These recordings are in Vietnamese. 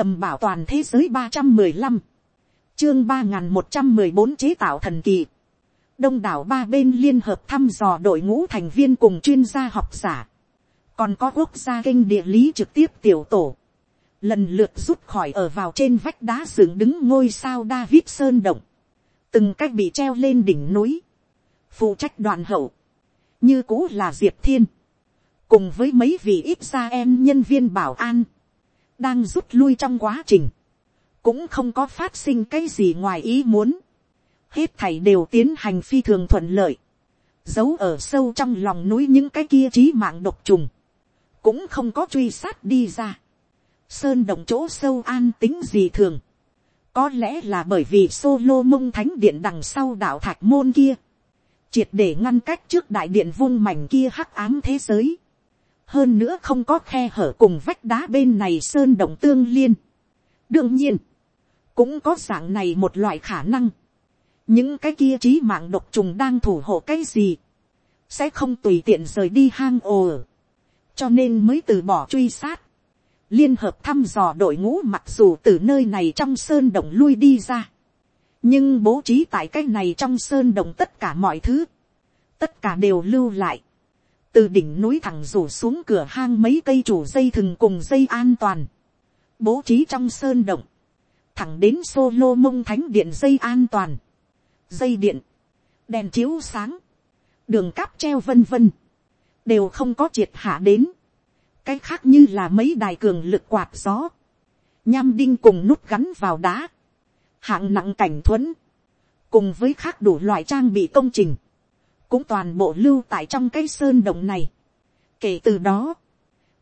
tầm bảo toàn thế giới ba trăm mười lăm, chương ba n g h n một trăm mười bốn chế tạo thần kỳ, đông đảo ba bên liên hợp thăm dò đội ngũ thành viên cùng chuyên gia học giả, còn có quốc gia kênh địa lý trực tiếp tiểu tổ, lần lượt rút khỏi ở vào trên vách đá dựng đứng ngôi sao David Sơn Động, từng cách bị treo lên đỉnh núi, phụ trách đoàn hậu, như cũ là diệp thiên, cùng với mấy vị ít ra em nhân viên bảo an, đang rút lui trong quá trình, cũng không có phát sinh cái gì ngoài ý muốn, hết thảy đều tiến hành phi thường thuận lợi, giấu ở sâu trong lòng núi những cái kia trí mạng độc trùng, cũng không có truy sát đi ra, sơn động chỗ sâu an tính gì thường, có lẽ là bởi vì solo mông thánh điện đằng sau đạo thạch môn kia, triệt để ngăn cách trước đại điện vung mảnh kia hắc ám thế giới, hơn nữa không có khe hở cùng vách đá bên này sơn động tương liên. đương nhiên, cũng có dạng này một loại khả năng. những cái kia trí mạng độc trùng đang thủ hộ cái gì, sẽ không tùy tiện rời đi hang ồ cho nên mới từ bỏ truy sát. liên hợp thăm dò đội ngũ mặc dù từ nơi này trong sơn động lui đi ra. nhưng bố trí tại cái này trong sơn động tất cả mọi thứ, tất cả đều lưu lại từ đỉnh núi thẳng rủ xuống cửa hang mấy cây chủ dây thừng cùng dây an toàn, bố trí trong sơn động, thẳng đến solo mông thánh điện dây an toàn, dây điện, đèn chiếu sáng, đường cáp treo vân vân, đều không có triệt hạ đến, cái khác như là mấy đài cường lực quạt gió, nham đinh cùng nút gắn vào đá, hạng nặng cảnh thuẫn, cùng với khác đủ loại trang bị công trình, cũng toàn bộ lưu tại trong cái sơn động này. Kể từ đó,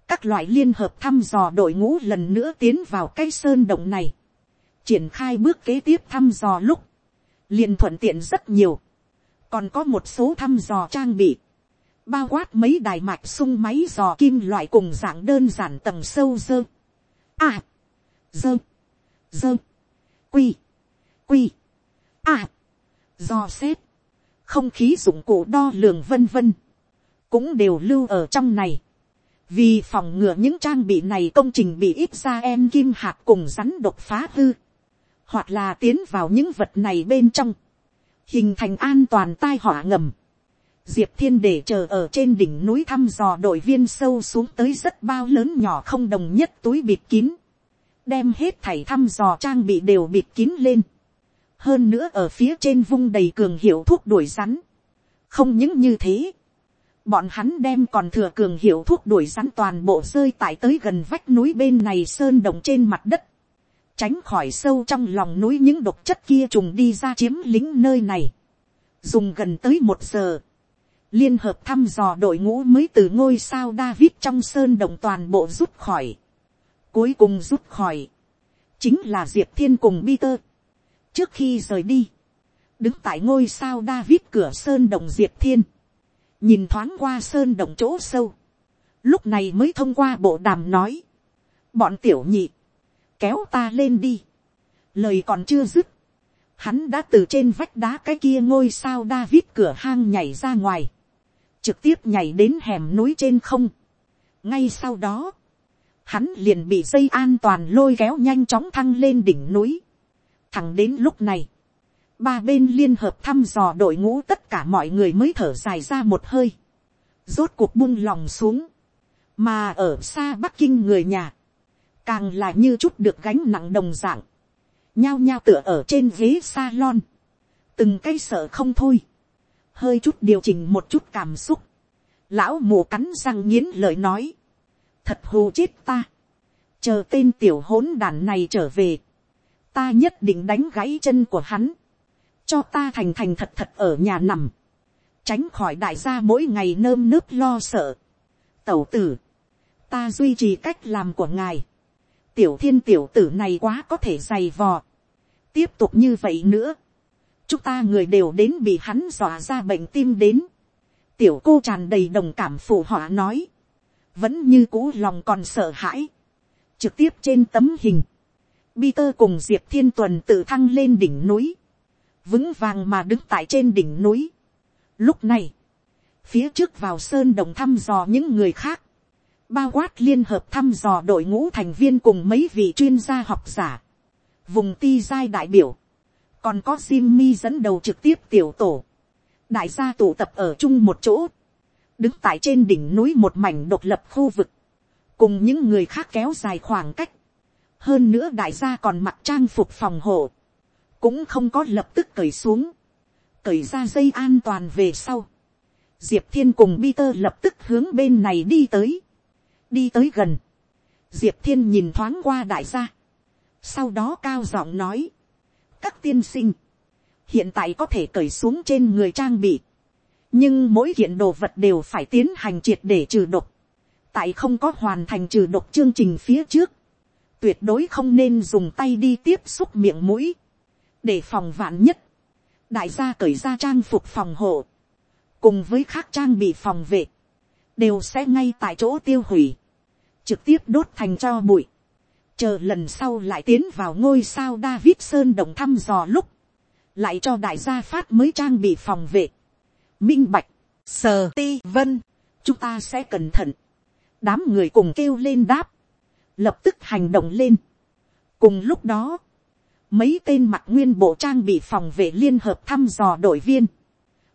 các loại liên hợp thăm dò đội ngũ lần nữa tiến vào cái sơn động này. Triển khai bước kế tiếp thăm dò lúc, liền thuận tiện rất nhiều. Còn có một số thăm dò trang bị, bao quát mấy đài mạch sung máy dò kim loại cùng dạng đơn giản tầng sâu dơ. À, dơ, dơ, quy, quy, à, dò xét không khí dụng cụ đo lường vân vân, cũng đều lưu ở trong này. vì phòng ngừa những trang bị này công trình bị ít ra em kim hạt cùng rắn đột phá hư, hoặc là tiến vào những vật này bên trong, hình thành an toàn tai họa ngầm. Diệp thiên để chờ ở trên đỉnh núi thăm dò đội viên sâu xuống tới rất bao lớn nhỏ không đồng nhất túi bịt kín. Đem hết thảy thăm dò trang bị đều bịt kín lên hơn nữa ở phía trên vung đầy cường hiệu thuốc đuổi rắn. không những như thế, bọn hắn đem còn thừa cường hiệu thuốc đuổi rắn toàn bộ rơi tại tới gần vách núi bên này sơn đồng trên mặt đất, tránh khỏi sâu trong lòng núi những độc chất kia trùng đi ra chiếm lính nơi này, dùng gần tới một giờ, liên hợp thăm dò đội ngũ mới từ ngôi sao David trong sơn đồng toàn bộ rút khỏi. Cuối cùng rút khỏi, chính là diệp thiên cùng Peter trước khi rời đi, đứng tại ngôi sao David cửa sơn động Diệt thiên, nhìn thoáng qua sơn động chỗ sâu, lúc này mới thông qua bộ đàm nói, bọn tiểu nhị, kéo ta lên đi, lời còn chưa dứt, hắn đã từ trên vách đá cái kia ngôi sao David cửa hang nhảy ra ngoài, trực tiếp nhảy đến hẻm núi trên không. ngay sau đó, hắn liền bị dây an toàn lôi kéo nhanh chóng thăng lên đỉnh núi. Thẳng đến lúc này, ba bên liên hợp thăm dò đội ngũ tất cả mọi người mới thở dài ra một hơi. Rốt cuộc buông lòng xuống. Mà ở xa Bắc Kinh người nhà, càng là như chút được gánh nặng đồng dạng. Nhao nhao tựa ở trên ghế salon. Từng cây sợ không thôi. Hơi chút điều chỉnh một chút cảm xúc. Lão mù cắn răng nghiến lời nói. Thật hù chết ta. Chờ tên tiểu hỗn đàn này trở về ta nhất định đánh gãy chân của hắn, cho ta thành thành thật thật ở nhà nằm, tránh khỏi đại gia mỗi ngày nơm nớp lo sợ. Tẩu tử, ta duy trì cách làm của ngài, tiểu thiên tiểu tử này quá có thể dày vò, tiếp tục như vậy nữa, chúng ta người đều đến bị hắn dọa ra bệnh tim đến, tiểu cô tràn đầy đồng cảm phụ họa nói, vẫn như cũ lòng còn sợ hãi, trực tiếp trên tấm hình, Peter cùng Diệp Thiên Tuần tự thăng lên đỉnh núi. Vững vàng mà đứng tại trên đỉnh núi. Lúc này, phía trước vào sơn đồng thăm dò những người khác. bao quát liên hợp thăm dò đội ngũ thành viên cùng mấy vị chuyên gia học giả, vùng ti giai đại biểu, còn có Jimmy dẫn đầu trực tiếp tiểu tổ, đại gia tụ tập ở chung một chỗ, đứng tại trên đỉnh núi một mảnh độc lập khu vực, cùng những người khác kéo dài khoảng cách, hơn nữa đại gia còn mặc trang phục phòng hộ, cũng không có lập tức cởi xuống, cởi ra dây an toàn về sau, diệp thiên cùng Peter lập tức hướng bên này đi tới, đi tới gần, diệp thiên nhìn thoáng qua đại gia, sau đó cao giọng nói, các tiên sinh, hiện tại có thể cởi xuống trên người trang bị, nhưng mỗi kiện đồ vật đều phải tiến hành triệt để trừ độc, tại không có hoàn thành trừ độc chương trình phía trước, tuyệt đối không nên dùng tay đi tiếp xúc miệng mũi, để phòng vạn nhất, đại gia cởi ra trang phục phòng hộ, cùng với khác trang bị phòng vệ, đều sẽ ngay tại chỗ tiêu hủy, trực tiếp đốt thành cho bụi, chờ lần sau lại tiến vào ngôi sao David Sơn đồng thăm dò lúc, lại cho đại gia phát mới trang bị phòng vệ, minh bạch, sờ ti vân, chúng ta sẽ cẩn thận, đám người cùng kêu lên đáp, lập tức hành động lên. cùng lúc đó, mấy tên mặt nguyên bộ trang bị phòng vệ liên hợp thăm dò đội viên,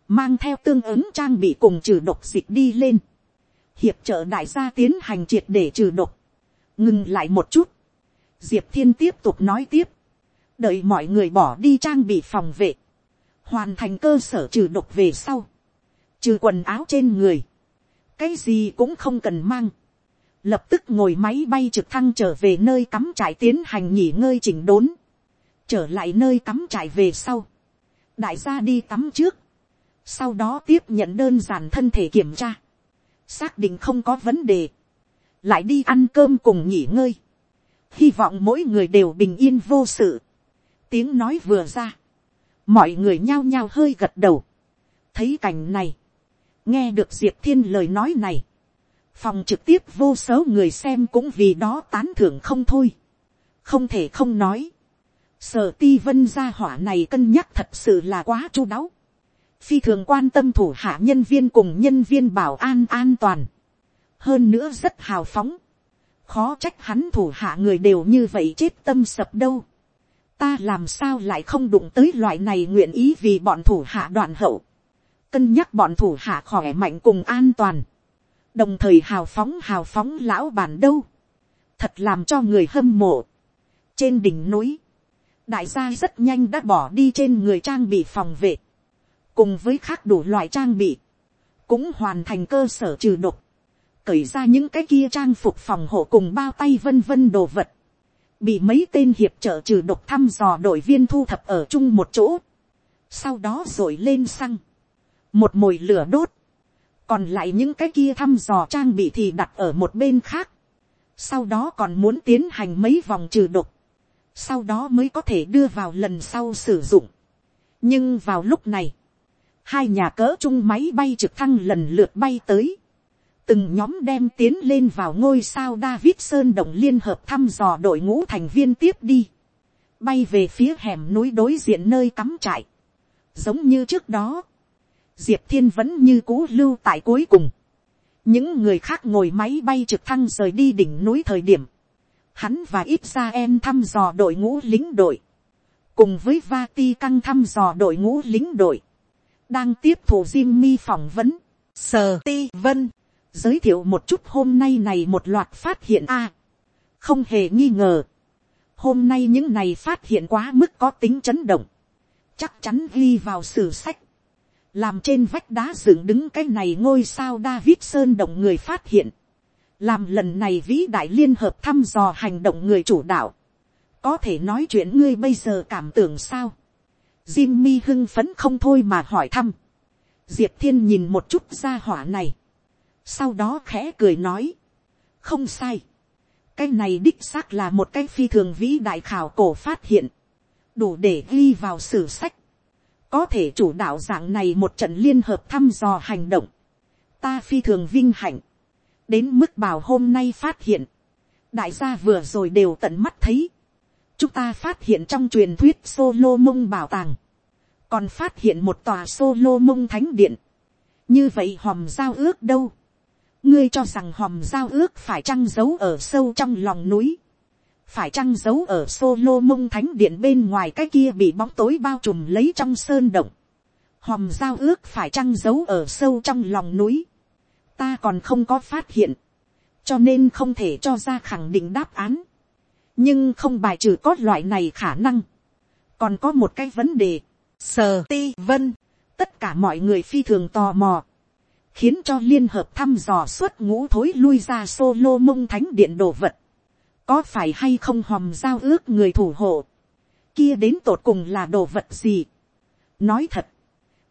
mang theo tương ứng trang bị cùng trừ độc dịch đi lên, hiệp trợ đại gia tiến hành triệt để trừ độc, ngừng lại một chút, diệp thiên tiếp tục nói tiếp, đợi mọi người bỏ đi trang bị phòng vệ, hoàn thành cơ sở trừ độc về sau, trừ quần áo trên người, cái gì cũng không cần mang, lập tức ngồi máy bay trực thăng trở về nơi cắm trại tiến hành nghỉ ngơi chỉnh đốn, trở lại nơi cắm trại về sau, đại gia đi tắm trước, sau đó tiếp nhận đơn giản thân thể kiểm tra, xác định không có vấn đề, lại đi ăn cơm cùng nghỉ ngơi, hy vọng mỗi người đều bình yên vô sự, tiếng nói vừa ra, mọi người nhao nhao hơi gật đầu, thấy cảnh này, nghe được diệp thiên lời nói này, phòng trực tiếp vô số người xem cũng vì đó tán thưởng không thôi, không thể không nói, sở ti vân gia hỏa này cân nhắc thật sự là quá chu đáo, phi thường quan tâm thủ hạ nhân viên cùng nhân viên bảo an an toàn, hơn nữa rất hào phóng, khó trách hắn thủ hạ người đều như vậy chết tâm sập đâu, ta làm sao lại không đụng tới loại này nguyện ý vì bọn thủ hạ đoạn hậu, cân nhắc bọn thủ hạ khỏe mạnh cùng an toàn, đồng thời hào phóng hào phóng lão bản đâu, thật làm cho người hâm mộ. trên đỉnh núi, đại gia rất nhanh đã bỏ đi trên người trang bị phòng vệ, cùng với khác đủ loại trang bị, cũng hoàn thành cơ sở trừ độc, cởi ra những cái kia trang phục phòng hộ cùng bao tay vân vân đồ vật, bị mấy tên hiệp trợ trừ độc thăm dò đội viên thu thập ở chung một chỗ, sau đó rồi lên xăng, một mồi lửa đốt, còn lại những cái kia thăm dò trang bị thì đặt ở một bên khác, sau đó còn muốn tiến hành mấy vòng trừ độc, sau đó mới có thể đưa vào lần sau sử dụng. nhưng vào lúc này, hai nhà cỡ chung máy bay trực thăng lần lượt bay tới, từng nhóm đem tiến lên vào ngôi sao David Sơn Đồng Liên Hợp thăm dò đội ngũ thành viên tiếp đi, bay về phía hẻm núi đối diện nơi cắm trại. Giống như trước đó, diệp thiên vẫn như cũ lưu tại cuối cùng. những người khác ngồi máy bay trực thăng rời đi đỉnh núi thời điểm. hắn và ít ra em thăm dò đội ngũ lính đội. cùng với vati căng thăm dò đội ngũ lính đội. đang tiếp thủ Jimmy phỏng vấn. sờ ti vân. giới thiệu một chút hôm nay này một loạt phát hiện a. không hề nghi ngờ. hôm nay những này phát hiện quá mức có tính chấn động. chắc chắn ghi vào sử sách làm trên vách đá dựng đứng cái này ngôi sao David Sơn động người phát hiện, làm lần này vĩ đại liên hợp thăm dò hành động người chủ đạo, có thể nói chuyện ngươi bây giờ cảm tưởng sao, Jimmy hưng phấn không thôi mà hỏi thăm, diệp thiên nhìn một chút ra hỏa này, sau đó khẽ cười nói, không sai, cái này đích xác là một cái phi thường vĩ đại khảo cổ phát hiện, đủ để ghi vào sử sách, có thể chủ đạo dạng này một trận liên hợp thăm dò hành động, ta phi thường vinh hạnh, đến mức bảo hôm nay phát hiện, đại gia vừa rồi đều tận mắt thấy, chúng ta phát hiện trong truyền thuyết solo mông bảo tàng, còn phát hiện một tòa solo mông thánh điện, như vậy hòm giao ước đâu, ngươi cho rằng hòm giao ước phải trăng giấu ở sâu trong lòng núi, phải chăng giấu ở solo mông thánh điện bên ngoài cái kia bị bóng tối bao trùm lấy trong sơn động, hòm giao ước phải chăng giấu ở sâu trong lòng núi, ta còn không có phát hiện, cho nên không thể cho ra khẳng định đáp án, nhưng không bài trừ có loại này khả năng, còn có một cái vấn đề, sờ ti vân, tất cả mọi người phi thường tò mò, khiến cho liên hợp thăm dò suốt ngũ thối lui ra solo mông thánh điện đồ vật, có phải hay không hòm giao ước người thủ hộ, kia đến tột cùng là đồ vật gì. nói thật,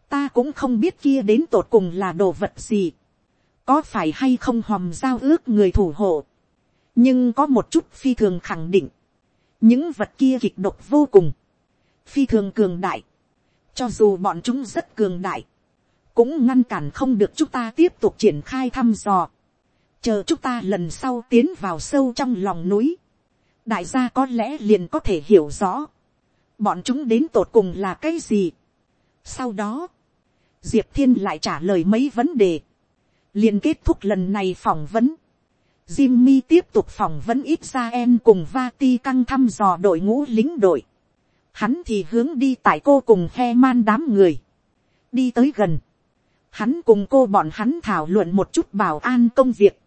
ta cũng không biết kia đến tột cùng là đồ vật gì, có phải hay không hòm giao ước người thủ hộ, nhưng có một chút phi thường khẳng định, những vật kia kịch độc vô cùng, phi thường cường đại, cho dù bọn chúng rất cường đại, cũng ngăn cản không được chúng ta tiếp tục triển khai thăm dò, chờ chúng ta lần sau tiến vào sâu trong lòng núi, đại gia có lẽ liền có thể hiểu rõ, bọn chúng đến tột cùng là cái gì. sau đó, diệp thiên lại trả lời mấy vấn đề, liền kết thúc lần này phỏng vấn. Jimmy tiếp tục phỏng vấn ít ra em cùng Vati căng thăm dò đội ngũ lính đội. Hắn thì hướng đi tại cô cùng he man đám người. Đi tới gần. Hắn cùng cô bọn hắn thảo luận một chút bảo an công việc.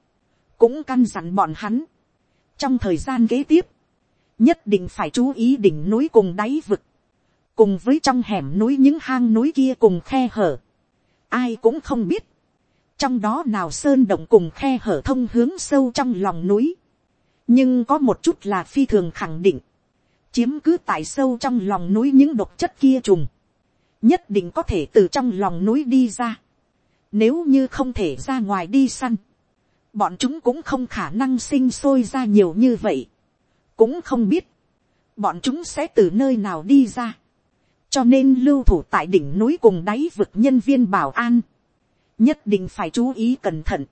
Cũng căn dặn bọn hắn. Trong thời gian kế tiếp. Nhất định phải chú ý đỉnh núi cùng đáy vực. Cùng với trong hẻm núi những hang núi kia cùng khe hở. Ai cũng không biết trong đó nào sơn động cùng khe hở thông hướng sâu trong lòng núi. nhưng có một chút là phi thường khẳng định, chiếm cứ tại sâu trong lòng núi những độc chất kia trùng, nhất định có thể từ trong lòng núi đi ra. nếu như không thể ra ngoài đi săn, bọn chúng cũng không khả năng sinh sôi ra nhiều như vậy, cũng không biết, bọn chúng sẽ từ nơi nào đi ra, cho nên lưu thủ tại đỉnh núi cùng đáy vực nhân viên bảo an, nhất định phải chú ý cẩn thận,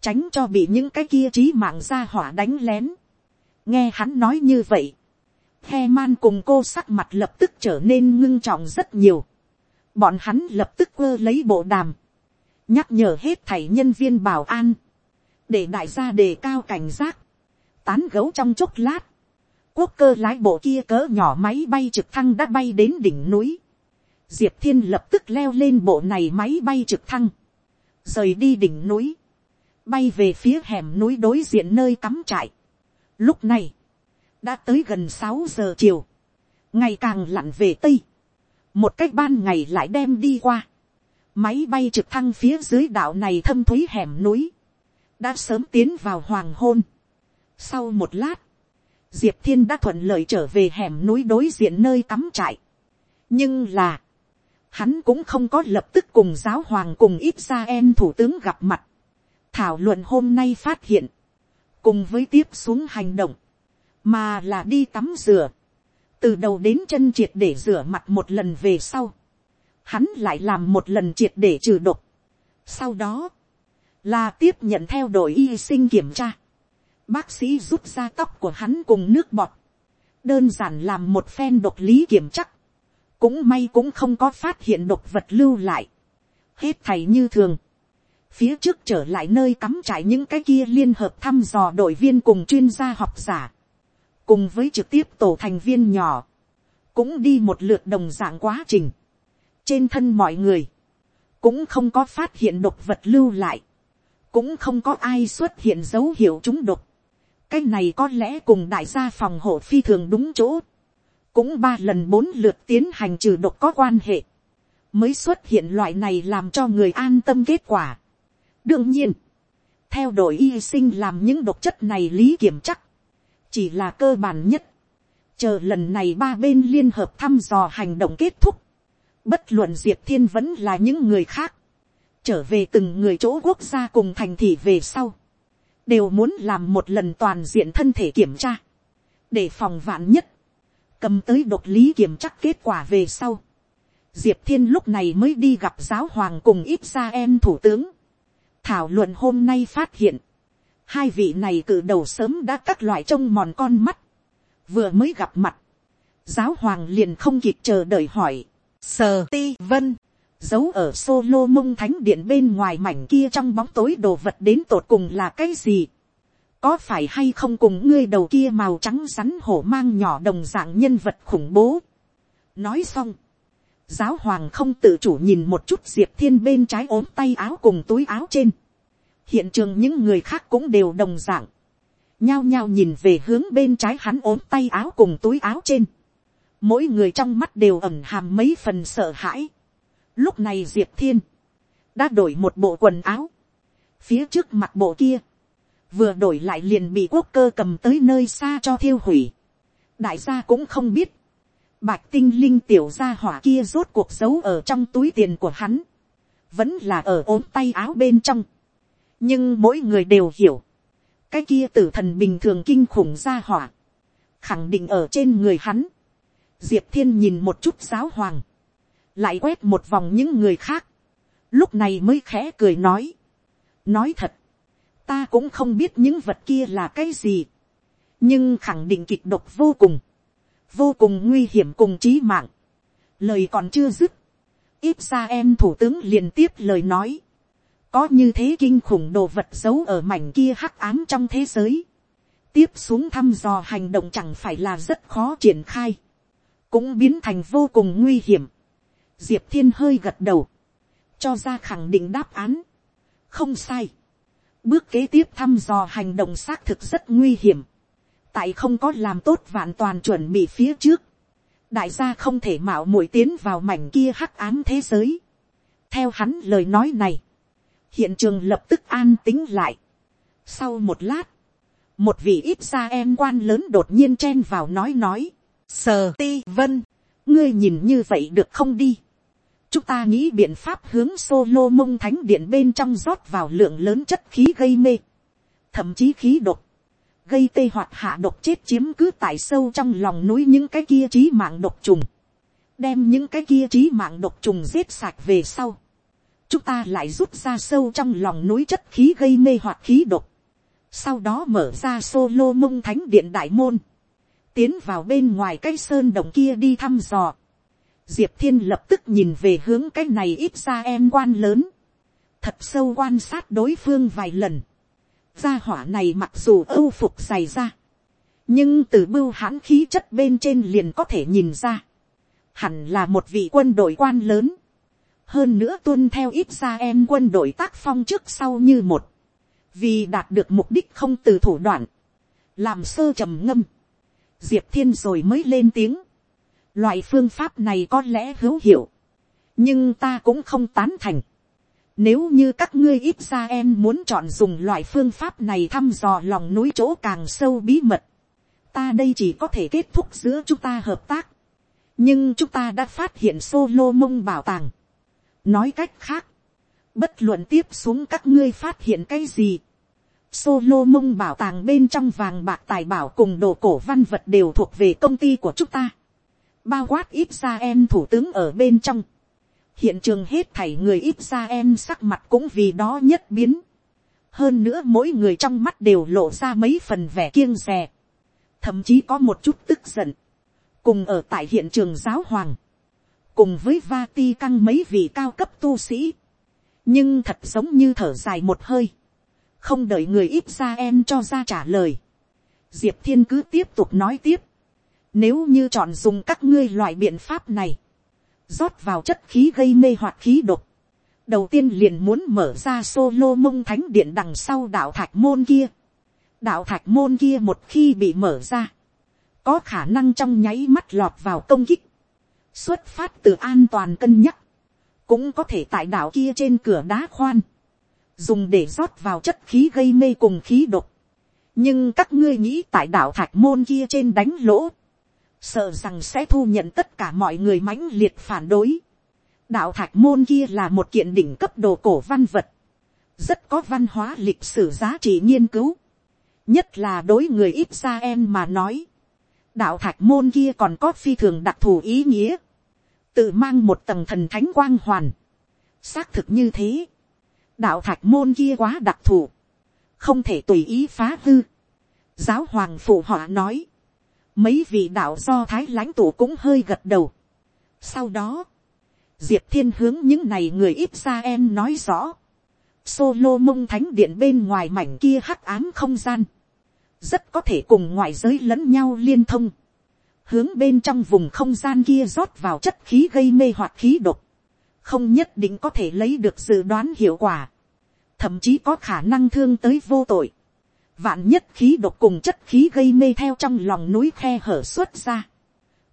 tránh cho bị những cái kia trí mạng ra hỏa đánh lén. nghe hắn nói như vậy, he man cùng cô sắc mặt lập tức trở nên ngưng trọng rất nhiều. bọn hắn lập tức quơ lấy bộ đàm, nhắc nhở hết thảy nhân viên bảo an, để đại gia đề cao cảnh giác, tán gấu trong chốc lát, quốc cơ lái bộ kia cỡ nhỏ máy bay trực thăng đã bay đến đỉnh núi. Diệp thiên lập tức leo lên bộ này máy bay trực thăng. Rời đi đỉnh núi, bay về phía hẻm núi đối diện nơi cắm trại. Lúc này, đã tới gần sáu giờ chiều, ngày càng lặn về tây, một cách ban ngày lại đem đi qua, máy bay trực thăng phía dưới đảo này thâm thúy hẻm núi, đã sớm tiến vào hoàng hôn. Sau một lát, diệp thiên đã thuận lợi trở về hẻm núi đối diện nơi cắm trại. nhưng là, hắn cũng không có lập tức cùng giáo hoàng cùng ít ra em thủ tướng gặp mặt, thảo luận hôm nay phát hiện, cùng với tiếp xuống hành động, mà là đi tắm rửa, từ đầu đến chân triệt để rửa mặt một lần về sau, hắn lại làm một lần triệt để trừ độc, sau đó, là tiếp nhận theo đội y sinh kiểm tra, bác sĩ rút ra tóc của hắn cùng nước bọt, đơn giản làm một phen độc lý kiểm chắc, cũng may cũng không có phát hiện độc vật lưu lại, hết thầy như thường, phía trước trở lại nơi cắm trại những cái kia liên hợp thăm dò đội viên cùng chuyên gia học giả, cùng với trực tiếp tổ thành viên nhỏ, cũng đi một lượt đồng dạng quá trình, trên thân mọi người, cũng không có phát hiện độc vật lưu lại, cũng không có ai xuất hiện dấu hiệu chúng độc, cái này có lẽ cùng đại gia phòng hộ phi thường đúng chỗ, cũng ba lần bốn lượt tiến hành trừ độc có quan hệ, mới xuất hiện loại này làm cho người an tâm kết quả. đương nhiên, theo đội y sinh làm những độc chất này lý kiểm chắc, chỉ là cơ bản nhất. chờ lần này ba bên liên hợp thăm dò hành động kết thúc, bất luận diệp thiên vẫn là những người khác, trở về từng người chỗ quốc gia cùng thành thị về sau, đều muốn làm một lần toàn diện thân thể kiểm tra, để phòng vạn nhất, cầm tới độc lý kiểm chắc kết quả về sau. Diệp thiên lúc này mới đi gặp giáo hoàng cùng ít ra em thủ tướng. thảo luận hôm nay phát hiện, hai vị này cử đầu sớm đã các loại trông mòn con mắt, vừa mới gặp mặt, giáo hoàng liền không kịp chờ đợi hỏi, sờ ti vân, giấu ở solo mông thánh điện bên ngoài mảnh kia trong bóng tối đồ vật đến tột cùng là cái gì. có phải hay không cùng ngươi đầu kia màu trắng rắn hổ mang nhỏ đồng dạng nhân vật khủng bố. nói xong, giáo hoàng không tự chủ nhìn một chút diệp thiên bên trái ốm tay áo cùng túi áo trên. hiện trường những người khác cũng đều đồng dạng. nhao nhao nhìn về hướng bên trái hắn ốm tay áo cùng túi áo trên. mỗi người trong mắt đều ẩm hàm mấy phần sợ hãi Lúc này Diệp Thiên đã đổi một bộ quần áo. Phía trước mặt bộ kia vừa đổi lại liền bị quốc cơ cầm tới nơi xa cho thiêu hủy. Đại gia cũng không biết. Bạch tinh linh tiểu gia hỏa kia rốt cuộc giấu ở trong túi tiền của hắn. Vẫn là ở ốm tay áo bên trong. Nhưng mỗi người đều hiểu. Cái kia tử thần bình thường kinh khủng gia hỏa. Khẳng định ở trên người hắn. Diệp thiên nhìn một chút giáo hoàng lại quét một vòng những người khác, lúc này mới khẽ cười nói, nói thật, ta cũng không biết những vật kia là cái gì, nhưng khẳng định kịch độc vô cùng, vô cùng nguy hiểm cùng trí mạng, lời còn chưa dứt, ít ra em thủ tướng liền tiếp lời nói, có như thế kinh khủng đồ vật giấu ở mảnh kia hắc ám trong thế giới, tiếp xuống thăm dò hành động chẳng phải là rất khó triển khai, cũng biến thành vô cùng nguy hiểm diệp thiên hơi gật đầu, cho ra khẳng định đáp án. không sai. bước kế tiếp thăm dò hành động xác thực rất nguy hiểm. tại không có làm tốt vạn toàn chuẩn bị phía trước. đại gia không thể mạo muội tiến vào mảnh kia hắc ám thế giới. theo hắn lời nói này, hiện trường lập tức an tính lại. sau một lát, một vị ít ra em quan lớn đột nhiên chen vào nói nói, sờ ti vân, ngươi nhìn như vậy được không đi chúng ta nghĩ biện pháp hướng solo mông thánh điện bên trong rót vào lượng lớn chất khí gây mê, thậm chí khí độc, gây tê hoặc hạ độc chết chiếm cứ tại sâu trong lòng núi những cái kia trí mạng độc trùng, đem những cái kia trí mạng độc trùng giết sạch về sau, chúng ta lại rút ra sâu trong lòng núi chất khí gây mê hoặc khí độc, sau đó mở ra solo mông thánh điện đại môn, tiến vào bên ngoài cái sơn động kia đi thăm dò, diệp thiên lập tức nhìn về hướng cái này ít ra em quan lớn, thật sâu quan sát đối phương vài lần, gia hỏa này mặc dù âu phục dày ra, nhưng từ bưu hãn khí chất bên trên liền có thể nhìn ra, hẳn là một vị quân đội quan lớn, hơn nữa tuân theo ít ra em quân đội tác phong trước sau như một, vì đạt được mục đích không từ thủ đoạn, làm sơ trầm ngâm, diệp thiên rồi mới lên tiếng, Loại phương pháp này có lẽ hữu hiệu. Nhưng ta cũng không tán thành. Nếu như các ngươi ít ra em muốn chọn dùng loại phương pháp này thăm dò lòng núi chỗ càng sâu bí mật. Ta đây chỉ có thể kết thúc giữa chúng ta hợp tác. Nhưng chúng ta đã phát hiện solo mông bảo tàng. Nói cách khác. Bất luận tiếp xuống các ngươi phát hiện cái gì. Solo mông bảo tàng bên trong vàng bạc tài bảo cùng đồ cổ văn vật đều thuộc về công ty của chúng ta bao quát ít ra em thủ tướng ở bên trong. hiện trường hết thảy người ít ra em sắc mặt cũng vì đó nhất biến. hơn nữa mỗi người trong mắt đều lộ ra mấy phần vẻ kiêng rè. thậm chí có một chút tức giận. cùng ở tại hiện trường giáo hoàng. cùng với va ti căng mấy vị cao cấp tu sĩ. nhưng thật giống như thở dài một hơi. không đợi người ít ra em cho ra trả lời. diệp thiên cứ tiếp tục nói tiếp nếu như chọn dùng các ngươi loại biện pháp này, rót vào chất khí gây mê hoặc khí độc, đầu tiên liền muốn mở ra solo mông thánh điện đằng sau đạo thạch môn kia. đạo thạch môn kia một khi bị mở ra, có khả năng trong nháy mắt lọt vào công kích, xuất phát từ an toàn cân nhắc, cũng có thể tại đạo kia trên cửa đá khoan, dùng để rót vào chất khí gây mê cùng khí độc. nhưng các ngươi nghĩ tại đạo thạch môn kia trên đánh lỗ, sợ rằng sẽ thu nhận tất cả mọi người mãnh liệt phản đối. đạo thạch môn kia là một kiện đỉnh cấp đồ cổ văn vật, rất có văn hóa lịch sử giá trị nghiên cứu, nhất là đối người ít ra em mà nói. đạo thạch môn kia còn có phi thường đặc thù ý nghĩa, tự mang một tầng thần thánh quang hoàn, xác thực như thế. đạo thạch môn kia quá đặc thù, không thể tùy ý phá hư. giáo hoàng phụ họ nói, mấy vị đạo do thái lãnh tụ cũng hơi gật đầu. sau đó, diệp thiên hướng những này người ít ra em nói rõ, solo mông thánh điện bên ngoài mảnh kia hắc ám không gian, rất có thể cùng ngoại giới lẫn nhau liên thông, hướng bên trong vùng không gian kia rót vào chất khí gây mê hoặc khí độc, không nhất định có thể lấy được dự đoán hiệu quả, thậm chí có khả năng thương tới vô tội. Vạn nhất khí độc cùng chất khí gây mê theo trong lòng núi khe hở xuất ra.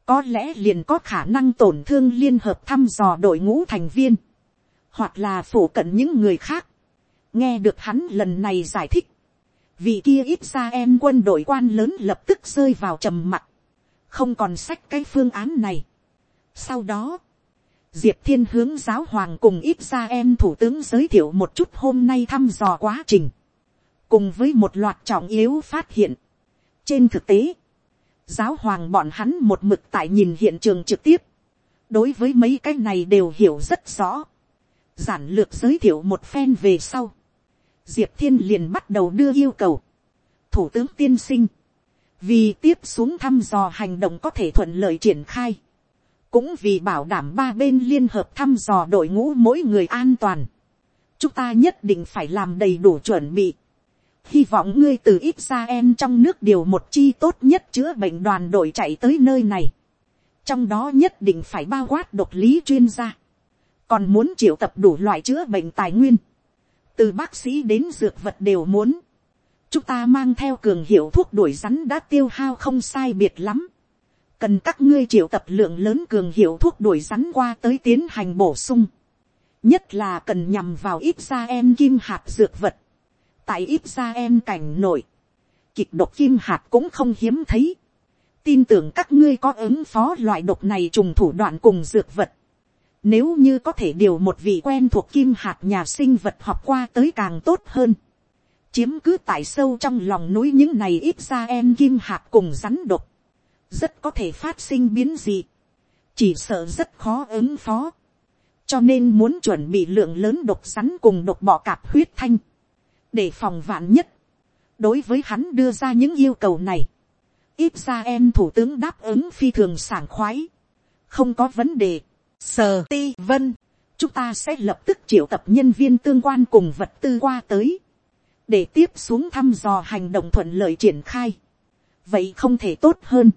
Có lẽ liền có khả năng tổn thương liên hợp thăm dò đội ngũ thành viên. Hoặc là phổ cận những người khác. Nghe được hắn lần này giải thích. Vị kia ít ra em quân đội quan lớn lập tức rơi vào trầm mặt. Không còn sách cái phương án này. Sau đó diệp thiên hướng giáo hoàng cùng ít ra em thủ tướng giới thiệu một chút hôm nay thăm dò quá trình, cùng với một loạt trọng yếu phát hiện. trên thực tế, giáo hoàng bọn hắn một mực tại nhìn hiện trường trực tiếp, đối với mấy cái này đều hiểu rất rõ, giản lược giới thiệu một phen về sau, diệp thiên liền bắt đầu đưa yêu cầu, thủ tướng tiên sinh, vì tiếp xuống thăm dò hành động có thể thuận lợi triển khai, cũng vì bảo đảm ba bên liên hợp thăm dò đội ngũ mỗi người an toàn, chúng ta nhất định phải làm đầy đủ chuẩn bị hy vọng ngươi từ ít ra em trong nước điều một chi tốt nhất chữa bệnh đoàn đội chạy tới nơi này. trong đó nhất định phải bao quát độc lý chuyên gia. còn muốn triệu tập đủ loại chữa bệnh tài nguyên. từ bác sĩ đến dược vật đều muốn. chúng ta mang theo cường hiệu thuốc đuổi rắn đã tiêu hao không sai biệt lắm cần các ngươi triệu tập lượng lớn cường hiệu thuốc đuổi rắn qua tới tiến hành bổ sung, nhất là cần nhằm vào ít ra em kim hạt dược vật, tại ít ra em cảnh nổi, kịch độc kim hạt cũng không hiếm thấy, tin tưởng các ngươi có ứng phó loại độc này trùng thủ đoạn cùng dược vật, nếu như có thể điều một vị quen thuộc kim hạt nhà sinh vật học qua tới càng tốt hơn. Chiếm cứ tại sâu trong lòng núi những này ít ra em kim hạt cùng rắn độc. Rất có thể phát sinh biến gì, chỉ sợ rất khó ứng phó, cho nên muốn chuẩn bị lượng lớn độc rắn cùng độc bọ cạp huyết thanh, để phòng vạn nhất, đối với hắn đưa ra những yêu cầu này, ít ra em thủ tướng đáp ứng phi thường sảng khoái, không có vấn đề, sờ ti vân, chúng ta sẽ lập tức triệu tập nhân viên tương quan cùng vật tư qua tới, để tiếp xuống thăm dò hành động thuận lợi triển khai, vậy không thể tốt hơn,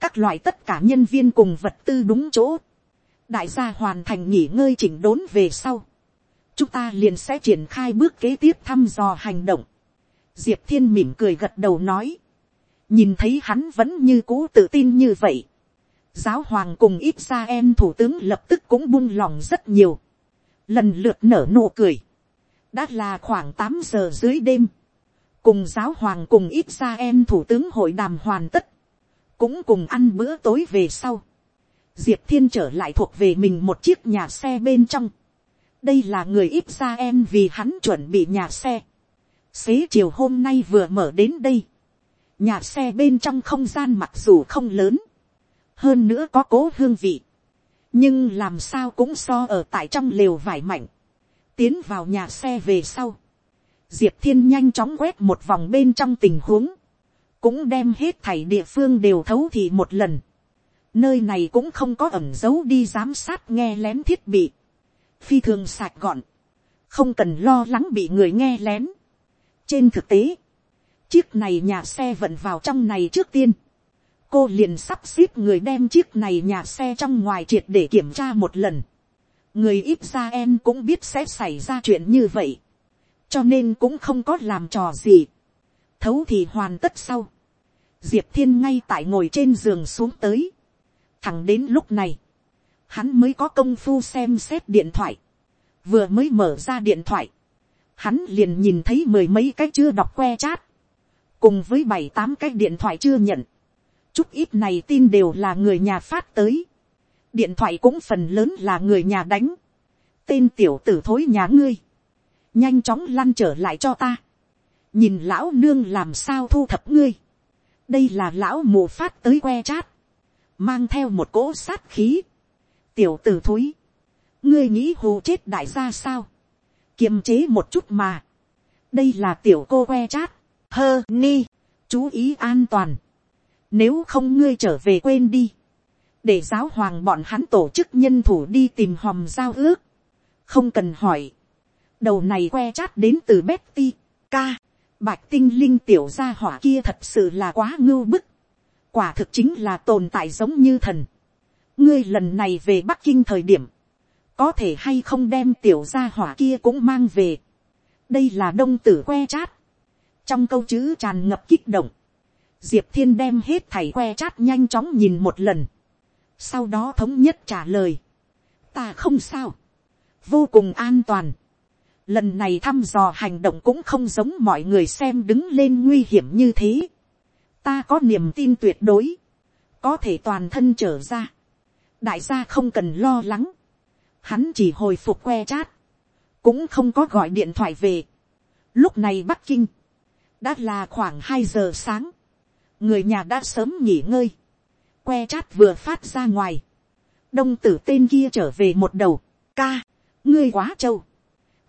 các loại tất cả nhân viên cùng vật tư đúng chỗ, đại gia hoàn thành nghỉ ngơi chỉnh đốn về sau, chúng ta liền sẽ triển khai bước kế tiếp thăm dò hành động. Diệp thiên mỉm cười gật đầu nói, nhìn thấy hắn vẫn như cũ tự tin như vậy. giáo hoàng cùng ít ra em thủ tướng lập tức cũng buông lòng rất nhiều, lần lượt nở nụ cười, đã là khoảng tám giờ dưới đêm, cùng giáo hoàng cùng ít ra em thủ tướng hội đàm hoàn tất, cũng cùng ăn bữa tối về sau. Diệp thiên trở lại thuộc về mình một chiếc nhà xe bên trong đây là người ít ra em vì hắn chuẩn bị nhà xe. xế chiều hôm nay vừa mở đến đây. nhà xe bên trong không gian mặc dù không lớn. hơn nữa có cố hương vị. nhưng làm sao cũng so ở tại trong lều vải mạnh. tiến vào nhà xe về sau. diệp thiên nhanh chóng quét một vòng bên trong tình huống cũng đem hết thảy địa phương đều thấu thị một lần. Nơi này cũng không có ẩm dấu đi giám sát nghe lén thiết bị. Phi thường sạch gọn. Không cần lo lắng bị người nghe lén. Trên thực tế, chiếc này nhà xe vận vào trong này trước tiên. Cô liền sắp xếp người đem chiếc này nhà xe trong ngoài triệt để kiểm tra một lần. Người ít ra em cũng biết sẽ xảy ra chuyện như vậy. Cho nên cũng không có làm trò gì thấu thì hoàn tất sau, diệp thiên ngay tại ngồi trên giường xuống tới, thẳng đến lúc này, hắn mới có công phu xem xét điện thoại, vừa mới mở ra điện thoại, hắn liền nhìn thấy mười mấy cái chưa đọc que chat, cùng với bảy tám cái điện thoại chưa nhận, chút ít này tin đều là người nhà phát tới, điện thoại cũng phần lớn là người nhà đánh, tên tiểu tử thối nhà ngươi, nhanh chóng lăn trở lại cho ta, nhìn lão nương làm sao thu thập ngươi, đây là lão mù phát tới que chat. Mang theo một cỗ sát khí, tiểu t ử thúi, ngươi nghĩ hù chết đại gia sao, kiềm chế một chút mà, đây là tiểu cô que chát, hơ ni, chú ý an toàn, nếu không ngươi trở về quên đi, để giáo hoàng bọn hắn tổ chức nhân thủ đi tìm hòm giao ước, không cần hỏi, đầu này que chát đến từ Betty, ca, bạch tinh linh tiểu gia hỏa kia thật sự là quá ngưu bức, quả thực chính là tồn tại giống như thần, ngươi lần này về bắc kinh thời điểm, có thể hay không đem tiểu gia hỏa kia cũng mang về, đây là đông tử que chát, trong câu chữ tràn ngập kích động, diệp thiên đem hết thảy que chát nhanh chóng nhìn một lần, sau đó thống nhất trả lời, ta không sao, vô cùng an toàn, lần này thăm dò hành động cũng không giống mọi người xem đứng lên nguy hiểm như thế, ta có niềm tin tuyệt đối, có thể toàn thân trở ra, đại gia không cần lo lắng, hắn chỉ hồi phục que chat, cũng không có gọi điện thoại về. Lúc này Bắc Kinh, đã là khoảng hai giờ sáng, người nhà đã sớm nghỉ ngơi, que chat vừa phát ra ngoài, đông tử tên kia trở về một đầu, ca, ngươi quá trâu,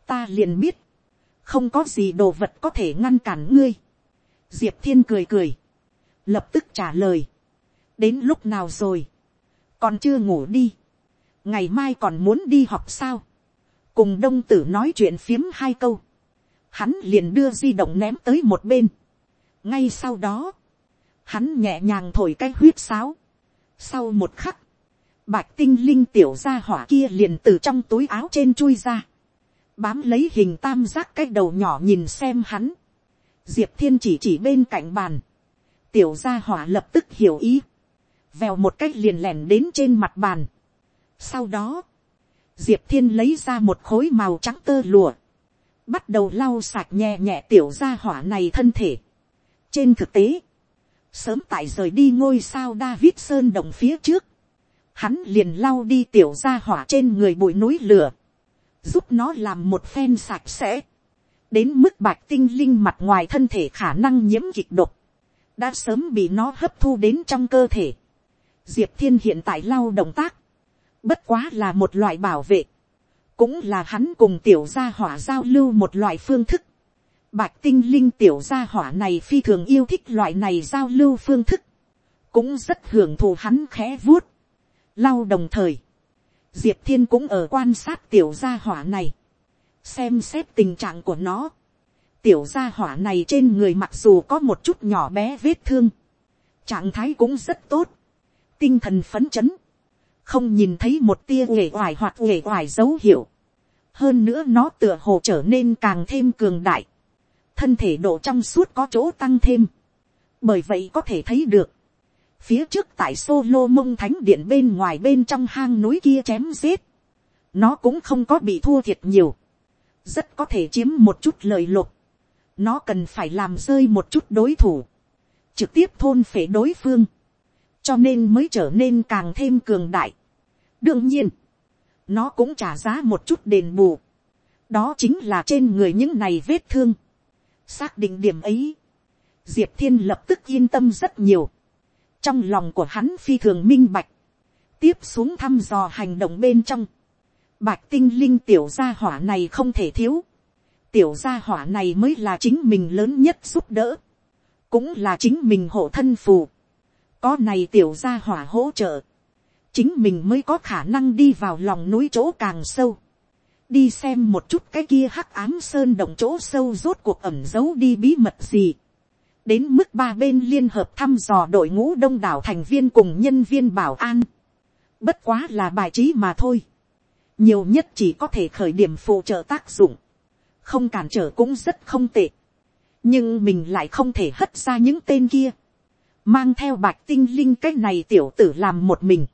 ta liền biết, không có gì đồ vật có thể ngăn cản ngươi. Diệp thiên cười cười, lập tức trả lời, đến lúc nào rồi, còn chưa ngủ đi, ngày mai còn muốn đi học sao, cùng đông tử nói chuyện phiếm hai câu, hắn liền đưa di động ném tới một bên, ngay sau đó, hắn nhẹ nhàng thổi cái huyết sáo, sau một khắc, bạch tinh linh tiểu ra hỏa kia liền từ trong túi áo trên chui ra, bám lấy hình tam giác cái đầu nhỏ nhìn xem hắn, diệp thiên chỉ chỉ bên cạnh bàn, tiểu gia hỏa lập tức hiểu ý, vèo một cách liền lẻn đến trên mặt bàn. Sau đó, diệp thiên lấy ra một khối màu trắng tơ lụa bắt đầu lau sạch nhẹ nhẹ tiểu ra hỏa này thân thể. trên thực tế, sớm tại rời đi ngôi sao David Sơn đồng phía trước, hắn liền lau đi tiểu ra hỏa trên người bụi núi lửa, giúp nó làm một phen sạch sẽ, đến mức bạch tinh linh mặt ngoài thân thể khả năng nhiễm kịch độc, đã sớm bị nó hấp thu đến trong cơ thể. Diệp thiên hiện tại lau động tác, bất quá là một loại bảo vệ, cũng là hắn cùng tiểu gia hỏa giao lưu một loại phương thức. Bạch tinh linh tiểu gia hỏa này phi thường yêu thích loại này giao lưu phương thức, cũng rất hưởng thụ hắn khẽ vuốt, lau đồng thời. Diệp thiên cũng ở quan sát tiểu gia hỏa này, xem xét tình trạng của nó. Tiểu gia hỏa này trên người mặc dù có một chút nhỏ bé vết thương, trạng thái cũng rất tốt, tinh thần phấn chấn, không nhìn thấy một tia uể oải hoặc uể oải dấu hiệu. hơn nữa nó tựa hồ trở nên càng thêm cường đại, thân thể độ trong suốt có chỗ tăng thêm, bởi vậy có thể thấy được, phía trước tại solo mông thánh điện bên ngoài bên trong hang núi kia chém giết, nó cũng không có bị thua thiệt nhiều, rất có thể chiếm một chút lời lục, nó cần phải làm rơi một chút đối thủ, trực tiếp thôn phể đối phương, cho nên mới trở nên càng thêm cường đại. đương nhiên, nó cũng trả giá một chút đền bù, đó chính là trên người những này vết thương. xác định điểm ấy, diệp thiên lập tức yên tâm rất nhiều, trong lòng của hắn phi thường minh bạch, tiếp xuống thăm dò hành động bên trong, bạch tinh linh tiểu gia hỏa này không thể thiếu, tiểu gia hỏa này mới là chính mình lớn nhất giúp đỡ, cũng là chính mình hộ thân phù, có này tiểu gia hỏa hỗ trợ, chính mình mới có khả năng đi vào lòng núi chỗ càng sâu, đi xem một chút cái kia hắc ám sơn động chỗ sâu rốt cuộc ẩm giấu đi bí mật gì, đến mức ba bên liên hợp thăm dò đội ngũ đông đảo thành viên cùng nhân viên bảo an, bất quá là bài trí mà thôi, nhiều nhất chỉ có thể khởi điểm phụ trợ tác dụng, không cản trở cũng rất không tệ, nhưng mình lại không thể hất ra những tên kia, mang theo bạch tinh linh cái này tiểu tử làm một mình,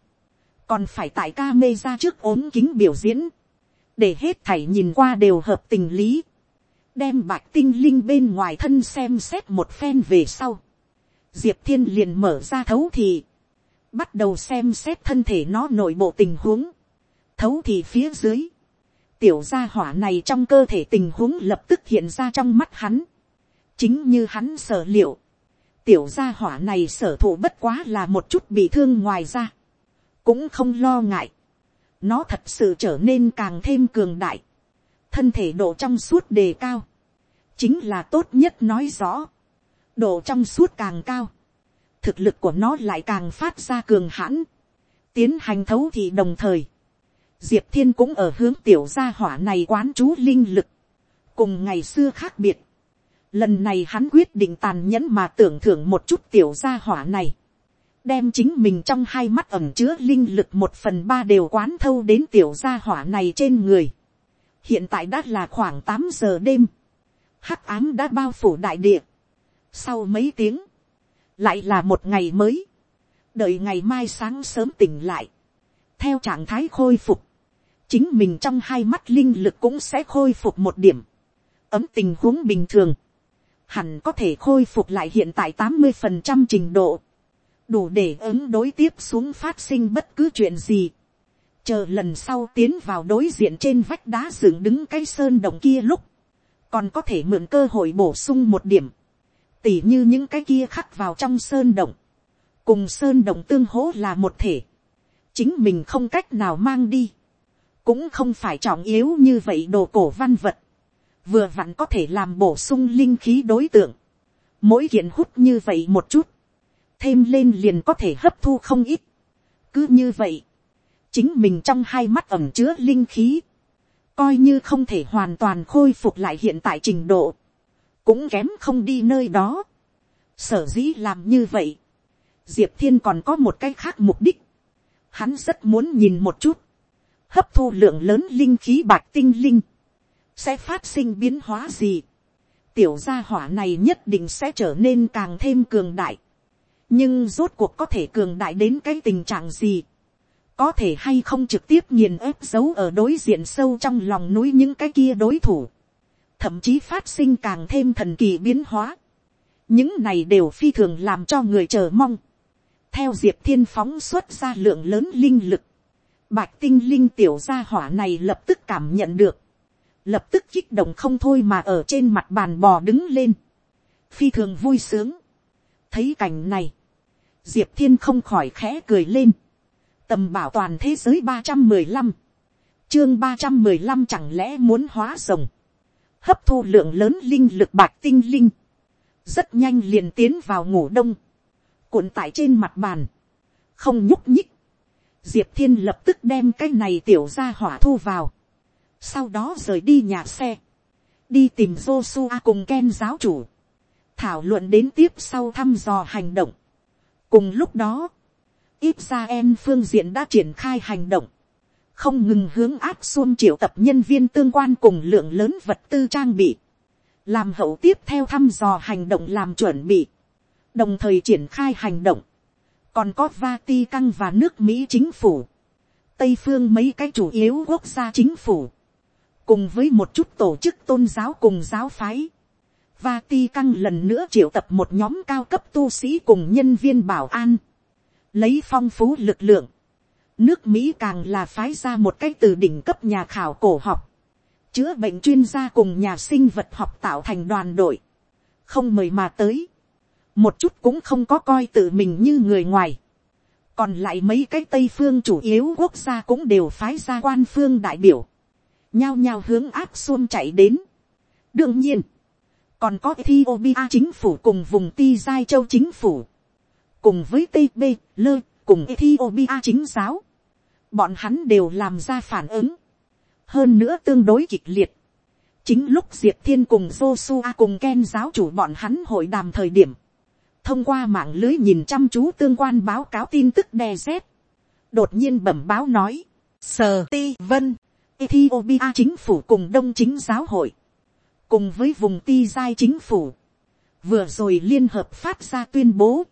còn phải tại ca mê ra trước ốm kính biểu diễn, để hết thảy nhìn qua đều hợp tình lý, đem bạch tinh linh bên ngoài thân xem xét một phen về sau, diệp thiên liền mở ra thấu thì, bắt đầu xem xét thân thể nó nội bộ tình huống, thấu thì phía dưới, tiểu gia hỏa này trong cơ thể tình huống lập tức hiện ra trong mắt hắn, chính như hắn sở liệu, tiểu gia hỏa này sở thụ bất quá là một chút bị thương ngoài ra, cũng không lo ngại, nó thật sự trở nên càng thêm cường đại, thân thể độ trong suốt đề cao, chính là tốt nhất nói rõ, độ trong suốt càng cao, thực lực của nó lại càng phát ra cường hãn, tiến hành thấu thì đồng thời, diệp thiên cũng ở hướng tiểu gia hỏa này quán chú linh lực, cùng ngày xưa khác biệt, lần này hắn quyết định tàn nhẫn mà tưởng thưởng một chút tiểu gia hỏa này, đem chính mình trong hai mắt ẩm chứa linh lực một phần ba đều quán thâu đến tiểu gia hỏa này trên người. hiện tại đã là khoảng tám giờ đêm, hắc ám đã bao phủ đại địa. sau mấy tiếng, lại là một ngày mới, đợi ngày mai sáng sớm tỉnh lại, theo trạng thái khôi phục, chính mình trong hai mắt linh lực cũng sẽ khôi phục một điểm, ấm tình huống bình thường, hẳn có thể khôi phục lại hiện tại tám mươi phần trăm trình độ, đủ để ứng đối tiếp xuống phát sinh bất cứ chuyện gì. chờ lần sau tiến vào đối diện trên vách đá dựng đứng cái sơn động kia lúc, còn có thể mượn cơ hội bổ sung một điểm, tỉ như những cái kia khắc vào trong sơn động, cùng sơn động tương hỗ là một thể, chính mình không cách nào mang đi, cũng không phải trọng yếu như vậy đồ cổ văn vật, vừa vặn có thể làm bổ sung linh khí đối tượng, mỗi kiện hút như vậy một chút, thêm lên liền có thể hấp thu không ít. cứ như vậy, chính mình trong hai mắt ẩm chứa linh khí, coi như không thể hoàn toàn khôi phục lại hiện tại trình độ, cũng kém không đi nơi đó. sở dĩ làm như vậy, diệp thiên còn có một cái khác mục đích, hắn rất muốn nhìn một chút, hấp thu lượng lớn linh khí bạc tinh linh, sẽ phát sinh biến hóa gì. tiểu gia hỏa này nhất định sẽ trở nên càng thêm cường đại. Nhưng rốt cuộc có thể cường đại đến cái tình trạng gì, có thể hay không trực tiếp nghiền ép dấu ở đối diện sâu trong lòng núi những cái kia đối thủ, thậm chí phát sinh càng thêm thần kỳ biến hóa, những này đều phi thường làm cho người chờ mong, theo diệp thiên phóng xuất ra lượng lớn linh lực, bạch tinh linh tiểu gia hỏa này lập tức cảm nhận được, lập tức kích động không thôi mà ở trên mặt bàn bò đứng lên, phi thường vui sướng, thấy cảnh này, diệp thiên không khỏi khẽ cười lên, tầm bảo toàn thế giới ba trăm mười lăm, chương ba trăm mười lăm chẳng lẽ muốn hóa rồng, hấp thu lượng lớn linh lực bạc tinh linh, rất nhanh liền tiến vào ngủ đông, cuộn tại trên mặt bàn, không nhúc nhích, diệp thiên lập tức đem cái này tiểu ra hỏa thu vào, sau đó rời đi nhà xe, đi tìm Joshua cùng Ken giáo chủ, thảo luận đến tiếp sau thăm dò hành động. cùng lúc đó, ít ra em phương diện đã triển khai hành động, không ngừng hướng áp xuông triệu tập nhân viên tương quan cùng lượng lớn vật tư trang bị, làm hậu tiếp theo thăm dò hành động làm chuẩn bị, đồng thời triển khai hành động, còn có Vati căng và nước Mỹ chính phủ, Tây phương mấy cái chủ yếu quốc gia chính phủ, cùng với một chút tổ chức tôn giáo cùng giáo phái, Vati căng lần nữa triệu tập một nhóm cao cấp tu sĩ cùng nhân viên bảo an. Lấy phong phú lực lượng. Nước Mỹ càng là phái ra một cái từ đỉnh cấp nhà khảo cổ học. Chữa bệnh chuyên gia cùng nhà sinh vật học tạo thành đoàn đội. Không mời mà tới. Một chút cũng không có coi tự mình như người ngoài. Còn lại mấy cái Tây phương chủ yếu quốc gia cũng đều phái ra quan phương đại biểu. Nhao nhao hướng áp xuông chạy đến. Đương nhiên còn có Ethiopia chính phủ cùng vùng Ti Giai Châu chính phủ, cùng với TB, Lơ, cùng Ethiopia chính giáo, bọn hắn đều làm ra phản ứng, hơn nữa tương đối kịch liệt. chính lúc diệp thiên cùng Joshua cùng Ken giáo chủ bọn hắn hội đàm thời điểm, thông qua mạng lưới nhìn chăm chú tương quan báo cáo tin tức đe dép, đột nhiên bẩm báo nói, sờ ti vân, Ethiopia chính phủ cùng đông chính giáo hội, cùng với vùng ti giai chính phủ, vừa rồi liên hợp phát ra tuyên bố,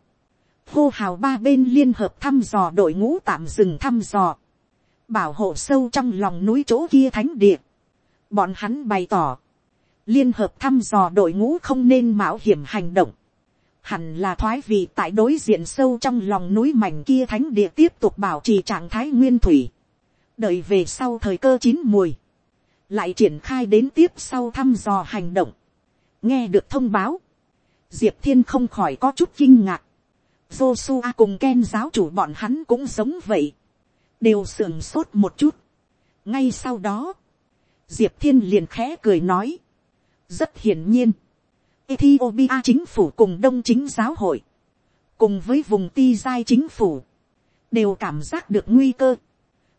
hô hào ba bên liên hợp thăm dò đội ngũ tạm dừng thăm dò, bảo hộ sâu trong lòng núi chỗ kia thánh địa. Bọn hắn bày tỏ, liên hợp thăm dò đội ngũ không nên mạo hiểm hành động, hẳn là thoái vị tại đối diện sâu trong lòng núi mảnh kia thánh địa tiếp tục bảo trì trạng thái nguyên thủy, đợi về sau thời cơ chín mùi, lại triển khai đến tiếp sau thăm dò hành động. nghe được thông báo, diệp thiên không khỏi có chút kinh ngạc. Joshua cùng Ken giáo chủ bọn hắn cũng giống vậy, đều sườn sốt một chút. ngay sau đó, diệp thiên liền khẽ cười nói, rất hiển nhiên, Ethiopia chính phủ cùng đông chính giáo hội, cùng với vùng ti giai chính phủ, đều cảm giác được nguy cơ,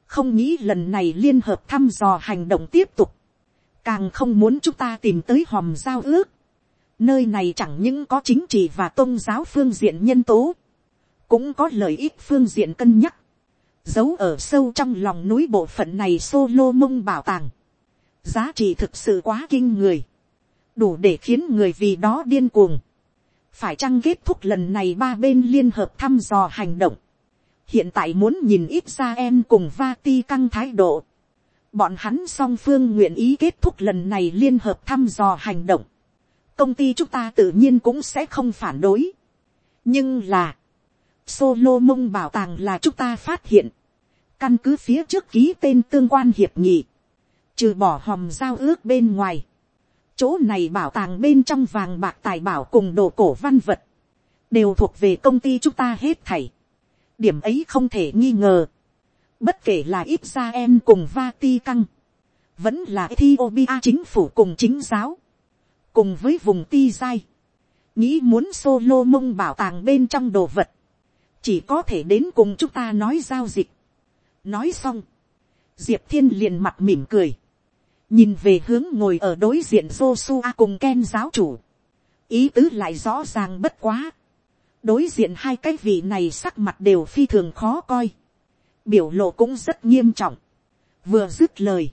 không nghĩ lần này liên hợp thăm dò hành động tiếp tục, càng không muốn chúng ta tìm tới hòm giao ước, nơi này chẳng những có chính trị và tôn giáo phương diện nhân tố, cũng có lợi ích phương diện cân nhắc, giấu ở sâu trong lòng núi bộ phận này solo mông bảo tàng, giá trị thực sự quá kinh người, đủ để khiến người vì đó điên cuồng, phải chăng kết thúc lần này ba bên liên hợp thăm dò hành động, hiện tại muốn nhìn ít ra em cùng va ti căng thái độ, bọn hắn song phương nguyện ý kết thúc lần này liên hợp thăm dò hành động, công ty chúng ta tự nhiên cũng sẽ không phản đối. nhưng là, solo mông bảo tàng là chúng ta phát hiện, căn cứ phía trước ký tên tương quan hiệp nghị, trừ bỏ hòm giao ước bên ngoài, chỗ này bảo tàng bên trong vàng bạc tài bảo cùng đồ cổ văn vật, đều thuộc về công ty chúng ta hết thảy điểm ấy không thể nghi ngờ. bất kể là Israel cùng Vatican, vẫn là ethiopia chính phủ cùng chính giáo, cùng với vùng ti giai, nghĩ muốn solo mông bảo tàng bên trong đồ vật, chỉ có thể đến cùng chúng ta nói giao dịch. nói xong, diệp thiên liền mặt mỉm cười, nhìn về hướng ngồi ở đối diện Joshua cùng Ken giáo chủ, ý tứ lại rõ ràng bất quá, đối diện hai cái vị này sắc mặt đều phi thường khó coi, biểu lộ cũng rất nghiêm trọng, vừa dứt lời,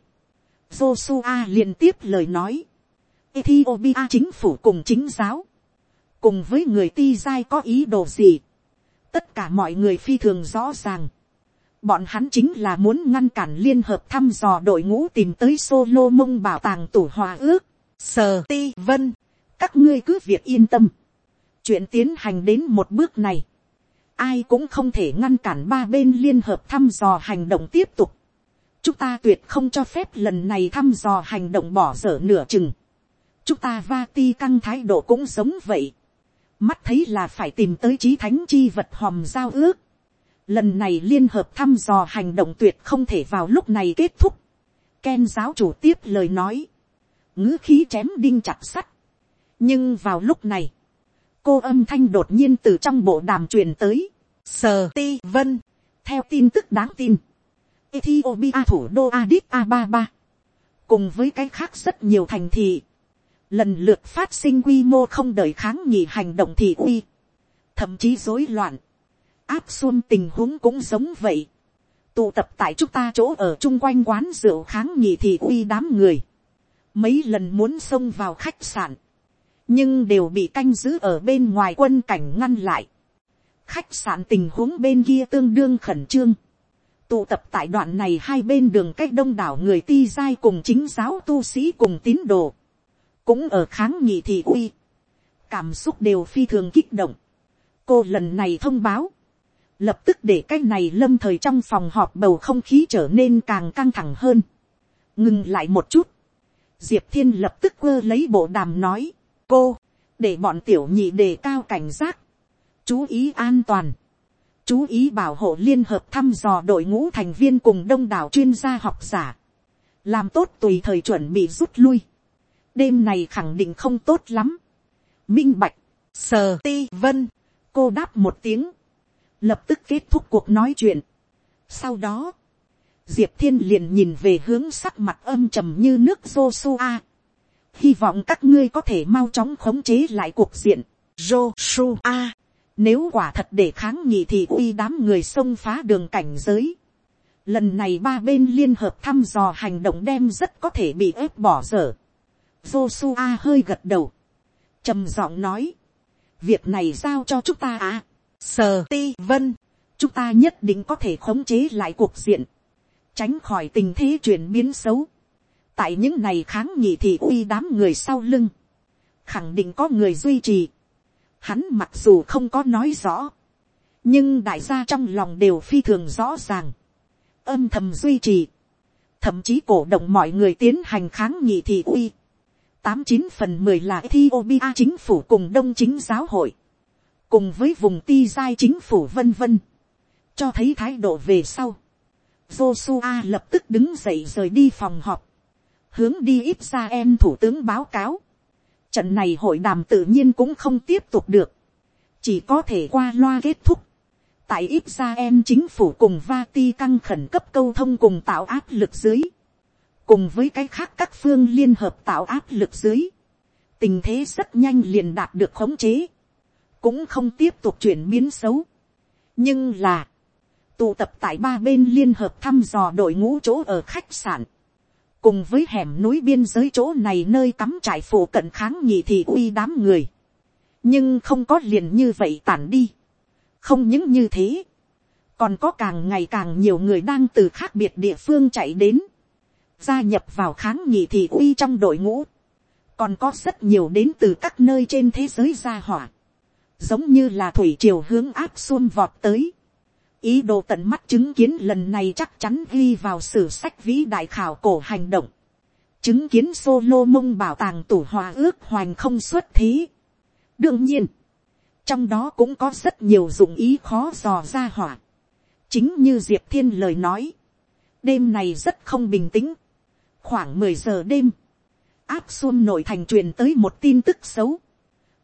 Joshua liền tiếp lời nói, Ethiopia chính phủ cùng chính giáo, cùng với người ti giai có ý đồ gì, tất cả mọi người phi thường rõ ràng, bọn hắn chính là muốn ngăn cản liên hợp thăm dò đội ngũ tìm tới solo mông bảo tàng tủ hòa ước, sờ ti vân, các ngươi cứ việc yên tâm, chuyện tiến hành đến một bước này, ai cũng không thể ngăn cản ba bên liên hợp thăm dò hành động tiếp tục, chúng ta tuyệt không cho phép lần này thăm dò hành động bỏ dở nửa chừng, chúng ta va ti căng thái độ cũng giống vậy, mắt thấy là phải tìm tới trí thánh chi vật hòm giao ước, lần này liên hợp thăm dò hành động tuyệt không thể vào lúc này kết thúc. Ken giáo chủ tiếp lời nói, ngữ khí chém đinh chặt sắt. nhưng vào lúc này, cô âm thanh đột nhiên từ trong bộ đàm truyền tới, sờ ti vân, theo tin tức đáng tin, Ethiopia thủ đô Addis Ababa, cùng với cái khác rất nhiều thành thị, lần lượt phát sinh quy mô không đợi kháng nghị hành động thị uy, thậm chí rối loạn, áp xuân tình huống cũng giống vậy. tụ tập tại chúng ta chỗ ở chung quanh quán rượu kháng nghị thị uy đám người. mấy lần muốn xông vào khách sạn, nhưng đều bị canh giữ ở bên ngoài quân cảnh ngăn lại. khách sạn tình huống bên kia tương đương khẩn trương. tụ tập tại đoạn này hai bên đường cách đông đảo người ti giai cùng chính giáo tu sĩ cùng tín đồ. cũng ở kháng nghị thị uy. cảm xúc đều phi thường kích động. cô lần này thông báo lập tức để cái này lâm thời trong phòng họp bầu không khí trở nên càng căng thẳng hơn. ngừng lại một chút. diệp thiên lập tức quơ lấy bộ đàm nói, cô, để bọn tiểu nhị đề cao cảnh giác, chú ý an toàn, chú ý bảo hộ liên hợp thăm dò đội ngũ thành viên cùng đông đảo chuyên gia học giả, làm tốt tùy thời chuẩn bị rút lui, đêm này khẳng định không tốt lắm, minh bạch, sờ ti vân, cô đáp một tiếng, lập tức kết thúc cuộc nói chuyện. Sau đó, diệp thiên liền nhìn về hướng sắc mặt âm trầm như nước Joshua hy vọng các ngươi có thể mau chóng khống chế lại cuộc diện. Joshua, nếu quả thật để kháng nghị thì uy đám người xông phá đường cảnh giới. lần này ba bên liên hợp thăm dò hành động đem rất có thể bị ép bỏ dở. Joshua hơi gật đầu, trầm giọng nói, việc này giao cho chúng ta à Sờ ti vân, chúng ta nhất định có thể khống chế lại cuộc diện, tránh khỏi tình thế chuyển biến xấu tại những này kháng nghị thì uy đám người sau lưng, khẳng định có người duy trì. Hắn mặc dù không có nói rõ, nhưng đại gia trong lòng đều phi thường rõ ràng, âm thầm duy trì, thậm chí cổ động mọi người tiến hành kháng nghị thì uy. tám chín phần mười là Ethiopia chính phủ cùng đông chính giáo hội. Cùng với vùng ti giai chính phủ vân vân, cho thấy thái độ về sau. Joshua lập tức đứng dậy rời đi phòng họp, hướng đi ít ra em thủ tướng báo cáo. Trận này hội đàm tự nhiên cũng không tiếp tục được, chỉ có thể qua loa kết thúc. tại ít ra em chính phủ cùng Vati căng khẩn cấp câu thông cùng tạo áp lực dưới, cùng với cái khác các phương liên hợp tạo áp lực dưới, tình thế rất nhanh liền đạt được khống chế, cũng không tiếp tục chuyển biến xấu. nhưng là, tụ tập tại ba bên liên hợp thăm dò đội ngũ chỗ ở khách sạn, cùng với hẻm núi biên giới chỗ này nơi cắm trại phủ cận kháng nhị thì uy đám người, nhưng không có liền như vậy tản đi, không những như thế, còn có càng ngày càng nhiều người đang từ khác biệt địa phương chạy đến, gia nhập vào kháng nhị thì uy trong đội ngũ, còn có rất nhiều đến từ các nơi trên thế giới gia hỏa, giống như là thủy triều hướng áp xuôn vọt tới, ý đồ tận mắt chứng kiến lần này chắc chắn ghi vào sử sách vĩ đại khảo cổ hành động, chứng kiến solo mông bảo tàng tủ hòa ước hoành không xuất thế. đương nhiên, trong đó cũng có rất nhiều dụng ý khó dò ra hỏa, chính như diệp thiên lời nói, đêm này rất không bình tĩnh, khoảng mười giờ đêm, áp xuân nội thành truyền tới một tin tức xấu,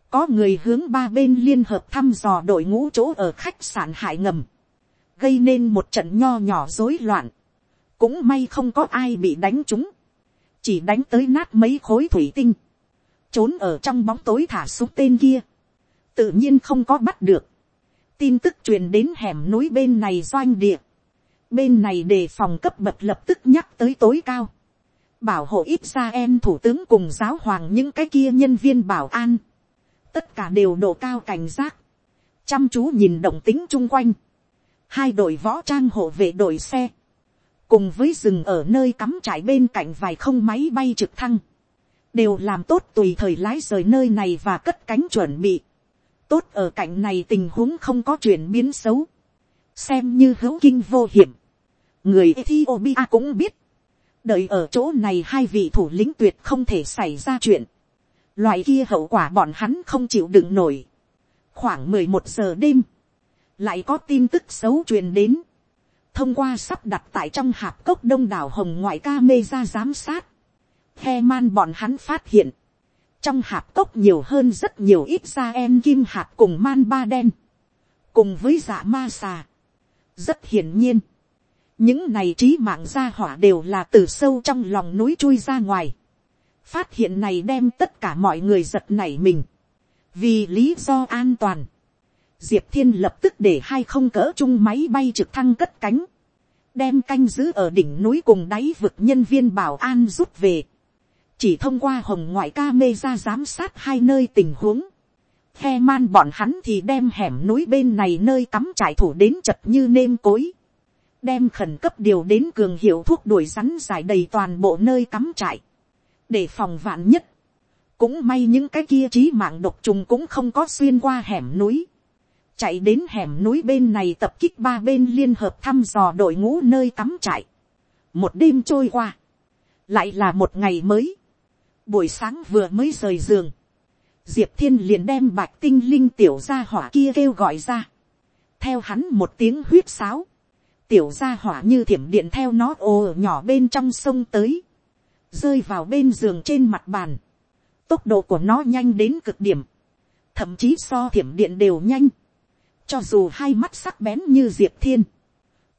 có người hướng ba bên liên hợp thăm dò đội ngũ chỗ ở khách sạn hải ngầm, gây nên một trận nho nhỏ rối loạn, cũng may không có ai bị đánh trúng, chỉ đánh tới nát mấy khối thủy tinh, trốn ở trong bóng tối thả xuống tên kia, tự nhiên không có bắt được, tin tức truyền đến hẻm núi bên này doanh địa, bên này đề phòng cấp bậc lập tức nhắc tới tối cao, bảo hộ ít ra em thủ tướng cùng giáo hoàng những cái kia nhân viên bảo an, tất cả đều độ cao cảnh giác, chăm chú nhìn động tính chung quanh, hai đội võ trang hộ vệ đội xe, cùng với rừng ở nơi cắm trải bên cạnh vài không máy bay trực thăng, đều làm tốt tùy thời lái rời nơi này và cất cánh chuẩn bị. tốt ở cạnh này tình huống không có chuyển biến xấu, xem như hữu kinh vô hiểm. người Ethiopia cũng biết, đợi ở chỗ này hai vị thủ lĩnh tuyệt không thể xảy ra chuyện. loại kia hậu quả bọn hắn không chịu đựng nổi. khoảng mười một giờ đêm, lại có tin tức xấu truyền đến, thông qua sắp đặt tại trong hạp cốc đông đảo hồng ngoại ca mê ra giám sát, he man bọn hắn phát hiện, trong hạp cốc nhiều hơn rất nhiều ít da em kim hạt cùng man ba đen, cùng với dạ ma xà. rất hiển nhiên, những này trí mạng gia hỏa đều là từ sâu trong lòng núi chui ra ngoài. phát hiện này đem tất cả mọi người giật nảy mình, vì lý do an toàn, diệp thiên lập tức để hai không cỡ chung máy bay trực thăng cất cánh, đem canh giữ ở đỉnh núi cùng đáy vực nhân viên bảo an rút về, chỉ thông qua hồng ngoại ca mê ra giám sát hai nơi tình huống, khe man bọn hắn thì đem hẻm núi bên này nơi cắm trải thủ đến chật như nêm cối. Đem khẩn cấp điều đến cường hiệu thuốc đuổi rắn giải đầy toàn bộ nơi cắm trại. Để phòng vạn nhất. Cũng may những cái kia trí mạng độc trùng cũng không có xuyên qua hẻm núi chạy đến hẻm núi bên này tập kích ba bên liên hợp thăm dò đội ngũ nơi cắm trại. một đêm trôi qua, lại là một ngày mới. buổi sáng vừa mới rời giường, diệp thiên liền đem bạch tinh linh tiểu gia hỏa kia kêu gọi ra. theo hắn một tiếng huyết sáo, tiểu gia hỏa như thiểm điện theo nó ồ nhỏ bên trong sông tới, rơi vào bên giường trên mặt bàn. tốc độ của nó nhanh đến cực điểm, thậm chí so thiểm điện đều nhanh cho dù hai mắt sắc bén như diệp thiên.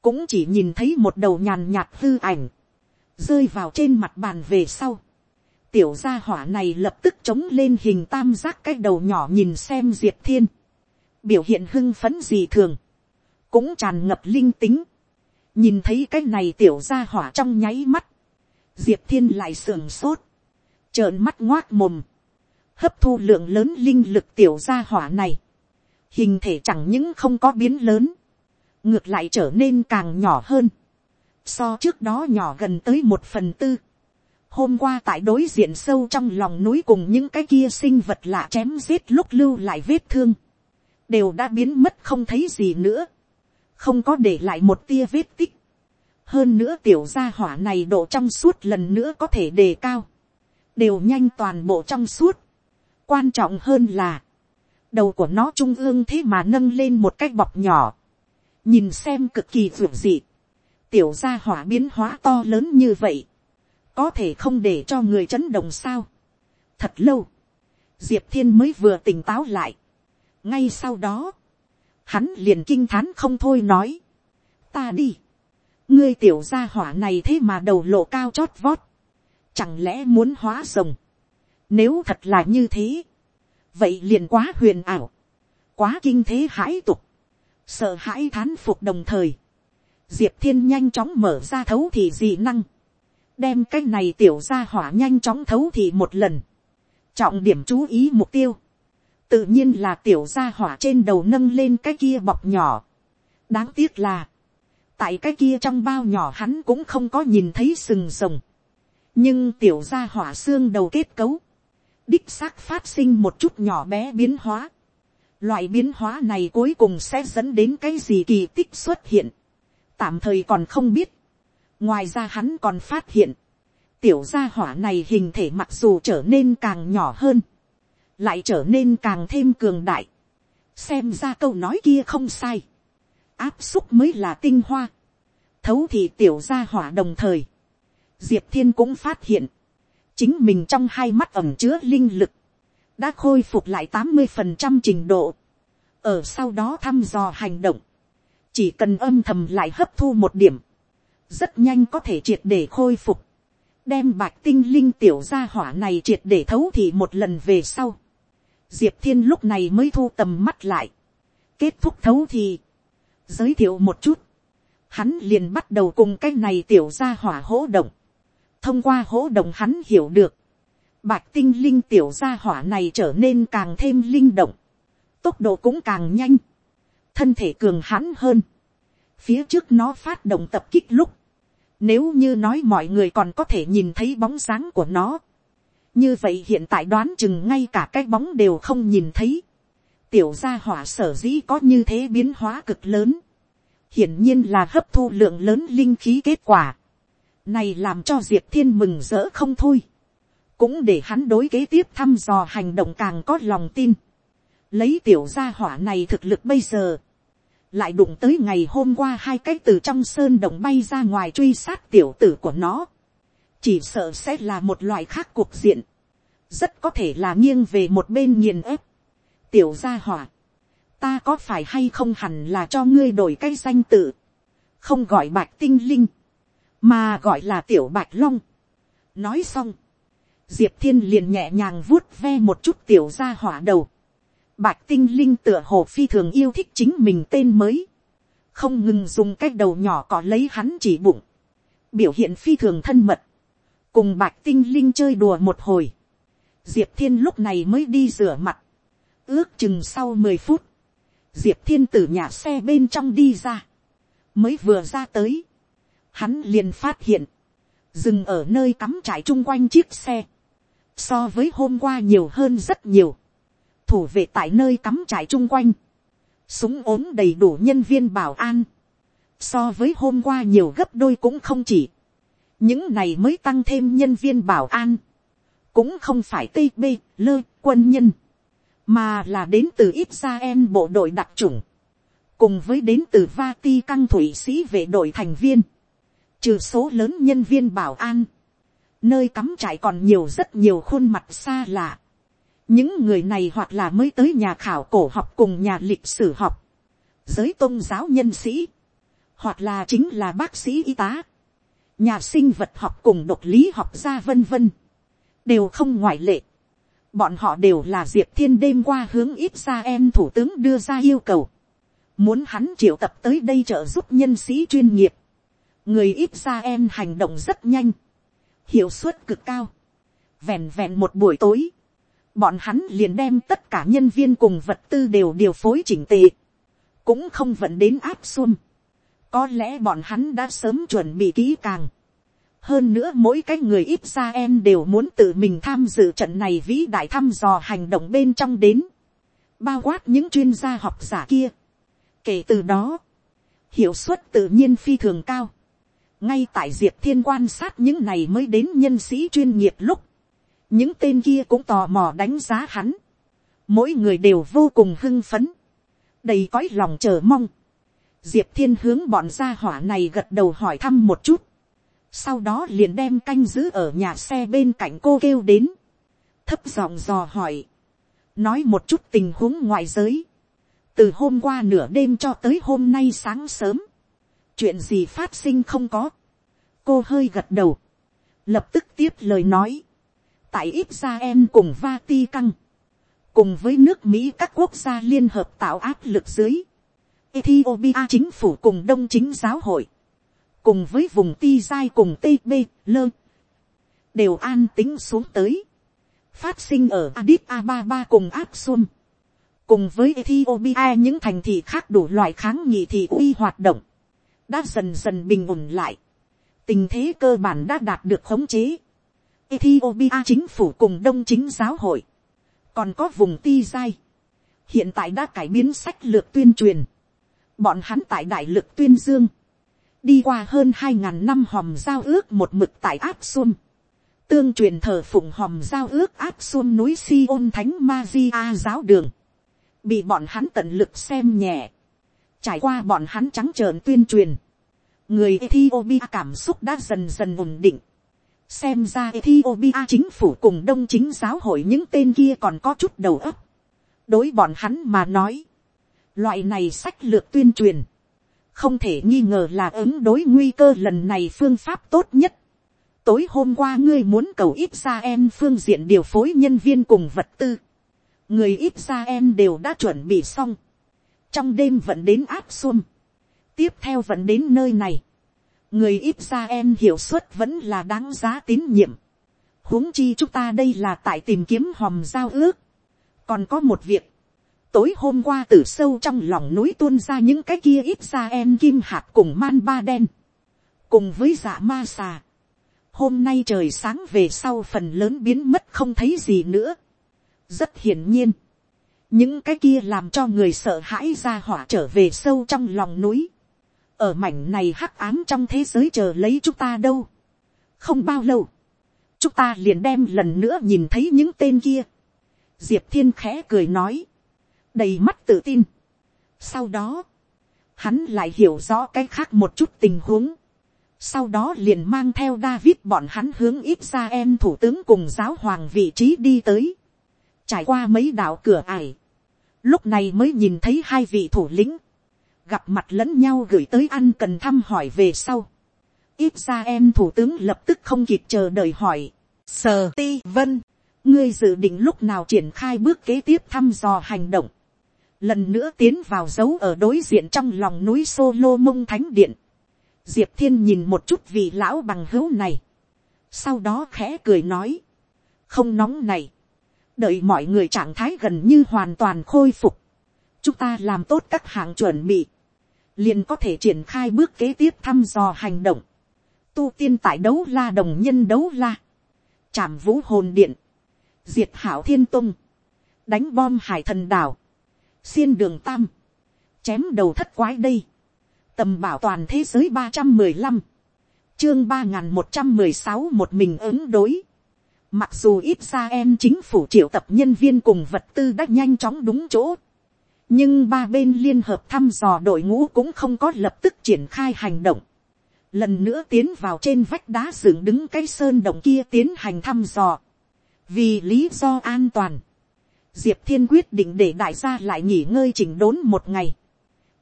Cũng chỉ nhìn thấy một đầu nhàn nhạt hư ảnh. Rơi vào trên mặt bàn về sau. Tiểu gia hỏa này lập tức chống lên hình tam giác cái đầu nhỏ nhìn xem diệp thiên. Biểu hiện hưng phấn gì thường. Cũng tràn ngập linh tính. Nhìn thấy cái này tiểu gia hỏa trong nháy mắt. Diệp thiên lại sườn sốt. Trợn mắt ngoác mồm hấp thu lượng lớn linh lực tiểu gia hỏa này, hình thể chẳng những không có biến lớn, ngược lại trở nên càng nhỏ hơn, so trước đó nhỏ gần tới một phần tư. Hôm qua tại đối diện sâu trong lòng núi cùng những cái kia sinh vật lạ chém giết lúc lưu lại vết thương, đều đã biến mất không thấy gì nữa, không có để lại một tia vết tích. hơn nữa tiểu gia hỏa này độ trong suốt lần nữa có thể đề cao, đều nhanh toàn bộ trong suốt. quan trọng hơn là, đầu của nó trung ương thế mà nâng lên một cái bọc nhỏ, nhìn xem cực kỳ ruộng dị, tiểu gia hỏa biến hóa to lớn như vậy, có thể không để cho người chấn động sao. thật lâu, diệp thiên mới vừa tỉnh táo lại. ngay sau đó, hắn liền kinh thán không thôi nói, ta đi, ngươi tiểu gia hỏa này thế mà đầu lộ cao chót vót, chẳng lẽ muốn hóa rồng, nếu thật là như thế, vậy liền quá huyền ảo, quá kinh thế hãi tục, sợ hãi thán phục đồng thời, diệp thiên nhanh chóng mở ra thấu thì dị năng, đem cái này tiểu gia hỏa nhanh chóng thấu thì một lần, trọng điểm chú ý mục tiêu, tự nhiên là tiểu gia hỏa trên đầu nâng lên cái kia bọc nhỏ. đáng tiếc là, tại cái kia trong bao nhỏ hắn cũng không có nhìn thấy sừng rồng, nhưng tiểu gia hỏa xương đầu kết cấu, đích xác phát sinh một chút nhỏ bé biến hóa. Loại biến hóa này cuối cùng sẽ dẫn đến cái gì kỳ tích xuất hiện. Tạm thời còn không biết. Ngoài ra hắn còn phát hiện. Tiểu gia hỏa này hình thể mặc dù trở nên càng nhỏ hơn. Lại trở nên càng thêm cường đại. Xem ra câu nói kia không sai. Áp xúc mới là tinh hoa. Thấu thì tiểu gia hỏa đồng thời. Diệp Thiên cũng phát hiện chính mình trong hai mắt ẩm chứa linh lực, đã khôi phục lại tám mươi phần trăm trình độ, ở sau đó thăm dò hành động, chỉ cần âm thầm lại hấp thu một điểm, rất nhanh có thể triệt để khôi phục, đem bạch tinh linh tiểu gia hỏa này triệt để thấu thì một lần về sau, diệp thiên lúc này mới thu tầm mắt lại, kết thúc thấu thì, giới thiệu một chút, hắn liền bắt đầu cùng cái này tiểu gia hỏa hỗ động, thông qua hỗ động hắn hiểu được, bạch tinh linh tiểu gia hỏa này trở nên càng thêm linh động, tốc độ cũng càng nhanh, thân thể cường hãn hơn, phía trước nó phát động tập kích lúc, nếu như nói mọi người còn có thể nhìn thấy bóng dáng của nó, như vậy hiện tại đoán chừng ngay cả cái bóng đều không nhìn thấy, tiểu gia hỏa sở dĩ có như thế biến hóa cực lớn, hiển nhiên là hấp thu lượng lớn linh khí kết quả, này làm cho Diệp Thiên mừng rỡ không thôi. Cũng để hắn đối kế tiếp thăm dò hành động càng có lòng tin. Lấy tiểu gia hỏa này thực lực bây giờ. Lại đụng tới ngày hôm qua hai cái từ trong sơn động bay ra ngoài truy sát tiểu tử của nó. Chỉ sợ sẽ là một loại khác cuộc diện. Rất có thể là nghiêng về một bên nghiền ép. Tiểu gia hỏa. Ta có phải hay không hẳn là cho ngươi đổi cái danh tự. Không gọi bạch tinh linh mà gọi là tiểu bạch long. nói xong, diệp thiên liền nhẹ nhàng vuốt ve một chút tiểu ra hỏa đầu. bạch tinh linh tựa hồ phi thường yêu thích chính mình tên mới, không ngừng dùng cái đầu nhỏ có lấy hắn chỉ bụng, biểu hiện phi thường thân mật, cùng bạch tinh linh chơi đùa một hồi, diệp thiên lúc này mới đi rửa mặt, ước chừng sau mười phút, diệp thiên từ nhà xe bên trong đi ra, mới vừa ra tới, hắn liền phát hiện, dừng ở nơi cắm trải chung quanh chiếc xe, so với hôm qua nhiều hơn rất nhiều, thủ vệ tại nơi cắm trải chung quanh, súng ốm đầy đủ nhân viên bảo an, so với hôm qua nhiều gấp đôi cũng không chỉ, những này mới tăng thêm nhân viên bảo an, cũng không phải tây bê lơ quân nhân, mà là đến từ ít ra em bộ đội đặc trùng, cùng với đến từ va ti căng thủy sĩ vệ đội thành viên, trừ số lớn nhân viên bảo an, nơi cắm trại còn nhiều rất nhiều khuôn mặt xa lạ. những người này hoặc là mới tới nhà khảo cổ học cùng nhà lịch sử học, giới tôn giáo nhân sĩ, hoặc là chính là bác sĩ y tá, nhà sinh vật học cùng độc lý học gia vân vân, đều không ngoại lệ. Bọn họ đều là diệp thiên đêm qua hướng ít ra em thủ tướng đưa ra yêu cầu. Muốn hắn triệu tập tới đây trợ giúp nhân sĩ chuyên nghiệp người ít ra em hành động rất nhanh, hiệu suất cực cao, vẹn vẹn một buổi tối, bọn hắn liền đem tất cả nhân viên cùng vật tư đều điều phối chỉnh tề, cũng không vận đến áp xuông, có lẽ bọn hắn đã sớm chuẩn bị kỹ càng, hơn nữa mỗi cái người ít ra em đều muốn tự mình tham dự trận này vĩ đại thăm dò hành động bên trong đến, bao quát những chuyên gia học giả kia. kể từ đó, hiệu suất tự nhiên phi thường cao, ngay tại diệp thiên quan sát những này mới đến nhân sĩ chuyên nghiệp lúc, những tên kia cũng tò mò đánh giá hắn, mỗi người đều vô cùng hưng phấn, đầy cõi lòng chờ mong, diệp thiên hướng bọn gia hỏa này gật đầu hỏi thăm một chút, sau đó liền đem canh giữ ở nhà xe bên cạnh cô kêu đến, thấp giọng dò hỏi, nói một chút tình huống ngoại giới, từ hôm qua nửa đêm cho tới hôm nay sáng sớm, chuyện gì phát sinh không có, cô hơi gật đầu, lập tức tiếp lời nói, tại ít ra em cùng Vati căng, cùng với nước mỹ các quốc gia liên hợp tạo áp lực dưới, Ethiopia chính phủ cùng đông chính giáo hội, cùng với vùng ti giai cùng tb lơ, đều an tính xuống tới, phát sinh ở Addis Ababa cùng áp xuân, cùng với Ethiopia những thành thị khác đủ loại kháng nghị thị uy hoạt động, đã dần dần bình ổn lại, tình thế cơ bản đã đạt được khống chế. Ethiopia chính phủ cùng đông chính giáo hội, còn có vùng ti dai. hiện tại đã cải biến sách lược tuyên truyền, bọn hắn tại đại lực tuyên dương, đi qua hơn hai ngàn năm hòm giao ước một mực tại áp xuân, tương truyền thờ phụng hòm giao ước áp xuân núi si ôn thánh ma di a giáo đường, bị bọn hắn tận lực xem nhẹ, trải qua bọn hắn trắng trợn tuyên truyền, người Ethiopia cảm xúc đã dần dần ổn định, xem ra Ethiopia chính phủ cùng đông chính giáo hội những tên kia còn có chút đầu óc, đối bọn hắn mà nói, loại này sách lược tuyên truyền, không thể nghi ngờ là ứng đối nguy cơ lần này phương pháp tốt nhất. tối hôm qua ngươi muốn cầu ít ra em phương diện điều phối nhân viên cùng vật tư. người ít ra em đều đã chuẩn bị xong trong đêm vẫn đến áp xuông, tiếp theo vẫn đến nơi này. người ít ra em hiệu suất vẫn là đáng giá tín nhiệm. huống chi chúng ta đây là tại tìm kiếm hòm giao ước. còn có một việc tối hôm qua từ sâu trong lòng núi tuôn ra những cái kia ít ra em kim hạt cùng man ba đen, cùng với dạ ma xà. hôm nay trời sáng về sau phần lớn biến mất không thấy gì nữa. rất hiển nhiên, những cái kia làm cho người sợ hãi ra hỏa trở về sâu trong lòng núi. ở mảnh này hắc ám trong thế giới chờ lấy chúng ta đâu. không bao lâu, chúng ta liền đem lần nữa nhìn thấy những tên kia. diệp thiên khẽ cười nói, đầy mắt tự tin. Sau đó, hắn lại hiểu rõ cái khác một chút tình huống. Sau đó liền mang theo David bọn hắn hướng ít ra em thủ tướng cùng giáo hoàng vị trí đi tới. Trải qua mấy đảo cửa ải. Lúc này mới nhìn thấy hai vị thủ lĩnh. Gặp mặt lẫn nhau gửi tới ăn cần thăm hỏi về sau. Ít ra em thủ tướng lập tức không kịp chờ đợi hỏi. Sờ ti vân. Ngươi dự định lúc nào triển khai bước kế tiếp thăm dò hành động lần nữa tiến vào dấu ở đối diện trong lòng núi solo mông thánh điện. diệp thiên nhìn một chút vị lão bằng hữu này. sau đó khẽ cười nói. không nóng này đợi mọi người trạng thái gần như hoàn toàn khôi phục. chúng ta làm tốt các hạng chuẩn bị. liền có thể triển khai bước kế tiếp thăm dò hành động. tu tiên tại đấu la đồng nhân đấu la. chạm vũ hồn điện. diệt hảo thiên tung. đánh bom hải thần đảo xiên đường tam, chém đầu thất quái đây, tầm bảo toàn thế giới ba trăm mười lăm, chương ba n g h n một trăm mười sáu một mình ứng đối, mặc dù ít ra em chính phủ triệu tập nhân viên cùng vật tư đã nhanh chóng đúng chỗ, nhưng ba bên liên hợp thăm dò đội ngũ cũng không có lập tức triển khai hành động, lần nữa tiến vào trên vách đá dựng đứng cái sơn động kia tiến hành thăm dò, vì lý do an toàn, diệp thiên quyết định để đại gia lại nghỉ ngơi chỉnh đốn một ngày,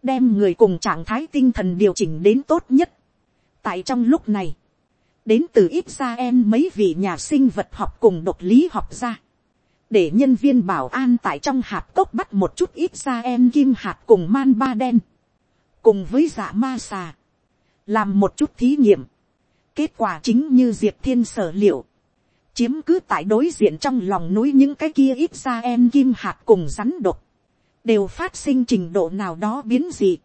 đem người cùng trạng thái tinh thần điều chỉnh đến tốt nhất. tại trong lúc này, đến từ ít ra em mấy vị nhà sinh vật học cùng độc lý học ra, để nhân viên bảo an tại trong hạt cốc bắt một chút ít ra em kim hạt cùng man ba đen, cùng với dạ ma xà, làm một chút thí nghiệm. kết quả chính như diệp thiên sở liệu, chiếm cứ tại đối diện trong lòng núi những cái kia ít ra em kim hạt cùng rắn độc, đều phát sinh trình độ nào đó biến dị.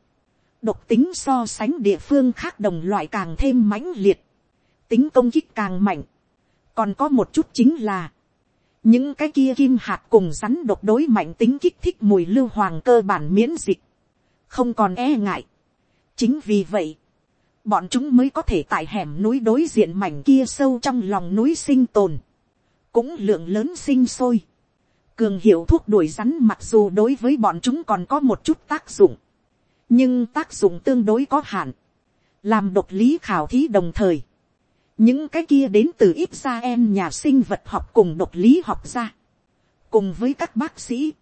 độc tính so sánh địa phương khác đồng loại càng thêm mãnh liệt, tính công kích càng mạnh. còn có một chút chính là, những cái kia kim hạt cùng rắn độc đối mạnh tính kích thích mùi lưu hoàng cơ bản miễn dịch, không còn e ngại. chính vì vậy, bọn chúng mới có thể tại hẻm núi đối diện mảnh kia sâu trong lòng núi sinh tồn, cũng lượng lớn sinh sôi. Cường hiệu thuốc đuổi rắn mặc dù đối với bọn chúng còn có một chút tác dụng, nhưng tác dụng tương đối có hạn, làm độc lý khảo thí đồng thời, những cái kia đến từ ít ra em nhà sinh vật học cùng độc lý học ra, cùng với các bác sĩ,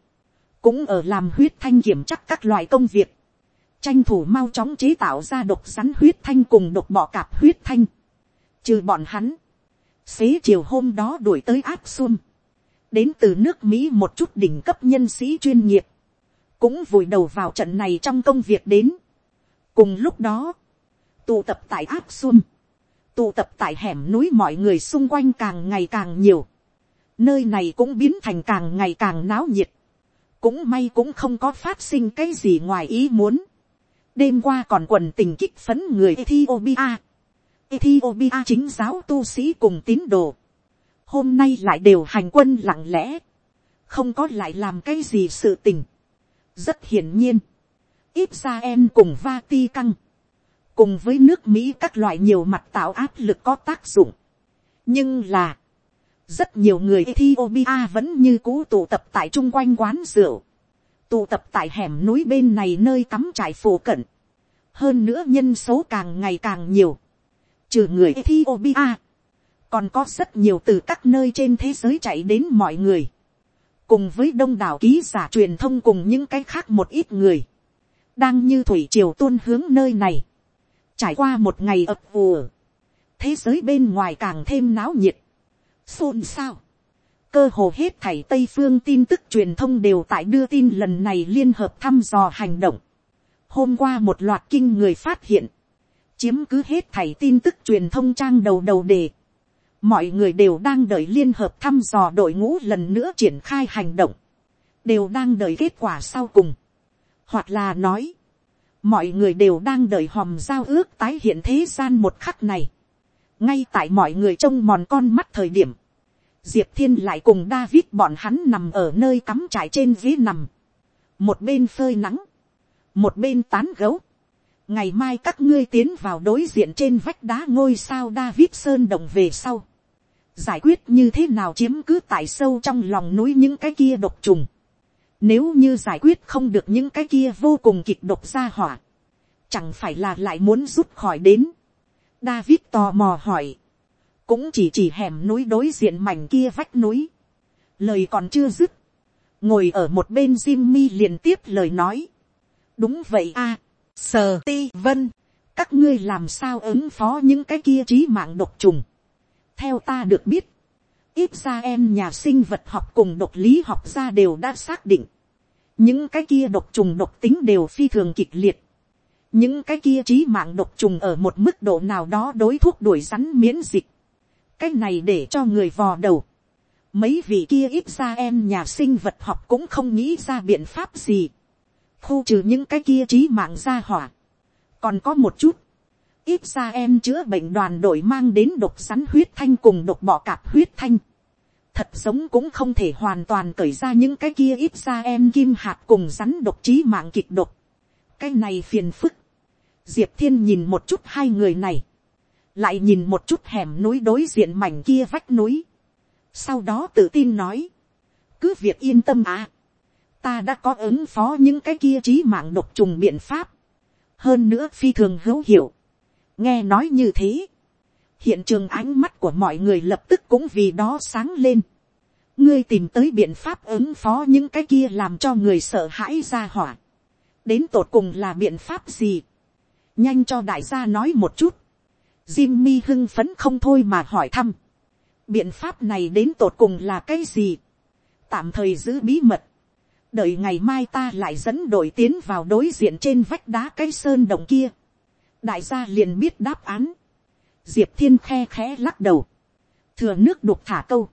cũng ở làm huyết thanh kiểm chắc các loại công việc, tranh thủ mau chóng chế tạo ra độc rắn huyết thanh cùng độc bọ cạp huyết thanh, trừ bọn hắn, xế chiều hôm đó đuổi tới áp xuân, đến từ nước mỹ một chút đỉnh cấp nhân sĩ chuyên nghiệp, cũng vùi đầu vào trận này trong công việc đến. cùng lúc đó, tụ tập tại áp xuân, tụ tập tại hẻm núi mọi người xung quanh càng ngày càng nhiều, nơi này cũng biến thành càng ngày càng náo nhiệt, cũng may cũng không có phát sinh cái gì ngoài ý muốn. đêm qua còn quần tình kích phấn người Ethiopia. Ethiopia chính giáo tu sĩ cùng tín đồ. hôm nay lại đều hành quân lặng lẽ, không có lại làm cái gì sự tình. rất hiển nhiên, ít ra em cùng Vatican căng, cùng với nước mỹ các loại nhiều mặt tạo áp lực có tác dụng. nhưng là, rất nhiều người Ethiopia vẫn như cũ tụ tập tại chung quanh quán rượu, tụ tập tại hẻm núi bên này nơi cắm trại phổ cận. hơn nữa nhân số càng ngày càng nhiều, trừ người Ethiopia, còn có rất nhiều từ các nơi trên thế giới chạy đến mọi người, cùng với đông đảo ký giả truyền thông cùng những cái khác một ít người, đang như thủy triều tuôn hướng nơi này, trải qua một ngày ập ùa, thế giới bên ngoài càng thêm náo nhiệt, xôn xao. Cơ hồ hết thảy Tây phương tin tức truyền thông đều tại đưa tin lần này liên hợp thăm dò hành động. Hôm qua một loạt kinh người phát hiện. Chiếm cứ hết thảy tin tức truyền thông trang đầu đầu đề. Mọi người đều đang đợi liên hợp thăm dò đội ngũ lần nữa triển khai hành động. Đều đang đợi kết quả sau cùng. Hoặc là nói. Mọi người đều đang đợi hòm giao ước tái hiện thế gian một khắc này. Ngay tại mọi người trông mòn con mắt thời điểm, diệp thiên lại cùng david bọn hắn nằm ở nơi cắm trải trên ghế nằm, một bên phơi nắng, một bên tán gấu, ngày mai các ngươi tiến vào đối diện trên vách đá ngôi sao david sơn động về sau, giải quyết như thế nào chiếm cứ tại sâu trong lòng núi những cái kia độc trùng, nếu như giải quyết không được những cái kia vô cùng kịch độc ra hỏa, chẳng phải là lại muốn rút khỏi đến, David tò mò hỏi. Cũng chỉ chỉ hẻm núi đối diện mảnh kia vách núi. Lời còn chưa dứt. Ngồi ở một bên Jimmy liền tiếp lời nói. Đúng vậy a Sờ ti vân. Các ngươi làm sao ứng phó những cái kia trí mạng độc trùng. Theo ta được biết. Ít ra em nhà sinh vật học cùng độc lý học ra đều đã xác định. Những cái kia độc trùng độc tính đều phi thường kịch liệt. Những cái kia trí mạng độc trùng ở một mức độ nào đó đối thuốc đuổi rắn miễn dịch, cái này để cho người vò đầu, mấy vị kia ít ra em nhà sinh vật học cũng không nghĩ ra biện pháp gì, khu trừ những cái kia trí mạng ra hỏa, còn có một chút, ít ra em chữa bệnh đoàn đội mang đến độc rắn huyết thanh cùng độc bọ cạp huyết thanh, thật giống cũng không thể hoàn toàn cởi ra những cái kia ít ra em kim hạt cùng rắn độc trí mạng kịch độc, cái này phiền phức, diệp thiên nhìn một chút hai người này, lại nhìn một chút hẻm núi đối diện mảnh kia vách núi, sau đó tự tin nói, cứ việc yên tâm à, ta đã có ứng phó những cái kia trí mạng độc trùng biện pháp, hơn nữa phi thường hữu hiệu, nghe nói như thế, hiện trường ánh mắt của mọi người lập tức cũng vì đó sáng lên, ngươi tìm tới biện pháp ứng phó những cái kia làm cho người sợ hãi ra hỏa, đến tột cùng là biện pháp gì, nhanh cho đại gia nói một chút. Jimmy hưng phấn không thôi mà hỏi thăm. Biện pháp này đến tột cùng là cái gì? Tạm thời giữ bí mật. Đợi ngày mai ta lại dẫn đội tiến vào đối diện trên vách đá cái sơn đồng kia. Đại gia liền biết đáp án. Diệp thiên khe khẽ lắc đầu. Thừa nước đục thả câu.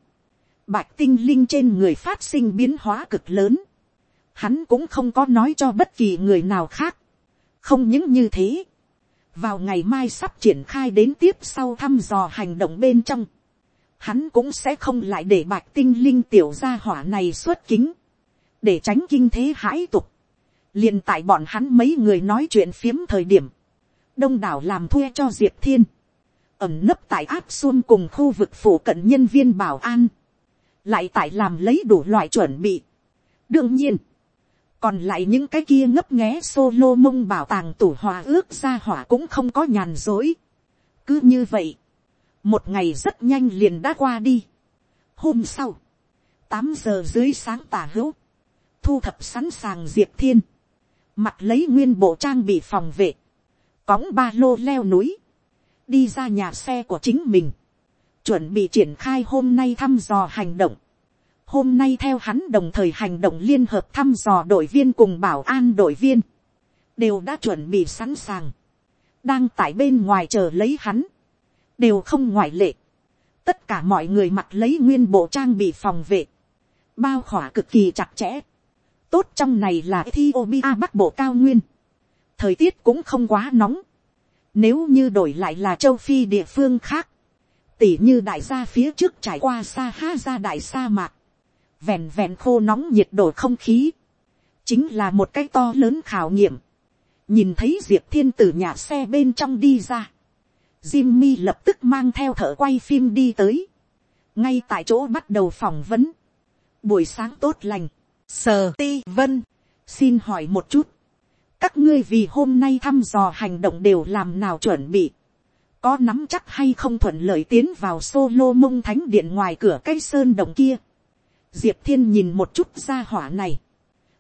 Bạch tinh linh trên người phát sinh biến hóa cực lớn. Hắn cũng không có nói cho bất kỳ người nào khác. Không những như thế vào ngày mai sắp triển khai đến tiếp sau thăm dò hành động bên trong, hắn cũng sẽ không lại để bạch tinh linh tiểu gia hỏa này xuất kính, để tránh kinh thế hãi tục. liền tại bọn hắn mấy người nói chuyện phiếm thời điểm, đông đảo làm thuê cho diệp thiên, ẩm nấp tại áp xuân cùng khu vực phủ cận nhân viên bảo an, lại tại làm lấy đủ loại chuẩn bị. đương nhiên, còn lại những cái kia ngấp nghé solo mông bảo tàng tủ hòa ước ra hỏa cũng không có nhàn dối. cứ như vậy, một ngày rất nhanh liền đã qua đi. hôm sau, tám giờ dưới sáng tà hữu, thu thập sẵn sàng diệp thiên, mặt lấy nguyên bộ trang bị phòng vệ, cõng ba lô leo núi, đi ra nhà xe của chính mình, chuẩn bị triển khai hôm nay thăm dò hành động. Hôm nay theo hắn đồng thời hành động liên hợp thăm dò đội viên cùng bảo an đội viên, đều đã chuẩn bị sẵn sàng, đang tại bên ngoài chờ lấy hắn, đều không ngoại lệ. Tất cả mọi người mặc lấy nguyên bộ trang bị phòng vệ, bao khỏa cực kỳ chặt chẽ. Tốt trong này là Ethiopia bắc bộ cao nguyên. Thời tiết cũng không quá nóng. Nếu như đổi lại là châu Phi địa phương khác. Tỉ như đại gia phía trước trải qua xa ha ra đại sa mạc. Vẹn vẹn khô nóng nhiệt độ không khí. Chính là một cái to lớn khảo nghiệm. Nhìn thấy Diệp Thiên từ nhà xe bên trong đi ra. Jimmy lập tức mang theo thợ quay phim đi tới. Ngay tại chỗ bắt đầu phỏng vấn. Buổi sáng tốt lành. Sờ ti vân. Xin hỏi một chút. Các ngươi vì hôm nay thăm dò hành động đều làm nào chuẩn bị. Có nắm chắc hay không thuận lợi tiến vào solo mông thánh điện ngoài cửa cây sơn động kia. Diệp thiên nhìn một chút ra hỏa này.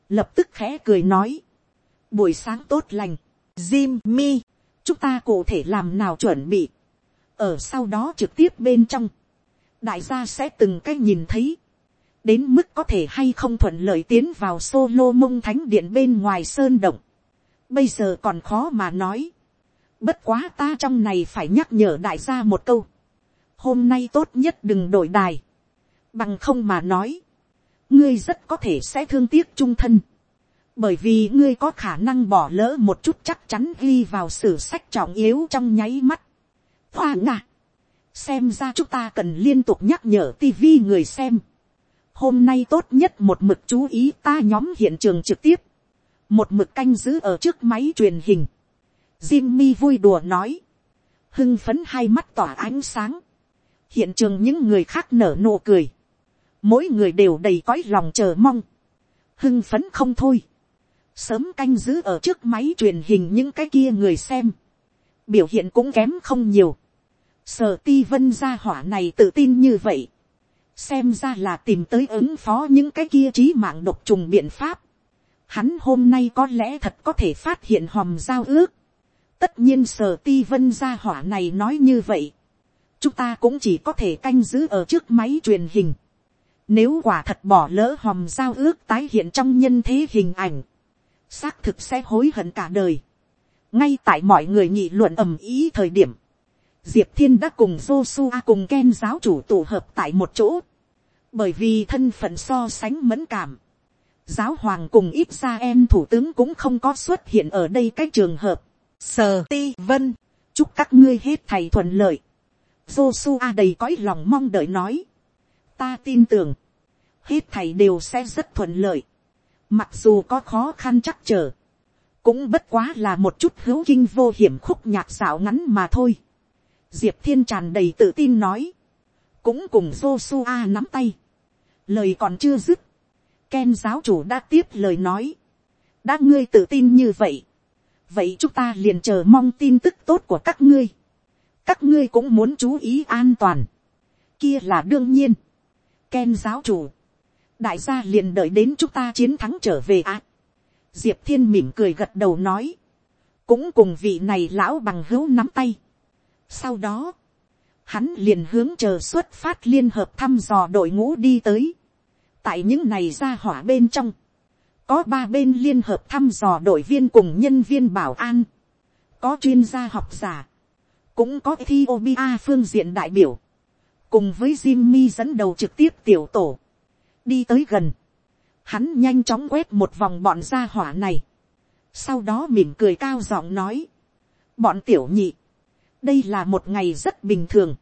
Lập tức khẽ cười nói. Buổi sáng tốt lành. jim mi chúng ta cụ thể làm nào chuẩn bị, ở sau đó trực tiếp bên trong, đại gia sẽ từng cái nhìn thấy, đến mức có thể hay không thuận lợi tiến vào solo mông thánh điện bên ngoài sơn động, bây giờ còn khó mà nói, bất quá ta trong này phải nhắc nhở đại gia một câu, hôm nay tốt nhất đừng đổi đài, bằng không mà nói, ngươi rất có thể sẽ thương tiếc trung thân, bởi vì ngươi có khả năng bỏ lỡ một chút chắc chắn ghi vào sử sách trọng yếu trong nháy mắt. Hoa ngạ, xem ra chúng ta cần liên tục nhắc nhở tivi người xem. hôm nay tốt nhất một mực chú ý ta nhóm hiện trường trực tiếp, một mực canh giữ ở trước máy truyền hình. Jimmy vui đùa nói, hưng phấn hai mắt tỏa ánh sáng, hiện trường những người khác nở nụ cười, mỗi người đều đầy cõi lòng chờ mong, hưng phấn không thôi. Sớm canh giữ ở trước máy truyền hình những cái kia người xem, biểu hiện cũng kém không nhiều, sở ti vân gia hỏa này tự tin như vậy, xem ra là tìm tới ứng phó những cái kia trí mạng độc trùng biện pháp, hắn hôm nay có lẽ thật có thể phát hiện hòm giao ước, tất nhiên sở ti vân gia hỏa này nói như vậy, chúng ta cũng chỉ có thể canh giữ ở trước máy truyền hình, nếu quả thật bỏ lỡ hòm giao ước tái hiện trong nhân thế hình ảnh, xác thực sẽ hối hận cả đời. ngay tại mọi người nghị luận ầm ý thời điểm, diệp thiên đã cùng Joshua cùng Ken giáo chủ tụ hợp tại một chỗ, bởi vì thân phận so sánh mẫn cảm giáo hoàng cùng ít ra em thủ tướng cũng không có xuất hiện ở đây cái trường hợp. sờ ti vân, chúc các ngươi hết thầy thuận lợi. Joshua đầy cõi lòng mong đợi nói. ta tin tưởng, hết thầy đều sẽ rất thuận lợi Mặc dù có khó khăn chắc trở. Cũng bất quá là một chút hữu kinh vô hiểm khúc nhạc xảo ngắn mà thôi. Diệp thiên tràn đầy tự tin nói. Cũng cùng Joshua nắm tay. Lời còn chưa dứt. Ken giáo chủ đã tiếp lời nói. Đã ngươi tự tin như vậy. Vậy chúng ta liền chờ mong tin tức tốt của các ngươi. Các ngươi cũng muốn chú ý an toàn. Kia là đương nhiên. Ken giáo chủ đại gia liền đợi đến chúng ta chiến thắng trở về ạ. À, diệp thiên mỉm cười gật đầu nói, cũng cùng vị này lão bằng hữu nắm tay. sau đó, hắn liền hướng chờ xuất phát liên hợp thăm dò đội ngũ đi tới tại những này ra hỏa bên trong, có ba bên liên hợp thăm dò đội viên cùng nhân viên bảo an, có chuyên gia học giả, cũng có Ethiopia phương diện đại biểu, cùng với Jimmy dẫn đầu trực tiếp tiểu tổ, đi tới gần, hắn nhanh chóng quét một vòng bọn gia hỏa này, sau đó mỉm cười cao giọng nói, bọn tiểu nhị, đây là một ngày rất bình thường,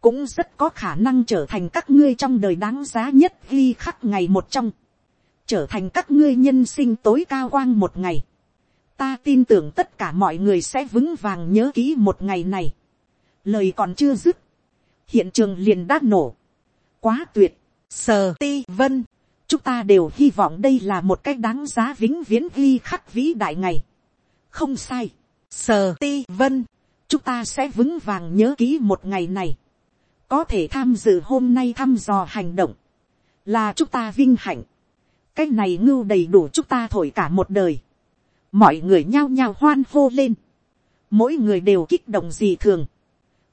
cũng rất có khả năng trở thành các ngươi trong đời đáng giá nhất ghi khắc ngày một trong, trở thành các ngươi nhân sinh tối cao quang một ngày. Ta tin tưởng tất cả mọi người sẽ vững vàng nhớ kỹ một ngày này. Lời còn chưa dứt, hiện trường liền đã nổ. Quá tuyệt, Sờ ti vân. Chúng ta đều hy vọng đây là một cách đáng giá vĩnh viễn ghi khắc vĩ đại ngày. Không sai. Sờ ti vân. Chúng ta sẽ vững vàng nhớ kỹ một ngày này. Có thể tham dự hôm nay thăm dò hành động. Là chúng ta vinh hạnh. cái này ngưu đầy đủ chúng ta thổi cả một đời. mọi người nhao nhao hoan hô lên. mỗi người đều kích động gì thường.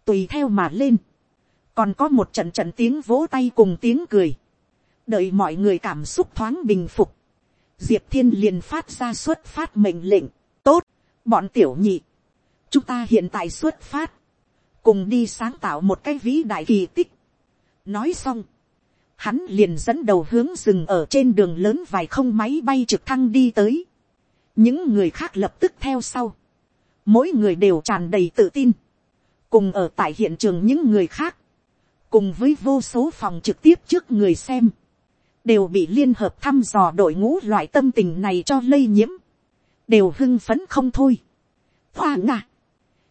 tùy theo mà lên. còn có một trận trận tiếng vỗ tay cùng tiếng cười. đợi mọi người cảm xúc thoáng bình phục. diệp thiên liền phát ra xuất phát mệnh lệnh. tốt, bọn tiểu nhị. chúng ta hiện tại xuất phát cùng đi sáng tạo một cái vĩ đại kỳ tích. nói xong, hắn liền dẫn đầu hướng rừng ở trên đường lớn vài không máy bay trực thăng đi tới. những người khác lập tức theo sau. mỗi người đều tràn đầy tự tin. cùng ở tại hiện trường những người khác. cùng với vô số phòng trực tiếp trước người xem. đều bị liên hợp thăm dò đội ngũ loại tâm tình này cho lây nhiễm. đều hưng phấn không thôi. hoa ngạc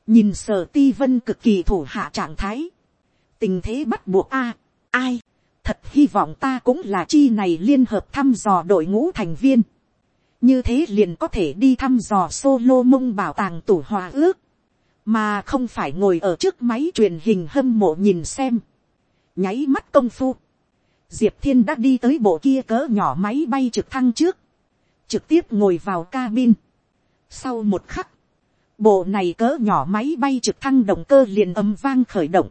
nhìn sở ti vân cực kỳ thủ hạ trạng thái. tình thế bắt buộc a. ai thật hy vọng ta cũng là chi này liên hợp thăm dò đội ngũ thành viên. như thế liền có thể đi thăm dò solo mông bảo tàng tủ hòa ước, mà không phải ngồi ở trước máy truyền hình hâm mộ nhìn xem. nháy mắt công phu, diệp thiên đã đi tới bộ kia cỡ nhỏ máy bay trực thăng trước, trực tiếp ngồi vào cabin. sau một khắc, bộ này cỡ nhỏ máy bay trực thăng động cơ liền âm vang khởi động,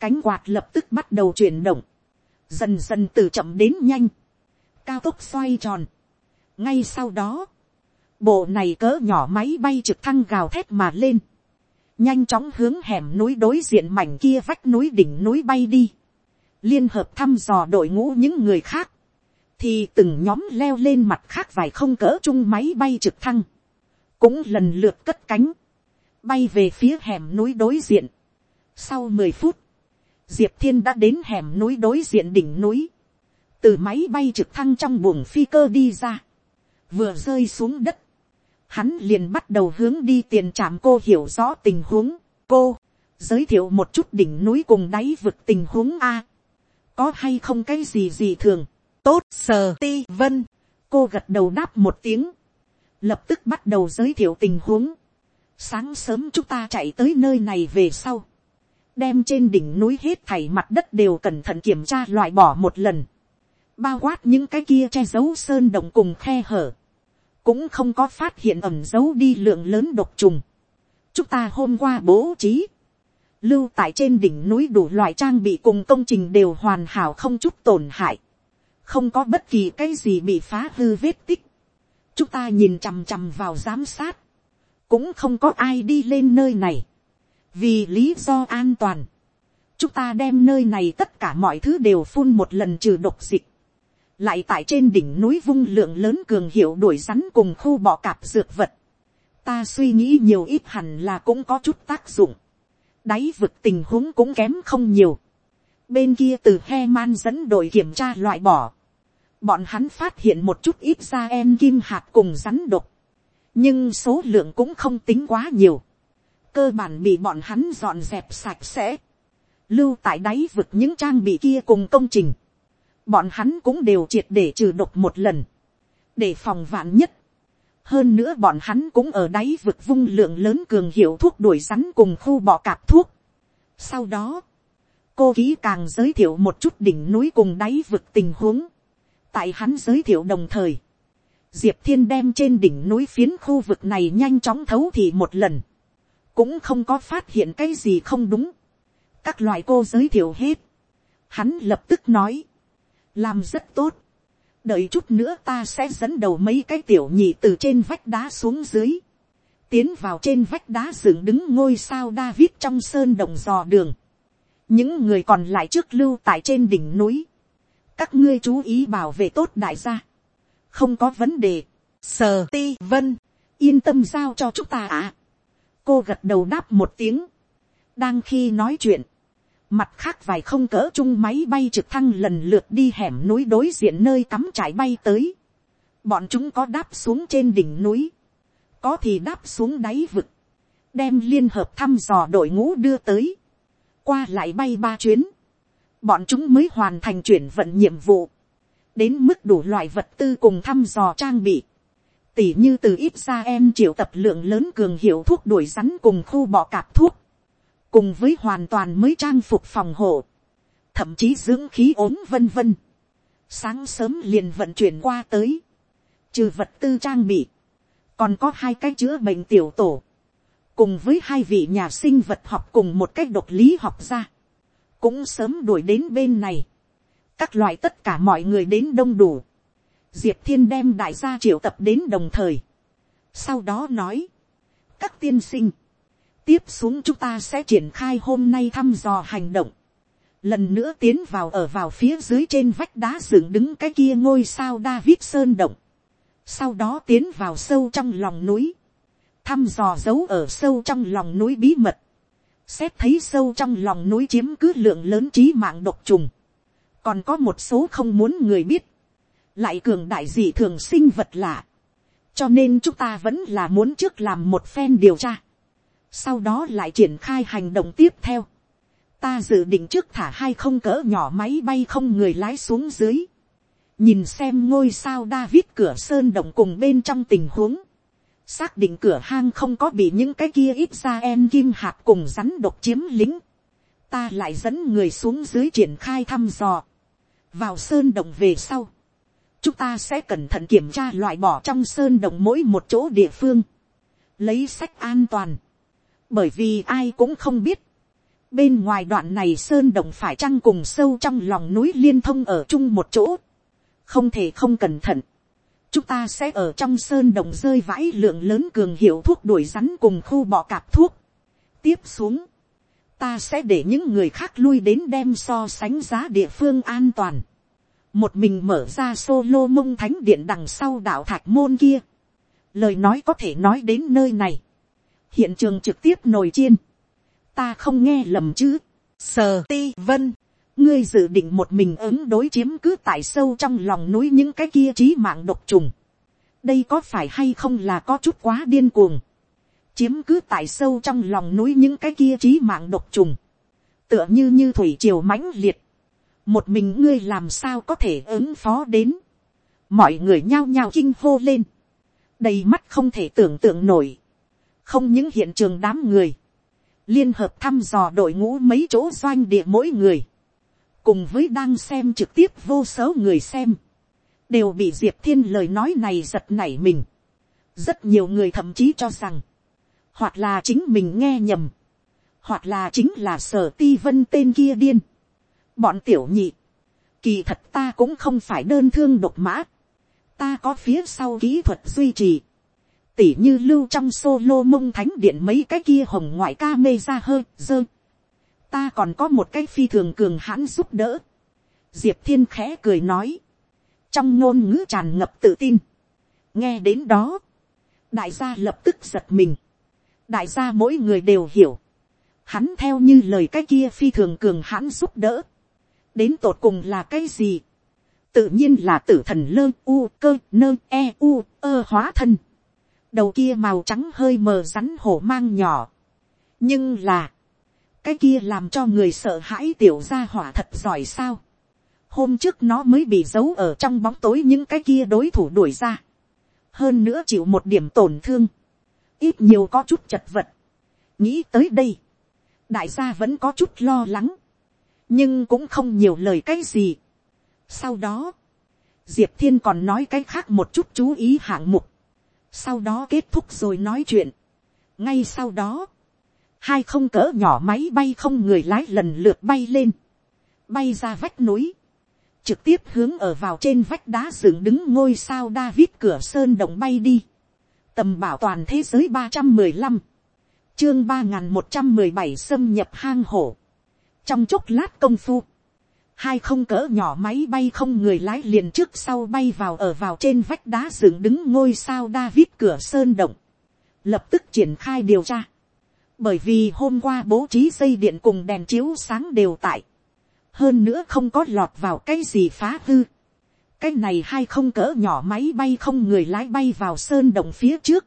cánh quạt lập tức bắt đầu chuyển động, dần dần từ chậm đến nhanh, cao tốc xoay tròn. ngay sau đó, bộ này cỡ nhỏ máy bay trực thăng gào thét mà lên, nhanh chóng hướng hẻm núi đối diện mảnh kia vách núi đỉnh núi bay đi, liên hợp thăm dò đội ngũ những người khác, thì từng nhóm leo lên mặt khác vài không cỡ chung máy bay trực thăng, cũng lần lượt cất cánh, bay về phía hẻm núi đối diện. Sau mười phút, diệp thiên đã đến hẻm núi đối diện đỉnh núi, từ máy bay trực thăng trong buồng phi cơ đi ra, vừa rơi xuống đất, hắn liền bắt đầu hướng đi tiền trạm cô hiểu rõ tình huống, cô, giới thiệu một chút đỉnh núi cùng đáy vực tình huống a, có hay không cái gì gì thường, tốt sờ ti vân, cô gật đầu đáp một tiếng, lập tức bắt đầu giới thiệu tình huống, sáng sớm chúng ta chạy tới nơi này về sau, đem trên đỉnh núi hết thảy mặt đất đều cẩn thận kiểm tra loại bỏ một lần, bao quát những cái kia che giấu sơn động cùng khe hở, cũng không có phát hiện ẩm giấu đi lượng lớn độc trùng. chúng ta hôm qua bố trí, lưu tại trên đỉnh núi đủ loại trang bị cùng công trình đều hoàn hảo không chút tổn hại, không có bất kỳ cái gì bị phá hư vết tích chúng ta nhìn chằm chằm vào giám sát, cũng không có ai đi lên nơi này. Vì lý do an toàn, chúng ta đem nơi này tất cả mọi thứ đều phun một lần trừ độc dịch, lại tại trên đỉnh núi vung lượng lớn cường hiệu đuổi rắn cùng khu bọ cạp dược vật, ta suy nghĩ nhiều ít hẳn là cũng có chút tác dụng, đáy vực tình huống cũng kém không nhiều, bên kia từ he man dẫn đội kiểm tra loại bỏ, bọn hắn phát hiện một chút ít da em kim hạt cùng rắn độc, nhưng số lượng cũng không tính quá nhiều, cơ bản bị bọn hắn dọn dẹp sạch sẽ, lưu tại đáy vực những trang bị kia cùng công trình, bọn hắn cũng đều triệt để trừ độc một lần, để phòng vạn nhất. hơn nữa bọn hắn cũng ở đáy vực vung lượng lớn cường hiệu thuốc đuổi rắn cùng khu bọ cạp thuốc. sau đó, cô ký càng giới thiệu một chút đỉnh núi cùng đáy vực tình huống tại hắn giới thiệu đồng thời, diệp thiên đem trên đỉnh núi phiến khu vực này nhanh chóng thấu thị một lần cũng không có phát hiện cái gì không đúng. các loại cô giới thiệu hết. hắn lập tức nói, làm rất tốt. đợi chút nữa ta sẽ dẫn đầu mấy cái tiểu nhị từ trên vách đá xuống dưới. tiến vào trên vách đá dựng đứng ngôi sao David trong sơn đồng dò đường. những người còn lại trước lưu tại trên đỉnh núi các ngươi chú ý bảo vệ tốt đại gia. không có vấn đề. sờ ti vân, yên tâm giao cho chúng ta ạ. À cô gật đầu đáp một tiếng. đang khi nói chuyện, mặt khác vài không cỡ chung máy bay trực thăng lần lượt đi hẻm núi đối diện nơi cắm trải bay tới. bọn chúng có đáp xuống trên đỉnh núi, có thì đáp xuống đáy vực, đem liên hợp thăm dò đội ngũ đưa tới, qua lại bay ba chuyến, bọn chúng mới hoàn thành chuyển vận nhiệm vụ, đến mức đủ loại vật tư cùng thăm dò trang bị, tỉ như từ ít ra em triệu tập lượng lớn cường hiệu thuốc đuổi rắn cùng khu bọ cạp thuốc, cùng với hoàn toàn mới trang phục phòng hộ, thậm chí dưỡng khí ốm vân vân. sáng sớm liền vận chuyển qua tới, trừ vật tư trang bị, còn có hai cái chữa bệnh tiểu tổ, cùng với hai vị nhà sinh vật học cùng một cách độc lý học ra, cũng sớm đuổi đến bên này, các loại tất cả mọi người đến đông đủ, diệp thiên đem đại gia triệu tập đến đồng thời, sau đó nói, các tiên sinh, tiếp xuống chúng ta sẽ triển khai hôm nay thăm dò hành động, lần nữa tiến vào ở vào phía dưới trên vách đá dựng đứng cái kia ngôi sao David Sơn Động. Sau đó tiến vào sâu trong lòng núi. Thăm dò dấu ở sâu trong lòng núi bí mật. Xét thấy sâu trong lòng núi chiếm cứ lượng lớn trí mạng độc trùng. Còn có một số không muốn người biết. Lại cường đại dị thường sinh vật lạ. Cho nên chúng ta vẫn là muốn trước làm một phen điều tra. Sau đó lại triển khai hành động tiếp theo ta dự định trước thả hai không cỡ nhỏ máy bay không người lái xuống dưới, nhìn xem ngôi sao David cửa sơn động cùng bên trong tình huống, xác định cửa hang không có bị những cái kia ít ra em kim hạt cùng rắn độc chiếm lính, ta lại dẫn người xuống dưới triển khai thăm dò, vào sơn động về sau, chúng ta sẽ cẩn thận kiểm tra loại bỏ trong sơn động mỗi một chỗ địa phương, lấy sách an toàn, bởi vì ai cũng không biết, Bên ngoài đoạn này sơn động phải chăng cùng sâu trong lòng núi liên thông ở chung một chỗ. Không thể không cẩn thận. Chúng ta sẽ ở trong sơn đồng rơi vãi lượng lớn cường hiệu thuốc đuổi rắn cùng khu bọ cạp thuốc. Tiếp xuống. Ta sẽ để những người khác lui đến đem so sánh giá địa phương an toàn. Một mình mở ra solo mông thánh điện đằng sau đảo thạch môn kia. Lời nói có thể nói đến nơi này. Hiện trường trực tiếp nồi chiên ta không nghe lầm chứ. Sờ ti vân, ngươi dự định một mình ứng đối chiếm cứ tại sâu trong lòng núi những cái kia trí mạng độc trùng. đây có phải hay không là có chút quá điên cuồng. chiếm cứ tại sâu trong lòng núi những cái kia trí mạng độc trùng. tựa như như thủy triều mãnh liệt. một mình ngươi làm sao có thể ứng phó đến. mọi người nhao nhao kinh hô lên. đầy mắt không thể tưởng tượng nổi. không những hiện trường đám người liên hợp thăm dò đội ngũ mấy chỗ doanh địa mỗi người, cùng với đang xem trực tiếp vô số người xem, đều bị diệp thiên lời nói này giật nảy mình. rất nhiều người thậm chí cho rằng, hoặc là chính mình nghe nhầm, hoặc là chính là sở ti vân tên kia điên. bọn tiểu nhị, kỳ thật ta cũng không phải đơn thương độc mã, ta có phía sau kỹ thuật duy trì, tỉ như lưu trong solo mông thánh điện mấy cái kia hồng ngoại ca mê ra hơi dơ. Ta còn có một cái phi thường cường hãn giúp đỡ. Diệp thiên khẽ cười nói. Trong ngôn ngữ tràn ngập tự tin. Nghe đến đó. Đại gia lập tức giật mình. Đại gia mỗi người đều hiểu. Hắn theo như lời cái kia phi thường cường hãn giúp đỡ. Đến tột cùng là cái gì? Tự nhiên là tử thần lơ u cơ nơ e u ơ hóa thân đầu kia màu trắng hơi mờ rắn hổ mang nhỏ. nhưng là, cái kia làm cho người sợ hãi tiểu gia hỏa thật giỏi sao. hôm trước nó mới bị giấu ở trong bóng tối những cái kia đối thủ đuổi ra. hơn nữa chịu một điểm tổn thương. ít nhiều có chút chật vật. nghĩ tới đây, đại gia vẫn có chút lo lắng. nhưng cũng không nhiều lời cái gì. sau đó, diệp thiên còn nói cái khác một chút chú ý hạng mục sau đó kết thúc rồi nói chuyện. ngay sau đó, hai không cỡ nhỏ máy bay không người lái lần lượt bay lên, bay ra vách núi, trực tiếp hướng ở vào trên vách đá dựng đứng ngôi sao David cửa sơn động bay đi, tầm bảo toàn thế giới ba trăm mười lăm, chương ba n g h n một trăm mười bảy xâm nhập hang hổ, trong chốc lát công phu, hai không cỡ nhỏ máy bay không người lái liền trước sau bay vào ở vào trên vách đá dựng đứng ngôi sao David cửa sơn động, lập tức triển khai điều tra, bởi vì hôm qua bố trí dây điện cùng đèn chiếu sáng đều tại, hơn nữa không có lọt vào cái gì phá hư, cái này hai không cỡ nhỏ máy bay không người lái bay vào sơn động phía trước,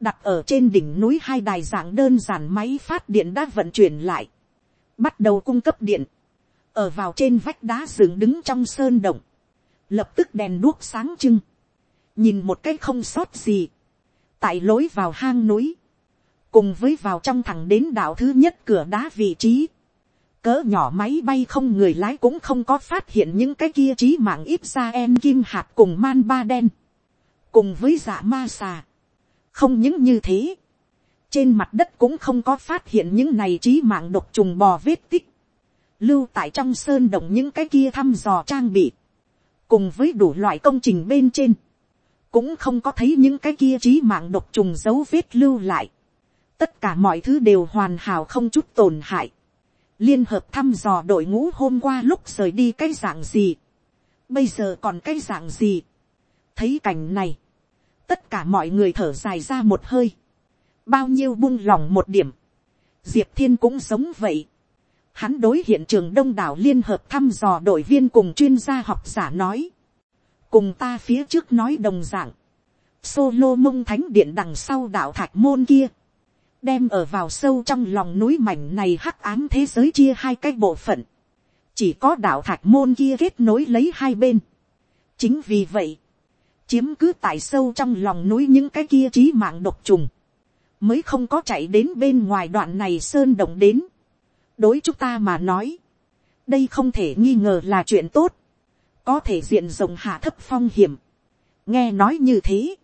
đặt ở trên đỉnh núi hai đài dạng đơn giản máy phát điện đã vận chuyển lại, bắt đầu cung cấp điện, ở vào trên vách đá dựng đứng trong sơn động, lập tức đèn đuốc sáng trưng, nhìn một cái không sót gì, tại lối vào hang núi, cùng với vào trong thẳng đến đảo thứ nhất cửa đá vị trí, cỡ nhỏ máy bay không người lái cũng không có phát hiện những cái kia trí mạng ít ra em kim hạt cùng man ba đen, cùng với dạ ma xà. không những như thế, trên mặt đất cũng không có phát hiện những này trí mạng độc trùng bò vết tích, lưu tại trong sơn động những cái kia thăm dò trang bị, cùng với đủ loại công trình bên trên, cũng không có thấy những cái kia trí mạng độc trùng dấu vết lưu lại tất cả mọi thứ đều hoàn hảo không chút tổn hại. liên hợp thăm dò đội ngũ hôm qua lúc rời đi cái dạng gì. bây giờ còn cái dạng gì. thấy cảnh này, tất cả mọi người thở dài ra một hơi. bao nhiêu buông lỏng một điểm. diệp thiên cũng giống vậy. Hắn đối hiện trường đông đảo liên hợp thăm dò đội viên cùng chuyên gia học giả nói cùng ta phía trước nói đồng dạng, solo mông thánh điện đằng sau đạo thạch môn kia, đem ở vào sâu trong lòng núi mảnh này hắc ám thế giới chia hai cái bộ phận, chỉ có đạo thạch môn kia kết nối lấy hai bên. chính vì vậy, chiếm cứ tại sâu trong lòng núi những cái kia trí mạng độc trùng, mới không có chạy đến bên ngoài đoạn này sơn động đến. đối chúng ta mà nói, đây không thể nghi ngờ là chuyện tốt có thể diện rộng hạ thấp phong hiểm. nghe nói như thế,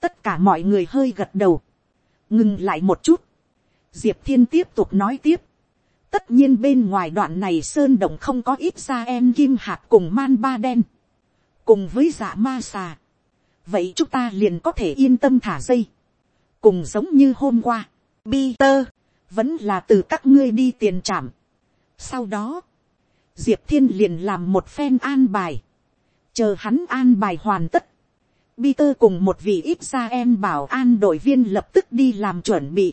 tất cả mọi người hơi gật đầu, ngừng lại một chút, diệp thiên tiếp tục nói tiếp, tất nhiên bên ngoài đoạn này sơn động không có ít ra em kim hạt cùng man ba đen, cùng với dạ ma xà, vậy chúng ta liền có thể yên tâm thả dây, cùng giống như hôm qua, Peter, vẫn là từ các ngươi đi tiền trảm. Sau đó, diệp thiên liền làm một phen an bài, chờ hắn an bài hoàn tất, Peter cùng một vị ít ra em bảo an đội viên lập tức đi làm chuẩn bị.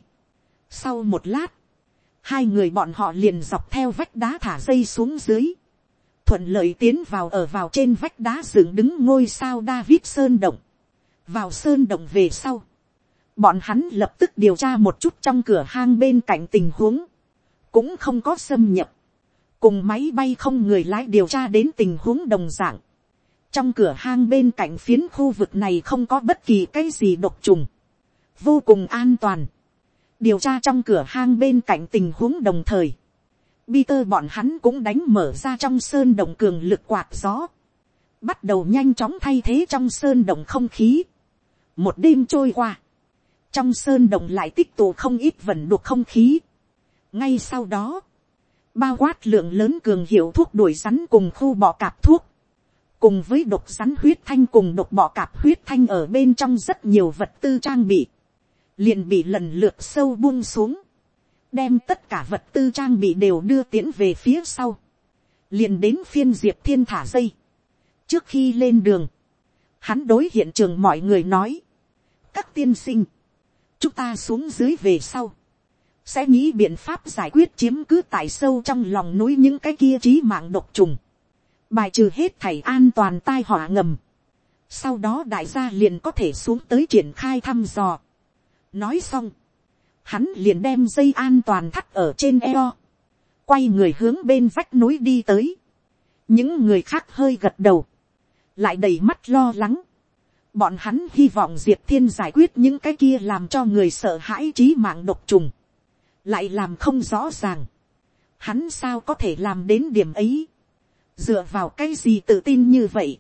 Sau một lát, hai người bọn họ liền dọc theo vách đá thả dây xuống dưới. Thuận lợi tiến vào ở vào trên vách đá dựng đứng ngôi sao David Sơn Động. Vào Sơn Động về sau. Bọn hắn lập tức điều tra một chút trong cửa hang bên cạnh tình huống. Cũng không có xâm nhập cùng máy bay không người lái điều tra đến tình huống đồng dạng trong cửa hang bên cạnh phiến khu vực này không có bất kỳ cái gì độc trùng, vô cùng an toàn. điều tra trong cửa hang bên cạnh tình huống đồng thời, Peter bọn hắn cũng đánh mở ra trong sơn động cường lực quạt gió, bắt đầu nhanh chóng thay thế trong sơn động không khí. một đêm trôi qua, trong sơn động lại tích tụ không ít vẩn đục không khí. ngay sau đó, bao quát lượng lớn cường hiệu thuốc đuổi rắn cùng khu bọ cạp thuốc, cùng với độc rắn huyết thanh cùng độc bọ cạp huyết thanh ở bên trong rất nhiều vật tư trang bị, liền bị lần lượt sâu buông xuống, đem tất cả vật tư trang bị đều đưa tiến về phía sau, liền đến phiên diệp thiên thả dây. trước khi lên đường, hắn đối hiện trường mọi người nói, các tiên sinh, chúng ta xuống dưới về sau, sẽ nghĩ biện pháp giải quyết chiếm cứ tại sâu trong lòng núi những cái kia trí mạng độc trùng, bài trừ hết thảy an toàn tai họa ngầm, sau đó đại gia liền có thể xuống tới triển khai thăm dò. nói xong, hắn liền đem dây an toàn thắt ở trên eo, quay người hướng bên vách núi đi tới, những người khác hơi gật đầu, lại đầy mắt lo lắng, bọn hắn hy vọng diệp thiên giải quyết những cái kia làm cho người sợ hãi trí mạng độc trùng. Lại làm không rõ ràng, hắn sao có thể làm đến điểm ấy, dựa vào cái gì tự tin như vậy.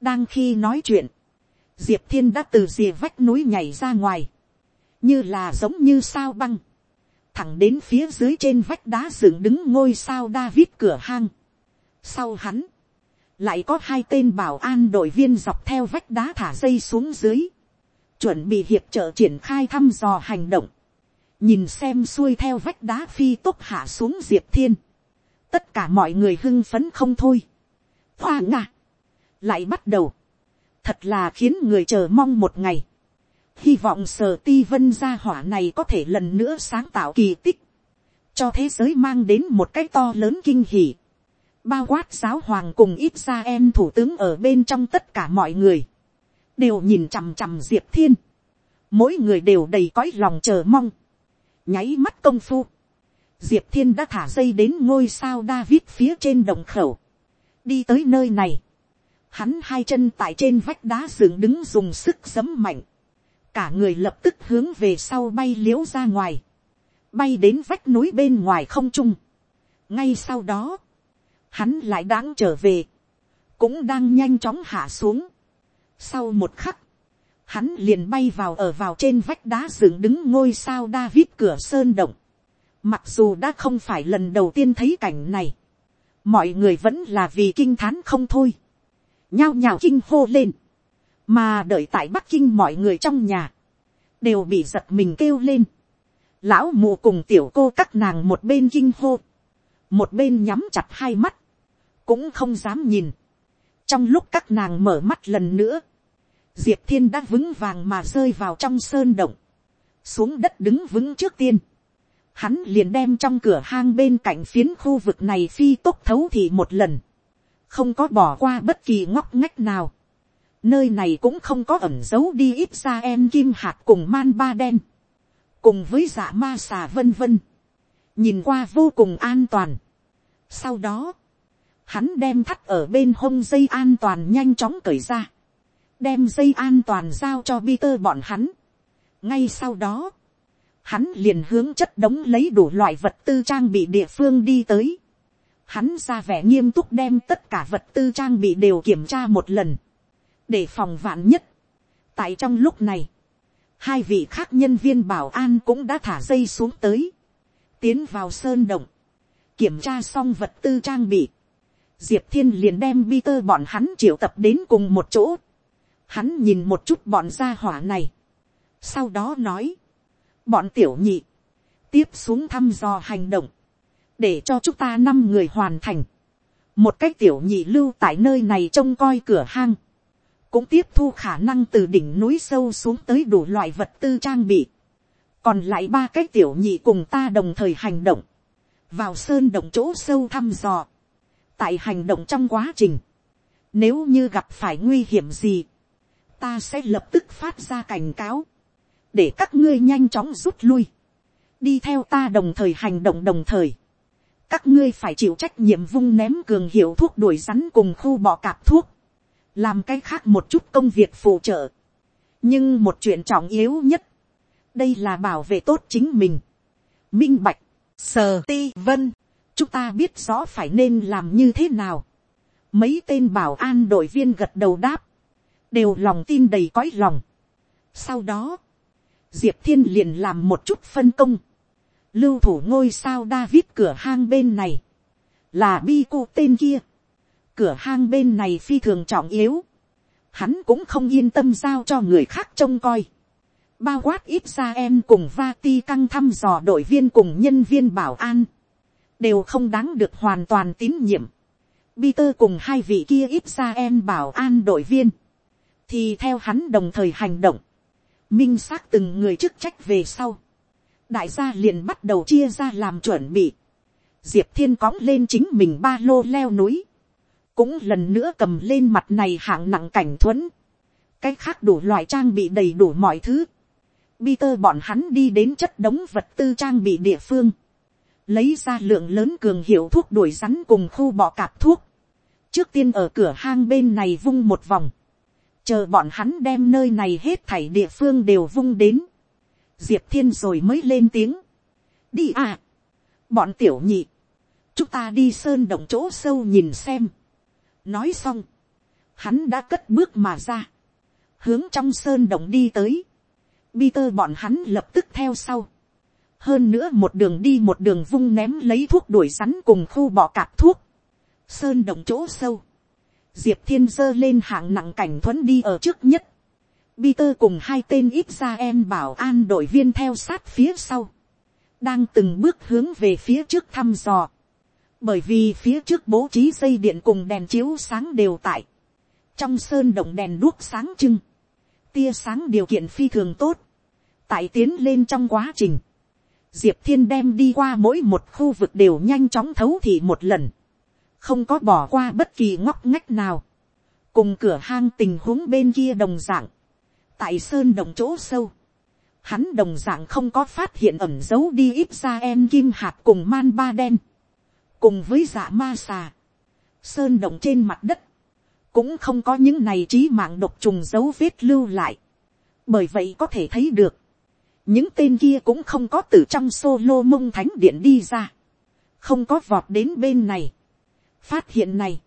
đang khi nói chuyện, diệp thiên đã từ rìa vách núi nhảy ra ngoài, như là giống như sao băng, thẳng đến phía dưới trên vách đá dựng đứng ngôi sao David cửa hang. Sau hắn, lại có hai tên bảo an đội viên dọc theo vách đá thả dây xuống dưới, chuẩn bị hiệp trợ triển khai thăm dò hành động. Nhìn xem xuôi theo vách đá phi tốc hạ xuống diệp thiên, tất cả mọi người hưng phấn không thôi. hoa ngạ, lại bắt đầu, thật là khiến người chờ mong một ngày, hy vọng sở ti vân gia hỏa này có thể lần nữa sáng tạo kỳ tích, cho thế giới mang đến một cái to lớn kinh hỉ, bao quát giáo hoàng cùng ít ra em thủ tướng ở bên trong tất cả mọi người, đều nhìn chằm chằm diệp thiên, mỗi người đều đầy cõi lòng chờ mong, nháy mắt công phu, diệp thiên đã thả dây đến ngôi sao david phía trên đồng khẩu, đi tới nơi này, hắn hai chân tại trên vách đá dựng đứng dùng sức giấm mạnh, cả người lập tức hướng về sau bay l i ễ u ra ngoài, bay đến vách núi bên ngoài không trung, ngay sau đó, hắn lại đáng trở về, cũng đang nhanh chóng hạ xuống. sau một khắc, hắn liền bay vào ở vào trên vách đá dựng đứng ngôi sao David cửa sơn động. Mặc dù đã không phải lần đầu tiên thấy cảnh này, mọi người vẫn là vì kinh thán không thôi. nhao nhào kinh hô lên, mà đợi tại bắc kinh mọi người trong nhà, đều bị giật mình kêu lên. lão mù cùng tiểu cô các nàng một bên kinh hô, một bên nhắm chặt hai mắt, cũng không dám nhìn. trong lúc các nàng mở mắt lần nữa, diệp thiên đã vững vàng mà rơi vào trong sơn động, xuống đất đứng vững trước tiên. Hắn liền đem trong cửa hang bên cạnh phiến khu vực này phi tốc thấu thì một lần, không có bỏ qua bất kỳ ngóc ngách nào. Nơi này cũng không có ẩn giấu đi ít ra em kim hạt cùng man ba đen, cùng với dạ ma xà vân vân, nhìn qua vô cùng an toàn. Sau đó, hắn đem thắt ở bên hông dây an toàn nhanh chóng cởi ra đem dây an toàn giao cho Peter bọn hắn. ngay sau đó, hắn liền hướng chất đống lấy đủ loại vật tư trang bị địa phương đi tới. hắn ra vẻ nghiêm túc đem tất cả vật tư trang bị đều kiểm tra một lần, để phòng vạn nhất. tại trong lúc này, hai vị khác nhân viên bảo an cũng đã thả dây xuống tới, tiến vào sơn động, kiểm tra xong vật tư trang bị, diệp thiên liền đem Peter bọn hắn triệu tập đến cùng một chỗ, Hắn nhìn một chút bọn gia hỏa này. Sau đó nói. Bọn tiểu nhị. Tiếp xuống thăm dò hành động. Để cho chúng ta năm người hoàn thành. Một cách tiểu nhị lưu tại nơi này trông coi cửa hang. Cũng tiếp thu khả năng từ đỉnh núi sâu xuống tới đủ loại vật tư trang bị. Còn lại ba cách tiểu nhị cùng ta đồng thời hành động. Vào sơn động chỗ sâu thăm dò. Tại hành động trong quá trình. Nếu như gặp phải nguy hiểm gì ta sẽ lập tức phát ra cảnh cáo, để các ngươi nhanh chóng rút lui, đi theo ta đồng thời hành động đồng thời, các ngươi phải chịu trách nhiệm vung ném cường hiệu thuốc đuổi rắn cùng khu bọ cạp thuốc, làm cái khác một chút công việc phụ trợ, nhưng một chuyện trọng yếu nhất, đây là bảo vệ tốt chính mình, minh bạch, sờ ti vân, chúng ta biết rõ phải nên làm như thế nào, mấy tên bảo an đội viên gật đầu đáp, đều lòng tin đầy cõi lòng. Sau đó, diệp thiên liền làm một chút phân công, lưu thủ ngôi sao David cửa hang bên này, là bi cô tên kia, cửa hang bên này phi thường trọng yếu, hắn cũng không yên tâm giao cho người khác trông coi, bao quát ít ra em cùng va ti căng thăm dò đội viên cùng nhân viên bảo an, đều không đáng được hoàn toàn tín nhiệm. Peter cùng hai vị kia ít ra em bảo an đội viên, thì theo hắn đồng thời hành động, minh xác từng người chức trách về sau, đại gia liền bắt đầu chia ra làm chuẩn bị, diệp thiên cõng lên chính mình ba lô leo núi, cũng lần nữa cầm lên mặt này hạng nặng cảnh thuẫn, cái khác đủ loại trang bị đầy đủ mọi thứ, Peter bọn hắn đi đến chất đống vật tư trang bị địa phương, lấy ra lượng lớn cường hiệu thuốc đuổi rắn cùng khu bọ cạp thuốc, trước tiên ở cửa hang bên này vung một vòng, chờ bọn hắn đem nơi này hết thảy địa phương đều vung đến, diệp thiên rồi mới lên tiếng, đi à, bọn tiểu nhị, chúng ta đi sơn động chỗ sâu nhìn xem, nói xong, hắn đã cất bước mà ra, hướng trong sơn động đi tới, Peter bọn hắn lập tức theo sau, hơn nữa một đường đi một đường vung ném lấy thuốc đuổi rắn cùng khu bọ cạp thuốc, sơn động chỗ sâu, diệp thiên giơ lên hạng nặng cảnh thuẫn đi ở trước nhất. Peter cùng hai tên ít ra em bảo an đội viên theo sát phía sau. Đang từng bước hướng về phía trước thăm dò. Bởi vì phía trước bố trí dây điện cùng đèn chiếu sáng đều tại. Trong sơn động đèn đuốc sáng trưng. Tia sáng điều kiện phi thường tốt. Tại tiến lên trong quá trình. Diệp Thiên đem đi qua mỗi một khu vực đều nhanh chóng thấu thị một lần không có bỏ qua bất kỳ ngóc ngách nào, cùng cửa hang tình huống bên kia đồng dạng, tại sơn đồng chỗ sâu, hắn đồng dạng không có phát hiện ẩm dấu đi ít ra em kim hạt cùng man ba đen, cùng với dạ ma xà, sơn động trên mặt đất, cũng không có những này trí mạng độc trùng dấu vết lưu lại, bởi vậy có thể thấy được, những tên kia cũng không có từ trong solo mông thánh điện đi ra, không có vọt đến bên này, phát hiện này,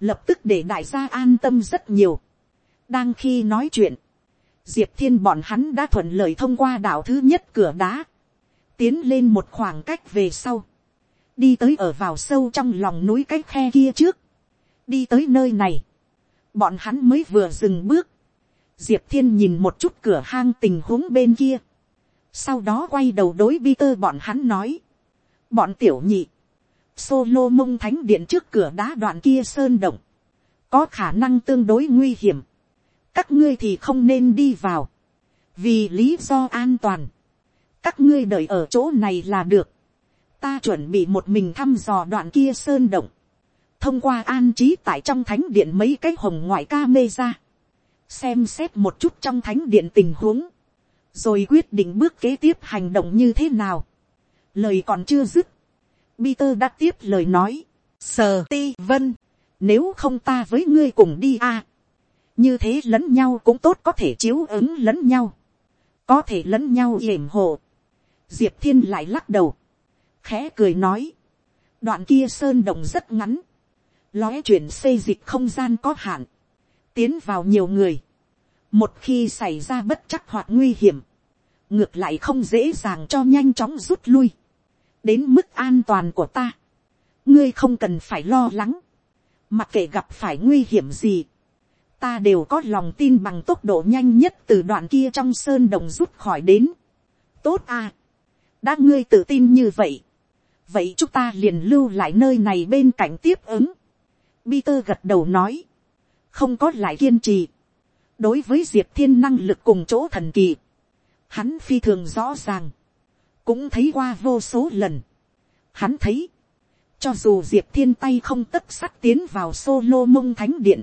lập tức để đại gia an tâm rất nhiều. đang khi nói chuyện, diệp thiên bọn hắn đã thuận lợi thông qua đảo thứ nhất cửa đá, tiến lên một khoảng cách về sau, đi tới ở vào sâu trong lòng núi cái khe kia trước, đi tới nơi này, bọn hắn mới vừa dừng bước, diệp thiên nhìn một chút cửa hang tình huống bên kia, sau đó quay đầu đối bi tơ bọn hắn nói, bọn tiểu nhị, solo mông thánh điện trước cửa đá đoạn kia sơn động, có khả năng tương đối nguy hiểm, các ngươi thì không nên đi vào, vì lý do an toàn, các ngươi đợi ở chỗ này là được, ta chuẩn bị một mình thăm dò đoạn kia sơn động, thông qua an trí tại trong thánh điện mấy cái hồng ngoại ca mê ra, xem xét một chút trong thánh điện tình huống, rồi quyết định bước kế tiếp hành động như thế nào. lời còn chưa dứt, Peter đã tiếp lời nói, sờ ti vân, nếu không ta với ngươi cùng đi a, như thế lẫn nhau cũng tốt có thể chiếu ứng lẫn nhau, có thể lẫn nhau yểm hộ. diệp thiên lại lắc đầu, khẽ cười nói, đoạn kia sơn đồng rất ngắn, lóe chuyển xây dịch không gian có hạn, tiến vào nhiều người, một khi xảy ra bất chắc hoặc nguy hiểm, ngược lại không dễ dàng cho nhanh chóng rút lui, đến mức an toàn của ta, ngươi không cần phải lo lắng, mặc kệ gặp phải nguy hiểm gì, ta đều có lòng tin bằng tốc độ nhanh nhất từ đoạn kia trong sơn đồng rút khỏi đến. tốt à, đã ngươi tự tin như vậy, vậy chúng ta liền lưu lại nơi này bên cạnh tiếp ứng. Peter gật đầu nói, không có lại kiên trì. đối với diệp thiên năng lực cùng chỗ thần kỳ, hắn phi thường rõ ràng, cũng thấy qua vô số lần. Hắn thấy, cho dù diệp thiên tay không tất sắt tiến vào solo mông thánh điện,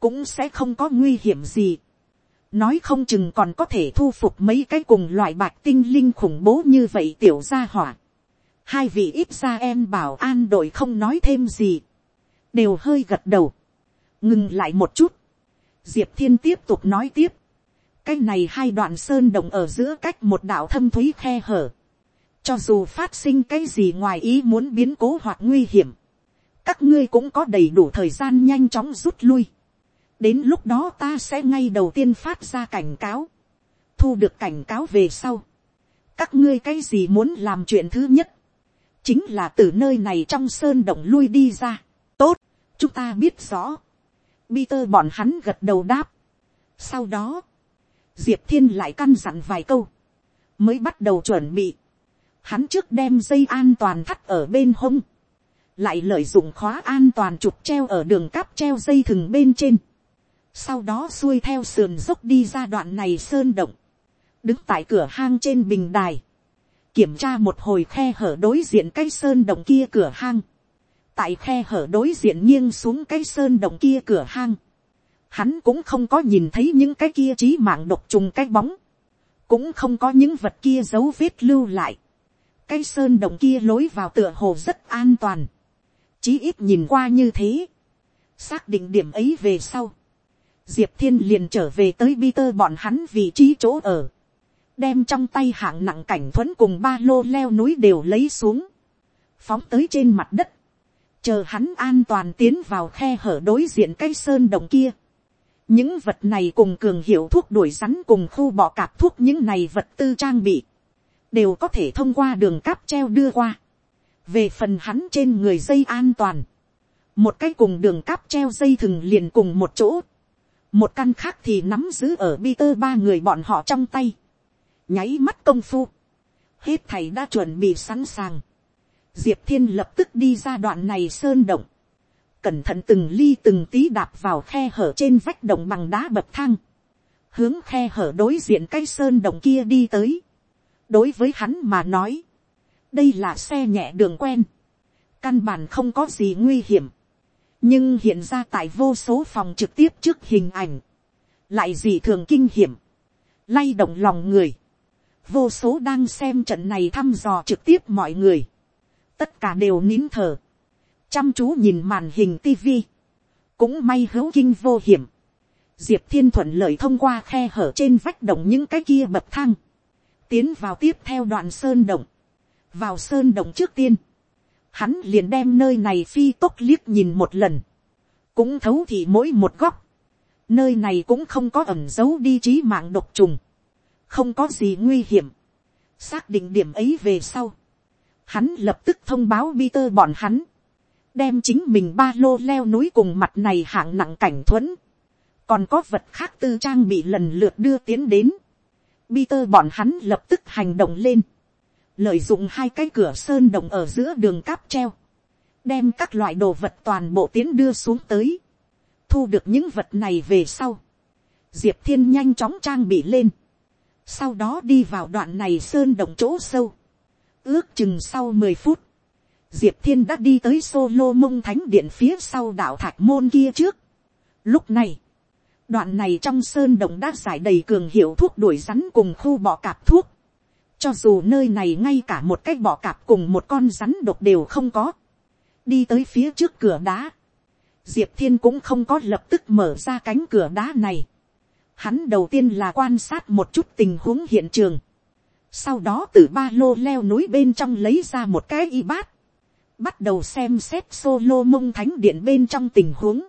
cũng sẽ không có nguy hiểm gì. nói không chừng còn có thể thu phục mấy cái cùng loại bạc tinh linh khủng bố như vậy tiểu gia hỏa. hai vị ít ra em bảo an đội không nói thêm gì, đều hơi gật đầu, ngừng lại một chút. diệp thiên tiếp tục nói tiếp, cái này hai đoạn sơn đồng ở giữa cách một đạo thâm thúy khe hở, cho dù phát sinh cái gì ngoài ý muốn biến cố hoặc nguy hiểm, các ngươi cũng có đầy đủ thời gian nhanh chóng rút lui đến lúc đó ta sẽ ngay đầu tiên phát ra cảnh cáo, thu được cảnh cáo về sau. các ngươi cái gì muốn làm chuyện thứ nhất, chính là từ nơi này trong sơn động lui đi ra. tốt, chúng ta biết rõ. Peter bọn hắn gật đầu đáp. sau đó, diệp thiên lại căn dặn vài câu, mới bắt đầu chuẩn bị hắn trước đem dây an toàn thắt ở bên hông, lại lợi dụng khóa an toàn trục treo ở đường cáp treo dây thừng bên trên. Sau đó xuôi theo sườn dốc đi ra đoạn này sơn động, đứng tại cửa hang trên bình đài, kiểm tra một hồi khe hở đối diện cái sơn động kia cửa hang, tại khe hở đối diện nghiêng xuống cái sơn động kia cửa hang, hắn cũng không có nhìn thấy những cái kia trí mạng độc trùng cái bóng, cũng không có những vật kia dấu vết lưu lại, cái sơn động kia lối vào tựa hồ rất an toàn, chí ít nhìn qua như thế, xác định điểm ấy về sau, diệp thiên liền trở về tới Peter bọn hắn vị trí chỗ ở, đem trong tay hạng nặng cảnh thuẫn cùng ba lô leo núi đều lấy xuống, phóng tới trên mặt đất, chờ hắn an toàn tiến vào khe hở đối diện cây sơn đồng kia. những vật này cùng cường hiệu thuốc đuổi rắn cùng khu bọ cạp thuốc những này vật tư trang bị, đều có thể thông qua đường cáp treo đưa qua. về phần hắn trên người dây an toàn, một cái cùng đường cáp treo dây thừng liền cùng một chỗ, một căn khác thì nắm giữ ở bi tơ ba người bọn họ trong tay, nháy mắt công phu, hết thầy đã chuẩn bị sẵn sàng, diệp thiên lập tức đi ra đoạn này sơn động, cẩn thận từng ly từng tí đạp vào khe hở trên vách động bằng đá bậc thang, hướng khe hở đối diện cái sơn động kia đi tới, đối với hắn mà nói, đây là xe nhẹ đường quen, căn bản không có gì nguy hiểm, nhưng hiện ra tại vô số phòng trực tiếp trước hình ảnh, lại gì thường kinh hiểm, lay động lòng người, vô số đang xem trận này thăm dò trực tiếp mọi người, tất cả đều nín thở, chăm chú nhìn màn hình tv, cũng may hữu kinh vô hiểm, diệp thiên thuận lợi thông qua khe hở trên vách động những cái kia bậc thang, tiến vào tiếp theo đoạn sơn động, vào sơn động trước tiên, hắn liền đem nơi này phi tốc liếc nhìn một lần, cũng thấu thị mỗi một góc, nơi này cũng không có ẩm dấu đi trí mạng độc trùng, không có gì nguy hiểm, xác định điểm ấy về sau, hắn lập tức thông báo Peter bọn hắn, đem chính mình ba lô leo núi cùng mặt này hạng nặng cảnh thuẫn, còn có vật khác tư trang bị lần lượt đưa tiến đến, Peter bọn hắn lập tức hành động lên, lợi dụng hai cái cửa sơn đồng ở giữa đường cáp treo, đem các loại đồ vật toàn bộ tiến đưa xuống tới, thu được những vật này về sau, diệp thiên nhanh chóng trang bị lên, sau đó đi vào đoạn này sơn động chỗ sâu, ước chừng sau mười phút, diệp thiên đã đi tới solo mông thánh điện phía sau đảo thạch môn kia trước. lúc này, đoạn này trong sơn động đã giải đầy cường hiệu thuốc đuổi rắn cùng khu bọ cạp thuốc, cho dù nơi này ngay cả một cái bọ cạp cùng một con rắn độc đều không có, đi tới phía trước cửa đá, diệp thiên cũng không có lập tức mở ra cánh cửa đá này, Hắn đầu tiên là quan sát một chút tình huống hiện trường. Sau đó từ ba lô leo núi bên trong lấy ra một cái y bát. Bắt đầu xem xét solo mông thánh điện bên trong tình huống.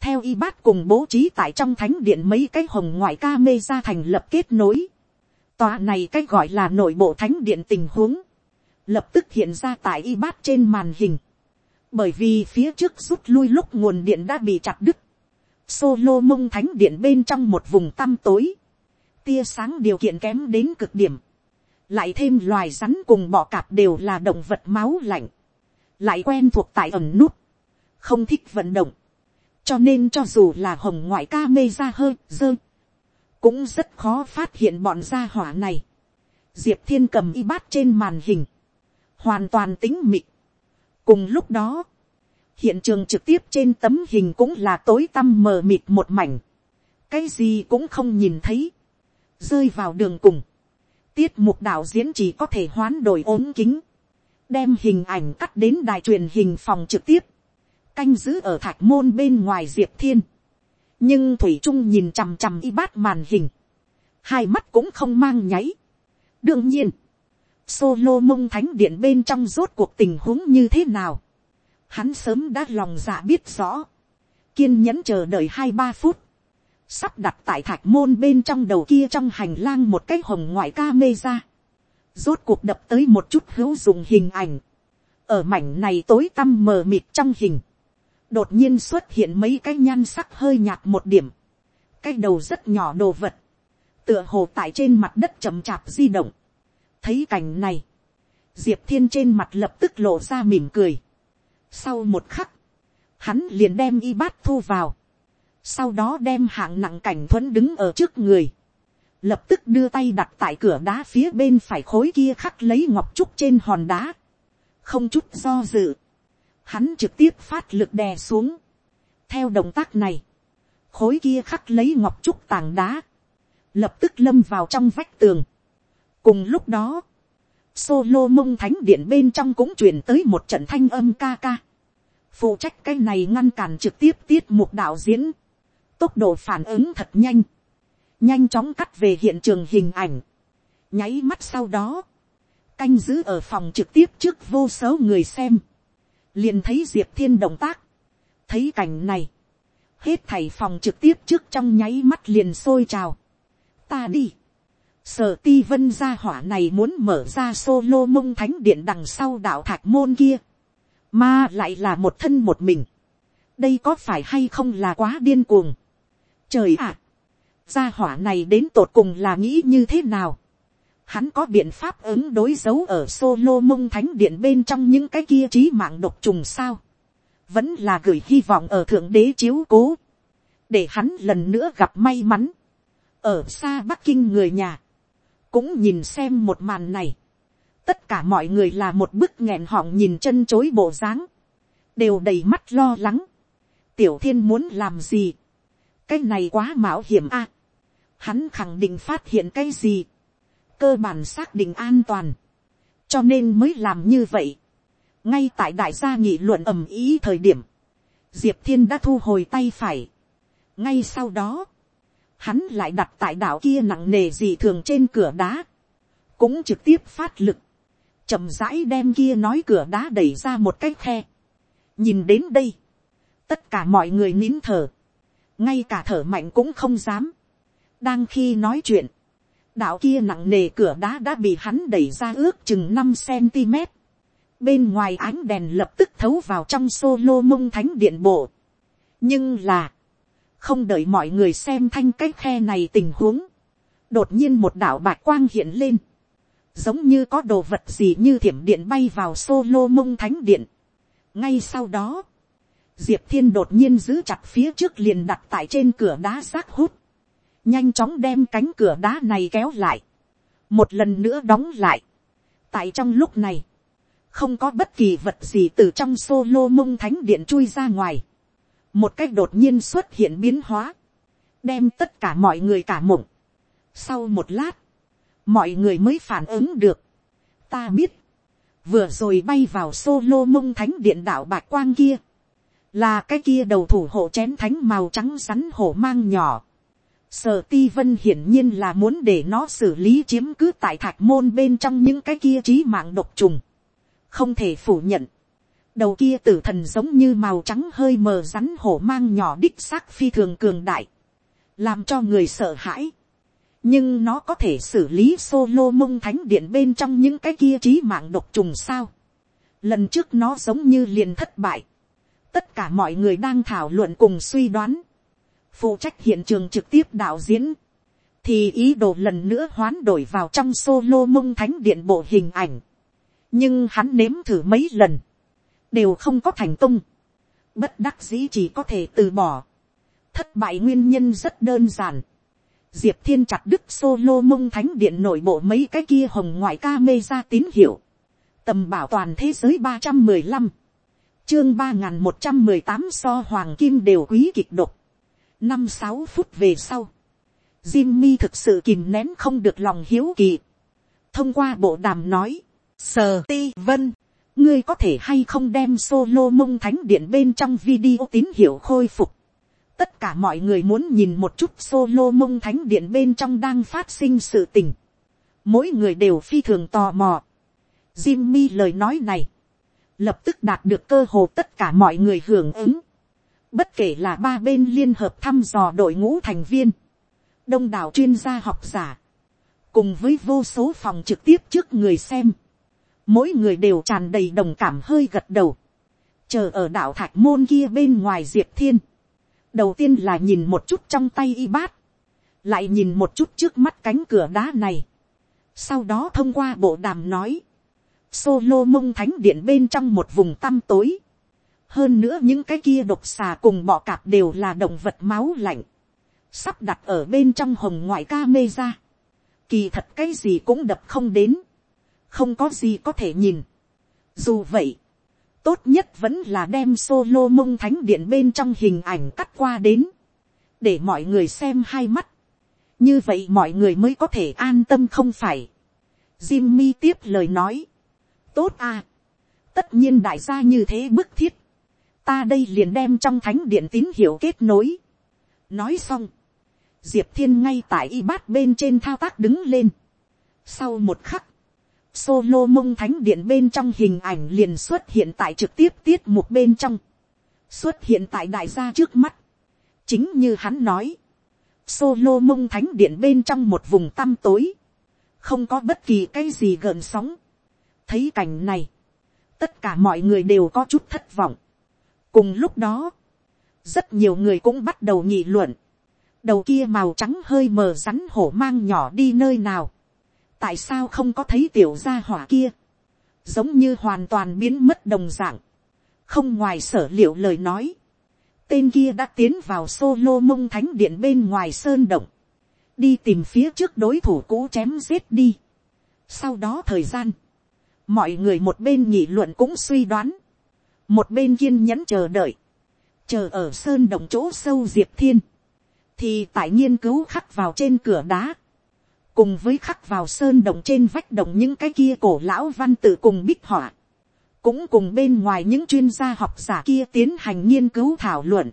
Theo y bát cùng bố trí tại trong thánh điện mấy cái hồng ngoại ca mê ra thành lập kết nối. Tòa này cái gọi là nội bộ thánh điện tình huống. Lập tức hiện ra tại y bát trên màn hình. Bởi vì phía trước rút lui lúc nguồn điện đã bị chặt đứt Solo mông thánh điện bên trong một vùng tăm tối. Tia sáng điều kiện kém đến cực điểm. Lại thêm loài rắn cùng bọ cạp đều là động vật máu lạnh. Lại quen thuộc tại ẩn nút. Không thích vận động. Cho nên cho dù là hồng ngoại ca mê ra hơi, dơ. Cũng rất khó phát hiện bọn gia hỏa này. Diệp thiên cầm y bát trên màn hình. Hoàn toàn tính mịt. Cùng lúc đó hiện trường trực tiếp trên tấm hình cũng là tối tăm mờ mịt một mảnh, cái gì cũng không nhìn thấy, rơi vào đường cùng, tiết mục đạo diễn chỉ có thể hoán đổi ốm kính, đem hình ảnh cắt đến đài truyền hình phòng trực tiếp, canh giữ ở thạch môn bên ngoài diệp thiên, nhưng thủy trung nhìn chằm chằm y bát màn hình, hai mắt cũng không mang nháy. đương nhiên, solo mông thánh điện bên trong rốt cuộc tình huống như thế nào, hắn sớm đã lòng dạ biết rõ, kiên nhẫn chờ đợi hai ba phút, sắp đặt tại thạch môn bên trong đầu kia trong hành lang một cái hồng ngoại ca mê ra, rốt cuộc đập tới một chút hữu dụng hình ảnh, ở mảnh này tối tăm mờ mịt trong hình, đột nhiên xuất hiện mấy cái nhan sắc hơi nhạt một điểm, cái đầu rất nhỏ đồ vật, tựa hồ tại trên mặt đất chậm chạp di động, thấy cảnh này, diệp thiên trên mặt lập tức lộ ra mỉm cười, sau một khắc, hắn liền đem y bát thu vào. Sau đó đem hạng nặng cảnh thuẫn đứng ở trước người. Lập tức đưa tay đặt tại cửa đá phía bên phải khối kia khắc lấy ngọc trúc trên hòn đá. Không chút do dự. Hắn trực tiếp phát lực đè xuống. Theo động tác này, khối kia khắc lấy ngọc trúc tảng đá. Lập tức lâm vào trong vách tường. Cùng lúc đó, Solo mông thánh điện bên trong cũng truyền tới một trận thanh âm ca ca. Phụ trách cái này ngăn cản trực tiếp tiết mục đạo diễn. Tốc độ phản ứng thật nhanh. Nhanh chóng cắt về hiện trường hình ảnh. Nháy mắt sau đó. Canh giữ ở phòng trực tiếp trước vô số người xem. Liền thấy Diệp Thiên động tác. Thấy cảnh này. Hết thảy phòng trực tiếp trước trong nháy mắt liền sôi trào. Ta đi Sở ti vân gia hỏa này muốn mở ra solo mông thánh điện đằng sau đạo thạch môn kia. Mà lại là một thân một mình. Đây có phải hay không là quá điên cuồng. Trời ạ! gia hỏa này đến tột cùng là nghĩ như thế nào? Hắn có biện pháp ứng đối dấu ở solo mông thánh điện bên trong những cái kia trí mạng độc trùng sao? Vẫn là gửi hy vọng ở thượng đế chiếu cố. Để hắn lần nữa gặp may mắn. Ở xa Bắc Kinh người nhà cũng nhìn xem một màn này. tất cả mọi người là một bức nghẹn họng nhìn chân chối bộ dáng, đều đầy mắt lo lắng. tiểu thiên muốn làm gì, cái này quá mạo hiểm a. hắn khẳng định phát hiện cái gì, cơ bản xác định an toàn, cho nên mới làm như vậy. ngay tại đại gia nghị luận ầm ý thời điểm, diệp thiên đã thu hồi tay phải. ngay sau đó, hắn lại đặt tại đảo kia nặng nề gì thường trên cửa đá, cũng trực tiếp phát lực, chậm rãi đem kia nói cửa đá đẩy ra một cái khe. nhìn đến đây, tất cả mọi người nín thở, ngay cả thở mạnh cũng không dám. đang khi nói chuyện, đạo kia nặng nề cửa đá đã bị hắn đẩy ra ước chừng năm cm. bên ngoài ánh đèn lập tức thấu vào trong solo mông thánh điện bộ. nhưng là, không đợi mọi người xem thanh cái khe này tình huống, đột nhiên một đạo bạc quang hiện lên, giống như có đồ vật gì như thiểm điện bay vào solo mông thánh điện. ngay sau đó, diệp thiên đột nhiên giữ chặt phía trước liền đặt tại trên cửa đá xác hút, nhanh chóng đem cánh cửa đá này kéo lại, một lần nữa đóng lại. tại trong lúc này, không có bất kỳ vật gì từ trong solo mông thánh điện chui ra ngoài, một cách đột nhiên xuất hiện biến hóa, đem tất cả mọi người cả mộng. sau một lát, mọi người mới phản ứng được. ta biết, vừa rồi bay vào solo mông thánh điện đạo bạc quang kia, là cái kia đầu thủ hộ chén thánh màu trắng rắn hổ mang nhỏ. Sở ti vân hiển nhiên là muốn để nó xử lý chiếm cứ tại thạch môn bên trong những cái kia trí mạng độc trùng. Không thể phủ nhận. Đầu kia tử thần giống như màu trắng hơi mờ rắn hổ mang nhỏ đích xác phi thường cường đại. Làm cho người sợ hãi. Nhưng nó có thể xử lý solo mông thánh điện bên trong những cái kia trí mạng độc trùng sao. Lần trước nó giống như liền thất bại tất cả mọi người đang thảo luận cùng suy đoán, phụ trách hiện trường trực tiếp đạo diễn, thì ý đồ lần nữa hoán đổi vào trong solo mông thánh điện bộ hình ảnh. nhưng hắn nếm thử mấy lần, đều không có thành công. bất đắc dĩ chỉ có thể từ bỏ. thất bại nguyên nhân rất đơn giản. diệp thiên chặt đức solo mông thánh điện nội bộ mấy cái kia hồng ngoại ca mê ra tín hiệu. tầm bảo toàn thế giới ba trăm mười lăm chương ba n một trăm mười tám so hoàng kim đều quý kịch độc năm sáu phút về sau, Jimmy thực sự kìm nén không được lòng hiếu kỳ. thông qua bộ đàm nói, sờ ti vân, ngươi có thể hay không đem solo mông thánh điện bên trong video tín hiệu khôi phục. tất cả mọi người muốn nhìn một chút solo mông thánh điện bên trong đang phát sinh sự tình. mỗi người đều phi thường tò mò. Jimmy lời nói này, lập tức đạt được cơ hồ tất cả mọi người hưởng ứng. Bất kể là ba bên liên hợp thăm dò đội ngũ thành viên, đông đảo chuyên gia học giả, cùng với vô số phòng trực tiếp trước người xem, mỗi người đều tràn đầy đồng cảm hơi gật đầu, chờ ở đảo thạch môn kia bên ngoài diệp thiên, đầu tiên là nhìn một chút trong tay y bát, lại nhìn một chút trước mắt cánh cửa đá này, sau đó thông qua bộ đàm nói, solo mông thánh điện bên trong một vùng tăm tối hơn nữa những cái kia độc xà cùng bọ cạp đều là động vật máu lạnh. sắp đặt ở bên trong hồng ngoại ca mê ra. kỳ thật cái gì cũng đập không đến. không có gì có thể nhìn. dù vậy, tốt nhất vẫn là đem solo mông thánh điện bên trong hình ảnh cắt qua đến. để mọi người xem hai mắt. như vậy mọi người mới có thể an tâm không phải. Jimmy tiếp lời nói tốt à. tất nhiên đại gia như thế bức thiết ta đây liền đem trong thánh điện tín hiệu kết nối. nói xong, diệp thiên ngay tại y bát bên trên thao tác đứng lên. sau một khắc, solo mông thánh điện bên trong hình ảnh liền xuất hiện tại trực tiếp tiết mục bên trong. xuất hiện tại đại gia trước mắt. chính như hắn nói, solo mông thánh điện bên trong một vùng tăm tối, không có bất kỳ cái gì gợn sóng thấy cảnh này, tất cả mọi người đều có chút thất vọng cùng lúc đó, rất nhiều người cũng bắt đầu nghị luận, đầu kia màu trắng hơi mờ rắn hổ mang nhỏ đi nơi nào, tại sao không có thấy tiểu gia hỏa kia, giống như hoàn toàn biến mất đồng dạng, không ngoài sở liệu lời nói, tên kia đã tiến vào solo mông thánh điện bên ngoài sơn động, đi tìm phía trước đối thủ cũ chém giết đi. sau đó thời gian, mọi người một bên nhị luận cũng suy đoán, một bên kiên nhẫn chờ đợi, chờ ở sơn động chỗ sâu diệp thiên, thì tại nghiên cứu khắc vào trên cửa đá, cùng với khắc vào sơn động trên vách động những cái kia cổ lão văn tự cùng bích họa, cũng cùng bên ngoài những chuyên gia học giả kia tiến hành nghiên cứu thảo luận.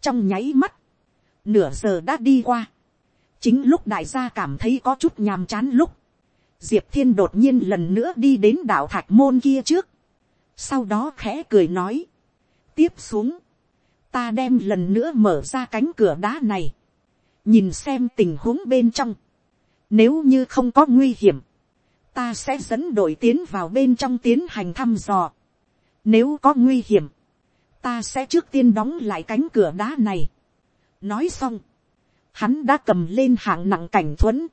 trong nháy mắt, nửa giờ đã đi qua, chính lúc đại gia cảm thấy có chút nhàm chán lúc, diệp thiên đột nhiên lần nữa đi đến đảo thạch môn kia trước, sau đó khẽ cười nói, tiếp xuống, ta đem lần nữa mở ra cánh cửa đá này, nhìn xem tình huống bên trong, nếu như không có nguy hiểm, ta sẽ dẫn đội tiến vào bên trong tiến hành thăm dò. Nếu có nguy hiểm, ta sẽ trước tiên đóng lại cánh cửa đá này. nói xong, hắn đã cầm lên hạng nặng cảnh thuẫn,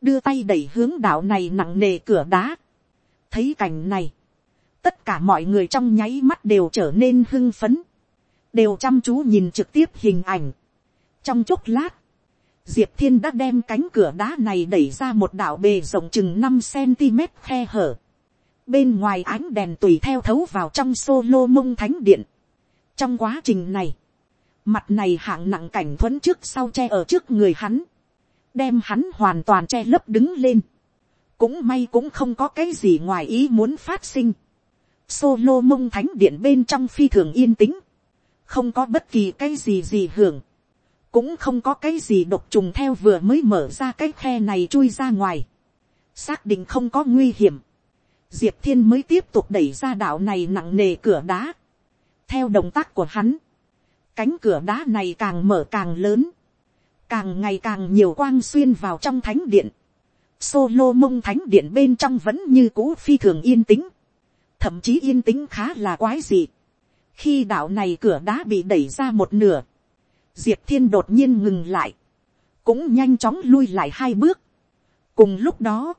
đưa tay đẩy hướng đảo này nặng nề cửa đá. thấy cảnh này, tất cả mọi người trong nháy mắt đều trở nên hưng phấn, đều chăm chú nhìn trực tiếp hình ảnh. trong chốc lát, diệp thiên đã đem cánh cửa đá này đẩy ra một đảo bề rộng chừng năm cm khe hở. bên ngoài ánh đèn tùy theo thấu vào trong solo mông thánh điện. trong quá trình này, mặt này hạng nặng cảnh thuẫn trước sau che ở trước người hắn, đem hắn hoàn toàn che lấp đứng lên. cũng may cũng không có cái gì ngoài ý muốn phát sinh solo mông thánh điện bên trong phi thường yên tĩnh, không có bất kỳ cái gì gì hưởng. Cũng không có cái gì độc trùng theo vừa mới mở ra cái khe này chui ra ngoài, xác định không có nguy hiểm, diệp thiên mới tiếp tục đẩy ra đạo này nặng nề cửa đá, theo động tác của hắn, cánh cửa đá này càng mở càng lớn, càng ngày càng nhiều quang xuyên vào trong thánh điện, solo mông thánh điện bên trong vẫn như cũ phi thường yên tĩnh, thậm chí yên tĩnh khá là quái dị. khi đạo này cửa đá bị đẩy ra một nửa, diệp thiên đột nhiên ngừng lại, cũng nhanh chóng lui lại hai bước. cùng lúc đó,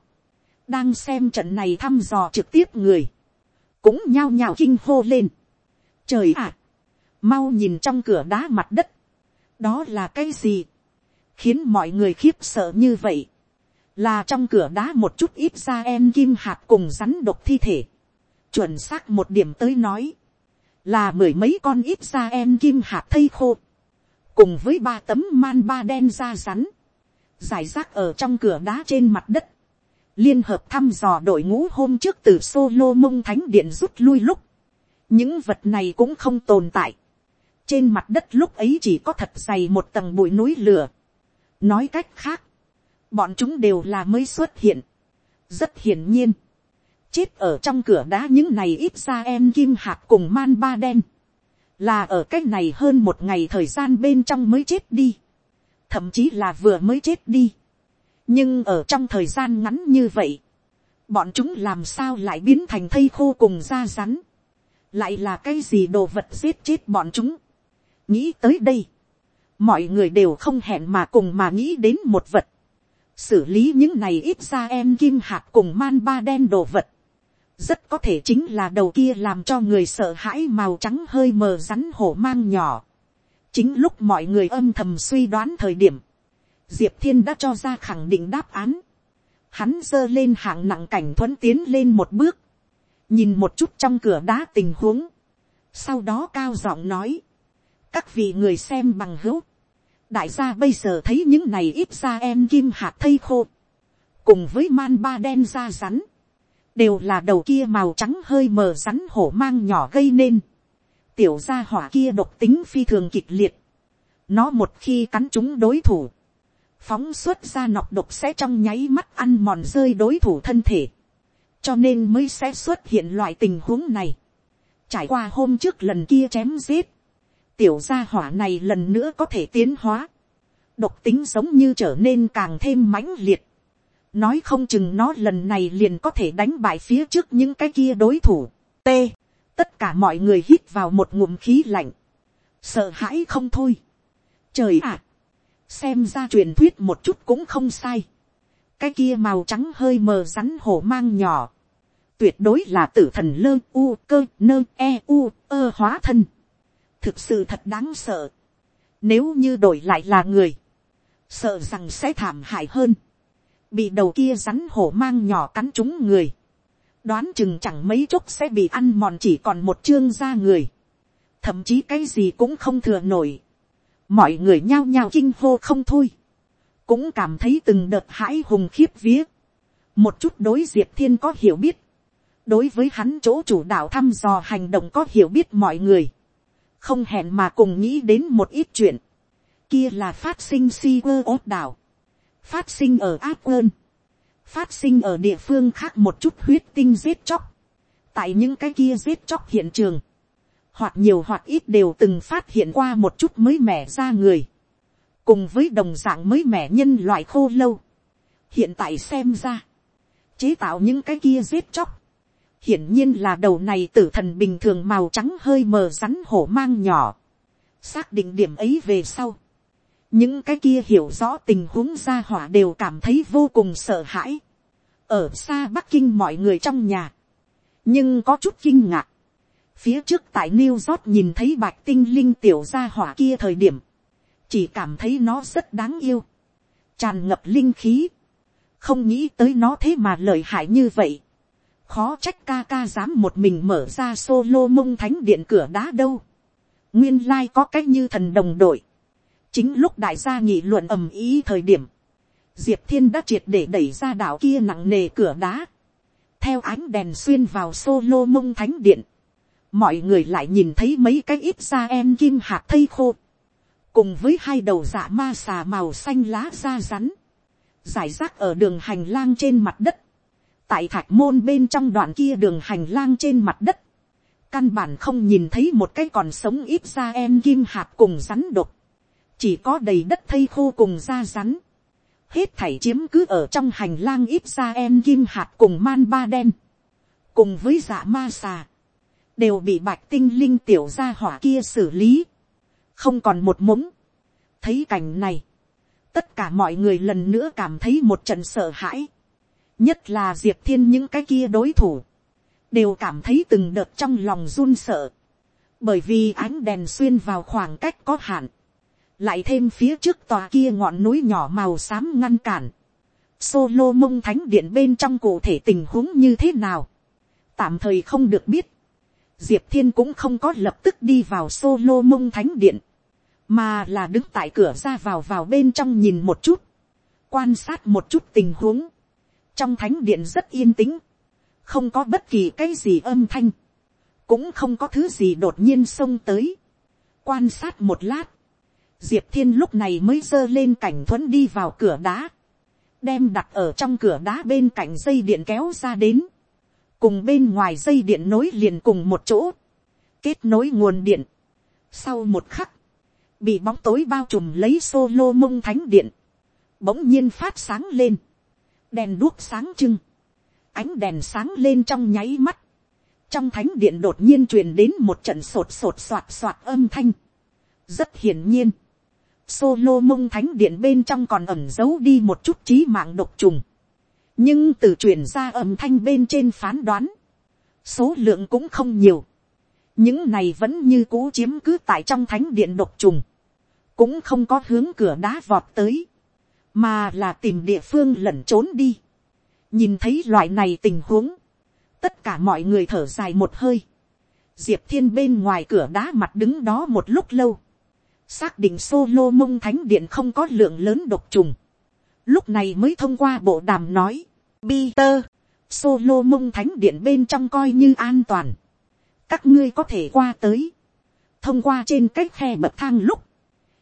đang xem trận này thăm dò trực tiếp người, cũng nhao nhao kinh hô lên. trời ạ, mau nhìn trong cửa đá mặt đất, đó là cái gì, khiến mọi người khiếp sợ như vậy, là trong cửa đá một chút ít ra em kim hạt cùng rắn độc thi thể, chuẩn xác một điểm tới nói, là mười mấy con ít da em kim hạt thây khô, cùng với ba tấm man ba đen da rắn, giải rác ở trong cửa đá trên mặt đất, liên hợp thăm dò đội ngũ hôm trước từ solo mông thánh điện rút lui lúc, những vật này cũng không tồn tại, trên mặt đất lúc ấy chỉ có thật dày một tầng bụi núi lửa, nói cách khác, bọn chúng đều là mới xuất hiện, rất hiển nhiên, chết ở trong cửa đá những này ít ra em kim hạt cùng man ba đen, là ở cái này hơn một ngày thời gian bên trong mới chết đi, thậm chí là vừa mới chết đi. nhưng ở trong thời gian ngắn như vậy, bọn chúng làm sao lại biến thành thây khô cùng da rắn, lại là cái gì đồ vật giết chết bọn chúng. nghĩ tới đây, mọi người đều không hẹn mà cùng mà nghĩ đến một vật, xử lý những này ít ra em kim hạt cùng man ba đen đồ vật, rất có thể chính là đầu kia làm cho người sợ hãi màu trắng hơi mờ rắn hổ mang nhỏ. chính lúc mọi người âm thầm suy đoán thời điểm, diệp thiên đã cho ra khẳng định đáp án. hắn giơ lên hạng nặng cảnh thuấn tiến lên một bước, nhìn một chút trong cửa đá tình huống, sau đó cao giọng nói, các vị người xem bằng hữu, đại gia bây giờ thấy những này ít ra em kim hạt thây khô, cùng với man ba đen da rắn, đều là đầu kia màu trắng hơi mờ rắn hổ mang nhỏ gây nên. tiểu gia hỏa kia độc tính phi thường kịch liệt. nó một khi cắn chúng đối thủ, phóng xuất ra nọc độc sẽ trong nháy mắt ăn mòn rơi đối thủ thân thể. cho nên mới sẽ xuất hiện loại tình huống này. trải qua hôm trước lần kia chém giết, tiểu gia hỏa này lần nữa có thể tiến hóa. độc tính giống như trở nên càng thêm mãnh liệt nói không chừng nó lần này liền có thể đánh bại phía trước những cái kia đối thủ. T. Tất cả mọi người hít vào một ngụm khí lạnh. Sợ hãi không thôi. Trời ạ. xem ra truyền thuyết một chút cũng không sai. Cái kia màu trắng hơi mờ rắn hổ mang nhỏ. Tuyệt đối là tử thần lơ, u, cơ, nơ e u, ơ, hóa thân. Thực sự thật đáng sợ. Nếu như đổi lại là người. Sợ rằng sẽ thảm hại hơn bị đầu kia rắn hổ mang nhỏ cắn chúng người, đoán chừng chẳng mấy chốc sẽ bị ăn mòn chỉ còn một chương ra người, thậm chí cái gì cũng không thừa nổi, mọi người nhao nhao kinh hô không thôi, cũng cảm thấy từng đợt hãi hùng khiếp vía, một chút đối diệp thiên có hiểu biết, đối với hắn chỗ chủ đạo thăm dò hành động có hiểu biết mọi người, không hẹn mà cùng nghĩ đến một ít chuyện, kia là phát sinh si quơ ốt đảo, phát sinh ở áp ơn, phát sinh ở địa phương khác một chút huyết tinh giết chóc, tại những cái kia giết chóc hiện trường, hoặc nhiều hoặc ít đều từng phát hiện qua một chút mới mẻ ra người, cùng với đồng dạng mới mẻ nhân loại khô lâu. hiện tại xem ra, chế tạo những cái kia giết chóc, hiển nhiên là đầu này tử thần bình thường màu trắng hơi mờ rắn hổ mang nhỏ, xác định điểm ấy về sau, những cái kia hiểu rõ tình huống gia hỏa đều cảm thấy vô cùng sợ hãi. ở xa bắc kinh mọi người trong nhà, nhưng có chút kinh ngạc. phía trước tại new york nhìn thấy bạch tinh linh tiểu gia hỏa kia thời điểm, chỉ cảm thấy nó rất đáng yêu, tràn ngập linh khí, không nghĩ tới nó thế mà lợi hại như vậy. khó trách ca ca dám một mình mở ra solo mông thánh điện cửa đá đâu. nguyên lai có cách như thần đồng đội chính lúc đại gia nghị luận ầm ý thời điểm, diệp thiên đã triệt để đẩy ra đảo kia nặng nề cửa đá, theo ánh đèn xuyên vào solo mông thánh điện, mọi người lại nhìn thấy mấy cái ít da em kim hạt thây khô, cùng với hai đầu dạ ma xà màu xanh lá da rắn, giải rác ở đường hành lang trên mặt đất, tại thạch môn bên trong đoạn kia đường hành lang trên mặt đất, căn bản không nhìn thấy một cái còn sống ít da em kim hạt cùng rắn độc, chỉ có đầy đất thây khô cùng da rắn, hết thảy chiếm cứ ở trong hành lang ít ra em kim hạt cùng man ba đen, cùng với dạ ma xà, đều bị bạch tinh linh tiểu gia hỏa kia xử lý, không còn một mống. thấy cảnh này, tất cả mọi người lần nữa cảm thấy một trận sợ hãi, nhất là diệp thiên những cái kia đối thủ, đều cảm thấy từng đợt trong lòng run sợ, bởi vì ánh đèn xuyên vào khoảng cách có hạn, lại thêm phía trước tòa kia ngọn núi nhỏ màu xám ngăn cản, solo mông thánh điện bên trong cụ thể tình huống như thế nào, tạm thời không được biết, diệp thiên cũng không có lập tức đi vào solo mông thánh điện, mà là đứng tại cửa ra vào vào bên trong nhìn một chút, quan sát một chút tình huống, trong thánh điện rất yên tĩnh, không có bất kỳ cái gì âm thanh, cũng không có thứ gì đột nhiên xông tới, quan sát một lát, diệp thiên lúc này mới giơ lên cảnh thuẫn đi vào cửa đá, đem đặt ở trong cửa đá bên cạnh dây điện kéo ra đến, cùng bên ngoài dây điện nối liền cùng một chỗ, kết nối nguồn điện. Sau một khắc, bị bóng tối bao trùm lấy solo mông thánh điện, bỗng nhiên phát sáng lên, đèn đuốc sáng trưng, ánh đèn sáng lên trong nháy mắt, trong thánh điện đột nhiên truyền đến một trận sột sột soạt soạt âm thanh, rất hiển nhiên, Solo mông thánh điện bên trong còn ẩm giấu đi một chút trí mạng độc trùng. Nhưng từ truyền ra âm thanh bên trên phán đoán. Số lượng cũng không nhiều. Những này vẫn như cũ chiếm cứ tại trong thánh điện độc trùng. Cũng không có hướng cửa đá vọt tới. Mà là tìm địa phương lẩn trốn đi. Nhìn thấy loại này tình huống. Tất cả mọi người thở dài một hơi. Diệp thiên bên ngoài cửa đá mặt đứng đó một lúc lâu xác định solo mông thánh điện không có lượng lớn độc trùng, lúc này mới thông qua bộ đàm nói, Peter, solo mông thánh điện bên trong coi như an toàn, các ngươi có thể qua tới, thông qua trên cách khe bậc thang lúc,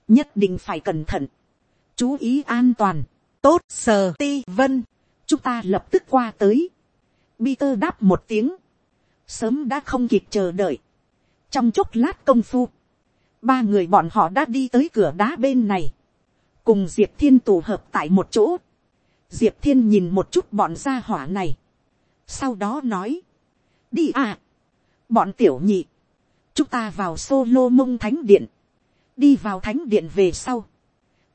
nhất định phải cẩn thận, chú ý an toàn, tốt sờ ti vân, chúng ta lập tức qua tới, Peter đáp một tiếng, sớm đã không kịp chờ đợi, trong chốc lát công phu, ba người bọn họ đã đi tới cửa đá bên này, cùng diệp thiên tụ hợp tại một chỗ. diệp thiên nhìn một chút bọn gia hỏa này, sau đó nói, đi à, bọn tiểu nhị, chúng ta vào solo mông thánh điện, đi vào thánh điện về sau,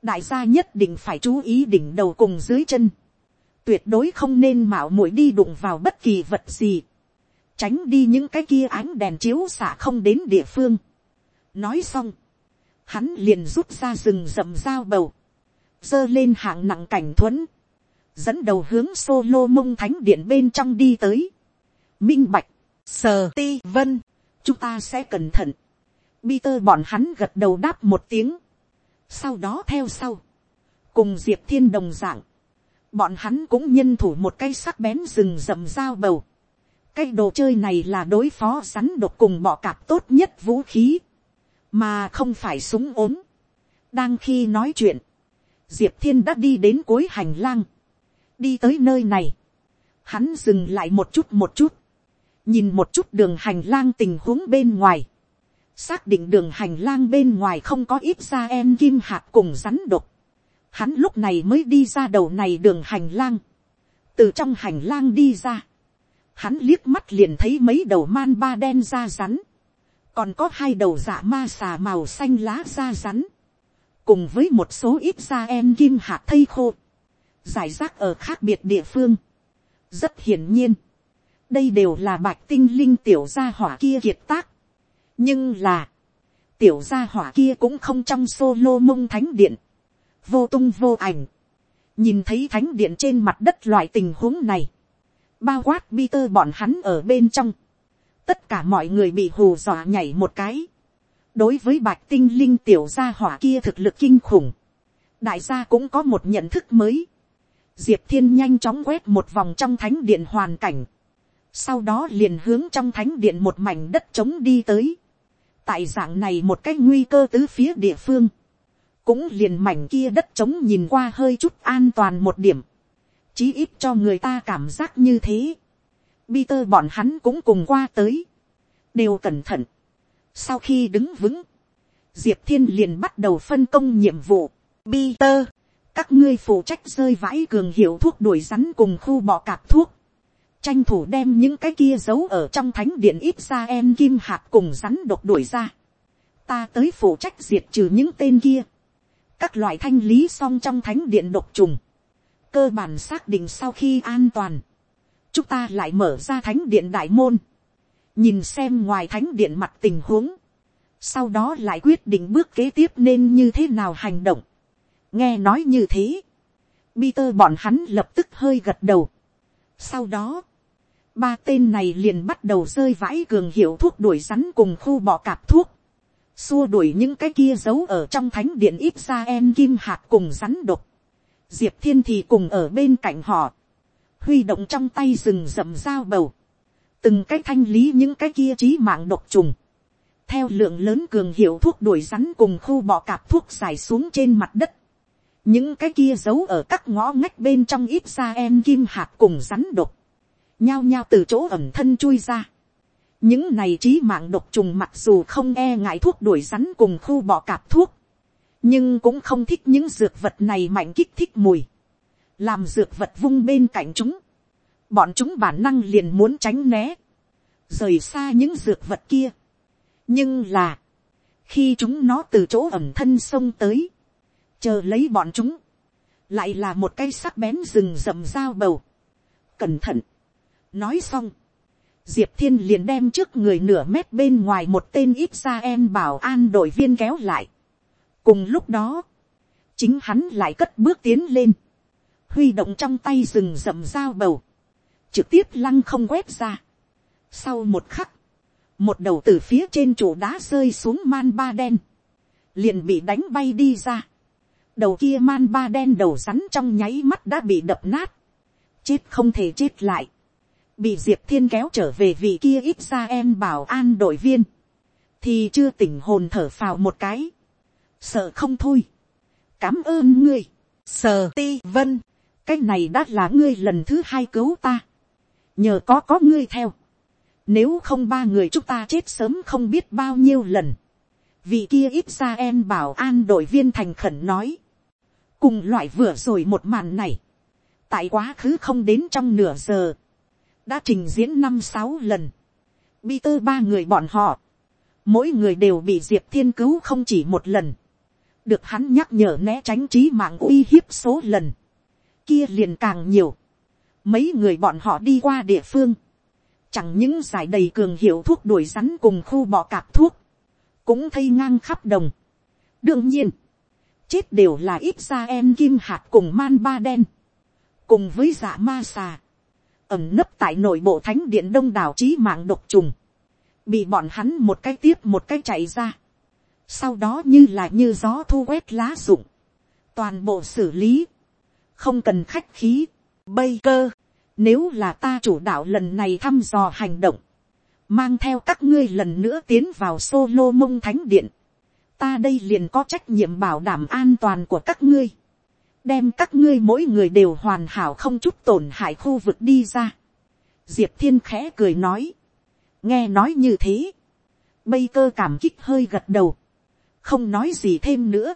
đại gia nhất định phải chú ý đỉnh đầu cùng dưới chân, tuyệt đối không nên mạo muội đi đụng vào bất kỳ vật gì, tránh đi những cái kia ánh đèn chiếu xả không đến địa phương, nói xong, hắn liền rút ra rừng rậm dao bầu, giơ lên hạng nặng cảnh thuẫn, dẫn đầu hướng solo mông thánh điện bên trong đi tới. minh bạch, sờ ti vân, chúng ta sẽ cẩn thận. Peter bọn hắn gật đầu đáp một tiếng, sau đó theo sau, cùng diệp thiên đồng dạng, bọn hắn cũng nhân thủ một cây sắc bén rừng rậm dao bầu. Cây đồ chơi này là đối phó rắn độc cùng bọ cạp tốt nhất vũ khí mà không phải súng ốm. đang khi nói chuyện, diệp thiên đã đi đến cuối hành lang, đi tới nơi này, hắn dừng lại một chút một chút, nhìn một chút đường hành lang tình huống bên ngoài, xác định đường hành lang bên ngoài không có ít ra em kim hạt cùng rắn độc, hắn lúc này mới đi ra đầu này đường hành lang, từ trong hành lang đi ra, hắn liếc mắt liền thấy mấy đầu man ba đen da rắn, còn có hai đầu dạ ma xà màu xanh lá da rắn, cùng với một số ít da em kim hạt thây khô, giải rác ở khác biệt địa phương. rất hiển nhiên, đây đều là bạch tinh linh tiểu gia hỏa kia kiệt tác. nhưng là, tiểu gia hỏa kia cũng không trong solo mông thánh điện, vô tung vô ảnh, nhìn thấy thánh điện trên mặt đất loại tình huống này, bao quát Peter bọn hắn ở bên trong, tất cả mọi người bị hù dọa nhảy một cái, đối với bạch tinh linh tiểu gia hỏa kia thực lực kinh khủng, đại gia cũng có một nhận thức mới, diệp thiên nhanh chóng quét một vòng trong thánh điện hoàn cảnh, sau đó liền hướng trong thánh điện một mảnh đất trống đi tới, tại dạng này một cái nguy cơ tứ phía địa phương, cũng liền mảnh kia đất trống nhìn qua hơi chút an toàn một điểm, chí ít cho người ta cảm giác như thế. Peter bọn hắn cũng cùng qua tới, đều cẩn thận. Sau khi đứng vững, diệp thiên liền bắt đầu phân công nhiệm vụ. Peter, các ngươi phụ trách rơi vãi cường hiệu thuốc đuổi rắn cùng khu bọ cạp thuốc. tranh thủ đem những cái kia giấu ở trong thánh điện ít ra em kim hạt cùng rắn độc đuổi ra. ta tới phụ trách diệt trừ những tên kia các loại thanh lý xong trong thánh điện độc trùng, cơ bản xác định sau khi an toàn, chúng ta lại mở ra thánh điện đại môn, nhìn xem ngoài thánh điện mặt tình huống, sau đó lại quyết định bước kế tiếp nên như thế nào hành động. nghe nói như thế, Peter bọn hắn lập tức hơi gật đầu. sau đó, ba tên này liền bắt đầu rơi vãi cường hiệu thuốc đuổi rắn cùng khu bọ cạp thuốc xua đuổi những cái kia giấu ở trong thánh điện ít ra em kim hạt cùng rắn độc. diệp thiên thì cùng ở bên cạnh họ, huy động trong tay rừng rậm dao bầu, từng cái thanh lý những cái kia trí mạng độc trùng, theo lượng lớn cường hiệu thuốc đuổi rắn cùng khu bọ cạp thuốc dài xuống trên mặt đất, những cái kia giấu ở các ngõ ngách bên trong ít ra em kim hạt cùng rắn độc, nhao nhao từ chỗ ẩm thân chui ra, những này trí mạng độc trùng mặc dù không e ngại thuốc đuổi rắn cùng khu bọ cạp thuốc, nhưng cũng không thích những dược vật này mạnh kích thích mùi, làm dược vật vung bên cạnh chúng, bọn chúng bản năng liền muốn tránh né, rời xa những dược vật kia. nhưng là, khi chúng nó từ chỗ ẩm thân sông tới, chờ lấy bọn chúng, lại là một cây sắc bén rừng rậm dao bầu. cẩn thận, nói xong, diệp thiên liền đem trước người nửa mét bên ngoài một tên ít ra em bảo an đội viên kéo lại. cùng lúc đó, chính hắn lại cất bước tiến lên, huy động trong tay rừng rậm dao bầu, trực tiếp lăng không quét ra. sau một khắc, một đầu từ phía trên chỗ đá rơi xuống man ba đen, liền bị đánh bay đi ra. đầu kia man ba đen đầu rắn trong nháy mắt đã bị đập nát, chết không thể chết lại. Bị diệp thiên kéo trở về vị kia ít ra em bảo an đội viên, thì chưa tỉnh hồn thở phào một cái, sợ không thôi, cảm ơn ngươi, sờ ti vân, cái này đã là ngươi lần thứ hai cứu ta, nhờ có có ngươi theo, nếu không ba người chúng ta chết sớm không biết bao nhiêu lần, vị kia ít ra em bảo an đội viên thành khẩn nói, cùng loại vừa rồi một màn này, tại quá khứ không đến trong nửa giờ, đã trình diễn năm sáu lần, bi tơ ba người bọn họ, mỗi người đều bị diệp thiên cứu không chỉ một lần, được hắn nhắc nhở né tránh trí mạng uy hiếp số lần, kia liền càng nhiều, mấy người bọn họ đi qua địa phương, chẳng những giải đầy cường hiệu thuốc đuổi rắn cùng khu bọ cạp thuốc, cũng thay ngang khắp đồng. đương nhiên, chết đều là ít ra em kim hạt cùng man ba đen, cùng với dạ ma xà, ẩm nấp tại nội bộ thánh điện đông đảo trí mạng độc trùng, bị bọn hắn một cái tiếp một cái chạy ra, sau đó như là như gió thu quét lá rụng, toàn bộ xử lý, không cần khách khí, bây cơ, nếu là ta chủ đạo lần này thăm dò hành động, mang theo các ngươi lần nữa tiến vào solo mông thánh điện, ta đây liền có trách nhiệm bảo đảm an toàn của các ngươi, đem các ngươi mỗi người đều hoàn hảo không chút tổn hại khu vực đi ra. diệp thiên khẽ cười nói, nghe nói như thế, bây cơ cảm kích hơi gật đầu, không nói gì thêm nữa,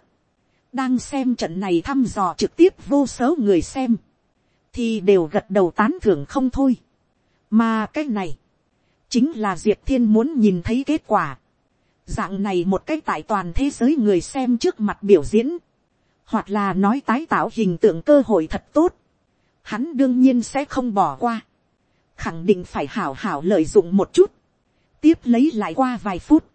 đang xem trận này thăm dò trực tiếp vô số người xem, thì đều gật đầu tán thưởng không thôi, mà cái này, chính là diệp thiên muốn nhìn thấy kết quả, dạng này một cái tại toàn thế giới người xem trước mặt biểu diễn, hoặc là nói tái tạo hình tượng cơ hội thật tốt, hắn đương nhiên sẽ không bỏ qua, khẳng định phải hảo hảo lợi dụng một chút, tiếp lấy lại qua vài phút,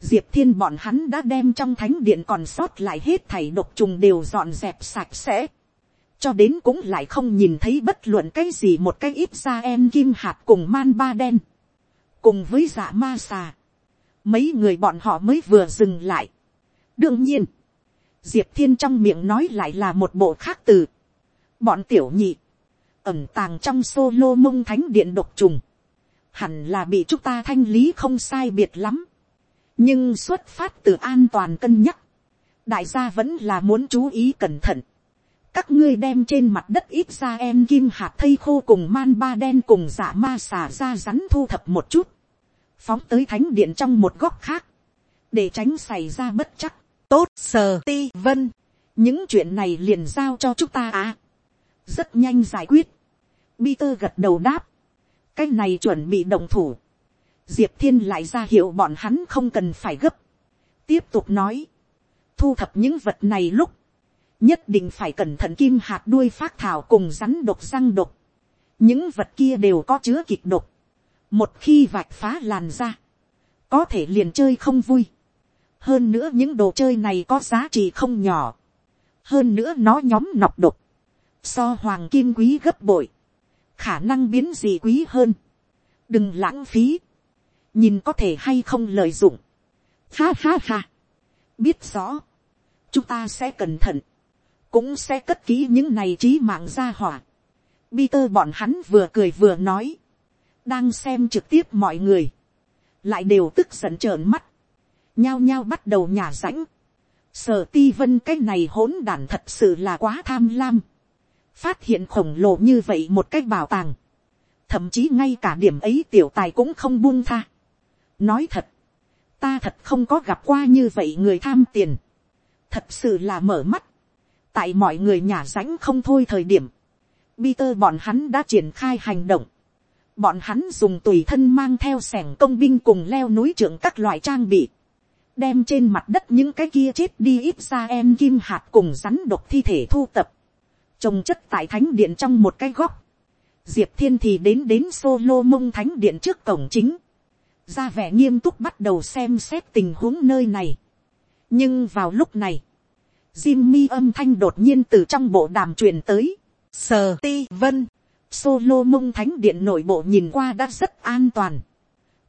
diệp thiên bọn hắn đã đem trong thánh điện còn sót lại hết thảy độc trùng đều dọn dẹp sạch sẽ, cho đến cũng lại không nhìn thấy bất luận cái gì một cái ít ra em kim hạt cùng man ba đen, cùng với dạ ma xà, mấy người bọn họ mới vừa dừng lại. đương nhiên, diệp thiên trong miệng nói lại là một bộ khác từ. bọn tiểu nhị, ẩm tàng trong solo mông thánh điện độc trùng, hẳn là bị chúng ta thanh lý không sai biệt lắm nhưng xuất phát từ an toàn cân nhắc, đại gia vẫn là muốn chú ý cẩn thận. các ngươi đem trên mặt đất ít ra em kim hạt thây khô cùng man ba đen cùng giả ma xả ra rắn thu thập một chút phóng tới thánh điện trong một góc khác, để tránh xảy ra bất chắc. tốt sờ ti vân, những chuyện này liền giao cho chúng ta à. rất nhanh giải quyết. Peter gật đầu đáp, cái này chuẩn bị đồng thủ diệp thiên lại ra hiệu bọn hắn không cần phải gấp. tiếp tục nói, thu thập những vật này lúc, nhất định phải cẩn thận kim hạt đuôi phát thảo cùng rắn độc răng độc. những vật kia đều có chứa kịch độc một khi vạch phá làn ra, có thể liền chơi không vui. hơn nữa những đồ chơi này có giá trị không nhỏ. hơn nữa nó nhóm nọc độc, so hoàng kim quý gấp bội, khả năng biến gì quý hơn. đừng lãng phí, nhìn có thể hay không lợi dụng. ha ha ha, biết rõ, chúng ta sẽ cẩn thận, cũng sẽ cất kỹ những này trí mạng ra hỏa. Peter bọn hắn vừa cười vừa nói. Đang xem trực tiếp mọi người, lại đều tức giận trợn mắt, nhao nhao bắt đầu nhả rãnh, sở ti vân cái này hỗn đản thật sự là quá tham lam, phát hiện khổng lồ như vậy một cái bảo tàng, thậm chí ngay cả điểm ấy tiểu tài cũng không buông tha nói thật, ta thật không có gặp qua như vậy người tham tiền, thật sự là mở mắt, tại mọi người nhà rãnh không thôi thời điểm, Peter bọn hắn đã triển khai hành động, bọn hắn dùng tùy thân mang theo sẻng công binh cùng leo núi trưởng các loại trang bị, đem trên mặt đất những cái kia chết đi ít ra em kim hạt cùng rắn độc thi thể thu tập, trồng chất tại thánh điện trong một cái góc, diệp thiên thì đến đến solo mông thánh điện trước cổng chính, ra vẻ nghiêm túc bắt đầu xem xét tình huống nơi này. nhưng vào lúc này, Jimmy âm thanh đột nhiên từ trong bộ đàm truyền tới. Sờ ti vân, Solo mông thánh điện nội bộ nhìn qua đã rất an toàn.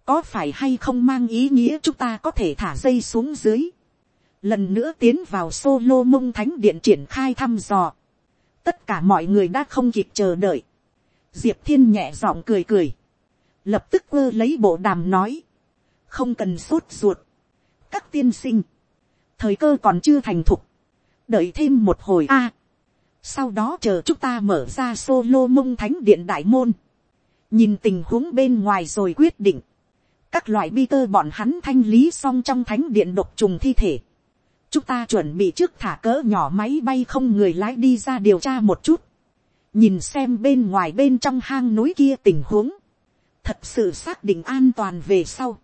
Có phải hay không mang ý nghĩa chúng ta có thể thả dây xuống dưới. Lần nữa tiến vào solo mông thánh điện triển khai thăm dò. Tất cả mọi người đã không kịp chờ đợi. Diệp thiên nhẹ giọng cười cười. Lập tức ơ lấy bộ đàm nói. Không cần sốt ruột. Các tiên sinh. Thời cơ còn chưa thành thục. Đợi thêm một hồi a sau đó chờ chúng ta mở ra solo mông thánh điện đại môn. Nhìn tình huống bên ngoài rồi quyết định. Các loại bi tơ bọn hắn thanh lý xong trong thánh điện độc trùng thi thể. Chúng ta chuẩn bị trước thả cỡ nhỏ máy bay không người lái đi ra điều tra một chút. Nhìn xem bên ngoài bên trong hang núi kia tình huống. Thật sự xác định an toàn về sau.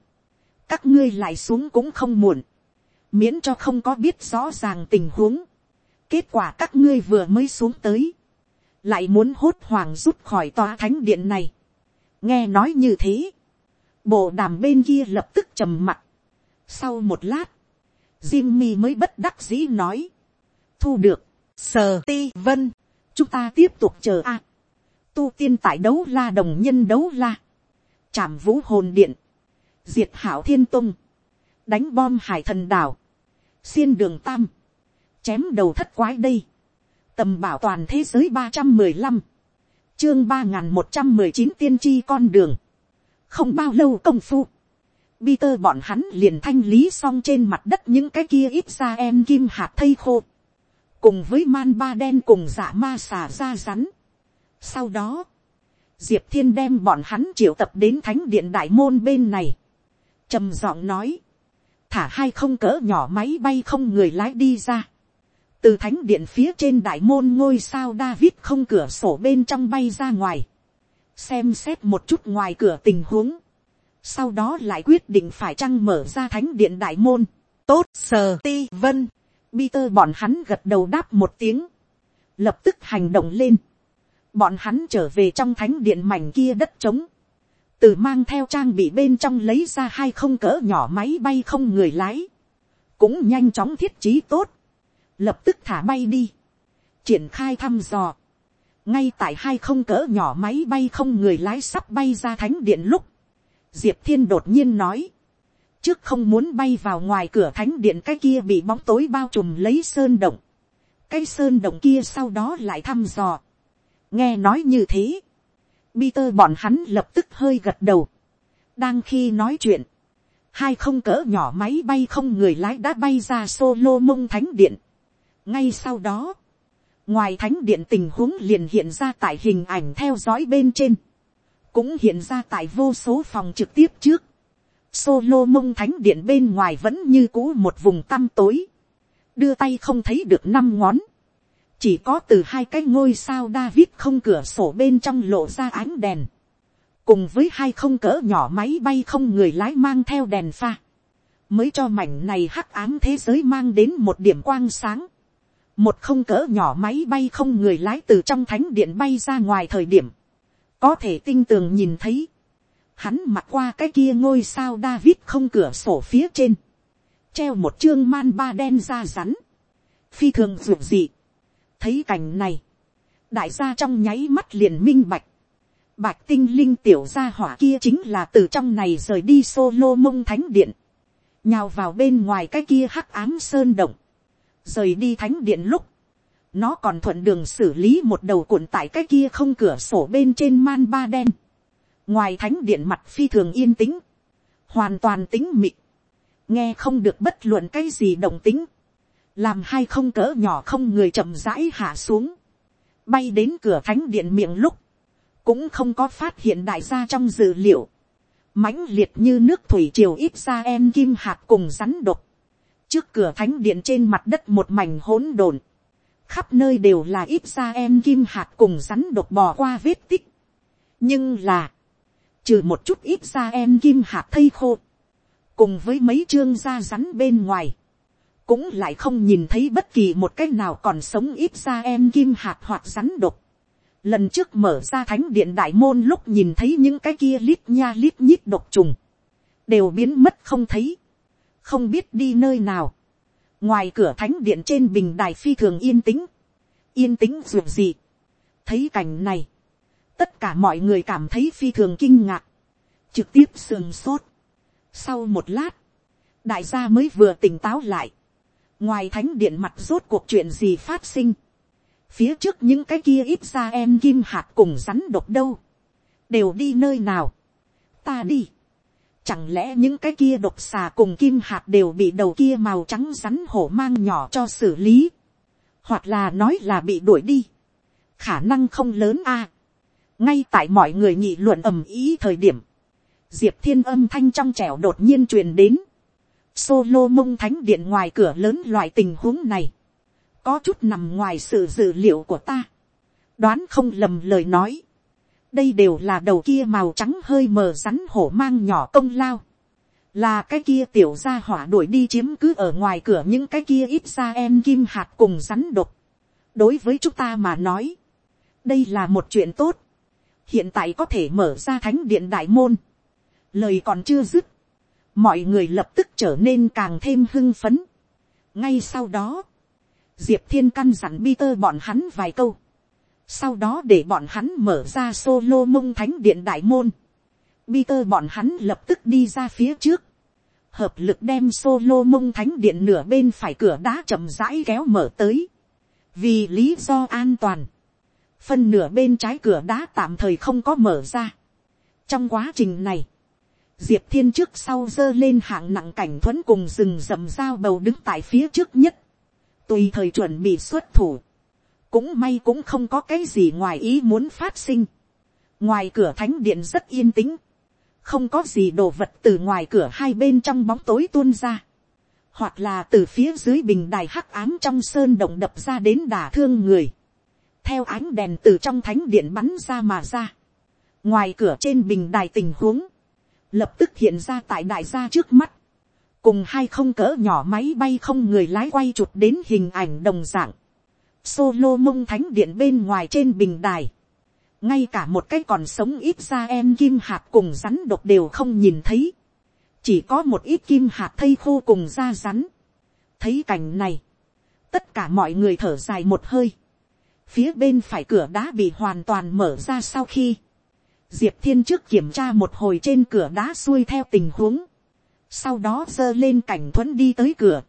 Các ngươi lại xuống cũng không muộn. Miễn cho không có biết rõ ràng tình huống kết quả các ngươi vừa mới xuống tới, lại muốn hốt hoảng rút khỏi tòa thánh điện này. nghe nói như thế, bộ đàm bên kia lập tức trầm mặt. sau một lát, Jimmy mới bất đắc dĩ nói, thu được, sờ ti vân, chúng ta tiếp tục chờ a. tu tiên tại đấu la đồng nhân đấu la, chạm vũ hồn điện, diệt hảo thiên tung, đánh bom hải thần đảo, xiên đường tam, chém đầu thất quái đây, tầm bảo toàn thế giới ba trăm mười lăm, chương ba n g h n một trăm mười chín tiên tri con đường, không bao lâu công phu, Peter bọn hắn liền thanh lý xong trên mặt đất những cái kia ít ra em kim hạt thây khô, cùng với man ba đen cùng dạ ma xà ra rắn. Sau đó, diệp thiên đem bọn hắn triệu tập đến thánh điện đại môn bên này. trầm giọng nói, thả hai không cỡ nhỏ máy bay không người lái đi ra. từ thánh điện phía trên đại môn ngôi sao david không cửa sổ bên trong bay ra ngoài. xem xét một chút ngoài cửa tình huống. sau đó lại quyết định phải chăng mở ra thánh điện đại môn. tốt sờ ti vân. Peter bọn hắn gật đầu đáp một tiếng. lập tức hành động lên bọn hắn trở về trong thánh điện mảnh kia đất trống, từ mang theo trang bị bên trong lấy ra hai không cỡ nhỏ máy bay không người lái, cũng nhanh chóng thiết trí tốt, lập tức thả bay đi, triển khai thăm dò, ngay tại hai không cỡ nhỏ máy bay không người lái sắp bay ra thánh điện lúc, diệp thiên đột nhiên nói, trước không muốn bay vào ngoài cửa thánh điện cái kia bị bóng tối bao trùm lấy sơn động, cái sơn động kia sau đó lại thăm dò, nghe nói như thế, Peter bọn hắn lập tức hơi gật đầu. đang khi nói chuyện, hai không cỡ nhỏ máy bay không người lái đã bay ra solo mông thánh điện. ngay sau đó, ngoài thánh điện tình huống liền hiện ra tại hình ảnh theo dõi bên trên, cũng hiện ra tại vô số phòng trực tiếp trước. Solo mông thánh điện bên ngoài vẫn như cũ một vùng tăm tối, đưa tay không thấy được năm ngón, chỉ có từ hai cái ngôi sao David không cửa sổ bên trong lộ ra ánh đèn, cùng với hai không cỡ nhỏ máy bay không người lái mang theo đèn pha, mới cho mảnh này hắc ám thế giới mang đến một điểm quang sáng. một không cỡ nhỏ máy bay không người lái từ trong thánh điện bay ra ngoài thời điểm, có thể tinh tường nhìn thấy, hắn mặc qua cái kia ngôi sao David không cửa sổ phía trên, treo một chương man ba đen ra rắn, phi thường ruột dị, thấy cảnh này, đại gia trong nháy mắt liền minh bạch, bạch tinh linh tiểu gia hỏa kia chính là từ trong này rời đi solo mông thánh điện, nhào vào bên ngoài cái kia hắc ám sơn động, rời đi thánh điện lúc, nó còn thuận đường xử lý một đầu cuộn tại cái kia không cửa sổ bên trên man ba đen, ngoài thánh điện mặt phi thường yên tĩnh, hoàn toàn tính mịt, nghe không được bất luận cái gì động tính, làm hai không cỡ nhỏ không người chậm rãi hạ xuống, bay đến cửa thánh điện miệng lúc, cũng không có phát hiện đại gia trong dự liệu, mãnh liệt như nước thủy triều ít ra em kim hạt cùng rắn độc, trước cửa thánh điện trên mặt đất một mảnh hỗn độn, khắp nơi đều là ít ra em kim hạt cùng rắn độc bò qua vết tích, nhưng là, trừ một chút ít ra em kim hạt thây khô, cùng với mấy chương da rắn bên ngoài, cũng lại không nhìn thấy bất kỳ một cái nào còn sống ít ra em kim hạt hoặc rắn độc. Lần trước mở ra thánh điện đại môn lúc nhìn thấy những cái kia lít nha lít nhít độc trùng. Đều biến mất không thấy. Không biết đi nơi nào. Ngoài cửa thánh điện trên bình đài phi thường yên tĩnh. Yên tĩnh dù gì. Thấy cảnh này. Tất cả mọi người cảm thấy phi thường kinh ngạc. Trực tiếp sườn sốt. Sau một lát. Đại gia mới vừa tỉnh táo lại ngoài thánh điện mặt rốt cuộc chuyện gì phát sinh, phía trước những cái kia ít ra em kim hạt cùng rắn độc đâu, đều đi nơi nào, ta đi, chẳng lẽ những cái kia độc xà cùng kim hạt đều bị đầu kia màu trắng rắn hổ mang nhỏ cho xử lý, hoặc là nói là bị đuổi đi, khả năng không lớn a, ngay tại mọi người nghị luận ầm ý thời điểm, diệp thiên âm thanh trong trẻo đột nhiên truyền đến, Solo mông thánh điện ngoài cửa lớn loại tình huống này. Có chút nằm ngoài sự dự liệu của ta. Đoán không lầm lời nói. Đây đều là đầu kia màu trắng hơi mờ rắn hổ mang nhỏ công lao. Là cái kia tiểu gia hỏa đuổi đi chiếm cứ ở ngoài cửa những cái kia ít ra em kim hạt cùng rắn độc. Đối với chúng ta mà nói. Đây là một chuyện tốt. Hiện tại có thể mở ra thánh điện đại môn. Lời còn chưa dứt mọi người lập tức trở nên càng thêm hưng phấn. ngay sau đó, diệp thiên căn dặn Peter bọn hắn vài câu, sau đó để bọn hắn mở ra solo mông thánh điện đại môn. Peter bọn hắn lập tức đi ra phía trước, hợp lực đem solo mông thánh điện nửa bên phải cửa đá chậm rãi kéo mở tới, vì lý do an toàn, phân nửa bên trái cửa đá tạm thời không có mở ra. trong quá trình này, diệp thiên trước sau giơ lên hạng nặng cảnh thuẫn cùng rừng rầm dao bầu đứng tại phía trước nhất, tùy thời chuẩn bị xuất thủ, cũng may cũng không có cái gì ngoài ý muốn phát sinh, ngoài cửa thánh điện rất yên tĩnh, không có gì đồ vật từ ngoài cửa hai bên trong bóng tối tuôn ra, hoặc là từ phía dưới bình đài hắc ám trong sơn động đập ra đến đả thương người, theo ánh đèn từ trong thánh điện bắn ra mà ra, ngoài cửa trên bình đài tình huống, lập tức hiện ra tại đại gia trước mắt, cùng hai không cỡ nhỏ máy bay không người lái quay chụp đến hình ảnh đồng dạng, solo mông thánh điện bên ngoài trên bình đài, ngay cả một cái còn sống ít ra em kim hạt cùng rắn độc đều không nhìn thấy, chỉ có một ít kim hạt thây khô cùng da rắn. thấy cảnh này, tất cả mọi người thở dài một hơi, phía bên phải cửa đá bị hoàn toàn mở ra sau khi, diệp thiên trước kiểm tra một hồi trên cửa đá xuôi theo tình huống, sau đó giơ lên cảnh thuẫn đi tới cửa,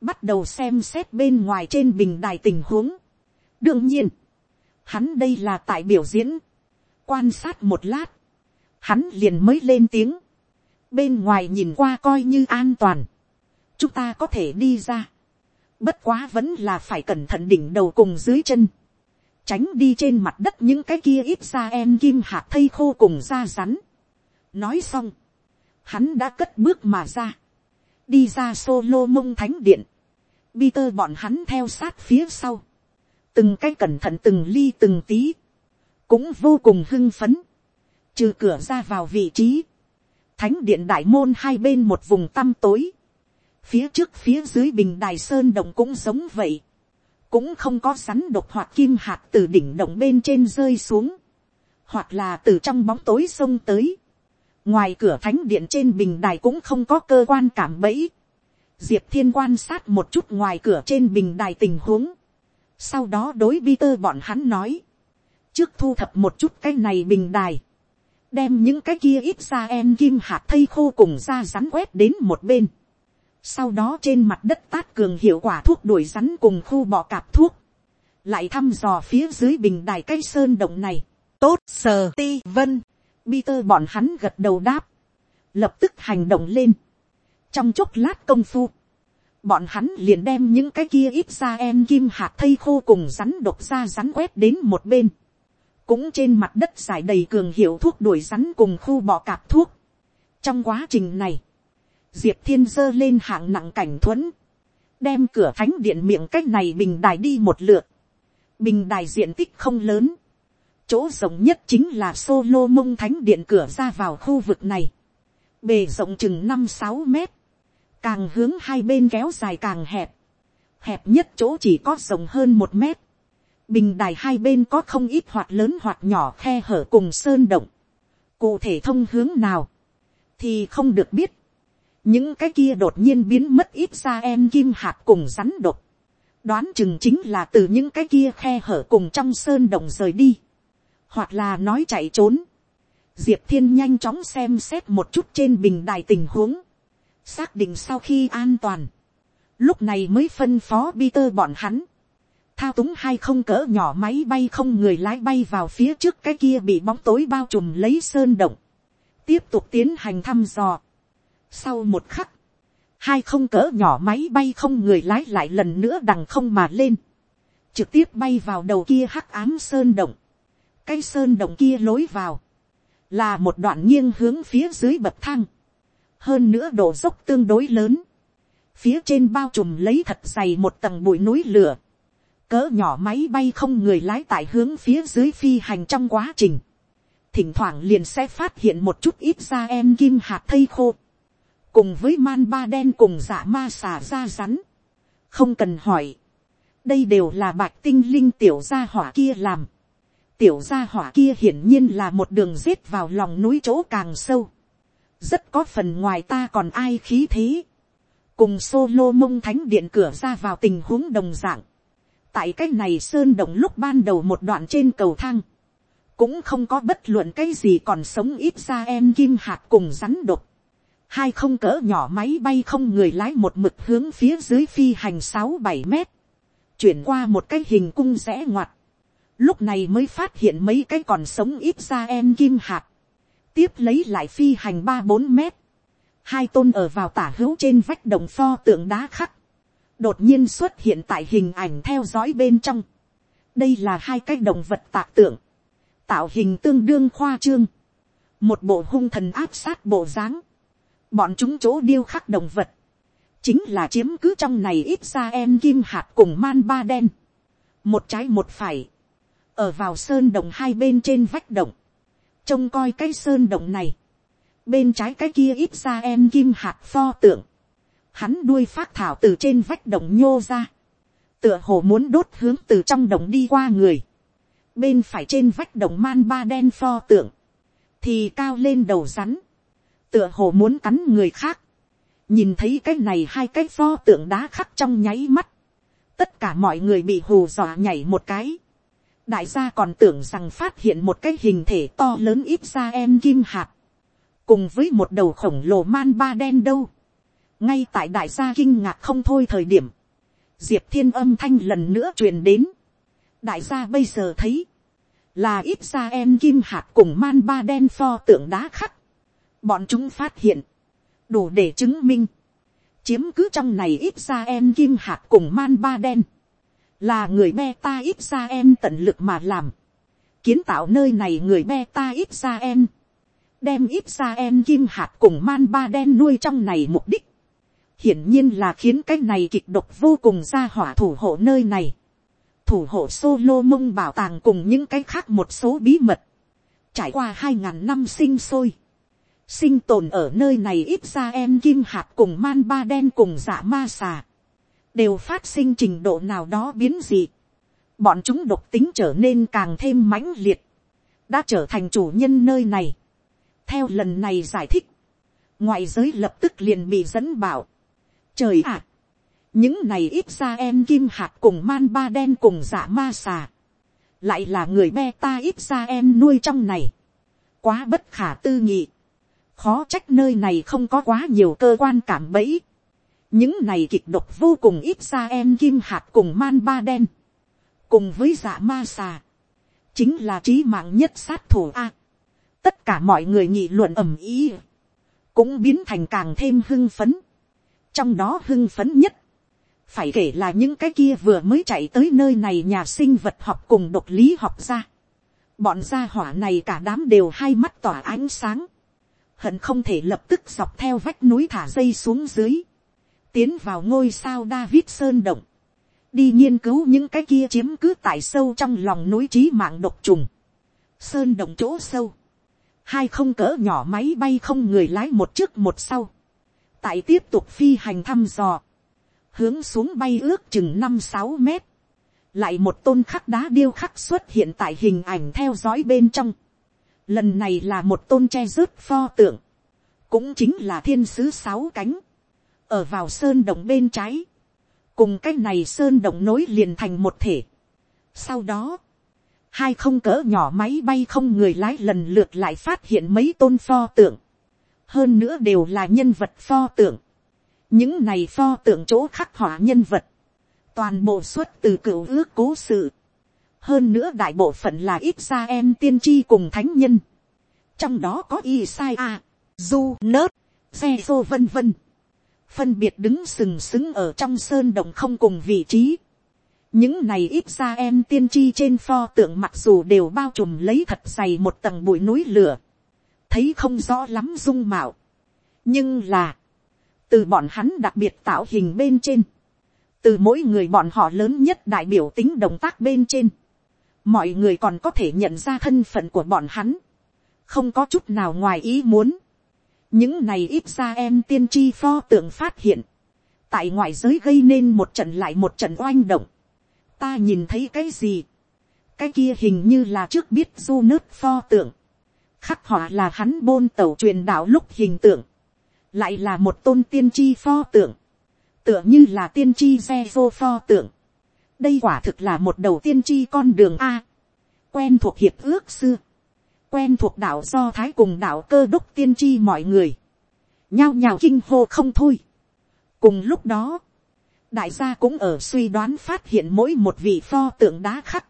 bắt đầu xem xét bên ngoài trên bình đài tình huống. đương nhiên, hắn đây là tại biểu diễn, quan sát một lát, hắn liền mới lên tiếng, bên ngoài nhìn qua coi như an toàn, chúng ta có thể đi ra, bất quá vẫn là phải cẩn thận đỉnh đầu cùng dưới chân, tránh đi trên mặt đất những cái kia ít ra em kim hạt thây khô cùng da rắn. nói xong, hắn đã cất bước mà ra, đi ra solo mông thánh điện, Peter bọn hắn theo sát phía sau, từng cái cẩn thận từng ly từng tí, cũng vô cùng hưng phấn, trừ cửa ra vào vị trí, thánh điện đại môn hai bên một vùng tăm tối, phía trước phía dưới bình đài sơn động cũng giống vậy, cũng không có rắn độc hoặc kim hạt từ đỉnh động bên trên rơi xuống, hoặc là từ trong bóng tối sông tới, ngoài cửa thánh điện trên bình đài cũng không có cơ quan cảm bẫy, diệp thiên quan sát một chút ngoài cửa trên bình đài tình huống, sau đó đối bi tơ bọn hắn nói, trước thu thập một chút cái này bình đài, đem những cái kia ít ra em kim hạt thây khô cùng ra rắn quét đến một bên. Sau đó trên mặt đất tát cường hiệu quả thuốc đuổi rắn cùng khu bọ cạp thuốc. Lại thăm dò phía dưới bình đài cây sơn động này. Tốt sờ ti vân. Peter bọn hắn gật đầu đáp. Lập tức hành động lên. Trong chốc lát công phu. Bọn hắn liền đem những cái kia ít ra em kim hạt thây khô cùng rắn độc ra rắn quét đến một bên cũng trên mặt đất giải đầy cường hiệu thuốc đuổi rắn cùng khu bọ cạp thuốc. trong quá trình này, diệp thiên giơ lên hạng nặng cảnh thuẫn, đem cửa thánh điện miệng cách này bình đài đi một lượt. bình đài diện tích không lớn, chỗ rộng nhất chính là solo mông thánh điện cửa ra vào khu vực này, bề rộng chừng năm sáu mét, càng hướng hai bên kéo dài càng hẹp, hẹp nhất chỗ chỉ có rộng hơn một mét, bình đài hai bên có không ít hoặc lớn hoặc nhỏ khe hở cùng sơn động. cụ thể thông hướng nào, thì không được biết những cái kia đột nhiên biến mất ít ra em kim hạt cùng rắn độc. đoán chừng chính là từ những cái kia khe hở cùng trong sơn động rời đi. hoặc là nói chạy trốn. diệp thiên nhanh chóng xem xét một chút trên bình đài tình huống. xác định sau khi an toàn. lúc này mới phân phó Peter bọn hắn thao túng hai không cỡ nhỏ máy bay không người lái bay vào phía trước cái kia bị bóng tối bao trùm lấy sơn động, tiếp tục tiến hành thăm dò. Sau một khắc, hai không cỡ nhỏ máy bay không người lái lại lần nữa đằng không mà lên, trực tiếp bay vào đầu kia hắc ám sơn động, cái sơn động kia lối vào, là một đoạn nghiêng hướng phía dưới bậc thang, hơn nữa độ dốc tương đối lớn, phía trên bao trùm lấy thật dày một tầng bụi núi lửa, cỡ nhỏ máy bay không người lái tại hướng phía dưới phi hành trong quá trình. Thỉnh thoảng liền sẽ phát hiện một chút ít da em kim hạt thây khô. Cùng với man ba đen cùng dạ ma xà ra rắn. Không cần hỏi. Đây đều là bạch tinh linh tiểu gia hỏa kia làm. Tiểu gia hỏa kia hiển nhiên là một đường giết vào lòng núi chỗ càng sâu. Rất có phần ngoài ta còn ai khí thế. Cùng solo mông thánh điện cửa ra vào tình huống đồng dạng tại cái này sơn động lúc ban đầu một đoạn trên cầu thang, cũng không có bất luận cái gì còn sống ít ra em kim hạt cùng rắn độc hai không cỡ nhỏ máy bay không người lái một mực hướng phía dưới phi hành sáu bảy mét, chuyển qua một cái hình cung rẽ ngoặt, lúc này mới phát hiện mấy cái còn sống ít ra em kim hạt, tiếp lấy lại phi hành ba bốn mét, hai tôn ở vào tả hữu trên vách đồng pho tượng đá khắc, đột nhiên xuất hiện tại hình ảnh theo dõi bên trong. đây là hai cái động vật tạc tượng, tạo hình tương đương khoa trương, một bộ hung thần áp sát bộ dáng, bọn chúng chỗ điêu khắc động vật, chính là chiếm cứ trong này ít ra em kim hạt cùng man ba đen, một trái một phải, ở vào sơn đồng hai bên trên vách động, trông coi cái sơn động này, bên trái cái kia ít ra em kim hạt pho tượng, hắn đuôi phát thảo từ trên vách động nhô ra, tựa hồ muốn đốt hướng từ trong động đi qua người, bên phải trên vách động man ba đen pho tượng, thì cao lên đầu rắn, tựa hồ muốn cắn người khác, nhìn thấy cái này hai cái pho tượng đá khắc trong nháy mắt, tất cả mọi người bị hù dọa nhảy một cái, đại gia còn tưởng rằng phát hiện một cái hình thể to lớn ít ra em kim hạt, cùng với một đầu khổng lồ man ba đen đâu, ngay tại đại gia kinh ngạc không thôi thời điểm, diệp thiên âm thanh lần nữa truyền đến, đại gia bây giờ thấy, là ít ra em kim hạt cùng man ba đen pho tượng đá khắc, bọn chúng phát hiện, đủ để chứng minh, chiếm cứ trong này ít ra em kim hạt cùng man ba đen, là người be ta ít ra em tận lực mà làm, kiến tạo nơi này người be ta ít ra em, đem ít ra em kim hạt cùng man ba đen nuôi trong này mục đích, hiển nhiên là khiến cái này kịch độc vô cùng ra hỏa thủ hộ nơi này, thủ hộ solo mông bảo tàng cùng những cái khác một số bí mật, trải qua hai ngàn năm sinh sôi, sinh tồn ở nơi này ít ra em kim hạt cùng man ba đen cùng dạ ma xà, đều phát sinh trình độ nào đó biến dị. Bọn chúng độc tính trở nên càng thêm mãnh liệt, đã trở thành chủ nhân nơi này. Theo lần này giải thích, ngoại giới lập tức liền bị dẫn bảo. Trời ạ! những này ít ra em kim hạt cùng man ba đen cùng dạ ma xà. Lại là người be ta ít ra em nuôi trong này. Quá bất khả tư nghị khó trách nơi này không có quá nhiều cơ quan cảm bẫy. những này kịch độc vô cùng ít ra em kim hạt cùng man ba đen, cùng với dạ ma xà, chính là trí mạng nhất sát thủ a. tất cả mọi người nghị luận ầm ý, cũng biến thành càng thêm hưng phấn. trong đó hưng phấn nhất, phải kể là những cái kia vừa mới chạy tới nơi này nhà sinh vật học cùng độc lý học ra. bọn gia hỏa này cả đám đều hai mắt tỏa ánh sáng hận không thể lập tức dọc theo vách núi thả dây xuống dưới, tiến vào ngôi sao David Sơn Động, đi nghiên cứu những cái kia chiếm cứ tại sâu trong lòng núi trí mạng độc trùng, Sơn Động chỗ sâu, hai không cỡ nhỏ máy bay không người lái một trước một sau, tại tiếp tục phi hành thăm dò, hướng xuống bay ước chừng năm sáu mét, lại một tôn khắc đá điêu khắc xuất hiện tại hình ảnh theo dõi bên trong, Lần này là một tôn che rớt pho tượng. Cũng chính là thiên sứ sáu cánh. Ở vào sơn động bên trái. Cùng cái này sơn động nối liền thành một thể. Sau đó. Hai không cỡ nhỏ máy bay không người lái lần lượt lại phát hiện mấy tôn pho tượng. Hơn nữa đều là nhân vật pho tượng. Những này pho tượng chỗ khắc họa nhân vật. Toàn bộ xuất từ cựu ước cố sự hơn nữa đại bộ phận là ít ra em tiên tri cùng thánh nhân, trong đó có Isaiah, Du, Nớt, Xe Xô vân vân, phân biệt đứng sừng sững ở trong sơn động không cùng vị trí. những này ít ra em tiên tri trên pho tượng mặc dù đều bao trùm lấy thật dày một tầng bụi núi lửa, thấy không rõ lắm dung mạo, nhưng là, từ bọn hắn đặc biệt tạo hình bên trên, từ mỗi người bọn họ lớn nhất đại biểu tính động tác bên trên, mọi người còn có thể nhận ra thân phận của bọn hắn, không có chút nào ngoài ý muốn. những này ít ra em tiên tri pho tượng phát hiện, tại ngoại giới gây nên một trận lại một trận oanh động. ta nhìn thấy cái gì, cái kia hình như là trước biết du nước pho tượng, khắc họa là hắn bôn tàu truyền đạo lúc hình tượng, lại là một tôn tiên tri pho tượng, tựa như là tiên tri xe vô pho tượng, đây quả thực là một đầu tiên tri con đường a, quen thuộc hiệp ước xưa, quen thuộc đạo do thái cùng đạo cơ đốc tiên tri mọi người, nhao nhao kinh hô không thôi. cùng lúc đó, đại gia cũng ở suy đoán phát hiện mỗi một vị pho tượng đá khắc,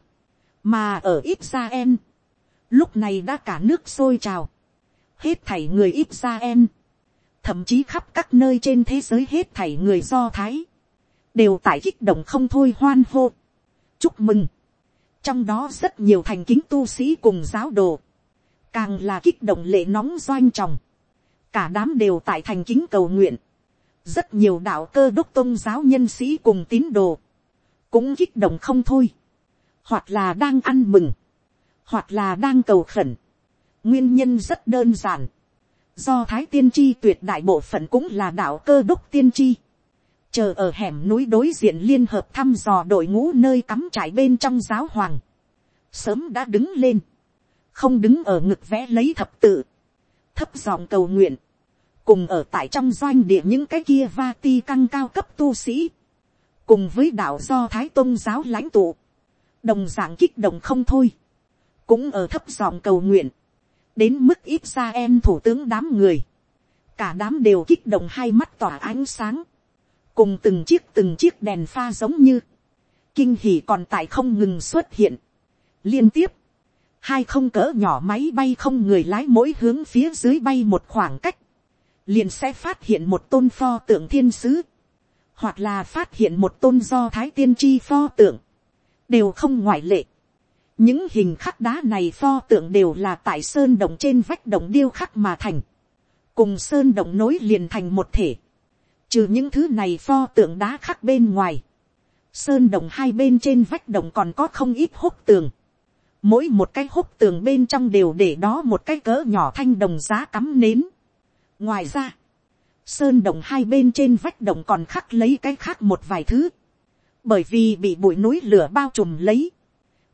mà ở ít ra em, lúc này đã cả nước sôi trào, hết thảy người ít ra em, thậm chí khắp các nơi trên thế giới hết thảy người do thái, đều tại kích động không thôi hoan hô, chúc mừng, trong đó rất nhiều thành kính tu sĩ cùng giáo đồ, càng là kích động lệ nóng doanh tròng, cả đám đều tại thành kính cầu nguyện, rất nhiều đạo cơ đốc tôn giáo nhân sĩ cùng tín đồ, cũng kích động không thôi, hoặc là đang ăn mừng, hoặc là đang cầu khẩn. nguyên nhân rất đơn giản, do thái tiên tri tuyệt đại bộ phận cũng là đạo cơ đốc tiên tri, chờ ở hẻm núi đối diện liên hợp thăm dò đội ngũ nơi cắm trải bên trong giáo hoàng, sớm đã đứng lên, không đứng ở ngực vẽ lấy thập tự, thấp giọng cầu nguyện, cùng ở tại trong doanh địa những cái kia va ti căng cao cấp tu sĩ, cùng với đạo do thái tôn giáo lãnh tụ, đồng d ạ n g kích động không thôi, cũng ở thấp giọng cầu nguyện, đến mức ít ra em thủ tướng đám người, cả đám đều kích động hai mắt tỏa ánh sáng, cùng từng chiếc từng chiếc đèn pha giống như, kinh hỉ còn tại không ngừng xuất hiện, liên tiếp, hai không cỡ nhỏ máy bay không người lái mỗi hướng phía dưới bay một khoảng cách, liền sẽ phát hiện một tôn pho tượng thiên sứ, hoặc là phát hiện một tôn do thái tiên tri pho tượng, đều không ngoại lệ. những hình khắc đá này pho tượng đều là tại sơn động trên vách động điêu khắc mà thành, cùng sơn động nối liền thành một thể, trừ những thứ này pho tượng đá khắc bên ngoài, sơn đồng hai bên trên vách đồng còn có không ít hốc tường, mỗi một cái hốc tường bên trong đều để đó một cái cỡ nhỏ thanh đồng giá cắm nến, ngoài ra, sơn đồng hai bên trên vách đồng còn khắc lấy cái khác một vài thứ, bởi vì bị bụi núi lửa bao trùm lấy,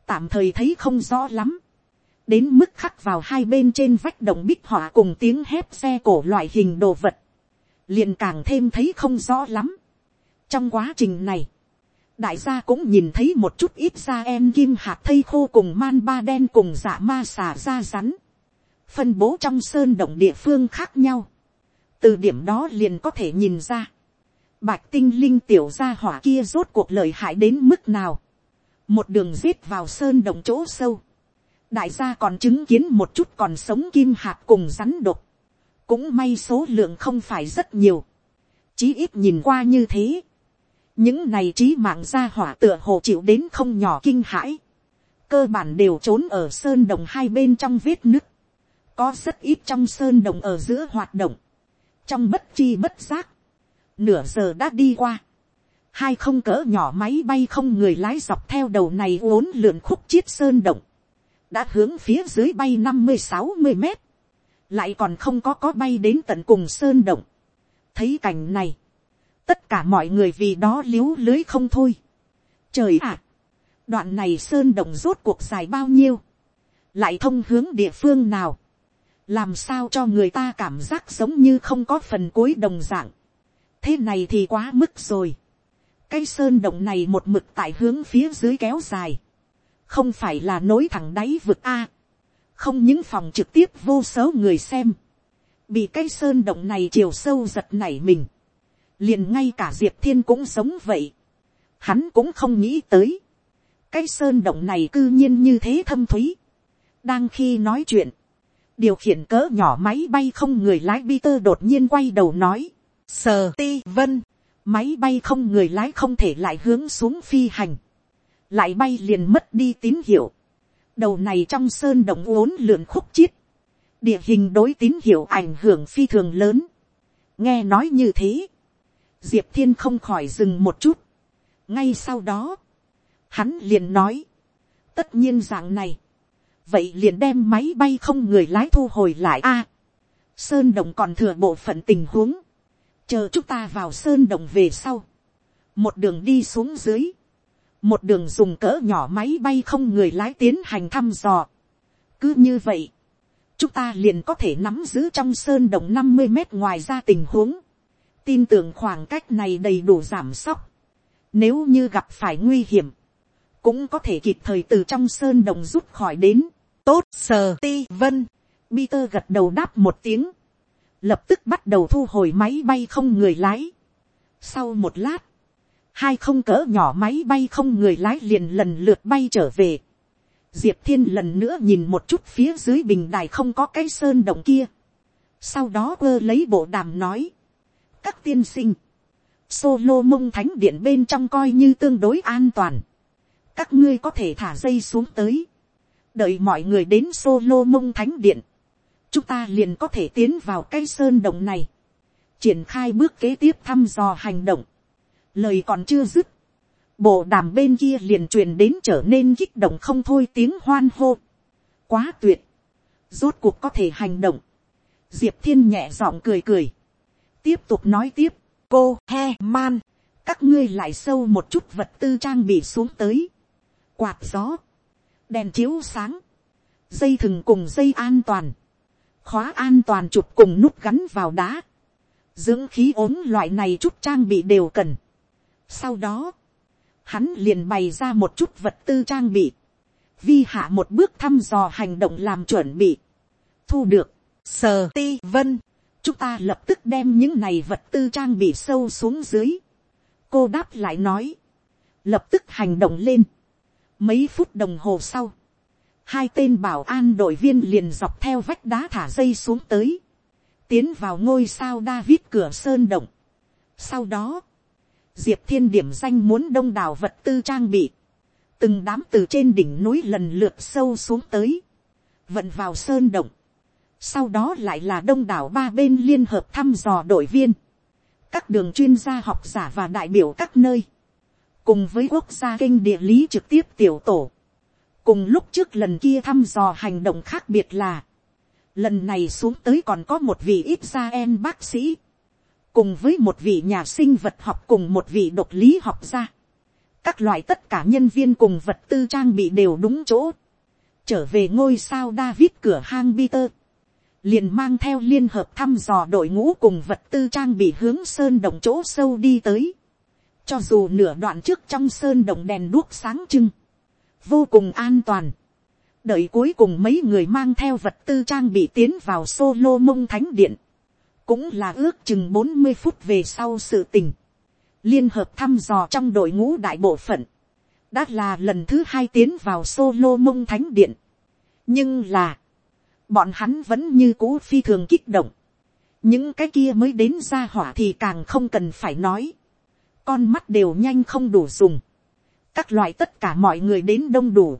tạm thời thấy không rõ lắm, đến mức khắc vào hai bên trên vách đồng bích họa cùng tiếng hét xe cổ loại hình đồ vật, liền càng thêm thấy không rõ lắm. trong quá trình này, đại gia cũng nhìn thấy một chút ít da em kim hạt thây khô cùng man ba đen cùng dạ ma xà ra rắn, phân bố trong sơn động địa phương khác nhau. Từ điểm đó liền có thể nhìn ra, bạch tinh linh tiểu gia hỏa kia rốt cuộc lợi hại đến mức nào, một đường giết vào sơn động chỗ sâu, đại gia còn chứng kiến một chút còn sống kim hạt cùng rắn độc, cũng may số lượng không phải rất nhiều, chí ít nhìn qua như thế, những này trí mạng gia hỏa tựa hồ chịu đến không nhỏ kinh hãi, cơ bản đều trốn ở sơn đồng hai bên trong vết nứt, có rất ít trong sơn đồng ở giữa hoạt động, trong bất chi bất giác, nửa giờ đã đi qua, hai không cỡ nhỏ máy bay không người lái dọc theo đầu này uốn lượn khúc chiết sơn động, đã hướng phía dưới bay năm mươi sáu mươi mét, lại còn không có có bay đến tận cùng sơn động. thấy cảnh này, tất cả mọi người vì đó l i ế u lưới không thôi. trời ạ, đoạn này sơn động rốt cuộc dài bao nhiêu, lại thông hướng địa phương nào, làm sao cho người ta cảm giác giống như không có phần cuối đồng dạng. thế này thì quá mức rồi. cái sơn động này một mực tại hướng phía dưới kéo dài. không phải là nối thẳng đáy vực a không những phòng trực tiếp vô số người xem. bị cái sơn động này chiều sâu giật nảy mình. liền ngay cả diệp thiên cũng sống vậy. hắn cũng không nghĩ tới. cái sơn động này cư nhiên như thế thâm thúy. đang khi nói chuyện điều khiển cỡ nhỏ máy bay không người lái Peter đột nhiên quay đầu nói, sờ ti vân, máy bay không người lái không thể lại hướng xuống phi hành, lại bay liền mất đi tín hiệu, đầu này trong sơn động uốn lượn khúc chiết, địa hình đối tín hiệu ảnh hưởng phi thường lớn, nghe nói như thế, diệp thiên không khỏi dừng một chút, ngay sau đó, hắn liền nói, tất nhiên dạng này, vậy liền đem máy bay không người lái thu hồi lại a. sơn động còn thừa bộ phận tình huống, chờ chúng ta vào sơn động về sau, một đường đi xuống dưới, một đường dùng cỡ nhỏ máy bay không người lái tiến hành thăm dò. cứ như vậy, chúng ta liền có thể nắm giữ trong sơn động năm mươi mét ngoài ra tình huống, tin tưởng khoảng cách này đầy đủ giảm sóc. Nếu như gặp phải nguy hiểm, cũng có thể kịp thời từ trong sơn động rút khỏi đến tốt sờ ti vân. Peter gật đầu đáp một tiếng. Lập tức bắt đầu thu hồi máy bay không người lái. Sau một lát. Hai không cỡ nhỏ máy bay không người lái liền lần lượt bay trở về. Diệp thiên lần nữa nhìn một chút phía dưới bình đài không có cái sơn động kia. Sau đó quơ lấy bộ đàm nói. Các tiên sinh. Solo mông thánh điện bên trong coi như tương đối an toàn. Các ngươi có thể thả dây xuống tới. Đợi mọi người đến solo mông thánh điện. Chúng ta liền có thể tiến vào cái sơn động này. Triển khai bước kế tiếp thăm dò hành động. Lời còn chưa dứt. Bộ đàm bên kia liền truyền đến trở nên kích động không thôi tiếng hoan hô. Quá tuyệt. Rốt cuộc có thể hành động. Diệp thiên nhẹ giọng cười cười. Tiếp tục nói tiếp cô he man, các ngươi lại sâu một chút vật tư trang bị xuống tới, quạt gió, đèn chiếu sáng, dây thừng cùng dây an toàn, khóa an toàn chụp cùng nút gắn vào đá, dưỡng khí ốm loại này chút trang bị đều cần. Sau đó, hắn liền bày ra một chút vật tư trang bị, vi hạ một bước thăm dò hành động làm chuẩn bị, thu được, sờ ti vân, chúng ta lập tức đem những này vật tư trang bị sâu xuống dưới. cô đáp lại nói, lập tức hành động lên. mấy phút đồng hồ sau, hai tên bảo an đội viên liền dọc theo vách đá thả dây xuống tới, tiến vào ngôi sao David cửa sơn động. sau đó, diệp thiên điểm danh muốn đông đảo vật tư trang bị, từng đám từ trên đỉnh núi lần lượt sâu xuống tới, vận vào sơn động, sau đó lại là đông đảo ba bên liên hợp thăm dò đội viên. Các đường chuyên gia học giả và đại biểu các nơi. Cùng với quốc gia kênh địa lý trực tiếp tiểu tổ. Cùng lúc trước lần kia thăm dò hành động khác biệt là. Lần này xuống tới còn có một vị ít gia em bác sĩ. Cùng với một vị nhà sinh vật học cùng một vị độc lý học gia. Các loại tất cả nhân viên cùng vật tư trang bị đều đúng chỗ. Trở về ngôi sao David cửa hang Peter liền mang theo liên hợp thăm dò đội ngũ cùng vật tư trang bị hướng sơn động chỗ sâu đi tới. Cho dù nửa đoạn trước trong sơn động đèn đuốc sáng trưng, vô cùng an toàn. Đợi cuối cùng mấy người mang theo vật tư trang bị tiến vào solo mông thánh điện. Cũng là ước chừng bốn mươi phút về sau sự tình. Liên hợp thăm dò trong đội ngũ đại bộ phận. Đã là lần thứ hai tiến vào solo mông thánh điện. Nhưng là, bọn hắn vẫn như cũ phi thường kích động. những cái kia mới đến ra hỏa thì càng không cần phải nói. con mắt đều nhanh không đủ dùng. các loại tất cả mọi người đến đông đủ.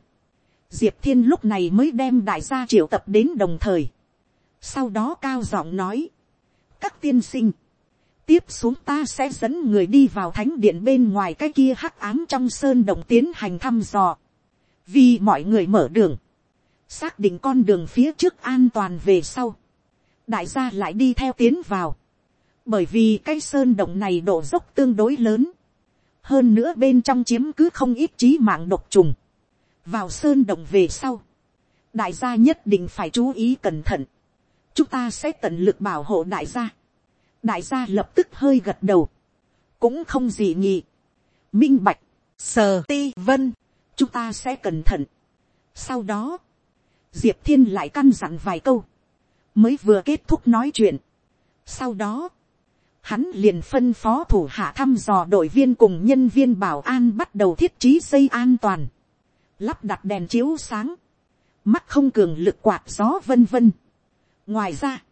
diệp thiên lúc này mới đem đại gia triệu tập đến đồng thời. sau đó cao giọng nói các tiên sinh, tiếp xuống ta sẽ dẫn người đi vào thánh điện bên ngoài cái kia hắc ám trong sơn đồng tiến hành thăm dò. vì mọi người mở đường. Xác định con đường phía trước an toàn về sau, đại gia lại đi theo tiến vào, bởi vì cái sơn động này độ dốc tương đối lớn, hơn nữa bên trong chiếm cứ không ít trí mạng độc trùng, vào sơn động về sau, đại gia nhất định phải chú ý cẩn thận, chúng ta sẽ tận lực bảo hộ đại gia, đại gia lập tức hơi gật đầu, cũng không gì nhỉ, minh bạch, sờ ti vân, chúng ta sẽ cẩn thận. sau đó, diệp thiên lại căn dặn vài câu, mới vừa kết thúc nói chuyện. sau đó, hắn liền phân phó thủ hạ thăm dò đội viên cùng nhân viên bảo an bắt đầu thiết trí xây an toàn, lắp đặt đèn chiếu sáng, mắt không cường lực quạt gió vân vân ngoài ra,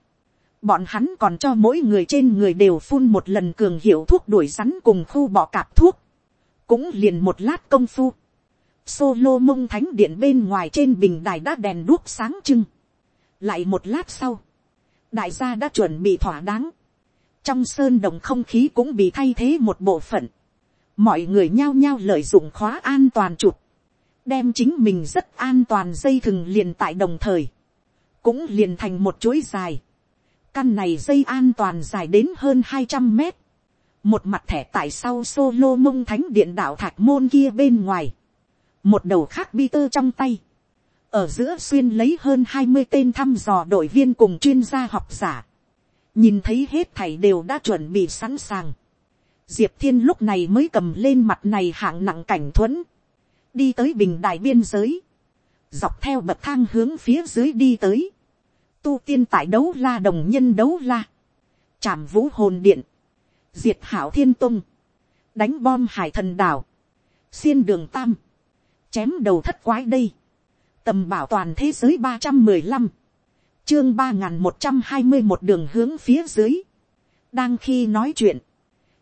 bọn hắn còn cho mỗi người trên người đều phun một lần cường hiệu thuốc đuổi rắn cùng khu bọ cạp thuốc, cũng liền một lát công phu, Solo mông thánh điện bên ngoài trên bình đài đã đèn đuốc sáng trưng. Lại một lát sau. Đại gia đã chuẩn bị thỏa đáng. Trong sơn đồng không khí cũng bị thay thế một bộ phận. Mọi người nhao nhao lợi dụng khóa an toàn chụp. Đem chính mình rất an toàn dây thừng liền tại đồng thời. Cũng liền thành một chuỗi dài. Căn này dây an toàn dài đến hơn hai trăm mét. Một mặt thẻ tại sau solo mông thánh điện đạo thạch môn kia bên ngoài. Một đầu khác bi tơ trong tay, ở giữa xuyên lấy hơn hai mươi tên thăm dò đội viên cùng chuyên gia học giả, nhìn thấy hết thảy đều đã chuẩn bị sẵn sàng, diệp thiên lúc này mới cầm lên mặt này hạng nặng cảnh thuẫn, đi tới bình đài biên giới, dọc theo bậc thang hướng phía dưới đi tới, tu tiên tại đấu la đồng nhân đấu la, chạm vũ hồn điện, diệt hảo thiên tung, đánh bom hải thần đảo, xiên đường tam, chém đầu thất quái đây. Tầm bảo toàn thế giới ba trăm mười lăm. Chương ba một trăm hai mươi một đường hướng phía dưới. Đang khi nói chuyện,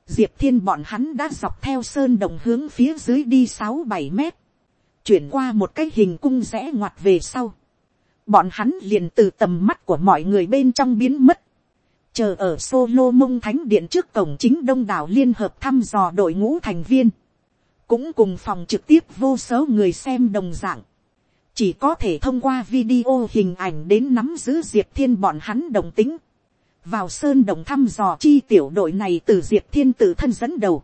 diệp thiên bọn hắn đã dọc theo sơn đồng hướng phía dưới đi sáu bảy mét, chuyển qua một cái hình cung rẽ ngoặt về sau, bọn hắn liền từ tầm mắt của mọi người bên trong biến mất, chờ ở solo mông thánh điện trước cổng chính đông đảo liên hợp thăm dò đội ngũ thành viên, cũng cùng phòng trực tiếp vô số người xem đồng dạng, chỉ có thể thông qua video hình ảnh đến nắm giữ diệp thiên bọn hắn đồng tính, vào sơn đồng thăm dò chi tiểu đội này từ diệp thiên tự thân dẫn đầu,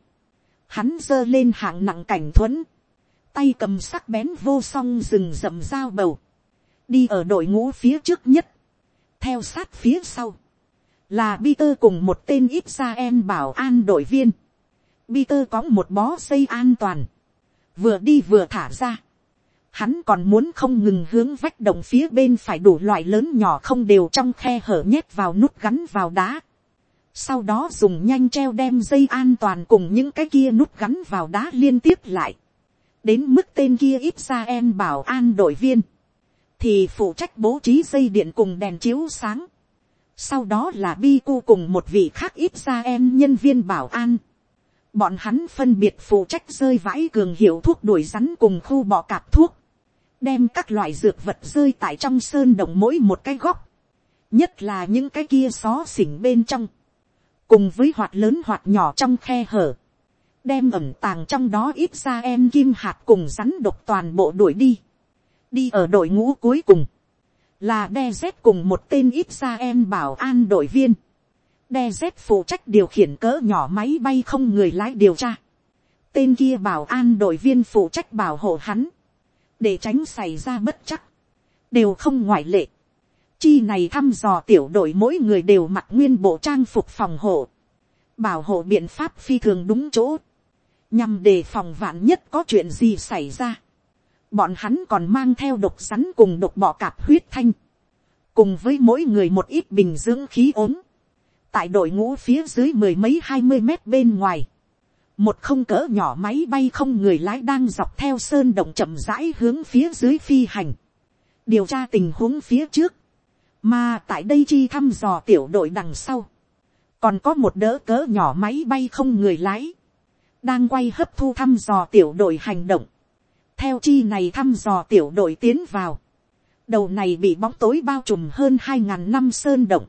hắn giơ lên hạng nặng cảnh thuẫn, tay cầm sắc bén vô song rừng rậm dao bầu, đi ở đội ngũ phía trước nhất, theo sát phía sau, là Peter cùng một tên ít ra em bảo an đội viên. Peter có một bó dây an toàn, vừa đi vừa thả ra. Hắn còn muốn không ngừng hướng vách động phía bên phải đủ loại lớn nhỏ không đều trong khe hở nhét vào nút gắn vào đá. Sau đó dùng nhanh treo đem dây an toàn cùng những cái kia nút gắn vào đá liên tiếp lại. Đến mức tên kia ít ra em bảo an đội viên. Thì phụ trách bố trí dây điện cùng đèn chiếu sáng sau đó là bi cu cùng một vị khác ít ra em nhân viên bảo an. bọn hắn phân biệt phụ trách rơi vãi cường hiệu thuốc đuổi rắn cùng khu bọ cạp thuốc. đem các loại dược vật rơi tại trong sơn động mỗi một cái góc. nhất là những cái kia xó xỉnh bên trong. cùng với hoạt lớn hoạt nhỏ trong khe hở. đem ẩm tàng trong đó ít ra em kim hạt cùng rắn độc toàn bộ đuổi đi đi ở đội ngũ cuối cùng là đe z cùng một tên ít ra em bảo an đội viên. đe z phụ trách điều khiển cỡ nhỏ máy bay không người lái điều tra. tên kia bảo an đội viên phụ trách bảo hộ hắn, để tránh xảy ra bất chắc, đều không ngoại lệ. chi này thăm dò tiểu đội mỗi người đều mặc nguyên bộ trang phục phòng hộ, bảo hộ biện pháp phi thường đúng chỗ, nhằm đề phòng vạn nhất có chuyện gì xảy ra bọn hắn còn mang theo độc rắn cùng độc bọ cạp huyết thanh, cùng với mỗi người một ít bình dưỡng khí ốm, tại đội ngũ phía dưới mười mấy hai mươi mét bên ngoài, một không cỡ nhỏ máy bay không người lái đang dọc theo sơn động chậm rãi hướng phía dưới phi hành, điều tra tình huống phía trước, mà tại đây chi thăm dò tiểu đội đằng sau, còn có một đỡ cỡ nhỏ máy bay không người lái, đang quay hấp thu thăm dò tiểu đội hành động, theo chi này thăm dò tiểu đội tiến vào, đầu này bị bóng tối bao trùm hơn hai ngàn năm sơn động,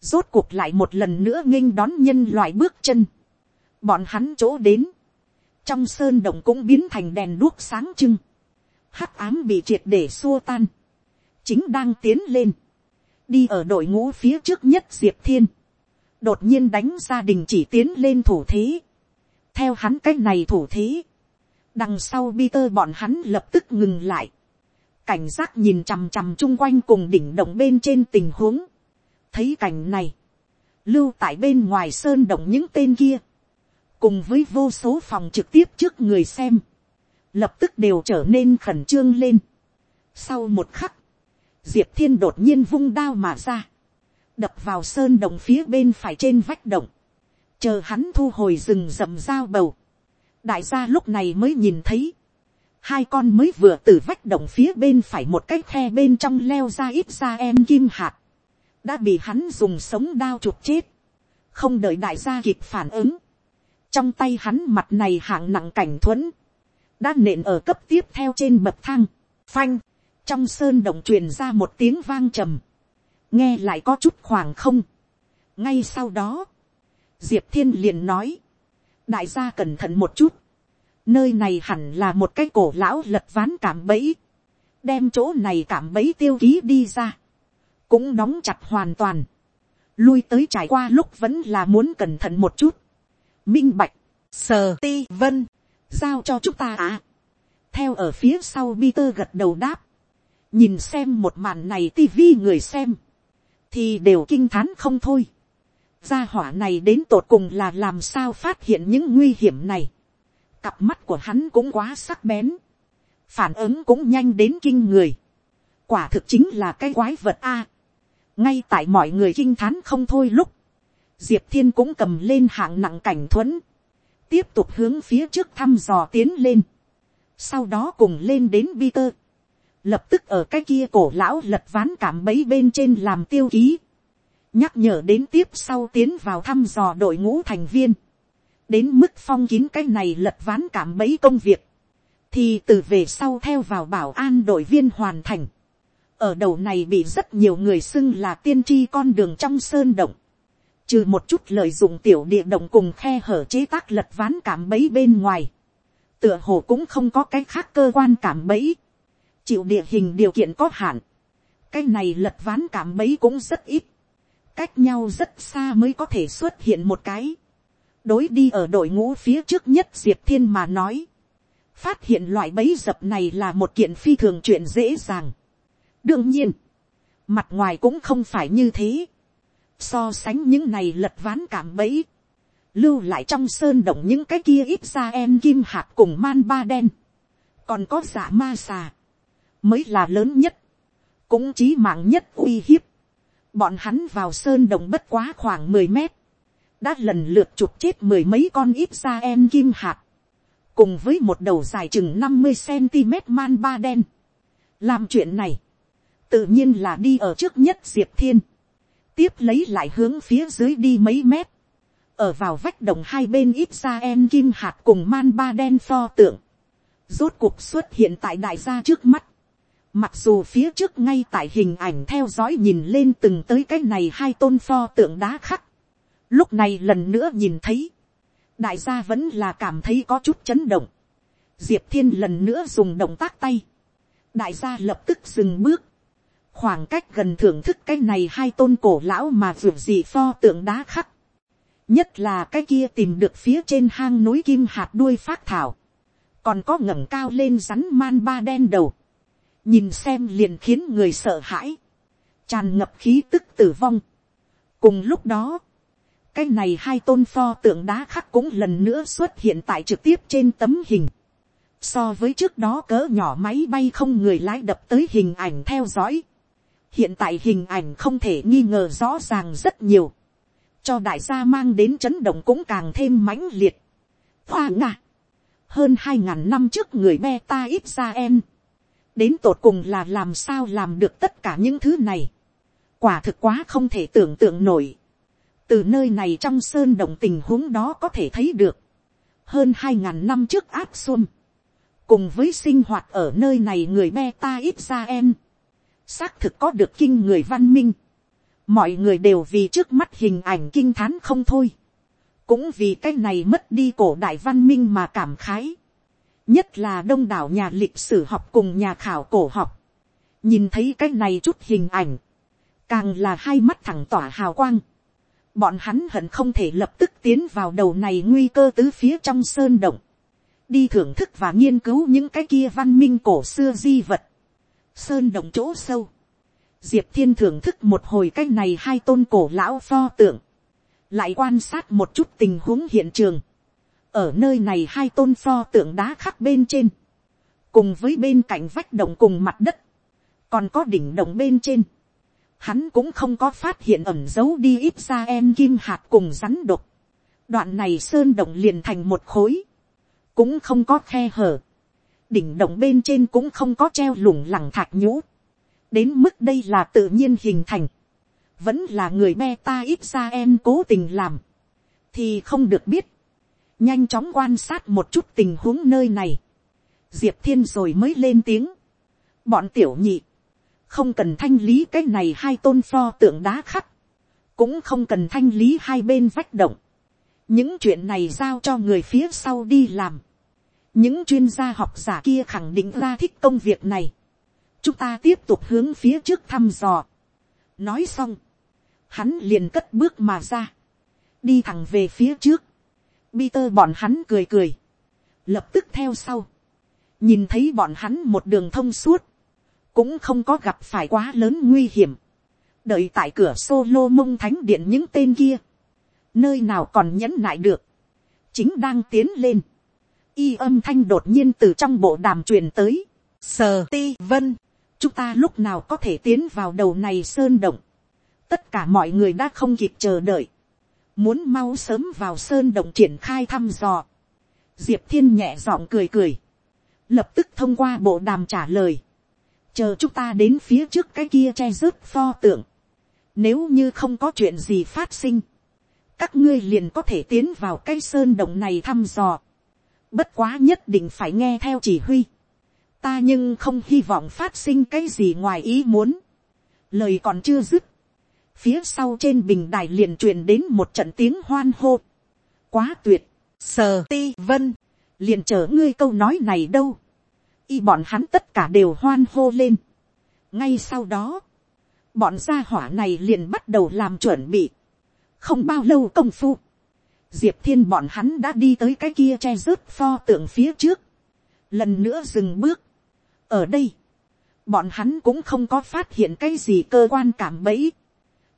rốt cuộc lại một lần nữa nghênh đón nhân loại bước chân, bọn hắn chỗ đến, trong sơn động cũng biến thành đèn đuốc sáng trưng, hắc ám bị triệt để xua tan, chính đang tiến lên, đi ở đội ngũ phía trước nhất diệp thiên, đột nhiên đánh gia đình chỉ tiến lên thủ thế, theo hắn cái này thủ thế, đằng sau Peter bọn hắn lập tức ngừng lại, cảnh giác nhìn chằm chằm chung quanh cùng đỉnh động bên trên tình huống, thấy cảnh này, lưu tại bên ngoài sơn động những tên kia, cùng với vô số phòng trực tiếp trước người xem, lập tức đều trở nên khẩn trương lên. Sau một khắc, diệp thiên đột nhiên vung đao mà ra, đập vào sơn động phía bên phải trên vách động, chờ hắn thu hồi rừng rậm dao bầu, đại gia lúc này mới nhìn thấy, hai con mới vừa từ vách động phía bên phải một cái khe bên trong leo ra ít ra em kim hạt, đã bị hắn dùng sống đao chụp chết, không đợi đại gia kịp phản ứng, trong tay hắn mặt này hạng nặng cảnh thuẫn, đã nện ở cấp tiếp theo trên bậc thang, phanh, trong sơn động truyền ra một tiếng vang trầm, nghe lại có chút khoảng không. ngay sau đó, diệp thiên liền nói, đại gia cẩn thận một chút, nơi này hẳn là một cái cổ lão lật ván cảm bẫy, đem chỗ này cảm bẫy tiêu ký đi ra, cũng đóng chặt hoàn toàn, lui tới trải qua lúc vẫn là muốn cẩn thận một chút, minh bạch, sờ ti vân, giao cho chúng ta à. theo ở phía sau Peter gật đầu đáp, nhìn xem một màn này tivi người xem, thì đều kinh thán không thôi gia hỏa này đến tột cùng là làm sao phát hiện những nguy hiểm này. Cặp mắt của hắn cũng quá sắc bén. Phản ứng cũng nhanh đến kinh người. Quả thực chính là cái quái vật A. ngay tại mọi người kinh thán không thôi lúc. Diệp thiên cũng cầm lên hạng nặng cảnh thuẫn. Tiếp tục hướng phía trước thăm dò tiến lên. Sau đó cùng lên đến Peter. Lập tức ở cái kia cổ lão lật ván cảm bấy bên trên làm tiêu ký nhắc nhở đến tiếp sau tiến vào thăm dò đội ngũ thành viên, đến mức phong kín cái này lật ván cảm bấy công việc, thì từ về sau theo vào bảo an đội viên hoàn thành. ở đầu này bị rất nhiều người xưng là tiên tri con đường trong sơn động, trừ một chút lợi dụng tiểu địa động cùng khe hở chế tác lật ván cảm bấy bên ngoài, tựa hồ cũng không có cái khác cơ quan cảm bẫy, chịu địa hình điều kiện có hạn, cái này lật ván cảm bẫy cũng rất ít, cách nhau rất xa mới có thể xuất hiện một cái, đối đi ở đội ngũ phía trước nhất diệp thiên mà nói, phát hiện loại bẫy dập này là một kiện phi thường chuyện dễ dàng. đương nhiên, mặt ngoài cũng không phải như thế, so sánh những này lật ván cảm bẫy, lưu lại trong sơn động những cái kia ít ra em kim hạt cùng man ba đen, còn có giả ma xà, mới là lớn nhất, cũng chí mạng nhất uy hiếp. Bọn hắn vào sơn động bất quá khoảng mười mét, đã lần lượt chụp chết mười mấy con ít ra em kim hạt, cùng với một đầu dài chừng năm mươi cm man ba đen. làm chuyện này, tự nhiên là đi ở trước nhất diệp thiên, tiếp lấy lại hướng phía dưới đi mấy mét, ở vào vách đồng hai bên ít ra em kim hạt cùng man ba đen pho tượng, rốt cuộc xuất hiện tại đại gia trước mắt. Mặc dù phía trước ngay tại hình ảnh theo dõi nhìn lên từng tới cái này hai tôn pho tượng đá khắc. Lúc này lần nữa nhìn thấy. Đại gia vẫn là cảm thấy có chút chấn động. Diệp thiên lần nữa dùng động tác tay. Đại gia lập tức dừng bước. Khoảng cách gần thưởng thức cái này hai tôn cổ lão mà vượt gì pho tượng đá khắc nhất là cái kia tìm được phía trên hang núi kim hạt đuôi phát thảo, còn có ngẩng cao lên rắn man ba đen đầu, nhìn xem liền khiến người sợ hãi, tràn ngập khí tức tử vong. cùng lúc đó, cái này hai tôn pho tượng đá khắc cũng lần nữa xuất hiện tại trực tiếp trên tấm hình. so với trước đó cỡ nhỏ máy bay không người lái đập tới hình ảnh theo dõi. hiện tại hình ảnh không thể nghi ngờ rõ ràng rất nhiều cho đại gia mang đến chấn động cũng càng thêm mãnh liệt. Hoa nga. hơn hai ngàn năm trước người beta ít ra em, đến tột cùng là làm sao làm được tất cả những thứ này. quả thực quá không thể tưởng tượng nổi. từ nơi này trong sơn động tình huống đó có thể thấy được, hơn hai ngàn năm trước áp xuân, cùng với sinh hoạt ở nơi này người beta ít ra em, xác thực có được kinh người văn minh. Mọi người đều vì trước mắt hình ảnh kinh thán không thôi, cũng vì cái này mất đi cổ đại văn minh mà cảm khái, nhất là đông đảo nhà lịch sử học cùng nhà khảo cổ học, nhìn thấy cái này chút hình ảnh, càng là hai mắt thẳng tỏa hào quang, bọn hắn hận không thể lập tức tiến vào đầu này nguy cơ tứ phía trong sơn động, đi thưởng thức và nghiên cứu những cái kia văn minh cổ xưa di vật, sơn động chỗ sâu, diệp thiên thưởng thức một hồi cái này hai tôn cổ lão pho tượng, lại quan sát một chút tình huống hiện trường, ở nơi này hai tôn pho tượng đá khắc bên trên, cùng với bên cạnh vách động cùng mặt đất, còn có đỉnh động bên trên, hắn cũng không có phát hiện ẩm dấu đi ít ra em kim hạt cùng rắn độc, đoạn này sơn động liền thành một khối, cũng không có khe hở, đỉnh động bên trên cũng không có treo lủng lẳng thạch nhũ, đến mức đây là tự nhiên hình thành, vẫn là người beta ít ra em cố tình làm, thì không được biết, nhanh chóng quan sát một chút tình huống nơi này, diệp thiên rồi mới lên tiếng, bọn tiểu nhị, không cần thanh lý cái này hai tôn pho tượng đá khắc, cũng không cần thanh lý hai bên vách động, những chuyện này giao cho người phía sau đi làm, những chuyên gia học giả kia khẳng định ra thích công việc này, chúng ta tiếp tục hướng phía trước thăm dò. nói xong, hắn liền cất bước mà ra, đi thẳng về phía trước. Peter bọn hắn cười cười, lập tức theo sau, nhìn thấy bọn hắn một đường thông suốt, cũng không có gặp phải quá lớn nguy hiểm, đợi tại cửa solo mông thánh điện những tên kia, nơi nào còn nhẫn nại được, chính đang tiến lên, y âm thanh đột nhiên từ trong bộ đàm truyền tới, sờ ti vân, chúng ta lúc nào có thể tiến vào đầu này sơn động. tất cả mọi người đã không kịp chờ đợi muốn mau sớm vào sơn động triển khai thăm dò. diệp thiên nhẹ giọng cười cười. lập tức thông qua bộ đàm trả lời. chờ chúng ta đến phía trước cái kia che rớt pho tượng. nếu như không có chuyện gì phát sinh, các ngươi liền có thể tiến vào cái sơn động này thăm dò. bất quá nhất định phải nghe theo chỉ huy. ta nhưng không hy vọng phát sinh cái gì ngoài ý muốn. lời còn chưa dứt phía sau trên bình đài liền truyền đến một trận tiếng hoan hô. quá tuyệt. sờ ti vân. liền chờ ngươi câu nói này đâu. y bọn hắn tất cả đều hoan hô lên. ngay sau đó, bọn gia hỏa này liền bắt đầu làm chuẩn bị không bao lâu công phu, diệp thiên bọn hắn đã đi tới cái kia che rớt pho tượng phía trước, lần nữa dừng bước. ở đây, bọn hắn cũng không có phát hiện cái gì cơ quan cảm bẫy,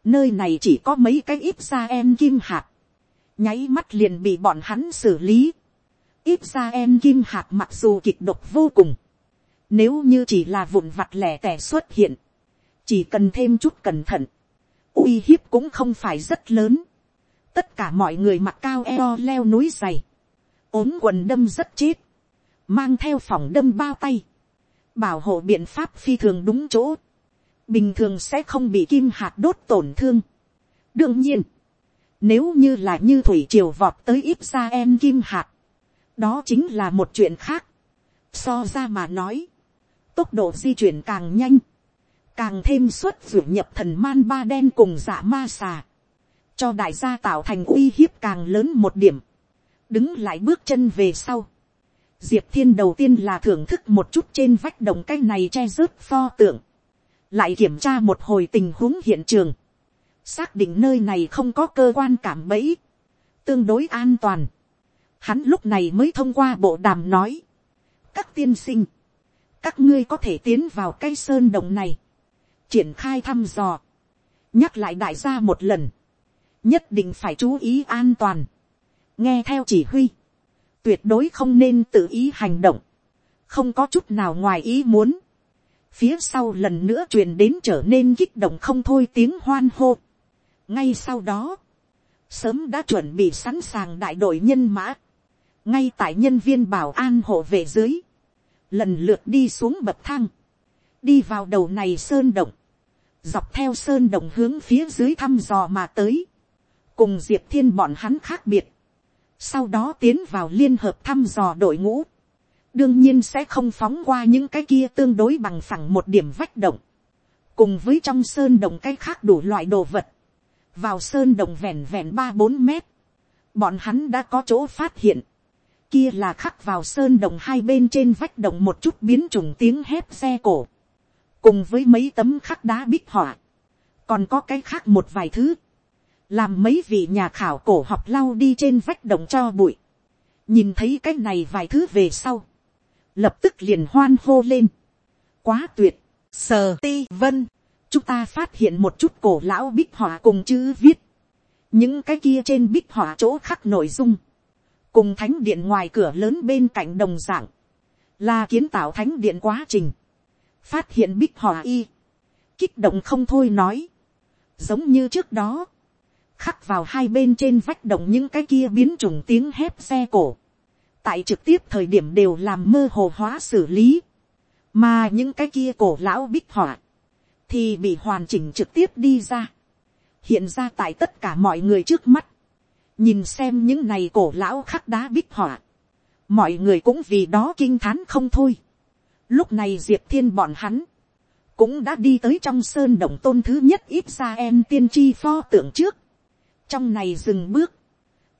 nơi này chỉ có mấy cái ít ra em kim hạt, nháy mắt liền bị bọn hắn xử lý, ít ra em kim hạt mặc dù kịch độc vô cùng, nếu như chỉ là vụn vặt lẻ tẻ xuất hiện, chỉ cần thêm chút cẩn thận, uy hiếp cũng không phải rất lớn. tất cả mọi người mặc cao eo leo núi dày, ốm quần đâm rất chết, mang theo phòng đâm bao tay, bảo hộ biện pháp phi thường đúng chỗ, bình thường sẽ không bị kim hạt đốt tổn thương. đương nhiên, nếu như là như thủy triều vọt tới ít ra em kim hạt, đó chính là một chuyện khác. So ra mà nói, tốc độ di chuyển càng nhanh, càng thêm suất ruột nhập thần man ba đen cùng dạ ma xà, cho đại gia tạo thành uy hiếp càng lớn một điểm, đứng lại bước chân về sau. Diệp thiên đầu tiên là thưởng thức một chút trên vách đồng cái này che rớt pho tượng, lại kiểm tra một hồi tình huống hiện trường, xác định nơi này không có cơ quan cảm bẫy, tương đối an toàn. Hắn lúc này mới thông qua bộ đàm nói, các tiên sinh, các ngươi có thể tiến vào cây sơn đồng này, triển khai thăm dò, nhắc lại đại gia một lần, nhất định phải chú ý an toàn, nghe theo chỉ huy, tuyệt đối không nên tự ý hành động, không có chút nào ngoài ý muốn, phía sau lần nữa truyền đến trở nên kích động không thôi tiếng hoan hô. ngay sau đó, sớm đã chuẩn bị sẵn sàng đại đội nhân mã, ngay tại nhân viên bảo an hộ về dưới, lần lượt đi xuống bậc thang, đi vào đầu này sơn động, dọc theo sơn động hướng phía dưới thăm dò mà tới, cùng diệp thiên bọn hắn khác biệt, sau đó tiến vào liên hợp thăm dò đội ngũ, đương nhiên sẽ không phóng qua những cái kia tương đối bằng phẳng một điểm vách động, cùng với trong sơn động cái khác đủ loại đồ vật, vào sơn động vẹn vẹn ba bốn mét, bọn hắn đã có chỗ phát hiện, kia là khắc vào sơn động hai bên trên vách động một chút biến chủng tiếng hét xe cổ, cùng với mấy tấm khắc đá bích họa, còn có cái khác một vài thứ, làm mấy vị nhà khảo cổ học lau đi trên vách động cho bụi, nhìn thấy cái này vài thứ về sau, lập tức liền hoan hô lên, quá tuyệt, sờ ti vân, chúng ta phát hiện một chút cổ lão bích họa cùng chữ viết, những cái kia trên bích họa chỗ khắc nội dung, cùng thánh điện ngoài cửa lớn bên cạnh đồng dạng, là kiến tạo thánh điện quá trình, phát hiện bích họa y, kích động không thôi nói, giống như trước đó, khắc vào hai bên trên vách động những cái kia biến chủng tiếng hét xe cổ, tại trực tiếp thời điểm đều làm mơ hồ hóa xử lý, mà những cái kia cổ lão bích họa, thì bị hoàn chỉnh trực tiếp đi ra, hiện ra tại tất cả mọi người trước mắt, nhìn xem những này cổ lão khắc đá bích họa, mọi người cũng vì đó kinh thán không thôi. Lúc này diệp thiên bọn hắn, cũng đã đi tới trong sơn động tôn thứ nhất ít ra em tiên tri pho tượng trước. trong này dừng bước,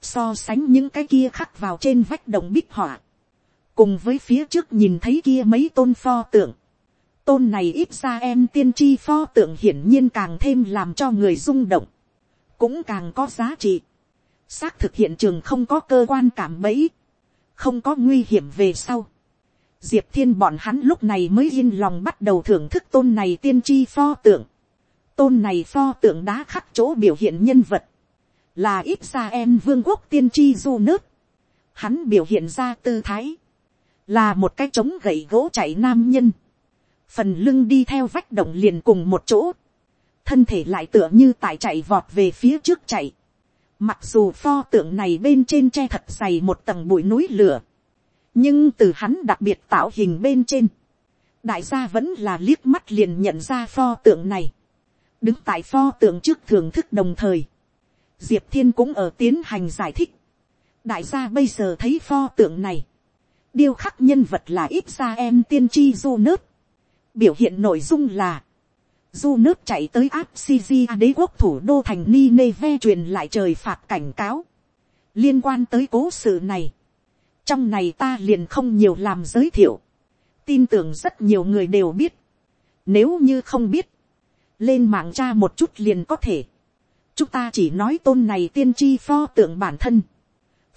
so sánh những cái kia khắc vào trên vách đồng bích họa, cùng với phía trước nhìn thấy kia mấy tôn pho tượng. tôn này ít ra em tiên tri pho tượng hiển nhiên càng thêm làm cho người rung động, cũng càng có giá trị. xác thực hiện trường không có cơ quan cảm bẫy, không có nguy hiểm về sau diệp thiên bọn hắn lúc này mới yên lòng bắt đầu thưởng thức tôn này tiên tri pho tượng. tôn này pho tượng đá khắc chỗ biểu hiện nhân vật, là ít ra em vương quốc tiên tri du nước. hắn biểu hiện ra tư thái, là một cái trống gậy gỗ chạy nam nhân, phần lưng đi theo vách động liền cùng một chỗ, thân thể lại tựa như tại chạy vọt về phía trước chạy. Mặc dù pho tượng này bên trên che thật dày một tầng bụi núi lửa, nhưng từ hắn đặc biệt tạo hình bên trên, đại gia vẫn là liếc mắt liền nhận ra pho tượng này, đứng tại pho tượng trước thưởng thức đồng thời, diệp thiên cũng ở tiến hành giải thích. đại gia bây giờ thấy pho tượng này, điêu khắc nhân vật là ít ra em tiên tri du nớt. biểu hiện nội dung là, du nớt chạy tới áp Sisi đế quốc thủ đô thành Nineveh truyền lại trời phạt cảnh cáo. liên quan tới cố sự này, trong này ta liền không nhiều làm giới thiệu, tin tưởng rất nhiều người đều biết, nếu như không biết, lên mạng tra một chút liền có thể, chúng ta chỉ nói tôn này tiên tri pho tượng bản thân,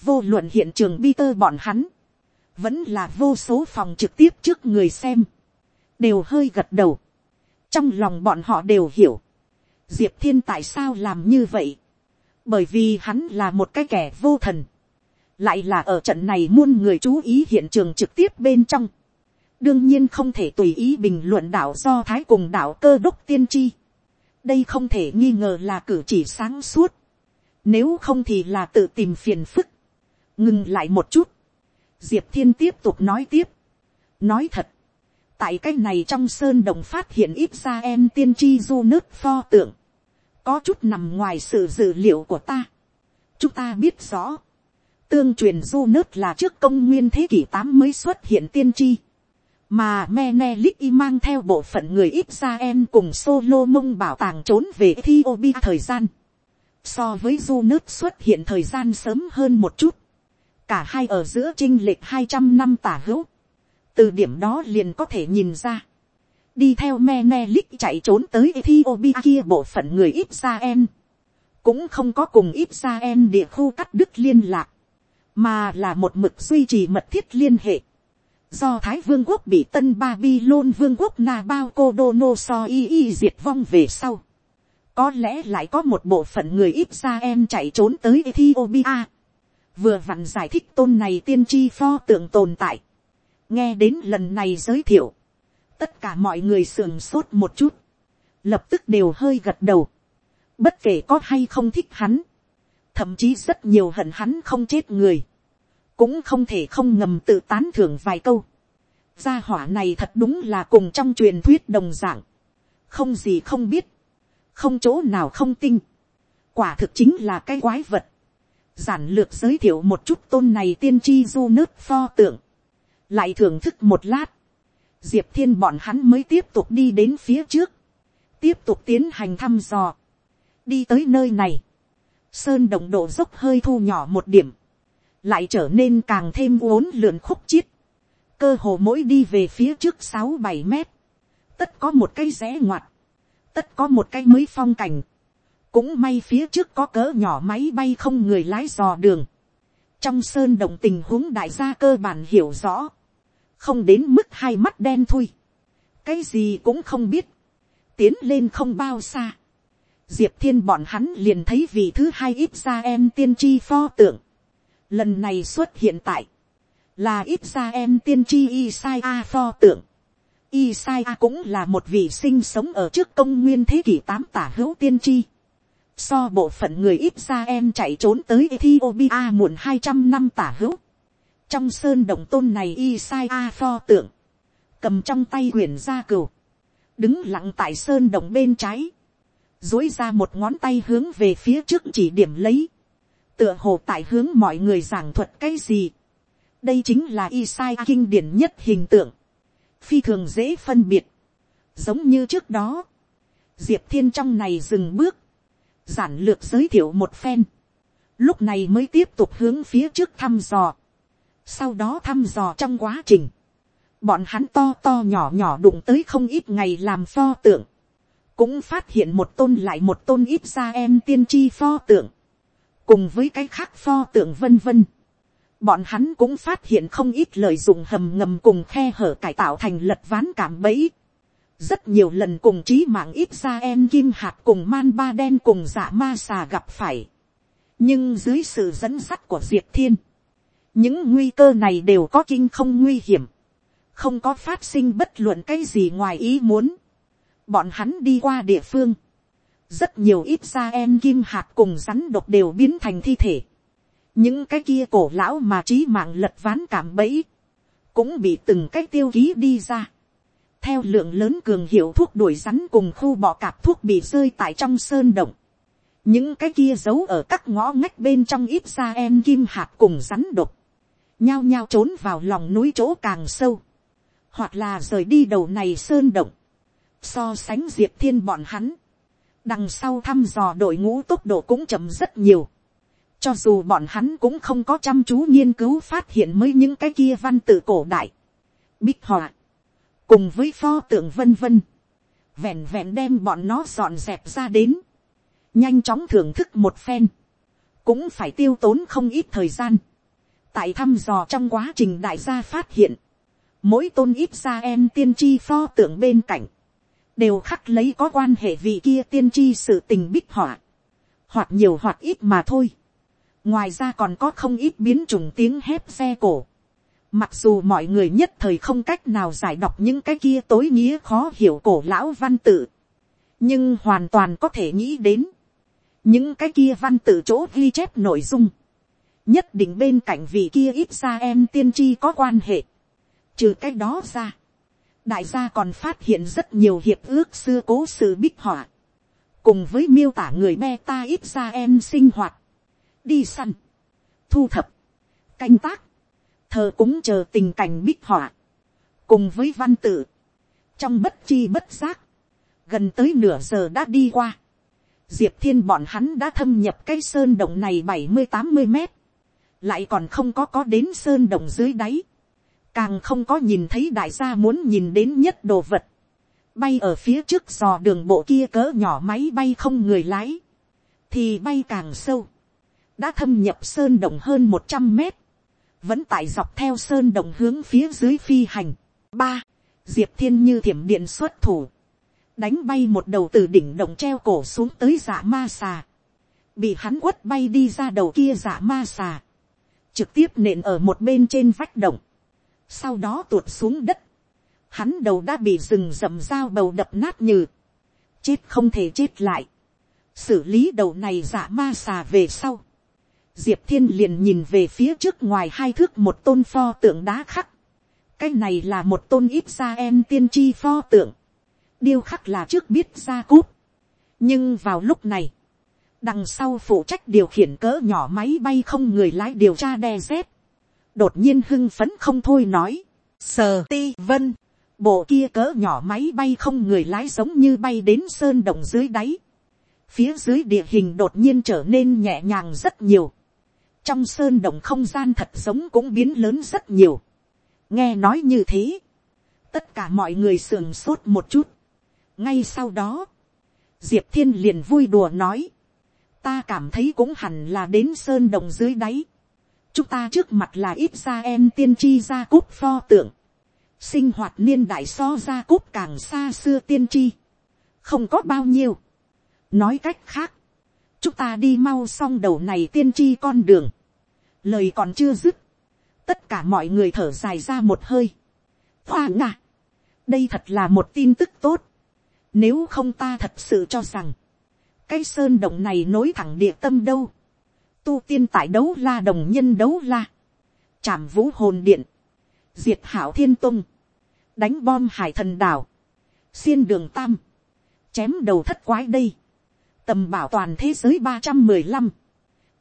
vô luận hiện trường Peter bọn hắn, vẫn là vô số phòng trực tiếp trước người xem, đều hơi gật đầu, trong lòng bọn họ đều hiểu, diệp thiên tại sao làm như vậy, bởi vì hắn là một cái kẻ vô thần, lại là ở trận này muôn người chú ý hiện trường trực tiếp bên trong, đương nhiên không thể tùy ý bình luận đạo do thái cùng đạo cơ đốc tiên tri, đây không thể nghi ngờ là cử chỉ sáng suốt, nếu không thì là tự tìm phiền phức, ngừng lại một chút, diệp thiên tiếp tục nói tiếp, nói thật, tại cái này trong sơn đồng phát hiện ít ra em tiên tri du nước pho tượng, có chút nằm ngoài sự dự liệu của ta. chúng ta biết rõ, tương truyền du nước là trước công nguyên thế kỷ tám mới xuất hiện tiên tri, mà Menelik y mang theo bộ phận người ít ra em cùng solo mông bảo tàng trốn về Ethiopia thời gian, so với du nước xuất hiện thời gian sớm hơn một chút, cả hai ở giữa trinh lệch hai trăm năm tả hữu, từ điểm đó liền có thể nhìn ra, đi theo Menelik chạy trốn tới Ethiopia kia bộ phận người Israel, cũng không có cùng Israel địa khu cắt đứt liên lạc, mà là một mực duy trì mật thiết liên hệ. Do Thái Vương quốc bị Tân Babylon Vương quốc Nabucodonosor y y diệt vong về sau. Có lẽ lại có một bộ phận người Israel chạy trốn tới Ethiopia. Vừa vặn giải thích tôn này tiên tri pho tượng tồn tại nghe đến lần này giới thiệu, tất cả mọi người sườn sốt một chút, lập tức đều hơi gật đầu, bất kể có hay không thích hắn, thậm chí rất nhiều hận hắn không chết người, cũng không thể không ngầm tự tán thưởng vài câu. gia hỏa này thật đúng là cùng trong truyền thuyết đồng dạng. không gì không biết, không chỗ nào không tinh, quả thực chính là cái quái vật, giản lược giới thiệu một chút tôn này tiên tri du nước pho tượng, lại thưởng thức một lát, diệp thiên bọn hắn mới tiếp tục đi đến phía trước, tiếp tục tiến hành thăm dò, đi tới nơi này, sơn động độ dốc hơi thu nhỏ một điểm, lại trở nên càng thêm uốn lượn khúc chiết, cơ hồ mỗi đi về phía trước sáu bảy mét, tất có một cây rẽ ngoặt, tất có một cây mới phong cảnh, cũng may phía trước có cỡ nhỏ máy bay không người lái dò đường, trong sơn động tình huống đại gia cơ bản hiểu rõ, không đến mức hai mắt đen thui, cái gì cũng không biết, tiến lên không bao xa, diệp thiên bọn hắn liền thấy vị thứ hai ít ra em tiên tri pho tượng, lần này xuất hiện tại, là ít ra em tiên tri Isai A pho tượng. Isai A cũng là một vị sinh sống ở trước công nguyên thế kỷ tám tả hữu tiên tri. So bộ phận người ít ra em chạy trốn tới Ethiopia muộn hai trăm năm tả hữu trong sơn động tôn này y a pho tượng, cầm trong tay quyển gia cừu, đứng lặng tại sơn động bên trái, dối ra một ngón tay hướng về phía trước chỉ điểm lấy, tựa hồ tại hướng mọi người giảng thuật cái gì. đây chính là y sai kinh điển nhất hình tượng, phi thường dễ phân biệt, giống như trước đó, diệp thiên trong này dừng bước, giản lược giới thiệu một phen, lúc này mới tiếp tục hướng phía trước thăm dò, sau đó thăm dò trong quá trình, bọn hắn to to nhỏ nhỏ đụng tới không ít ngày làm pho tượng, cũng phát hiện một tôn lại một tôn ít ra em tiên tri pho tượng, cùng với cái khác pho tượng vân vân. Bọn hắn cũng phát hiện không ít lợi dụng hầm ngầm cùng khe hở cải tạo thành lật ván cảm bẫy. Rất nhiều lần cùng trí mạng ít ra em kim hạt cùng man ba đen cùng dạ ma xà gặp phải. Nhưng dưới sự dẫn dắt của Diệp Thiên những nguy cơ này đều có kinh không nguy hiểm, không có phát sinh bất luận cái gì ngoài ý muốn. bọn hắn đi qua địa phương, rất nhiều ít da em kim hạt cùng rắn độc đều biến thành thi thể. những cái kia cổ lão mà trí mạng lật ván cảm bẫy, cũng bị từng cái tiêu ký đi ra. theo lượng lớn cường hiệu thuốc đuổi rắn cùng khu bọ cạp thuốc bị rơi tại trong sơn động, những cái kia giấu ở các ngõ ngách bên trong ít da em kim hạt cùng rắn độc, nhao nhao trốn vào lòng núi chỗ càng sâu, hoặc là rời đi đầu này sơn động, so sánh diệp thiên bọn hắn, đằng sau thăm dò đội ngũ tốc độ cũng chậm rất nhiều, cho dù bọn hắn cũng không có chăm chú nghiên cứu phát hiện mới những cái kia văn tự cổ đại, bích họa, cùng với pho tượng vân vân, vẹn vẹn đem bọn nó dọn dẹp ra đến, nhanh chóng thưởng thức một phen, cũng phải tiêu tốn không ít thời gian. tại thăm dò trong quá trình đại gia phát hiện, mỗi tôn ít ra em tiên tri pho tượng bên cạnh, đều khắc lấy có quan hệ vị kia tiên tri sự tình bích họa, hoặc nhiều hoặc ít mà thôi. ngoài ra còn có không ít biến chủng tiếng hép xe cổ. mặc dù mọi người nhất thời không cách nào giải đọc những cái kia tối nghĩa khó hiểu cổ lão văn tự, nhưng hoàn toàn có thể nghĩ đến, những cái kia văn tự chỗ ghi chép nội dung, nhất định bên cạnh vị kia ít ra em tiên tri có quan hệ. Trừ cái đó ra, đại gia còn phát hiện rất nhiều hiệp ước xưa cố sự bích họa, cùng với miêu tả người me ta ít ra em sinh hoạt, đi săn, thu thập, canh tác, thờ cúng chờ tình cảnh bích họa, cùng với văn tự, trong bất chi bất giác, gần tới nửa giờ đã đi qua, diệp thiên bọn hắn đã thâm nhập cái sơn động này bảy mươi tám mươi mét, lại còn không có có đến sơn động dưới đáy, càng không có nhìn thấy đại gia muốn nhìn đến nhất đồ vật, bay ở phía trước dò đường bộ kia cỡ nhỏ máy bay không người lái, thì bay càng sâu, đã thâm nhập sơn động hơn một trăm mét, vẫn tại dọc theo sơn động hướng phía dưới phi hành. ba, diệp thiên như thiểm điện xuất thủ, đánh bay một đầu từ đỉnh động treo cổ xuống tới dạ ma xà, bị hắn quất bay đi ra đầu kia dạ ma xà, trực tiếp nện ở một bên trên vách động, sau đó tuột xuống đất, hắn đầu đã bị rừng rậm dao bầu đập nát như, chết không thể chết lại, xử lý đầu này giả ma xà về sau, diệp thiên liền nhìn về phía trước ngoài hai thước một tôn pho tượng đá khắc, cái này là một tôn ít ra em tiên tri pho tượng, điêu khắc là trước biết ra cúp. nhưng vào lúc này, đằng sau phụ trách điều khiển cỡ nhỏ máy bay không người lái điều tra đe dép, đột nhiên hưng phấn không thôi nói, sờ ti vân, bộ kia cỡ nhỏ máy bay không người lái giống như bay đến sơn động dưới đáy, phía dưới địa hình đột nhiên trở nên nhẹ nhàng rất nhiều, trong sơn động không gian thật giống cũng biến lớn rất nhiều, nghe nói như thế, tất cả mọi người sườn sốt một chút, ngay sau đó, diệp thiên liền vui đùa nói, ta cảm thấy cũng hẳn là đến sơn đồng dưới đáy, chúng ta trước mặt là ít ra em tiên tri gia cúp pho tượng, sinh hoạt niên đại so gia cúp càng xa xưa tiên tri, không có bao nhiêu. nói cách khác, chúng ta đi mau xong đầu này tiên tri con đường, lời còn chưa dứt, tất cả mọi người thở dài ra một hơi, khoa ngạ, đây thật là một tin tức tốt, nếu không ta thật sự cho rằng, cái sơn động này nối thẳng địa tâm đâu. Tu tiên tại đấu la đồng nhân đấu la. Trảm vũ hồn điện. Diệt hảo thiên tung. Đánh bom hải thần đảo. Xiên đường tam. Chém đầu thất quái đây. Tầm bảo toàn thế giới ba trăm mười lăm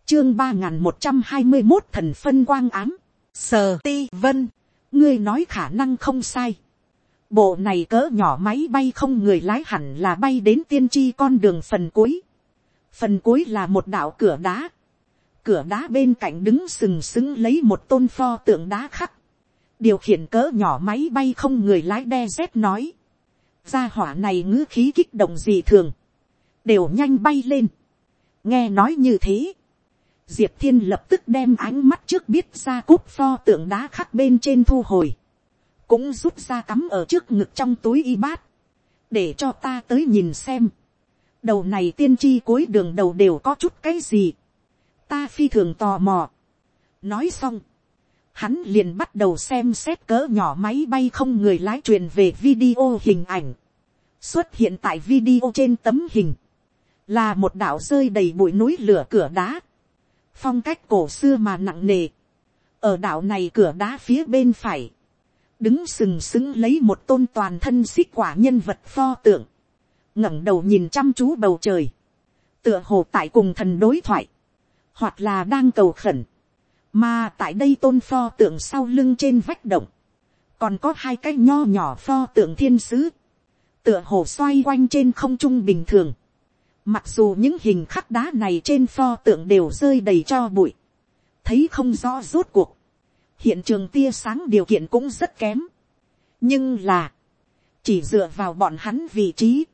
Chương ba một trăm hai mươi một thần phân quang ám. Sờ ti vân. Ngươi nói khả năng không sai Bộ này cỡ nhỏ máy bay không người lái hẳn là bay đến tiên tri con đường phần cuối. Phần cuối là một đảo cửa đá. Cửa đá bên cạnh đứng sừng sững lấy một tôn pho tượng đá khắc. Điều khiển cỡ nhỏ máy bay không người lái đe dép nói. Gia hỏa này ngữ khí kích động gì thường. Đều nhanh bay lên. Nghe nói như thế. Diệp Thiên lập tức đem ánh mắt trước biết ra cúp pho tượng đá khắc bên trên thu hồi cũng rút ra cắm ở trước ngực trong túi y bát, để cho ta tới nhìn xem. đầu này tiên tri cuối đường đầu đều có chút cái gì ta phi thường tò mò. nói xong, hắn liền bắt đầu xem xét cỡ nhỏ máy bay không người lái truyền về video hình ảnh. xuất hiện tại video trên tấm hình, là một đảo rơi đầy bụi núi lửa cửa đá, phong cách cổ xưa mà nặng nề. ở đảo này cửa đá phía bên phải, đứng sừng sững lấy một tôn toàn thân xích quả nhân vật pho tượng, ngẩng đầu nhìn chăm chú bầu trời, tựa hồ tại cùng thần đối thoại, hoặc là đang cầu khẩn, mà tại đây tôn pho tượng sau lưng trên vách động, còn có hai cái nho nhỏ pho tượng thiên sứ, tựa hồ xoay quanh trên không trung bình thường, mặc dù những hình khắc đá này trên pho tượng đều rơi đầy cho bụi, thấy không rõ rốt cuộc, hiện trường tia sáng điều kiện cũng rất kém, nhưng là, chỉ dựa vào bọn hắn vị trí,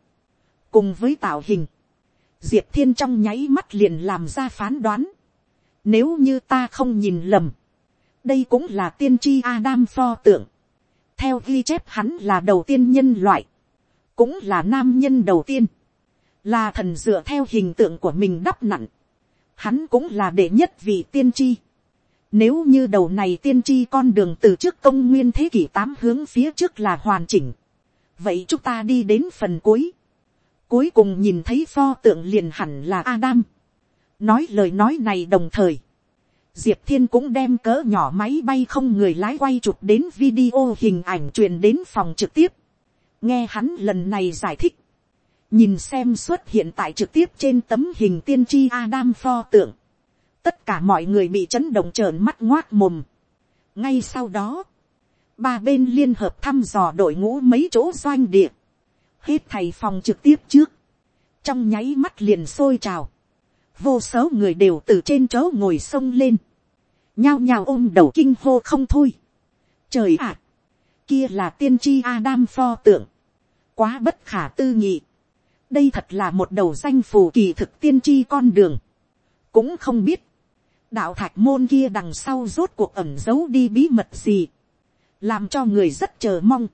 cùng với tạo hình, diệp thiên trong nháy mắt liền làm ra phán đoán, nếu như ta không nhìn lầm, đây cũng là tiên tri Adam pho tượng. Theo ghi chép hắn là đầu tiên nhân loại, cũng là nam nhân đầu tiên, là thần dựa theo hình tượng của mình đắp nặn. Hắn cũng là đệ nhất vị tiên tri. Nếu như đầu này tiên tri con đường từ trước công nguyên thế kỷ tám hướng phía trước là hoàn chỉnh. Vậy chúng ta đi đến phần cuối. Cuối cùng nhìn thấy pho tượng liền hẳn là Adam nói lời nói này đồng thời, diệp thiên cũng đem cỡ nhỏ máy bay không người lái quay chụp đến video hình ảnh truyền đến phòng trực tiếp. nghe hắn lần này giải thích, nhìn xem xuất hiện tại trực tiếp trên tấm hình tiên tri Adam pho tượng. tất cả mọi người bị chấn động trợn mắt ngoác mồm. ngay sau đó, ba bên liên hợp thăm dò đội ngũ mấy chỗ doanh địa, hết thầy phòng trực tiếp trước, trong nháy mắt liền sôi trào vô số người đều từ trên chỗ ngồi sông lên, nhao nhao ôm đầu kinh hô không thôi. Trời ạ, kia là tiên tri Adam pho tượng, quá bất khả tư nghị. đây thật là một đầu danh phù kỳ thực tiên tri con đường, cũng không biết, đạo thạch môn kia đằng sau rốt cuộc ẩm giấu đi bí mật gì, làm cho người rất chờ mong.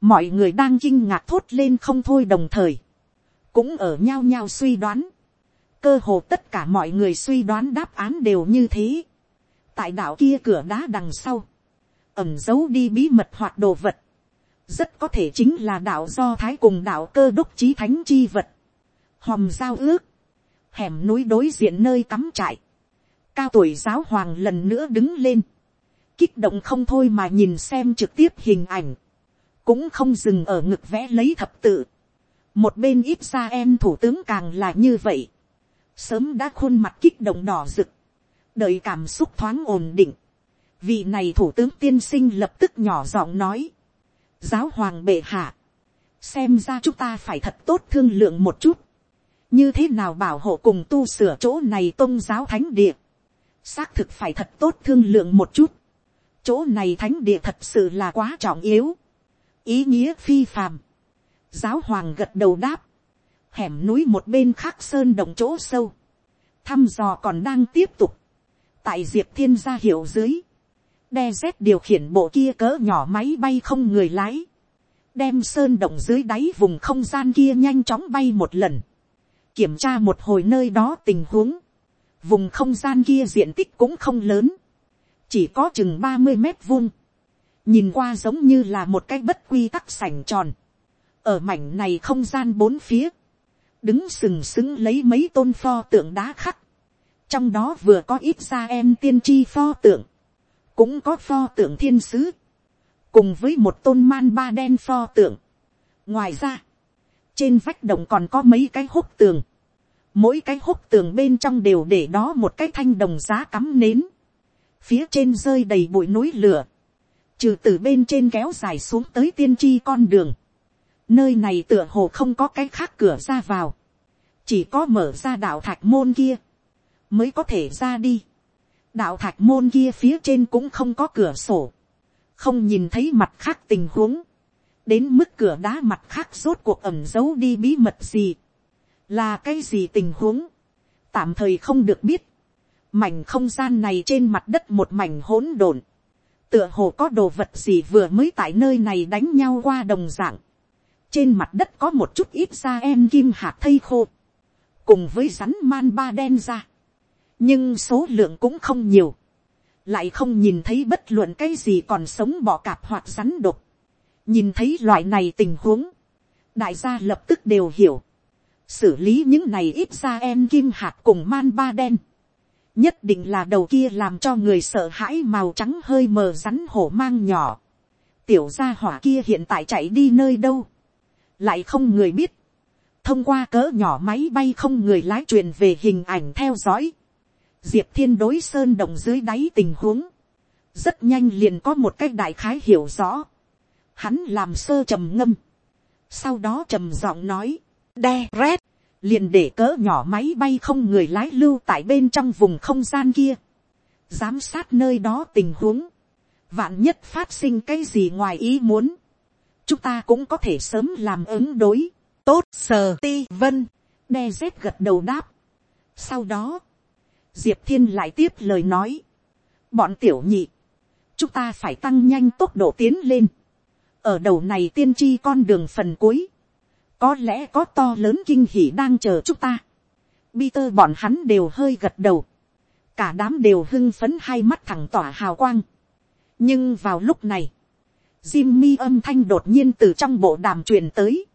mọi người đang kinh ngạc thốt lên không thôi đồng thời, cũng ở nhao nhao suy đoán, cơ hồ tất cả mọi người suy đoán đáp án đều như thế. tại đảo kia cửa đá đằng sau, ẩm giấu đi bí mật hoặc đồ vật, rất có thể chính là đạo do thái cùng đạo cơ đốc chí thánh chi vật, hòm giao ước, hẻm núi đối diện nơi cắm trại, cao tuổi giáo hoàng lần nữa đứng lên, kích động không thôi mà nhìn xem trực tiếp hình ảnh, cũng không dừng ở ngực vẽ lấy thập tự, một bên ít ra em thủ tướng càng là như vậy, sớm đã khuôn mặt kích động đỏ rực, đợi cảm xúc thoáng ổn định, vị này thủ tướng tiên sinh lập tức nhỏ giọng nói, giáo hoàng bệ hạ, xem ra chúng ta phải thật tốt thương lượng một chút, như thế nào bảo hộ cùng tu sửa chỗ này tôn giáo thánh địa, xác thực phải thật tốt thương lượng một chút, chỗ này thánh địa thật sự là quá trọng yếu, ý nghĩa phi phàm, giáo hoàng gật đầu đáp, hẻm núi một bên khác sơn đồng chỗ sâu, thăm dò còn đang tiếp tục, tại diệp thiên gia hiệu dưới, đe dép điều khiển bộ kia cỡ nhỏ máy bay không người lái, đem sơn động dưới đáy vùng không gian kia nhanh chóng bay một lần, kiểm tra một hồi nơi đó tình huống, vùng không gian kia diện tích cũng không lớn, chỉ có chừng ba mươi mét vuông, nhìn qua giống như là một cái bất quy tắc sảnh tròn, ở mảnh này không gian bốn phía, đứng sừng sững lấy mấy tôn pho tượng đá khắc, trong đó vừa có ít ra em tiên tri pho tượng, cũng có pho tượng thiên sứ, cùng với một tôn man ba đen pho tượng. ngoài ra, trên vách đồng còn có mấy cái hốc tường, mỗi cái hốc tường bên trong đều để đó một cái thanh đồng giá cắm nến, phía trên rơi đầy bụi núi lửa, trừ từ bên trên kéo dài xuống tới tiên tri con đường, Nơi này tựa hồ không có cái khác cửa ra vào. Chỉ có mở ra đạo thạch môn kia. Mới có thể ra đi. Đạo thạch môn kia phía trên cũng không có cửa sổ. Không nhìn thấy mặt khác tình huống. Đến mức cửa đá mặt khác rốt cuộc ẩm giấu đi bí mật gì. Là cái gì tình huống. Tạm thời không được biết. Mảnh không gian này trên mặt đất một mảnh hỗn độn tựa hồ có đồ vật gì vừa mới tại nơi này đánh nhau qua đồng dạng trên mặt đất có một chút ít da em kim hạt thây khô, cùng với rắn man ba đen ra, nhưng số lượng cũng không nhiều, lại không nhìn thấy bất luận cái gì còn sống bỏ cạp hoặc rắn độc, nhìn thấy loại này tình huống, đại gia lập tức đều hiểu, xử lý những này ít ra em kim hạt cùng man ba đen, nhất định là đầu kia làm cho người sợ hãi màu trắng hơi mờ rắn hổ mang nhỏ, tiểu gia hỏa kia hiện tại chạy đi nơi đâu, lại không người biết, thông qua cỡ nhỏ máy bay không người lái truyền về hình ảnh theo dõi, diệp thiên đối sơn động dưới đáy tình huống, rất nhanh liền có một cái đại khái hiểu rõ, hắn làm sơ trầm ngâm, sau đó trầm giọng nói, đe rét, liền để cỡ nhỏ máy bay không người lái lưu tại bên trong vùng không gian kia, giám sát nơi đó tình huống, vạn nhất phát sinh cái gì ngoài ý muốn, chúng ta cũng có thể sớm làm ứng đối, tốt sờ ti vân, đe dép gật đầu đáp. sau đó, diệp thiên lại tiếp lời nói, bọn tiểu nhị, chúng ta phải tăng nhanh tốc độ tiến lên, ở đầu này tiên tri con đường phần cuối, có lẽ có to lớn kinh hỉ đang chờ chúng ta. Peter bọn hắn đều hơi gật đầu, cả đám đều hưng phấn hai mắt thẳng tỏa hào quang. nhưng vào lúc này, Jimmy âm thanh đột nhiên từ trong bộ đàm truyền tới,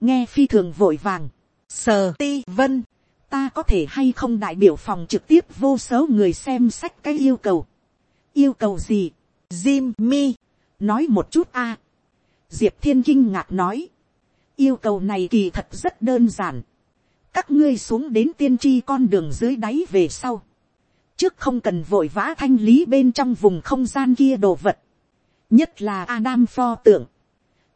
nghe phi thường vội vàng, sờ ti vân, ta có thể hay không đại biểu phòng trực tiếp vô số người xem sách cái yêu cầu. yêu cầu gì, Jimmy, nói một chút a. diệp thiên kinh ngạc nói, yêu cầu này kỳ thật rất đơn giản. các ngươi xuống đến tiên tri con đường dưới đáy về sau. trước không cần vội vã thanh lý bên trong vùng không gian kia đồ vật nhất là Adam pho tượng.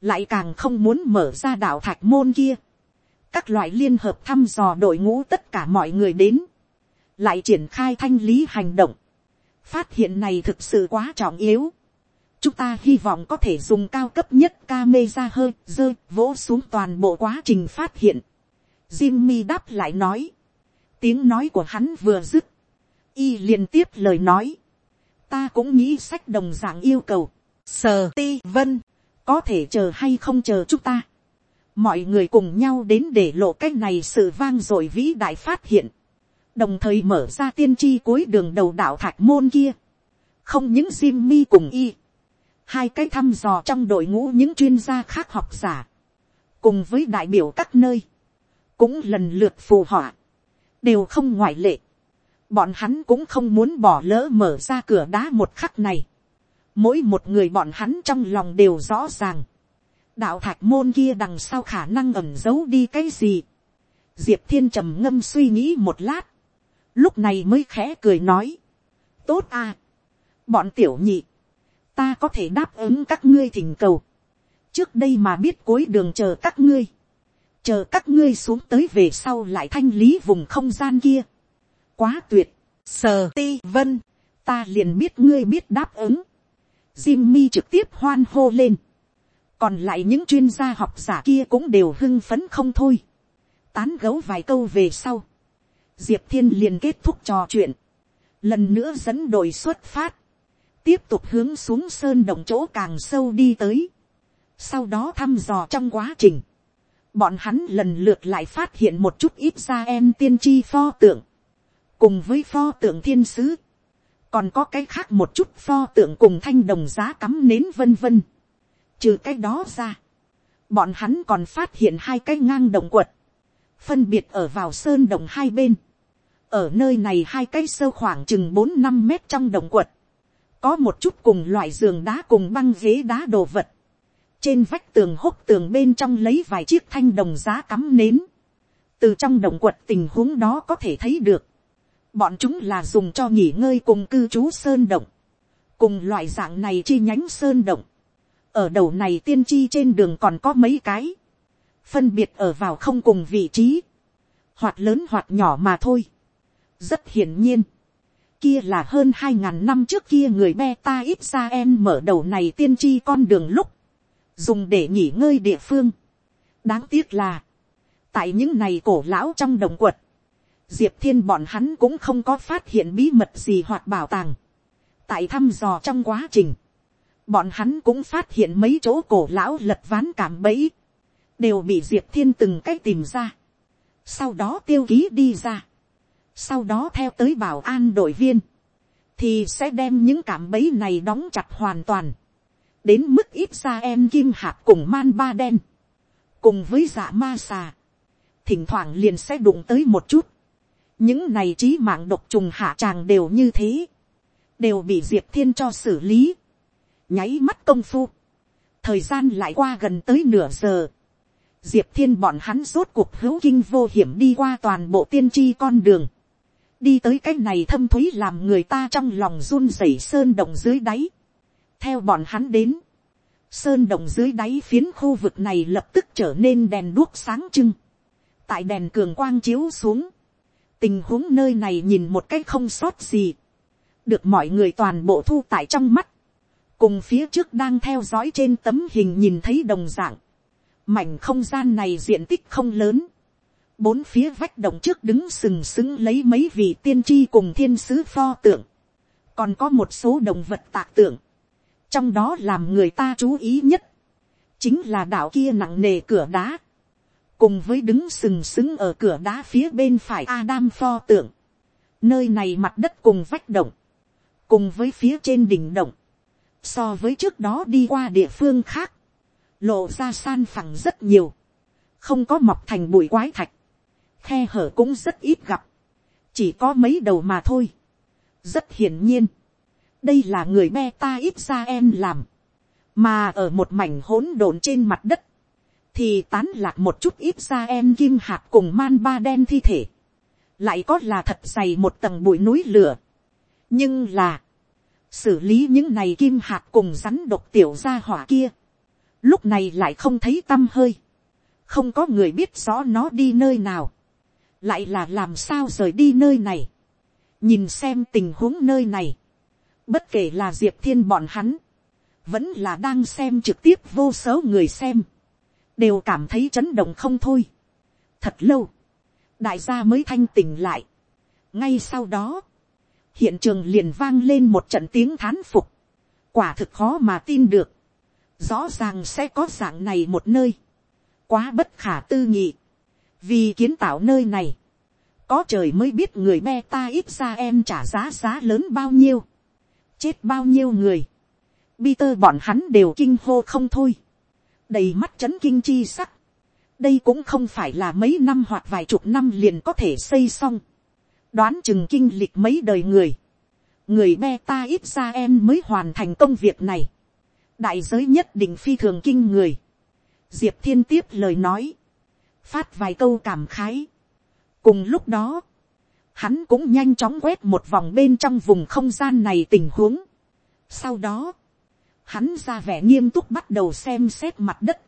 lại càng không muốn mở ra đảo thạch môn kia. các loại liên hợp thăm dò đội ngũ tất cả mọi người đến. lại triển khai thanh lý hành động. phát hiện này thực sự quá trọng yếu chúng ta hy vọng có thể dùng cao cấp nhất ca mê ra hơi rơi vỗ xuống toàn bộ quá trình phát hiện. Jimmy đáp lại nói. Tiếng nói của hắn vừa dứt. Y liên tiếp lời nói. Ta cũng nghĩ sách đồng dạng yêu cầu. Sờ ti vân. Có thể chờ hay không chờ chúng ta. Mọi người cùng nhau đến để lộ cái này sự vang dội vĩ đại phát hiện. Đồng thời mở ra tiên tri cuối đường đầu đảo thạch môn kia. Không những Jimmy cùng Y hai cái thăm dò trong đội ngũ những chuyên gia khác học giả, cùng với đại biểu các nơi, cũng lần lượt phù họa, đều không ngoại lệ. Bọn hắn cũng không muốn bỏ lỡ mở ra cửa đá một khắc này. Mỗi một người bọn hắn trong lòng đều rõ ràng. Đạo thạch môn kia đằng sau khả năng ẩn giấu đi cái gì. Diệp thiên trầm ngâm suy nghĩ một lát. Lúc này mới khẽ cười nói. Tốt à. Bọn tiểu nhị ta có thể đáp ứng các ngươi thỉnh cầu. trước đây mà biết cuối đường chờ các ngươi. chờ các ngươi xuống tới về sau lại thanh lý vùng không gian kia. quá tuyệt. sờ ti vân. ta liền biết ngươi biết đáp ứng. Jimmy trực tiếp hoan hô lên. còn lại những chuyên gia học giả kia cũng đều hưng phấn không thôi. tán gấu vài câu về sau. diệp thiên liền kết thúc trò chuyện. lần nữa dẫn đội xuất phát tiếp tục hướng xuống sơn động chỗ càng sâu đi tới. Sau đó thăm dò trong quá trình, bọn hắn lần lượt lại phát hiện một chút ít ra em tiên tri pho tượng, cùng với pho tượng thiên sứ, còn có cái khác một chút pho tượng cùng thanh đồng giá cắm nến vân vân. Trừ cái đó ra, bọn hắn còn phát hiện hai cái ngang động quật, phân biệt ở vào sơn đồng hai bên. ở nơi này hai cái sâu khoảng chừng bốn năm mét trong động quật, có một chút cùng loại giường đá cùng băng ghế đá đồ vật, trên vách tường hốc tường bên trong lấy vài chiếc thanh đồng giá cắm nến, từ trong động quật tình huống đó có thể thấy được, bọn chúng là dùng cho nghỉ ngơi cùng cư trú sơn động, cùng loại dạng này chi nhánh sơn động, ở đầu này tiên tri trên đường còn có mấy cái, phân biệt ở vào không cùng vị trí, hoặc lớn hoặc nhỏ mà thôi. rất hiển nhiên, kia là hơn hai ngàn năm trước kia người beta ít ra em mở đầu này tiên tri con đường lúc, dùng để nghỉ ngơi địa phương. đáng tiếc là, tại những này cổ lão trong đồng quật, diệp thiên bọn hắn cũng không có phát hiện bí mật gì hoặc bảo tàng. tại thăm dò trong quá trình, bọn hắn cũng phát hiện mấy chỗ cổ lão lật ván cảm bẫy, đều bị diệp thiên từng cách tìm ra, sau đó tiêu ký đi ra. Sau đó theo tới bảo an đội viên, thì sẽ đem những cảm bẫy này đóng chặt hoàn toàn, đến mức ít ra em kim hạt cùng man ba đen, cùng với dạ ma xà, thỉnh thoảng liền sẽ đụng tới một chút, những này trí mạng độc trùng hạ tràng đều như thế, đều bị diệp thiên cho xử lý, nháy mắt công phu, thời gian lại qua gần tới nửa giờ, diệp thiên bọn hắn rốt cuộc hữu kinh vô hiểm đi qua toàn bộ tiên tri con đường, đi tới cái này thâm thúy làm người ta trong lòng run rẩy sơn động dưới đáy, theo bọn hắn đến, sơn động dưới đáy phiến khu vực này lập tức trở nên đèn đuốc sáng trưng, tại đèn cường quang chiếu xuống, tình huống nơi này nhìn một cách không sót gì, được mọi người toàn bộ thu tại trong mắt, cùng phía trước đang theo dõi trên tấm hình nhìn thấy đồng dạng, mảnh không gian này diện tích không lớn, bốn phía vách động trước đứng sừng sững lấy mấy vị tiên tri cùng thiên sứ pho tượng, còn có một số động vật tạc tượng, trong đó làm người ta chú ý nhất, chính là đạo kia nặng nề cửa đá, cùng với đứng sừng sững ở cửa đá phía bên phải Adam pho tượng, nơi này mặt đất cùng vách động, cùng với phía trên đỉnh động, so với trước đó đi qua địa phương khác, lộ ra san phẳng rất nhiều, không có mọc thành bụi quái thạch, khe hở cũng rất ít gặp, chỉ có mấy đầu mà thôi. rất hiển nhiên, đây là người me ta ít ra em làm, mà ở một mảnh hỗn độn trên mặt đất, thì tán lạc một chút ít ra em kim hạt cùng man ba đen thi thể, lại có là thật dày một tầng bụi núi lửa. nhưng là, xử lý những này kim hạt cùng rắn độc tiểu ra hỏa kia, lúc này lại không thấy t â m hơi, không có người biết rõ nó đi nơi nào, lại là làm sao rời đi nơi này, nhìn xem tình huống nơi này, bất kể là diệp thiên bọn hắn, vẫn là đang xem trực tiếp vô số người xem, đều cảm thấy chấn động không thôi. thật lâu, đại gia mới thanh tỉnh lại. ngay sau đó, hiện trường liền vang lên một trận tiếng thán phục, quả thực khó mà tin được, rõ ràng sẽ có dạng này một nơi, quá bất khả tư nghị, vì kiến tạo nơi này, có trời mới biết người me ta ít ra em trả giá giá lớn bao nhiêu, chết bao nhiêu người, Peter bọn hắn đều kinh hô không thôi, đầy mắt c h ấ n kinh chi sắc, đây cũng không phải là mấy năm hoặc vài chục năm liền có thể xây xong, đoán chừng kinh lịch mấy đời người, người me ta ít ra em mới hoàn thành công việc này, đại giới nhất định phi thường kinh người. diệp thiên tiếp lời nói, phát vài câu cảm khái. cùng lúc đó, hắn cũng nhanh chóng quét một vòng bên trong vùng không gian này tình huống. sau đó, hắn ra vẻ nghiêm túc bắt đầu xem xét mặt đất,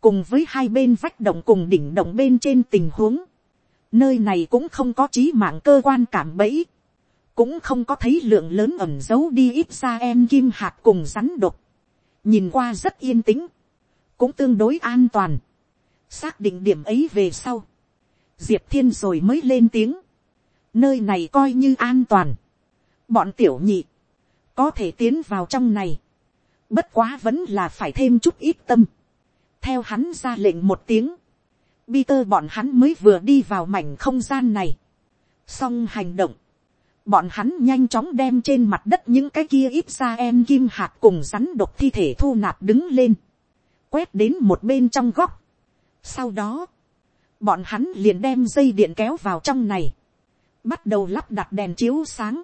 cùng với hai bên vách động cùng đỉnh động bên trên tình huống. nơi này cũng không có trí mạng cơ quan cảm bẫy, cũng không có thấy lượng lớn ẩm giấu đi ít ra em kim hạt cùng rắn độc. Nhìn qua rất yên tĩnh, cũng tương đối an toàn. xác định điểm ấy về sau, diệp thiên rồi mới lên tiếng, nơi này coi như an toàn, bọn tiểu nhị, có thể tiến vào trong này, bất quá vẫn là phải thêm chút ít tâm, theo hắn ra lệnh một tiếng, Peter bọn hắn mới vừa đi vào mảnh không gian này. Xong hành động, bọn hắn nhanh chóng đem trên mặt đất những cái kia ít ra em kim hạt cùng rắn độc thi thể thu nạp đứng lên, quét đến một bên trong góc. Sau đó, bọn hắn liền đem dây điện kéo vào trong này, bắt đầu lắp đặt đèn chiếu sáng,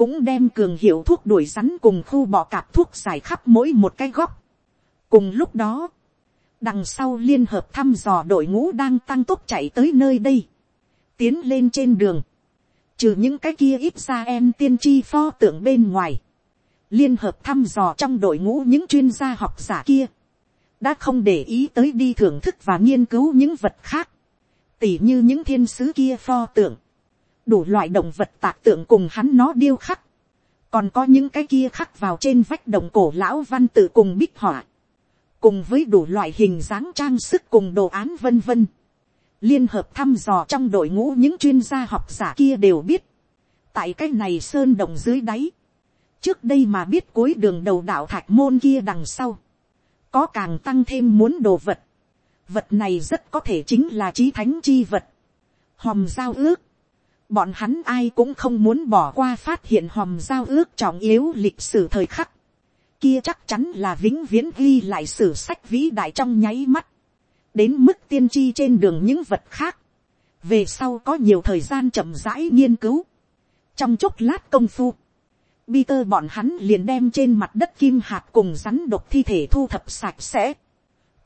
cũng đem cường hiệu thuốc đuổi rắn cùng khu bọ cạp thuốc giải khắp mỗi một cái góc. cùng lúc đó, đằng sau liên hợp thăm dò đội ngũ đang tăng tốc chạy tới nơi đây, tiến lên trên đường, trừ những cái kia ít ra em tiên tri pho tượng bên ngoài, liên hợp thăm dò trong đội ngũ những chuyên gia học giả kia, đã không để ý tới đi thưởng thức và nghiên cứu những vật khác, tỉ như những thiên sứ kia pho tượng, đủ loại động vật tạc tượng cùng hắn nó điêu khắc, còn có những cái kia khắc vào trên vách đồng cổ lão văn tự cùng bích họa, cùng với đủ loại hình dáng trang sức cùng đồ án vân vân. Liên hợp thăm dò trong đội ngũ những chuyên gia học giả kia đều biết, tại cái này sơn động dưới đáy, trước đây mà biết cuối đường đầu đạo thạch môn kia đằng sau, có càng tăng thêm muốn đồ vật, vật này rất có thể chính là trí thánh chi vật, hòm giao ước, bọn hắn ai cũng không muốn bỏ qua phát hiện hòm giao ước trọng yếu lịch sử thời khắc, kia chắc chắn là vĩnh viễn ghi lại sử sách vĩ đại trong nháy mắt, đến mức tiên tri trên đường những vật khác, về sau có nhiều thời gian chậm rãi nghiên cứu, trong chốc lát công phu, Peter bọn hắn liền đem trên mặt đất kim hạt cùng rắn độc thi thể thu thập sạch sẽ,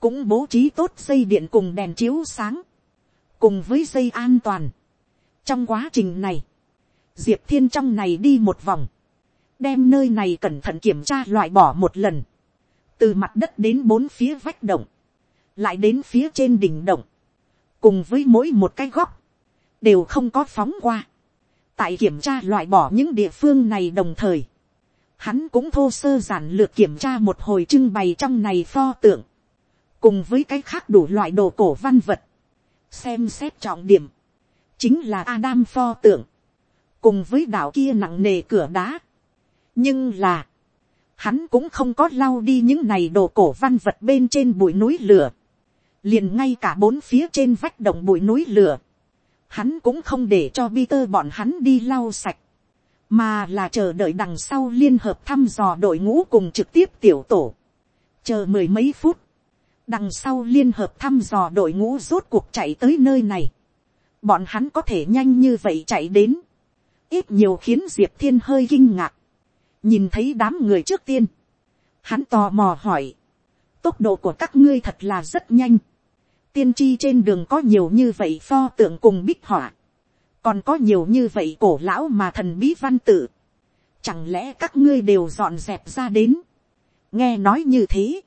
cũng bố trí tốt dây điện cùng đèn chiếu sáng, cùng với dây an toàn trong quá trình này, diệp thiên trong này đi một vòng, đem nơi này cẩn thận kiểm tra loại bỏ một lần, từ mặt đất đến bốn phía vách động, lại đến phía trên đỉnh động, cùng với mỗi một cái góc, đều không có phóng qua. tại kiểm tra loại bỏ những địa phương này đồng thời, hắn cũng thô sơ giản lược kiểm tra một hồi trưng bày trong này pho tượng, cùng với cái khác đủ loại đồ cổ văn vật, xem xét trọng điểm, chính là Adam pho tượng, cùng với đảo kia nặng nề cửa đá. nhưng là, hắn cũng không có lau đi những này đồ cổ văn vật bên trên bụi núi lửa, liền ngay cả bốn phía trên vách động bụi núi lửa, hắn cũng không để cho Peter bọn hắn đi lau sạch, mà là chờ đợi đằng sau liên hợp thăm dò đội ngũ cùng trực tiếp tiểu tổ. Chờ mười mấy phút, đằng sau liên hợp thăm dò đội ngũ rốt cuộc chạy tới nơi này. Bọn hắn có thể nhanh như vậy chạy đến. Ít nhiều khiến Diệp Thiên hơi kinh ngạc. Nhìn thấy đám người trước tiên. Hắn tò mò hỏi. Tốc độ của các ngươi thật là rất nhanh. Tiên tri trên đường có nhiều như vậy pho tượng cùng bích họa còn có nhiều như vậy cổ lão mà thần bí văn tự, chẳng lẽ các ngươi đều dọn dẹp ra đến, nghe nói như thế,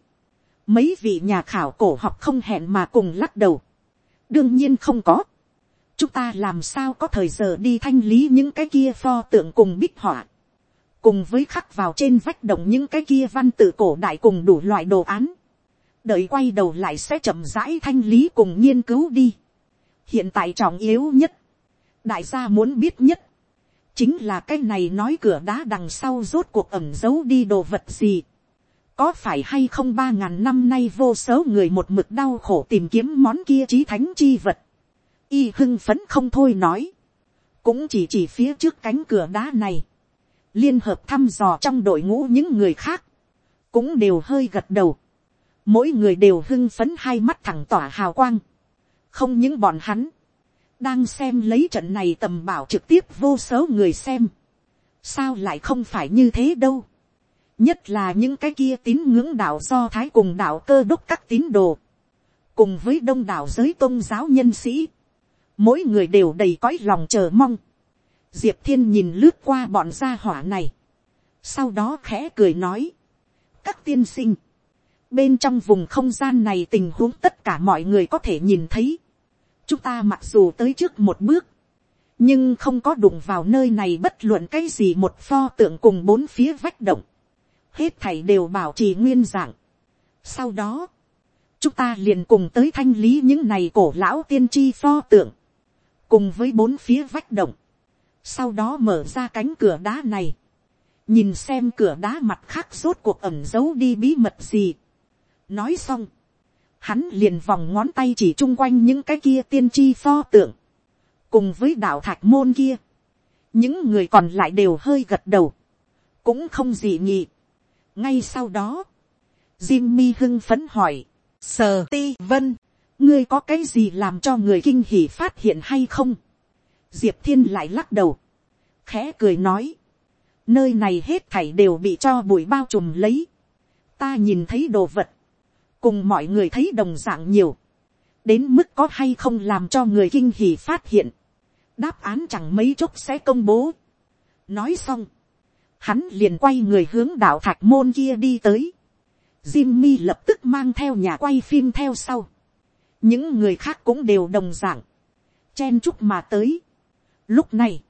mấy vị nhà khảo cổ học không hẹn mà cùng lắc đầu, đương nhiên không có, chúng ta làm sao có thời giờ đi thanh lý những cái kia pho tượng cùng bích họa, cùng với khắc vào trên vách động những cái kia văn tự cổ đại cùng đủ loại đồ án, đợi quay đầu lại sẽ chậm rãi thanh lý cùng nghiên cứu đi. hiện tại trọng yếu nhất, đại gia muốn biết nhất, chính là cái này nói cửa đá đằng sau rốt cuộc ẩm giấu đi đồ vật gì. có phải hay không ba ngàn năm nay vô số người một mực đau khổ tìm kiếm món kia trí thánh chi vật y hưng phấn không thôi nói, cũng chỉ chỉ phía trước cánh cửa đá này, liên hợp thăm dò trong đội ngũ những người khác, cũng đều hơi gật đầu, mỗi người đều hưng phấn hai mắt thẳng tỏa hào quang, không những bọn hắn, đang xem lấy trận này tầm bảo trực tiếp vô số người xem. sao lại không phải như thế đâu. nhất là những cái kia tín ngưỡng đạo do thái cùng đạo cơ đốc các tín đồ. cùng với đông đảo giới tôn giáo nhân sĩ mỗi người đều đầy cõi lòng chờ mong. diệp thiên nhìn lướt qua bọn gia hỏa này. sau đó khẽ cười nói. các tiên sinh. bên trong vùng không gian này tình huống tất cả mọi người có thể nhìn thấy chúng ta mặc dù tới trước một bước, nhưng không có đụng vào nơi này bất luận cái gì một pho tượng cùng bốn phía vách động, hết thảy đều bảo trì nguyên dạng. Sau đó, chúng ta liền cùng tới thanh lý những này cổ lão tiên tri pho tượng, cùng với bốn phía vách động, sau đó mở ra cánh cửa đá này, nhìn xem cửa đá mặt khác rốt cuộc ẩm giấu đi bí mật gì. nói xong, hắn liền vòng ngón tay chỉ chung quanh những cái kia tiên tri pho tượng, cùng với đạo thạch môn kia, những người còn lại đều hơi gật đầu, cũng không gì nhị. ngay sau đó, Jimmy hưng phấn hỏi, sờ ti vân, ngươi có cái gì làm cho người kinh hỉ phát hiện hay không, diệp thiên lại lắc đầu, khẽ cười nói, nơi này hết thảy đều bị cho bụi bao trùm lấy, ta nhìn thấy đồ vật, cùng mọi người thấy đồng dạng nhiều, đến mức có hay không làm cho người kinh hỉ phát hiện, đáp án chẳng mấy chốc sẽ công bố. nói xong, hắn liền quay người hướng đạo thạch môn kia đi tới, Jimmy lập tức mang theo nhà quay phim theo sau, những người khác cũng đều đồng dạng, chen chúc mà tới. lúc này,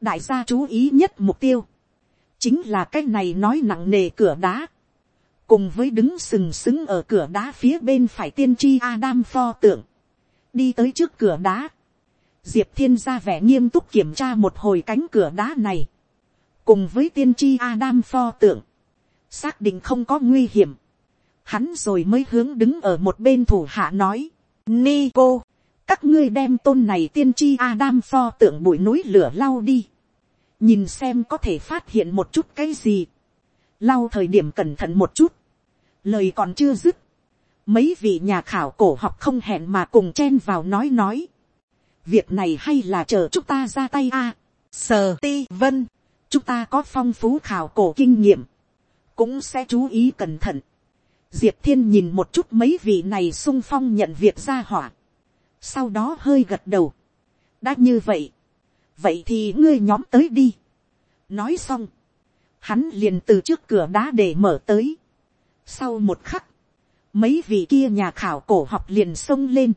đại gia chú ý nhất mục tiêu, chính là cái này nói nặng nề cửa đá, cùng với đứng sừng sững ở cửa đá phía bên phải tiên tri Adam pho tượng, đi tới trước cửa đá, diệp thiên ra vẻ nghiêm túc kiểm tra một hồi cánh cửa đá này, cùng với tiên tri Adam pho tượng, xác định không có nguy hiểm, hắn rồi mới hướng đứng ở một bên thủ hạ nói, Nico, các ngươi đem tôn này tiên tri Adam pho tượng bụi núi lửa lau đi, nhìn xem có thể phát hiện một chút cái gì, lau thời điểm cẩn thận một chút, lời còn chưa dứt, mấy vị nhà khảo cổ học không hẹn mà cùng chen vào nói nói, việc này hay là chờ chúng ta ra tay a, sờ ti vân, chúng ta có phong phú khảo cổ kinh nghiệm, cũng sẽ chú ý cẩn thận, diệp thiên nhìn một chút mấy vị này sung phong nhận việc ra hỏa, sau đó hơi gật đầu, đã như vậy, vậy thì ngươi nhóm tới đi. nói xong, hắn liền từ trước cửa đá để mở tới. sau một khắc, mấy vị kia nhà khảo cổ học liền xông lên,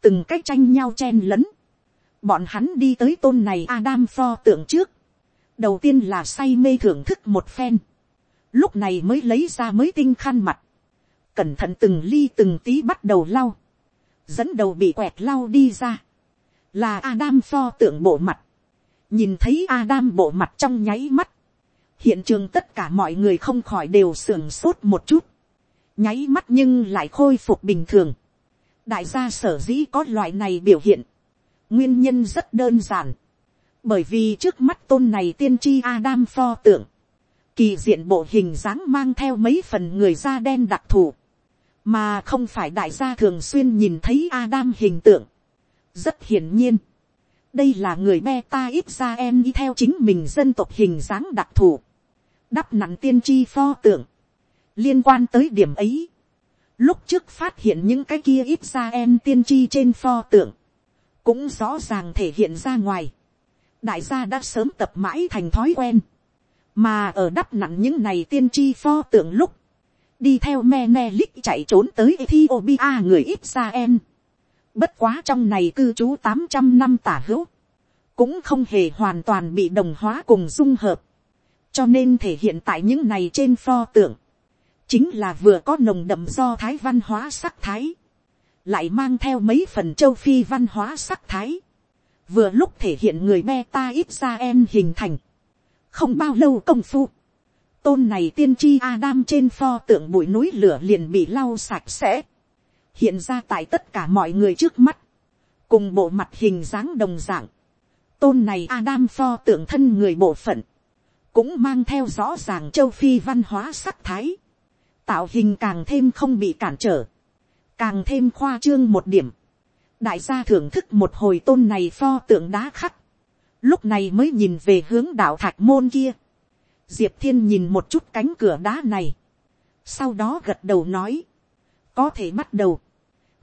từng cách tranh nhau chen lấn, bọn hắn đi tới tôn này Adam pho tượng trước, đầu tiên là say mê thưởng thức một phen, lúc này mới lấy ra mới tinh khăn mặt, cẩn thận từng ly từng tí bắt đầu lau, dẫn đầu bị quẹt lau đi ra, là Adam pho tượng bộ mặt, nhìn thấy Adam bộ mặt trong nháy mắt, hiện trường tất cả mọi người không khỏi đều sưởng sốt một chút, nháy mắt nhưng lại khôi phục bình thường, đại gia sở dĩ có loại này biểu hiện, nguyên nhân rất đơn giản, bởi vì trước mắt tôn này tiên tri Adam pho tượng, kỳ diện bộ hình dáng mang theo mấy phần người da đen đặc thù, mà không phải đại gia thường xuyên nhìn thấy Adam hình tượng. rất hiển nhiên, đây là người beta ít ra em đi theo chính mình dân tộc hình dáng đặc thù, đắp nặng tiên tri pho tượng, liên quan tới điểm ấy, lúc trước phát hiện những cái kia ít ra em tiên tri trên pho tượng, cũng rõ ràng thể hiện ra ngoài, đại gia đã sớm tập mãi thành thói quen, mà ở đắp nặng những này tiên tri pho tượng lúc, đi theo Menelik chạy trốn tới Ethiopia người Israel. Bất quá trong này cư trú tám trăm năm tả hữu, cũng không hề hoàn toàn bị đồng hóa cùng dung hợp, cho nên thể hiện tại những này trên pho tượng, chính là vừa có nồng đậm do thái văn hóa sắc thái, lại mang theo mấy phần châu phi văn hóa sắc thái, vừa lúc thể hiện người beta Israel hình thành, không bao lâu công phu, tôn này tiên tri Adam trên pho tượng bụi núi lửa liền bị lau sạch sẽ, hiện ra tại tất cả mọi người trước mắt, cùng bộ mặt hình dáng đồng dạng, tôn này Adam pho tượng thân người bộ phận, cũng mang theo rõ ràng châu phi văn hóa sắc thái, tạo hình càng thêm không bị cản trở, càng thêm khoa trương một điểm, đại gia thưởng thức một hồi tôn này pho tượng đá khắc, lúc này mới nhìn về hướng đạo thạch môn kia, diệp thiên nhìn một chút cánh cửa đá này, sau đó gật đầu nói, có thể bắt đầu,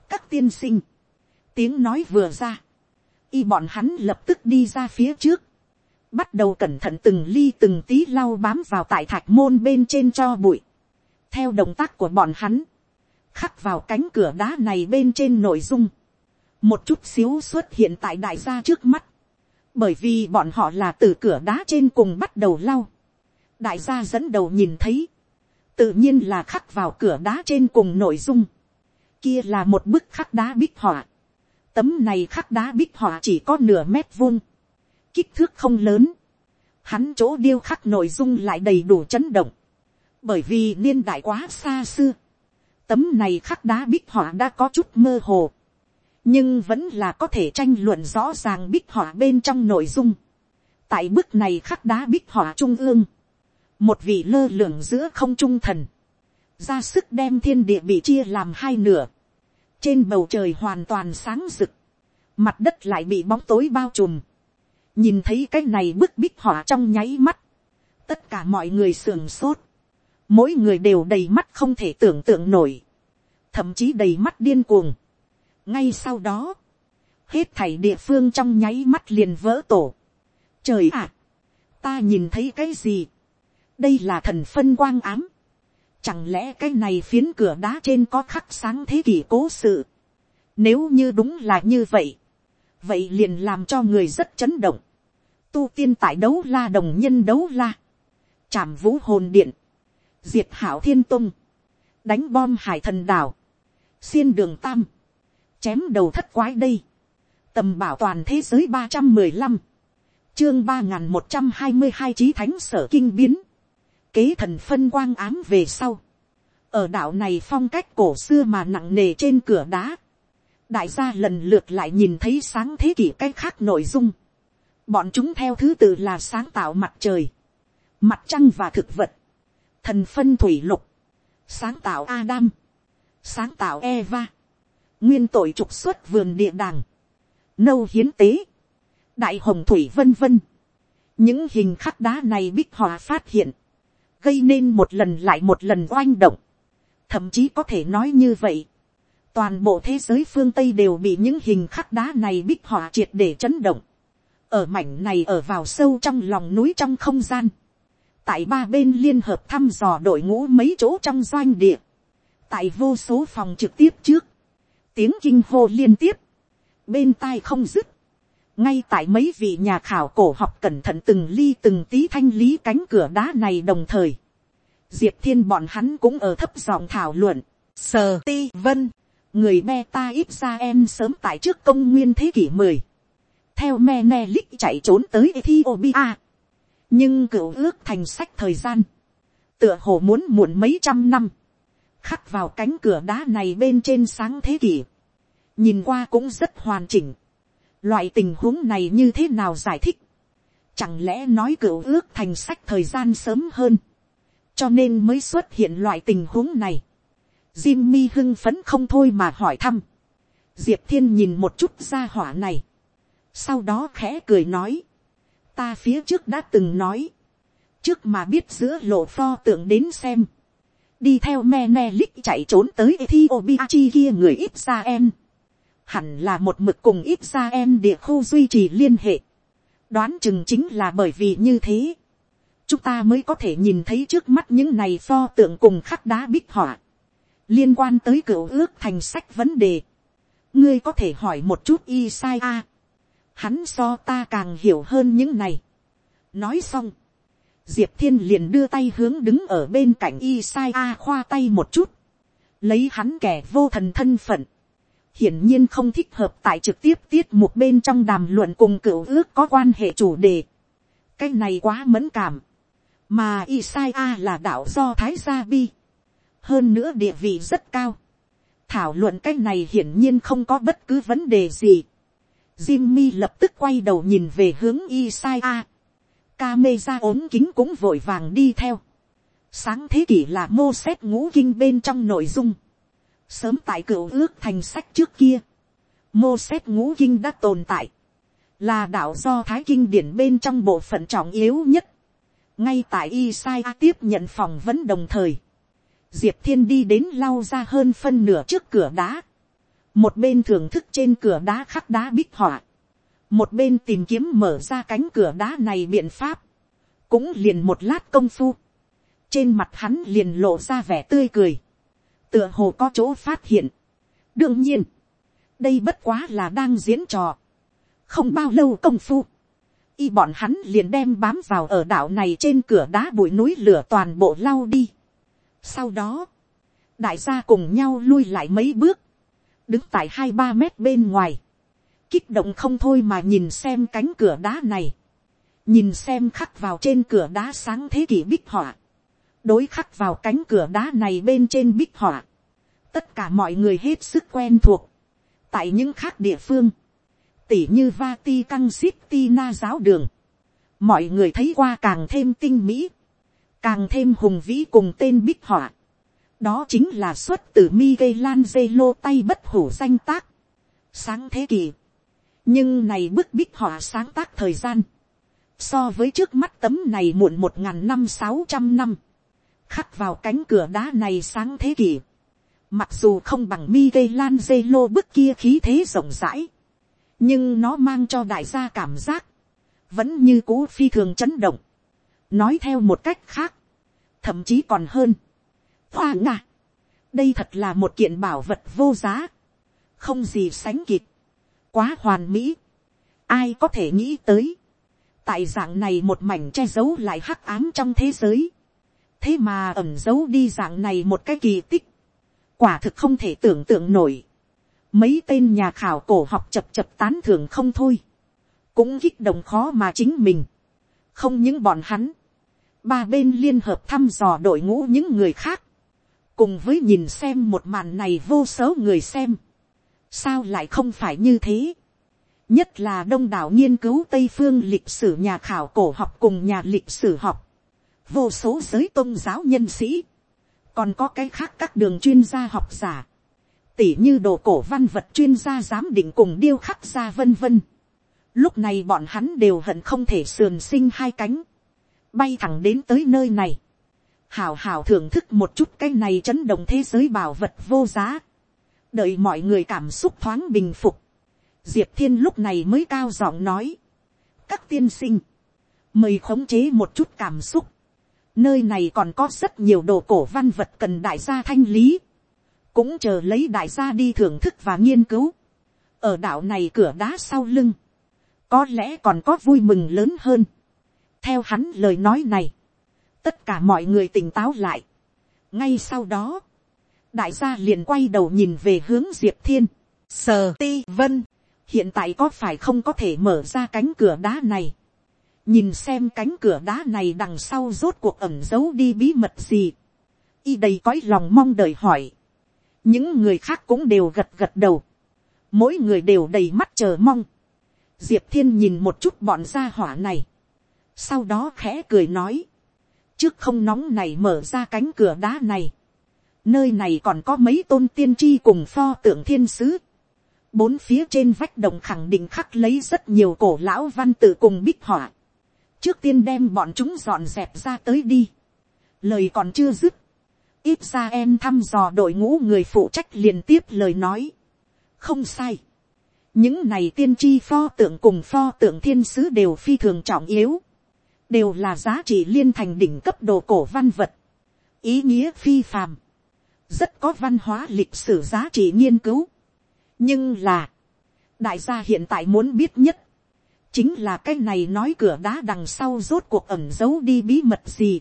các tiên sinh, tiếng nói vừa ra, y bọn hắn lập tức đi ra phía trước, bắt đầu cẩn thận từng ly từng tí lau bám vào tại thạch môn bên trên cho bụi, theo động tác của bọn hắn, khắc vào cánh cửa đá này bên trên nội dung, một chút xíu xuất hiện tại đại gia trước mắt, bởi vì bọn họ là từ cửa đá trên cùng bắt đầu lau, đại gia dẫn đầu nhìn thấy, tự nhiên là khắc vào cửa đá trên cùng nội dung, kia là một bức khắc đá bích họa, tấm này khắc đá bích họa chỉ có nửa mét vuông, kích thước không lớn, hắn chỗ điêu khắc nội dung lại đầy đủ chấn động, bởi vì niên đại quá xa xưa, tấm này khắc đá bích họa đã có chút mơ hồ, nhưng vẫn là có thể tranh luận rõ ràng bích họa bên trong nội dung. tại bức này khắc đá bích họa trung ương, một vị lơ lửng giữa không trung thần, ra sức đem thiên địa bị chia làm hai nửa, trên bầu trời hoàn toàn sáng rực, mặt đất lại bị bóng tối bao trùm, nhìn thấy cái này bức bích họa trong nháy mắt, tất cả mọi người sườn sốt, mỗi người đều đầy mắt không thể tưởng tượng nổi, thậm chí đầy mắt điên cuồng. ngay sau đó, hết thảy địa phương trong nháy mắt liền vỡ tổ. trời ạ, ta nhìn thấy cái gì, đây là thần phân quang ám, chẳng lẽ cái này phiến cửa đá trên có khắc sáng thế kỷ cố sự, nếu như đúng là như vậy, vậy liền làm cho người rất chấn động, tu tiên tại đấu la đồng nhân đấu la, Chảm vũ hồn điện, diệt hảo thiên tung, đánh bom hải thần đảo, xiên đường tam, chém đầu thất quái đây, tầm bảo toàn thế giới ba trăm mười lăm, chương ba n g h n một trăm hai mươi hai trí thánh sở kinh biến, kế thần phân quang ám về sau, ở đảo này phong cách cổ xưa mà nặng nề trên cửa đá, đại gia lần lượt lại nhìn thấy sáng thế kỷ cách khác nội dung, bọn chúng theo thứ tự là sáng tạo mặt trời, mặt trăng và thực vật, thần phân thủy lục, sáng tạo Adam, sáng tạo Eva, nguyên tội trục xuất vườn địa đàng, nâu hiến tế, đại hồng thủy vân vân. những hình khắc đá này bích hòa phát hiện, gây nên một lần lại một lần oanh động, thậm chí có thể nói như vậy, toàn bộ thế giới phương tây đều bị những hình khắc đá này bích họa triệt để chấn động, ở mảnh này ở vào sâu trong lòng núi trong không gian, tại ba bên liên hợp thăm dò đội ngũ mấy chỗ trong doanh địa, tại vô số phòng trực tiếp trước, tiếng kinh hô liên tiếp, bên tai không dứt, ngay tại mấy vị nhà khảo cổ học cẩn thận từng ly từng tí thanh lý cánh cửa đá này đồng thời, diệp thiên bọn hắn cũng ở thấp giọng thảo luận, sờ ti vân, người me ta ít ra em sớm tại trước công nguyên thế kỷ mười, theo me ne lích chạy trốn tới Ethiopia, nhưng cựu ước thành sách thời gian, tựa hồ muốn muộn mấy trăm năm, khắc vào cánh cửa đá này bên trên sáng thế kỷ, nhìn qua cũng rất hoàn chỉnh, loại tình huống này như thế nào giải thích, chẳng lẽ nói cựu ước thành sách thời gian sớm hơn, cho nên mới xuất hiện loại tình huống này. Jimmy hưng phấn không thôi mà hỏi thăm. Diệp thiên nhìn một chút ra hỏa này. sau đó khẽ cười nói. ta phía trước đã từng nói. trước mà biết giữa lộ pho tượng đến xem. đi theo me ne lích chạy trốn tới Ethiopia chi kia người ít ra em hẳn là một mực cùng ít ra em địa khu duy trì liên hệ. đoán chừng chính là bởi vì như thế. chúng ta mới có thể nhìn thấy trước mắt những này pho tượng cùng khắc đá bích họa. liên quan tới cựu ước thành sách vấn đề. ngươi có thể hỏi một chút y sai a. hắn so ta càng hiểu hơn những này. nói xong. diệp thiên liền đưa tay hướng đứng ở bên cạnh y sai a khoa tay một chút. lấy hắn kẻ vô thần thân phận hiển nhiên không thích hợp tại trực tiếp tiết một bên trong đàm luận cùng cựu ước có quan hệ chủ đề. cái này quá mẫn cảm. mà Isaiah là đạo do thái gia bi. hơn nữa địa vị rất cao. thảo luận cái này hiển nhiên không có bất cứ vấn đề gì. Jimmy lập tức quay đầu nhìn về hướng Isaiah. Kame ốm kính cũng vội vàng đi theo. sáng thế kỷ là mô xét ngũ kinh bên trong nội dung Sớm tại cựu ước thành sách trước kia, mô xét ngũ kinh đã tồn tại, là đạo do thái kinh điển bên trong bộ phận trọng yếu nhất. ngay tại y sai tiếp nhận phòng vấn đồng thời, diệp thiên đi đến lau ra hơn phân nửa trước cửa đá, một bên thưởng thức trên cửa đá khắc đá bích họa, một bên tìm kiếm mở ra cánh cửa đá này biện pháp, cũng liền một lát công phu, trên mặt hắn liền lộ ra vẻ tươi cười, tựa hồ có chỗ phát hiện. đương nhiên, đây bất quá là đang diễn trò. không bao lâu công phu, y bọn hắn liền đem bám vào ở đảo này trên cửa đá bụi núi lửa toàn bộ lau đi. sau đó, đại gia cùng nhau lui lại mấy bước, đứng tại hai ba mét bên ngoài, kích động không thôi mà nhìn xem cánh cửa đá này, nhìn xem khắc vào trên cửa đá sáng thế kỷ bích họa, đối khắc vào cánh cửa đá này bên trên bích họa. Tất cả mọi người hết sức quen thuộc. Tại những khác địa phương. Tỉ như Vati Căng City Na giáo đường. Mọi người thấy qua càng thêm tinh mỹ. Càng thêm hùng vĩ cùng tên bích họa. Đó chính là xuất từ Michelangelo tay bất hủ danh tác. Sáng thế kỷ. Nhưng này bức bích họa sáng tác thời gian. So với trước mắt tấm này muộn một ngàn năm sáu trăm năm khắc vào cánh cửa đá này sáng thế kỷ. Mặc dù không bằng mi gây lan dây lô bức kia khí thế rộng rãi, nhưng nó mang cho đại gia cảm giác, vẫn như cũ phi thường chấn động. Nói theo một cách khác, thậm chí còn hơn. Hoa ngạ, đây thật là một kiện bảo vật vô giá, không gì sánh kịp, quá hoàn mỹ. Ai có thể nghĩ tới, tại dạng này một mảnh che giấu lại hắc ám trong thế giới, thế mà ẩm giấu đi dạng này một cái kỳ tích, quả thực không thể tưởng tượng nổi. mấy tên nhà khảo cổ học chập chập tán thưởng không thôi, cũng kích động khó mà chính mình, không những bọn hắn, ba bên liên hợp thăm dò đội ngũ những người khác, cùng với nhìn xem một màn này vô số người xem, sao lại không phải như thế, nhất là đông đảo nghiên cứu tây phương lịch sử nhà khảo cổ học cùng nhà lịch sử học, vô số giới tôn giáo nhân sĩ, còn có cái khác các đường chuyên gia học giả, tỉ như đồ cổ văn vật chuyên gia giám định cùng điêu khắc gia vân vân. Lúc này bọn hắn đều hận không thể sườn sinh hai cánh, bay thẳng đến tới nơi này, hào hào thưởng thức một chút cái này chấn động thế giới bảo vật vô giá, đợi mọi người cảm xúc thoáng bình phục, diệp thiên lúc này mới cao giọng nói, các tiên sinh, mời khống chế một chút cảm xúc, nơi này còn có rất nhiều đồ cổ văn vật cần đại gia thanh lý, cũng chờ lấy đại gia đi thưởng thức và nghiên cứu, ở đảo này cửa đá sau lưng, có lẽ còn có vui mừng lớn hơn. theo hắn lời nói này, tất cả mọi người tỉnh táo lại. ngay sau đó, đại gia liền quay đầu nhìn về hướng diệp thiên, sờ ti vân, hiện tại có phải không có thể mở ra cánh cửa đá này, nhìn xem cánh cửa đá này đằng sau rốt cuộc ẩm giấu đi bí mật gì, y đầy cõi lòng mong đợi hỏi, những người khác cũng đều gật gật đầu, mỗi người đều đầy mắt chờ mong, diệp thiên nhìn một chút bọn gia hỏa này, sau đó khẽ cười nói, trước không nóng này mở ra cánh cửa đá này, nơi này còn có mấy tôn tiên tri cùng pho tượng thiên sứ, bốn phía trên vách đồng khẳng định khắc lấy rất nhiều cổ lão văn tự cùng bích họa, trước tiên đem bọn chúng dọn dẹp ra tới đi, lời còn chưa dứt, ít ra em thăm dò đội ngũ người phụ trách liền tiếp lời nói, không sai, những này tiên tri pho tượng cùng pho tượng thiên sứ đều phi thường trọng yếu, đều là giá trị liên thành đỉnh cấp đồ cổ văn vật, ý nghĩa phi phàm, rất có văn hóa lịch sử giá trị nghiên cứu. nhưng là, đại gia hiện tại muốn biết nhất, chính là cái này nói cửa đá đằng sau rốt cuộc ẩm giấu đi bí mật gì.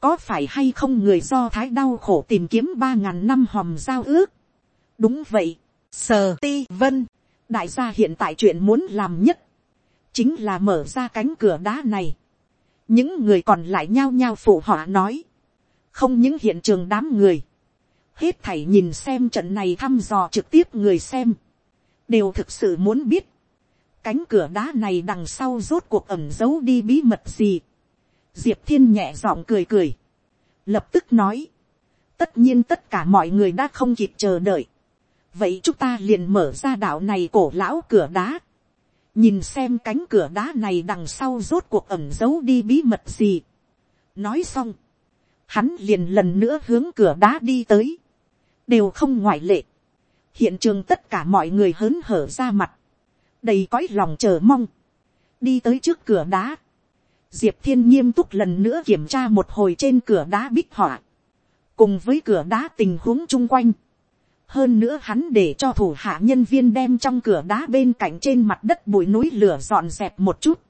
có phải hay không người do thái đau khổ tìm kiếm ba ngàn năm hòm giao ước. đúng vậy, sờ ti vân, đại gia hiện tại chuyện muốn làm nhất, chính là mở ra cánh cửa đá này. những người còn lại nhao nhao phụ họ nói, không những hiện trường đám người, hết thảy nhìn xem trận này thăm dò trực tiếp người xem, đều thực sự muốn biết, cánh cửa đá này đằng sau rốt cuộc ẩm giấu đi bí mật gì. diệp thiên nhẹ giọng cười cười, lập tức nói, tất nhiên tất cả mọi người đã không kịp chờ đợi, vậy chúng ta liền mở ra đảo này cổ lão cửa đá, nhìn xem cánh cửa đá này đằng sau rốt cuộc ẩm giấu đi bí mật gì. nói xong, hắn liền lần nữa hướng cửa đá đi tới, đều không ngoại lệ. hiện trường tất cả mọi người hớn hở ra mặt, đầy cõi lòng chờ mong, đi tới trước cửa đá. diệp thiên nghiêm túc lần nữa kiểm tra một hồi trên cửa đá bích họa, cùng với cửa đá tình huống chung quanh, hơn nữa hắn để cho thủ hạ nhân viên đem trong cửa đá bên cạnh trên mặt đất bụi núi lửa dọn dẹp một chút,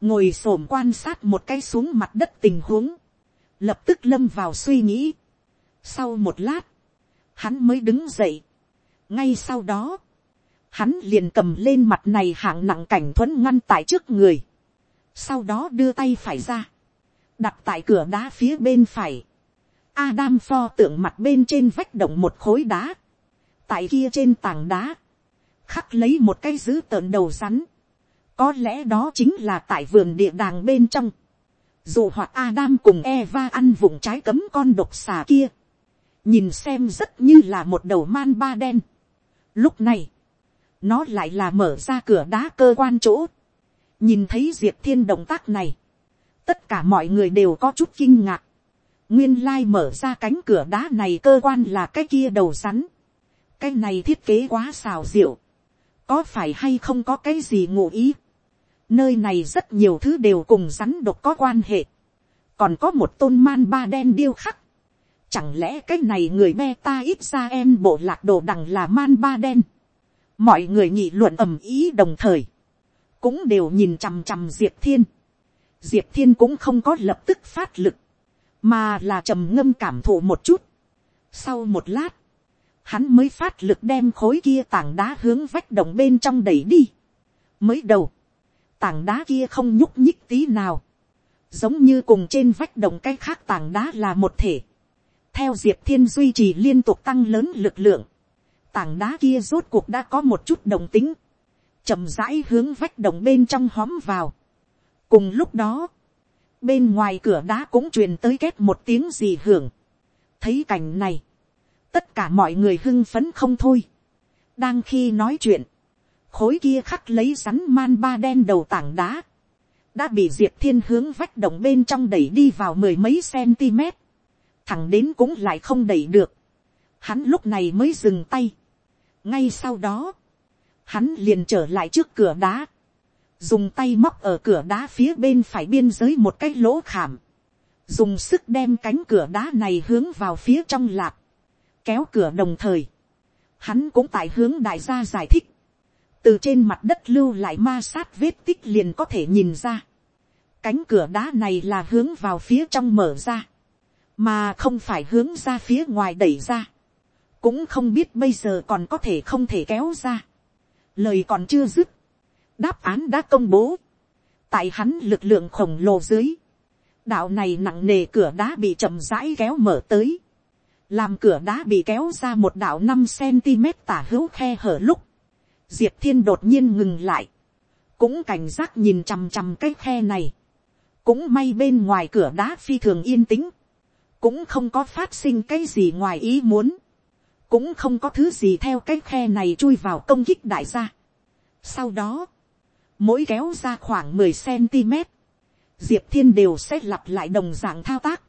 ngồi s ổ m quan sát một cái xuống mặt đất tình huống, lập tức lâm vào suy nghĩ. sau một lát, hắn mới đứng dậy. ngay sau đó, hắn liền cầm lên mặt này hạng nặng cảnh thuấn ngăn tại trước người, sau đó đưa tay phải ra, đặt tại cửa đá phía bên phải, Adam pho tượng mặt bên trên vách động một khối đá, tại kia trên tảng đá, khắc lấy một cái dữ tợn đầu rắn, có lẽ đó chính là tại vườn địa đàng bên trong, dù hoặc Adam cùng Eva ăn vùng trái cấm con độc xà kia, nhìn xem rất như là một đầu man ba đen. Lúc này, nó lại là mở ra cửa đá cơ quan chỗ, nhìn thấy diệp thiên động tác này, tất cả mọi người đều có chút kinh ngạc, nguyên lai mở ra cánh cửa đá này cơ quan là cái kia đầu rắn, cái này thiết kế quá xào rượu, có phải hay không có cái gì ngụ ý, nơi này rất nhiều thứ đều cùng rắn độc có quan hệ, còn có một tôn man ba đen điêu khắc, chẳng lẽ cái này người me ta ít ra em bộ lạc đồ đằng là man ba đen, mọi người nghị luận ầm ý đồng thời, cũng đều nhìn chằm chằm diệp thiên, diệp thiên cũng không có lập tức phát lực, mà là trầm ngâm cảm thụ một chút. sau một lát, hắn mới phát lực đem khối kia tảng đá hướng vách động bên trong đẩy đi. mới đầu, tảng đá kia không nhúc nhích tí nào, giống như cùng trên vách động cái khác tảng đá là một thể. theo diệp thiên duy trì liên tục tăng lớn lực lượng, tảng đá kia rốt cuộc đã có một chút đồng tính, chậm rãi hướng vách động bên trong hóm vào. cùng lúc đó, bên ngoài cửa đá cũng truyền tới kết một tiếng gì hưởng. thấy cảnh này, tất cả mọi người hưng phấn không thôi. đang khi nói chuyện, khối kia khắc lấy rắn man ba đen đầu tảng đá, đã bị diệp thiên hướng vách động bên trong đẩy đi vào mười mấy cm. thẳng đến cũng lại không đẩy được, hắn lúc này mới dừng tay, ngay sau đó, hắn liền trở lại trước cửa đá, dùng tay móc ở cửa đá phía bên phải biên giới một cái lỗ khảm, dùng sức đem cánh cửa đá này hướng vào phía trong lạp, kéo cửa đồng thời, hắn cũng tại hướng đại gia giải thích, từ trên mặt đất lưu lại ma sát vết tích liền có thể nhìn ra, cánh cửa đá này là hướng vào phía trong mở ra, mà không phải hướng ra phía ngoài đẩy ra, cũng không biết bây giờ còn có thể không thể kéo ra, lời còn chưa dứt, đáp án đã công bố, tại hắn lực lượng khổng lồ dưới, đạo này nặng nề cửa đá bị chậm rãi kéo mở tới, làm cửa đá bị kéo ra một đạo năm cm tả hữu khe hở lúc, diệp thiên đột nhiên ngừng lại, cũng cảnh giác nhìn chằm chằm cái khe này, cũng may bên ngoài cửa đá phi thường yên tĩnh, cũng không có phát sinh cái gì ngoài ý muốn, cũng không có thứ gì theo cái khe này chui vào công kích đại gia. Sau đó, mỗi kéo ra khoảng mười cm, diệp thiên đều sẽ lặp lại đồng dạng thao tác.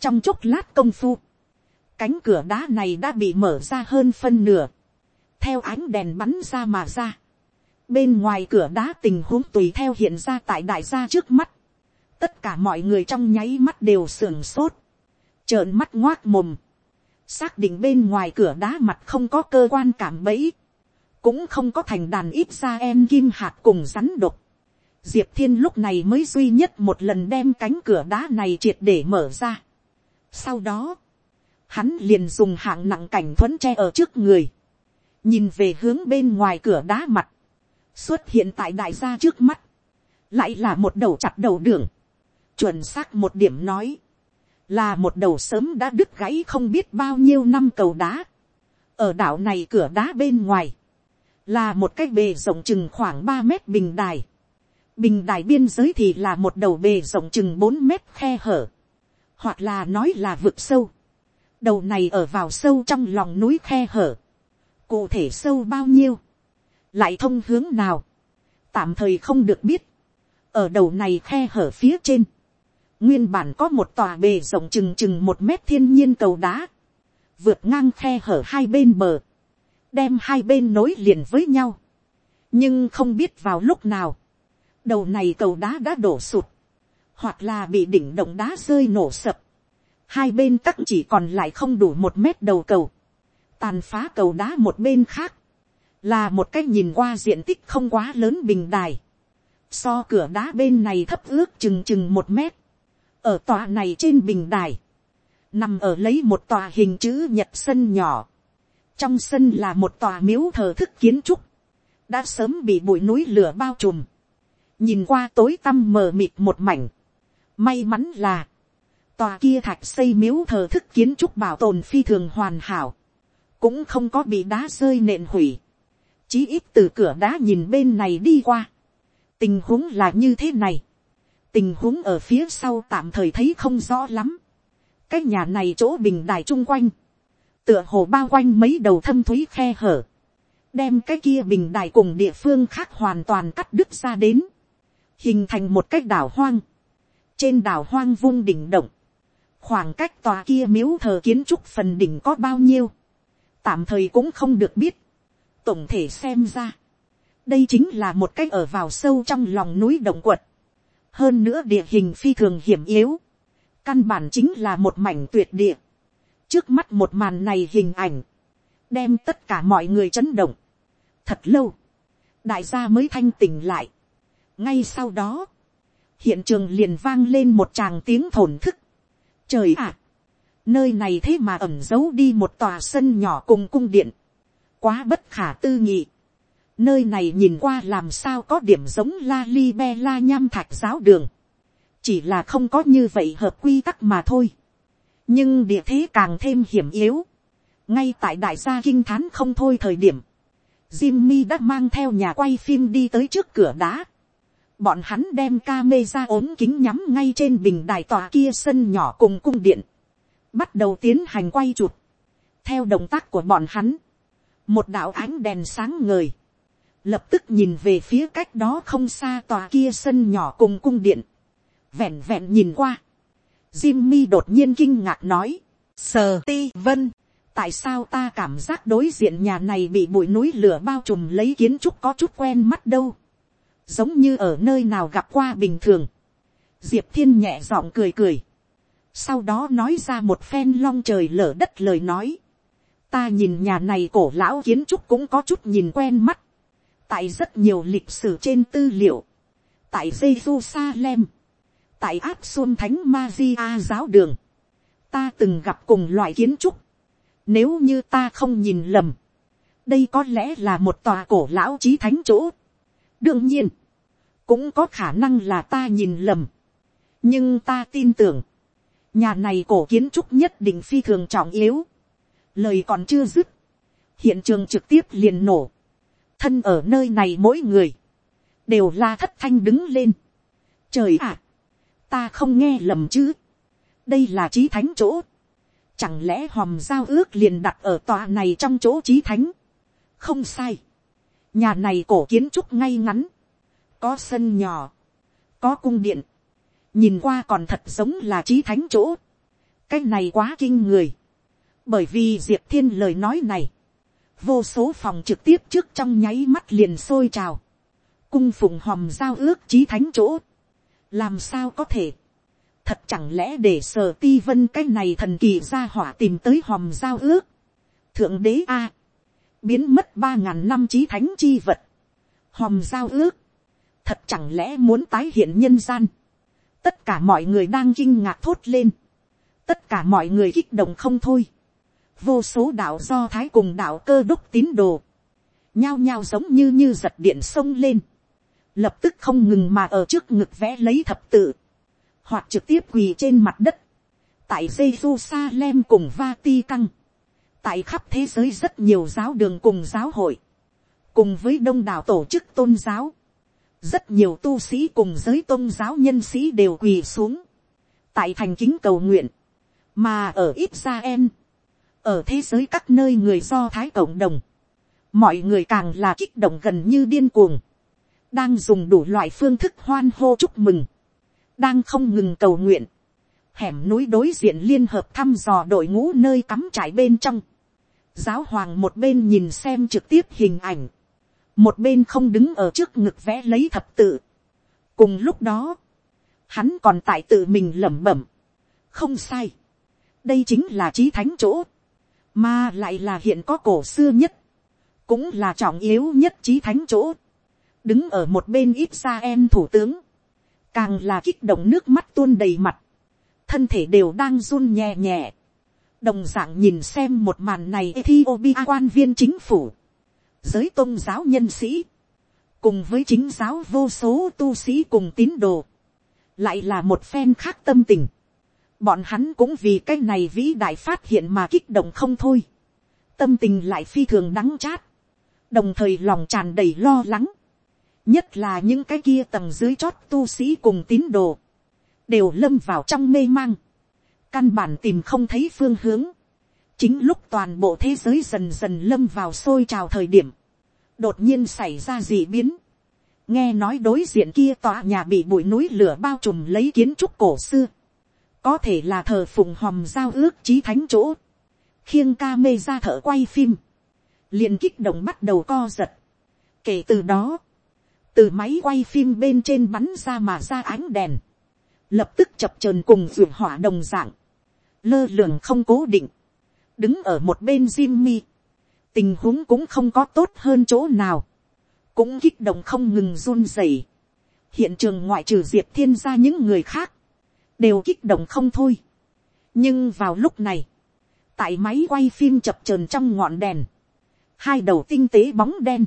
trong chốc lát công phu, cánh cửa đá này đã bị mở ra hơn phân nửa, theo ánh đèn bắn ra mà ra. bên ngoài cửa đá tình huống tùy theo hiện ra tại đại gia trước mắt. tất cả mọi người trong nháy mắt đều sưởng sốt, trợn mắt ngoác mồm, xác định bên ngoài cửa đá mặt không có cơ quan cảm bẫy, cũng không có thành đàn ít ra em kim hạt cùng rắn độc. Diệp thiên lúc này mới duy nhất một lần đem cánh cửa đá này triệt để mở ra. Sau đó, hắn liền dùng hạng nặng cảnh thuẫn tre ở trước người, nhìn về hướng bên ngoài cửa đá mặt, xuất hiện tại đại gia trước mắt, lại là một đầu chặt đầu đường, chuẩn xác một điểm nói, là một đầu sớm đã đứt gãy không biết bao nhiêu năm cầu đá, ở đảo này cửa đá bên ngoài, là một cái bề rộng chừng khoảng ba mét bình đài, bình đài biên giới thì là một đầu bề rộng chừng bốn mét khe hở, hoặc là nói là vực sâu, đầu này ở vào sâu trong lòng núi khe hở, cụ thể sâu bao nhiêu, lại thông hướng nào, tạm thời không được biết, ở đầu này khe hở phía trên, nguyên bản có một tòa bề rộng chừng chừng một mét thiên nhiên cầu đá, vượt ngang khe hở hai bên bờ, đem hai bên nối liền với nhau, nhưng không biết vào lúc nào, đầu này cầu đá đã đổ sụt, hoặc là bị đỉnh động đá rơi nổ sập, hai bên tắc chỉ còn lại không đủ một mét đầu cầu, tàn phá cầu đá một bên khác, là một cái nhìn qua diện tích không quá lớn bình đài, so cửa đá bên này thấp ước chừng chừng một mét, ở tòa này trên bình đài, nằm ở lấy một tòa hình chữ nhật sân nhỏ, trong sân là một tòa miếu thờ thức kiến trúc, đã sớm bị bụi núi lửa bao trùm, nhìn qua tối tăm mờ mịt một mảnh, may mắn là, tòa kia thạch xây miếu thờ thức kiến trúc bảo tồn phi thường hoàn hảo, cũng không có bị đá rơi nện hủy, chí ít từ cửa đá nhìn bên này đi qua, tình huống là như thế này, tình huống ở phía sau tạm thời thấy không rõ lắm, cái nhà này chỗ bình đài chung quanh, tựa hồ bao quanh mấy đầu thâm thúy khe hở, đem cái kia bình đài cùng địa phương khác hoàn toàn cắt đứt ra đến, hình thành một cái đảo hoang, trên đảo hoang vung đỉnh động, khoảng cách tòa kia miếu thờ kiến trúc phần đỉnh có bao nhiêu, tạm thời cũng không được biết, tổng thể xem ra, đây chính là một cách ở vào sâu trong lòng núi động quật, hơn nữa địa hình phi thường hiểm yếu, căn bản chính là một mảnh tuyệt địa, trước mắt một màn này hình ảnh, đem tất cả mọi người chấn động, thật lâu, đại gia mới thanh tỉnh lại, ngay sau đó, hiện trường liền vang lên một tràng tiếng thổn thức, trời ạ, nơi này thế mà ẩm giấu đi một tòa sân nhỏ cùng cung điện, quá bất khả tư nghị, nơi này nhìn qua làm sao có điểm giống la li be la nham thạch giáo đường, chỉ là không có như vậy hợp quy tắc mà thôi, nhưng địa thế càng thêm hiểm yếu, ngay tại đại gia kinh thán không thôi thời điểm, Jimmy đã mang theo nhà quay phim đi tới trước cửa đá. Bọn hắn đem ca mê ra ốm kính nhắm ngay trên bình đài tòa kia sân nhỏ cùng cung điện. Bắt đầu tiến hành quay chụp. Theo động tác của bọn hắn. Một đạo ánh đèn sáng ngời. Lập tức nhìn về phía cách đó không xa tòa kia sân nhỏ cùng cung điện. Vẹn vẹn nhìn qua Jimmy đột nhiên kinh ngạc nói. Sờ ti, vân. Tại sao ta cảm giác đối diện nhà này bị bụi núi lửa bao trùm lấy kiến trúc có chút quen mắt đâu. Giống như ở nơi nào gặp qua bình thường. Diệp thiên nhẹ giọng cười cười. Sau đó nói ra một phen long trời lở đất lời nói. Ta nhìn nhà này cổ lão kiến trúc cũng có chút nhìn quen mắt. Tại rất nhiều lịch sử trên tư liệu. Tại Jerusalem tại áp xuân thánh ma di a giáo đường, ta từng gặp cùng loại kiến trúc, nếu như ta không nhìn lầm, đây có lẽ là một tòa cổ lão trí thánh chỗ. đương nhiên, cũng có khả năng là ta nhìn lầm, nhưng ta tin tưởng, nhà này cổ kiến trúc nhất định phi thường trọng yếu, lời còn chưa dứt, hiện trường trực tiếp liền nổ, thân ở nơi này mỗi người, đều la thất thanh đứng lên. Trời ạ, ta không nghe lầm chứ, đây là trí thánh chỗ, chẳng lẽ hòm giao ước liền đặt ở tòa này trong chỗ trí thánh, không sai, nhà này cổ kiến trúc ngay ngắn, có sân nhỏ, có cung điện, nhìn qua còn thật giống là trí thánh chỗ, cái này quá kinh người, bởi vì diệp thiên lời nói này, vô số phòng trực tiếp trước trong nháy mắt liền sôi trào, cung phụng hòm giao ước trí thánh chỗ, làm sao có thể, thật chẳng lẽ để sở ti vân cái này thần kỳ ra hỏa tìm tới hòm giao ước, thượng đế a, biến mất ba ngàn năm trí thánh chi vật, hòm giao ước, thật chẳng lẽ muốn tái hiện nhân gian, tất cả mọi người đang kinh ngạc thốt lên, tất cả mọi người kích động không thôi, vô số đạo do thái cùng đạo cơ đốc tín đồ, nhao nhao giống như như giật điện sông lên, lập tức không ngừng mà ở trước ngực vẽ lấy thập tự, hoặc trực tiếp quỳ trên mặt đất, tại Jerusalem cùng Vatican, tại khắp thế giới rất nhiều giáo đường cùng giáo hội, cùng với đông đảo tổ chức tôn giáo, rất nhiều tu sĩ cùng giới tôn giáo nhân sĩ đều quỳ xuống, tại thành kính cầu nguyện, mà ở Israel, ở thế giới các nơi người do thái cộng đồng, mọi người càng là kích động gần như điên cuồng, đang dùng đủ loại phương thức hoan hô chúc mừng, đang không ngừng cầu nguyện, hẻm núi đối diện liên hợp thăm dò đội ngũ nơi cắm trải bên trong, giáo hoàng một bên nhìn xem trực tiếp hình ảnh, một bên không đứng ở trước ngực vẽ lấy thập tự. cùng lúc đó, hắn còn tại tự mình lẩm bẩm, không sai, đây chính là trí thánh chỗ, mà lại là hiện có cổ xưa nhất, cũng là trọng yếu nhất trí thánh chỗ, đứng ở một bên ít xa em thủ tướng, càng là kích động nước mắt tuôn đầy mặt, thân thể đều đang run nhẹ nhẹ, đồng d ạ n g nhìn xem một màn này Ethiopia quan viên chính phủ, giới tôn giáo nhân sĩ, cùng với chính giáo vô số tu sĩ cùng tín đồ, lại là một phen khác tâm tình. Bọn hắn cũng vì cái này vĩ đại phát hiện mà kích động không thôi. Tâm tình lại phi thường đắng chát. Đồng thời lòng tràn đầy lo lắng. Nhất là những cái kia tầng dưới chót tu sĩ cùng tín đồ, đều lâm vào trong mê mang, căn bản tìm không thấy phương hướng, chính lúc toàn bộ thế giới dần dần lâm vào sôi trào thời điểm, đột nhiên xảy ra dị biến, nghe nói đối diện kia tòa nhà bị bụi núi lửa bao trùm lấy kiến trúc cổ xưa, có thể là thờ phùng hòm giao ước trí thánh chỗ, khiêng ca mê ra thợ quay phim, liền kích động bắt đầu co giật. kể từ đó, từ máy quay phim bên trên bắn ra mà ra ánh đèn, lập tức chập trờn cùng ruột hỏa đồng dạng, lơ lường không cố định, đứng ở một bên Jimmy, tình huống cũng không có tốt hơn chỗ nào, cũng kích động không ngừng run rẩy. hiện trường ngoại trừ diệp thiên ra những người khác, đều kích động không thôi. nhưng vào lúc này, tại máy quay phim chập trờn trong ngọn đèn, hai đầu tinh tế bóng đen,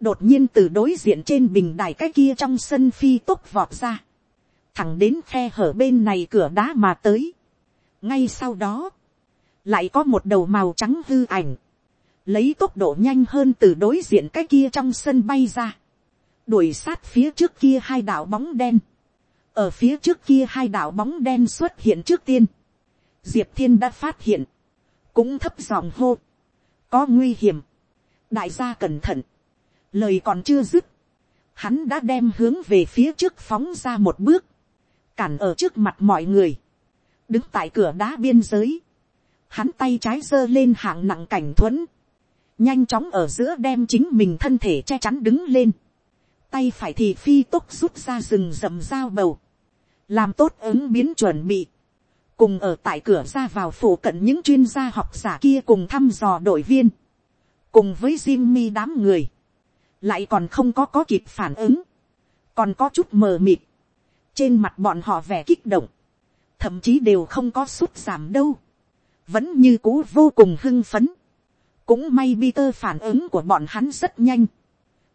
đột nhiên từ đối diện trên bình đài cái kia trong sân phi tốc vọt ra, thẳng đến khe hở bên này cửa đá mà tới. ngay sau đó, lại có một đầu màu trắng hư ảnh, lấy tốc độ nhanh hơn từ đối diện cái kia trong sân bay ra, đuổi sát phía trước kia hai đạo bóng đen, ở phía trước kia hai đạo bóng đen xuất hiện trước tiên, diệp thiên đã phát hiện, cũng thấp giọng hô, có nguy hiểm, đại gia cẩn thận, lời còn chưa dứt, hắn đã đem hướng về phía trước phóng ra một bước, cản ở trước mặt mọi người, đứng tại cửa đá biên giới, hắn tay trái giơ lên hạng nặng cảnh thuẫn, nhanh chóng ở giữa đem chính mình thân thể che chắn đứng lên, tay phải thì phi tốc rút ra rừng rậm dao bầu, làm tốt ứng biến chuẩn bị, cùng ở tại cửa ra vào phủ cận những chuyên gia học giả kia cùng thăm dò đội viên, cùng với Jimmy đám người, lại còn không có có kịp phản ứng, còn có chút mờ mịt, trên mặt bọn họ vẻ kích động, thậm chí đều không có sút giảm đâu, vẫn như cũ vô cùng hưng phấn, cũng may Peter phản ứng của bọn hắn rất nhanh,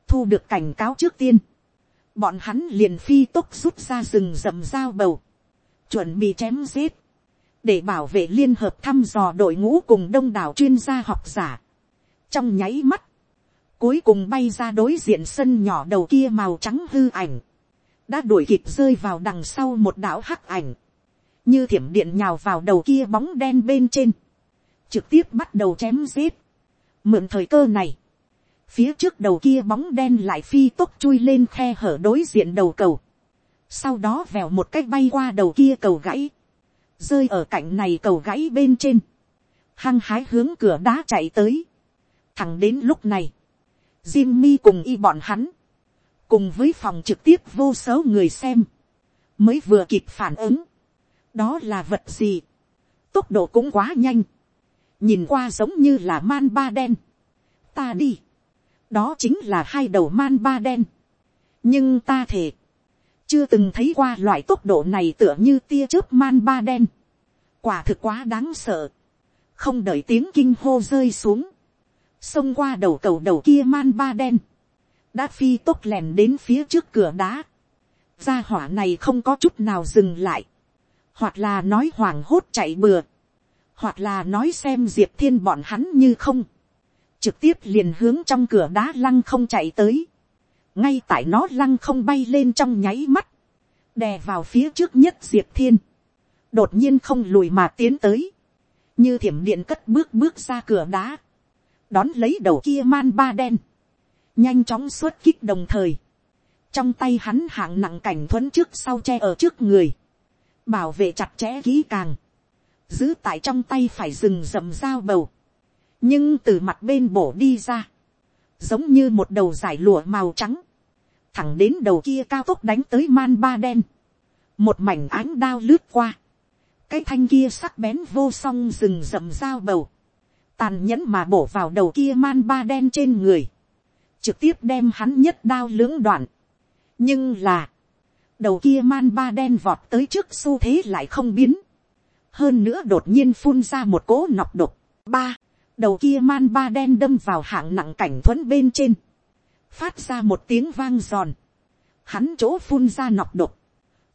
thu được cảnh cáo trước tiên, bọn hắn liền phi tốc rút ra rừng rậm dao bầu, chuẩn bị chém giết, để bảo vệ liên hợp thăm dò đội ngũ cùng đông đảo chuyên gia học giả. trong nháy mắt, cuối cùng bay ra đối diện sân nhỏ đầu kia màu trắng hư ảnh, đã đuổi kịp rơi vào đằng sau một đảo hắc ảnh, như thiểm điện nhào vào đầu kia bóng đen bên trên, trực tiếp bắt đầu chém giết. Mượn thời cơ này, phía trước đầu kia bóng đen lại phi tốc chui lên khe hở đối diện đầu cầu, sau đó vèo một cách bay qua đầu kia cầu gãy, rơi ở cạnh này cầu gãy bên trên, hăng hái hướng cửa đá chạy tới, thẳng đến lúc này, Jimmy cùng y bọn hắn, cùng với phòng trực tiếp vô số người xem, mới vừa kịp phản ứng, đó là vật gì, tốc độ cũng quá nhanh, nhìn qua giống như là man ba đen, ta đi, đó chính là hai đầu man ba đen, nhưng ta thể, chưa từng thấy qua loại tốc độ này tựa như tia chớp man ba đen, quả thực quá đáng sợ, không đợi tiếng kinh hô rơi xuống, xông qua đầu cầu đầu kia man ba đen, đã phi tốc lèn đến phía trước cửa đá, gia hỏa này không có chút nào dừng lại, hoặc là nói hoảng hốt chạy bừa, hoặc là nói xem diệp thiên bọn hắn như không, trực tiếp liền hướng trong cửa đá lăng không chạy tới, ngay tại nó lăng không bay lên trong nháy mắt, đè vào phía trước nhất diệp thiên, đột nhiên không lùi mà tiến tới, như thiểm điện cất bước bước ra cửa đá, đón lấy đầu kia man ba đen, nhanh chóng xuất kích đồng thời, trong tay hắn hạng nặng cảnh thuấn trước sau che ở trước người, bảo vệ chặt chẽ kỹ càng, giữ tại trong tay phải rừng rậm dao bầu, nhưng từ mặt bên bổ đi ra, giống như một đầu giải lụa màu trắng, thẳng đến đầu kia cao tốc đánh tới man ba đen, một mảnh ánh đao lướt qua, cái thanh kia sắc bén vô song rừng rậm dao bầu, tàn nhẫn mà bổ vào đầu kia man ba đen trên người, trực tiếp đem hắn nhất đao lưỡng đoạn. nhưng là, đầu kia man ba đen vọt tới trước xu thế lại không biến, hơn nữa đột nhiên phun ra một cỗ nọc độc. ba, đầu kia man ba đen đâm vào hạng nặng cảnh thuẫn bên trên, phát ra một tiếng vang giòn, hắn chỗ phun ra nọc độc,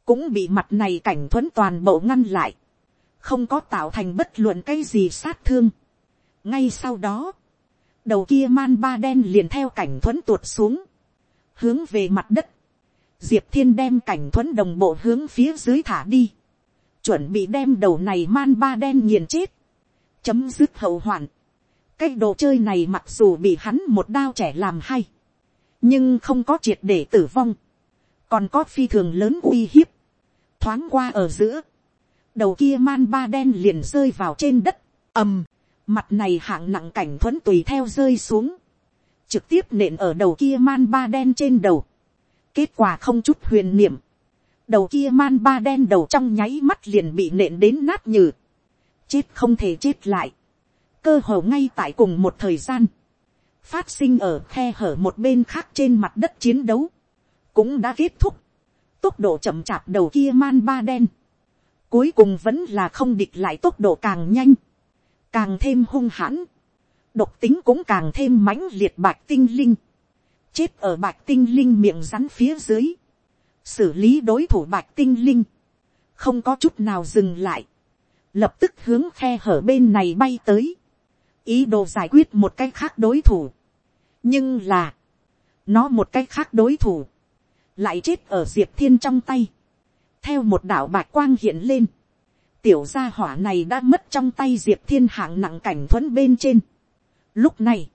cũng bị mặt này cảnh thuẫn toàn bộ ngăn lại, không có tạo thành bất luận cái gì sát thương. ngay sau đó, đầu kia man ba đen liền theo cảnh thuẫn tuột xuống, hướng về mặt đất, diệp thiên đem cảnh thuẫn đồng bộ hướng phía dưới thả đi, chuẩn bị đem đầu này man ba đen nghiền chết, chấm dứt hậu hoạn cái đồ chơi này mặc dù bị hắn một đao trẻ làm hay, nhưng không có triệt để tử vong, còn có phi thường lớn uy hiếp, thoáng qua ở giữa, đầu kia man ba đen liền rơi vào trên đất, ầm, mặt này hạng nặng cảnh thuẫn tùy theo rơi xuống, trực tiếp nện ở đầu kia man ba đen trên đầu, kết quả không chút huyền niệm, đầu kia man ba đen đầu trong nháy mắt liền bị nện đến nát nhừ, chết không thể chết lại, cơ hồ ngay tại cùng một thời gian, phát sinh ở khe hở một bên khác trên mặt đất chiến đấu, cũng đã kết thúc, tốc độ chậm chạp đầu kia man ba đen, cuối cùng vẫn là không địch lại tốc độ càng nhanh, càng thêm hung hãn, độc tính cũng càng thêm mãnh liệt bạch tinh linh, chết ở bạch tinh linh miệng rắn phía dưới, xử lý đối thủ bạch tinh linh, không có chút nào dừng lại, lập tức hướng khe hở bên này bay tới, ý đồ giải quyết một cái khác đối thủ, nhưng là, nó một cái khác đối thủ, lại chết ở diệp thiên trong tay, theo một đạo bạch quang hiện lên, tiểu gia hỏa này đã mất trong tay diệp thiên hạng nặng cảnh thuẫn bên trên. Lúc này,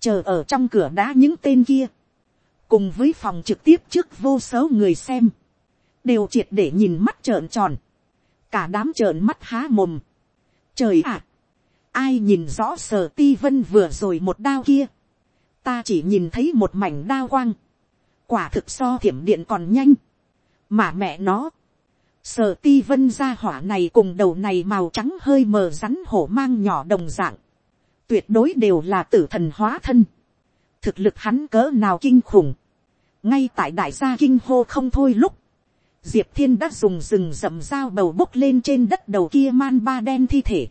chờ ở trong cửa đá những tên kia, cùng với phòng trực tiếp trước vô số người xem, đều triệt để nhìn mắt trợn tròn. cả đám trợn mắt há mồm, trời ạ, ai nhìn rõ sở ti vân vừa rồi một đao kia, ta chỉ nhìn thấy một mảnh đao quang, quả thực so thiểm điện còn nhanh, mà mẹ nó, sở ti vân ra hỏa này cùng đầu này màu trắng hơi mờ rắn hổ mang nhỏ đồng dạng, tuyệt đối đều là tử thần hóa thân, thực lực hắn cỡ nào kinh khủng, ngay tại đại gia kinh hô không thôi lúc, diệp thiên đã dùng rừng rậm dao bầu bốc lên trên đất đầu kia man ba đen thi thể,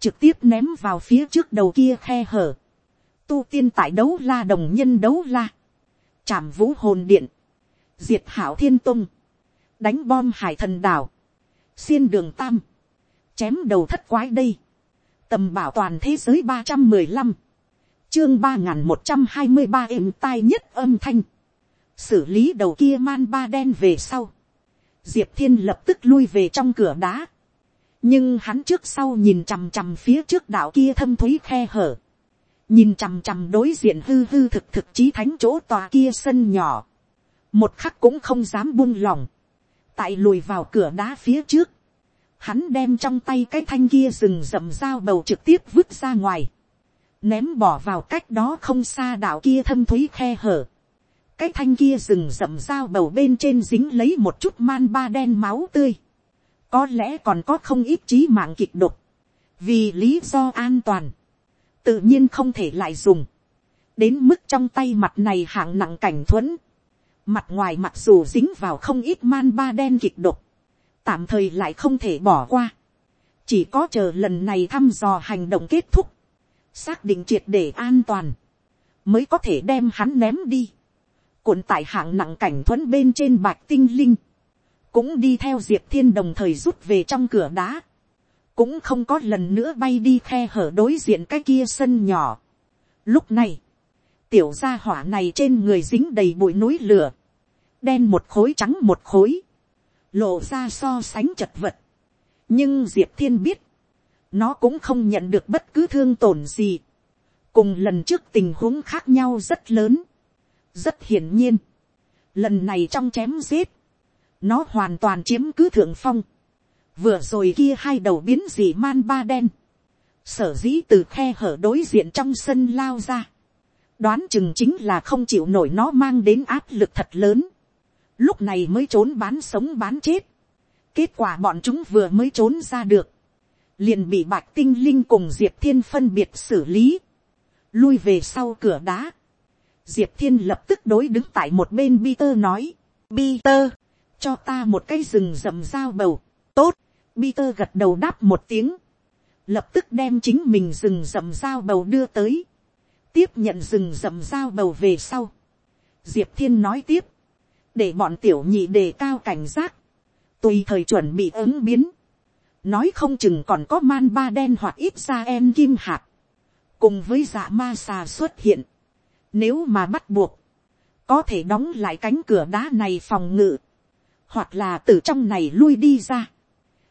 trực tiếp ném vào phía trước đầu kia khe hở, tu tiên tại đấu la đồng nhân đấu la, chạm vũ hồn điện, diệt hảo thiên tung, đánh bom hải thần đảo, xiên đường tam, chém đầu thất quái đây, tầm bảo toàn thế giới ba trăm mười lăm, chương ba n g h n một trăm hai mươi ba êm tai nhất âm thanh, xử lý đầu kia man ba đen về sau, diệp thiên lập tức lui về trong cửa đá, nhưng hắn trước sau nhìn chằm chằm phía trước đạo kia thâm t h ú y khe hở, nhìn chằm chằm đối diện hư hư thực thực chí thánh chỗ tòa kia sân nhỏ, một khắc cũng không dám buông lòng, tại lùi vào cửa đá phía trước, hắn đem trong tay cái thanh kia rừng rậm dao bầu trực tiếp vứt ra ngoài, ném bỏ vào cách đó không xa đạo kia thâm thúy khe hở. cái thanh kia rừng rậm dao bầu bên trên dính lấy một chút man ba đen máu tươi, có lẽ còn có không ít trí mạng kịch độc, vì lý do an toàn, tự nhiên không thể lại dùng, đến mức trong tay mặt này hạng nặng cảnh thuẫn, mặt ngoài mặc dù dính vào không ít man ba đen kịch độc, tạm thời lại không thể bỏ qua. chỉ có chờ lần này thăm dò hành động kết thúc, xác định triệt để an toàn, mới có thể đem hắn ném đi. cuộn tại hạng nặng cảnh thuẫn bên trên bạch tinh linh, cũng đi theo diệp thiên đồng thời rút về trong cửa đá, cũng không có lần nữa bay đi khe hở đối diện cái kia sân nhỏ. lúc này, tiểu gia hỏa này trên người dính đầy bụi núi lửa, đen một khối trắng một khối, lộ ra so sánh chật vật. nhưng diệp thiên biết, nó cũng không nhận được bất cứ thương tổn gì. cùng lần trước tình huống khác nhau rất lớn. rất hiển nhiên. lần này trong chém giết, nó hoàn toàn chiếm cứ thượng phong. vừa rồi kia hai đầu biến dị man ba đen. sở dĩ từ khe hở đối diện trong sân lao ra. đoán chừng chính là không chịu nổi nó mang đến áp lực thật lớn lúc này mới trốn bán sống bán chết. kết quả bọn chúng vừa mới trốn ra được, liền bị bạch tinh linh cùng diệp thiên phân biệt xử lý, lui về sau cửa đá. diệp thiên lập tức đối đứng tại một bên Peter nói, Peter, cho ta một cái rừng rậm dao bầu, tốt, Peter gật đầu đáp một tiếng, lập tức đem chính mình rừng rậm dao bầu đưa tới, tiếp nhận rừng rậm dao bầu về sau. Diệp thiên nói tiếp, để bọn tiểu nhị đề cao cảnh giác, tùy thời chuẩn bị ứng biến, nói không chừng còn có man ba đen hoặc ít ra em kim hạt, cùng với dạ ma xà xuất hiện, nếu mà bắt buộc, có thể đóng lại cánh cửa đá này phòng ngự, hoặc là từ trong này lui đi ra.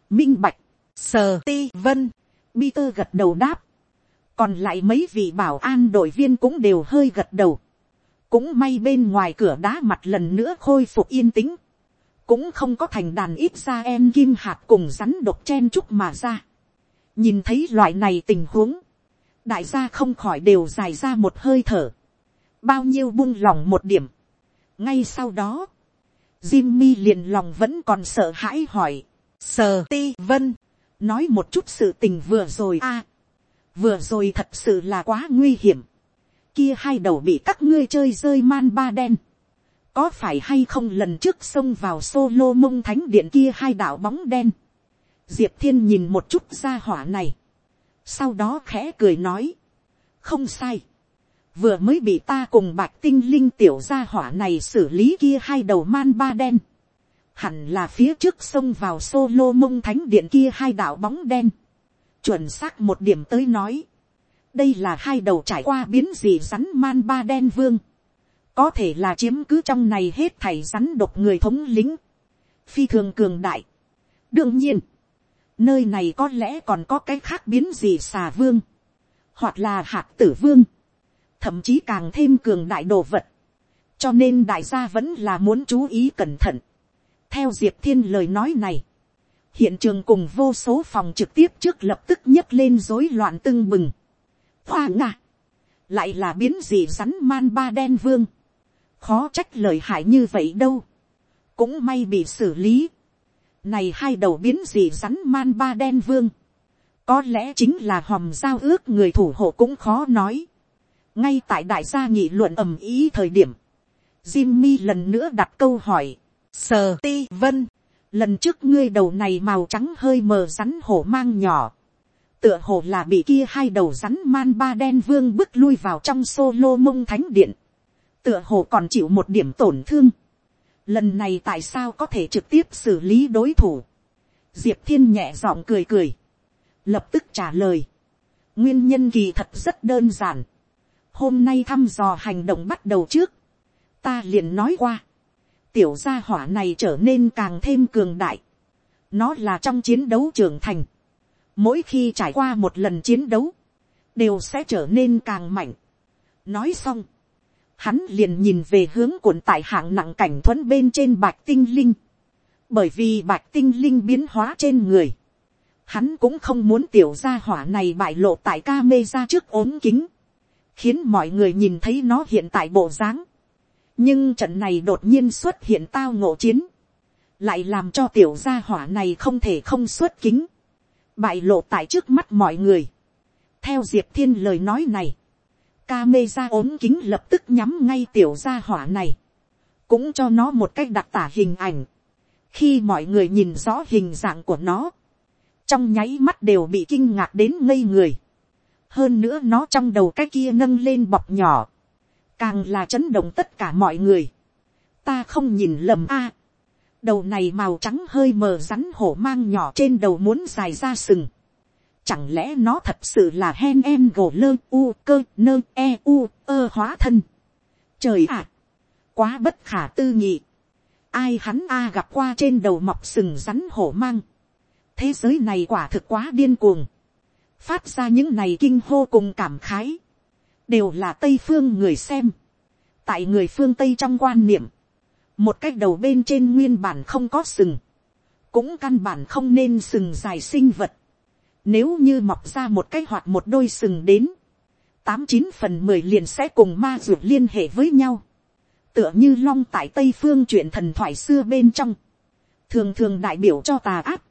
Minh bạch, sờ ti vân, bi tơ gật đầu đáp, còn lại mấy vị bảo an đội viên cũng đều hơi gật đầu cũng may bên ngoài cửa đá mặt lần nữa khôi phục yên tĩnh, cũng không có thành đàn ít ra em kim hạt cùng rắn độc chen chúc mà ra. nhìn thấy loại này tình huống, đại gia không khỏi đều dài ra một hơi thở, bao nhiêu buông lòng một điểm. ngay sau đó, Jimmy liền lòng vẫn còn sợ hãi hỏi, sờ ti vân, nói một chút sự tình vừa rồi a, vừa rồi thật sự là quá nguy hiểm, kia hai đầu bị các ngươi chơi rơi man ba đen. Có phải hay không lần trước xông vào solo mông thánh điện kia hai đạo bóng đen. Diệp thiên nhìn một chút ra hỏa này. Sau đó khẽ cười nói. Không sai. Vừa mới bị ta cùng bạch tinh linh tiểu gia hỏa này xử lý kia hai đầu man ba đen. Hẳn là phía trước sông vào solo mông thánh điện kia hai đạo bóng đen. Chuẩn xác một điểm tới nói đây là hai đầu trải qua biến dị rắn man ba đen vương, có thể là chiếm cứ trong này hết thảy rắn độc người thống lính, phi thường cường đại. đương nhiên, nơi này có lẽ còn có cái khác biến dị xà vương, hoặc là hạt tử vương, thậm chí càng thêm cường đại đồ vật, cho nên đại gia vẫn là muốn chú ý cẩn thận. theo diệp thiên lời nói này, hiện trường cùng vô số phòng trực tiếp trước lập tức nhấc lên rối loạn tưng bừng. khoa ngạ, lại là biến gì rắn man ba đen vương, khó trách lời hại như vậy đâu, cũng may bị xử lý. này hai đầu biến gì rắn man ba đen vương, có lẽ chính là hòm giao ước người thủ hộ cũng khó nói ngay tại đại gia nghị luận ầm ý thời điểm, Jimmy lần nữa đặt câu hỏi, sờ ti vân, lần trước ngươi đầu này màu trắng hơi mờ rắn hổ mang nhỏ, tựa hồ là bị kia hai đầu rắn man ba đen vương bước lui vào trong solo mông thánh điện, tựa hồ còn chịu một điểm tổn thương, lần này tại sao có thể trực tiếp xử lý đối thủ, diệp thiên nhẹ giọng cười cười, lập tức trả lời, nguyên nhân kỳ thật rất đơn giản, hôm nay thăm dò hành động bắt đầu trước, ta liền nói qua, tiểu gia hỏa này trở nên càng thêm cường đại. nó là trong chiến đấu trưởng thành. mỗi khi trải qua một lần chiến đấu, đều sẽ trở nên càng mạnh. nói xong, hắn liền nhìn về hướng cuộn tại hạng nặng cảnh thuẫn bên trên bạch tinh linh. bởi vì bạch tinh linh biến hóa trên người. hắn cũng không muốn tiểu gia hỏa này bại lộ tại ca mê ra trước ốm kính khiến mọi người nhìn thấy nó hiện tại bộ dáng nhưng trận này đột nhiên xuất hiện tao ngộ chiến, lại làm cho tiểu gia hỏa này không thể không xuất kính, bại lộ tại trước mắt mọi người. theo diệp thiên lời nói này, ca mê ra ốm kính lập tức nhắm ngay tiểu gia hỏa này, cũng cho nó một cách đặc tả hình ảnh. khi mọi người nhìn rõ hình dạng của nó, trong nháy mắt đều bị kinh ngạc đến ngây người hơn nữa nó trong đầu cái kia nâng lên bọc nhỏ, càng là chấn động tất cả mọi người. ta không nhìn lầm a. đầu này màu trắng hơi mờ rắn hổ mang nhỏ trên đầu muốn dài ra sừng. chẳng lẽ nó thật sự là hen em gồ lơ u cơ nơ e u ơ hóa thân. trời ạ, quá bất khả tư nghị. ai hắn a gặp qua trên đầu mọc sừng rắn hổ mang. thế giới này quả thực quá điên cuồng phát ra những này kinh hô cùng cảm khái đều là tây phương người xem. tại người phương tây trong quan niệm, một cách đầu bên trên nguyên bản không có sừng, cũng căn bản không nên sừng dài sinh vật. Nếu như mọc ra một cái hoặc một đôi sừng đến, tám chín phần mười liền sẽ cùng ma ruột liên hệ với nhau. Tựa như long tại tây phương chuyện thần thoại xưa bên trong, thường thường đại biểu cho tà áp,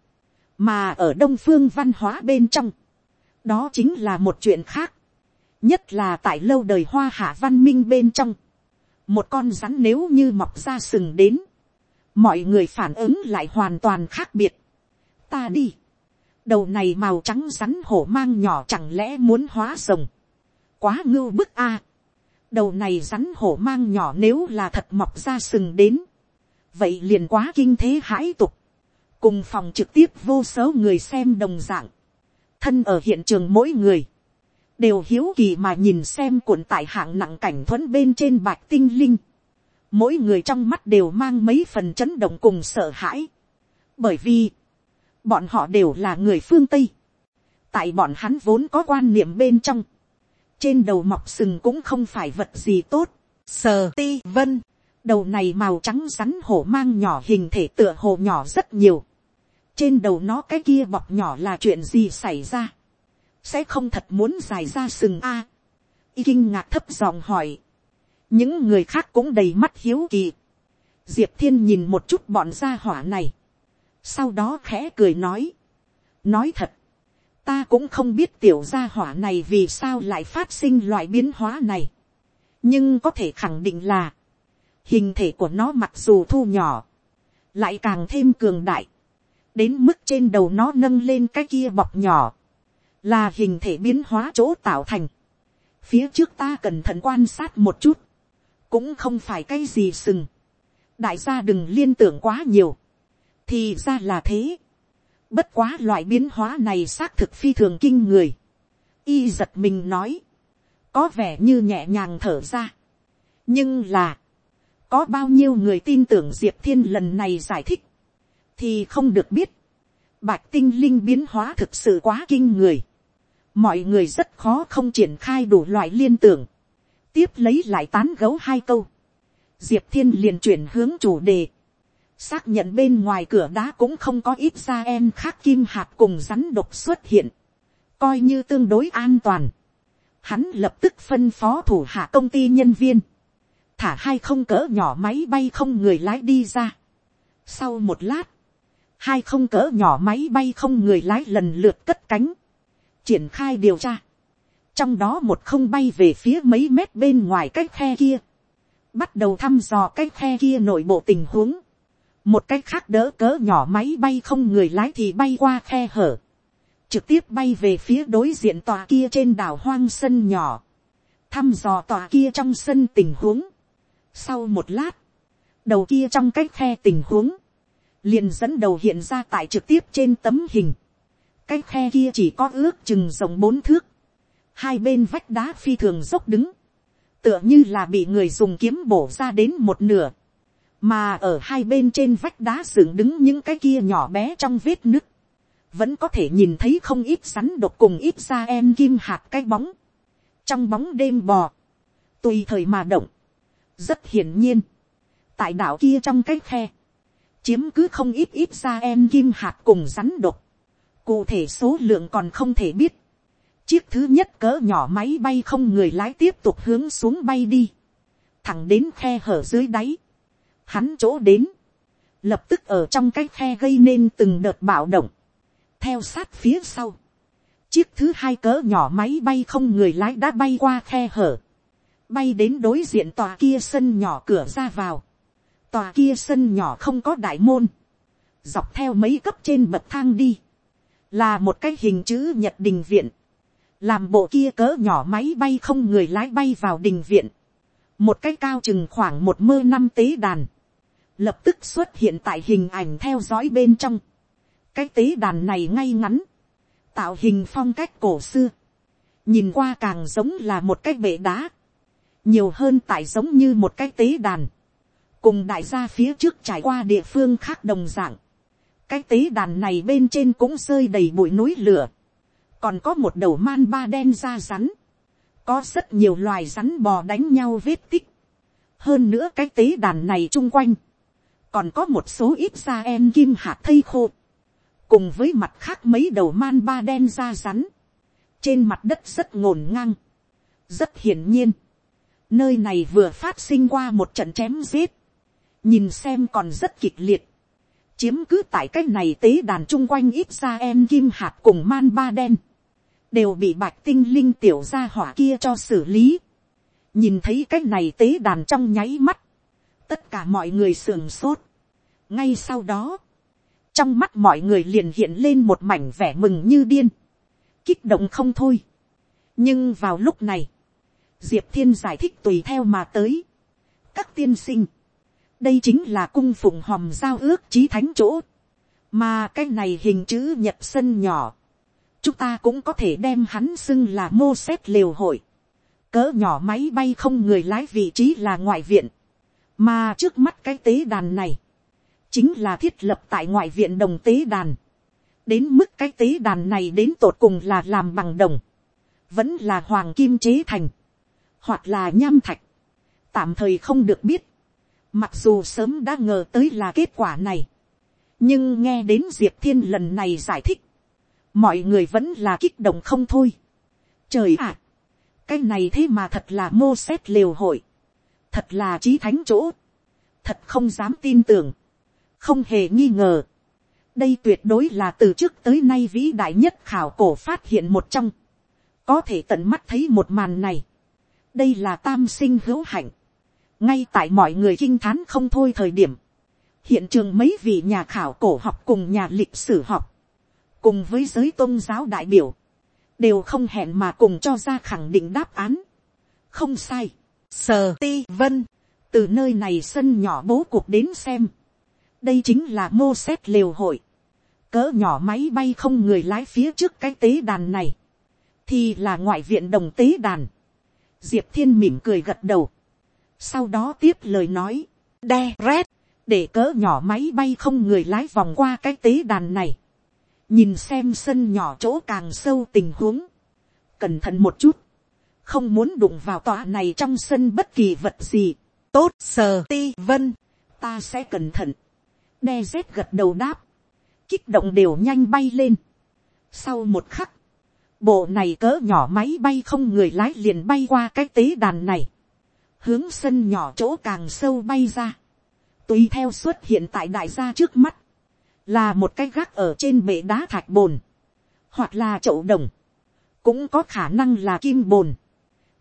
mà ở đông phương văn hóa bên trong, đó chính là một chuyện khác. Nhất là tại lâu đời hoa hạ văn minh bên trong, một con rắn nếu như mọc ra sừng đến, mọi người phản ứng lại hoàn toàn khác biệt. ta đi, đầu này màu trắng rắn hổ mang nhỏ chẳng lẽ muốn hóa rồng, quá ngưu bức a. đầu này rắn hổ mang nhỏ nếu là thật mọc ra sừng đến, vậy liền quá kinh thế hãi tục, cùng phòng trực tiếp vô số người xem đồng dạng, thân ở hiện trường mỗi người, đều hiếu kỳ mà nhìn xem cuộn tại hạng nặng cảnh thuẫn bên trên bạch tinh linh. Mỗi người trong mắt đều mang mấy phần chấn động cùng sợ hãi. Bởi vì, bọn họ đều là người phương Tây. Tại bọn hắn vốn có quan niệm bên trong. Trên đầu mọc sừng cũng không phải vật gì tốt. Sờ ti vân. Đầu này màu trắng rắn hổ mang nhỏ hình thể tựa hồ nhỏ rất nhiều. Trên đầu nó cái kia bọc nhỏ là chuyện gì xảy ra sẽ không thật muốn dài ra sừng a. y kinh ngạc thấp giọng hỏi. những người khác cũng đầy mắt hiếu kỳ. diệp thiên nhìn một chút bọn gia hỏa này. sau đó khẽ cười nói. nói thật, ta cũng không biết tiểu gia hỏa này vì sao lại phát sinh loại biến hóa này. nhưng có thể khẳng định là, hình thể của nó mặc dù thu nhỏ, lại càng thêm cường đại, đến mức trên đầu nó nâng lên cái kia bọc nhỏ, là hình thể biến hóa chỗ tạo thành. phía trước ta cẩn thận quan sát một chút, cũng không phải cái gì sừng. đại gia đừng liên tưởng quá nhiều, thì ra là thế. bất quá loại biến hóa này xác thực phi thường kinh người. y giật mình nói, có vẻ như nhẹ nhàng thở ra. nhưng là, có bao nhiêu người tin tưởng diệp thiên lần này giải thích, thì không được biết. Bạch tinh linh biến hóa thực sự quá kinh người mọi người rất khó không triển khai đủ loại liên tưởng, tiếp lấy lại tán gấu hai câu, diệp thiên liền chuyển hướng chủ đề, xác nhận bên ngoài cửa đá cũng không có ít ra em khác kim hạt cùng rắn độc xuất hiện, coi như tương đối an toàn. Hắn lập tức phân phó thủ hạ công ty nhân viên, thả hai không cỡ nhỏ máy bay không người lái đi ra. Sau một lát, hai không cỡ nhỏ máy bay không người lái lần lượt cất cánh, triển khai điều tra. Trong đó một không bay về phía mấy mét bên ngoài cái khe kia, bắt đầu thăm dò cái khe kia nội bộ tình huống. Một cái khác đỡ cỡ nhỏ máy bay không người lái thì bay qua khe hở, trực tiếp bay về phía đối diện tòa kia trên đảo hoang sân nhỏ, thăm dò tòa kia trong sân tình huống. Sau một lát, đầu kia trong cái khe tình huống, liền dẫn đầu hiện ra tại trực tiếp trên tấm hình. Cái khe kia chỉ có ước chừng rộng bốn thước. Hai bên vách đá phi thường dốc đứng. Tựa như là bị người dùng kiếm bổ ra đến một nửa. Mà ở hai bên trên vách đá dựng đứng những cái kia nhỏ bé trong vết nứt. Vẫn có thể nhìn thấy không ít rắn độc cùng ít ra em kim hạt cái bóng. Trong bóng đêm bò. Tùy thời mà động rất hiển nhiên, tại đảo kia trong cái khe, chiếm cứ không ít ít ra em kim hạt cùng rắn độc. Cụ thể số lượng còn không thể biết. Chiếc thứ nhất cỡ nhỏ máy bay không người lái tiếp tục hướng xuống bay đi. Thẳng đến khe hở dưới đáy. Hắn chỗ đến. Lập tức ở trong cái khe gây nên từng đợt bạo động. Theo sát phía sau. Chiếc thứ hai cỡ nhỏ máy bay không người lái đã bay qua khe hở bay đến đối diện tòa kia sân nhỏ cửa ra vào. Tòa kia sân nhỏ không có đại môn, dọc theo mấy cấp trên bậc thang đi, là một cái hình chữ nhật đình viện, làm bộ kia cỡ nhỏ máy bay không người lái bay vào đình viện, một cái cao chừng khoảng một mơ năm tế đàn, lập tức xuất hiện tại hình ảnh theo dõi bên trong, cái tế đàn này ngay ngắn, tạo hình phong cách cổ xưa, nhìn qua càng giống là một cái bệ đá, nhiều hơn tại giống như một cái tế đàn, cùng đại gia phía trước trải qua địa phương khác đồng d ạ n g cái tế đàn này bên trên cũng rơi đầy bụi núi lửa, còn có một đầu man ba đen da rắn, có rất nhiều loài rắn bò đánh nhau vết tích, hơn nữa cái tế đàn này chung quanh, còn có một số ít da em kim hạt thây khô, cùng với mặt khác mấy đầu man ba đen da rắn, trên mặt đất rất ngổn ngang, rất hiển nhiên, Nơi này vừa phát sinh qua một trận chém giết. Nhìn xem còn rất kịch liệt. Chiếm cứ tại cái này tế đàn chung quanh ít ra em kim hạt cùng man ba đen. Đều bị bạch tinh linh tiểu gia hỏa kia cho xử lý. Nhìn thấy cái này tế đàn trong nháy mắt. Tất cả mọi người sườn sốt. Ngay sau đó. Trong mắt mọi người liền hiện lên một mảnh vẻ mừng như điên. Kích động không thôi. Nhưng vào lúc này diệp thiên giải thích tùy theo mà tới. các tiên sinh, đây chính là cung phụng hòm giao ước chí thánh chỗ, mà cái này hình chữ nhật sân nhỏ, chúng ta cũng có thể đem hắn xưng là mô xét liều hội, cỡ nhỏ máy bay không người lái vị trí là ngoại viện, mà trước mắt cái tế đàn này, chính là thiết lập tại ngoại viện đồng tế đàn, đến mức cái tế đàn này đến tột cùng là làm bằng đồng, vẫn là hoàng kim chế thành, hoặc là nham thạch, tạm thời không được biết, mặc dù sớm đã ngờ tới là kết quả này, nhưng nghe đến diệp thiên lần này giải thích, mọi người vẫn là kích động không thôi. Trời ạ, cái này thế mà thật là mô xét liều hội, thật là trí thánh chỗ, thật không dám tin tưởng, không hề nghi ngờ. đây tuyệt đối là từ trước tới nay vĩ đại nhất khảo cổ phát hiện một trong, có thể tận mắt thấy một màn này, đây là tam sinh hữu hạnh ngay tại mọi người kinh thán không thôi thời điểm, hiện trường mấy vị nhà khảo cổ học cùng nhà lịch sử học, cùng với giới tôn giáo đại biểu, đều không hẹn mà cùng cho ra khẳng định đáp án. không sai, sờ ti vân, từ nơi này sân nhỏ bố cuộc đến xem, đây chính là mô xét liều hội, cỡ nhỏ máy bay không người lái phía trước cái tế đàn này, thì là ngoại viện đồng tế đàn, diệp thiên mỉm cười gật đầu, sau đó tiếp lời nói, đe rét, để cỡ nhỏ máy bay không người lái vòng qua cái tế đàn này, nhìn xem sân nhỏ chỗ càng sâu tình huống, cẩn thận một chút, không muốn đụng vào tòa này trong sân bất kỳ vật gì, tốt sờ ti vân, ta sẽ cẩn thận, đe rét gật đầu đáp, kích động đều nhanh bay lên. sau một khắc, bộ này cỡ nhỏ máy bay không người lái liền bay qua cái tế đàn này, hướng sân nhỏ chỗ càng sâu bay ra, tùy theo xuất hiện tại đại gia trước mắt, là một cái gác ở trên bệ đá thạch bồn, hoặc là chậu đồng, cũng có khả năng là kim bồn.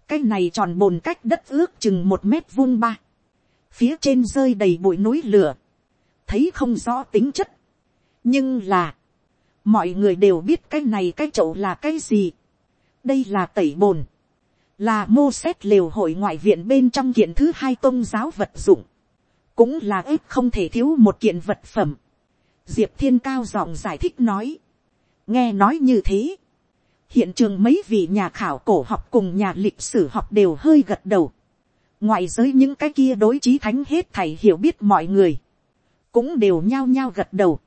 cái này tròn bồn cách đất ước chừng một mét vuông ba, phía trên rơi đầy bụi núi lửa, thấy không rõ tính chất, nhưng là, mọi người đều biết cái này cái chậu là cái gì. đây là tẩy bồn, là mô xét lều hội ngoại viện bên trong kiện thứ hai tôn giáo vật dụng, cũng là ít không thể thiếu một kiện vật phẩm. diệp thiên cao giọng giải thích nói, nghe nói như thế, hiện trường mấy vị nhà khảo cổ học cùng nhà lịch sử học đều hơi gật đầu, ngoại giới những cái kia đối trí thánh hết thầy hiểu biết mọi người, cũng đều nhao nhao gật đầu,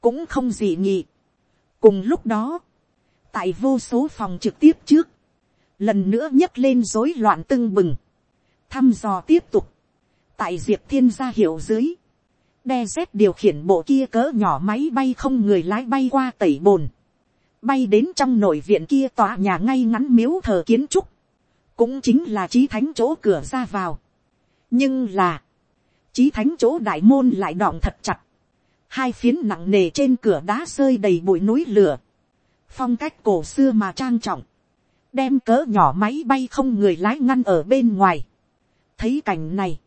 cũng không gì nhị. cùng lúc đó, tại vô số phòng trực tiếp trước, lần nữa nhấc lên rối loạn tưng bừng, thăm dò tiếp tục, tại diệp thiên gia hiệu dưới, đe dép điều khiển bộ kia cỡ nhỏ máy bay không người lái bay qua tẩy bồn, bay đến trong nội viện kia tòa nhà ngay ngắn miếu thờ kiến trúc, cũng chính là trí thánh chỗ cửa ra vào. nhưng là, trí thánh chỗ đại môn lại đọng thật chặt, hai phiến nặng nề trên cửa đá rơi đầy bụi núi lửa, phong cách cổ xưa mà trang trọng, đem cỡ nhỏ máy bay không người lái ngăn ở bên ngoài. thấy cảnh này,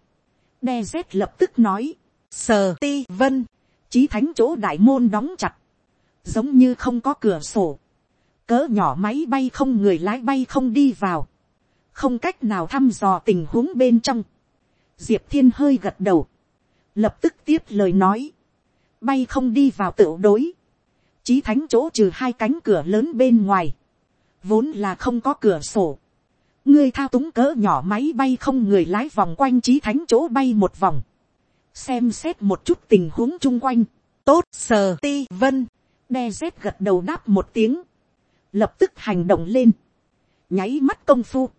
đe z lập tức nói, sờ ti vân, chí thánh chỗ đại môn đóng chặt, giống như không có cửa sổ, cỡ nhỏ máy bay không người lái bay không đi vào, không cách nào thăm dò tình huống bên trong, diệp thiên hơi gật đầu, lập tức tiếp lời nói, bay không đi vào tựu đối, chí thánh chỗ trừ hai cánh cửa lớn bên ngoài, vốn là không có cửa sổ, ngươi thao túng cỡ nhỏ máy bay không người lái vòng quanh chí thánh chỗ bay một vòng, xem xét một chút tình huống chung quanh, tốt sờ ti vân, đe dép gật đầu đáp một tiếng, lập tức hành động lên, nháy mắt công phu,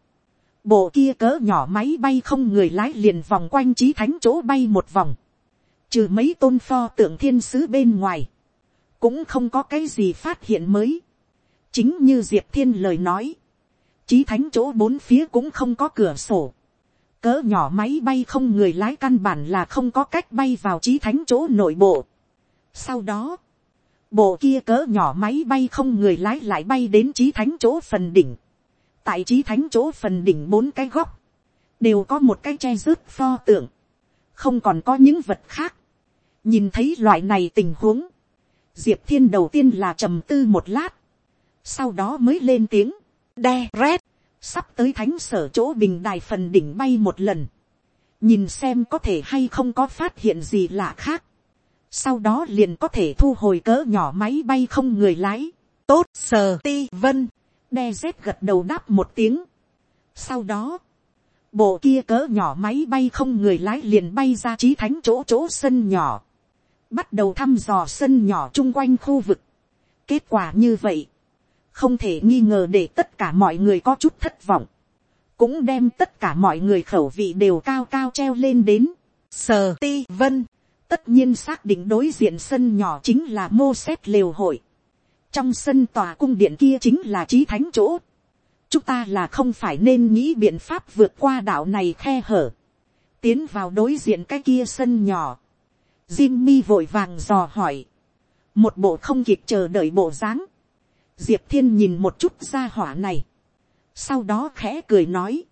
bộ kia cỡ nhỏ máy bay không người lái liền vòng quanh chí thánh chỗ bay một vòng, trừ mấy tôn pho tượng thiên sứ bên ngoài, cũng không có cái gì phát hiện mới chính như diệp thiên lời nói, chí thánh chỗ bốn phía cũng không có cửa sổ, cỡ nhỏ máy bay không người lái căn bản là không có cách bay vào chí thánh chỗ nội bộ. sau đó, bộ kia cỡ nhỏ máy bay không người lái lại bay đến chí thánh chỗ phần đỉnh, tại chí thánh chỗ phần đỉnh bốn cái góc, đều có một cái che rớt pho tượng, không còn có những vật khác, nhìn thấy loại này tình huống, diệp thiên đầu tiên là trầm tư một lát, sau đó mới lên tiếng, đe rét, sắp tới thánh sở chỗ bình đài phần đỉnh bay một lần, nhìn xem có thể hay không có phát hiện gì lạ khác, sau đó liền có thể thu hồi cỡ nhỏ máy bay không người lái, tốt sờ ti vân, đe rét gật đầu đáp một tiếng, sau đó, bộ kia cỡ nhỏ máy bay không người lái liền bay ra trí thánh chỗ chỗ sân nhỏ. Bắt đầu thăm dò sân nhỏ chung quanh khu vực. kết quả như vậy, không thể nghi ngờ để tất cả mọi người có chút thất vọng, cũng đem tất cả mọi người khẩu vị đều cao cao treo lên đến. Sờ ti vân, tất nhiên xác định đối diện sân nhỏ chính là mô xét liều hội. trong sân tòa cung điện kia chính là trí thánh chỗ. chúng ta là không phải nên nghĩ biện pháp vượt qua đảo này khe hở, tiến vào đối diện cái kia sân nhỏ Jimmy vội vàng dò hỏi. Một bộ không kịp chờ đợi bộ dáng. Diệp Thiên nhìn một chút ra hỏa này. Sau đó khẽ cười nói.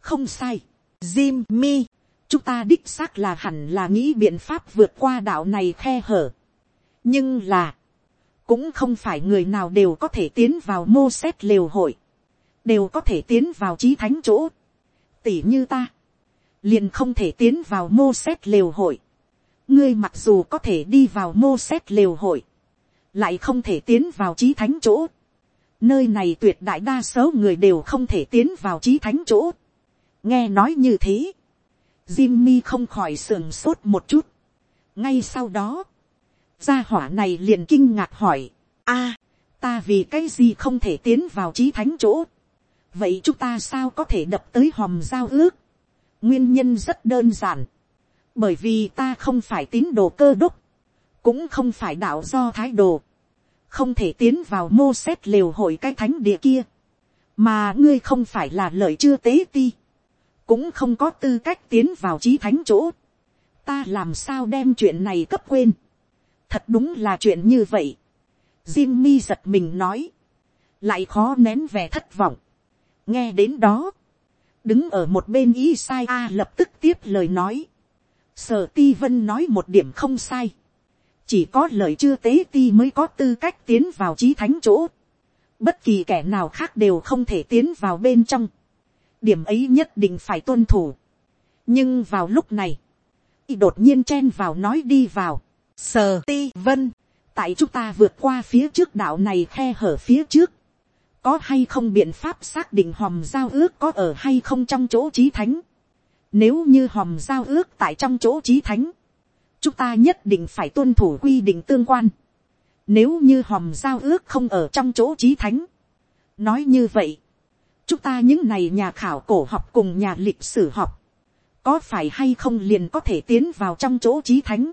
Không sai. Jimmy. Chúng ta đích xác là hẳn là nghĩ biện pháp vượt qua đạo này khe hở. Nhưng là. Cũng không phải người nào đều có thể tiến vào mô xét lều hội. Đều có thể tiến vào trí thánh chỗ. Tỷ như ta. Liền không thể tiến vào mô xét lều hội ngươi mặc dù có thể đi vào mô xét lều hội, lại không thể tiến vào trí thánh chỗ. Nơi này tuyệt đại đa số người đều không thể tiến vào trí thánh chỗ. nghe nói như thế, Jimmy không khỏi sườn sốt một chút. ngay sau đó, gia hỏa này liền kinh ngạc hỏi, a, ta vì cái gì không thể tiến vào trí thánh chỗ. vậy chúng ta sao có thể đập tới hòm giao ước. nguyên nhân rất đơn giản bởi vì ta không phải tín đồ cơ đốc, cũng không phải đạo do thái đồ, không thể tiến vào mô xét lều hội cái thánh địa kia, mà ngươi không phải là lợi chưa tế ti, cũng không có tư cách tiến vào trí thánh chỗ, ta làm sao đem chuyện này cấp quên, thật đúng là chuyện như vậy, Jimmy giật mình nói, lại khó nén vẻ thất vọng, nghe đến đó, đứng ở một bên ý sai a lập tức tiếp lời nói, sở ti vân nói một điểm không sai, chỉ có lời chưa tế ti mới có tư cách tiến vào trí thánh chỗ, bất kỳ kẻ nào khác đều không thể tiến vào bên trong, điểm ấy nhất định phải tuân thủ. nhưng vào lúc này, y đột nhiên chen vào nói đi vào, sờ ti vân, tại chúng ta vượt qua phía trước đạo này khe hở phía trước, có hay không biện pháp xác định hòm giao ước có ở hay không trong chỗ trí thánh. Nếu như hòm giao ước tại trong chỗ trí thánh, chúng ta nhất định phải tuân thủ quy định tương quan. Nếu như hòm giao ước không ở trong chỗ trí thánh, nói như vậy, chúng ta những này nhà khảo cổ học cùng nhà lịch sử học, có phải hay không liền có thể tiến vào trong chỗ trí thánh,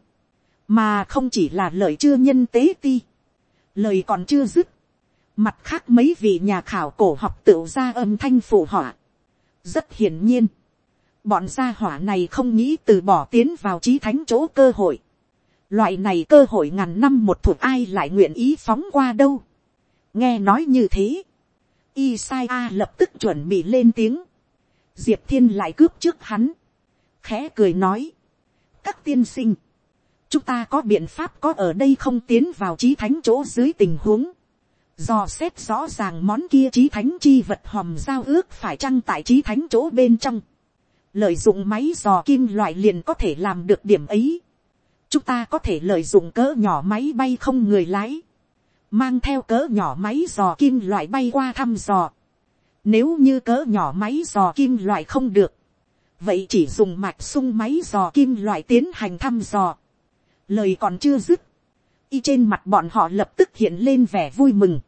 mà không chỉ là lời chưa nhân tế ti, lời còn chưa dứt, mặt khác mấy vị nhà khảo cổ học tự ra âm thanh phụ họa, rất hiển nhiên, bọn gia hỏa này không nghĩ từ bỏ tiến vào trí thánh chỗ cơ hội, loại này cơ hội ngàn năm một thuộc ai lại nguyện ý phóng qua đâu, nghe nói như thế, Isaiah lập tức chuẩn bị lên tiếng. Diệp Thiên lại cướp trước hắn. Khẽ cười nói. Các tiên sinh. Chúng ta có biện pháp có ở đây không tiến vào trí thánh chỗ dưới tình huống. Do xét rõ ràng món kia trí thánh chi vật hòm giao ước phải chăng tại trí thánh chỗ bên trong. Lợi dụng máy dò kim loại liền có thể làm được điểm ấy. Chúng ta có thể lợi dụng cỡ nhỏ máy bay không người lái mang theo cỡ nhỏ máy dò kim loại bay qua thăm dò. Nếu như cỡ nhỏ máy dò kim loại không được, vậy chỉ dùng mạch sung máy dò kim loại tiến hành thăm dò. Lời còn chưa dứt, y trên mặt bọn họ lập tức hiện lên vẻ vui mừng.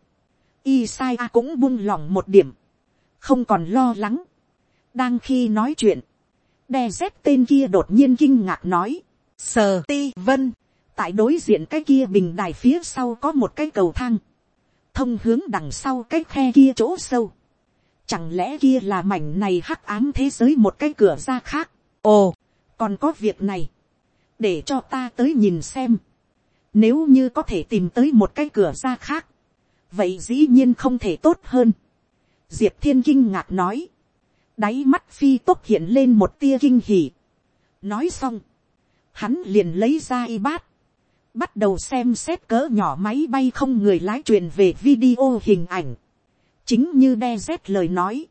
Y sai a cũng buông lỏng một điểm, không còn lo lắng. đang khi nói chuyện, đe dép tên kia đột nhiên kinh ngạc nói, sờ ti vân, tại đối diện cái kia bình đài phía sau có một cái cầu thang, thông hướng đằng sau cái khe kia chỗ sâu. Chẳng lẽ kia là mảnh này hắc ám thế giới một cái cửa ra khác. ồ, còn có việc này, để cho ta tới nhìn xem. Nếu như có thể tìm tới một cái cửa ra khác, vậy dĩ nhiên không thể tốt hơn. Diệp thiên kinh ngạc nói, đáy mắt phi tốc hiện lên một tia kinh hỉ. nói xong, hắn liền lấy ra y bát, bắt đầu xem xét cỡ nhỏ máy bay không người lái truyền về video hình ảnh. chính như đe z lời nói,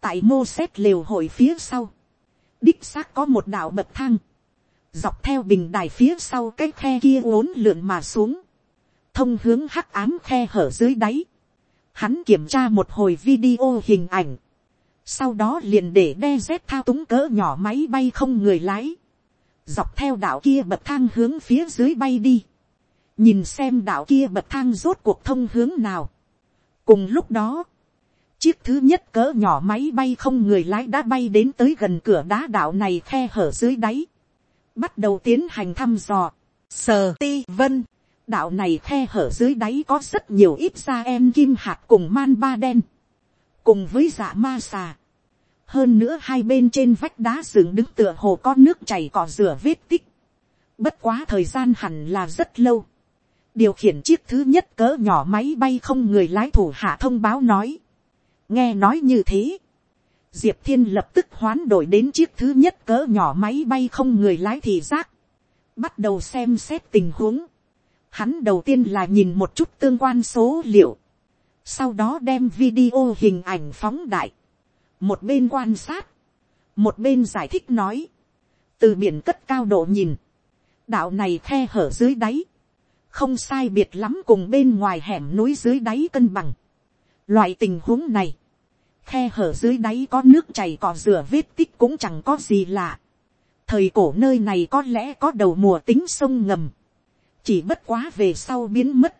tại mô xét lều hội phía sau, đích xác có một đạo bậc thang, dọc theo bình đài phía sau cái khe kia uốn lượn mà xuống, thông hướng hắc ám khe hở dưới đáy. Hắn kiểm tra một hồi video hình ảnh, sau đó liền để đe dép thao túng cỡ nhỏ máy bay không người lái. Dọc theo đảo kia bậc thang hướng phía dưới bay đi, nhìn xem đảo kia bậc thang rốt cuộc thông hướng nào. cùng lúc đó, chiếc thứ nhất cỡ nhỏ máy bay không người lái đã bay đến tới gần cửa đá đảo này khe hở dưới đáy, bắt đầu tiến hành thăm dò, sờ ti vân, đảo này khe hở dưới đáy có rất nhiều ít da em kim hạt cùng man ba đen, cùng với dạ ma xà, hơn nữa hai bên trên vách đá dựng đứng tựa hồ có nước chảy cỏ rửa vết tích. Bất quá thời gian hẳn là rất lâu. Điều khiển chiếc thứ nhất cỡ nhỏ máy bay không người lái thủ hạ thông báo nói. Nghe nói như thế. Diệp Thiên lập tức hoán đổi đến chiếc thứ nhất cỡ nhỏ máy bay không người lái thị giác. Bắt đầu xem xét tình huống. Hắn đầu tiên là nhìn một chút tương quan số liệu. Sau đó đem video hình ảnh phóng đại. Một bên quan sát, một bên giải thích nói, từ biển cất cao độ nhìn, đạo này khe hở dưới đáy, không sai biệt lắm cùng bên ngoài hẻm núi dưới đáy cân bằng. Loại tình huống này, khe hở dưới đáy có nước chảy cỏ rửa vết tích cũng chẳng có gì lạ. Thời cổ nơi này có lẽ có đầu mùa tính sông ngầm, chỉ bất quá về sau biến mất,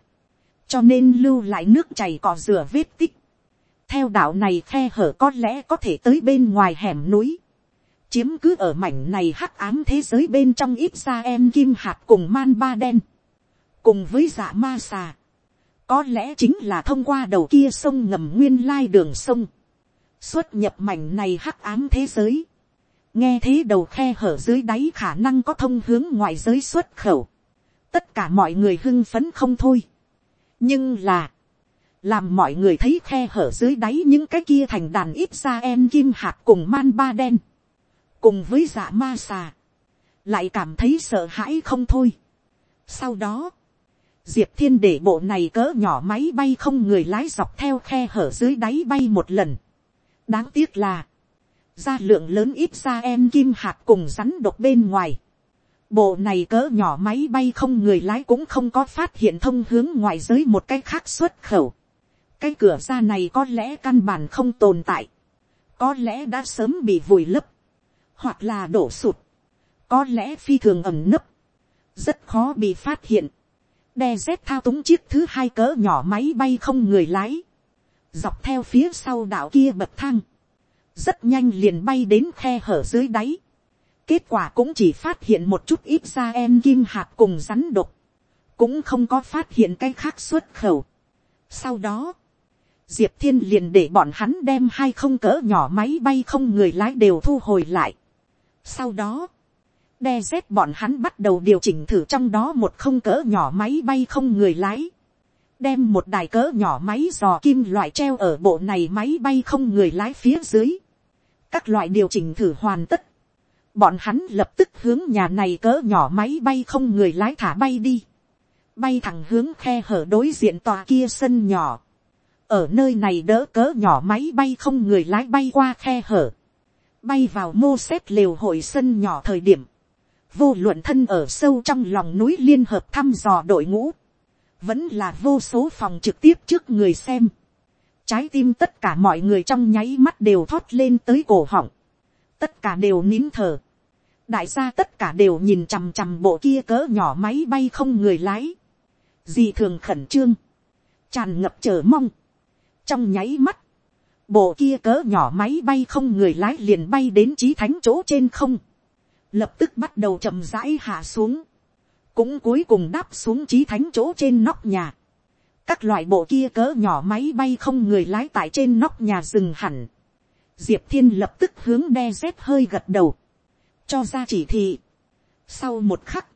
cho nên lưu lại nước chảy cỏ rửa vết tích. Theo đạo này khe hở có lẽ có thể tới bên ngoài hẻm núi, chiếm cứ ở mảnh này hắc ám thế giới bên trong ít ra em kim hạt cùng man ba đen, cùng với dạ ma xà, có lẽ chính là thông qua đầu kia sông ngầm nguyên lai đường sông, xuất nhập mảnh này hắc ám thế giới, nghe thế đầu khe hở dưới đáy khả năng có thông hướng ngoài giới xuất khẩu, tất cả mọi người hưng phấn không thôi nhưng là, làm mọi người thấy khe hở dưới đáy những cái kia thành đàn ít ra em kim hạt cùng man ba đen, cùng với dạ ma xà, lại cảm thấy sợ hãi không thôi. sau đó, diệp thiên để bộ này cỡ nhỏ máy bay không người lái dọc theo khe hở dưới đáy bay một lần. đáng tiếc là, ra lượng lớn ít ra em kim hạt cùng rắn độc bên ngoài. Bộ này cỡ nhỏ máy bay không người lái cũng không có phát hiện thông hướng ngoài giới một cái khác xuất khẩu. Cái cửa ra này có lẽ căn bản không tồn tại. Có lẽ đã sớm bị vùi lấp. Hoặc là đổ sụt. Có lẽ phi thường ẩm nấp. Rất khó bị phát hiện. Đe dép thao túng chiếc thứ hai cỡ nhỏ máy bay không người lái. Dọc theo phía sau đảo kia bậc thang rất nhanh liền bay đến khe hở dưới đáy. Kết quả cũng chỉ phát hiện một chút ít ra em kim hạt cùng rắn độc. Cũng không có phát hiện cái khác xuất khẩu. Sau đó, Diệp Thiên liền để bọn hắn đem hai không cỡ nhỏ máy bay không người lái đều thu hồi lại. Sau đó, đe dép bọn hắn bắt đầu điều chỉnh thử trong đó một không cỡ nhỏ máy bay không người lái. Đem một đài cỡ nhỏ máy dò kim loại treo ở bộ này máy bay không người lái phía dưới các loại điều chỉnh thử hoàn tất, bọn hắn lập tức hướng nhà này cỡ nhỏ máy bay không người lái thả bay đi, bay thẳng hướng khe hở đối diện tòa kia sân nhỏ, ở nơi này đỡ cỡ nhỏ máy bay không người lái bay qua khe hở, bay vào mô xếp lều hội sân nhỏ thời điểm, vô luận thân ở sâu trong lòng núi liên hợp thăm dò đội ngũ, vẫn là vô số phòng trực tiếp trước người xem, trái tim tất cả mọi người trong nháy mắt đều thoát lên tới cổ họng, tất cả đều nín thở, đại gia tất cả đều nhìn chằm chằm bộ kia cỡ nhỏ máy bay không người lái, gì thường khẩn trương, tràn ngập chờ mong, trong nháy mắt, bộ kia cỡ nhỏ máy bay không người lái liền bay đến trí thánh chỗ trên không, lập tức bắt đầu chậm rãi hạ xuống, cũng cuối cùng đáp xuống trí thánh chỗ trên nóc nhà, các loại bộ kia cỡ nhỏ máy bay không người lái tại trên nóc nhà rừng hẳn. diệp thiên lập tức hướng đe rét hơi gật đầu, cho ra chỉ thị. sau một khắc,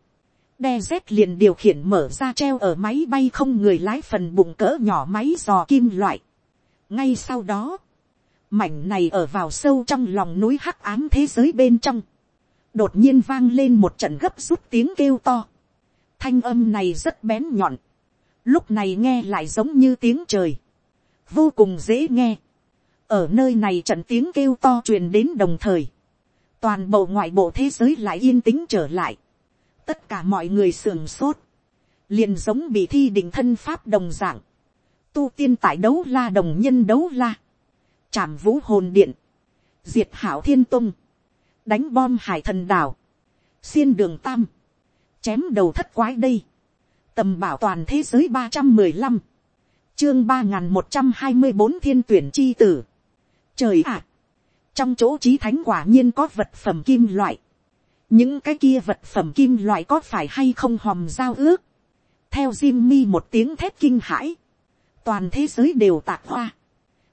đe z liền điều khiển mở ra treo ở máy bay không người lái phần bụng cỡ nhỏ máy dò kim loại. ngay sau đó, mảnh này ở vào sâu trong lòng núi hắc ám thế giới bên trong, đột nhiên vang lên một trận gấp rút tiếng kêu to. thanh âm này rất bén nhọn, lúc này nghe lại giống như tiếng trời, vô cùng dễ nghe. ở nơi này trận tiếng kêu to truyền đến đồng thời, toàn bộ ngoại bộ thế giới lại yên tĩnh trở lại, tất cả mọi người sườn sốt, liền giống bị thi định thân pháp đồng dạng, tu tiên tại đấu la đồng nhân đấu la, trảm vũ hồn điện, diệt hảo thiên tung, đánh bom hải thần đảo, xiên đường tam, chém đầu thất quái đây, tầm bảo toàn thế giới ba trăm mười lăm, chương ba n g h n một trăm hai mươi bốn thiên tuyển chi tử. Trời ạ! Trong chỗ trí thánh quả nhiên có vật phẩm kim loại. những cái kia vật phẩm kim loại có phải hay không hòm giao ước. theo Jimmy một tiếng thét kinh hãi. toàn thế giới đều tạc hoa.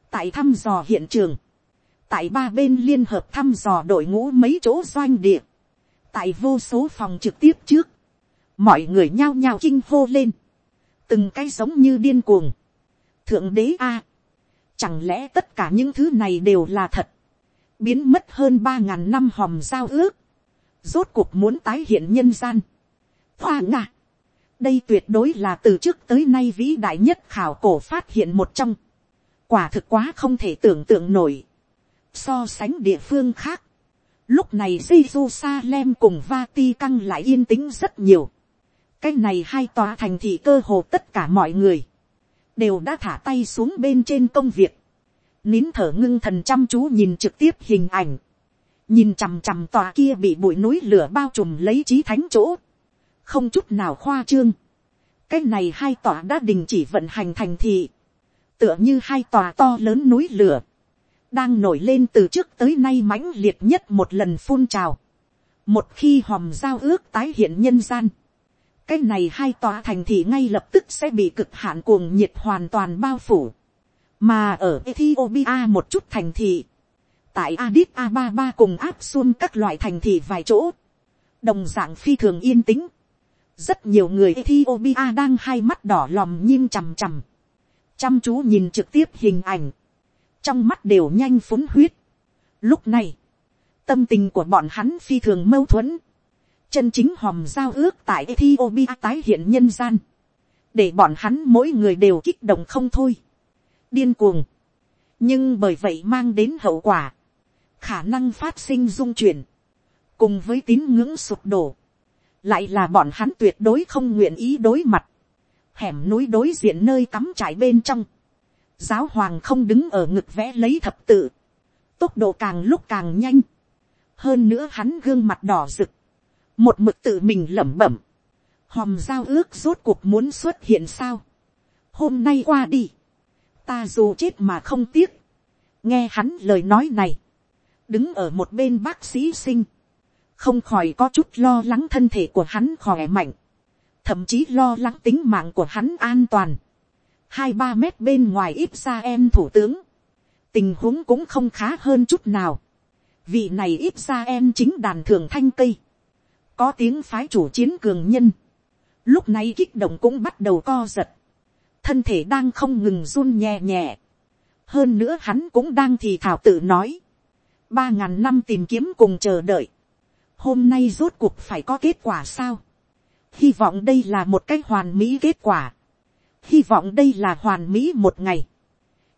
tại thăm dò hiện trường. tại ba bên liên hợp thăm dò đội ngũ mấy chỗ doanh địa. tại vô số phòng trực tiếp trước mọi người nhao nhao kinh hô lên, từng cái giống như điên cuồng. thượng đế a, chẳng lẽ tất cả những thứ này đều là thật, biến mất hơn ba ngàn năm hòm giao ước, rốt cuộc muốn tái hiện nhân gian. hoa ngạ, đây tuyệt đối là từ trước tới nay vĩ đại nhất khảo cổ phát hiện một trong, quả thực quá không thể tưởng tượng nổi, so sánh địa phương khác, lúc này Jerusalem cùng Vati căng lại yên tĩnh rất nhiều. Cái này hai tòa thành thị cơ hồ tất cả mọi người, đều đã thả tay xuống bên trên công việc, nín thở ngưng thần chăm chú nhìn trực tiếp hình ảnh, nhìn chằm chằm tòa kia bị bụi núi lửa bao trùm lấy trí thánh chỗ, không chút nào khoa trương, cái này hai tòa đã đình chỉ vận hành thành thị, tựa như hai tòa to lớn núi lửa, đang nổi lên từ trước tới nay mãnh liệt nhất một lần phun trào, một khi hòm giao ước tái hiện nhân gian, cái này hai tòa thành thị ngay lập tức sẽ bị cực hạn cuồng nhiệt hoàn toàn bao phủ. Mà ở Ethiopia một chút thành thị, tại Addis Ababa cùng áp xuân các loại thành thị vài chỗ, đồng dạng phi thường yên tĩnh. Rất nhiều người Ethiopia đang hai mắt đỏ lòm nhim chằm chằm, chăm chú nhìn trực tiếp hình ảnh, trong mắt đều nhanh phúng huyết. Lúc này, tâm tình của bọn hắn phi thường mâu thuẫn. Chân chính hòm giao ước tại Ethiopia tái hiện nhân gian, để bọn hắn mỗi người đều kích động không thôi, điên cuồng, nhưng bởi vậy mang đến hậu quả, khả năng phát sinh dung chuyển, cùng với tín ngưỡng sụp đổ, lại là bọn hắn tuyệt đối không nguyện ý đối mặt, hẻm núi đối diện nơi cắm trải bên trong, giáo hoàng không đứng ở ngực vẽ lấy thập tự, tốc độ càng lúc càng nhanh, hơn nữa hắn gương mặt đỏ rực, một mực tự mình lẩm bẩm, hòm giao ước rốt cuộc muốn xuất hiện sao, hôm nay qua đi, ta dù chết mà không tiếc, nghe hắn lời nói này, đứng ở một bên bác sĩ sinh, không khỏi có chút lo lắng thân thể của hắn khỏe mạnh, thậm chí lo lắng tính mạng của hắn an toàn, hai ba mét bên ngoài ít ra em thủ tướng, tình huống cũng không khá hơn chút nào, vị này ít ra em chính đàn thường thanh cây, có tiếng phái chủ chiến cường nhân, lúc này kích động cũng bắt đầu co giật, thân thể đang không ngừng run nhẹ nhẹ, hơn nữa hắn cũng đang thì thảo tự nói, ba ngàn năm tìm kiếm cùng chờ đợi, hôm nay rốt cuộc phải có kết quả sao, hy vọng đây là một cách hoàn mỹ kết quả, hy vọng đây là hoàn mỹ một ngày,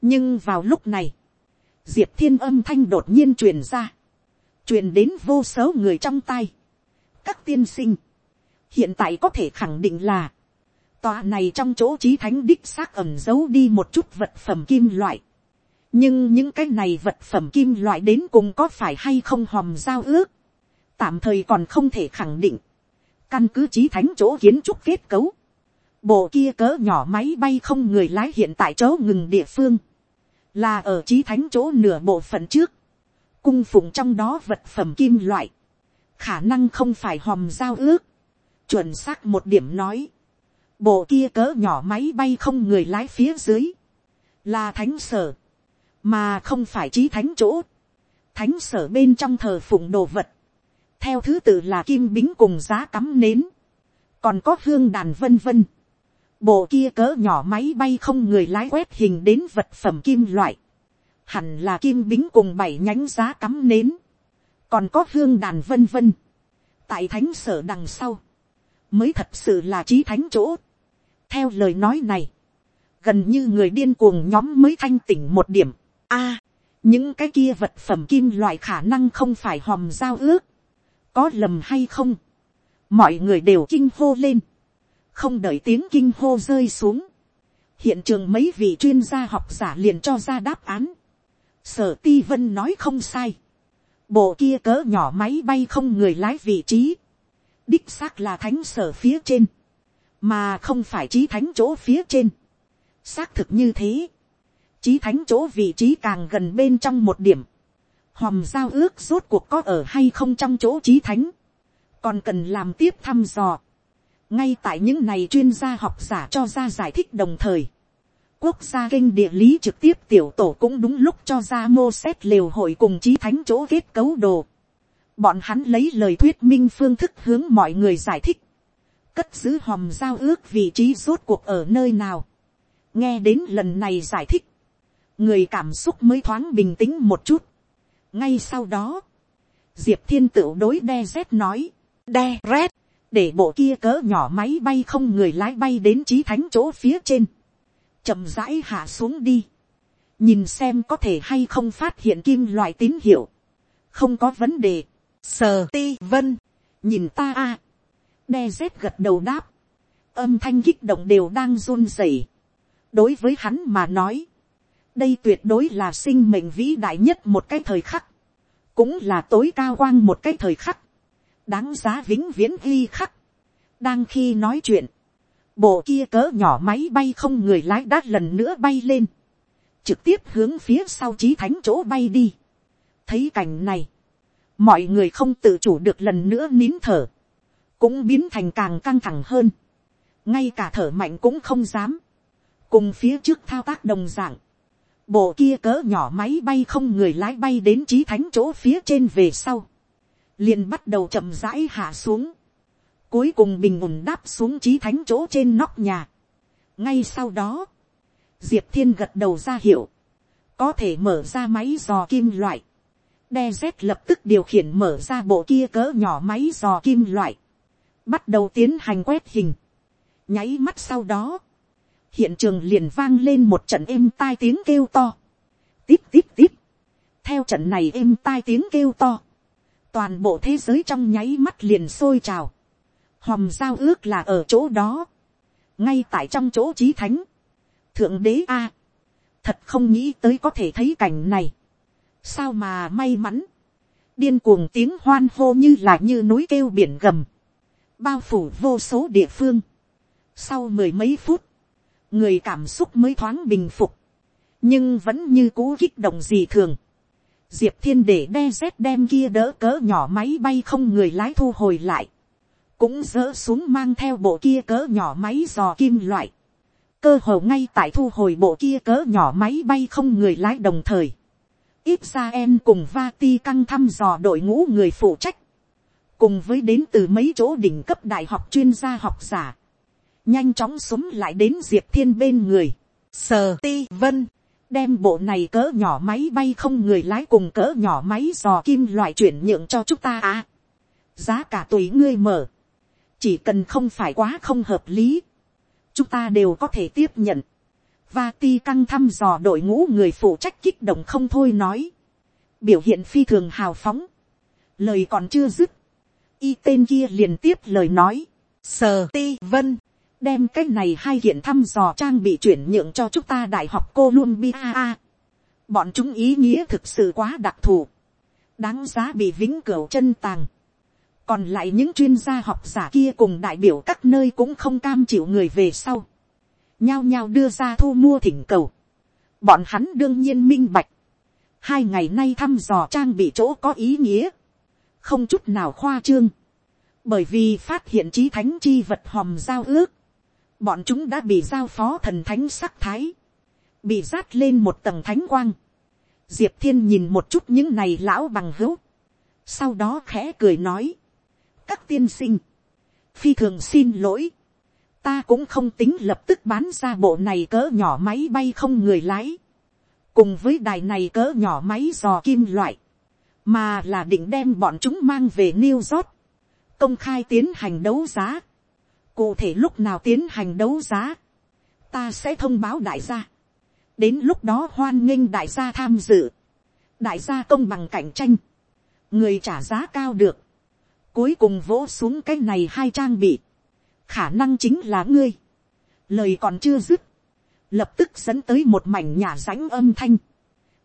nhưng vào lúc này, diệp thiên âm thanh đột nhiên truyền ra, truyền đến vô số người trong tay, các tiên sinh, hiện tại có thể khẳng định là, tòa này trong chỗ trí thánh đích xác ẩm giấu đi một chút vật phẩm kim loại. nhưng những cái này vật phẩm kim loại đến cùng có phải hay không hòm giao ước, tạm thời còn không thể khẳng định. căn cứ trí thánh chỗ kiến trúc kết cấu, bộ kia cỡ nhỏ máy bay không người lái hiện tại chỗ ngừng địa phương, là ở trí thánh chỗ nửa bộ phận trước, cung phụng trong đó vật phẩm kim loại, khả năng không phải hòm giao ước, chuẩn xác một điểm nói, bộ kia cỡ nhỏ máy bay không người lái phía dưới, là thánh sở, mà không phải trí thánh chỗ, thánh sở bên trong thờ phụng đồ vật, theo thứ tự là kim bính cùng giá cắm nến, còn có hương đàn vân vân, bộ kia cỡ nhỏ máy bay không người lái quét hình đến vật phẩm kim loại, hẳn là kim bính cùng bảy nhánh giá cắm nến, còn có hương đàn vân vân, tại thánh sở đằng sau, mới thật sự là trí thánh chỗ theo lời nói này, gần như người điên cuồng nhóm mới thanh tỉnh một điểm. a, à, những cái kia vật phẩm kim loại khả năng không phải hòm giao ước, có lầm hay không, mọi người đều kinh hô lên, không đợi tiếng kinh hô rơi xuống, hiện trường mấy vị chuyên gia học giả liền cho ra đáp án, sở ti vân nói không sai, bộ kia cỡ nhỏ máy bay không người lái vị trí, đích xác là thánh sở phía trên, mà không phải trí thánh chỗ phía trên. xác thực như thế, trí thánh chỗ vị trí càng gần bên trong một điểm, hòm giao ước rốt cuộc có ở hay không trong chỗ trí thánh, còn cần làm tiếp thăm dò. ngay tại những này chuyên gia học giả cho ra giải thích đồng thời, quốc gia kinh địa lý trực tiếp tiểu tổ cũng đúng lúc cho ra mô xét liều hội cùng trí thánh chỗ kết cấu đồ. Bọn hắn lấy lời thuyết minh phương thức hướng mọi người giải thích. Cất giữ hòm giao ước vị trí rốt cuộc ở nơi nào. Nghe đến lần này giải thích. Người cảm xúc mới thoáng bình tĩnh một chút. Ngay sau đó. Diệp thiên tựu đối đe z nói. Đe rét. Để bộ kia cỡ nhỏ máy bay không người lái bay đến chí thánh chỗ phía trên chậm rãi hạ xuống đi, nhìn xem có thể hay không phát hiện kim loại tín hiệu, không có vấn đề, sờ ti vân, nhìn ta a, đe dép gật đầu đáp, âm thanh kích động đều đang run rẩy, đối với hắn mà nói, đây tuyệt đối là sinh mệnh vĩ đại nhất một cái thời khắc, cũng là tối cao quang một cái thời khắc, đáng giá vĩnh viễn ghi khắc, đang khi nói chuyện, bộ kia cỡ nhỏ máy bay không người lái đã lần nữa bay lên, trực tiếp hướng phía sau trí thánh chỗ bay đi. thấy cảnh này, mọi người không tự chủ được lần nữa nín thở, cũng biến thành càng căng thẳng hơn. ngay cả thở mạnh cũng không dám, cùng phía trước thao tác đồng dạng, bộ kia cỡ nhỏ máy bay không người lái bay đến trí thánh chỗ phía trên về sau, liền bắt đầu chậm rãi hạ xuống, cuối cùng bình ổn đáp xuống trí thánh chỗ trên nóc nhà. ngay sau đó, diệp thiên gật đầu ra hiệu, có thể mở ra máy dò kim loại, đe z lập tức điều khiển mở ra bộ kia cỡ nhỏ máy dò kim loại, bắt đầu tiến hành quét hình, nháy mắt sau đó, hiện trường liền vang lên một trận êm tai tiếng kêu to, tiếp tiếp tiếp, theo trận này êm tai tiếng kêu to, toàn bộ thế giới trong nháy mắt liền sôi trào, hòm giao ước là ở chỗ đó, ngay tại trong chỗ trí thánh, thượng đế a, thật không nghĩ tới có thể thấy cảnh này, sao mà may mắn, điên cuồng tiếng hoan hô như là như núi kêu biển gầm, bao phủ vô số địa phương. Sau mười mấy phút, người cảm xúc mới thoáng bình phục, nhưng vẫn như cú kích động gì thường. Diệp thiên để đe dép đem kia đỡ cỡ nhỏ máy bay không người lái thu hồi lại, cũng dỡ xuống mang theo bộ kia cỡ nhỏ máy dò kim loại. Cơ hồ ngay tại thu hồi bộ kia cỡ nhỏ máy bay không người lái đồng thời. Israel cùng Vati căng thăm dò đội ngũ người phụ trách. Cùng với đến từ mấy chỗ đỉnh cấp đại học chuyên gia học giả. Nhanh chóng súng lại đến Diệp Thiên bên người. Sờ ti vân. Đem bộ này cỡ nhỏ máy bay không người lái cùng cỡ nhỏ máy dò kim loại chuyển nhượng cho chúng ta à. Giá cả tùy ngươi mở. Chỉ cần không phải quá không hợp lý. Chúng ta đều có thể tiếp nhận và ti căng thăm dò đội ngũ người phụ trách kích động không thôi nói. Biểu hiện phi thường hào phóng. Lời còn chưa dứt. Y tên kia liền tiếp lời nói. Sờ ti vân. Đem cái này hai hiện thăm dò trang bị chuyển nhượng cho chúng ta đại học Columbia. Bọn chúng ý nghĩa thực sự quá đặc thù. Đáng giá bị vĩnh cửu chân tàng. Còn lại những chuyên gia học giả kia cùng đại biểu các nơi cũng không cam chịu người về sau nhao nhao đưa ra thu mua thỉnh cầu. Bọn hắn đương nhiên minh bạch. Hai ngày nay thăm dò trang bị chỗ có ý nghĩa. Không chút nào khoa trương. Bởi vì phát hiện trí thánh chi vật hòm giao ước. Bọn chúng đã bị giao phó thần thánh sắc thái. Bị rát lên một tầng thánh quang. Diệp thiên nhìn một chút những này lão bằng hữu. Sau đó khẽ cười nói. Các tiên sinh. Phi thường xin lỗi ta cũng không tính lập tức bán ra bộ này cỡ nhỏ máy bay không người lái, cùng với đài này cỡ nhỏ máy dò kim loại, mà là định đem bọn chúng mang về New York, công khai tiến hành đấu giá. Cụ thể lúc nào tiến hành đấu giá, ta sẽ thông báo đại gia. đến lúc đó hoan nghênh đại gia tham dự, đại gia công bằng cạnh tranh, người trả giá cao được, cuối cùng vỗ xuống cái này hai trang bị, khả năng chính là ngươi. lời còn chưa dứt, lập tức dẫn tới một mảnh nhà rãnh âm thanh.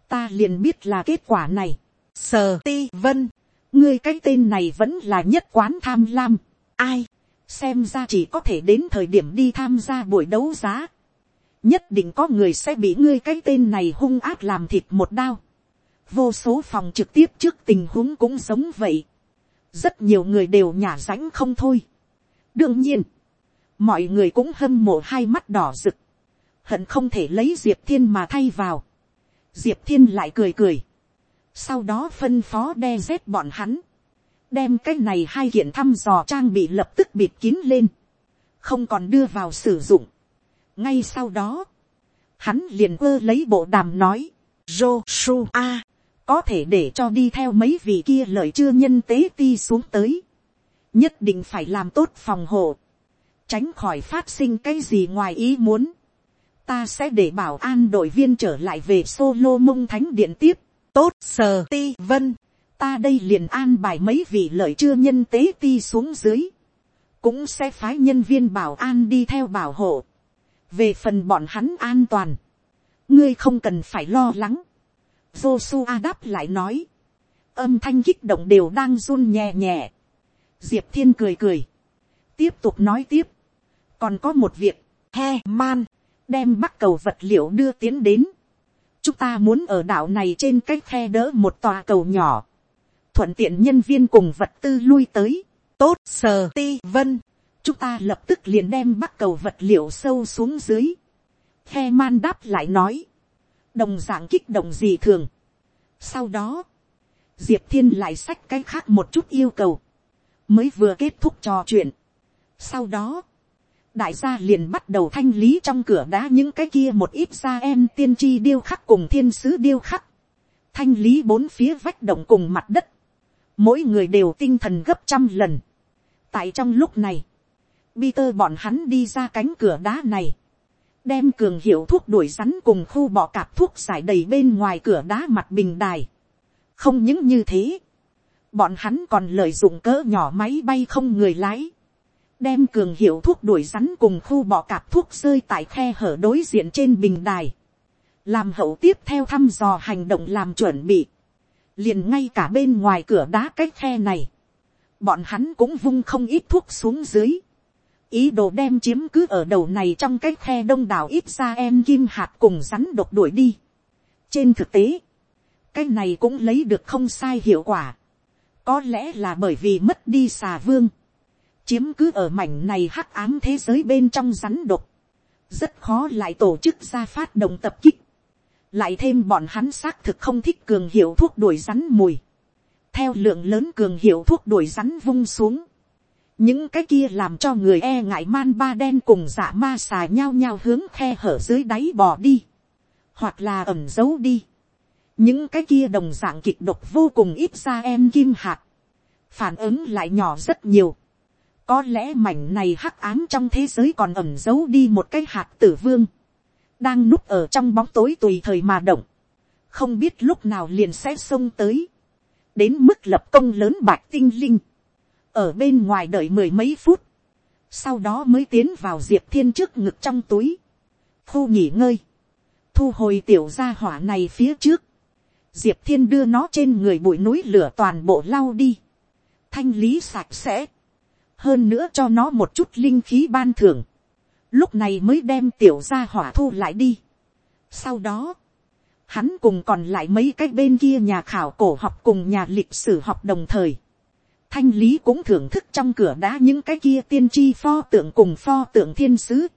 ta liền biết là kết quả này sờ ti vân, ngươi cái tên này vẫn là nhất quán tham lam. ai, xem ra chỉ có thể đến thời điểm đi tham gia buổi đấu giá. nhất định có người sẽ bị ngươi cái tên này hung ác làm thịt một đao. vô số phòng trực tiếp trước tình huống cũng giống vậy. rất nhiều người đều nhả rãnh không thôi. đương nhiên, mọi người cũng hâm mộ hai mắt đỏ rực, hận không thể lấy diệp thiên mà thay vào. diệp thiên lại cười cười, sau đó phân phó đe dép bọn hắn, đem cái này hai kiện thăm dò trang bị lập tức bịt kín lên, không còn đưa vào sử dụng. ngay sau đó, hắn liền ơ lấy bộ đàm nói, Joshua, có thể để cho đi theo mấy vị kia lời chưa nhân tế ti xuống tới, nhất định phải làm tốt phòng hộ, tránh khỏi phát sinh cái gì ngoài ý muốn, ta sẽ để bảo an đội viên trở lại về solo mông thánh điện tiếp, tốt sờ ti vân, ta đây liền an bài mấy vị lợi chưa nhân tế ti xuống dưới, cũng sẽ phái nhân viên bảo an đi theo bảo hộ, về phần bọn hắn an toàn, ngươi không cần phải lo lắng, Joshua đáp lại nói, âm thanh kích động đều đang run nhẹ nhẹ, diệp thiên cười cười, tiếp tục nói tiếp, còn có một việc, he man, đem bắc cầu vật liệu đưa tiến đến chúng ta muốn ở đảo này trên cái khe đỡ một tòa cầu nhỏ, thuận tiện nhân viên cùng vật tư lui tới, tốt sờ ti vân, chúng ta lập tức liền đem bắt cầu vật liệu sâu xuống dưới. Khe man đáp lại nói, đồng dạng kích động gì thường. Sau đó, diệp thiên lại xách cái khác một chút yêu cầu, mới vừa kết thúc trò chuyện. Sau đó, đại gia liền bắt đầu thanh lý trong cửa đá những cái kia một ít ra em tiên tri điêu khắc cùng thiên sứ điêu khắc. Thanh lý bốn phía vách động cùng mặt đất. Mỗi người đều tinh thần gấp trăm lần. Tại trong lúc này, Peter bọn hắn đi ra cánh cửa đá này. Đem cường hiệu thuốc đuổi rắn cùng khu bọ cạp thuốc giải đầy bên ngoài cửa đá mặt bình đài. Không những như thế. Bọn hắn còn lợi dụng cỡ nhỏ máy bay không người lái đem cường hiệu thuốc đuổi rắn cùng khu bọ cạp thuốc rơi tại khe hở đối diện trên bình đài, làm hậu tiếp theo thăm dò hành động làm chuẩn bị, liền ngay cả bên ngoài cửa đá cái khe này, bọn hắn cũng vung không ít thuốc xuống dưới, ý đồ đem chiếm cứ ở đầu này trong cái khe đông đảo ít ra em kim hạt cùng rắn độc đuổi đi. trên thực tế, cái này cũng lấy được không sai hiệu quả, có lẽ là bởi vì mất đi xà vương, chiếm cứ ở mảnh này hắc ám thế giới bên trong rắn độc, rất khó lại tổ chức ra phát động tập kích, lại thêm bọn hắn xác thực không thích cường hiệu thuốc đuổi rắn mùi, theo lượng lớn cường hiệu thuốc đuổi rắn vung xuống, những cái kia làm cho người e ngại man ba đen cùng dạ ma xà nhau nhau hướng khe hở dưới đáy bò đi, hoặc là ẩm giấu đi, những cái kia đồng dạng kịch độc vô cùng ít ra em kim hạt, phản ứng lại nhỏ rất nhiều, có lẽ mảnh này hắc ám trong thế giới còn ẩm giấu đi một cái hạt tử vương. Đang núp ở trong bóng tối tùy thời mà động. Không biết lúc nào liền sẽ xông tới. Đến mức lập công lớn bạch tinh linh. Ở bên ngoài đợi mười mấy phút. Sau đó mới tiến vào diệp thiên trước ngực trong túi. Khu nghỉ ngơi. Thu hồi tiểu gia hỏa này phía trước. Diệp thiên đưa nó trên người bụi núi lửa toàn bộ lau đi. Thanh lý sạch sẽ hơn nữa cho nó một chút linh khí ban thưởng, lúc này mới đem tiểu gia hỏa thu lại đi. sau đó, hắn cùng còn lại mấy cái bên kia nhà khảo cổ học cùng nhà lịch sử học đồng thời, thanh lý cũng thưởng thức trong cửa đá những cái kia tiên tri pho tượng cùng pho tượng thiên sứ,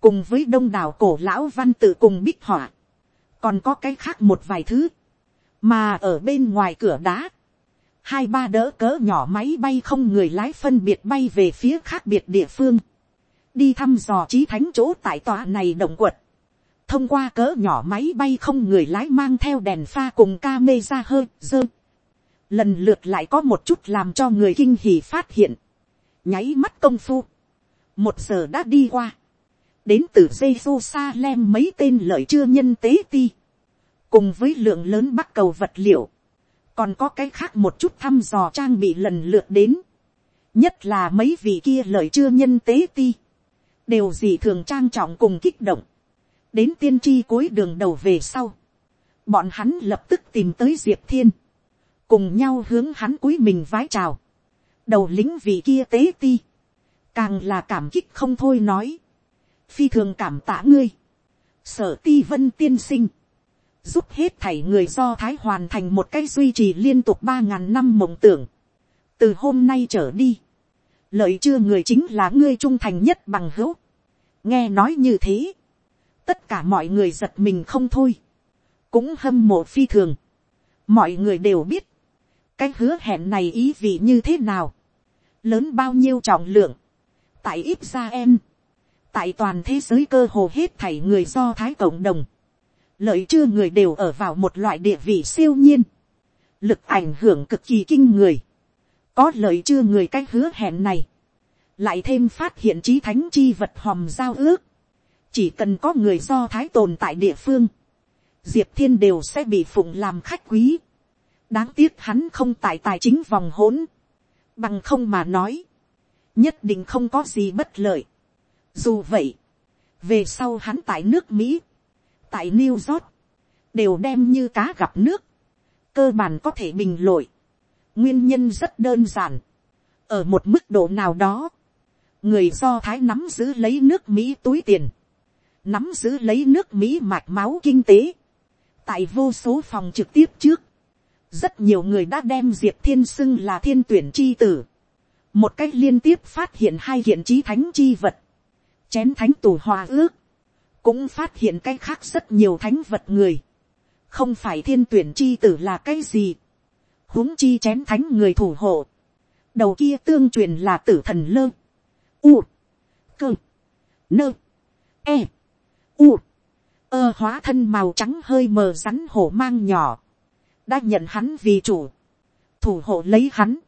cùng với đông đảo cổ lão văn tự cùng bích họa, còn có cái khác một vài thứ, mà ở bên ngoài cửa đá, hai ba đỡ cỡ nhỏ máy bay không người lái phân biệt bay về phía khác biệt địa phương, đi thăm dò trí thánh chỗ tại tòa này động quật, thông qua cỡ nhỏ máy bay không người lái mang theo đèn pha cùng ca mê ra hơi dơ, lần lượt lại có một chút làm cho người kinh hỉ phát hiện, nháy mắt công phu, một giờ đã đi qua, đến từ Jerusalem mấy tên lợi chưa nhân tế ti, cùng với lượng lớn bắt cầu vật liệu, còn có cái khác một chút thăm dò trang bị lần lượt đến, nhất là mấy vị kia lời chưa nhân tế ti, đều gì thường trang trọng cùng kích động, đến tiên tri cuối đường đầu về sau, bọn hắn lập tức tìm tới diệp thiên, cùng nhau hướng hắn cúi mình vái chào, đầu lính vị kia tế ti, càng là cảm kích không thôi nói, phi thường cảm tạ ngươi, sở ti vân tiên sinh, giúp hết thảy người do thái hoàn thành một cái duy trì liên tục ba ngàn năm mộng tưởng. từ hôm nay trở đi, lợi chưa người chính là ngươi trung thành nhất bằng hữu. nghe nói như thế, tất cả mọi người giật mình không thôi, cũng hâm mộ phi thường. mọi người đều biết, cái hứa hẹn này ý vị như thế nào, lớn bao nhiêu trọng lượng, tại ít ra em, tại toàn thế giới cơ hồ hết thảy người do thái cộng đồng, lợi chưa người đều ở vào một loại địa vị siêu nhiên, lực ảnh hưởng cực kỳ kinh người, có lợi chưa người cái hứa hẹn này, lại thêm phát hiện trí thánh chi vật hòm giao ước, chỉ cần có người do thái tồn tại địa phương, diệp thiên đều sẽ bị phụng làm khách quý, đáng tiếc hắn không tại tài chính vòng hỗn, bằng không mà nói, nhất định không có gì bất lợi. Dù vậy, về sau hắn tại nước Mỹ, tại New York, đều đem như cá gặp nước, cơ bản có thể bình lội. Nguyên nhân rất đơn giản. Ở một mức độ nào đó, người do thái nắm giữ lấy nước Mỹ túi tiền, nắm giữ lấy nước Mỹ mạch máu kinh tế. Tại vô số phòng trực tiếp trước, rất nhiều người đã đem diệp thiên xưng là thiên tuyển chi tử. một cách liên tiếp phát hiện hai hiện trí thánh chi vật, chén thánh tù hòa ước, cũng phát hiện cái khác rất nhiều thánh vật người, không phải thiên tuyển chi tử là cái gì, huống chi chén thánh người thủ hộ, đầu kia tương truyền là tử thần lơ, u, cơ, nơ, e, u, ơ hóa thân màu trắng hơi mờ rắn hổ mang nhỏ, đã nhận hắn vì chủ, thủ hộ lấy hắn,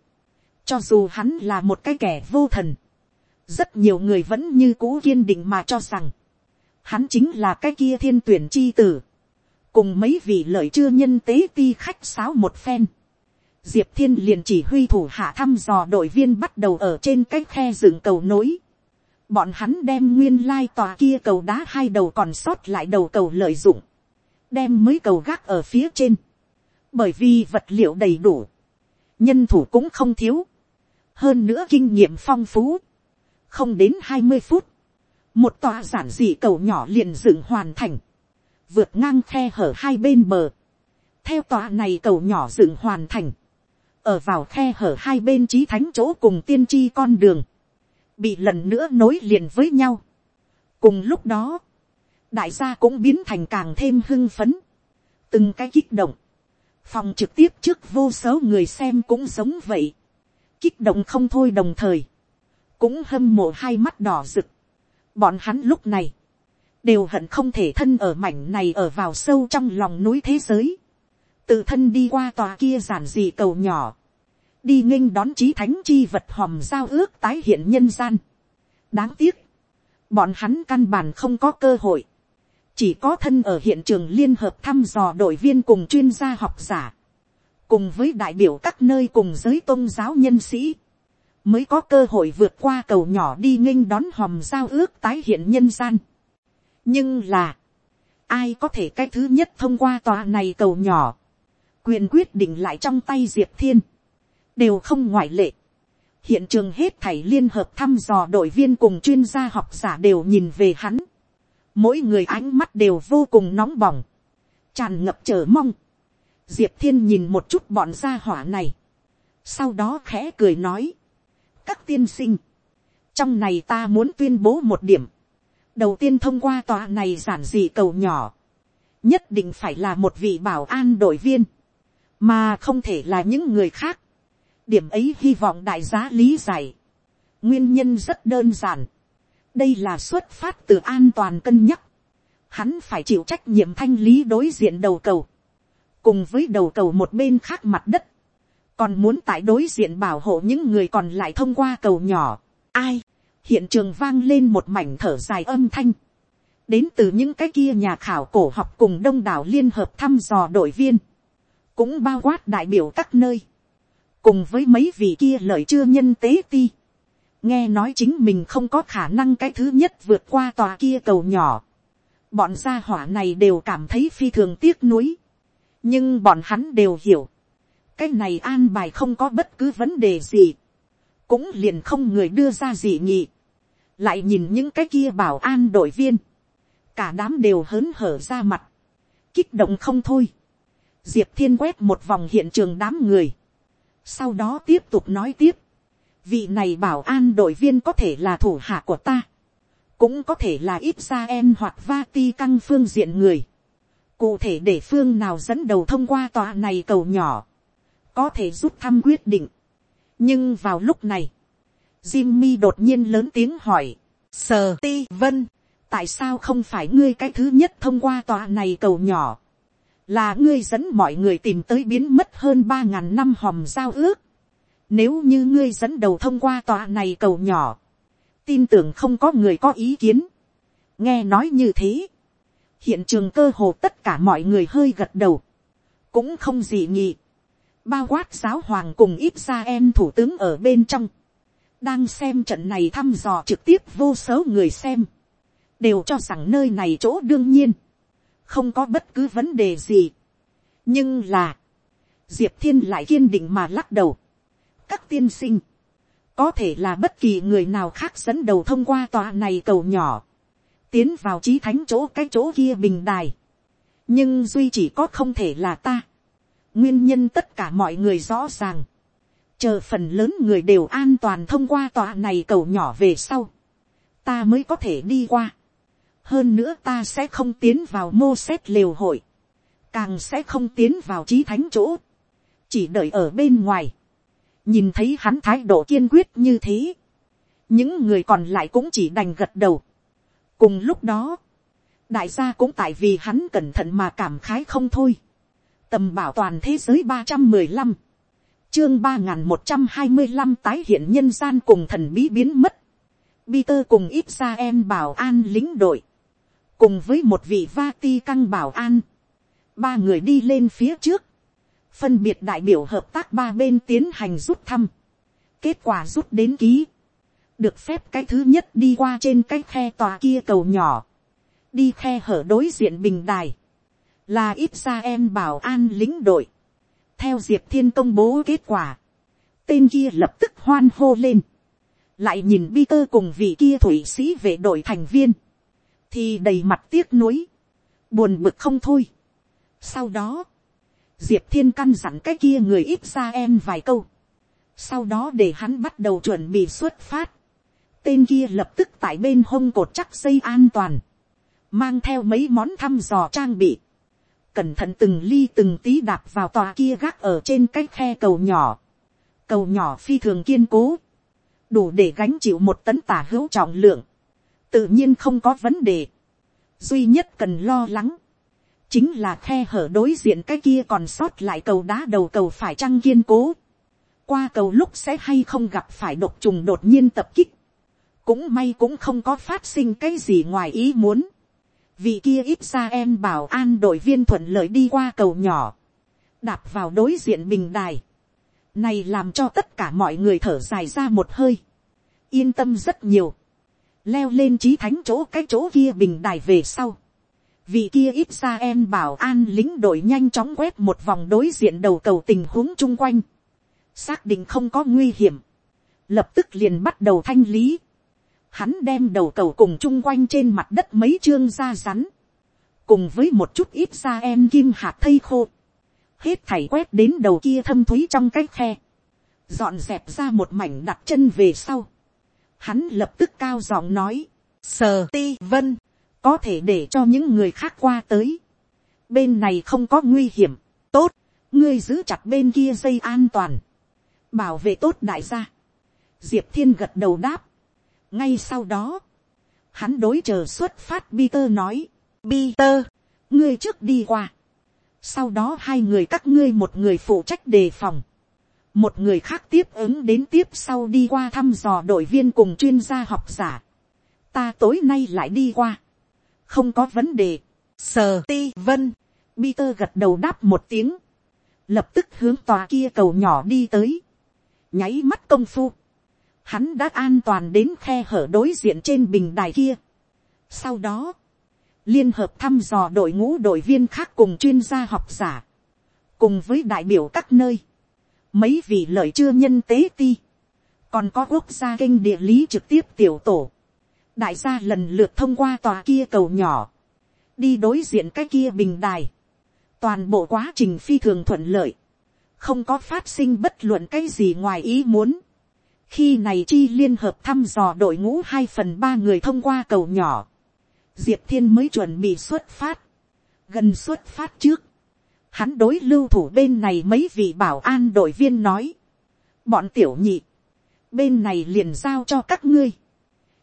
cho dù hắn là một cái kẻ vô thần, rất nhiều người vẫn như cũ kiên định mà cho rằng, hắn chính là cái kia thiên tuyển chi tử, cùng mấy vị lợi chưa nhân tế ti khách sáo một phen, diệp thiên liền chỉ huy thủ hạ thăm dò đội viên bắt đầu ở trên cái khe rừng cầu nối, bọn hắn đem nguyên lai tòa kia cầu đá hai đầu còn sót lại đầu cầu lợi dụng, đem mấy cầu gác ở phía trên, bởi vì vật liệu đầy đủ, nhân thủ cũng không thiếu, hơn nữa kinh nghiệm phong phú, không đến hai mươi phút, một tòa giản dị cầu nhỏ liền dựng hoàn thành, vượt ngang khe hở hai bên bờ, theo tòa này cầu nhỏ dựng hoàn thành, ở vào khe hở hai bên trí thánh chỗ cùng tiên tri con đường, bị lần nữa nối liền với nhau. cùng lúc đó, đại gia cũng biến thành càng thêm hưng phấn, từng cái kích động, phòng trực tiếp trước vô số người xem cũng giống vậy, kích động không thôi đồng thời, cũng hâm mộ hai mắt đỏ rực. Bọn hắn lúc này, đều hận không thể thân ở mảnh này ở vào sâu trong lòng núi thế giới. Tự thân đi qua tòa kia giản dị cầu nhỏ. Đi nghinh đón trí thánh chi vật hòm giao ước tái hiện nhân gian. Đáng tiếc, bọn hắn căn bản không có cơ hội. Chỉ có thân ở hiện trường liên hợp thăm dò đội viên cùng chuyên gia học giả cùng với đại biểu các nơi cùng giới tôn giáo nhân sĩ, mới có cơ hội vượt qua cầu nhỏ đi nghinh đón hòm giao ước tái hiện nhân gian. nhưng là, ai có thể cái thứ nhất thông qua tòa này cầu nhỏ, quyền quyết định lại trong tay diệp thiên, đều không ngoại lệ. hiện trường hết thảy liên hợp thăm dò đội viên cùng chuyên gia học giả đều nhìn về hắn. mỗi người ánh mắt đều vô cùng nóng bỏng, tràn ngập chờ mong diệp thiên nhìn một chút bọn gia hỏa này, sau đó khẽ cười nói, các tiên sinh, trong này ta muốn tuyên bố một điểm, đầu tiên thông qua tòa này giản dị cầu nhỏ, nhất định phải là một vị bảo an đội viên, mà không thể là những người khác. điểm ấy hy vọng đại giá lý giải. nguyên nhân rất đơn giản. đây là xuất phát từ an toàn cân nhắc. hắn phải chịu trách nhiệm thanh lý đối diện đầu cầu cùng với đầu cầu một bên khác mặt đất, còn muốn tại đối diện bảo hộ những người còn lại thông qua cầu nhỏ. Ai, hiện trường vang lên một mảnh thở dài âm thanh, đến từ những cái kia nhà khảo cổ học cùng đông đảo liên hợp thăm dò đội viên, cũng bao quát đại biểu các nơi, cùng với mấy vị kia lời chưa nhân tế ti, nghe nói chính mình không có khả năng cái thứ nhất vượt qua tòa kia cầu nhỏ, bọn gia hỏa này đều cảm thấy phi thường tiếc nuối, nhưng bọn hắn đều hiểu, cái này an bài không có bất cứ vấn đề gì, cũng liền không người đưa ra gì nhỉ, lại nhìn những cái kia bảo an đội viên, cả đám đều hớn hở ra mặt, kích động không thôi, diệp thiên quét một vòng hiện trường đám người, sau đó tiếp tục nói tiếp, vị này bảo an đội viên có thể là thủ hạ của ta, cũng có thể là ít ra em hoặc va ti căng phương diện người, cụ thể để phương nào dẫn đầu thông qua tòa này cầu nhỏ, có thể giúp thăm quyết định. nhưng vào lúc này, Jimmy đột nhiên lớn tiếng hỏi, sờ ti vân, tại sao không phải ngươi cái thứ nhất thông qua tòa này cầu nhỏ, là ngươi dẫn mọi người tìm tới biến mất hơn ba ngàn năm hòm giao ước. Nếu như ngươi dẫn đầu thông qua tòa này cầu nhỏ, tin tưởng không có người có ý kiến. nghe nói như thế, hiện trường cơ hồ tất cả mọi người hơi gật đầu, cũng không gì nhị, bao quát giáo hoàng cùng ít ra em thủ tướng ở bên trong, đang xem trận này thăm dò trực tiếp vô số người xem, đều cho rằng nơi này chỗ đương nhiên, không có bất cứ vấn đề gì. nhưng là, diệp thiên lại kiên định mà lắc đầu. các tiên sinh, có thể là bất kỳ người nào khác dẫn đầu thông qua tòa này cầu nhỏ, tiến vào trí thánh chỗ cái chỗ kia bình đài, nhưng duy chỉ có không thể là ta nguyên nhân tất cả mọi người rõ ràng, chờ phần lớn người đều an toàn thông qua tòa này cầu nhỏ về sau, ta mới có thể đi qua. hơn nữa ta sẽ không tiến vào mô xét liều hội, càng sẽ không tiến vào trí thánh chỗ, chỉ đợi ở bên ngoài, nhìn thấy hắn thái độ kiên quyết như thế, những người còn lại cũng chỉ đành gật đầu. cùng lúc đó, đại gia cũng tại vì hắn cẩn thận mà cảm khái không thôi tầm bảo toàn thế giới ba trăm mười lăm, chương ba n g h n một trăm hai mươi lăm tái hiện nhân gian cùng thần bí biến mất. Peter cùng Israel bảo an lính đội, cùng với một vị Vati căng bảo an, ba người đi lên phía trước, phân biệt đại biểu hợp tác ba bên tiến hành rút thăm, kết quả rút đến ký, được phép cái thứ nhất đi qua trên cái khe tòa kia cầu nhỏ, đi khe hở đối diện bình đài, là ít ra em bảo an lính đội. theo diệp thiên công bố kết quả, tên kia lập tức hoan hô lên, lại nhìn bi tơ cùng vị kia thủy sĩ về đội thành viên, thì đầy mặt tiếc nuối, buồn bực không thôi. sau đó, diệp thiên căn dặn cái kia người ít ra em vài câu, sau đó để hắn bắt đầu chuẩn bị xuất phát, tên kia lập tức tại bên hông cột chắc dây an toàn, mang theo mấy món thăm dò trang bị, cẩn thận từng ly từng tí đạp vào tòa kia gác ở trên cái khe cầu nhỏ, cầu nhỏ phi thường kiên cố, đủ để gánh chịu một tấn tả hữu trọng lượng, tự nhiên không có vấn đề, duy nhất cần lo lắng, chính là khe hở đối diện cái kia còn sót lại cầu đá đầu cầu phải trăng kiên cố, qua cầu lúc sẽ hay không gặp phải độc trùng đột nhiên tập kích, cũng may cũng không có phát sinh cái gì ngoài ý muốn, vị kia ít ra em bảo an đội viên thuận lợi đi qua cầu nhỏ, đạp vào đối diện bình đài, này làm cho tất cả mọi người thở dài ra một hơi, yên tâm rất nhiều, leo lên trí thánh chỗ cái chỗ kia bình đài về sau, vị kia ít ra em bảo an lính đội nhanh chóng quét một vòng đối diện đầu cầu tình huống chung quanh, xác định không có nguy hiểm, lập tức liền bắt đầu thanh lý, hắn đem đầu cầu cùng chung quanh trên mặt đất mấy chương da rắn, cùng với một chút ít da em kim hạt thây khô, hết thảy quét đến đầu kia thâm thúy trong cái khe, dọn dẹp ra một mảnh đặt chân về sau, hắn lập tức cao giọng nói, sờ ti vân, có thể để cho những người khác qua tới, bên này không có nguy hiểm, tốt, ngươi giữ chặt bên kia dây an toàn, bảo vệ tốt đại gia, diệp thiên gật đầu đáp, ngay sau đó, hắn đối chờ xuất phát Peter nói, Peter, ngươi trước đi qua. Sau đó hai người các ngươi một người phụ trách đề phòng. Một người khác tiếp ứng đến tiếp sau đi qua thăm dò đội viên cùng chuyên gia học giả. Ta tối nay lại đi qua. Không có vấn đề. Sờ ti vân. Peter gật đầu đáp một tiếng. Lập tức hướng tòa kia cầu nhỏ đi tới. Nháy mắt công phu hắn đã an toàn đến khe hở đối diện trên bình đài kia. Sau đó, liên hợp thăm dò đội ngũ đội viên khác cùng chuyên gia học giả, cùng với đại biểu các nơi, mấy vị lợi chưa nhân tế ti, còn có quốc gia kênh địa lý trực tiếp tiểu tổ, đại gia lần lượt thông qua tòa kia cầu nhỏ, đi đối diện cái kia bình đài, toàn bộ quá trình phi thường thuận lợi, không có phát sinh bất luận cái gì ngoài ý muốn, khi này chi liên hợp thăm dò đội ngũ hai phần ba người thông qua cầu nhỏ, diệp thiên mới chuẩn bị xuất phát, gần xuất phát trước, hắn đối lưu thủ bên này mấy vị bảo an đội viên nói, bọn tiểu nhị, bên này liền giao cho các ngươi,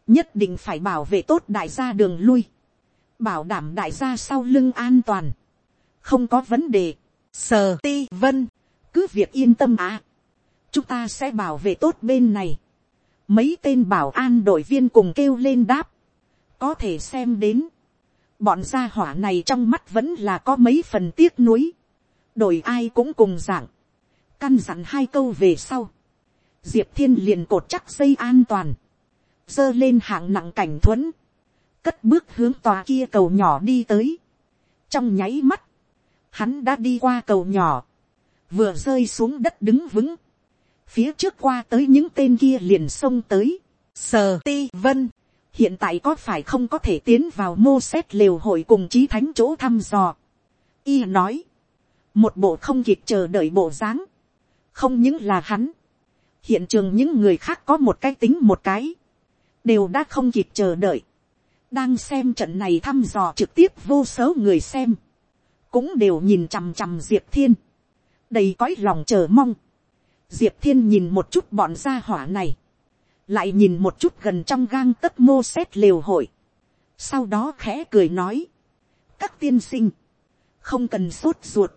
nhất định phải bảo vệ tốt đại gia đường lui, bảo đảm đại gia sau lưng an toàn, không có vấn đề, sờ ti vân, cứ việc yên tâm à chúng ta sẽ bảo vệ tốt bên này. mấy tên bảo an đội viên cùng kêu lên đáp. có thể xem đến. bọn gia hỏa này trong mắt vẫn là có mấy phần tiếc nuối. đổi ai cũng cùng dạng. căn dặn hai câu về sau. diệp thiên liền cột chắc dây an toàn. giơ lên hạng nặng cảnh thuẫn. cất bước hướng tòa kia cầu nhỏ đi tới. trong nháy mắt, hắn đã đi qua cầu nhỏ vừa rơi xuống đất đứng vững, phía trước qua tới những tên kia liền xông tới, sờ ti vân, hiện tại có phải không có thể tiến vào mô xét lều hội cùng chí thánh chỗ thăm dò. Y nói, một bộ không kịp chờ đợi bộ dáng, không những là hắn, hiện trường những người khác có một cái tính một cái, đều đã không kịp chờ đợi, đang xem trận này thăm dò trực tiếp vô số người xem, cũng đều nhìn chằm chằm diệp thiên, đầy cõi lòng chờ mong diệp thiên nhìn một chút bọn gia hỏa này, lại nhìn một chút gần trong gang tấc mô xét liều hội, sau đó khẽ cười nói, các tiên sinh, không cần sốt ruột,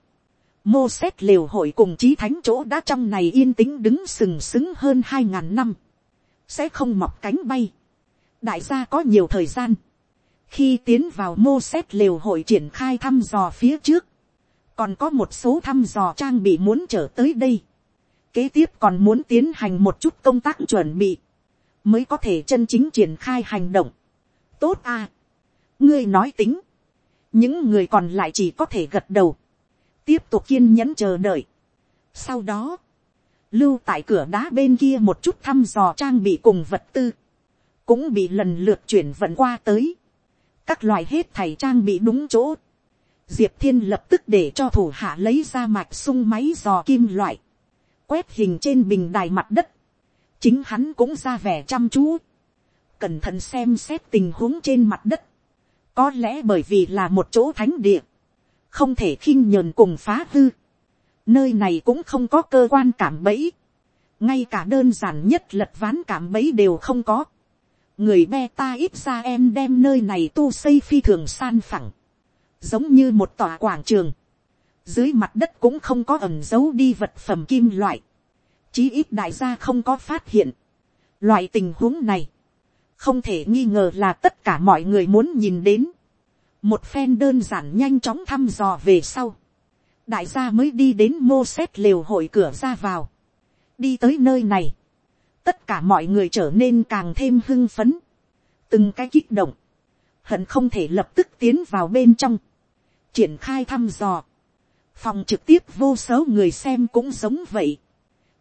mô xét liều hội cùng chí thánh chỗ đã trong này yên tĩnh đứng sừng sững hơn hai ngàn năm, sẽ không mọc cánh bay, đại gia có nhiều thời gian, khi tiến vào mô xét liều hội triển khai thăm dò phía trước, còn có một số thăm dò trang bị muốn trở tới đây, kế tiếp còn muốn tiến hành một chút công tác chuẩn bị, mới có thể chân chính triển khai hành động. tốt à, ngươi nói tính, những người còn lại chỉ có thể gật đầu, tiếp tục kiên nhẫn chờ đợi. sau đó, lưu tại cửa đá bên kia một chút thăm dò trang bị cùng vật tư, cũng bị lần lượt chuyển vận qua tới. các loại hết thầy trang bị đúng chỗ. diệp thiên lập tức để cho thủ hạ lấy ra mạch sung máy dò kim loại, quét hình trên bình đài mặt đất. chính hắn cũng ra vẻ chăm chú, cẩn thận xem xét tình huống trên mặt đất. có lẽ bởi vì là một chỗ thánh địa, không thể khinh nhờn cùng phá hư. nơi này cũng không có cơ quan cảm bẫy, ngay cả đơn giản nhất lật ván cảm bẫy đều không có người beta ít ra em đem nơi này tu xây phi thường san phẳng, giống như một tòa quảng trường, dưới mặt đất cũng không có ẩm dấu đi vật phẩm kim loại, chí ít đại gia không có phát hiện, loại tình huống này, không thể nghi ngờ là tất cả mọi người muốn nhìn đến, một phen đơn giản nhanh chóng thăm dò về sau, đại gia mới đi đến mô xét lều hội cửa ra vào, đi tới nơi này, tất cả mọi người trở nên càng thêm hưng phấn, từng cái kích động, hận không thể lập tức tiến vào bên trong, triển khai thăm dò, phòng trực tiếp vô số người xem cũng giống vậy,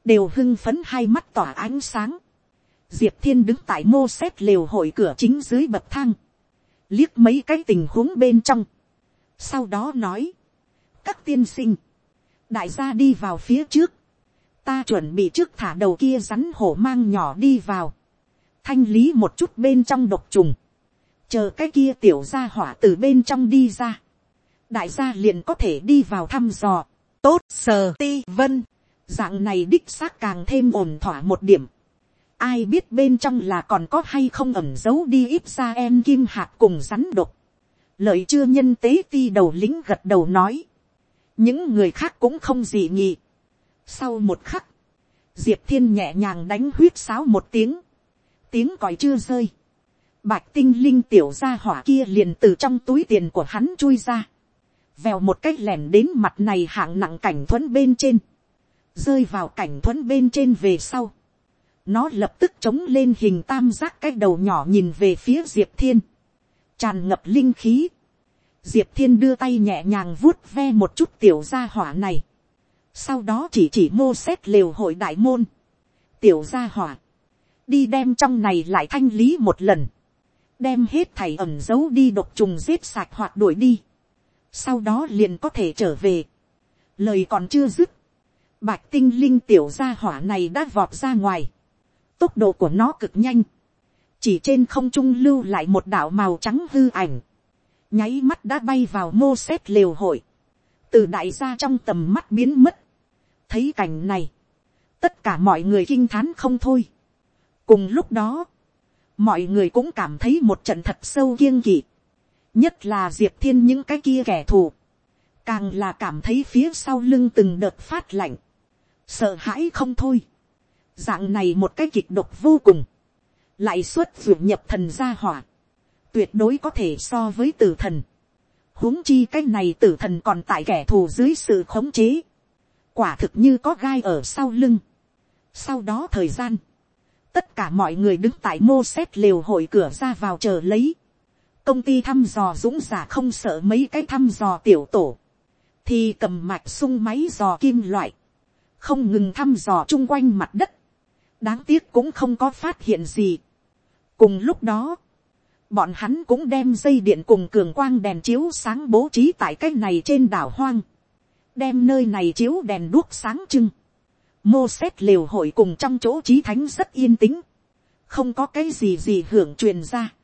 đều hưng phấn hai mắt tỏa ánh sáng, diệp thiên đứng tại mô xét lều hội cửa chính dưới bậc thang, liếc mấy cái tình huống bên trong, sau đó nói, các tiên sinh, đại gia đi vào phía trước, ta chuẩn bị trước thả đầu kia rắn hổ mang nhỏ đi vào, thanh lý một chút bên trong độc trùng, chờ cái kia tiểu ra hỏa từ bên trong đi ra, đại gia liền có thể đi vào thăm dò, tốt sờ ti vân, dạng này đích xác càng thêm ổn thỏa một điểm, ai biết bên trong là còn có hay không ẩm giấu đi ít ra em kim hạt cùng rắn độc, lợi chưa nhân tế ti đầu lính gật đầu nói, những người khác cũng không gì nhị, sau một khắc, diệp thiên nhẹ nhàng đánh huyết sáo một tiếng. Tiếng còi chưa rơi. Bạch tinh linh tiểu ra hỏa kia liền từ trong túi tiền của hắn chui ra. Vèo một cách lẻn đến mặt này hạng nặng cảnh thuẫn bên trên. Rơi vào cảnh thuẫn bên trên về sau. Nó lập tức chống lên hình tam giác cái đầu nhỏ nhìn về phía diệp thiên. Tràn ngập linh khí. Diệp thiên đưa tay nhẹ nhàng vuốt ve một chút tiểu gia hỏa này sau đó chỉ chỉ mô xét lều hội đại môn, tiểu gia hỏa, đi đem trong này lại thanh lý một lần, đem hết thầy ẩm giấu đi độc trùng giết sạch hoặc đuổi đi, sau đó liền có thể trở về, lời còn chưa dứt, bạch tinh linh tiểu gia hỏa này đã vọt ra ngoài, tốc độ của nó cực nhanh, chỉ trên không trung lưu lại một đạo màu trắng hư ảnh, nháy mắt đã bay vào mô xét liều hội, từ đại gia trong tầm mắt biến mất, thấy cảnh này, tất cả mọi người kinh thán không thôi. cùng lúc đó, mọi người cũng cảm thấy một trận thật sâu kiêng kỵ, nhất là diệp thiên những cái kia kẻ thù, càng là cảm thấy phía sau lưng từng đợt phát lạnh, sợ hãi không thôi. dạng này một cái kịch độc vô cùng, lại xuất ruột nhập thần ra hỏa, tuyệt đối có thể so với tử thần. huống chi cái này tử thần còn tại kẻ thù dưới sự khống chế quả thực như có gai ở sau lưng. sau đó thời gian, tất cả mọi người đứng tại mô xét lều hội cửa ra vào chờ lấy công ty thăm dò dũng giả không sợ mấy cái thăm dò tiểu tổ, thì cầm mạch sung máy dò kim loại, không ngừng thăm dò chung quanh mặt đất, đáng tiếc cũng không có phát hiện gì. cùng lúc đó, bọn hắn cũng đem dây điện cùng cường quang đèn chiếu sáng bố trí tại cái này trên đảo hoang đem nơi này chiếu đèn đuốc sáng trưng. mô xét lều hội cùng trong chỗ trí thánh rất yên tĩnh, không có cái gì gì hưởng truyền ra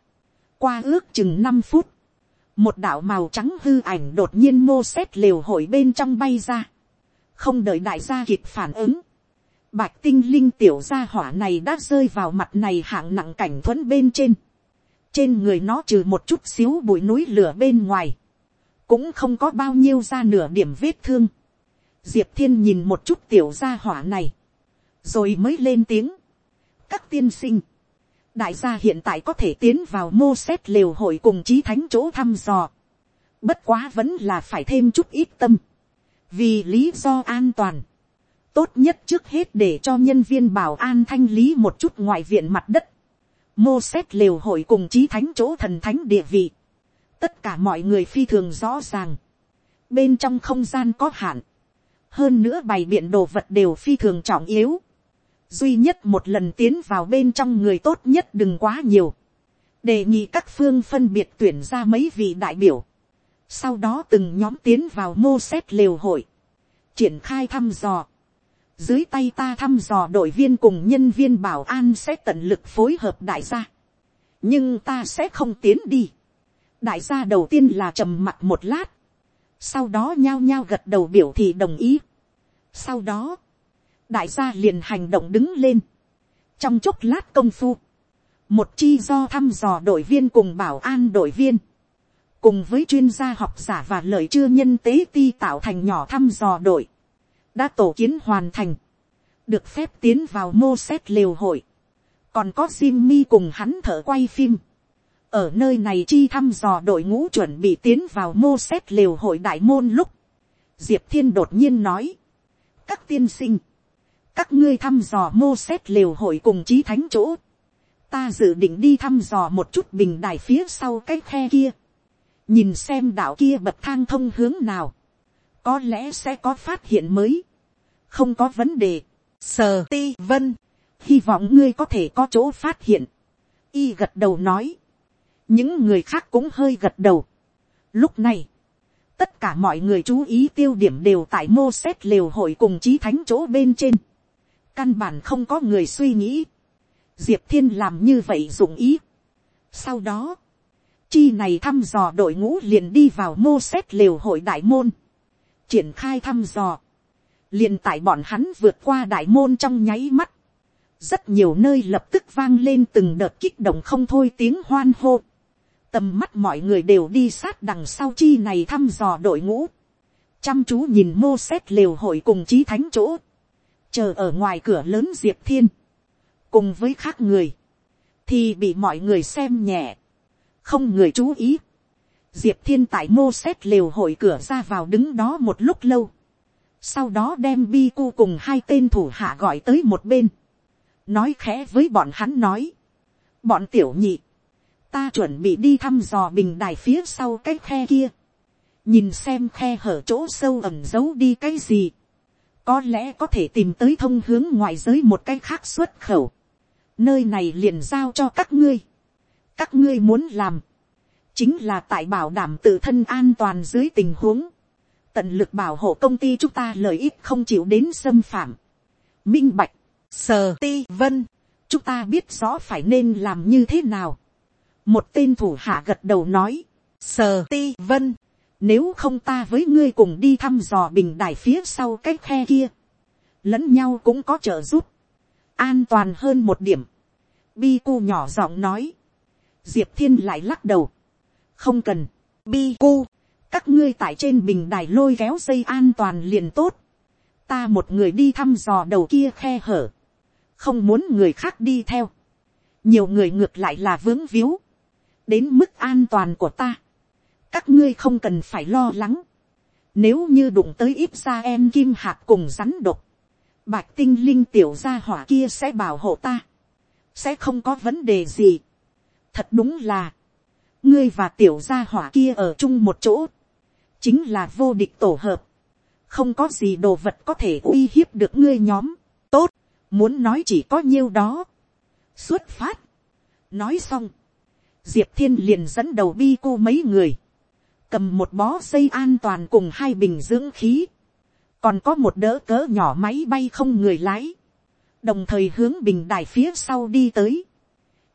qua ước chừng năm phút, một đạo màu trắng hư ảnh đột nhiên mô xét lều hội bên trong bay ra, không đợi đại gia kịp phản ứng, bạch tinh linh tiểu gia hỏa này đã rơi vào mặt này hạng nặng cảnh thuẫn bên trên, trên người nó trừ một chút xíu bụi núi lửa bên ngoài, cũng không có bao nhiêu ra nửa điểm vết thương. Diệp thiên nhìn một chút tiểu gia hỏa này, rồi mới lên tiếng. các tiên sinh, đại gia hiện tại có thể tiến vào mô xét lều hội cùng chí thánh chỗ thăm dò. bất quá vẫn là phải thêm chút ít tâm, vì lý do an toàn. tốt nhất trước hết để cho nhân viên bảo an thanh lý một chút ngoại viện mặt đất. mô xét lều hội cùng chí thánh chỗ thần thánh địa vị tất cả mọi người phi thường rõ ràng. bên trong không gian có hạn. hơn nữa bày biện đồ vật đều phi thường trọng yếu duy nhất một lần tiến vào bên trong người tốt nhất đừng quá nhiều. đề nghị các phương phân biệt tuyển ra mấy vị đại biểu. sau đó từng nhóm tiến vào mô xét lều hội. triển khai thăm dò. dưới tay ta thăm dò đội viên cùng nhân viên bảo an sẽ tận lực phối hợp đại gia. nhưng ta sẽ không tiến đi đại gia đầu tiên là trầm mặt một lát, sau đó nhao nhao gật đầu biểu thị đồng ý. sau đó, đại gia liền hành động đứng lên, trong chốc lát công phu, một chi do thăm dò đội viên cùng bảo an đội viên, cùng với chuyên gia học giả và lời chưa nhân tế ti tạo thành nhỏ thăm dò đội, đã tổ kiến hoàn thành, được phép tiến vào mô xét liều hội, còn có Jimmy cùng hắn thở quay phim, ở nơi này chi thăm dò đội ngũ chuẩn bị tiến vào mô xét liều hội đại môn lúc, diệp thiên đột nhiên nói, các tiên sinh, các ngươi thăm dò mô xét lều hội cùng chí thánh chỗ, ta dự định đi thăm dò một chút bình đài phía sau cái khe kia, nhìn xem đạo kia bậc thang thông hướng nào, có lẽ sẽ có phát hiện mới, không có vấn đề, sờ ti vân, hy vọng ngươi có thể có chỗ phát hiện, y gật đầu nói, những người khác cũng hơi gật đầu. Lúc này, tất cả mọi người chú ý tiêu điểm đều tại mô xét lều hội cùng chí thánh chỗ bên trên. Căn bản không có người suy nghĩ. Diệp thiên làm như vậy dụng ý. Sau đó, chi này thăm dò đội ngũ liền đi vào mô xét lều hội đại môn. Triển khai thăm dò. Liền tại bọn hắn vượt qua đại môn trong nháy mắt. Rất nhiều nơi lập tức vang lên từng đợt kích động không thôi tiếng hoan hô tầm mắt mọi người đều đi sát đằng sau chi này thăm dò đội ngũ, chăm chú nhìn mô xét lều hội cùng chí thánh chỗ, chờ ở ngoài cửa lớn diệp thiên, cùng với khác người, thì bị mọi người xem nhẹ, không người chú ý. Diệp thiên tại mô xét lều hội cửa ra vào đứng đó một lúc lâu, sau đó đem bi cu cùng hai tên thủ hạ gọi tới một bên, nói khẽ với bọn hắn nói, bọn tiểu nhị, ta chuẩn bị đi thăm dò bình đài phía sau cái khe kia, nhìn xem khe hở chỗ sâu ẩm giấu đi cái gì, có lẽ có thể tìm tới thông hướng ngoài giới một cái khác xuất khẩu, nơi này liền giao cho các ngươi, các ngươi muốn làm, chính là tại bảo đảm tự thân an toàn dưới tình huống, tận lực bảo hộ công ty chúng ta lợi ích không chịu đến xâm phạm, minh bạch, sờ ti vân, chúng ta biết rõ phải nên làm như thế nào, một tên thủ hạ gật đầu nói, sờ ti vân, nếu không ta với ngươi cùng đi thăm dò bình đài phía sau cái khe kia, lẫn nhau cũng có trợ giúp, an toàn hơn một điểm, bi cu nhỏ giọng nói, diệp thiên lại lắc đầu, không cần, bi cu, các ngươi tại trên bình đài lôi kéo dây an toàn liền tốt, ta một người đi thăm dò đầu kia khe hở, không muốn người khác đi theo, nhiều người ngược lại là vướng víu, đến mức an toàn của ta, các ngươi không cần phải lo lắng, nếu như đụng tới ít ra em kim hạt cùng rắn độc, bạch tinh linh tiểu gia hỏa kia sẽ bảo hộ ta, sẽ không có vấn đề gì. thật đúng là, ngươi và tiểu gia hỏa kia ở chung một chỗ, chính là vô địch tổ hợp, không có gì đồ vật có thể uy hiếp được ngươi nhóm, tốt, muốn nói chỉ có nhiêu đó, xuất phát, nói xong, diệp thiên liền dẫn đầu bi cô mấy người, cầm một bó dây an toàn cùng hai bình dưỡng khí, còn có một đỡ cỡ nhỏ máy bay không người lái, đồng thời hướng bình đài phía sau đi tới,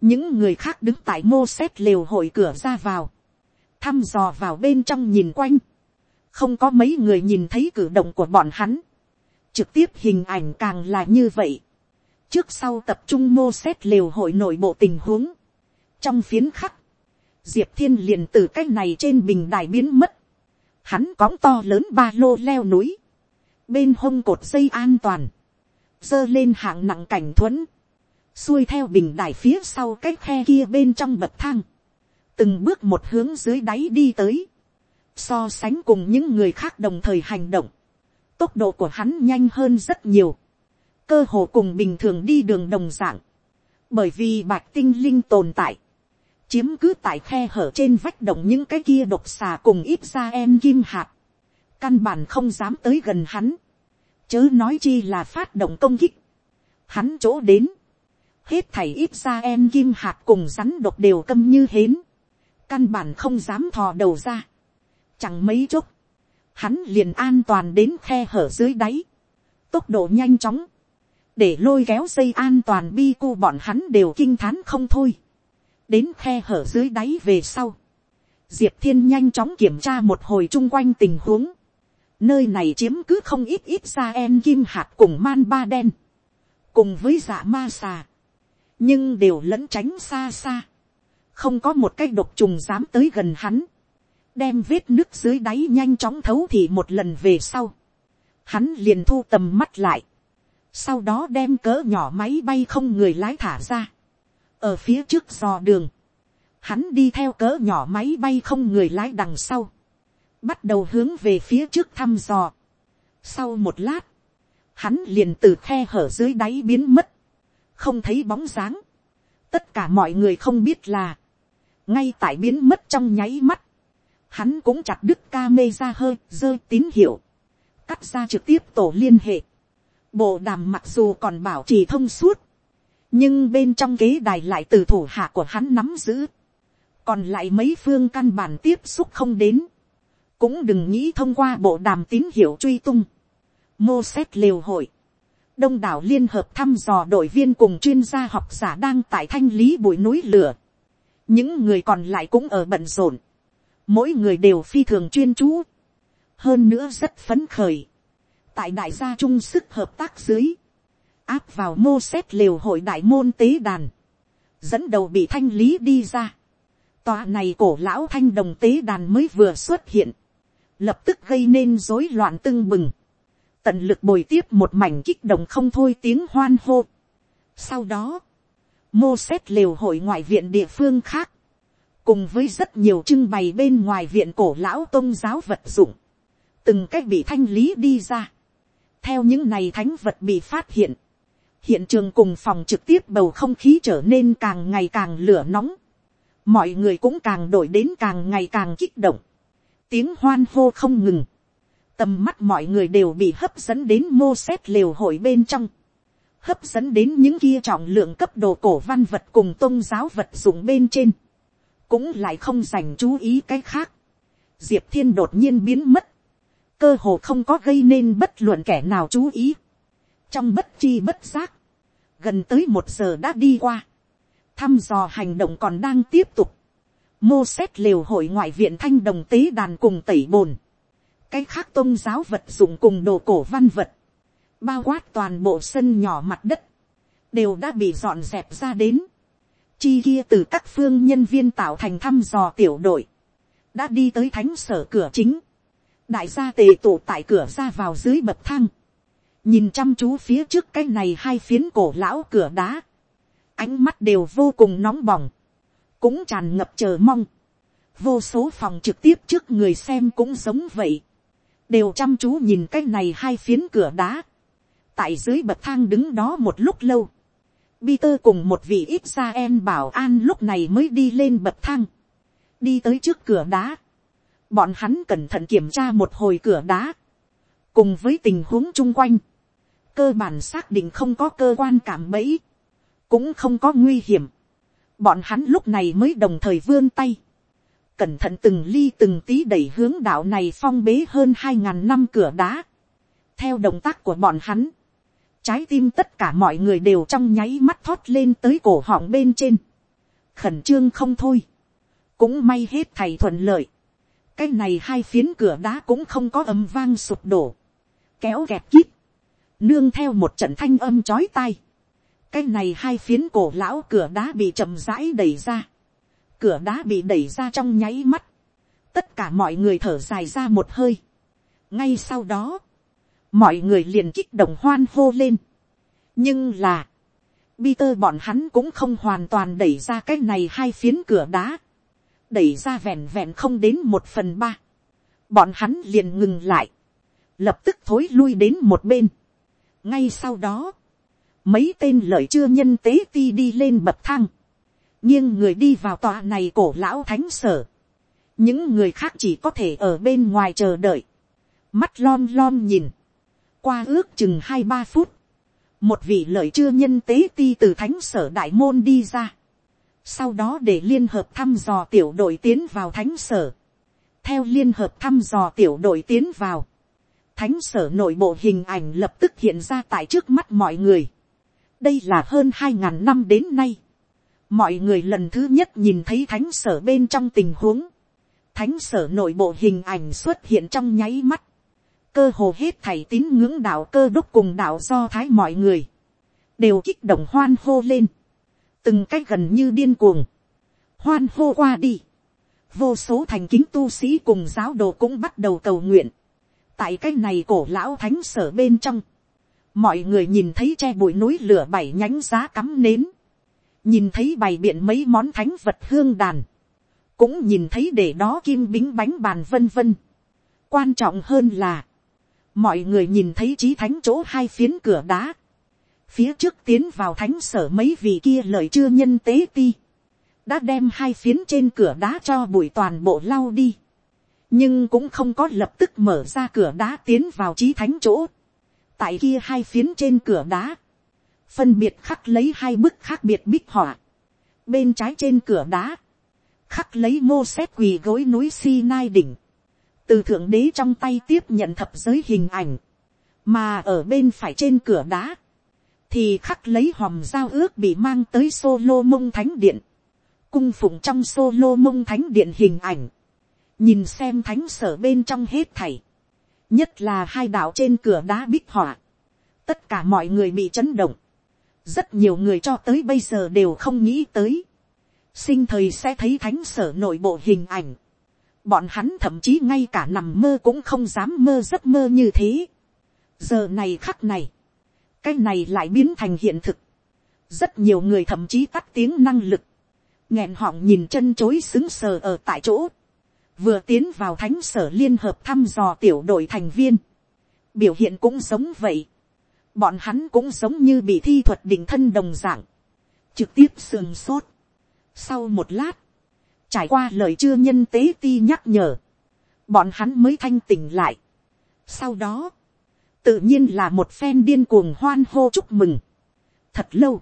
những người khác đứng tại mô xét lều hội cửa ra vào, thăm dò vào bên trong nhìn quanh, không có mấy người nhìn thấy cử động của bọn hắn, trực tiếp hình ảnh càng là như vậy, trước sau tập trung mô xét lều hội nội bộ tình huống, trong phiến khắc, diệp thiên liền từ cái này trên bình đài biến mất, hắn cóng to lớn ba lô leo núi, bên hông cột dây an toàn, giơ lên hạng nặng cảnh thuẫn, xuôi theo bình đài phía sau cái khe kia bên trong bậc thang, từng bước một hướng dưới đáy đi tới, so sánh cùng những người khác đồng thời hành động, tốc độ của hắn nhanh hơn rất nhiều, cơ hồ cùng bình thường đi đường đồng dạng, bởi vì bạch tinh linh tồn tại, chiếm cứ tại khe hở trên vách động những cái kia độc xà cùng ít ra em kim hạt, căn bản không dám tới gần hắn, chớ nói chi là phát động công kích, hắn chỗ đến, hết thảy ít ra em kim hạt cùng rắn độc đều câm như hến, căn bản không dám thò đầu ra, chẳng mấy chốc, hắn liền an toàn đến khe hở dưới đáy, tốc độ nhanh chóng, để lôi kéo dây an toàn bi cu bọn hắn đều kinh thán không thôi, đến khe hở dưới đáy về sau, diệp thiên nhanh chóng kiểm tra một hồi chung quanh tình huống, nơi này chiếm cứ không ít ít ra em kim hạt cùng man ba đen, cùng với dạ ma xà, nhưng đều lẫn tránh xa xa, không có một cái độc trùng dám tới gần hắn, đem vết nước dưới đáy nhanh chóng thấu thì một lần về sau, hắn liền thu tầm mắt lại, sau đó đem cỡ nhỏ máy bay không người lái thả ra, ở phía trước dò đường, hắn đi theo cỡ nhỏ máy bay không người lái đằng sau, bắt đầu hướng về phía trước thăm dò. Sau một lát, hắn liền từ khe hở dưới đáy biến mất, không thấy bóng dáng. tất cả mọi người không biết là, ngay tại biến mất trong nháy mắt, hắn cũng chặt đứt ca mê ra hơi dơ tín hiệu, cắt ra trực tiếp tổ liên hệ. bộ đàm mặc dù còn bảo trì thông suốt, nhưng bên trong kế đài lại từ thủ hạ của hắn nắm giữ, còn lại mấy phương căn bản tiếp xúc không đến, cũng đừng nghĩ thông qua bộ đàm tín hiệu truy tung, mô xét liều hội, đông đảo liên hợp thăm dò đội viên cùng chuyên gia học giả đang tại thanh lý bụi núi lửa, những người còn lại cũng ở bận rộn, mỗi người đều phi thường chuyên chú, hơn nữa rất phấn khởi, tại đại gia chung sức hợp tác dưới, áp vào mô xét liều hội đại môn tế đàn, dẫn đầu bị thanh lý đi ra. Tòa này cổ lão thanh đồng tế đàn mới vừa xuất hiện, lập tức gây nên rối loạn tưng bừng, tận lực bồi tiếp một mảnh kích động không thôi tiếng hoan hô. Sau đó, mô xét liều hội ngoại viện địa phương khác, cùng với rất nhiều trưng bày bên ngoài viện cổ lão tôn giáo vật dụng, từng cách bị thanh lý đi ra. theo những này thánh vật bị phát hiện, hiện trường cùng phòng trực tiếp bầu không khí trở nên càng ngày càng lửa nóng, mọi người cũng càng đổi đến càng ngày càng kích động, tiếng hoan hô không ngừng, tầm mắt mọi người đều bị hấp dẫn đến mô xét liều hội bên trong, hấp dẫn đến những kia trọng lượng cấp độ cổ văn vật cùng tôn giáo vật dụng bên trên, cũng lại không dành chú ý cái khác. Diệp thiên đột nhiên biến mất, cơ hồ không có gây nên bất luận kẻ nào chú ý trong bất chi bất giác, gần tới một giờ đã đi qua, thăm dò hành động còn đang tiếp tục, mô xét liều hội ngoại viện thanh đồng tế đàn cùng tẩy bồn, cái khác tôn giáo vật dụng cùng đồ cổ văn vật, bao quát toàn bộ sân nhỏ mặt đất, đều đã bị dọn dẹp ra đến, chi kia từ các phương nhân viên tạo thành thăm dò tiểu đội, đã đi tới thánh sở cửa chính, đại gia tề tụ tại cửa ra vào dưới bậc thang, nhìn chăm chú phía trước cái này hai phiến cổ lão cửa đá, ánh mắt đều vô cùng nóng bỏng, cũng tràn ngập chờ mong, vô số phòng trực tiếp trước người xem cũng giống vậy, đều chăm chú nhìn cái này hai phiến cửa đá, tại dưới bậc thang đứng đó một lúc lâu, Peter cùng một vị ít ra em bảo an lúc này mới đi lên bậc thang, đi tới trước cửa đá, bọn hắn cẩn thận kiểm tra một hồi cửa đá, cùng với tình huống chung quanh, cơ bản xác định không có cơ quan cảm bẫy, cũng không có nguy hiểm. Bọn hắn lúc này mới đồng thời vươn tay, cẩn thận từng ly từng tí đẩy hướng đạo này phong bế hơn hai ngàn năm cửa đá, theo động tác của bọn hắn, trái tim tất cả mọi người đều trong nháy mắt thoát lên tới cổ họng bên trên, khẩn trương không thôi, cũng may hết thầy thuận lợi, cái này hai phiến cửa đá cũng không có âm vang sụp đổ, kéo gẹt kít, nương theo một trận thanh âm chói tai, cái này hai phiến cổ lão cửa đá bị chậm rãi đẩy ra, cửa đá bị đẩy ra trong nháy mắt, tất cả mọi người thở dài ra một hơi. ngay sau đó, mọi người liền kích động hoan hô lên. nhưng là, Peter bọn hắn cũng không hoàn toàn đẩy ra cái này hai phiến cửa đá, đẩy ra vẹn vẹn không đến một phần ba, bọn hắn liền ngừng lại, lập tức thối lui đến một bên. ngay sau đó, mấy tên lợi chưa nhân tế ti đi lên bậc thang, nhưng người đi vào tòa này cổ lão thánh sở, những người khác chỉ có thể ở bên ngoài chờ đợi, mắt lom lom nhìn, qua ước chừng hai ba phút, một vị lợi chưa nhân tế ti từ thánh sở đại môn đi ra, sau đó để liên hợp thăm dò tiểu đội tiến vào thánh sở, theo liên hợp thăm dò tiểu đội tiến vào, thánh sở nội bộ hình ảnh lập tức hiện ra tại trước mắt mọi người. đây là hơn hai ngàn năm đến nay, mọi người lần thứ nhất nhìn thấy thánh sở bên trong tình huống, thánh sở nội bộ hình ảnh xuất hiện trong nháy mắt, cơ hồ hết thầy tín ngưỡng đạo cơ đúc cùng đạo do thái mọi người, đều kích động hoan hô lên, từng cách gần như điên cuồng, hoan hô qua đi, vô số thành kính tu sĩ cùng giáo đồ cũng bắt đầu cầu nguyện, tại cái này cổ lão thánh sở bên trong, mọi người nhìn thấy che bụi núi lửa bảy nhánh giá cắm nến, nhìn thấy bày biện mấy món thánh vật hương đàn, cũng nhìn thấy để đó kim bính bánh bàn vân vân. quan trọng hơn là, mọi người nhìn thấy trí thánh chỗ hai phiến cửa đá, phía trước tiến vào thánh sở mấy vị kia lời chưa nhân tế ti, đã đem hai phiến trên cửa đá cho bụi toàn bộ lau đi, nhưng cũng không có lập tức mở ra cửa đá tiến vào trí thánh chỗ, tại kia hai phiến trên cửa đá, phân biệt khắc lấy hai bức khác biệt bích họa, bên trái trên cửa đá, khắc lấy mô xét quỳ gối núi Si Nai đỉnh, từ thượng đế trong tay tiếp nhận thập giới hình ảnh, mà ở bên phải trên cửa đá, thì khắc lấy hòm giao ước bị mang tới solo mông thánh điện, cung phụng trong solo mông thánh điện hình ảnh, nhìn xem thánh sở bên trong hết thảy, nhất là hai đạo trên cửa đá bích họa, tất cả mọi người bị chấn động, rất nhiều người cho tới bây giờ đều không nghĩ tới, sinh thời sẽ thấy thánh sở nội bộ hình ảnh, bọn hắn thậm chí ngay cả nằm mơ cũng không dám mơ giấc mơ như thế. giờ này khắc này, cái này lại biến thành hiện thực, rất nhiều người thậm chí tắt tiếng năng lực, nghẹn họng nhìn chân chối xứng sờ ở tại chỗ, vừa tiến vào thánh sở liên hợp thăm dò tiểu đội thành viên, biểu hiện cũng giống vậy, bọn hắn cũng giống như bị thi thuật định thân đồng dạng, trực tiếp sườn sốt. Sau một lát, trải qua lời chưa nhân tế ti nhắc nhở, bọn hắn mới thanh tỉnh lại. Sau đó, tự nhiên là một phen điên cuồng hoan hô chúc mừng. Thật lâu,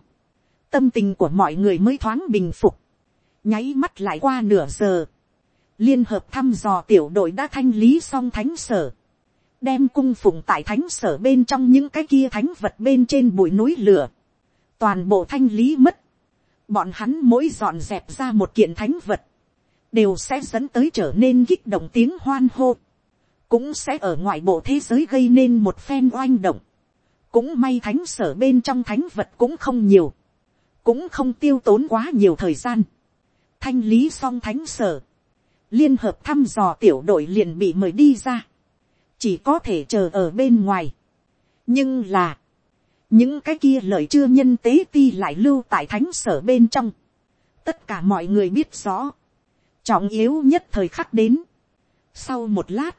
tâm tình của mọi người mới thoáng bình phục, nháy mắt lại qua nửa giờ. Liên hợp thăm dò tiểu đội đã thanh lý xong thánh sở. Đem cung phụng tại thánh sở bên trong những cái kia thánh vật bên trên bụi núi lửa, toàn bộ thanh lý mất, bọn hắn mỗi dọn dẹp ra một kiện thánh vật, đều sẽ dẫn tới trở nên kích động tiếng hoan hô, cũng sẽ ở ngoại bộ thế giới gây nên một phen oanh động, cũng may thánh sở bên trong thánh vật cũng không nhiều, cũng không tiêu tốn quá nhiều thời gian, thanh lý xong thánh sở, liên hợp thăm dò tiểu đội liền bị mời đi ra, chỉ có thể chờ ở bên ngoài. nhưng là, những cái kia lời chưa nhân tế ti lại lưu tại thánh sở bên trong. tất cả mọi người biết rõ, trọng yếu nhất thời khắc đến. sau một lát,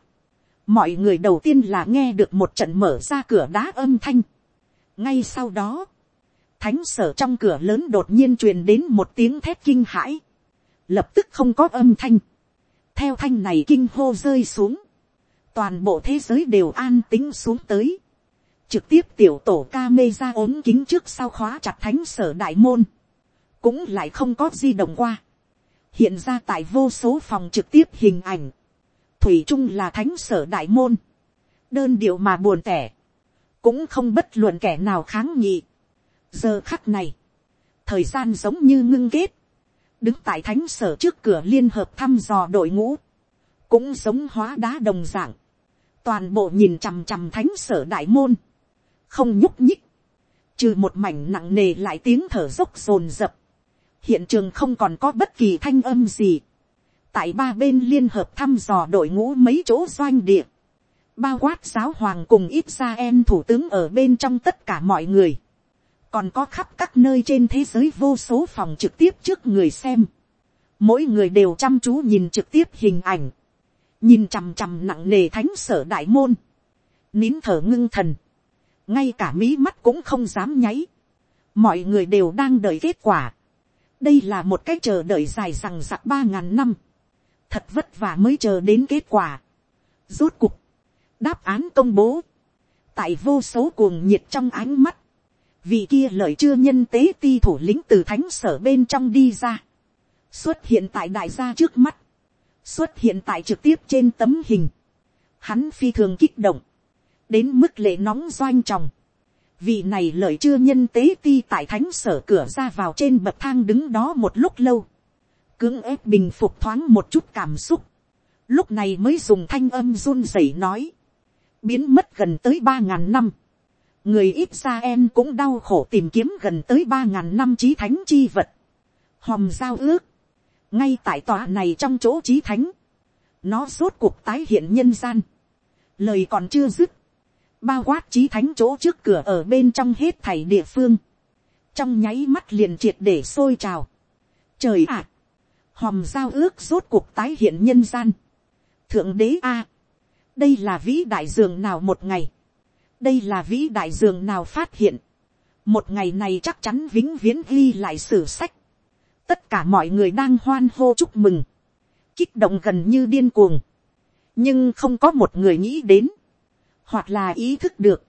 mọi người đầu tiên là nghe được một trận mở ra cửa đá âm thanh. ngay sau đó, thánh sở trong cửa lớn đột nhiên truyền đến một tiếng thét kinh hãi, lập tức không có âm thanh theo thanh này kinh hô rơi xuống, toàn bộ thế giới đều an tính xuống tới, trực tiếp tiểu tổ ca mê ra ốm kính trước sau khóa chặt thánh sở đại môn, cũng lại không có di động qua, hiện ra tại vô số phòng trực tiếp hình ảnh, thủy chung là thánh sở đại môn, đơn điệu mà buồn tẻ, cũng không bất luận kẻ nào kháng nghị. giờ khắc này, thời gian giống như ngưng kết, đứng tại thánh sở trước cửa liên hợp thăm dò đội ngũ, cũng giống hóa đá đồng dạng, toàn bộ nhìn chằm chằm thánh sở đại môn, không nhúc nhích, trừ một mảnh nặng nề lại tiếng thở dốc rồn rập, hiện trường không còn có bất kỳ thanh âm gì, tại ba bên liên hợp thăm dò đội ngũ mấy chỗ doanh địa, bao quát giáo hoàng cùng ít ra em thủ tướng ở bên trong tất cả mọi người, còn có khắp các nơi trên thế giới vô số phòng trực tiếp trước người xem, mỗi người đều chăm chú nhìn trực tiếp hình ảnh, nhìn chằm chằm nặng nề thánh sở đại môn, nín thở ngưng thần, ngay cả mí mắt cũng không dám nháy, mọi người đều đang đợi kết quả, đây là một cái chờ đợi dài rằng giặc ba ngàn năm, thật vất vả mới chờ đến kết quả. Rốt cục, đáp án công bố, tại vô số cuồng nhiệt trong ánh mắt, vì kia lợi chưa nhân tế ti thủ lĩnh từ thánh sở bên trong đi ra, xuất hiện tại đại gia trước mắt, xuất hiện tại trực tiếp trên tấm hình, hắn phi thường kích động, đến mức lệ nóng doanh tròng, vì này lợi chưa nhân tế ti tại thánh sở cửa ra vào trên bậc thang đứng đó một lúc lâu, cưỡng ép bình phục thoáng một chút cảm xúc, lúc này mới dùng thanh âm run rẩy nói, biến mất gần tới ba ngàn năm, người ít ra em cũng đau khổ tìm kiếm gần tới ba ngàn năm trí thánh chi vật, hòm giao ước, ngay tại tòa này trong chỗ trí thánh, nó rốt cuộc tái hiện nhân gian, lời còn chưa dứt, bao quát trí thánh chỗ trước cửa ở bên trong hết thảy địa phương, trong nháy mắt liền triệt để sôi trào. Trời ạ, hòm giao ước rốt cuộc tái hiện nhân gian. Thượng đế a, đây là vĩ đại dường nào một ngày, đây là vĩ đại dường nào phát hiện, một ngày này chắc chắn vĩnh viễn ghi lại sử sách, tất cả mọi người đang hoan hô chúc mừng, kích động gần như điên cuồng, nhưng không có một người nghĩ đến, hoặc là ý thức được,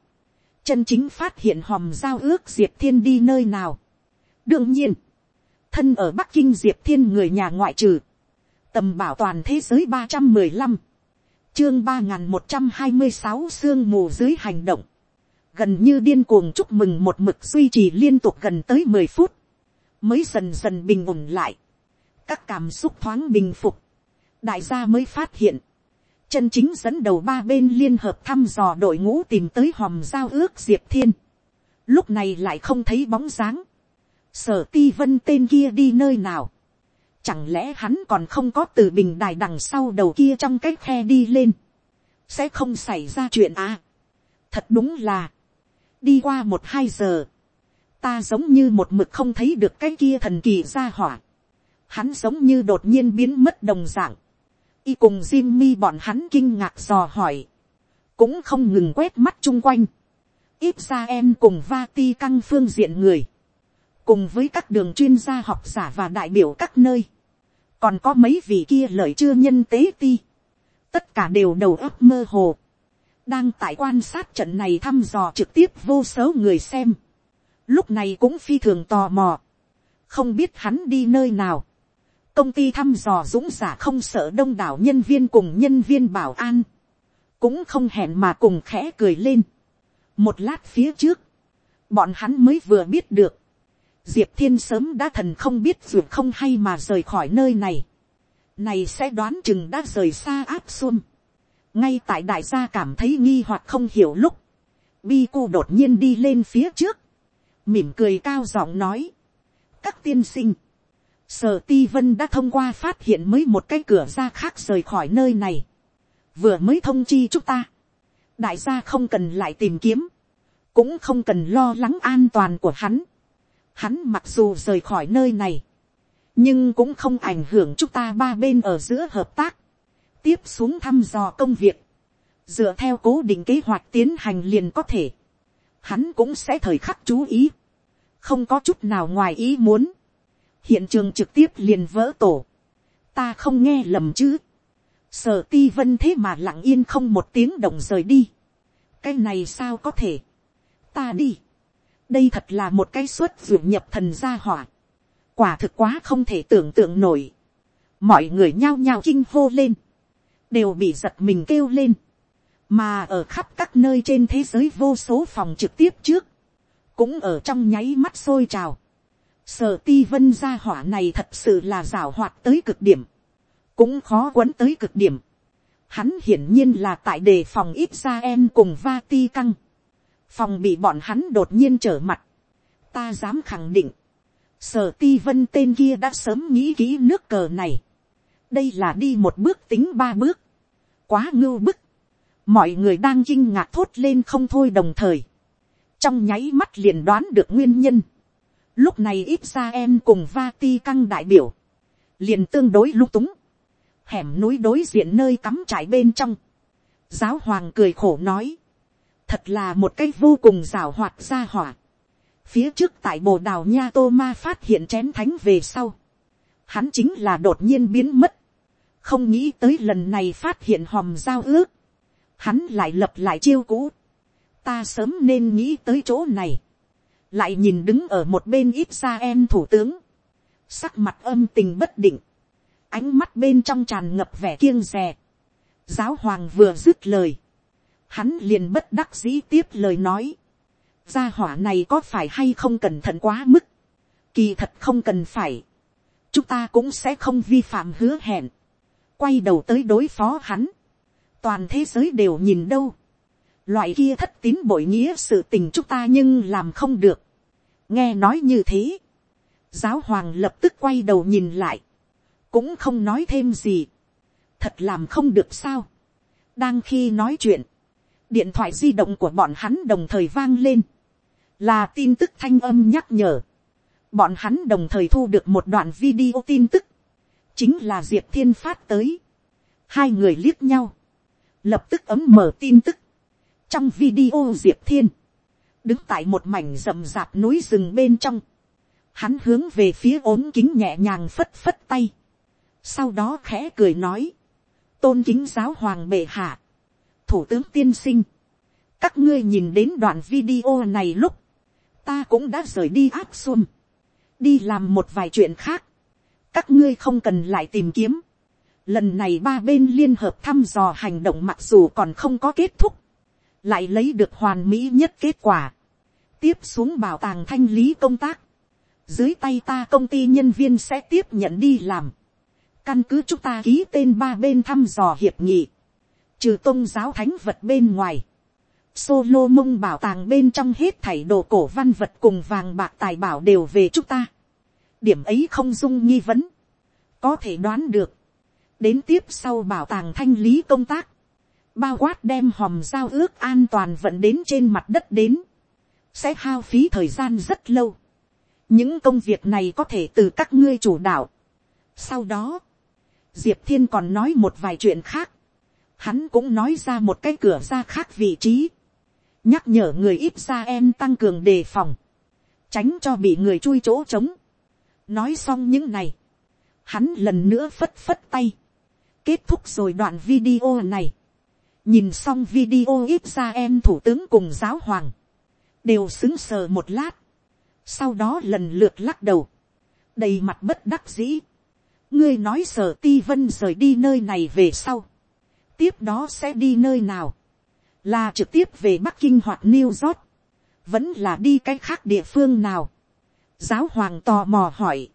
chân chính phát hiện hòm giao ước diệp thiên đi nơi nào. đương nhiên, thân ở bắc kinh diệp thiên người nhà ngoại trừ, tầm bảo toàn thế giới ba trăm mười lăm, chương ba n g h n một trăm hai mươi sáu sương mù dưới hành động, gần như điên cuồng chúc mừng một mực duy trì liên tục gần tới mười phút, mới dần dần bình ổn lại, các cảm xúc thoáng bình phục, đại gia mới phát hiện, chân chính dẫn đầu ba bên liên hợp thăm dò đội ngũ tìm tới hòm giao ước diệp thiên. lúc này lại không thấy bóng dáng. sở ti vân tên kia đi nơi nào chẳng lẽ hắn còn không có từ bình đài đằng sau đầu kia trong cái khe đi lên. sẽ không xảy ra chuyện à. thật đúng là, đi qua một hai giờ, ta giống như một mực không thấy được cái kia thần kỳ ra hỏa. hắn giống như đột nhiên biến mất đồng dạng y cùng Jimmy bọn hắn kinh ngạc dò hỏi. Cũng không ngừng quét mắt chung quanh. Ít ra em cùng Vati căng phương diện người. Cùng với các đường chuyên gia học giả và đại biểu các nơi. Còn có mấy vị kia lời chưa nhân tế ti. Tất cả đều đầu óc mơ hồ. Đang tại quan sát trận này thăm dò trực tiếp vô số người xem. Lúc này cũng phi thường tò mò. Không biết hắn đi nơi nào công ty thăm dò dũng giả không sợ đông đảo nhân viên cùng nhân viên bảo an, cũng không hẹn mà cùng khẽ cười lên. một lát phía trước, bọn hắn mới vừa biết được, diệp thiên sớm đã thần không biết ruột không hay mà rời khỏi nơi này, này sẽ đoán chừng đã rời xa áp xuân, ngay tại đại gia cảm thấy nghi hoặc không hiểu lúc, bi cô đột nhiên đi lên phía trước, mỉm cười cao giọng nói, các tiên sinh, Sở ti vân đã thông qua phát hiện mới một cái cửa ra khác rời khỏi nơi này. Vừa mới thông chi chúng ta. Đại gia không cần lại tìm kiếm. Cũng không cần lo lắng an toàn của hắn. Hắn mặc dù rời khỏi nơi này. Nhưng cũng không ảnh hưởng chúng ta ba bên ở giữa hợp tác. Tiếp xuống thăm dò công việc. Dựa theo cố định kế hoạch tiến hành liền có thể. Hắn cũng sẽ thời khắc chú ý. Không có chút nào ngoài ý muốn hiện trường trực tiếp liền vỡ tổ, ta không nghe lầm chứ, sở ti vân thế mà lặng yên không một tiếng động rời đi, cái này sao có thể, ta đi, đây thật là một cái suất ruộng nhập thần gia hỏa, quả thực quá không thể tưởng tượng nổi, mọi người nhao nhao kinh hô lên, đều bị giật mình kêu lên, mà ở khắp các nơi trên thế giới vô số phòng trực tiếp trước, cũng ở trong nháy mắt sôi trào. Sở ti vân gia hỏa này thật sự là rào hoạt tới cực điểm, cũng khó quấn tới cực điểm. Hắn hiển nhiên là tại đề phòng ít ra em cùng va ti căng. Phòng bị bọn hắn đột nhiên trở mặt. Ta dám khẳng định. Sở ti vân tên kia đã sớm nghĩ kỹ nước cờ này. Đây là đi một bước tính ba bước. Quá ngưu bức. Mọi người đang kinh ngạc thốt lên không thôi đồng thời. Trong nháy mắt liền đoán được nguyên nhân. Lúc này ít ra em cùng va ti căng đại biểu. Liền tương đối lung túng hẻm núi đối diện nơi cắm trại bên trong. Giáo hoàng cười khổ nói. Thật là một cái vô cùng rào hoạt ra hỏa. Phía trước tại bồ đào nha tô ma phát hiện chén thánh về sau. Hắn chính là đột nhiên biến mất. Không nghĩ tới lần này phát hiện hòm giao ước. Hắn lại lập lại chiêu cũ. Ta sớm nên nghĩ tới chỗ này. Lại nhìn đứng ở một bên ít ra em thủ tướng. Sắc mặt âm tình bất định ánh mắt bên trong tràn ngập vẻ kiêng rè. giáo hoàng vừa dứt lời, hắn liền bất đắc dĩ tiếp lời nói, gia hỏa này có phải hay không cẩn thận quá mức, kỳ thật không cần phải, chúng ta cũng sẽ không vi phạm hứa hẹn, quay đầu tới đối phó hắn, toàn thế giới đều nhìn đâu, loại kia thất tín bội nghĩa sự tình chúng ta nhưng làm không được, nghe nói như thế, giáo hoàng lập tức quay đầu nhìn lại, cũng không nói thêm gì, thật làm không được sao. đang khi nói chuyện, điện thoại di động của bọn hắn đồng thời vang lên, là tin tức thanh âm nhắc nhở. bọn hắn đồng thời thu được một đoạn video tin tức, chính là diệp thiên phát tới. hai người liếc nhau, lập tức ấm mở tin tức. trong video diệp thiên, đứng tại một mảnh rậm rạp núi rừng bên trong, hắn hướng về phía ốm kính nhẹ nhàng phất phất tay, sau đó khẽ cười nói, tôn kính giáo hoàng bệ hạ, thủ tướng tiên sinh, các ngươi nhìn đến đoạn video này lúc, ta cũng đã rời đi áp xuân, đi làm một vài chuyện khác, các ngươi không cần lại tìm kiếm, lần này ba bên liên hợp thăm dò hành động mặc dù còn không có kết thúc, lại lấy được hoàn mỹ nhất kết quả, tiếp xuống bảo tàng thanh lý công tác, dưới tay ta công ty nhân viên sẽ tiếp nhận đi làm, căn cứ chúng ta ký tên ba bên thăm dò hiệp nghị, trừ tôn giáo thánh vật bên ngoài, solo mông bảo tàng bên trong hết thảy đồ cổ văn vật cùng vàng bạc tài bảo đều về chúng ta. điểm ấy không dung nghi vấn, có thể đoán được, đến tiếp sau bảo tàng thanh lý công tác, bao quát đem hòm giao ước an toàn vận đến trên mặt đất đến, sẽ hao phí thời gian rất lâu. những công việc này có thể từ các ngươi chủ đạo. sau đó, diệp thiên còn nói một vài chuyện khác, hắn cũng nói ra một cái cửa ra khác vị trí, nhắc nhở người ít ra em tăng cường đề phòng, tránh cho bị người chui chỗ trống. nói xong những này, hắn lần nữa phất phất tay, kết thúc rồi đoạn video này, nhìn xong video ít ra em thủ tướng cùng giáo hoàng, đều xứng sờ một lát, sau đó lần lượt lắc đầu, đầy mặt bất đắc dĩ, ngươi nói sở ti vân rời đi nơi này về sau, tiếp đó sẽ đi nơi nào, là trực tiếp về bắc kinh hoặc new york, vẫn là đi cái khác địa phương nào. giáo hoàng tò mò hỏi,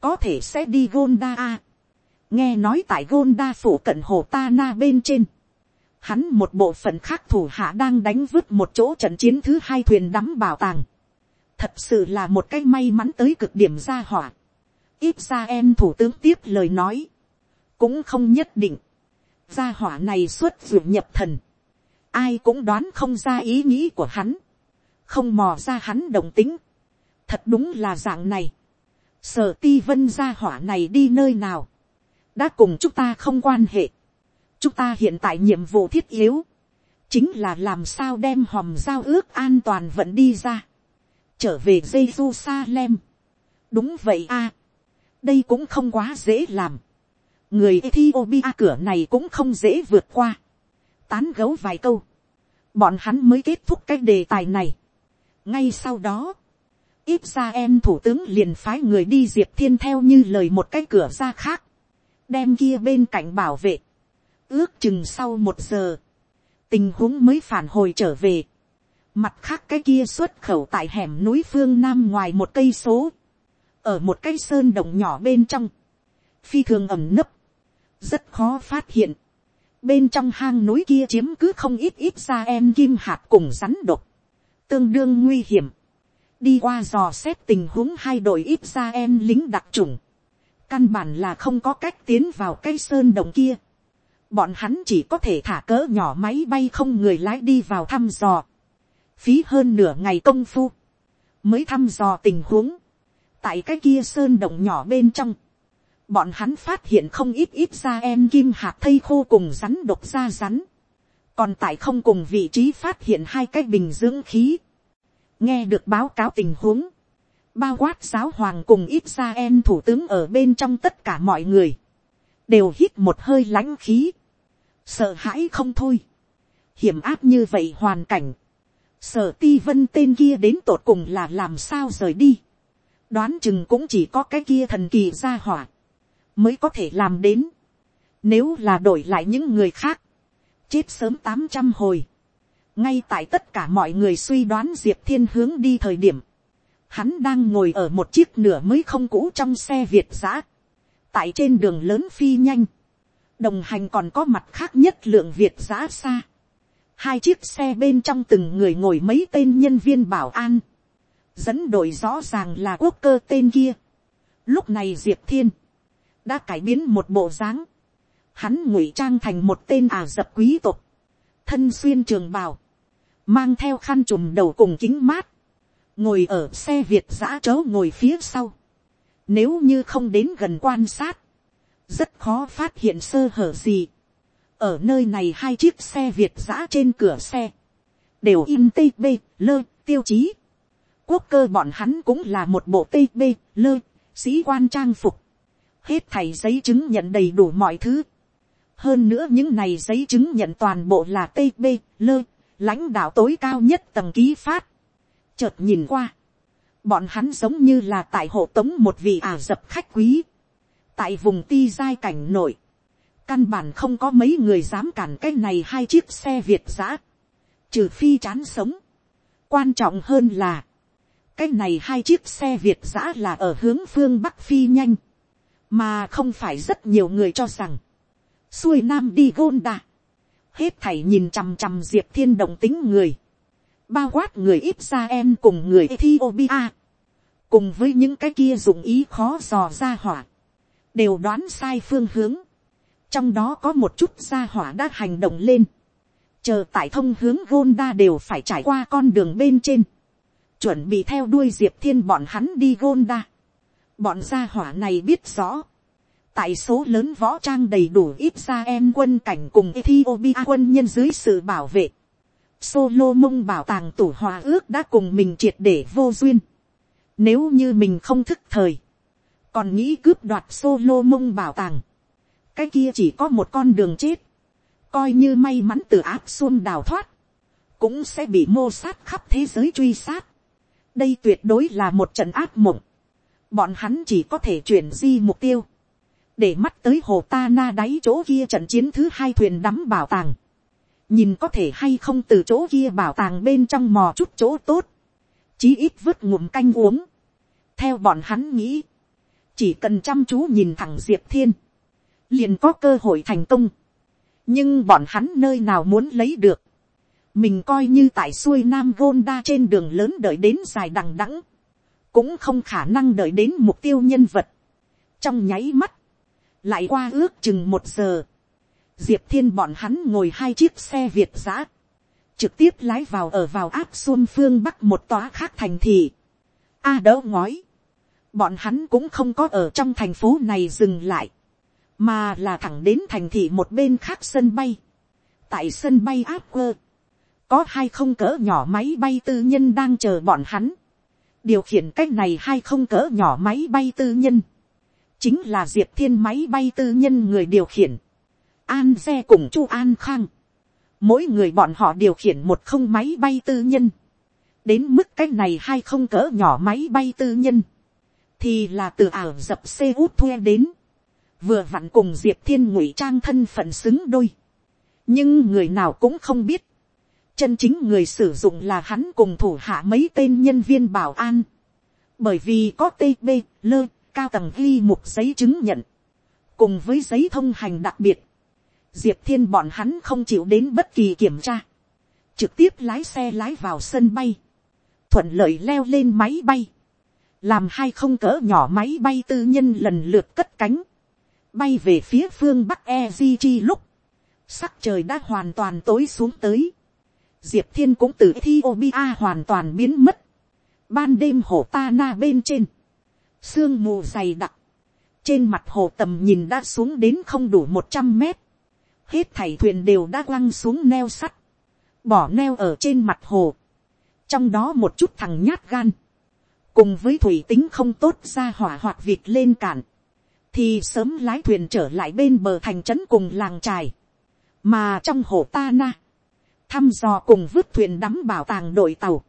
có thể sẽ đi gonda a. nghe nói tại gonda phủ cận hồ ta na bên trên, hắn một bộ phận khác thủ hạ đang đánh vứt một chỗ trận chiến thứ hai thuyền đắm bảo tàng. thật sự là một cái may mắn tới cực điểm ra hỏa. Ít ra em thủ tướng tiếp lời nói, cũng không nhất định, gia hỏa này xuất ruộng nhập thần, ai cũng đoán không ra ý nghĩ của hắn, không mò ra hắn đồng tính, thật đúng là dạng này, sở ti vân gia hỏa này đi nơi nào, đã cùng chúng ta không quan hệ, chúng ta hiện tại nhiệm vụ thiết yếu, chính là làm sao đem hòm giao ước an toàn vẫn đi ra, trở về Jerusalem. đúng vậy a, đây cũng không quá dễ làm người Ethiopia cửa này cũng không dễ vượt qua. tán gấu vài câu. bọn hắn mới kết thúc cái đề tài này. ngay sau đó, ít ra em thủ tướng liền phái người đi diệp thiên theo như lời một cái cửa ra khác. đem kia bên cạnh bảo vệ. ước chừng sau một giờ. tình huống mới phản hồi trở về. Mặt khác cái kia xuất khẩu tại hẻm núi phương nam ngoài một cây số. Ở một cái sơn động nhỏ bên trong. Phi thường ẩm nấp. Rất khó phát hiện. Bên trong hang núi kia chiếm cứ không ít ít ra em kim hạt cùng rắn độc. Tương đương nguy hiểm. Đi qua dò xét tình huống hai đội ít ra em lính đặc trùng. Căn bản là không có cách tiến vào cây sơn động kia. Bọn hắn chỉ có thể thả cỡ nhỏ máy bay không người lái đi vào thăm dò phí hơn nửa ngày công phu, mới thăm dò tình huống, tại cái kia sơn động nhỏ bên trong, bọn hắn phát hiện không ít ít ra em kim hạt thây khô cùng rắn độc da rắn, còn tại không cùng vị trí phát hiện hai cái bình dưỡng khí, nghe được báo cáo tình huống, bao quát giáo hoàng cùng ít ra em thủ tướng ở bên trong tất cả mọi người, đều hít một hơi lãnh khí, sợ hãi không thôi, hiểm áp như vậy hoàn cảnh, sở ti vân tên kia đến tột cùng là làm sao rời đi. đoán chừng cũng chỉ có cái kia thần kỳ ra hỏa, mới có thể làm đến. nếu là đổi lại những người khác, chết sớm tám trăm hồi. ngay tại tất cả mọi người suy đoán diệp thiên hướng đi thời điểm, hắn đang ngồi ở một chiếc nửa mới không cũ trong xe việt giã, tại trên đường lớn phi nhanh, đồng hành còn có mặt khác nhất lượng việt giã xa hai chiếc xe bên trong từng người ngồi mấy tên nhân viên bảo an, dẫn đội rõ ràng là quốc cơ tên kia. Lúc này diệp thiên, đã cải biến một bộ dáng, hắn ngụy trang thành một tên ả dập quý tộc, thân xuyên trường bào, mang theo khăn trùm đầu cùng kính mát, ngồi ở xe việt giã chớ ngồi phía sau. Nếu như không đến gần quan sát, rất khó phát hiện sơ hở gì. Ở nơi này hai chiếc xe việt giã trên cửa xe, đều in tb lơ tiêu chí. quốc cơ bọn hắn cũng là một bộ tb lơ sĩ quan trang phục, hết thảy giấy chứng nhận đầy đủ mọi thứ. hơn nữa những này giấy chứng nhận toàn bộ là tb lơ lãnh đạo tối cao nhất tầng ký phát. chợt nhìn qua, bọn hắn giống như là tại hộ tống một vị ả dập khách quý, tại vùng ti giai cảnh nội, căn bản không có mấy người dám cản cái này hai chiếc xe việt giã, trừ phi chán sống. quan trọng hơn là, cái này hai chiếc xe việt giã là ở hướng phương bắc phi nhanh, mà không phải rất nhiều người cho rằng, xuôi nam đi gôn đà, hết thảy nhìn chằm chằm diệp thiên động tính người, bao quát người ít ra em cùng người Ethiopia, cùng với những cái kia dụng ý khó dò ra hỏa, đều đoán sai phương hướng, trong đó có một chút gia hỏa đã hành động lên, chờ tại thông hướng Gonda đều phải trải qua con đường bên trên, chuẩn bị theo đuôi diệp thiên bọn hắn đi Gonda bọn gia hỏa này biết rõ, tại số lớn võ trang đầy đủ ít ra em quân cảnh cùng Ethiopia quân nhân dưới sự bảo vệ. Solo mông bảo tàng tủ hòa ước đã cùng mình triệt để vô duyên. Nếu như mình không thức thời, còn nghĩ cướp đoạt solo mông bảo tàng, cái kia chỉ có một con đường chết, coi như may mắn từ áp xuân đào thoát, cũng sẽ bị mô sát khắp thế giới truy sát. đây tuyệt đối là một trận áp mộng, bọn hắn chỉ có thể chuyển di mục tiêu, để mắt tới hồ ta na đáy chỗ kia trận chiến thứ hai thuyền đắm bảo tàng, nhìn có thể hay không từ chỗ kia bảo tàng bên trong mò chút chỗ tốt, chí ít vứt ngụm canh uống. theo bọn hắn nghĩ, chỉ cần chăm chú nhìn thẳng diệp thiên, liền có cơ hội thành công. nhưng bọn hắn nơi nào muốn lấy được. mình coi như tại xuôi nam gôn đa trên đường lớn đợi đến dài đằng đẵng, cũng không khả năng đợi đến mục tiêu nhân vật. trong nháy mắt, lại qua ước chừng một giờ, diệp thiên bọn hắn ngồi hai chiếc xe việt giã, trực tiếp lái vào ở vào áp xuân phương bắc một tòa khác thành thị. A đỡ ngói, bọn hắn cũng không có ở trong thành phố này dừng lại, mà là thẳng đến thành thị một bên khác sân bay. tại sân bay áp quơ, có hai không cỡ nhỏ máy bay tư nhân đang chờ bọn hắn điều khiển cách này hay không cỡ nhỏ máy bay tư nhân, chính là diệp thiên máy bay tư nhân người điều khiển. an xe cùng chu an khang. mỗi người bọn họ điều khiển một không máy bay tư nhân. đến mức cách này hay không cỡ nhỏ máy bay tư nhân, thì là từ ảo dập xe út thuê đến vừa vặn cùng diệp thiên ngụy trang thân phận xứng đôi. nhưng người nào cũng không biết, chân chính người sử dụng là hắn cùng thủ hạ mấy tên nhân viên bảo an, bởi vì có tb lơ cao tầng ghi một giấy chứng nhận, cùng với giấy thông hành đặc biệt, diệp thiên bọn hắn không chịu đến bất kỳ kiểm tra, trực tiếp lái xe lái vào sân bay, thuận lợi leo lên máy bay, làm hai không cỡ nhỏ máy bay tư nhân lần lượt cất cánh, bay về phía phương bắc e chi lúc, sắc trời đã hoàn toàn tối xuống tới, diệp thiên cũng từ ethiopia hoàn toàn biến mất, ban đêm hồ ta na bên trên, sương mù dày đặc, trên mặt hồ tầm nhìn đã xuống đến không đủ một trăm mét, hết thảy thuyền đều đã quăng xuống neo sắt, bỏ neo ở trên mặt hồ, trong đó một chút thằng nhát gan, cùng với thủy tính không tốt ra hỏa hoặc việc lên cạn, thì sớm lái thuyền trở lại bên bờ thành trấn cùng làng trài, mà trong hồ ta na, thăm dò cùng vứt thuyền đắm bảo tàng đội tàu,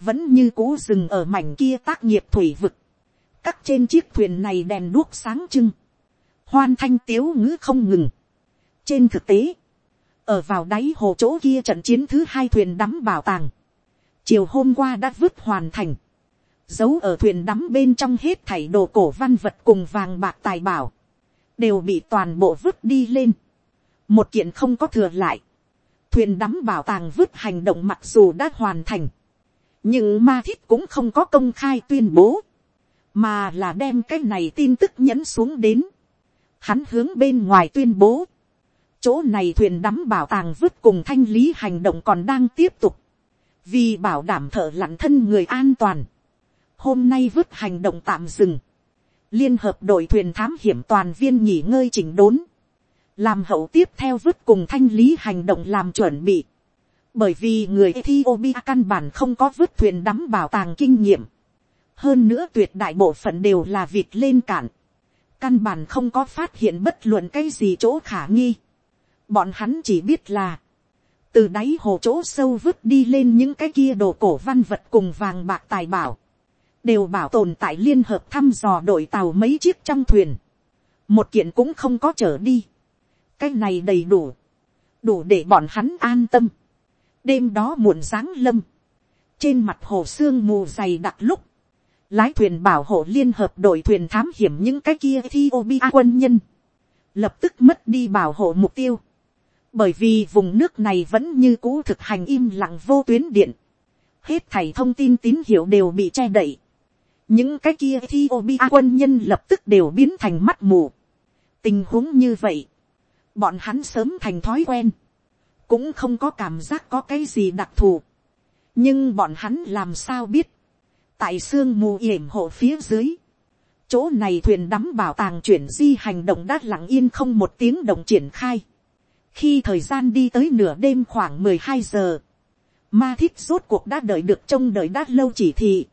vẫn như cũ dừng ở mảnh kia tác nghiệp thủy vực, các trên chiếc thuyền này đèn đuốc sáng trưng, hoan thanh tiếu ngữ không ngừng. trên thực tế, ở vào đáy hồ chỗ kia trận chiến thứ hai thuyền đắm bảo tàng, chiều hôm qua đã vứt hoàn thành, giấu ở thuyền đắm bên trong hết thảy đồ cổ văn vật cùng vàng bạc tài bảo, đều bị toàn bộ vứt đi lên, một kiện không có thừa lại, thuyền đắm bảo tàng vứt hành động mặc dù đã hoàn thành, nhưng ma thiết cũng không có công khai tuyên bố, mà là đem cái này tin tức nhấn xuống đến. Hắn hướng bên ngoài tuyên bố, chỗ này thuyền đắm bảo tàng vứt cùng thanh lý hành động còn đang tiếp tục, vì bảo đảm thợ lặn thân người an toàn. Hôm nay vứt hành động tạm dừng, liên hợp đội thuyền thám hiểm toàn viên nghỉ ngơi chỉnh đốn, làm hậu tiếp theo vứt cùng thanh lý hành động làm chuẩn bị. Bởi vì người Ethiopia căn bản không có vứt thuyền đắm bảo tàng kinh nghiệm. Hơn nữa tuyệt đại bộ phận đều là vịt lên cạn, căn bản không có phát hiện bất luận cái gì chỗ khả nghi. bọn hắn chỉ biết là, từ đáy hồ chỗ sâu vứt đi lên những cái kia đồ cổ văn vật cùng vàng bạc tài bảo, đều bảo tồn tại liên hợp thăm dò đội tàu mấy chiếc trong thuyền, một kiện cũng không có trở đi, cái này đầy đủ, đủ để bọn hắn an tâm. đêm đó muộn sáng lâm, trên mặt hồ sương mù dày đặc lúc, lái thuyền bảo hộ liên hợp đội thuyền thám hiểm những cái kia Ethiopia quân nhân, lập tức mất đi bảo hộ mục tiêu, bởi vì vùng nước này vẫn như cũ thực hành im lặng vô tuyến điện, hết thảy thông tin tín hiệu đều bị che đậy, những cái kia Ethiopia quân nhân lập tức đều biến thành mắt mù, tình huống như vậy, bọn hắn sớm thành thói quen, cũng không có cảm giác có cái gì đặc thù, nhưng bọn hắn làm sao biết, tại sương mù yểm hộ phía dưới, chỗ này thuyền đắm bảo tàng chuyển di hành động đã lặng yên không một tiếng động triển khai. khi thời gian đi tới nửa đêm khoảng mười hai giờ, ma thích rốt cuộc đã đợi được trông đợi đã lâu chỉ thị.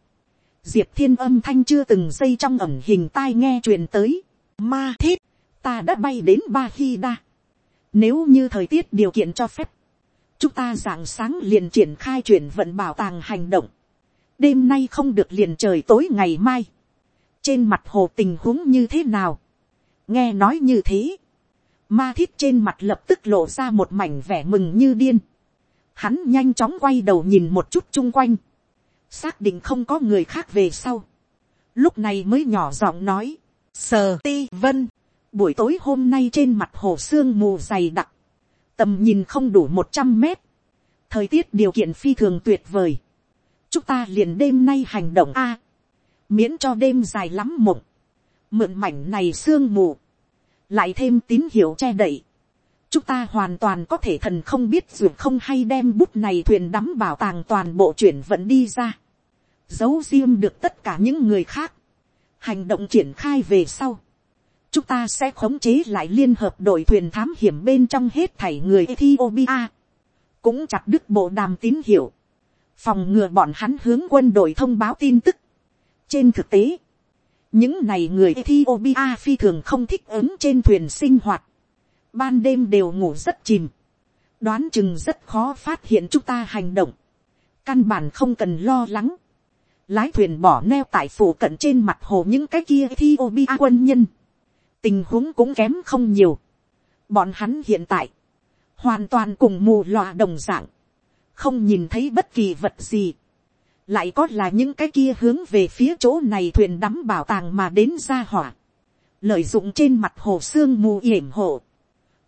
diệp thiên âm thanh chưa từng xây trong ẩm hình tai nghe truyền tới. ma thích, ta đã bay đến ba khi đa nếu như thời tiết điều kiện cho phép, chúng ta dạng sáng liền triển khai chuyển vận bảo tàng hành động. Đêm nay không được liền trời tối ngày mai, trên mặt hồ tình huống như thế nào, nghe nói như thế, ma thiết trên mặt lập tức lộ ra một mảnh vẻ mừng như điên, hắn nhanh chóng quay đầu nhìn một chút chung quanh, xác định không có người khác về sau, lúc này mới nhỏ giọng nói, sờ ti vân, buổi tối hôm nay trên mặt hồ sương mù dày đặc, tầm nhìn không đủ một trăm mét, thời tiết điều kiện phi thường tuyệt vời, chúng ta liền đêm nay hành động a, miễn cho đêm dài lắm mộng, mượn mảnh này sương mù, lại thêm tín hiệu che đậy, chúng ta hoàn toàn có thể thần không biết dù không hay đem bút này thuyền đắm bảo tàng toàn bộ chuyển vận đi ra, giấu riêng được tất cả những người khác, hành động triển khai về sau, chúng ta sẽ khống chế lại liên hợp đội thuyền thám hiểm bên trong hết thảy người Ethiopia, cũng chặt đứt bộ đàm tín hiệu, phòng ngừa bọn hắn hướng quân đội thông báo tin tức. trên thực tế, những này người Ethiopia phi thường không thích ứng trên thuyền sinh hoạt, ban đêm đều ngủ rất chìm, đoán chừng rất khó phát hiện chúng ta hành động, căn bản không cần lo lắng, lái thuyền bỏ neo tại phủ cận trên mặt hồ những cái kia Ethiopia quân nhân, tình huống cũng kém không nhiều, bọn hắn hiện tại, hoàn toàn cùng mù loà đồng dạng, không nhìn thấy bất kỳ vật gì, lại có là những cái kia hướng về phía chỗ này thuyền đắm bảo tàng mà đến ra hỏa, lợi dụng trên mặt hồ sương mù yểm hộ,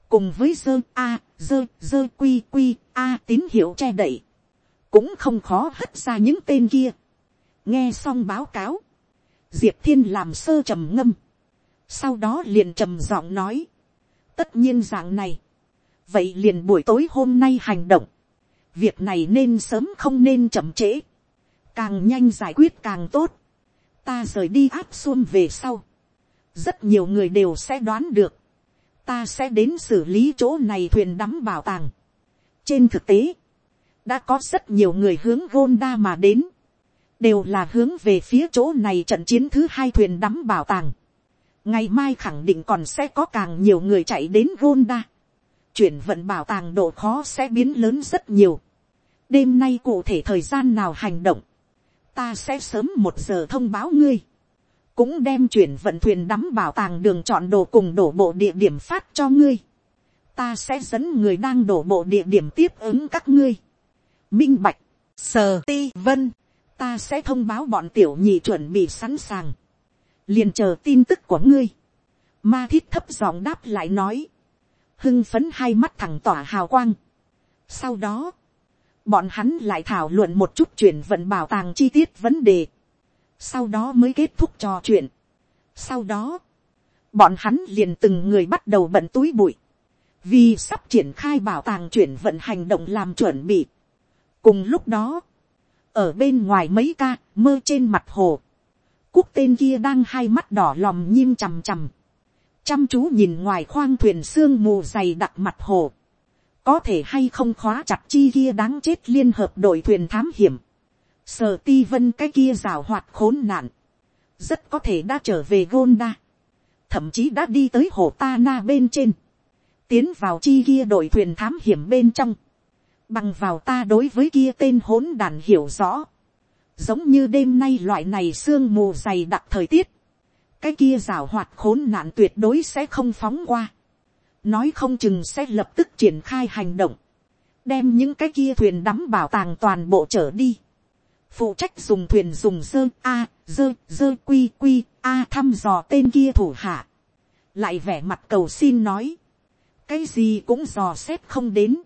cùng với dơ a, dơ dơ quy quy a tín hiệu che đậy, cũng không khó hất ra những tên kia. nghe xong báo cáo, diệp thiên làm sơ trầm ngâm, sau đó liền trầm giọng nói, tất nhiên dạng này, vậy liền buổi tối hôm nay hành động, việc này nên sớm không nên chậm trễ, càng nhanh giải quyết càng tốt, ta rời đi áp xuông về sau, rất nhiều người đều sẽ đoán được, ta sẽ đến xử lý chỗ này thuyền đắm bảo tàng. trên thực tế, đã có rất nhiều người hướng Gonda mà đến, đều là hướng về phía chỗ này trận chiến thứ hai thuyền đắm bảo tàng ngày mai khẳng định còn sẽ có càng nhiều người chạy đến Ronda. chuyển vận bảo tàng độ khó sẽ biến lớn rất nhiều. đêm nay cụ thể thời gian nào hành động, ta sẽ sớm một giờ thông báo ngươi cũng đem chuyển vận thuyền đắm bảo tàng đường chọn đồ cùng đổ bộ địa điểm phát cho ngươi. ta sẽ dẫn người đang đổ bộ địa điểm tiếp ứng các ngươi. minh bạch, sờ ti vân, ta sẽ thông báo bọn tiểu nhị chuẩn bị sẵn sàng liền chờ tin tức của ngươi. ma thiết thấp giọng đáp lại nói. hưng phấn hai mắt thẳng tỏa hào quang. sau đó, bọn hắn lại thảo luận một chút chuyển vận bảo tàng chi tiết vấn đề sau đó mới kết thúc trò chuyện. sau đó, bọn hắn liền từng người bắt đầu bận túi bụi, vì sắp triển khai bảo tàng chuyển vận hành động làm chuẩn bị. cùng lúc đó, ở bên ngoài mấy ca mơ trên mặt hồ, quốc tên kia đang hai mắt đỏ lòm nhim chằm chằm, chăm chú nhìn ngoài khoang thuyền sương mù dày đặc mặt hồ, có thể hay không khóa chặt chi kia đáng chết liên hợp đội thuyền thám hiểm, Sở ti vân cái kia rào hoạt khốn nạn. Rất có thể đã trở về Gonda. Thậm chí đã đi tới hồ Ta Na bên trên. Tiến vào chi kia đội thuyền thám hiểm bên trong. Bằng vào ta đối với kia tên hỗn đàn hiểu rõ. Giống như đêm nay loại này sương mù dày đặc thời tiết. Cái kia rào hoạt khốn nạn tuyệt đối sẽ không phóng qua. Nói không chừng sẽ lập tức triển khai hành động. Đem những cái kia thuyền đắm bảo tàng toàn bộ trở đi phụ trách dùng thuyền dùng dơ a dơ dơ quy quy a thăm dò tên kia thủ hạ, lại vẻ mặt cầu xin nói, cái gì cũng dò xét không đến.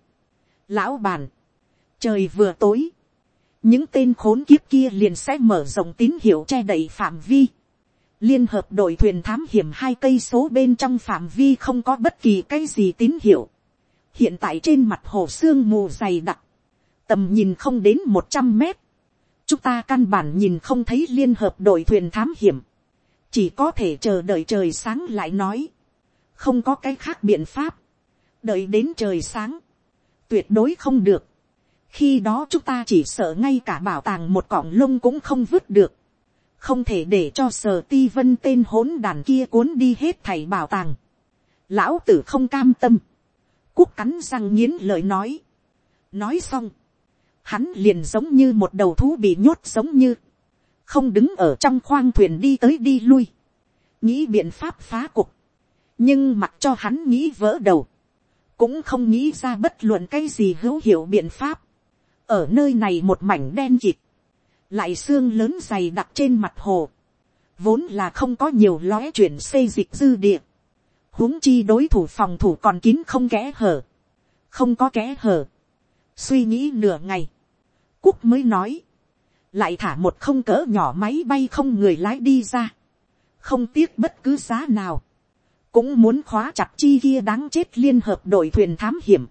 lão bàn, trời vừa tối, những tên khốn kiếp kia liền sẽ mở rộng tín hiệu che đậy phạm vi. liên hợp đội thuyền thám hiểm hai cây số bên trong phạm vi không có bất kỳ cái gì tín hiệu. hiện tại trên mặt hồ sương mù dày đặc, tầm nhìn không đến một trăm mét, chúng ta căn bản nhìn không thấy liên hợp đội thuyền thám hiểm, chỉ có thể chờ đợi trời sáng lại nói, không có cái khác biện pháp, đợi đến trời sáng, tuyệt đối không được, khi đó chúng ta chỉ sợ ngay cả bảo tàng một cọng lông cũng không vứt được, không thể để cho sở ti vân tên hỗn đàn kia cuốn đi hết thầy bảo tàng, lão tử không cam tâm, cúc cắn răng nghiến lời nói, nói xong, hắn liền giống như một đầu thú bị nhốt giống như, không đứng ở trong khoang thuyền đi tới đi lui, nghĩ biện pháp phá cục, nhưng mặc cho hắn nghĩ vỡ đầu, cũng không nghĩ ra bất luận cái gì hữu hiệu biện pháp, ở nơi này một mảnh đen kịt, lại xương lớn dày đặc trên mặt hồ, vốn là không có nhiều lóe chuyển xây dịch dư địa, huống chi đối thủ phòng thủ còn kín không kẽ hở, không có kẽ hở, suy nghĩ nửa ngày, cúc mới nói, lại thả một không cỡ nhỏ máy bay không người lái đi ra, không tiếc bất cứ giá nào, cũng muốn khóa chặt chi kia đáng chết liên hợp đội thuyền thám hiểm,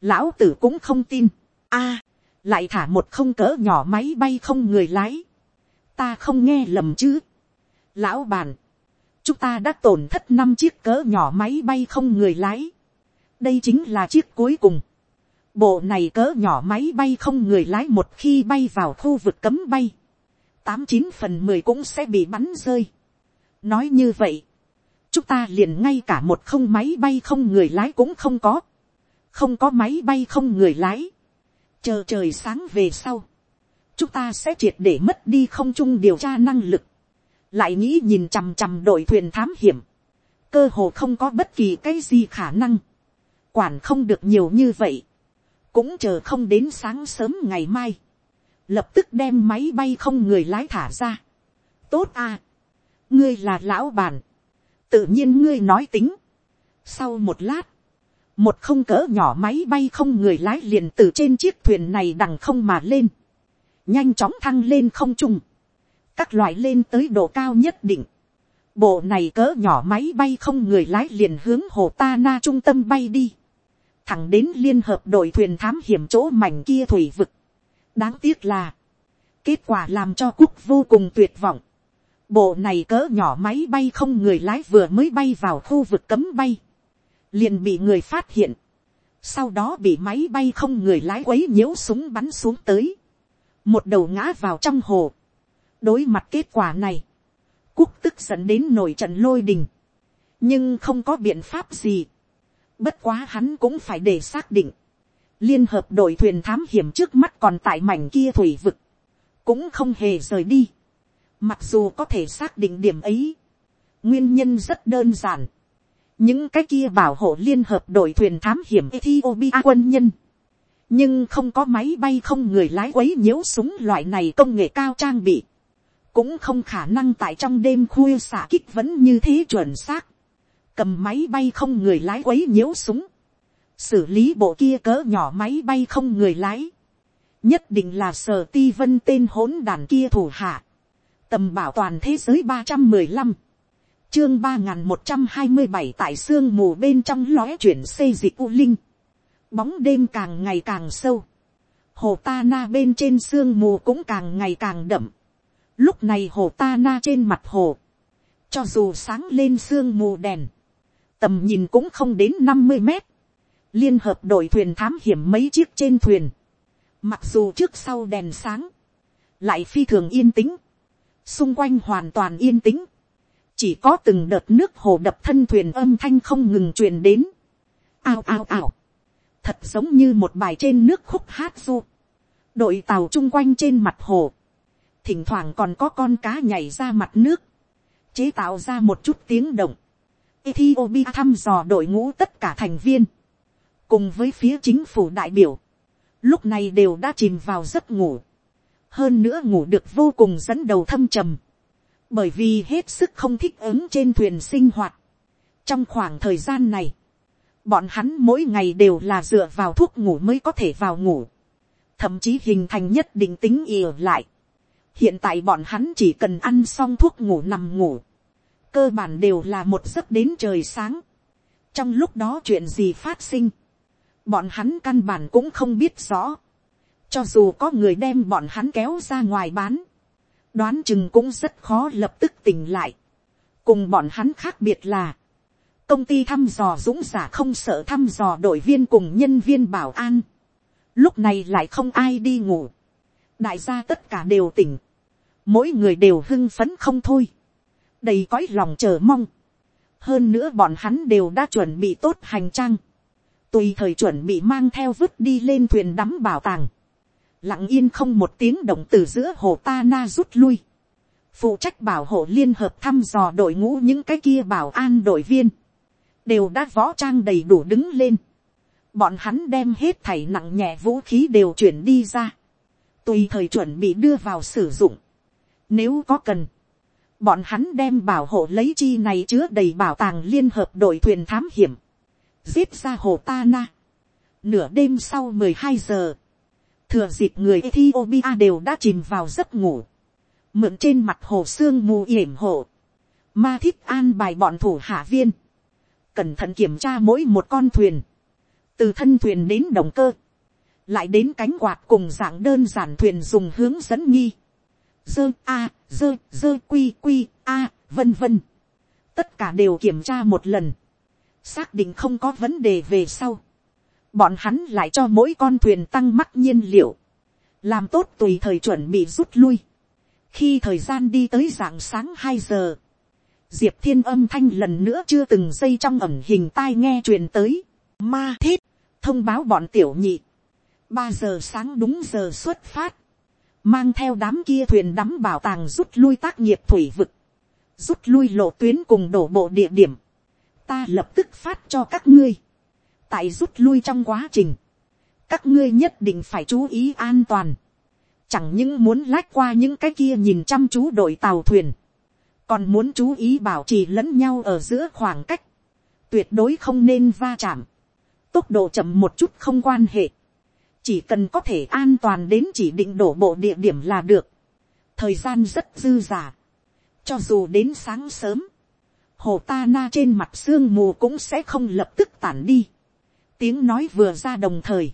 lão tử cũng không tin, a, lại thả một không cỡ nhỏ máy bay không người lái, ta không nghe lầm chứ, lão bàn, chúng ta đã tổn thất năm chiếc cỡ nhỏ máy bay không người lái, đây chính là chiếc cuối cùng, Bộ này cỡ nhỏ máy bay không người lái một khi bay vào khu vực cấm bay. Tám chín phần mười cũng sẽ bị bắn rơi. Nói như vậy. Chúng ta liền ngay cả một không máy bay không người lái cũng không có. Không có máy bay không người lái. Chờ trời sáng về sau. Chúng ta sẽ triệt để mất đi không chung điều tra năng lực. Lại nghĩ nhìn chằm chằm đội thuyền thám hiểm. Cơ hồ không có bất kỳ cái gì khả năng quản không được nhiều như vậy, cũng chờ không đến sáng sớm ngày mai, lập tức đem máy bay không người lái thả ra. tốt à, ngươi là lão bản, tự nhiên ngươi nói tính. sau một lát, một không cỡ nhỏ máy bay không người lái liền từ trên chiếc thuyền này đằng không mà lên, nhanh chóng thăng lên không trung, các loại lên tới độ cao nhất định, bộ này cỡ nhỏ máy bay không người lái liền hướng hồ ta na trung tâm bay đi, thẳng đến liên hợp đội thuyền thám hiểm chỗ mảnh kia thủy vực. đáng tiếc là, kết quả làm cho quốc vô cùng tuyệt vọng. bộ này cỡ nhỏ máy bay không người lái vừa mới bay vào khu vực cấm bay, liền bị người phát hiện, sau đó bị máy bay không người lái quấy nhiễu súng bắn xuống tới, một đầu ngã vào trong hồ. đối mặt kết quả này, quốc tức dẫn đến nổi trận lôi đình, nhưng không có biện pháp gì. bất quá hắn cũng phải để xác định, liên hợp đội thuyền thám hiểm trước mắt còn tại mảnh kia thủy vực, cũng không hề rời đi. mặc dù có thể xác định điểm ấy, nguyên nhân rất đơn giản những cái kia bảo hộ liên hợp đội thuyền thám hiểm Ethiopia quân nhân, nhưng không có máy bay không người lái quấy nhiễu súng loại này công nghệ cao trang bị. Cũng không khả năng tại trong đêm khuya xả kích vẫn như thế chuẩn xác, cầm máy bay không người lái quấy nhiễu súng, xử lý bộ kia cỡ nhỏ máy bay không người lái, nhất định là sở ti vân tên hỗn đàn kia thủ hạ, tầm bảo toàn thế giới ba trăm mười lăm, chương ba nghìn một trăm hai mươi bảy tại sương mù bên trong lóe chuyển xây dịch u linh, bóng đêm càng ngày càng sâu, hồ ta na bên trên sương mù cũng càng ngày càng đậm, Lúc này hồ ta na trên mặt hồ. Cho dù sáng lên sương mù đèn. Tầm nhìn cũng không đến năm mươi mét. Liên hợp đội thuyền thám hiểm mấy chiếc trên thuyền. Mặc dù trước sau đèn sáng. Lại phi thường yên tĩnh. Xung quanh hoàn toàn yên tĩnh. Chỉ có từng đợt nước hồ đập thân thuyền âm thanh không ngừng truyền đến. Ao ao ao. Thật giống như một bài trên nước khúc hát du. Đội tàu chung quanh trên mặt hồ thỉnh thoảng còn có con cá nhảy ra mặt nước, chế tạo ra một chút tiếng động. Ethiopia thăm dò đội ngũ tất cả thành viên, cùng với phía chính phủ đại biểu, lúc này đều đã chìm vào giấc ngủ, hơn nữa ngủ được vô cùng dẫn đầu thâm trầm, bởi vì hết sức không thích ứng trên thuyền sinh hoạt. trong khoảng thời gian này, bọn hắn mỗi ngày đều là dựa vào thuốc ngủ mới có thể vào ngủ, thậm chí hình thành nhất định tính ỉa lại hiện tại bọn hắn chỉ cần ăn xong thuốc ngủ nằm ngủ, cơ bản đều là một giấc đến trời sáng. trong lúc đó chuyện gì phát sinh, bọn hắn căn bản cũng không biết rõ. cho dù có người đem bọn hắn kéo ra ngoài bán, đoán chừng cũng rất khó lập tức tỉnh lại. cùng bọn hắn khác biệt là, công ty thăm dò dũng giả không sợ thăm dò đội viên cùng nhân viên bảo an. lúc này lại không ai đi ngủ. đại gia tất cả đều tỉnh mỗi người đều hưng phấn không thôi, đầy cõi lòng chờ mong. hơn nữa bọn hắn đều đã chuẩn bị tốt hành trang, tùy thời chuẩn bị mang theo vứt đi lên thuyền đắm bảo tàng, lặng yên không một tiếng động từ giữa hồ ta na rút lui, phụ trách bảo hộ liên hợp thăm dò đội ngũ những cái kia bảo an đội viên, đều đã võ trang đầy đủ đứng lên, bọn hắn đem hết thảy nặng nhẹ vũ khí đều chuyển đi ra, tùy thời chuẩn bị đưa vào sử dụng, nếu có cần, bọn hắn đem bảo hộ lấy chi này chứa đầy bảo tàng liên hợp đội thuyền thám hiểm, giết ra hồ ta na. Nửa đêm sau mười hai giờ, thừa dịp người Ethiopia đều đã chìm vào giấc ngủ, mượn trên mặt hồ sương mù yểm hộ, ma thích an bài bọn thủ hạ viên, cẩn thận kiểm tra mỗi một con thuyền, từ thân thuyền đến động cơ, lại đến cánh quạt cùng dạng đơn giản thuyền dùng hướng dẫn nghi, dơ a, dơ dơ quy quy a, vân vân. Tất cả đều kiểm tra một lần. Xác định không có vấn đề về sau. Bọn hắn lại cho mỗi con thuyền tăng mắc nhiên liệu. Làm tốt tùy thời chuẩn bị rút lui. Khi thời gian đi tới dạng sáng hai giờ. Diệp thiên âm thanh lần nữa chưa từng dây trong ẩm hình tai nghe truyền tới. Ma thiết, thông báo bọn tiểu nhị. ba giờ sáng đúng giờ xuất phát mang theo đám kia thuyền đắm bảo tàng rút lui tác nghiệp thủy vực, rút lui lộ tuyến cùng đổ bộ địa điểm, ta lập tức phát cho các ngươi, tại rút lui trong quá trình, các ngươi nhất định phải chú ý an toàn, chẳng những muốn lách qua những cái kia nhìn chăm chú đội tàu thuyền, còn muốn chú ý bảo trì lẫn nhau ở giữa khoảng cách, tuyệt đối không nên va chạm, tốc độ chậm một chút không quan hệ, chỉ cần có thể an toàn đến chỉ định đổ bộ địa điểm là được, thời gian rất dư dả, cho dù đến sáng sớm, hồ ta na trên mặt sương mù cũng sẽ không lập tức tản đi, tiếng nói vừa ra đồng thời,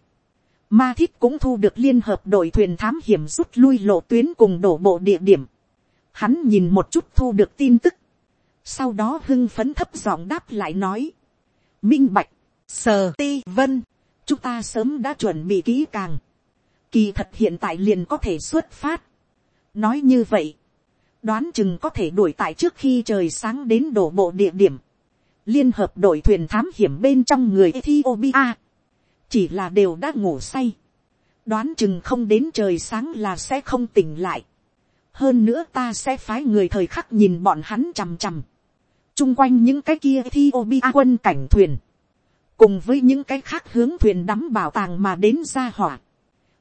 ma thiết cũng thu được liên hợp đội thuyền thám hiểm rút lui lộ tuyến cùng đổ bộ địa điểm, hắn nhìn một chút thu được tin tức, sau đó hưng phấn thấp giọng đáp lại nói, minh bạch, sờ ti vân, chúng ta sớm đã chuẩn bị kỹ càng, kỳ thật hiện tại liền có thể xuất phát. nói như vậy, đoán chừng có thể đuổi tại trước khi trời sáng đến đổ bộ địa điểm, liên hợp đội thuyền thám hiểm bên trong người Ethiopia, chỉ là đều đã ngủ say, đoán chừng không đến trời sáng là sẽ không tỉnh lại, hơn nữa ta sẽ phái người thời khắc nhìn bọn hắn chằm chằm, chung quanh những cái kia Ethiopia quân cảnh thuyền, cùng với những cái khác hướng thuyền đắm bảo tàng mà đến ra hỏa,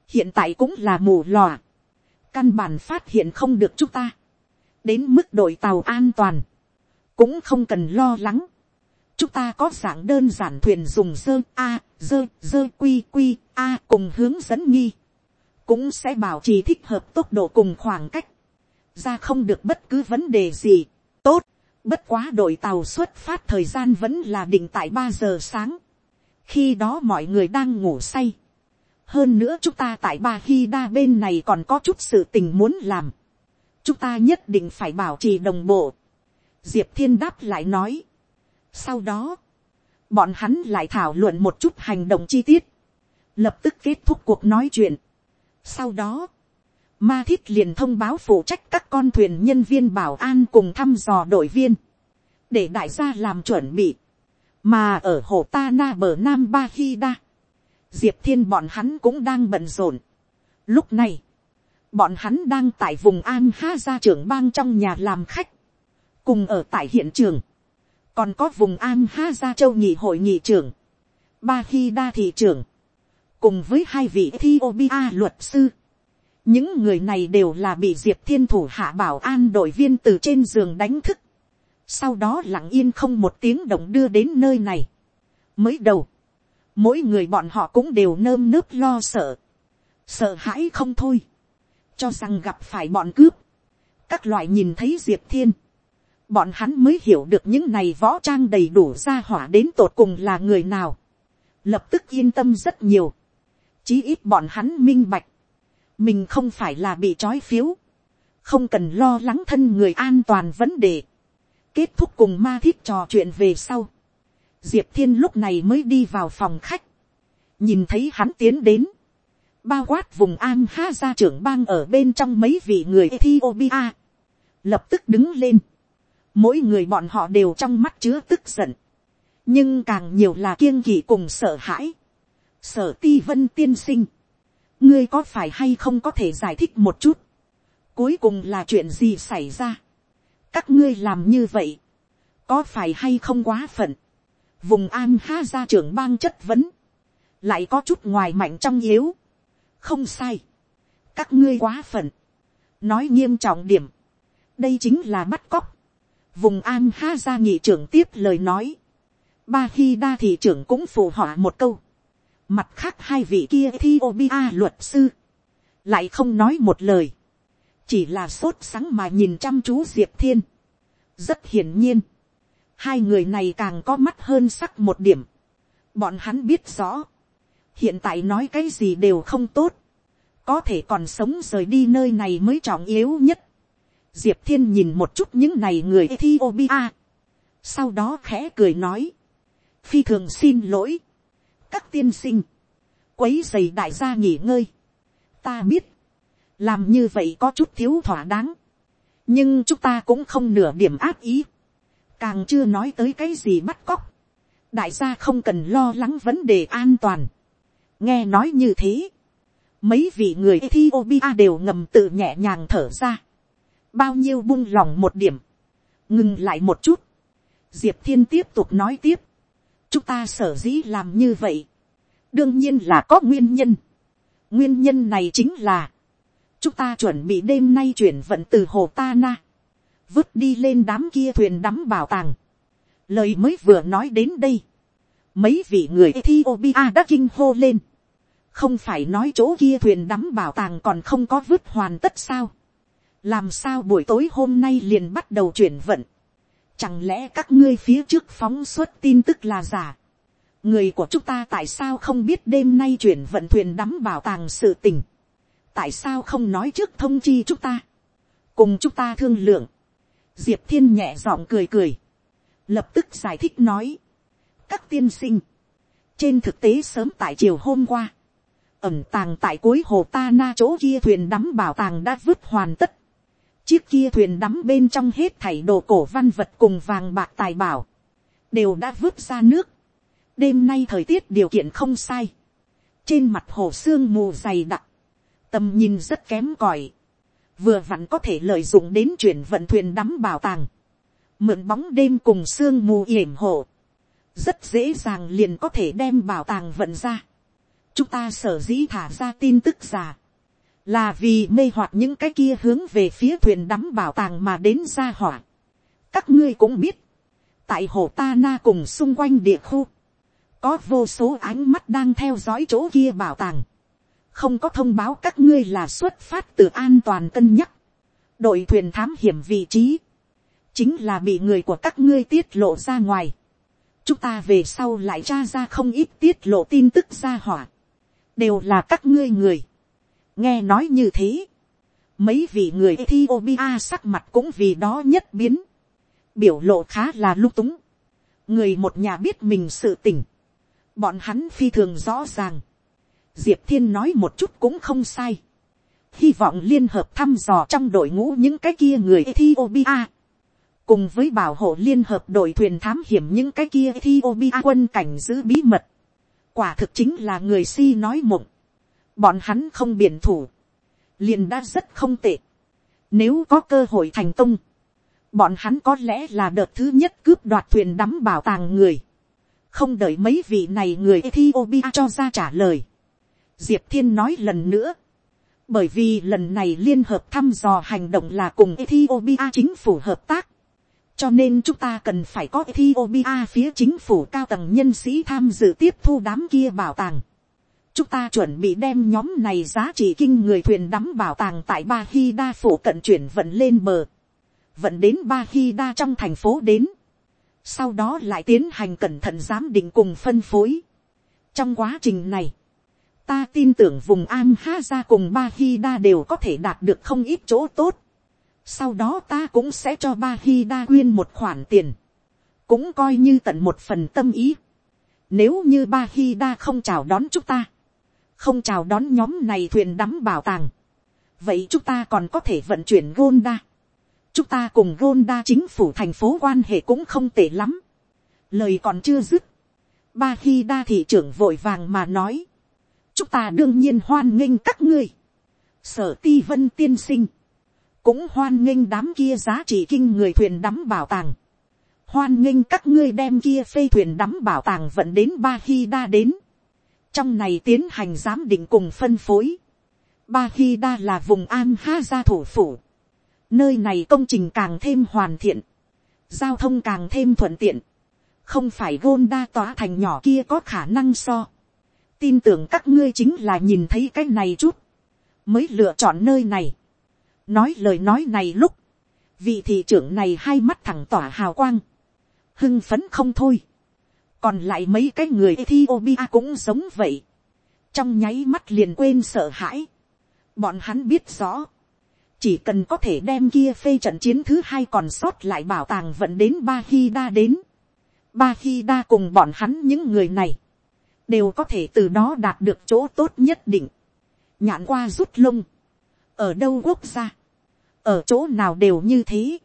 hiện tại cũng là mù lòa, căn bản phát hiện không được chúng ta, đến mức đội tàu an toàn, cũng không cần lo lắng, chúng ta có dạng đơn giản thuyền dùng dơ a dơ dơ quy quy a cùng hướng dẫn nghi, cũng sẽ bảo trì thích hợp tốc độ cùng khoảng cách, ra không được bất cứ vấn đề gì, tốt, bất quá đội tàu xuất phát thời gian vẫn là định tại ba giờ sáng, khi đó mọi người đang ngủ say. hơn nữa chúng ta tại ba khi đa bên này còn có chút sự tình muốn làm. chúng ta nhất định phải bảo trì đồng bộ. diệp thiên đáp lại nói sau đó, bọn hắn lại thảo luận một chút hành động chi tiết, lập tức kết thúc cuộc nói chuyện. sau đó, ma thiết liền thông báo phụ trách các con thuyền nhân viên bảo an cùng thăm dò đội viên, để đại gia làm chuẩn bị. Mà ở hồ ta na bờ nam ba khi đa, diệp thiên bọn hắn cũng đang bận rộn. lúc này, bọn hắn đang tại vùng an ha ra trưởng bang trong nhà làm khách, cùng ở tại hiện trường, còn có vùng an ha gia châu nhị hội nhị trưởng, ba khi đa thị trưởng, cùng với hai vị Ethiopia luật sư. Những người này đều là bị Diệp Thiên thủ hạ bảo an đội viên từ trên giường đánh thức. Sau đó lặng yên không một tiếng động đưa đến nơi này. mới đầu, mỗi người bọn họ cũng đều nơm nớp lo sợ, sợ hãi không thôi, cho rằng gặp phải bọn cướp, các loại nhìn thấy diệp thiên, bọn hắn mới hiểu được những này võ trang đầy đủ ra hỏa đến tột cùng là người nào, lập tức yên tâm rất nhiều, chí ít bọn hắn minh bạch, mình không phải là bị trói phiếu, không cần lo lắng thân người an toàn vấn đề, Kết thúc cùng ma thiết trò chuyện về sau. Diệp Thiên lúc này mới đi vào phòng khách. Nhìn thấy hắn tiến đến. Bao quát vùng An Ha ra trưởng bang ở bên trong mấy vị người Ethiopia. Lập tức đứng lên. Mỗi người bọn họ đều trong mắt chứa tức giận. Nhưng càng nhiều là kiêng kỵ cùng sợ hãi. Sở ti vân tiên sinh. Ngươi có phải hay không có thể giải thích một chút. Cuối cùng là chuyện gì xảy ra các ngươi làm như vậy, có phải hay không quá phận, vùng an ha ra trưởng bang chất vấn, lại có chút ngoài mạnh trong yếu, không sai, các ngươi quá phận, nói nghiêm trọng điểm, đây chính là bắt cóc, vùng an ha ra nghị trưởng tiếp lời nói, ba khi đa thị trưởng cũng phù họa một câu, mặt khác hai vị kia thi obia luật sư, lại không nói một lời, chỉ là sốt sáng mà nhìn chăm chú diệp thiên. rất hiển nhiên, hai người này càng có mắt hơn sắc một điểm. bọn hắn biết rõ, hiện tại nói cái gì đều không tốt, có thể còn sống rời đi nơi này mới trọng yếu nhất diệp thiên nhìn một chút những này người Ethiopia, sau đó khẽ cười nói, phi thường xin lỗi, các tiên sinh, quấy giày đại gia nghỉ ngơi, ta biết, làm như vậy có chút thiếu thỏa đáng, nhưng chúng ta cũng không nửa điểm áp ý, càng chưa nói tới cái gì bắt cóc, đại gia không cần lo lắng vấn đề an toàn. nghe nói như thế, mấy vị người Ethiopia đều ngầm tự nhẹ nhàng thở ra, bao nhiêu buông lòng một điểm, ngừng lại một chút, diệp thiên tiếp tục nói tiếp, chúng ta sở dĩ làm như vậy, đương nhiên là có nguyên nhân. nguyên nhân này chính là, chúng ta chuẩn bị đêm nay chuyển vận từ hồ ta na, vứt đi lên đám kia thuyền đắm bảo tàng. lời mới vừa nói đến đây, mấy vị người Ethiopia đã kinh hô lên, không phải nói chỗ kia thuyền đắm bảo tàng còn không có vứt hoàn tất sao, làm sao buổi tối hôm nay liền bắt đầu chuyển vận, chẳng lẽ các ngươi phía trước phóng xuất tin tức là giả, người của chúng ta tại sao không biết đêm nay chuyển vận thuyền đắm bảo tàng sự tình, tại sao không nói trước thông chi chúng ta, cùng chúng ta thương lượng, diệp thiên nhẹ giọng cười cười, lập tức giải thích nói, các tiên sinh, trên thực tế sớm tại chiều hôm qua, ẩm tàng tại cuối hồ ta na chỗ kia thuyền đắm bảo tàng đã vứt hoàn tất, chiếc kia thuyền đắm bên trong hết thảy đồ cổ văn vật cùng vàng bạc tài bảo, đều đã vứt ra nước, đêm nay thời tiết điều kiện không sai, trên mặt hồ sương mù dày đặc, tầm nhìn rất kém cỏi, vừa vặn có thể lợi dụng đến chuyển vận thuyền đắm bảo tàng, mượn bóng đêm cùng sương mù yểm hộ, rất dễ dàng liền có thể đem bảo tàng vận ra. chúng ta sở dĩ thả ra tin tức giả, là vì mê hoặc những cái kia hướng về phía thuyền đắm bảo tàng mà đến ra hỏa. các ngươi cũng biết, tại hồ ta na cùng xung quanh địa khu, có vô số ánh mắt đang theo dõi chỗ kia bảo tàng, không có thông báo các ngươi là xuất phát từ an toàn cân nhắc, đội thuyền thám hiểm vị trí, chính là bị người của các ngươi tiết lộ ra ngoài, chúng ta về sau lại tra ra không ít tiết lộ tin tức ra hỏa, đều là các ngươi người nghe nói như thế, mấy vị người Ethiopia sắc mặt cũng vì đó nhất biến, biểu lộ khá là lung túng, người một nhà biết mình sự tỉnh, bọn hắn phi thường rõ ràng, diệp thiên nói một chút cũng không sai, hy vọng liên hợp thăm dò trong đội ngũ những cái kia người Ethiopia, cùng với bảo hộ liên hợp đội thuyền thám hiểm những cái kia Ethiopia quân cảnh giữ bí mật, quả thực chính là người si nói mộng, bọn hắn không biển thủ, liền đã rất không tệ, nếu có cơ hội thành công, bọn hắn có lẽ là đợt thứ nhất cướp đoạt thuyền đắm bảo tàng người, không đợi mấy vị này người Ethiopia cho ra trả lời, diệp thiên nói lần nữa, bởi vì lần này liên hợp thăm dò hành động là cùng Ethiopia chính phủ hợp tác, cho nên chúng ta cần phải có Ethiopia phía chính phủ cao tầng nhân sĩ tham dự tiếp thu đám kia bảo tàng chúng ta chuẩn bị đem nhóm này giá trị kinh người thuyền đắm bảo tàng tại ba khi đa phủ cận chuyển vận lên bờ, vận đến ba khi đa trong thành phố đến, sau đó lại tiến hành cẩn thận giám định cùng phân phối. trong quá trình này, ta tin tưởng vùng an ha ra cùng ba khi đa đều có thể đạt được không ít chỗ tốt sau đó ta cũng sẽ cho ba khi đa quyên một khoản tiền. cũng coi như tận một phần tâm ý. nếu như ba khi đa không chào đón chúng ta, không chào đón nhóm này thuyền đắm bảo tàng, vậy chúng ta còn có thể vận chuyển Gonda. chúng ta cùng Gonda chính phủ thành phố quan hệ cũng không tệ lắm. lời còn chưa dứt. ba khi đa thị trưởng vội vàng mà nói. chúng ta đương nhiên hoan nghênh các ngươi. sở ti vân tiên sinh cũng hoan nghênh đám kia giá trị kinh người thuyền đắm bảo tàng. hoan nghênh các ngươi đem kia phê thuyền đắm bảo tàng vận đến ba khi đa đến trong này tiến hành giám định cùng phân phối. ba khi đa là vùng an ha gia thủ phủ. nơi này công trình càng thêm hoàn thiện. giao thông càng thêm thuận tiện. không phải gôn đa tỏa thành nhỏ kia có khả năng so. tin tưởng các ngươi chính là nhìn thấy cái này chút. mới lựa chọn nơi này nói lời nói này lúc, vị thị trưởng này hai mắt thẳng tỏa hào quang, hưng phấn không thôi, còn lại mấy cái người Ethiopia cũng giống vậy, trong nháy mắt liền quên sợ hãi, bọn hắn biết rõ, chỉ cần có thể đem kia phê trận chiến thứ hai còn sót lại bảo tàng vận đến ba khi đa đến, ba khi đa cùng bọn hắn những người này, đều có thể từ đó đạt được chỗ tốt nhất định, nhạn qua rút lông, ở đâu quốc gia, ở chỗ nào đều như thế.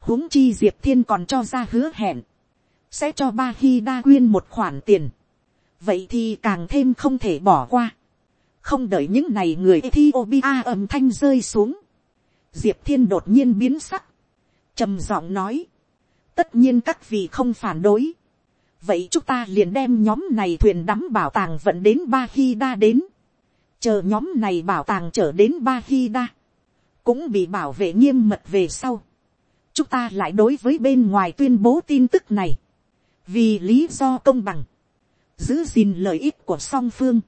huống chi diệp thiên còn cho ra hứa hẹn, sẽ cho ba hi đa quyên một khoản tiền. vậy thì càng thêm không thể bỏ qua. không đợi những này người Ethiopia âm thanh rơi xuống. diệp thiên đột nhiên biến sắc. trầm giọng nói, tất nhiên các vị không phản đối. vậy chúng ta liền đem nhóm này thuyền đắm bảo tàng vận đến ba khi đa đến, chờ nhóm này bảo tàng trở đến ba khi đa, cũng bị bảo vệ nghiêm mật về sau, chúng ta lại đối với bên ngoài tuyên bố tin tức này, vì lý do công bằng, giữ gìn lợi ích của song phương,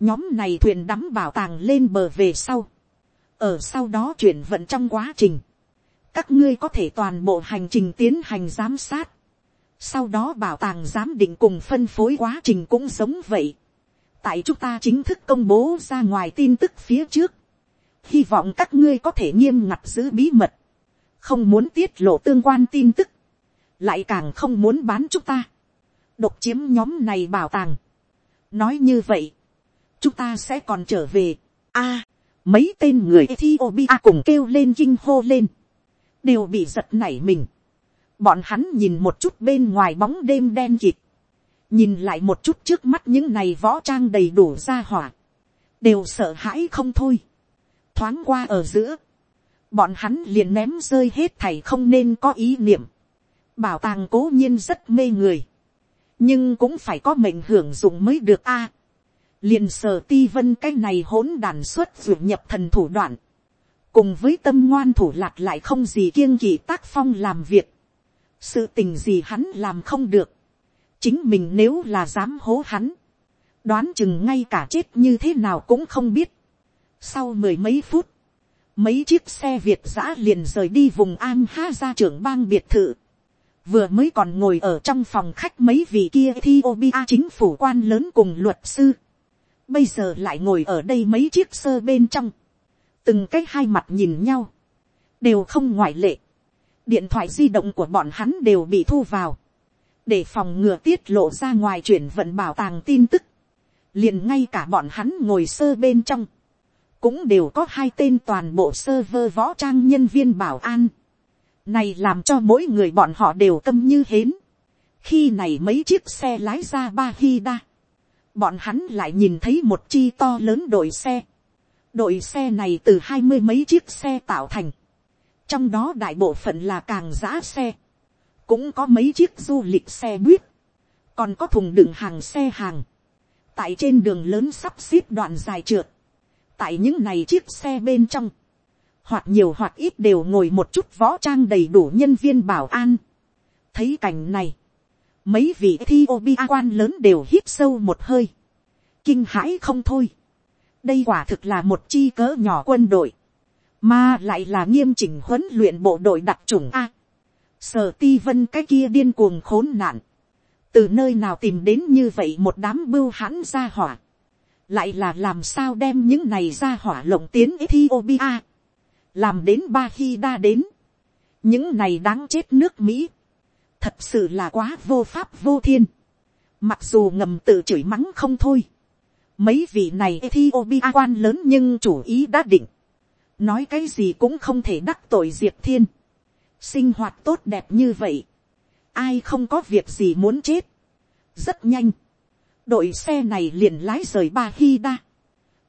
nhóm này thuyền đắm bảo tàng lên bờ về sau, ở sau đó chuyển vận trong quá trình, các ngươi có thể toàn bộ hành trình tiến hành giám sát, sau đó bảo tàng giám định cùng phân phối quá trình cũng giống vậy, tại chúng ta chính thức công bố ra ngoài tin tức phía trước, hy vọng các ngươi có thể nghiêm ngặt giữ bí mật, không muốn tiết lộ tương quan tin tức, lại càng không muốn bán chúng ta, độc chiếm nhóm này bảo tàng. nói như vậy, chúng ta sẽ còn trở về. a, mấy tên người Ethiopia cùng kêu lên kinh hô lên, đều bị giật nảy mình. bọn hắn nhìn một chút bên ngoài bóng đêm đen kịt, nhìn lại một chút trước mắt những này võ trang đầy đủ ra hỏa, đều sợ hãi không thôi. thoáng qua ở giữa, bọn hắn liền ném rơi hết thảy không nên có ý niệm bảo tàng cố nhiên rất mê người, nhưng cũng phải có mệnh hưởng dụng mới được a. liền sở ti vân cái này hỗn đàn xuất ruột nhập thần thủ đoạn, cùng với tâm ngoan thủ lạc lại không gì kiêng kỵ tác phong làm việc, sự tình gì hắn làm không được, chính mình nếu là dám hố hắn, đoán chừng ngay cả chết như thế nào cũng không biết. Sau mười mấy phút, mấy chiếc xe việt giã liền rời đi vùng an ha ra trưởng bang biệt thự vừa mới còn ngồi ở trong phòng khách mấy vị kia Ethiopia chính phủ quan lớn cùng luật sư. bây giờ lại ngồi ở đây mấy chiếc sơ bên trong. từng cái hai mặt nhìn nhau. đều không ngoại lệ. điện thoại di động của bọn hắn đều bị thu vào. để phòng ngừa tiết lộ ra ngoài chuyển vận bảo tàng tin tức. liền ngay cả bọn hắn ngồi sơ bên trong cũng đều có hai tên toàn bộ sơ vơ võ trang nhân viên bảo an. Này làm cho mỗi người bọn họ đều tâm như hến. Khi này mấy chiếc xe lái ra ba hi đa. Bọn hắn lại nhìn thấy một chi to lớn đội xe. Đội xe này từ hai mươi mấy chiếc xe tạo thành. Trong đó đại bộ phận là càng giã xe. Cũng có mấy chiếc du lịch xe buýt. Còn có thùng đựng hàng xe hàng. Tại trên đường lớn sắp xếp đoạn dài trượt tại những này chiếc xe bên trong, hoặc nhiều hoặc ít đều ngồi một chút võ trang đầy đủ nhân viên bảo an. thấy cảnh này, mấy vị Ethiopia quan lớn đều hít sâu một hơi, kinh hãi không thôi. đây quả thực là một chi cỡ nhỏ quân đội, mà lại là nghiêm chỉnh huấn luyện bộ đội đặc trùng a. sở ti vân cái kia điên cuồng khốn nạn, từ nơi nào tìm đến như vậy một đám bưu hãn ra hỏa lại là làm sao đem những này ra hỏa lộng tiến Ethiopia, làm đến ba khi đa đến, những này đáng chết nước mỹ, thật sự là quá vô pháp vô thiên, mặc dù ngầm tự chửi mắng không thôi, mấy vị này Ethiopia quan lớn nhưng chủ ý đã định, nói cái gì cũng không thể đắc tội diệp thiên, sinh hoạt tốt đẹp như vậy, ai không có việc gì muốn chết, rất nhanh, đội xe này liền lái rời ba khi đa,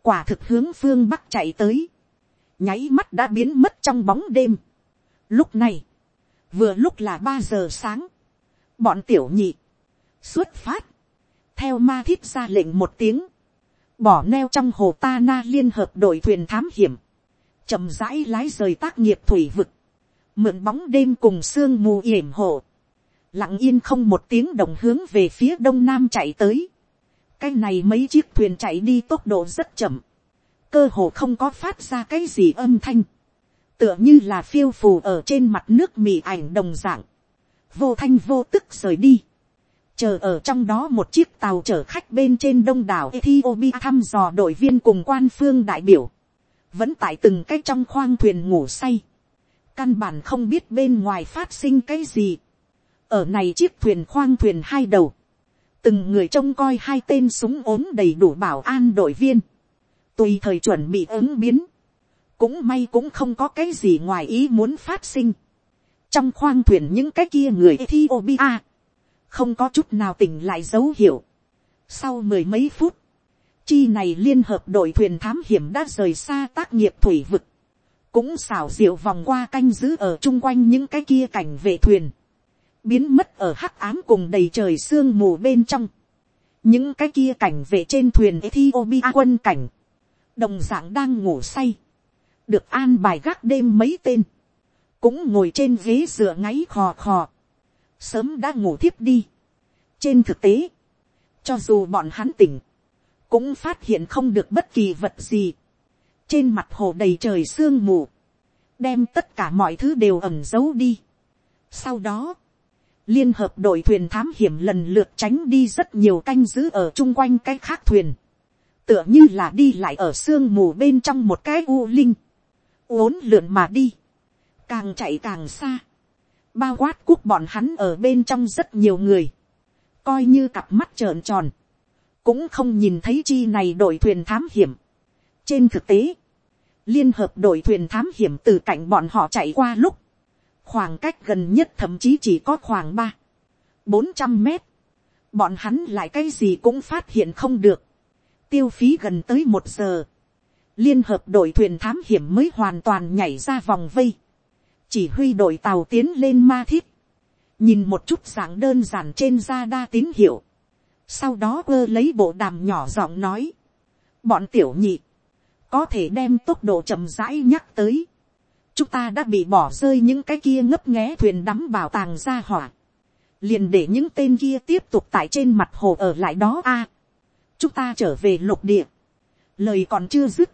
quả thực hướng phương bắc chạy tới, nháy mắt đã biến mất trong bóng đêm. Lúc này, vừa lúc là ba giờ sáng, bọn tiểu nhị, xuất phát, theo ma thiếp ra lệnh một tiếng, bỏ neo trong hồ ta na liên hợp đội thuyền thám hiểm, chậm rãi lái rời tác nghiệp thủy vực, mượn bóng đêm cùng sương mù yểm hộ, lặng yên không một tiếng đồng hướng về phía đông nam chạy tới cái này mấy chiếc thuyền chạy đi tốc độ rất chậm, cơ hồ không có phát ra cái gì âm thanh, tựa như là phiêu phù ở trên mặt nước mì ảnh đồng dạng, vô thanh vô tức rời đi, chờ ở trong đó một chiếc tàu chở khách bên trên đông đảo Ethiopia thăm dò đội viên cùng quan phương đại biểu, vẫn tại từng cái trong khoang thuyền ngủ say, căn bản không biết bên ngoài phát sinh cái gì, ở này chiếc thuyền khoang thuyền hai đầu, từng người trông coi hai tên súng ốm đầy đủ bảo an đội viên, tùy thời chuẩn bị ứng biến, cũng may cũng không có cái gì ngoài ý muốn phát sinh. trong khoang thuyền những cái kia người Ethiopia, không có chút nào tỉnh lại dấu hiệu. sau mười mấy phút, chi này liên hợp đội thuyền thám hiểm đã rời xa tác nghiệp thủy vực, cũng xảo diệu vòng qua canh giữ ở chung quanh những cái kia cảnh vệ thuyền, biến mất ở hắc ám cùng đầy trời sương mù bên trong. những cái kia cảnh vệ trên thuyền Ethiopia quân cảnh, đồng d ạ n g đang ngủ say, được an bài gác đêm mấy tên, cũng ngồi trên ghế dựa ngáy khò khò, sớm đã ngủ thiếp đi. trên thực tế, cho dù bọn hắn tỉnh, cũng phát hiện không được bất kỳ vật gì. trên mặt hồ đầy trời sương mù, đem tất cả mọi thứ đều ẩm giấu đi. sau đó, liên hợp đội thuyền thám hiểm lần lượt tránh đi rất nhiều canh giữ ở chung quanh cái khác thuyền, tựa như là đi lại ở sương mù bên trong một cái u linh, uốn lượn mà đi, càng chạy càng xa, bao quát cúc bọn hắn ở bên trong rất nhiều người, coi như cặp mắt trợn tròn, cũng không nhìn thấy chi này đội thuyền thám hiểm. trên thực tế, liên hợp đội thuyền thám hiểm từ cạnh bọn họ chạy qua lúc, khoảng cách gần nhất thậm chí chỉ có khoảng ba, bốn trăm mét, bọn hắn lại cái gì cũng phát hiện không được, tiêu phí gần tới một giờ, liên hợp đội thuyền thám hiểm mới hoàn toàn nhảy ra vòng vây, chỉ huy đội tàu tiến lên ma thiết, nhìn một chút dạng đơn giản trên da đa tín hiệu, sau đó ơ lấy bộ đàm nhỏ giọng nói, bọn tiểu nhị, có thể đem tốc độ chậm rãi nhắc tới, chúng ta đã bị bỏ rơi những cái kia ngấp nghé thuyền đắm bảo tàng ra hỏa, liền để những tên kia tiếp tục tại trên mặt hồ ở lại đó. A chúng ta trở về lục địa, lời còn chưa dứt,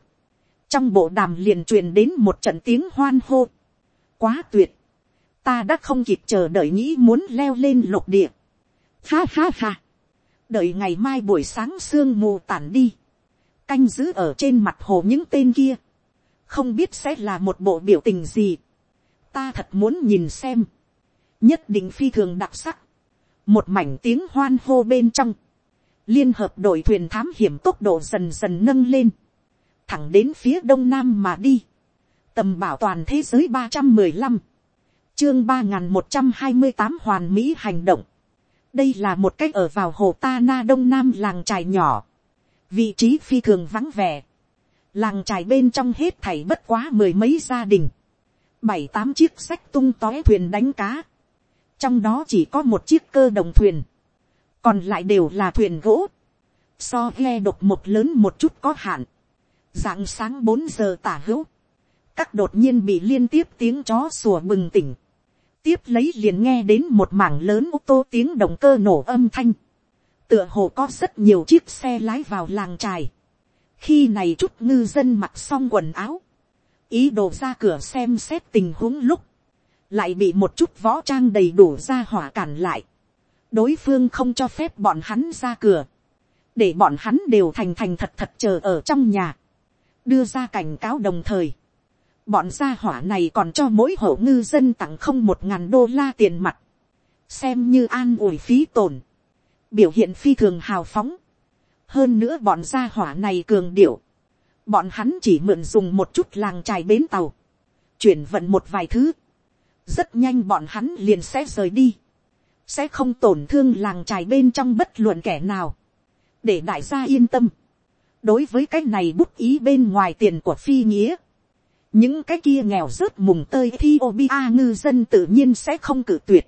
trong bộ đàm liền truyền đến một trận tiếng hoan hô, quá tuyệt, ta đã không kịp chờ đợi nghĩ muốn leo lên lục địa, ha ha ha, đợi ngày mai buổi sáng sương mù tản đi, canh giữ ở trên mặt hồ những tên kia, không biết sẽ là một bộ biểu tình gì. ta thật muốn nhìn xem, nhất định phi thường đặc sắc, một mảnh tiếng hoan hô bên trong, liên hợp đội thuyền thám hiểm tốc độ dần dần nâng lên, thẳng đến phía đông nam mà đi, tầm bảo toàn thế giới ba trăm mười lăm, chương ba n g h n một trăm hai mươi tám hoàn mỹ hành động, đây là một cách ở vào hồ ta na đông nam làng trài nhỏ, vị trí phi thường vắng vẻ, làng trài bên trong hết thảy bất quá mười mấy gia đình, bảy tám chiếc sách tung tói thuyền đánh cá, trong đó chỉ có một chiếc cơ đồng thuyền, còn lại đều là thuyền gỗ, so ghe độc một lớn một chút có hạn, dạng sáng bốn giờ tả hữu, các đột nhiên bị liên tiếp tiếng chó sủa bừng tỉnh, tiếp lấy liền nghe đến một mảng lớn ô tô tiếng động cơ nổ âm thanh, tựa hồ có rất nhiều chiếc xe lái vào làng trài, khi này chút ngư dân mặc xong quần áo, ý đồ ra cửa xem xét tình huống lúc, lại bị một chút võ trang đầy đủ ra hỏa cản lại đối phương không cho phép bọn hắn ra cửa, để bọn hắn đều thành thành thật thật chờ ở trong nhà, đưa ra cảnh cáo đồng thời. bọn gia hỏa này còn cho mỗi hộ ngư dân tặng không một ngàn đô la tiền mặt, xem như an ủi phí tổn, biểu hiện phi thường hào phóng, hơn nữa bọn gia hỏa này cường điệu, bọn hắn chỉ mượn dùng một chút làng trài bến tàu, chuyển vận một vài thứ, rất nhanh bọn hắn liền sẽ rời đi, sẽ không tổn thương làng trài bên trong bất luận kẻ nào, để đại gia yên tâm. đối với cái này bút ý bên ngoài tiền của phi nghĩa, những cái kia nghèo rớt mùng tơi thi ô bi a ngư dân tự nhiên sẽ không cử tuyệt,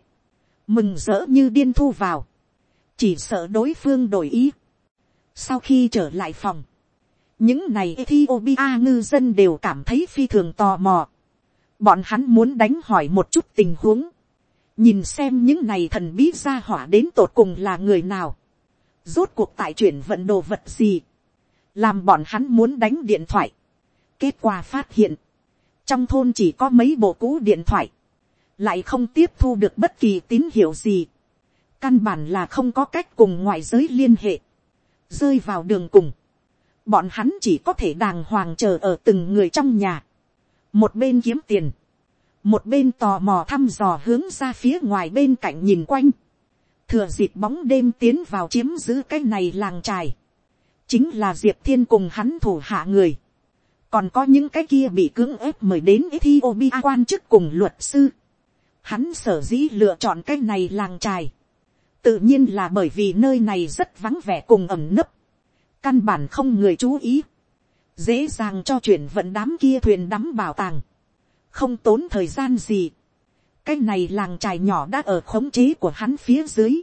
mừng rỡ như điên thu vào, chỉ sợ đối phương đổi ý, sau khi trở lại phòng, những này Ethiopia ngư dân đều cảm thấy phi thường tò mò. Bọn hắn muốn đánh hỏi một chút tình huống. Nhìn xem những này thần bí ra hỏa đến tột cùng là người nào. Rốt cuộc tại chuyển vận đồ vật gì. Làm bọn hắn muốn đánh điện thoại. Kết quả phát hiện. Trong thôn chỉ có mấy bộ cũ điện thoại. Lại không tiếp thu được bất kỳ tín hiệu gì. Căn bản là không có cách cùng ngoại giới liên hệ rơi vào đường cùng, bọn hắn chỉ có thể đàng hoàng chờ ở từng người trong nhà, một bên kiếm tiền, một bên tò mò thăm dò hướng ra phía ngoài bên cạnh nhìn quanh, thừa dịp bóng đêm tiến vào chiếm giữ cái này làng trài, chính là diệp thiên cùng hắn thủ hạ người, còn có những cái kia bị cưỡng ép mời đến Ethiopia quan chức cùng luật sư. Hắn sở dĩ lựa chọn cái này làng trài. Tự nhiên là bởi vì nơi này rất vắng vẻ cùng ẩm nấp, căn bản không người chú ý, dễ dàng cho chuyển vận đám kia thuyền đắm bảo tàng, không tốn thời gian gì, cái này làng trài nhỏ đã ở khống chế của hắn phía dưới,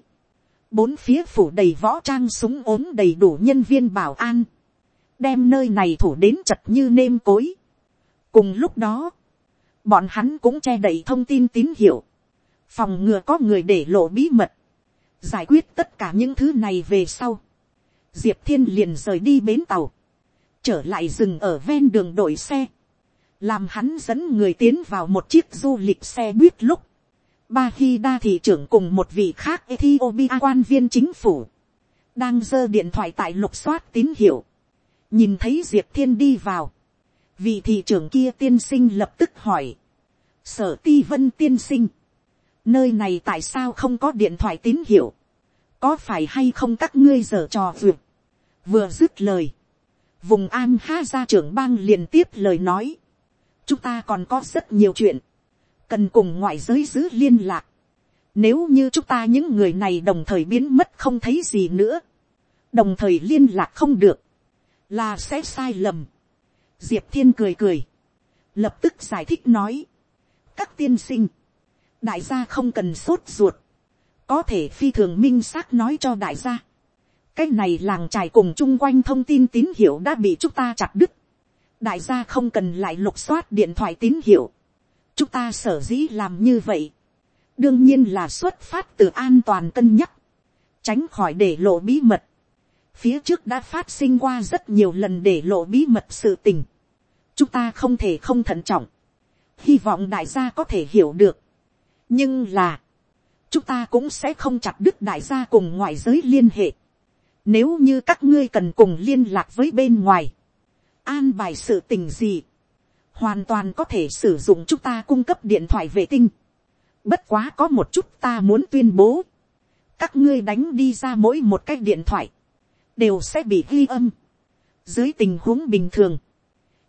bốn phía phủ đầy võ trang súng ốm đầy đủ nhân viên bảo an, đem nơi này thủ đến chật như nêm cối. cùng lúc đó, bọn hắn cũng che đậy thông tin tín hiệu, phòng ngừa có người để lộ bí mật, giải quyết tất cả những thứ này về sau, diệp thiên liền rời đi bến tàu, trở lại rừng ở ven đường đội xe, làm hắn dẫn người tiến vào một chiếc du lịch xe buýt lúc, ba khi đa thị trưởng cùng một vị khác Ethiopia quan viên chính phủ, đang giơ điện thoại tại lục soát tín hiệu, nhìn thấy diệp thiên đi vào, vị thị trưởng kia tiên sinh lập tức hỏi, sở ti vân tiên sinh, nơi này tại sao không có điện thoại tín hiệu, có phải hay không các ngươi dở trò vượt, vừa dứt lời, vùng an ha ra trưởng bang liền tiếp lời nói, chúng ta còn có rất nhiều chuyện, cần cùng ngoại giới giữ liên lạc. Nếu như chúng ta những người này đồng thời biến mất không thấy gì nữa, đồng thời liên lạc không được, là sẽ sai lầm. Diệp thiên cười cười, lập tức giải thích nói, các tiên sinh, đại gia không cần sốt ruột, có thể phi thường minh xác nói cho đại gia. cái này làng trài cùng chung quanh thông tin tín hiệu đã bị chúng ta chặt đứt đại gia không cần lại lục soát điện thoại tín hiệu. chúng ta sở dĩ làm như vậy. đương nhiên là xuất phát từ an toàn cân nhắc. tránh khỏi để lộ bí mật. phía trước đã phát sinh qua rất nhiều lần để lộ bí mật sự tình. chúng ta không thể không thận trọng. hy vọng đại gia có thể hiểu được. nhưng là, chúng ta cũng sẽ không chặt đứt đại gia cùng ngoại giới liên hệ. Nếu như các ngươi cần cùng liên lạc với bên ngoài, an bài sự tình gì, hoàn toàn có thể sử dụng chúng ta cung cấp điện thoại vệ tinh. Bất quá có một chút ta muốn tuyên bố. Các ngươi đánh đi ra mỗi một cái điện thoại, đều sẽ bị ghi âm. Dưới tình huống bình thường,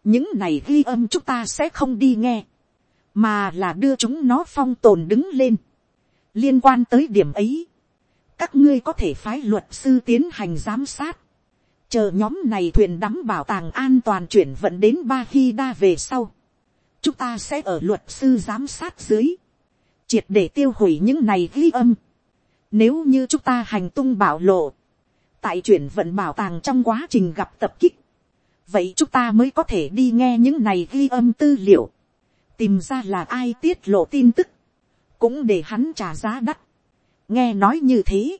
những này ghi âm chúng ta sẽ không đi nghe, mà là đưa chúng nó phong tồn đứng lên. Liên quan tới điểm ấy, các ngươi có thể phái luật sư tiến hành giám sát, chờ nhóm này thuyền đắm bảo tàng an toàn chuyển vận đến ba khi đa về sau, chúng ta sẽ ở luật sư giám sát dưới, triệt để tiêu hủy những này ghi âm. Nếu như chúng ta hành tung bảo lộ, tại chuyển vận bảo tàng trong quá trình gặp tập kích, vậy chúng ta mới có thể đi nghe những này ghi âm tư liệu, tìm ra là ai tiết lộ tin tức, cũng để hắn trả giá đắt. nghe nói như thế,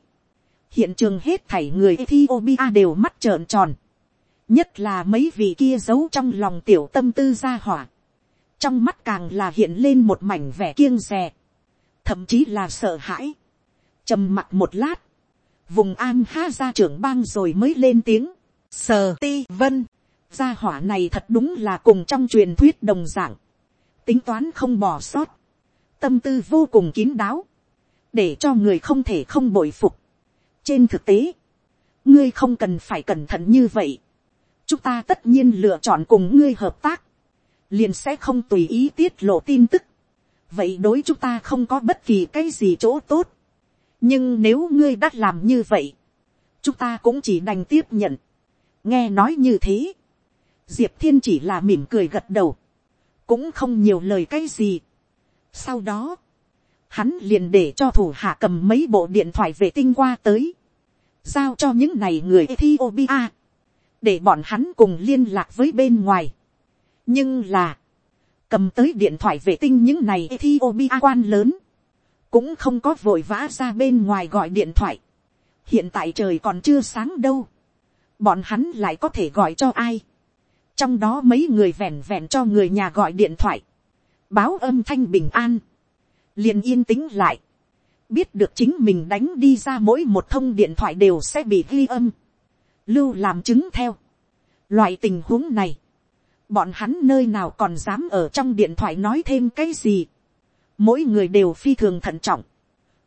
hiện trường hết thảy người Ethiopia đều mắt trợn tròn, nhất là mấy vị kia giấu trong lòng tiểu tâm tư gia hỏa, trong mắt càng là hiện lên một mảnh vẻ kiêng rè, thậm chí là sợ hãi, trầm mặt một lát, vùng an ha ra trưởng bang rồi mới lên tiếng, sờ ti vân, gia hỏa này thật đúng là cùng trong truyền thuyết đồng dạng, tính toán không bỏ sót, tâm tư vô cùng kín đáo, để cho người không thể không bội phục trên thực tế, ngươi không cần phải cẩn thận như vậy. chúng ta tất nhiên lựa chọn cùng ngươi hợp tác, liền sẽ không tùy ý tiết lộ tin tức. vậy đối chúng ta không có bất kỳ cái gì chỗ tốt. nhưng nếu ngươi đã làm như vậy, chúng ta cũng chỉ đành tiếp nhận. nghe nói như thế, diệp thiên chỉ là mỉm cười gật đầu, cũng không nhiều lời cái gì sau đó, hắn liền để cho thủ hạ cầm mấy bộ điện thoại vệ tinh qua tới, giao cho những này người Ethiopia, để bọn hắn cùng liên lạc với bên ngoài. nhưng là, cầm tới điện thoại vệ tinh những này Ethiopia quan lớn, cũng không có vội vã ra bên ngoài gọi điện thoại. hiện tại trời còn chưa sáng đâu, bọn hắn lại có thể gọi cho ai. trong đó mấy người vẹn vẹn cho người nhà gọi điện thoại, báo âm thanh bình an, liền yên tĩnh lại, biết được chính mình đánh đi ra mỗi một thông điện thoại đều sẽ bị ghi âm, lưu làm chứng theo. Loại tình huống này, bọn hắn nơi nào còn dám ở trong điện thoại nói thêm cái gì. Mỗi người đều phi thường thận trọng,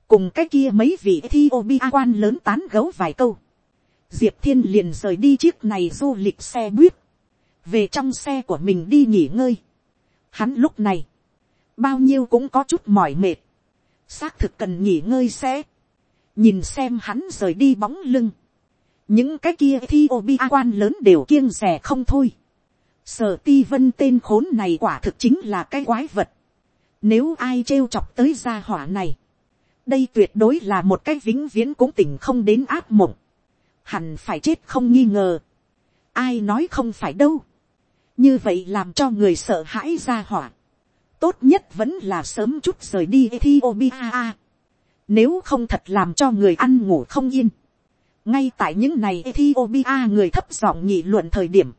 cùng cái kia mấy vị Ethiopia quan lớn tán gấu vài câu. Diệp thiên liền rời đi chiếc này du lịch xe buýt, về trong xe của mình đi nghỉ ngơi. Hắn lúc này, bao nhiêu cũng có chút mỏi mệt, xác thực cần nghỉ ngơi sẽ, nhìn xem hắn rời đi bóng lưng, những cái kia thi ô bi a quan lớn đều kiêng rẻ không thôi, sở ti vân tên khốn này quả thực chính là cái quái vật, Nếu ai trêu chọc tới gia hỏa này. Đây tuyệt đối là một cái vĩnh viễn cũng tỉnh không đến áp mộng. Hẳn phải chết không nghi ngờ. Ai nói không phải đâu. Như vậy làm cho người sợ hãi gia hỏa. Tốt nhất vẫn là sớm chút rời đi Ethiopia. Nếu không thật làm cho người ăn ngủ không yên. Ngay tại những này Ethiopia người thấp giọng nghị luận thời điểm.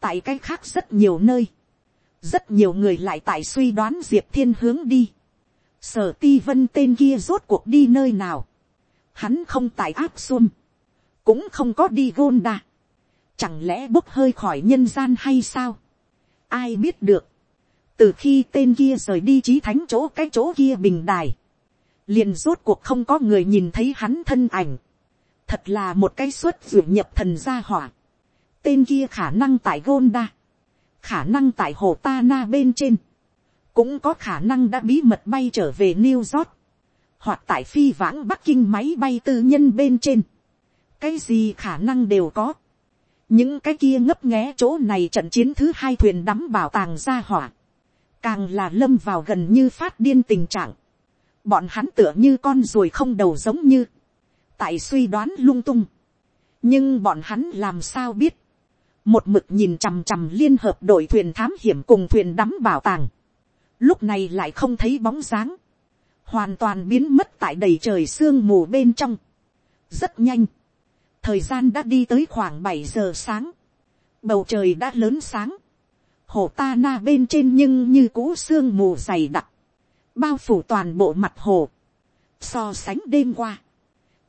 Tại cái khác rất nhiều nơi rất nhiều người lại tại suy đoán diệp thiên hướng đi. sở ti vân tên kia rốt cuộc đi nơi nào. hắn không tại áp xuân. cũng không có đi gôn đà. chẳng lẽ bốc hơi khỏi nhân gian hay sao. ai biết được từ khi tên kia rời đi trí thánh chỗ cái chỗ kia bình đài. liền rốt cuộc không có người nhìn thấy hắn thân ảnh. thật là một cái suất ruột nhập thần gia hỏa. tên kia khả năng tại gôn đa khả năng tại hồ ta na bên trên, cũng có khả năng đã bí mật bay trở về New York, hoặc tại phi vãng Bắc Kinh máy bay tư nhân bên trên. cái gì khả năng đều có. những cái kia ngấp nghé chỗ này trận chiến thứ hai thuyền đắm bảo tàng ra hỏa, càng là lâm vào gần như phát điên tình trạng. bọn hắn tựa như con ruồi không đầu giống như, tại suy đoán lung tung. nhưng bọn hắn làm sao biết, một mực nhìn chằm chằm liên hợp đội thuyền thám hiểm cùng thuyền đắm bảo tàng, lúc này lại không thấy bóng dáng, hoàn toàn biến mất tại đầy trời sương mù bên trong. rất nhanh, thời gian đã đi tới khoảng bảy giờ sáng, bầu trời đã lớn sáng, hồ ta na bên trên nhưng như cũ sương mù dày đặc, bao phủ toàn bộ mặt hồ, so sánh đêm qua,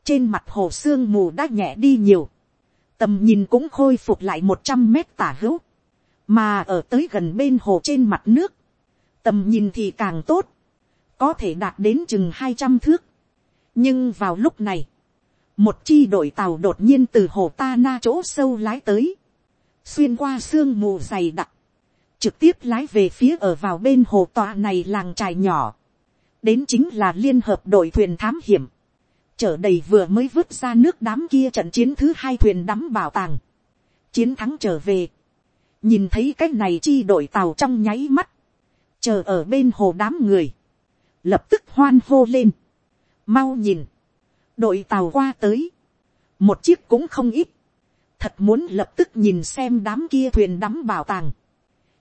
trên mặt hồ sương mù đã nhẹ đi nhiều, tầm nhìn cũng khôi phục lại một trăm mét tả hữu, mà ở tới gần bên hồ trên mặt nước, tầm nhìn thì càng tốt, có thể đạt đến chừng hai trăm thước. nhưng vào lúc này, một chi đội tàu đột nhiên từ hồ ta na chỗ sâu lái tới, xuyên qua sương mù dày đặc, trực tiếp lái về phía ở vào bên hồ tọa này làng trài nhỏ, đến chính là liên hợp đội thuyền thám hiểm, chở đầy vừa mới vứt ra nước đám kia trận chiến thứ hai thuyền đắm bảo tàng, chiến thắng trở về, nhìn thấy cái này chi đội tàu trong nháy mắt, chờ ở bên hồ đám người, lập tức hoan hô lên, mau nhìn, đội tàu qua tới, một chiếc cũng không ít, thật muốn lập tức nhìn xem đám kia thuyền đắm bảo tàng,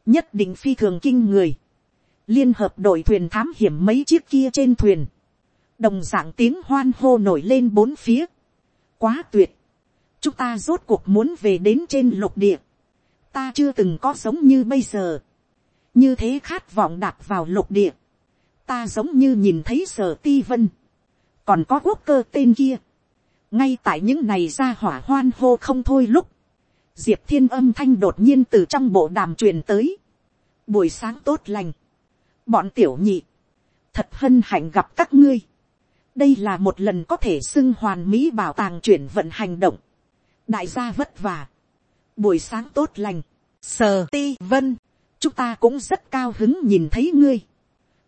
nhất định phi thường kinh người, liên hợp đội thuyền thám hiểm mấy chiếc kia trên thuyền, đồng dạng tiếng hoan hô nổi lên bốn phía. quá tuyệt. chúng ta rốt cuộc muốn về đến trên lục địa. ta chưa từng có giống như bây giờ. như thế khát vọng đạp vào lục địa. ta giống như nhìn thấy sở ti vân. còn có quốc cơ tên kia. ngay tại những này ra hỏa hoan hô không thôi lúc diệp thiên âm thanh đột nhiên từ trong bộ đàm truyền tới. buổi sáng tốt lành. bọn tiểu nhị thật hân hạnh gặp các ngươi đây là một lần có thể xưng hoàn mỹ bảo tàng chuyển vận hành động. đại gia vất vả. buổi sáng tốt lành. sờ ti vân. chúng ta cũng rất cao hứng nhìn thấy ngươi.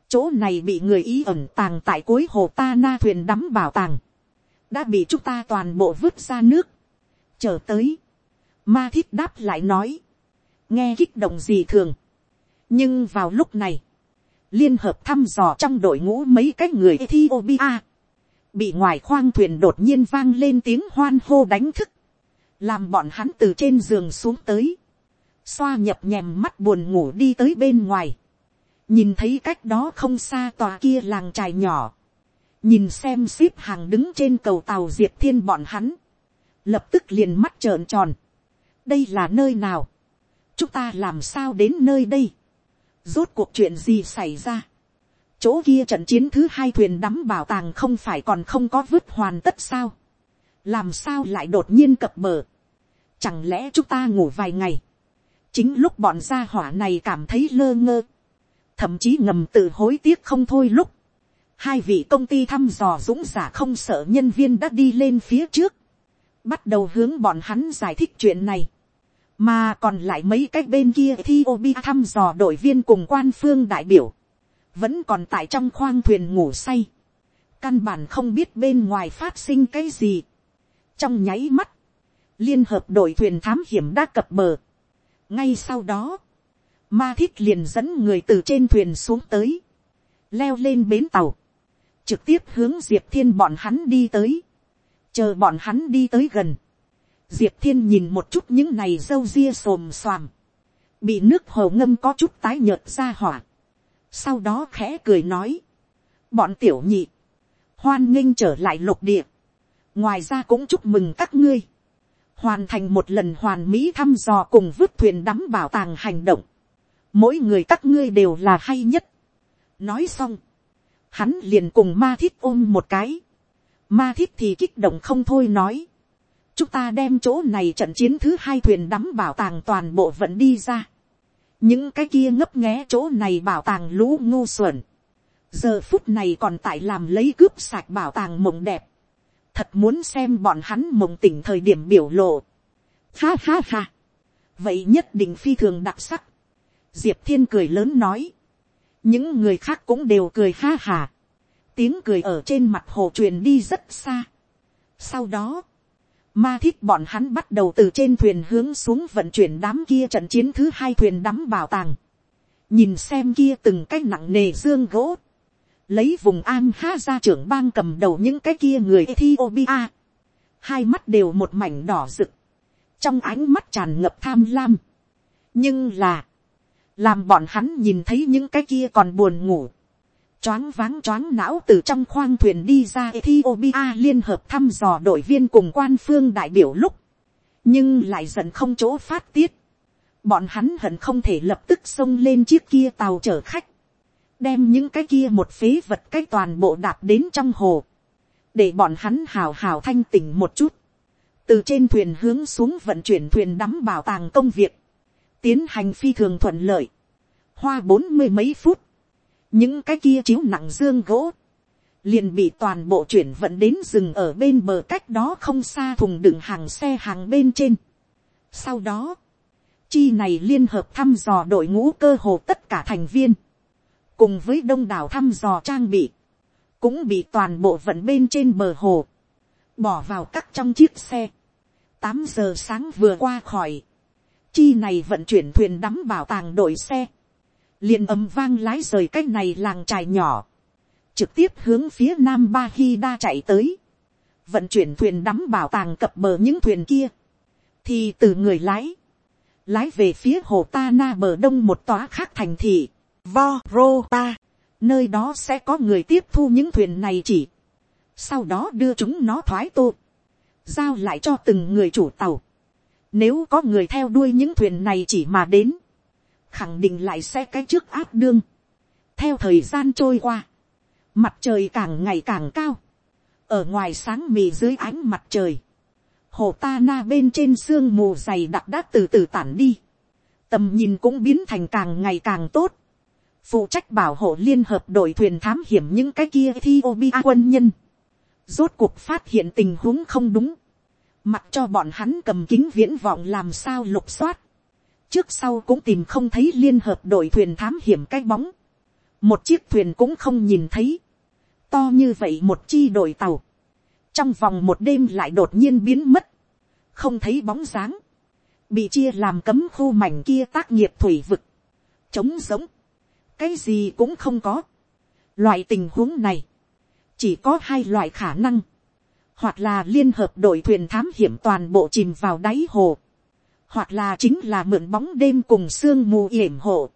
chỗ này bị người ý ẩn tàng tại cuối hồ ta na thuyền đắm bảo tàng. đã bị chúng ta toàn bộ vứt ra nước. chờ tới ma thiết đáp lại nói. nghe kích động gì thường. nhưng vào lúc này, liên hợp thăm dò trong đội ngũ mấy cái người Ethiopia. Bị ngoài khoang thuyền đột nhiên vang lên tiếng hoan hô đánh thức, làm bọn hắn từ trên giường xuống tới, xoa nhập nhèm mắt buồn ngủ đi tới bên ngoài, nhìn thấy cách đó không xa tòa kia làng trài nhỏ, nhìn xem ship hàng đứng trên cầu tàu diệp thiên bọn hắn, lập tức liền mắt trợn tròn, đây là nơi nào, chúng ta làm sao đến nơi đây, rốt cuộc chuyện gì xảy ra, chỗ kia trận chiến thứ hai thuyền đắm bảo tàng không phải còn không có vứt hoàn tất sao. làm sao lại đột nhiên cập bờ. chẳng lẽ chúng ta ngủ vài ngày. chính lúc bọn gia hỏa này cảm thấy lơ ngơ. thậm chí ngầm tự hối tiếc không thôi lúc. hai vị công ty thăm dò dũng giả không sợ nhân viên đã đi lên phía trước. bắt đầu hướng bọn hắn giải thích chuyện này mà còn lại mấy cái bên kia thi obi thăm dò đội viên cùng quan phương đại biểu, vẫn còn tại trong khoang thuyền ngủ say, căn bản không biết bên ngoài phát sinh cái gì. trong nháy mắt, liên hợp đội thuyền thám hiểm đã cập bờ. ngay sau đó, ma thiết liền dẫn người từ trên thuyền xuống tới, leo lên bến tàu, trực tiếp hướng diệp thiên bọn hắn đi tới, chờ bọn hắn đi tới gần, diệp thiên nhìn một chút những này râu ria xồm xoàm, bị nước hồ ngâm có chút tái nhợt ra hỏa, sau đó khẽ cười nói, bọn tiểu nhị, hoan nghênh trở lại lục địa, ngoài ra cũng chúc mừng các ngươi, hoàn thành một lần hoàn mỹ thăm dò cùng vứt thuyền đắm bảo tàng hành động, mỗi người các ngươi đều là hay nhất. nói xong, hắn liền cùng ma thiết ôm một cái, ma thiết thì kích động không thôi nói, chúng ta đem chỗ này trận chiến thứ hai thuyền đắm bảo tàng toàn bộ vẫn đi ra, những cái kia ngấp nghé chỗ này bảo tàng lũ ngu xuẩn, giờ phút này còn tại làm lấy cướp sạch bảo tàng mộng đẹp, thật muốn xem bọn hắn mộng tỉnh thời điểm biểu lộ. Ha ha ha. vậy nhất định phi thường đặc sắc. diệp thiên cười lớn nói. những người khác cũng đều cười ha hà. tiếng cười ở trên mặt hồ truyền đi rất xa. sau đó, ma thích bọn hắn bắt đầu từ trên thuyền hướng xuống vận chuyển đám kia trận chiến thứ hai thuyền đắm bảo tàng. nhìn xem kia từng cái nặng nề dương gỗ lấy vùng an ha ra trưởng bang cầm đầu những cái kia người Ethiopia, hai mắt đều một mảnh đỏ rực, trong ánh mắt tràn ngập tham lam. nhưng là, làm bọn hắn nhìn thấy những cái kia còn buồn ngủ, choáng váng choáng não từ trong khoang thuyền đi ra Ethiopia liên hợp thăm dò đội viên cùng quan phương đại biểu lúc, nhưng lại dần không chỗ phát tiết. Bọn hắn hận không thể lập tức xông lên chiếc kia tàu chở khách, đem những cái kia một phế vật cái toàn bộ đạp đến trong hồ, để bọn hắn hào hào thanh tỉnh một chút, từ trên thuyền hướng xuống vận chuyển thuyền đắm bảo tàng công việc, tiến hành phi thường thuận lợi, hoa bốn mươi mấy phút, những cái kia chiếu nặng dương gỗ, liền bị toàn bộ chuyển vận đến rừng ở bên bờ cách đó không xa thùng đựng hàng xe hàng bên trên. Sau đó, chi này liên hợp thăm dò đội ngũ cơ hồ tất cả thành viên, cùng với đông đảo thăm dò trang bị, cũng bị toàn bộ vận bên trên bờ hồ, bỏ vào các trong chiếc xe. tám giờ sáng vừa qua khỏi, chi này vận chuyển thuyền đắm bảo tàng đội xe, liền ấm vang lái rời cái này làng trài nhỏ, trực tiếp hướng phía nam ba hi đa chạy tới, vận chuyển thuyền đắm bảo tàng cập bờ những thuyền kia, thì từ người lái, lái về phía hồ ta na bờ đông một tòa khác thành thị, Vorota, nơi đó sẽ có người tiếp thu những thuyền này chỉ, sau đó đưa chúng nó thoái tô, giao lại cho từng người chủ tàu. Nếu có người theo đuôi những thuyền này chỉ mà đến, khẳng định lại sẽ cái trước áp đương. Theo thời gian trôi qua, mặt trời càng ngày càng cao, ở ngoài sáng mì dưới ánh mặt trời, hồ ta na bên trên sương mù dày đặc đã từ từ tản đi, tầm nhìn cũng biến thành càng ngày càng tốt, phụ trách bảo hộ liên hợp đội thuyền thám hiểm những cái kia Ethiopia quân nhân. Rốt cuộc phát hiện tình huống không đúng. Mặc cho bọn hắn cầm kính viễn vọng làm sao lục soát. Trước sau cũng tìm không thấy liên hợp đội thuyền thám hiểm cái bóng. Một chiếc thuyền cũng không nhìn thấy. To như vậy một chi đội tàu. Trong vòng một đêm lại đột nhiên biến mất. Không thấy bóng dáng. Bị chia làm cấm khu mảnh kia tác nghiệp thủy vực. Trống giống cái gì cũng không có. Loại tình huống này, chỉ có hai loại khả năng, hoặc là liên hợp đội thuyền thám hiểm toàn bộ chìm vào đáy hồ, hoặc là chính là mượn bóng đêm cùng sương mù yểm hộ,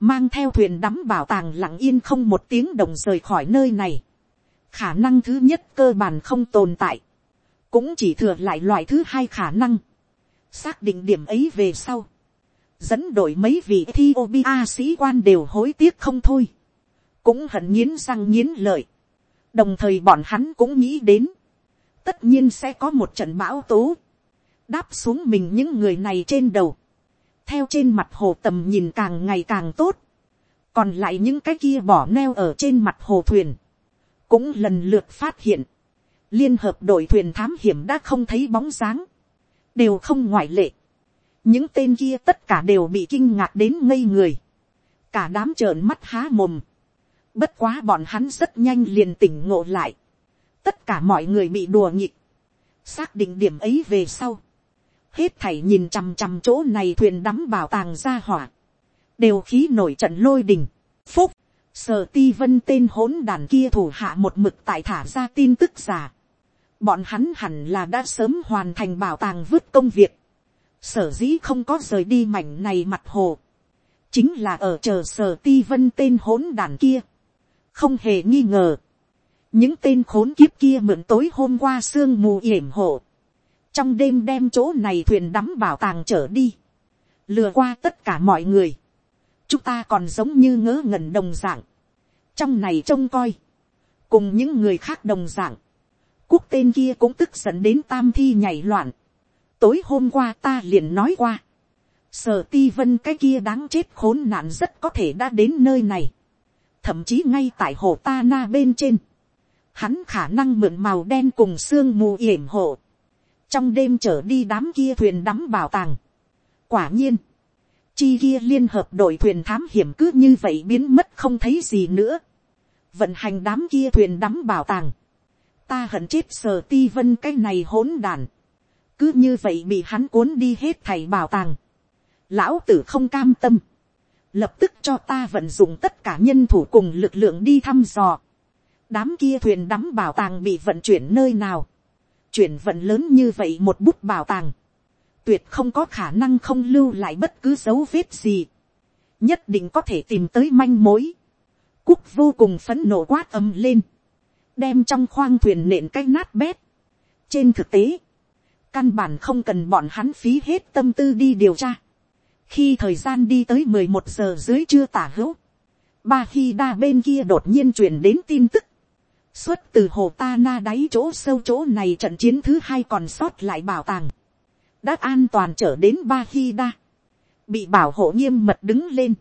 mang theo thuyền đắm bảo tàng lặng yên không một tiếng đồng rời khỏi nơi này. khả năng thứ nhất cơ bản không tồn tại, cũng chỉ thừa lại loại thứ hai khả năng, xác định điểm ấy về sau, dẫn đội mấy vị Ethiopia sĩ quan đều hối tiếc không thôi, cũng hận nghiến răng nghiến lợi, đồng thời bọn hắn cũng nghĩ đến, tất nhiên sẽ có một trận bão tố, đáp xuống mình những người này trên đầu, theo trên mặt hồ tầm nhìn càng ngày càng tốt, còn lại những cái kia bỏ neo ở trên mặt hồ thuyền, cũng lần lượt phát hiện, liên hợp đội thuyền thám hiểm đã không thấy bóng dáng, đều không ngoại lệ, những tên kia tất cả đều bị kinh ngạc đến ngây người, cả đám trợn mắt há mồm, bất quá bọn hắn rất nhanh liền tỉnh ngộ lại, tất cả mọi người bị đùa nhịp, xác định điểm ấy về sau, hết thảy nhìn chằm chằm chỗ này thuyền đắm bảo tàng ra hỏa, đều khí nổi trận lôi đình, phúc, Sở ti vân tên hỗn đàn kia thủ hạ một mực tại thả ra tin tức giả. Bọn hắn hẳn là đã sớm hoàn thành bảo tàng vứt công việc. Sở dĩ không có rời đi mảnh này mặt hồ. Chính là ở chờ sở ti vân tên hỗn đàn kia. Không hề nghi ngờ. Những tên khốn kiếp kia mượn tối hôm qua sương mù yểm hộ. Trong đêm đem chỗ này thuyền đắm bảo tàng trở đi. Lừa qua tất cả mọi người. Chúng ta còn giống như ngớ ngẩn đồng dạng. Trong này trông coi. Cùng những người khác đồng dạng quốc tên kia cũng tức giận đến tam thi nhảy loạn. tối hôm qua ta liền nói qua. sở ti vân cái kia đáng chết khốn nạn rất có thể đã đến nơi này. thậm chí ngay tại hồ ta na bên trên. hắn khả năng mượn màu đen cùng sương mù yểm hộ trong đêm trở đi đám kia thuyền đắm bảo tàng. quả nhiên, chi kia liên hợp đội thuyền thám hiểm cứ như vậy biến mất không thấy gì nữa. vận hành đám kia thuyền đắm bảo tàng ta hận chết sờ ti vân cái này hỗn đàn. cứ như vậy bị hắn cuốn đi hết thầy bảo tàng. lão tử không cam tâm. lập tức cho ta vận dụng tất cả nhân thủ cùng lực lượng đi thăm dò. đám kia thuyền đắm bảo tàng bị vận chuyển nơi nào chuyển vận lớn như vậy một bút bảo tàng. tuyệt không có khả năng không lưu lại bất cứ dấu vết gì. nhất định có thể tìm tới manh mối. cúc vô cùng phấn nộ quát ầm lên đem trong khoang thuyền nện cái nát bét. trên thực tế, căn bản không cần bọn hắn phí hết tâm tư đi điều tra. khi thời gian đi tới mười một giờ dưới trưa tả hữu, ba khi đa bên kia đột nhiên truyền đến tin tức, xuất từ hồ ta na đáy chỗ sâu chỗ này trận chiến thứ hai còn sót lại bảo tàng, đã an toàn trở đến ba khi đa, bị bảo hộ nghiêm mật đứng lên,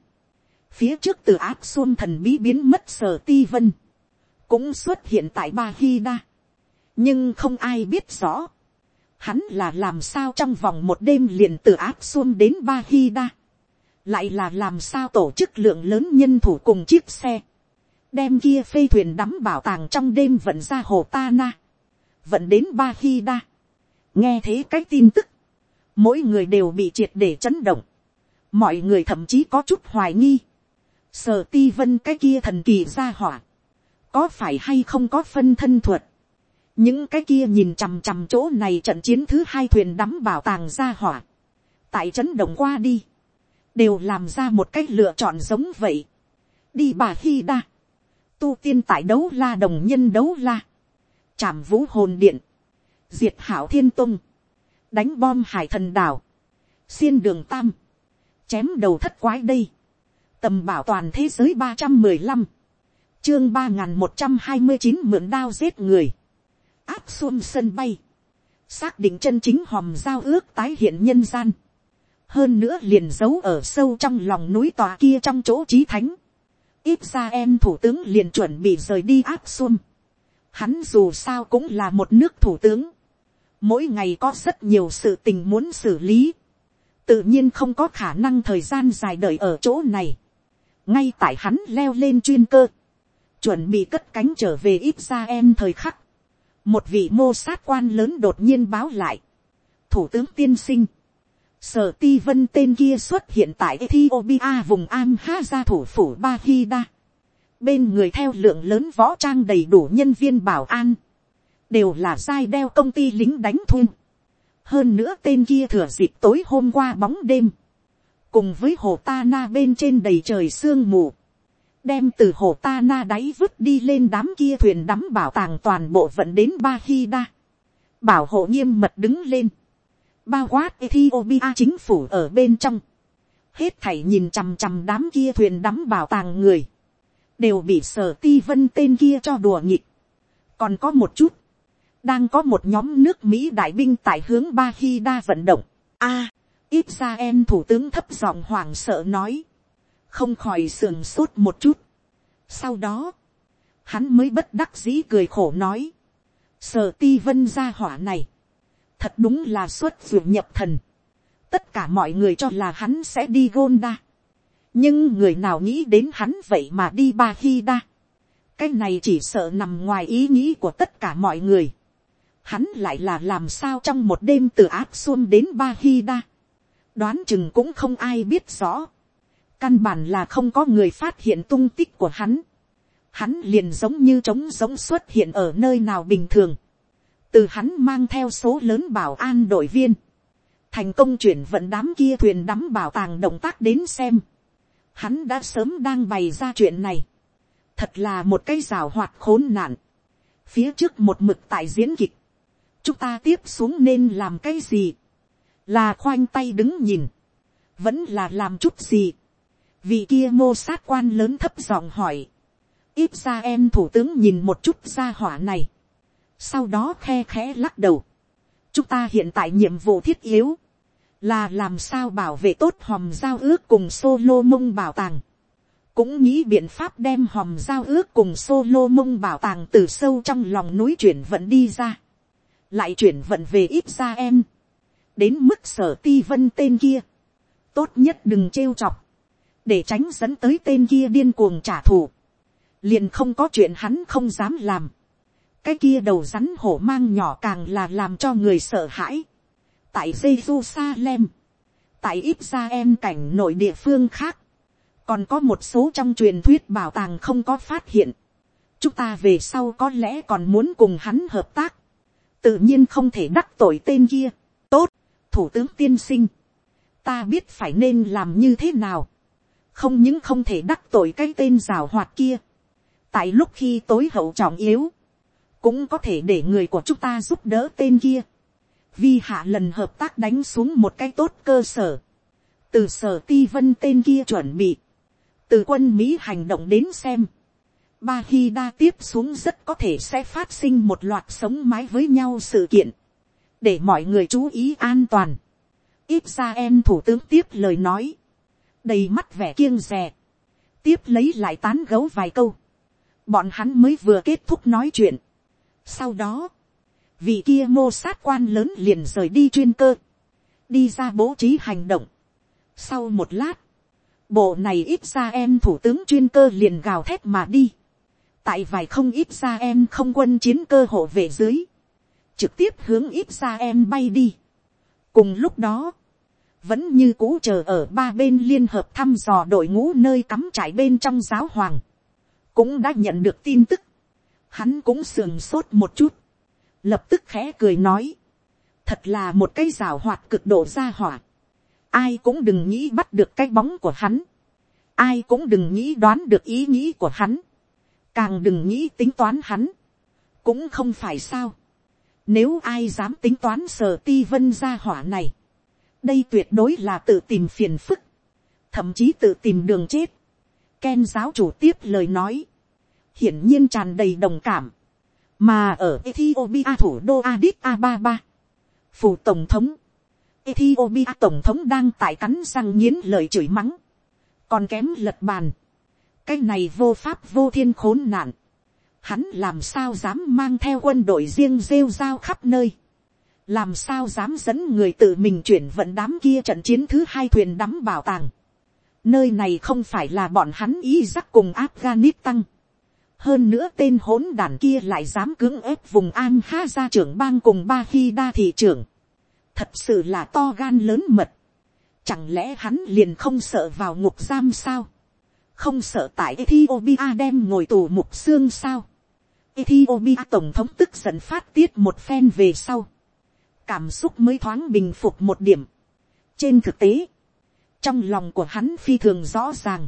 phía trước từ áp xuân thần bí biến mất sở ti vân, cũng xuất hiện tại ba hi đa. nhưng không ai biết rõ, hắn là làm sao trong vòng một đêm liền từ áp xuân đến ba hi đa. lại là làm sao tổ chức lượng lớn nhân thủ cùng chiếc xe, đem kia phê thuyền đắm bảo tàng trong đêm vận ra hồ ta na, vận đến ba khi đa. nghe thế cái tin tức, mỗi người đều bị triệt để chấn động, mọi người thậm chí có chút hoài nghi, sở ti vân cái kia thần kỳ ra hỏa, có phải hay không có phân thân thuật. những cái kia nhìn chằm chằm chỗ này trận chiến thứ hai thuyền đắm bảo tàng ra hỏa. tại chấn động qua đi, đều làm ra một cái lựa chọn giống vậy. đi bà hi đa, tu tiên tại đấu la đồng nhân đấu la, chạm vũ hồn điện, diệt hảo thiên tung, đánh bom hải thần đảo, xiên đường tam, chém đầu thất quái đây, tầm bảo toàn thế giới ba trăm mười lăm, chương ba n một trăm hai mươi chín mượn đao giết người, áp xuân sân bay, xác định chân chính hòm giao ước tái hiện nhân gian, hơn nữa liền giấu ở sâu trong lòng núi tòa kia trong chỗ trí thánh, ít ra em thủ tướng liền chuẩn bị rời đi áp xuân, hắn dù sao cũng là một nước thủ tướng, mỗi ngày có rất nhiều sự tình muốn xử lý, tự nhiên không có khả năng thời gian dài đợi ở chỗ này, ngay tại hắn leo lên chuyên cơ, chuẩn bị cất cánh trở về ít ra em thời khắc, một vị mô sát quan lớn đột nhiên báo lại, thủ tướng tiên sinh, sở ti vân tên kia xuất hiện tại Ethiopia vùng Am Ha thủ phủ Bahida. Bên người theo lượng lớn võ trang đầy đủ nhân viên bảo an. Đều là sai đeo công ty lính đánh thun. Hơn nữa tên kia thừa dịp tối hôm qua bóng đêm. Cùng với hồ ta na bên trên đầy trời sương mù đem từ hồ ta na đáy vứt đi lên đám kia thuyền đắm bảo tàng toàn bộ vận đến Bahida. bảo hộ nghiêm mật đứng lên bao quát Ethiopia chính phủ ở bên trong. hết thảy nhìn chằm chằm đám kia thuyền đắm bảo tàng người. đều bị sở ti vân tên kia cho đùa nghịch. còn có một chút. đang có một nhóm nước mỹ đại binh tại hướng ba khi đa vận động. a, ít ra em thủ tướng thấp giọng hoảng sợ nói không khỏi sườn sốt một chút. Sau đó, hắn mới bất đắc dĩ cười khổ nói, sở ti vân gia hỏa này, thật đúng là xuất ruột nhập thần. Tất cả mọi người cho là hắn sẽ đi Gonda. Nhưng người nào nghĩ đến hắn vậy mà đi Ba Hi Đa. Cái này chỉ sợ nằm ngoài ý nghĩ của tất cả mọi người. Hắn lại là làm sao trong một đêm từ áp xuân đến Ba Hi Đa. Đoán chừng cũng không ai biết rõ căn bản là không có người phát hiện tung tích của hắn, hắn liền giống như trống giống xuất hiện ở nơi nào bình thường, từ hắn mang theo số lớn bảo an đội viên, thành công chuyển vận đám kia thuyền đắm bảo tàng động tác đến xem, hắn đã sớm đang bày ra chuyện này, thật là một cái rào hoạt khốn nạn, phía trước một mực tại diễn kịch, chúng ta tiếp xuống nên làm cái gì, là khoanh tay đứng nhìn, vẫn là làm chút gì, vì kia mô sát quan lớn thấp giọng hỏi, ít ra em thủ tướng nhìn một chút ra hỏa này, sau đó khe khẽ lắc đầu, chúng ta hiện tại nhiệm vụ thiết yếu, là làm sao bảo vệ tốt hòm giao ước cùng solo mông bảo tàng, cũng nghĩ biện pháp đem hòm giao ước cùng solo mông bảo tàng từ sâu trong lòng núi chuyển vận đi ra, lại chuyển vận về ít ra em, đến mức sở ti vân tên kia, tốt nhất đừng trêu chọc, để tránh dẫn tới tên kia điên cuồng trả thù, liền không có chuyện hắn không dám làm, cái kia đầu rắn hổ mang nhỏ càng là làm cho người sợ hãi, tại Jerusalem, tại Israel cảnh nội địa phương khác, còn có một số trong truyền thuyết bảo tàng không có phát hiện. chúng ta về sau có lẽ còn muốn cùng hắn hợp tác, tự nhiên không thể đắc tội tên kia. tốt, thủ tướng tiên sinh, ta biết phải nên làm như thế nào, không những không thể đắc tội cái tên rào hoạt kia, tại lúc khi tối hậu trọng yếu, cũng có thể để người của chúng ta giúp đỡ tên kia. Vi hạ lần hợp tác đánh xuống một cái tốt cơ sở, từ sở ti vân tên kia chuẩn bị, từ quân mỹ hành động đến xem, ba khi đa tiếp xuống rất có thể sẽ phát sinh một loạt sống mái với nhau sự kiện, để mọi người chú ý an toàn. ít ra em thủ tướng tiếp lời nói, đầy mắt vẻ kiêng rè, tiếp lấy lại tán gấu vài câu, bọn hắn mới vừa kết thúc nói chuyện sau đó, vị kia mô sát quan lớn liền rời đi chuyên cơ, đi ra bố trí hành động. Sau một lát, bộ này ít ra em thủ tướng chuyên cơ liền gào thét mà đi. tại vài không ít ra em không quân chiến cơ hộ về dưới, trực tiếp hướng ít ra em bay đi. cùng lúc đó, vẫn như cũ chờ ở ba bên liên hợp thăm dò đội ngũ nơi cắm trại bên trong giáo hoàng, cũng đã nhận được tin tức, hắn cũng sườn sốt một chút, lập tức khẽ cười nói, thật là một cái rào hoạt cực độ ra hỏa, ai cũng đừng nghĩ bắt được cái bóng của hắn, ai cũng đừng nghĩ đoán được ý nghĩ của hắn, càng đừng nghĩ tính toán hắn, cũng không phải sao, nếu ai dám tính toán sở ti vân ra hỏa này, đây tuyệt đối là tự tìm phiền phức, thậm chí tự tìm đường chết. Ken giáo chủ tiếp lời nói, hiển nhiên tràn đầy đồng cảm, mà ở Ethiopia thủ đô Addis Ababa, phủ tổng thống, Ethiopia tổng thống đang tại cắn răng nghiến lời chửi mắng, còn kém lật bàn, cái này vô pháp vô thiên khốn nạn, hắn làm sao dám mang theo quân đội riêng rêu rao khắp nơi, làm sao dám dẫn người tự mình chuyển vận đám kia trận chiến thứ hai thuyền đắm bảo tàng, nơi này không phải là bọn hắn ý giắc cùng Afghanistan, hơn nữa tên hỗn đàn kia lại dám cưỡng ép vùng an ha ra trưởng bang cùng ba khi đa thị trưởng. thật sự là to gan lớn mật. chẳng lẽ hắn liền không sợ vào ngục giam sao. không sợ tại ethiopia đem ngồi tù mục xương sao. ethiopia tổng thống tức giận phát tiết một phen về sau. cảm xúc mới thoáng bình phục một điểm. trên thực tế, trong lòng của hắn phi thường rõ ràng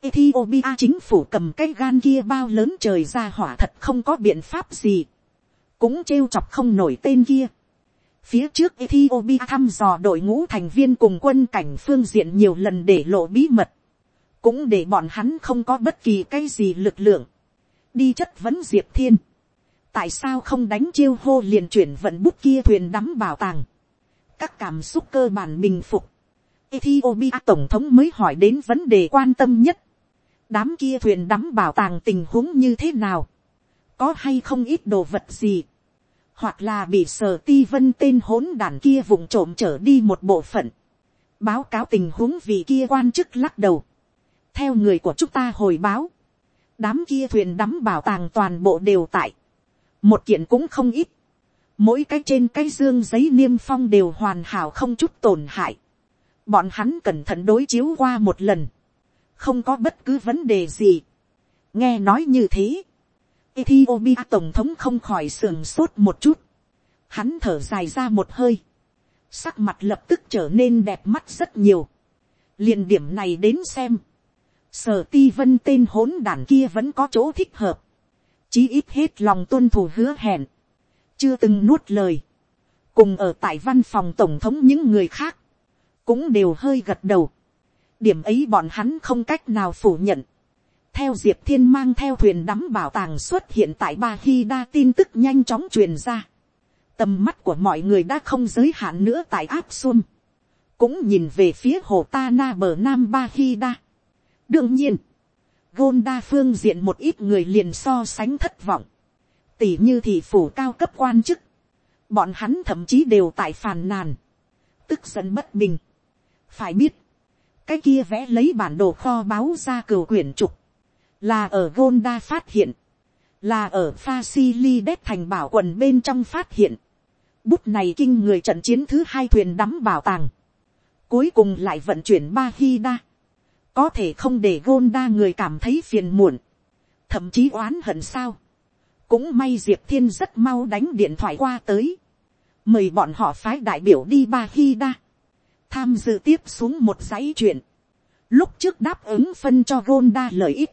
Ethiopia chính phủ cầm cái gan kia bao lớn trời ra hỏa thật không có biện pháp gì. Cũng trêu chọc không nổi tên kia. Phía trước Ethiopia thăm dò đội ngũ thành viên cùng quân cảnh phương diện nhiều lần để lộ bí mật. Cũng để bọn hắn không có bất kỳ cái gì lực lượng. Đi chất vấn Diệp Thiên. Tại sao không đánh chiêu hô liền chuyển vận bút kia thuyền đắm bảo tàng. Các cảm xúc cơ bản bình phục. Ethiopia tổng thống mới hỏi đến vấn đề quan tâm nhất đám kia thuyền đắm bảo tàng tình huống như thế nào, có hay không ít đồ vật gì, hoặc là bị sở ti vân tên hỗn đàn kia vùng trộm trở đi một bộ phận, báo cáo tình huống vì kia quan chức lắc đầu, theo người của chúng ta hồi báo, đám kia thuyền đắm bảo tàng toàn bộ đều tại, một kiện cũng không ít, mỗi cái trên cái dương giấy niêm phong đều hoàn hảo không chút tổn hại, bọn hắn cẩn thận đối chiếu qua một lần, không có bất cứ vấn đề gì. nghe nói như thế, Ethiopia tổng thống không khỏi sườn sốt một chút, hắn thở dài ra một hơi, sắc mặt lập tức trở nên đẹp mắt rất nhiều, liền điểm này đến xem, sở ti vân tên hỗn đàn kia vẫn có chỗ thích hợp, chí ít hết lòng tuân thủ hứa hẹn, chưa từng nuốt lời, cùng ở tại văn phòng tổng thống những người khác, cũng đều hơi gật đầu, điểm ấy bọn hắn không cách nào phủ nhận, theo diệp thiên mang theo thuyền đắm bảo tàng xuất hiện tại ba khi đa tin tức nhanh chóng truyền ra, tầm mắt của mọi người đã không giới hạn nữa tại áp xuân, cũng nhìn về phía hồ ta na bờ nam ba khi đa. đương nhiên, gôn đa phương diện một ít người liền so sánh thất vọng, tỉ như thị phủ cao cấp quan chức, bọn hắn thậm chí đều tại phàn nàn, tức giận bất bình. phải biết, cái kia vẽ lấy bản đồ kho báu ra cửu quyển trục, là ở Gonda phát hiện, là ở Facilides thành bảo quần bên trong phát hiện. Bút này kinh người trận chiến thứ hai thuyền đắm bảo tàng, cuối cùng lại vận chuyển ba hy đa, có thể không để Gonda người cảm thấy phiền muộn, thậm chí oán hận sao. cũng may diệp thiên rất mau đánh điện thoại qua tới, mời bọn họ phái đại biểu đi ba hy đa, tham dự tiếp xuống một dãy chuyện, lúc trước đáp ứng phân cho Gonda lợi ích,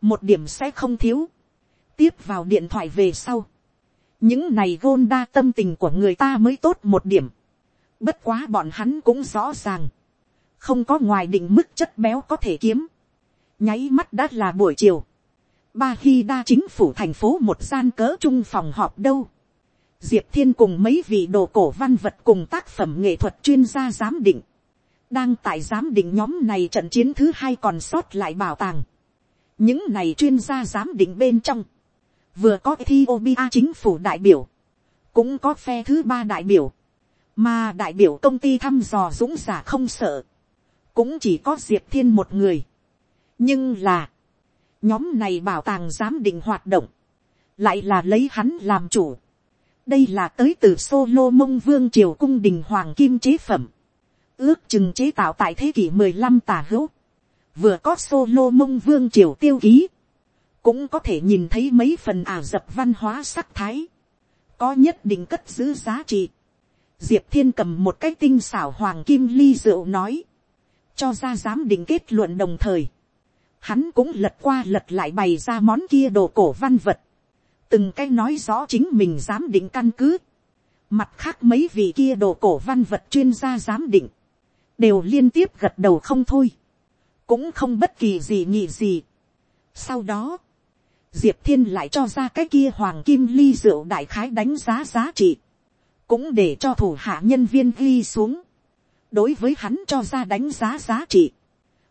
một điểm sẽ không thiếu, tiếp vào điện thoại về sau, những này Ronda tâm tình của người ta mới tốt một điểm, bất quá bọn hắn cũng rõ ràng, không có ngoài định mức chất béo có thể kiếm, nháy mắt đã là buổi chiều, ba khi đa chính phủ thành phố một gian cỡ trung phòng họp đâu, diệp thiên cùng mấy vị đồ cổ văn vật cùng tác phẩm nghệ thuật chuyên gia giám định, đang tại giám định nhóm này trận chiến thứ hai còn sót lại bảo tàng, những này chuyên gia giám định bên trong, vừa có Ethiopia chính phủ đại biểu, cũng có phe thứ ba đại biểu, mà đại biểu công ty thăm dò dũng giả không sợ, cũng chỉ có diệp thiên một người. nhưng là, nhóm này bảo tàng giám định hoạt động, lại là lấy hắn làm chủ đây là tới từ solo mông vương triều cung đình hoàng kim chế phẩm, ước chừng chế tạo tại thế kỷ mười lăm Tà hữu, vừa có solo mông vương triều tiêu ký, cũng có thể nhìn thấy mấy phần ả dập văn hóa sắc thái, có nhất định cất giữ giá trị. Diệp thiên cầm một cái tinh xảo hoàng kim ly rượu nói, cho ra giám định kết luận đồng thời, hắn cũng lật qua lật lại bày ra món kia đồ cổ văn vật, từng cái nói rõ chính mình giám định căn cứ, mặt khác mấy vị kia đồ cổ văn vật chuyên gia giám định, đều liên tiếp gật đầu không thôi cũng không bất kỳ gì nhị gì. Sau đó, diệp thiên lại cho ra cái kia hoàng kim ly rượu đại khái đánh giá giá trị, cũng để cho thủ hạ nhân viên ghi xuống. đối với hắn cho ra đánh giá giá trị,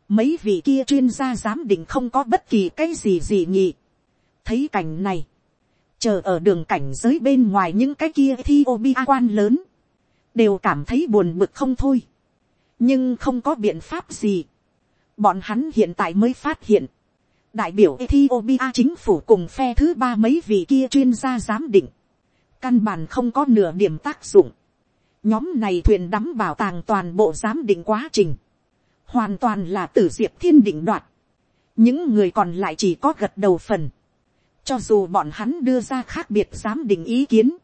mấy vị kia chuyên gia giám định không có bất kỳ cái gì gì nhị. thấy cảnh này, chờ ở đường cảnh giới bên ngoài những cái kia thi ô bi quan lớn, đều cảm thấy buồn bực không thôi, nhưng không có biện pháp gì Bọn hắn hiện tại mới phát hiện. Đại biểu Ethiopia chính phủ cùng phe thứ ba mấy vị kia chuyên gia giám định. Căn bản không có nửa điểm tác dụng. Nhóm này thuyền đắm bảo tàng toàn bộ giám định quá trình. Hoàn toàn là tử diệp thiên định đoạt. Những người còn lại chỉ có gật đầu phần. Cho dù bọn hắn đưa ra khác biệt giám định ý kiến.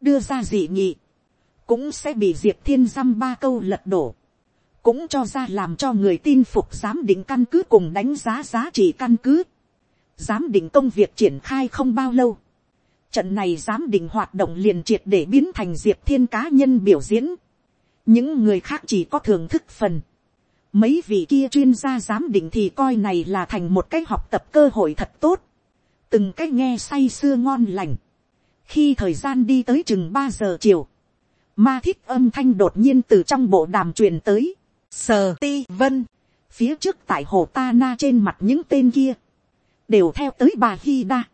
Đưa ra dị nghị. Cũng sẽ bị diệp thiên dăm ba câu lật đổ cũng cho ra làm cho người tin phục giám định căn cứ cùng đánh giá giá trị căn cứ. Giám định công việc triển khai không bao lâu. Trận này giám định hoạt động liền triệt để biến thành diệp thiên cá nhân biểu diễn. Những người khác chỉ có thưởng thức phần. Mấy vị kia chuyên gia giám định thì coi này là thành một cái học tập cơ hội thật tốt. Từng cái nghe say sưa ngon lành. Khi thời gian đi tới chừng ba giờ chiều. Ma thích âm thanh đột nhiên từ trong bộ đàm truyền tới Sờ ti vân. Phía trước tại hồ ta na trên mặt những tên kia. Đều theo tới bà Hy Đa.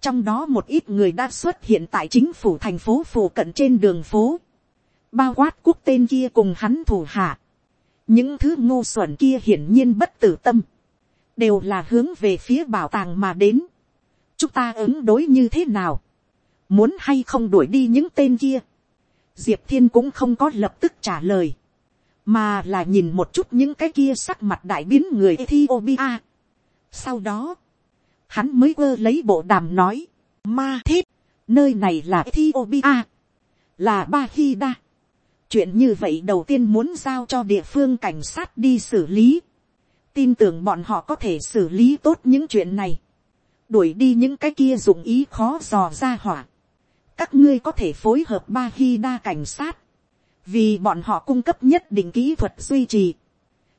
Trong đó một ít người đã xuất hiện tại chính phủ thành phố phù cận trên đường phố. Bao quát quốc tên kia cùng hắn thủ hạ. Những thứ ngô xuẩn kia hiển nhiên bất tử tâm. Đều là hướng về phía bảo tàng mà đến. Chúng ta ứng đối như thế nào? Muốn hay không đuổi đi những tên kia? Diệp Thiên cũng không có lập tức trả lời mà là nhìn một chút những cái kia sắc mặt đại biến người Ethiopia. Sau đó, hắn mới ơ lấy bộ đàm nói, ma thiết, nơi này là Ethiopia, là Ba Hi chuyện như vậy đầu tiên muốn giao cho địa phương cảnh sát đi xử lý. tin tưởng bọn họ có thể xử lý tốt những chuyện này đuổi đi những cái kia dụng ý khó dò ra hỏa. các ngươi có thể phối hợp Ba khi Đa cảnh sát vì bọn họ cung cấp nhất định kỹ thuật duy trì.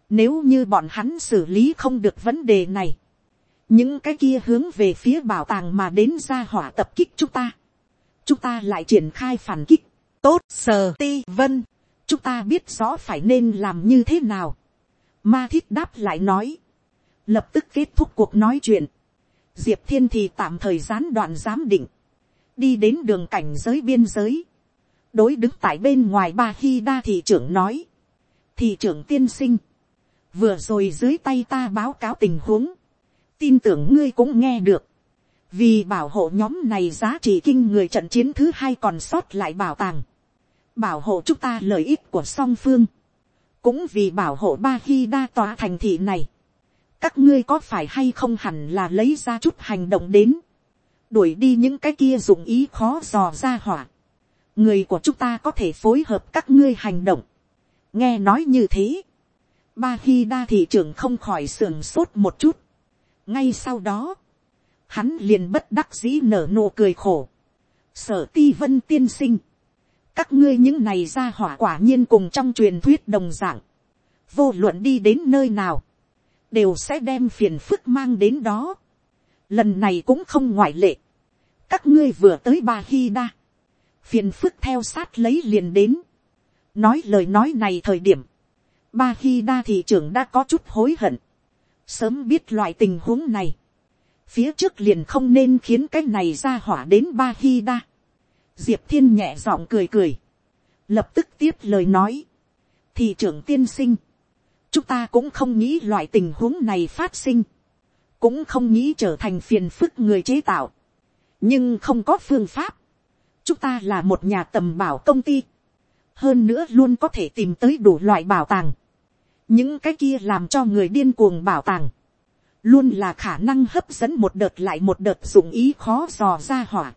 Nếu như bọn hắn xử lý không được vấn đề này, những cái kia hướng về phía bảo tàng mà đến ra hỏa tập kích chúng ta, chúng ta lại triển khai phản kích. Tốt sờ ti vân, chúng ta biết rõ phải nên làm như thế nào. Ma thiết đáp lại nói, lập tức kết thúc cuộc nói chuyện. Diệp thiên thì tạm thời gián đoạn giám định, đi đến đường cảnh giới biên giới. Đối đứng tại bên ngoài ba khi đa thị trưởng nói, thị trưởng tiên sinh, vừa rồi dưới tay ta báo cáo tình huống, tin tưởng ngươi cũng nghe được, vì bảo hộ nhóm này giá trị kinh người trận chiến thứ hai còn sót lại bảo tàng, bảo hộ chúng ta lợi ích của song phương, cũng vì bảo hộ ba khi đa tòa thành thị này, các ngươi có phải hay không hẳn là lấy ra chút hành động đến, đuổi đi những cái kia dùng ý khó dò ra hỏa, người của chúng ta có thể phối hợp các ngươi hành động. nghe nói như thế, ba khi đa thị trưởng không khỏi sườn sốt một chút. ngay sau đó, hắn liền bất đắc dĩ nở nụ cười khổ. sở ti vân tiên sinh, các ngươi những này ra hỏa quả nhiên cùng trong truyền thuyết đồng dạng, vô luận đi đến nơi nào, đều sẽ đem phiền phức mang đến đó. lần này cũng không ngoại lệ, các ngươi vừa tới ba khi đa, phiền phức theo sát lấy liền đến. nói lời nói này thời điểm, ba khi đa thị trưởng đã có chút hối hận, sớm biết loại tình huống này, phía trước liền không nên khiến cái này ra hỏa đến ba khi đa. diệp thiên nhẹ giọng cười cười, lập tức tiếp lời nói, thị trưởng tiên sinh, chúng ta cũng không nghĩ loại tình huống này phát sinh, cũng không nghĩ trở thành phiền phức người chế tạo, nhưng không có phương pháp, chúng ta là một nhà tầm bảo công ty, hơn nữa luôn có thể tìm tới đủ loại bảo tàng, những cái kia làm cho người điên cuồng bảo tàng, luôn là khả năng hấp dẫn một đợt lại một đợt dụng ý khó dò ra hỏa,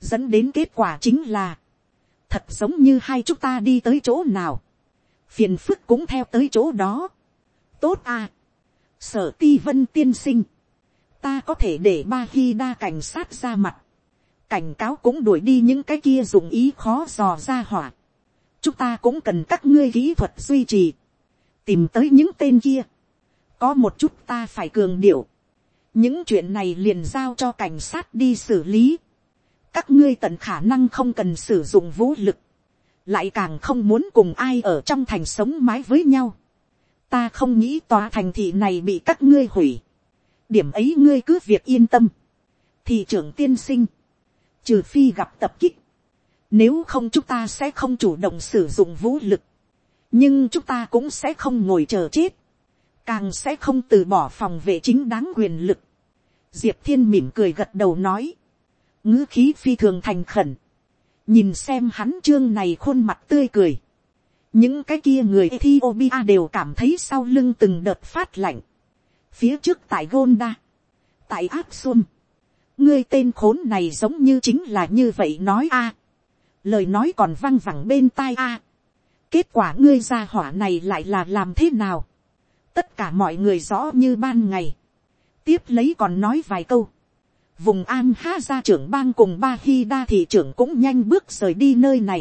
dẫn đến kết quả chính là, thật giống như hai chúng ta đi tới chỗ nào, phiền phức cũng theo tới chỗ đó. tốt à, sở ti vân tiên sinh, ta có thể để ba khi đa cảnh sát ra mặt, cảnh cáo cũng đuổi đi những cái kia dùng ý khó dò ra hỏa. chúng ta cũng cần các ngươi kỹ thuật duy trì, tìm tới những tên kia. có một chút ta phải cường điệu. những chuyện này liền giao cho cảnh sát đi xử lý. các ngươi tận khả năng không cần sử dụng vũ lực, lại càng không muốn cùng ai ở trong thành sống mái với nhau. ta không nghĩ tòa thành thị này bị các ngươi hủy. điểm ấy ngươi cứ việc yên tâm. thị trưởng tiên sinh, trừ phi gặp tập kích, nếu không chúng ta sẽ không chủ động sử dụng vũ lực, nhưng chúng ta cũng sẽ không ngồi chờ chết, càng sẽ không từ bỏ phòng vệ chính đáng quyền lực. Diệp thiên mỉm cười gật đầu nói, ngữ khí phi thường thành khẩn, nhìn xem hắn chương này khuôn mặt tươi cười, những cái kia người Ethiopia đều cảm thấy sau lưng từng đợt phát lạnh, phía trước tại Gonda, tại áp xuân, ngươi tên khốn này giống như chính là như vậy nói a. lời nói còn văng vẳng bên tai a. kết quả ngươi ra hỏa này lại là làm thế nào. tất cả mọi người rõ như ban ngày. tiếp lấy còn nói vài câu vùng an ha ra trưởng bang cùng ba hi đa thị trưởng cũng nhanh bước rời đi nơi này.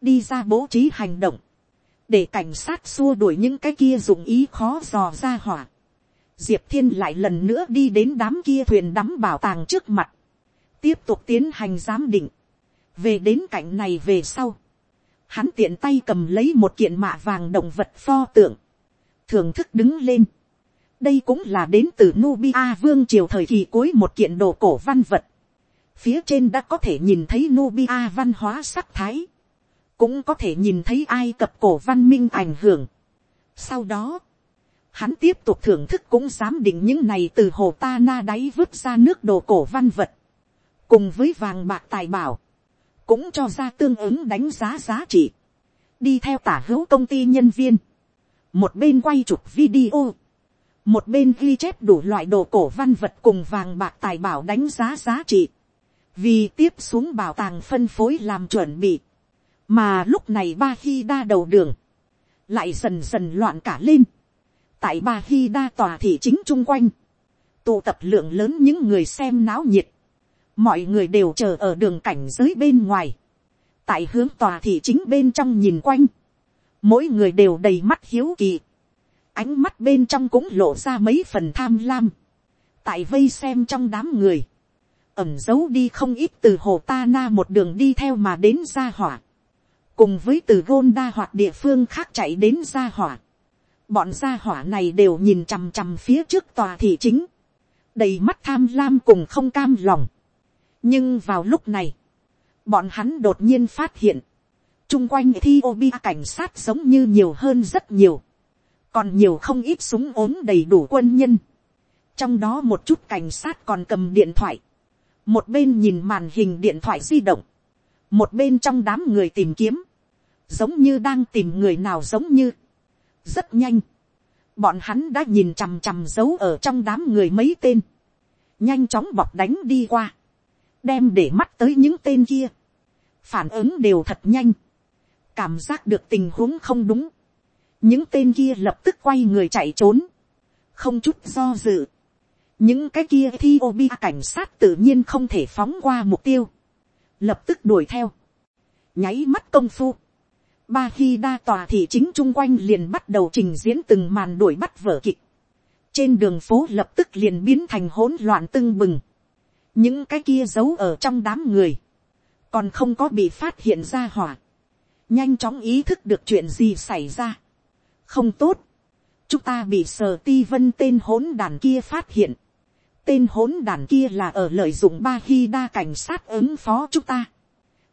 đi ra bố trí hành động. để cảnh sát xua đuổi những cái kia dụng ý khó dò ra hỏa. Diệp thiên lại lần nữa đi đến đám kia thuyền đắm bảo tàng trước mặt, tiếp tục tiến hành giám định, về đến cảnh này về sau, hắn tiện tay cầm lấy một kiện mạ vàng động vật pho tượng, thưởng thức đứng lên, đây cũng là đến từ Nubia vương triều thời kỳ cuối một kiện đồ cổ văn vật, phía trên đã có thể nhìn thấy Nubia văn hóa sắc thái, cũng có thể nhìn thấy ai cập cổ văn minh ảnh hưởng. Sau đó, hắn tiếp tục thưởng thức cũng dám định những này từ hồ ta na đáy vứt ra nước đồ cổ văn vật, cùng với vàng bạc tài bảo, cũng cho ra tương ứng đánh giá giá trị. đi theo tả hữu công ty nhân viên, một bên quay chụp video, một bên ghi chép đủ loại đồ cổ văn vật cùng vàng bạc tài bảo đánh giá giá trị, vì tiếp xuống bảo tàng phân phối làm chuẩn bị, mà lúc này ba khi đa đầu đường, lại dần dần loạn cả lên, tại ba khi đa tòa thị chính chung quanh, tụ tập lượng lớn những người xem náo nhiệt, mọi người đều chờ ở đường cảnh giới bên ngoài, tại hướng tòa thị chính bên trong nhìn quanh, mỗi người đều đầy mắt hiếu kỳ, ánh mắt bên trong cũng lộ ra mấy phần tham lam, tại vây xem trong đám người, ẩm giấu đi không ít từ hồ ta na một đường đi theo mà đến ra hỏa, cùng với từ gôn đa hoặc địa phương khác chạy đến ra hỏa, bọn gia hỏa này đều nhìn chằm chằm phía trước tòa thị chính, đầy mắt tham lam cùng không cam lòng. nhưng vào lúc này, bọn hắn đột nhiên phát hiện, chung quanh Thi Obi cảnh sát giống như nhiều hơn rất nhiều, còn nhiều không ít súng ốm đầy đủ quân nhân. trong đó một chút cảnh sát còn cầm điện thoại, một bên nhìn màn hình điện thoại di động, một bên trong đám người tìm kiếm, giống như đang tìm người nào giống như, rất nhanh, bọn hắn đã nhìn chằm chằm giấu ở trong đám người mấy tên, nhanh chóng bọc đánh đi qua, đem để mắt tới những tên kia, phản ứng đều thật nhanh, cảm giác được tình huống không đúng, những tên kia lập tức quay người chạy trốn, không chút do dự, những cái kia thi ô bi cảnh sát tự nhiên không thể phóng qua mục tiêu, lập tức đuổi theo, nháy mắt công phu, ba khi đa tòa thị chính chung quanh liền bắt đầu trình diễn từng màn đuổi bắt vở kịch, trên đường phố lập tức liền biến thành hỗn loạn tưng bừng, những cái kia giấu ở trong đám người, còn không có bị phát hiện ra hỏa, nhanh chóng ý thức được chuyện gì xảy ra, không tốt, chúng ta bị sờ ti vân tên hỗn đàn kia phát hiện, tên hỗn đàn kia là ở lợi dụng ba khi đa cảnh sát ứng phó chúng ta,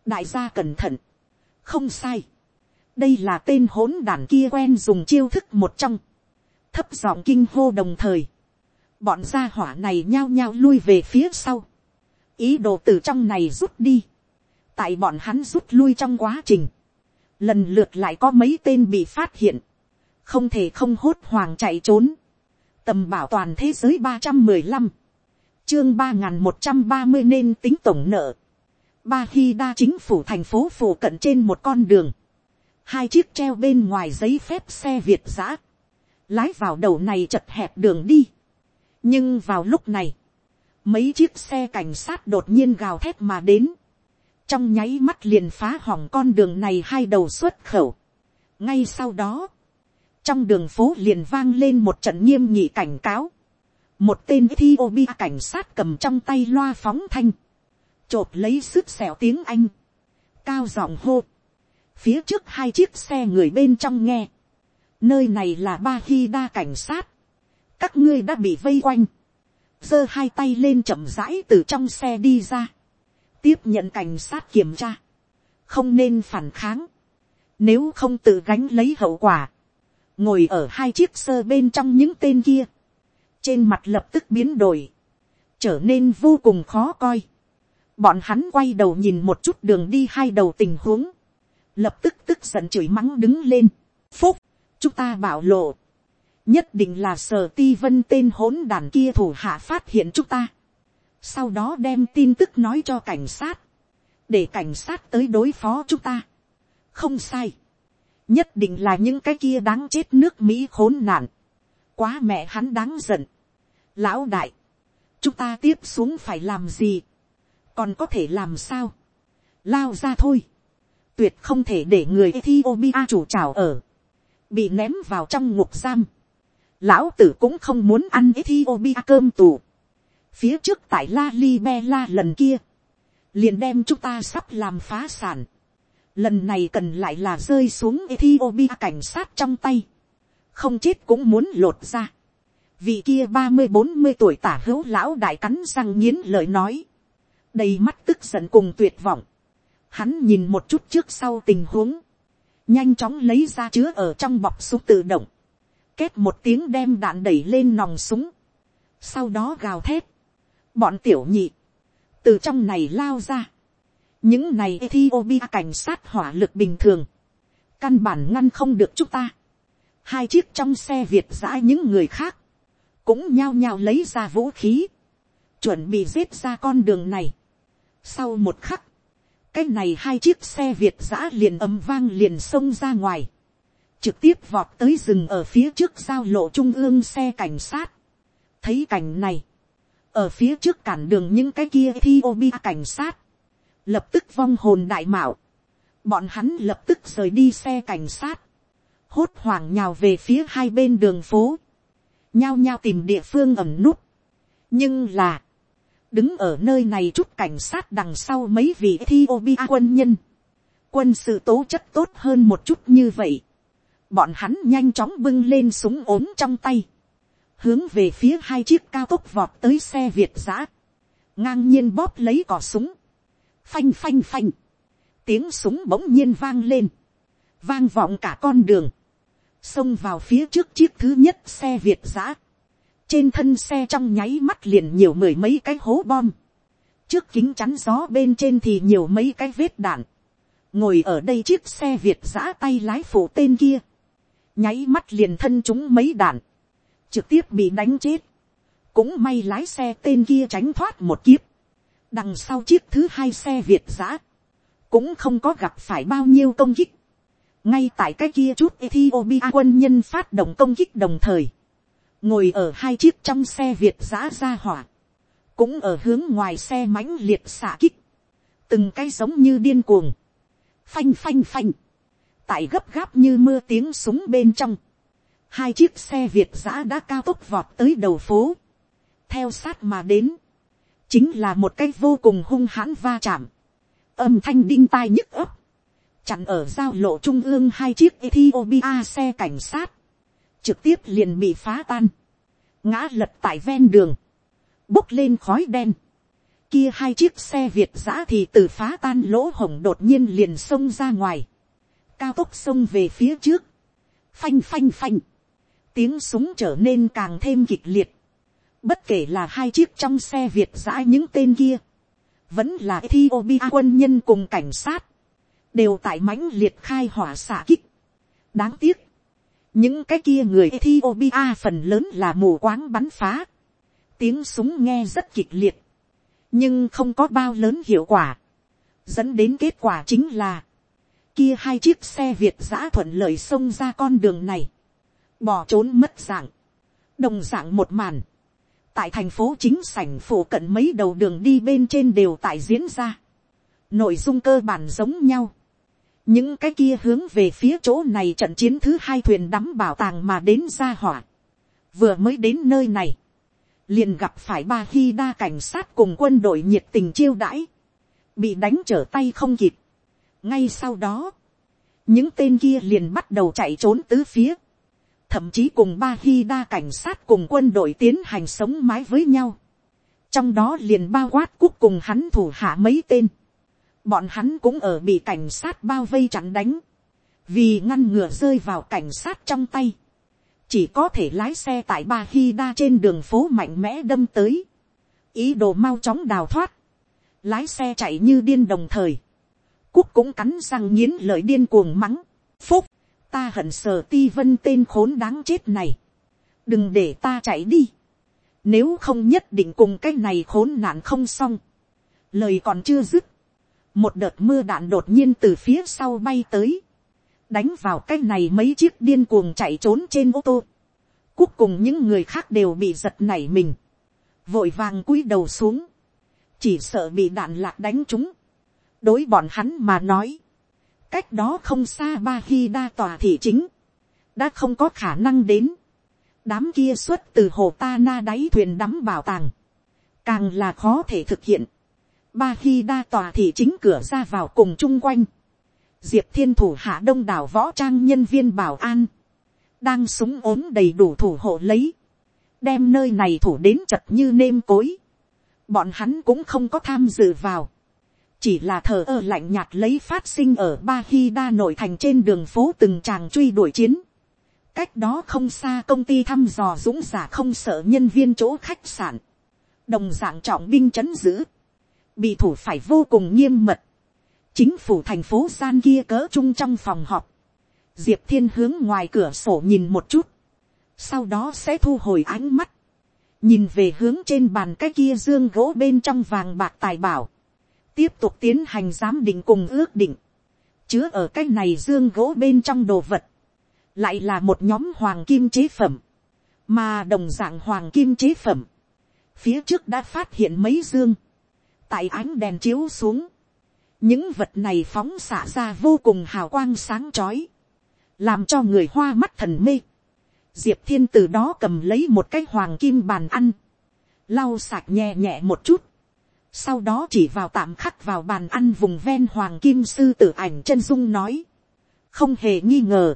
đại gia cẩn thận, không sai, đây là tên hỗn đàn kia quen dùng chiêu thức một trong, thấp giọng kinh hô đồng thời, bọn gia hỏa này nhao nhao lui về phía sau, ý đồ từ trong này rút đi, tại bọn hắn rút lui trong quá trình, lần lượt lại có mấy tên bị phát hiện, không thể không hốt hoàng chạy trốn, tầm bảo toàn thế giới ba trăm mười lăm, chương ba n g h n một trăm ba mươi nên tính tổng nợ, ba khi đa chính phủ thành phố phủ cận trên một con đường, hai chiếc treo bên ngoài giấy phép xe việt giã, lái vào đầu này chật hẹp đường đi, nhưng vào lúc này, mấy chiếc xe cảnh sát đột nhiên gào thét mà đến, trong nháy mắt liền phá hỏng con đường này hai đầu xuất khẩu. ngay sau đó, trong đường phố liền vang lên một trận nghiêm nhị cảnh cáo. một tên Ethiopia cảnh sát cầm trong tay loa phóng thanh, chộp lấy sức xẻo tiếng anh, cao giọng hô, phía trước hai chiếc xe người bên trong nghe, nơi này là ba khi đa cảnh sát, các ngươi đã bị vây quanh, giơ hai tay lên chậm rãi từ trong xe đi ra, tiếp nhận cảnh sát kiểm tra, không nên phản kháng, nếu không tự gánh lấy hậu quả, ngồi ở hai chiếc sơ bên trong những tên kia, trên mặt lập tức biến đổi, trở nên vô cùng khó coi. Bọn hắn quay đầu nhìn một chút đường đi hai đầu tình huống, lập tức tức giận chửi mắng đứng lên. Phúc, chúng ta bảo lộ, nhất định là sở ti vân tên hỗn đàn kia thủ hạ phát hiện chúng ta. Sau đó đem tin tức nói cho cảnh sát, để cảnh sát tới đối phó chúng ta. không sai, nhất định là những cái kia đáng chết nước mỹ khốn nạn, quá mẹ hắn đáng giận. lão đại, chúng ta tiếp xuống phải làm gì, còn có thể làm sao, lao ra thôi, tuyệt không thể để người Ethiopia chủ trào ở, bị ném vào trong ngục giam. Lão tử cũng không muốn ăn Ethiopia cơm tù phía trước tại la li la lần kia, liền đem chúng ta sắp làm phá sản lần này cần lại là rơi xuống Ethiopia cảnh sát trong tay, không chết cũng muốn lột ra. vị kia ba mươi bốn mươi tuổi tả hữu lão đại cắn răng nghiến lời nói, đầy mắt tức giận cùng tuyệt vọng. hắn nhìn một chút trước sau tình huống, nhanh chóng lấy ra chứa ở trong bọc súng tự động, kết một tiếng đem đạn đẩy lên nòng súng, sau đó gào thét, bọn tiểu nhị, từ trong này lao ra, những này Ethiopia cảnh sát hỏa lực bình thường, căn bản ngăn không được chúng ta. hai chiếc trong xe việt giã những người khác, cũng nhao nhao lấy ra vũ khí, chuẩn bị giết ra con đường này. sau một khắc, cái này hai chiếc xe việt giã liền ầm vang liền xông ra ngoài, trực tiếp vọt tới rừng ở phía trước giao lộ trung ương xe cảnh sát. thấy cảnh này, ở phía trước cản đường những cái kia Ethiopia cảnh sát, lập tức vong hồn đại mạo, bọn hắn lập tức rời đi xe cảnh sát, hốt hoảng nhào về phía hai bên đường phố, nhao nhao tìm địa phương ẩm núp. nhưng là, đứng ở nơi này chút cảnh sát đằng sau mấy vị Ethiopia quân nhân, quân sự tố chất tốt hơn một chút như vậy, bọn hắn nhanh chóng bưng lên súng ốm trong tay, hướng về phía hai chiếc cao tốc vọt tới xe việt giã, ngang nhiên bóp lấy cỏ súng, phanh phanh phanh, tiếng súng bỗng nhiên vang lên, vang vọng cả con đường, xông vào phía trước chiếc thứ nhất xe việt giã, trên thân xe trong nháy mắt liền nhiều mười mấy cái hố bom, trước kính chắn gió bên trên thì nhiều mấy cái vết đạn, ngồi ở đây chiếc xe việt giã tay lái phủ tên kia, nháy mắt liền thân chúng mấy đạn, trực tiếp bị đánh chết, cũng may lái xe tên kia tránh thoát một kiếp, đằng sau chiếc thứ hai xe việt giã, cũng không có gặp phải bao nhiêu công kích, ngay tại cái kia chút Ethiopia quân nhân phát động công kích đồng thời, ngồi ở hai chiếc trong xe việt giã ra hỏa, cũng ở hướng ngoài xe mãnh liệt xả kích, từng cái giống như điên cuồng, phanh phanh phanh, tại gấp gáp như mưa tiếng súng bên trong, hai chiếc xe việt giã đã cao tốc vọt tới đầu phố, theo sát mà đến, chính là một cái vô cùng hung hãn va chạm, âm thanh đinh tai nhức ấp, chặn ở giao lộ trung ương hai chiếc Ethiopia xe cảnh sát, trực tiếp liền bị phá tan, ngã lật tại ven đường, bốc lên khói đen, kia hai chiếc xe việt giã thì từ phá tan lỗ hổng đột nhiên liền xông ra ngoài, cao tốc xông về phía trước, phanh phanh phanh, tiếng súng trở nên càng thêm kịch liệt, bất kể là hai chiếc trong xe việt giã những tên kia, vẫn là Ethiopia quân nhân cùng cảnh sát, đều tại mãnh liệt khai hỏa xạ kích. đáng tiếc, những cái kia người Ethiopia phần lớn là mù quáng bắn phá, tiếng súng nghe rất kịch liệt, nhưng không có bao lớn hiệu quả, dẫn đến kết quả chính là, kia hai chiếc xe việt giã thuận lợi xông ra con đường này, bỏ trốn mất dạng, đồng dạng một màn, tại thành phố chính sảnh phủ cận mấy đầu đường đi bên trên đều tại diễn ra, nội dung cơ bản giống nhau, những cái kia hướng về phía chỗ này trận chiến thứ hai thuyền đắm bảo tàng mà đến ra hỏa, vừa mới đến nơi này, liền gặp phải ba khi đa cảnh sát cùng quân đội nhiệt tình chiêu đãi, bị đánh trở tay không kịp, ngay sau đó, những tên kia liền bắt đầu chạy trốn tứ phía, thậm chí cùng ba hy đa cảnh sát cùng quân đội tiến hành sống mái với nhau, trong đó liền bao quát quốc cùng hắn thủ hạ mấy tên, bọn hắn cũng ở bị cảnh sát bao vây chặn đánh, vì ngăn ngừa rơi vào cảnh sát trong tay, chỉ có thể lái xe tại ba hy đa trên đường phố mạnh mẽ đâm tới, ý đồ mau chóng đào thoát, lái xe chạy như điên đồng thời, Cúc cũng cắn răng nghiến lợi điên cuồng mắng. Phúc, ta hận sờ ti vân tên khốn đáng chết này. Đừng để ta chạy đi. Nếu không nhất định cùng cái này khốn nạn không xong. Lời còn chưa dứt. Một đợt mưa đạn đột nhiên từ phía sau bay tới. Đánh vào cái này mấy chiếc điên cuồng chạy trốn trên ô tô. Cúc cùng những người khác đều bị giật nảy mình. Vội vàng cúi đầu xuống. Chỉ sợ bị đạn lạc đánh chúng đối bọn hắn mà nói, cách đó không xa ba khi đa tòa thị chính, đã không có khả năng đến, đám kia xuất từ hồ ta na đáy thuyền đắm bảo tàng, càng là khó thể thực hiện, ba khi đa tòa thị chính cửa ra vào cùng chung quanh, diệp thiên thủ hạ đông đảo võ trang nhân viên bảo an, đang súng ốm đầy đủ thủ hộ lấy, đem nơi này thủ đến chật như nêm cối, bọn hắn cũng không có tham dự vào, chỉ là thờ ơ lạnh nhạt lấy phát sinh ở ba khi đa nội thành trên đường phố từng tràng truy đuổi chiến. cách đó không xa công ty thăm dò dũng giả không sợ nhân viên chỗ khách sạn. đồng d ạ n g trọng binh c h ấ n giữ. bị thủ phải vô cùng nghiêm mật. chính phủ thành phố gian kia cỡ chung trong phòng họp. diệp thiên hướng ngoài cửa sổ nhìn một chút, sau đó sẽ thu hồi ánh mắt, nhìn về hướng trên bàn cái kia dương gỗ bên trong vàng bạc tài bảo, tiếp tục tiến hành giám định cùng ước định, chứa ở cái này dương gỗ bên trong đồ vật, lại là một nhóm hoàng kim chế phẩm, mà đồng dạng hoàng kim chế phẩm, phía trước đã phát hiện mấy dương, tại ánh đèn chiếu xuống, những vật này phóng xạ ra vô cùng hào quang sáng chói, làm cho người hoa mắt thần mê. Diệp thiên từ đó cầm lấy một cái hoàng kim bàn ăn, lau sạch nhẹ nhẹ một chút, sau đó chỉ vào tạm khắc vào bàn ăn vùng ven hoàng kim sư tử ảnh chân dung nói, không hề nghi ngờ,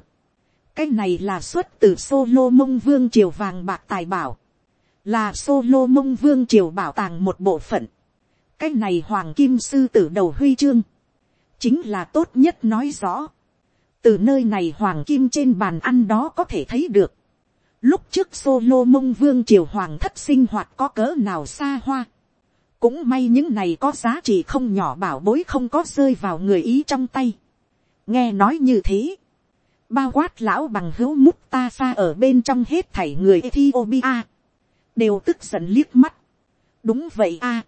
cái này là xuất từ solo mông vương triều vàng bạc tài bảo, là solo mông vương triều bảo tàng một bộ phận, cái này hoàng kim sư tử đầu huy chương, chính là tốt nhất nói rõ, từ nơi này hoàng kim trên bàn ăn đó có thể thấy được, lúc trước solo mông vương triều hoàng thất sinh hoạt có cỡ nào xa hoa, cũng may những này có giá trị không nhỏ bảo bối không có rơi vào người ý trong tay. nghe nói như thế, bao quát lão bằng hữu mút ta xa ở bên trong hết thảy người Ethiopia, đều tức giận liếc mắt. đúng vậy a,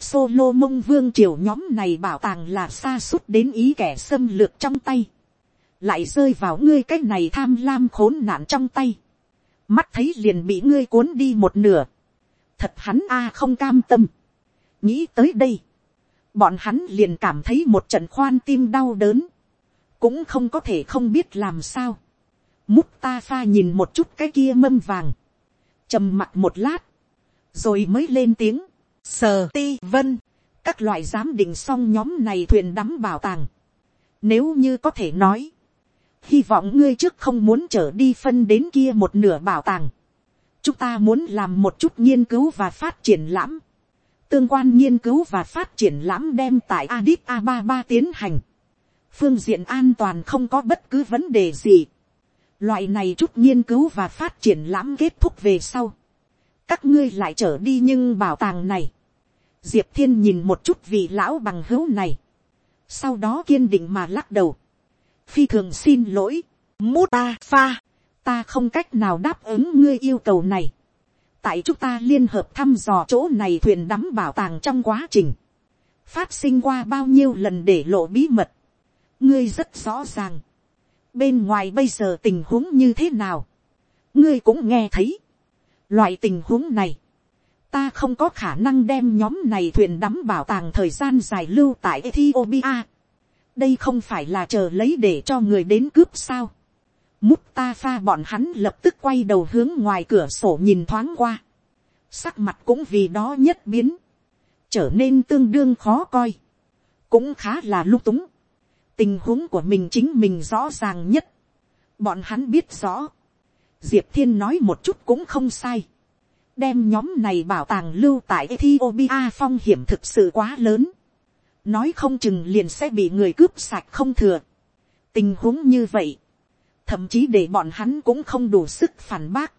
solo mông vương triều nhóm này bảo tàng là xa suốt đến ý kẻ xâm lược trong tay, lại rơi vào ngươi cái này tham lam khốn nạn trong tay, mắt thấy liền bị ngươi cuốn đi một nửa, thật hắn a không cam tâm, nghĩ tới đây, bọn hắn liền cảm thấy một trận khoan tim đau đớn, cũng không có thể không biết làm sao. Mút ta pha nhìn một chút cái kia mâm vàng, trầm mặt một lát, rồi mới lên tiếng, sờ ti vân, các loại giám định xong nhóm này thuyền đắm bảo tàng. Nếu như có thể nói, hy vọng ngươi trước không muốn trở đi phân đến kia một nửa bảo tàng. chúng ta muốn làm một chút nghiên cứu và phát triển lãm tương quan nghiên cứu và phát triển lãm đem tại Addis Ababa tiến hành. Phương diện an toàn không có bất cứ vấn đề gì. Loại này chút nghiên cứu và phát triển lãm kết thúc về sau. Các ngươi lại trở đi nhưng bảo tàng này. Diệp Thiên nhìn một chút vị lão bằng hữu này. Sau đó kiên định mà lắc đầu. Phi thường xin lỗi. Mút ta, pha. Ta không cách nào đáp ứng ngươi yêu cầu này tại chúng ta liên hợp thăm dò chỗ này thuyền đắm bảo tàng trong quá trình, phát sinh qua bao nhiêu lần để lộ bí mật, ngươi rất rõ ràng, bên ngoài bây giờ tình huống như thế nào, ngươi cũng nghe thấy, loại tình huống này, ta không có khả năng đem nhóm này thuyền đắm bảo tàng thời gian dài lưu tại Ethiopia. đây không phải là chờ lấy để cho người đến cướp sao. Mút Ta Pha bọn hắn lập tức quay đầu hướng ngoài cửa sổ nhìn thoáng qua. Sắc mặt cũng vì đó nhất biến. Trở nên tương đương khó coi. Cũng khá là lúc túng. Tình huống của mình chính mình rõ ràng nhất. Bọn hắn biết rõ. Diệp Thiên nói một chút cũng không sai. Đem nhóm này bảo tàng lưu tại Ethiopia phong hiểm thực sự quá lớn. Nói không chừng liền sẽ bị người cướp sạch không thừa. Tình huống như vậy thậm chí để bọn hắn cũng không đủ sức phản bác.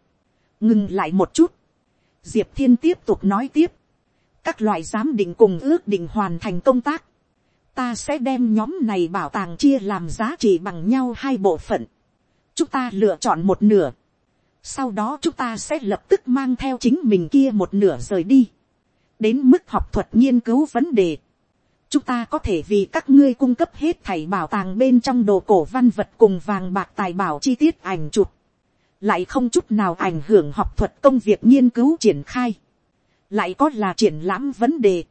ngừng lại một chút, diệp thiên tiếp tục nói tiếp, các loại giám định cùng ước định hoàn thành công tác, ta sẽ đem nhóm này bảo tàng chia làm giá trị bằng nhau hai bộ phận, chúng ta lựa chọn một nửa, sau đó chúng ta sẽ lập tức mang theo chính mình kia một nửa rời đi, đến mức học thuật nghiên cứu vấn đề, chúng ta có thể vì các ngươi cung cấp hết thảy bảo tàng bên trong đồ cổ văn vật cùng vàng bạc tài bảo chi tiết ảnh chụp, lại không chút nào ảnh hưởng học thuật công việc nghiên cứu triển khai, lại có là triển lãm vấn đề,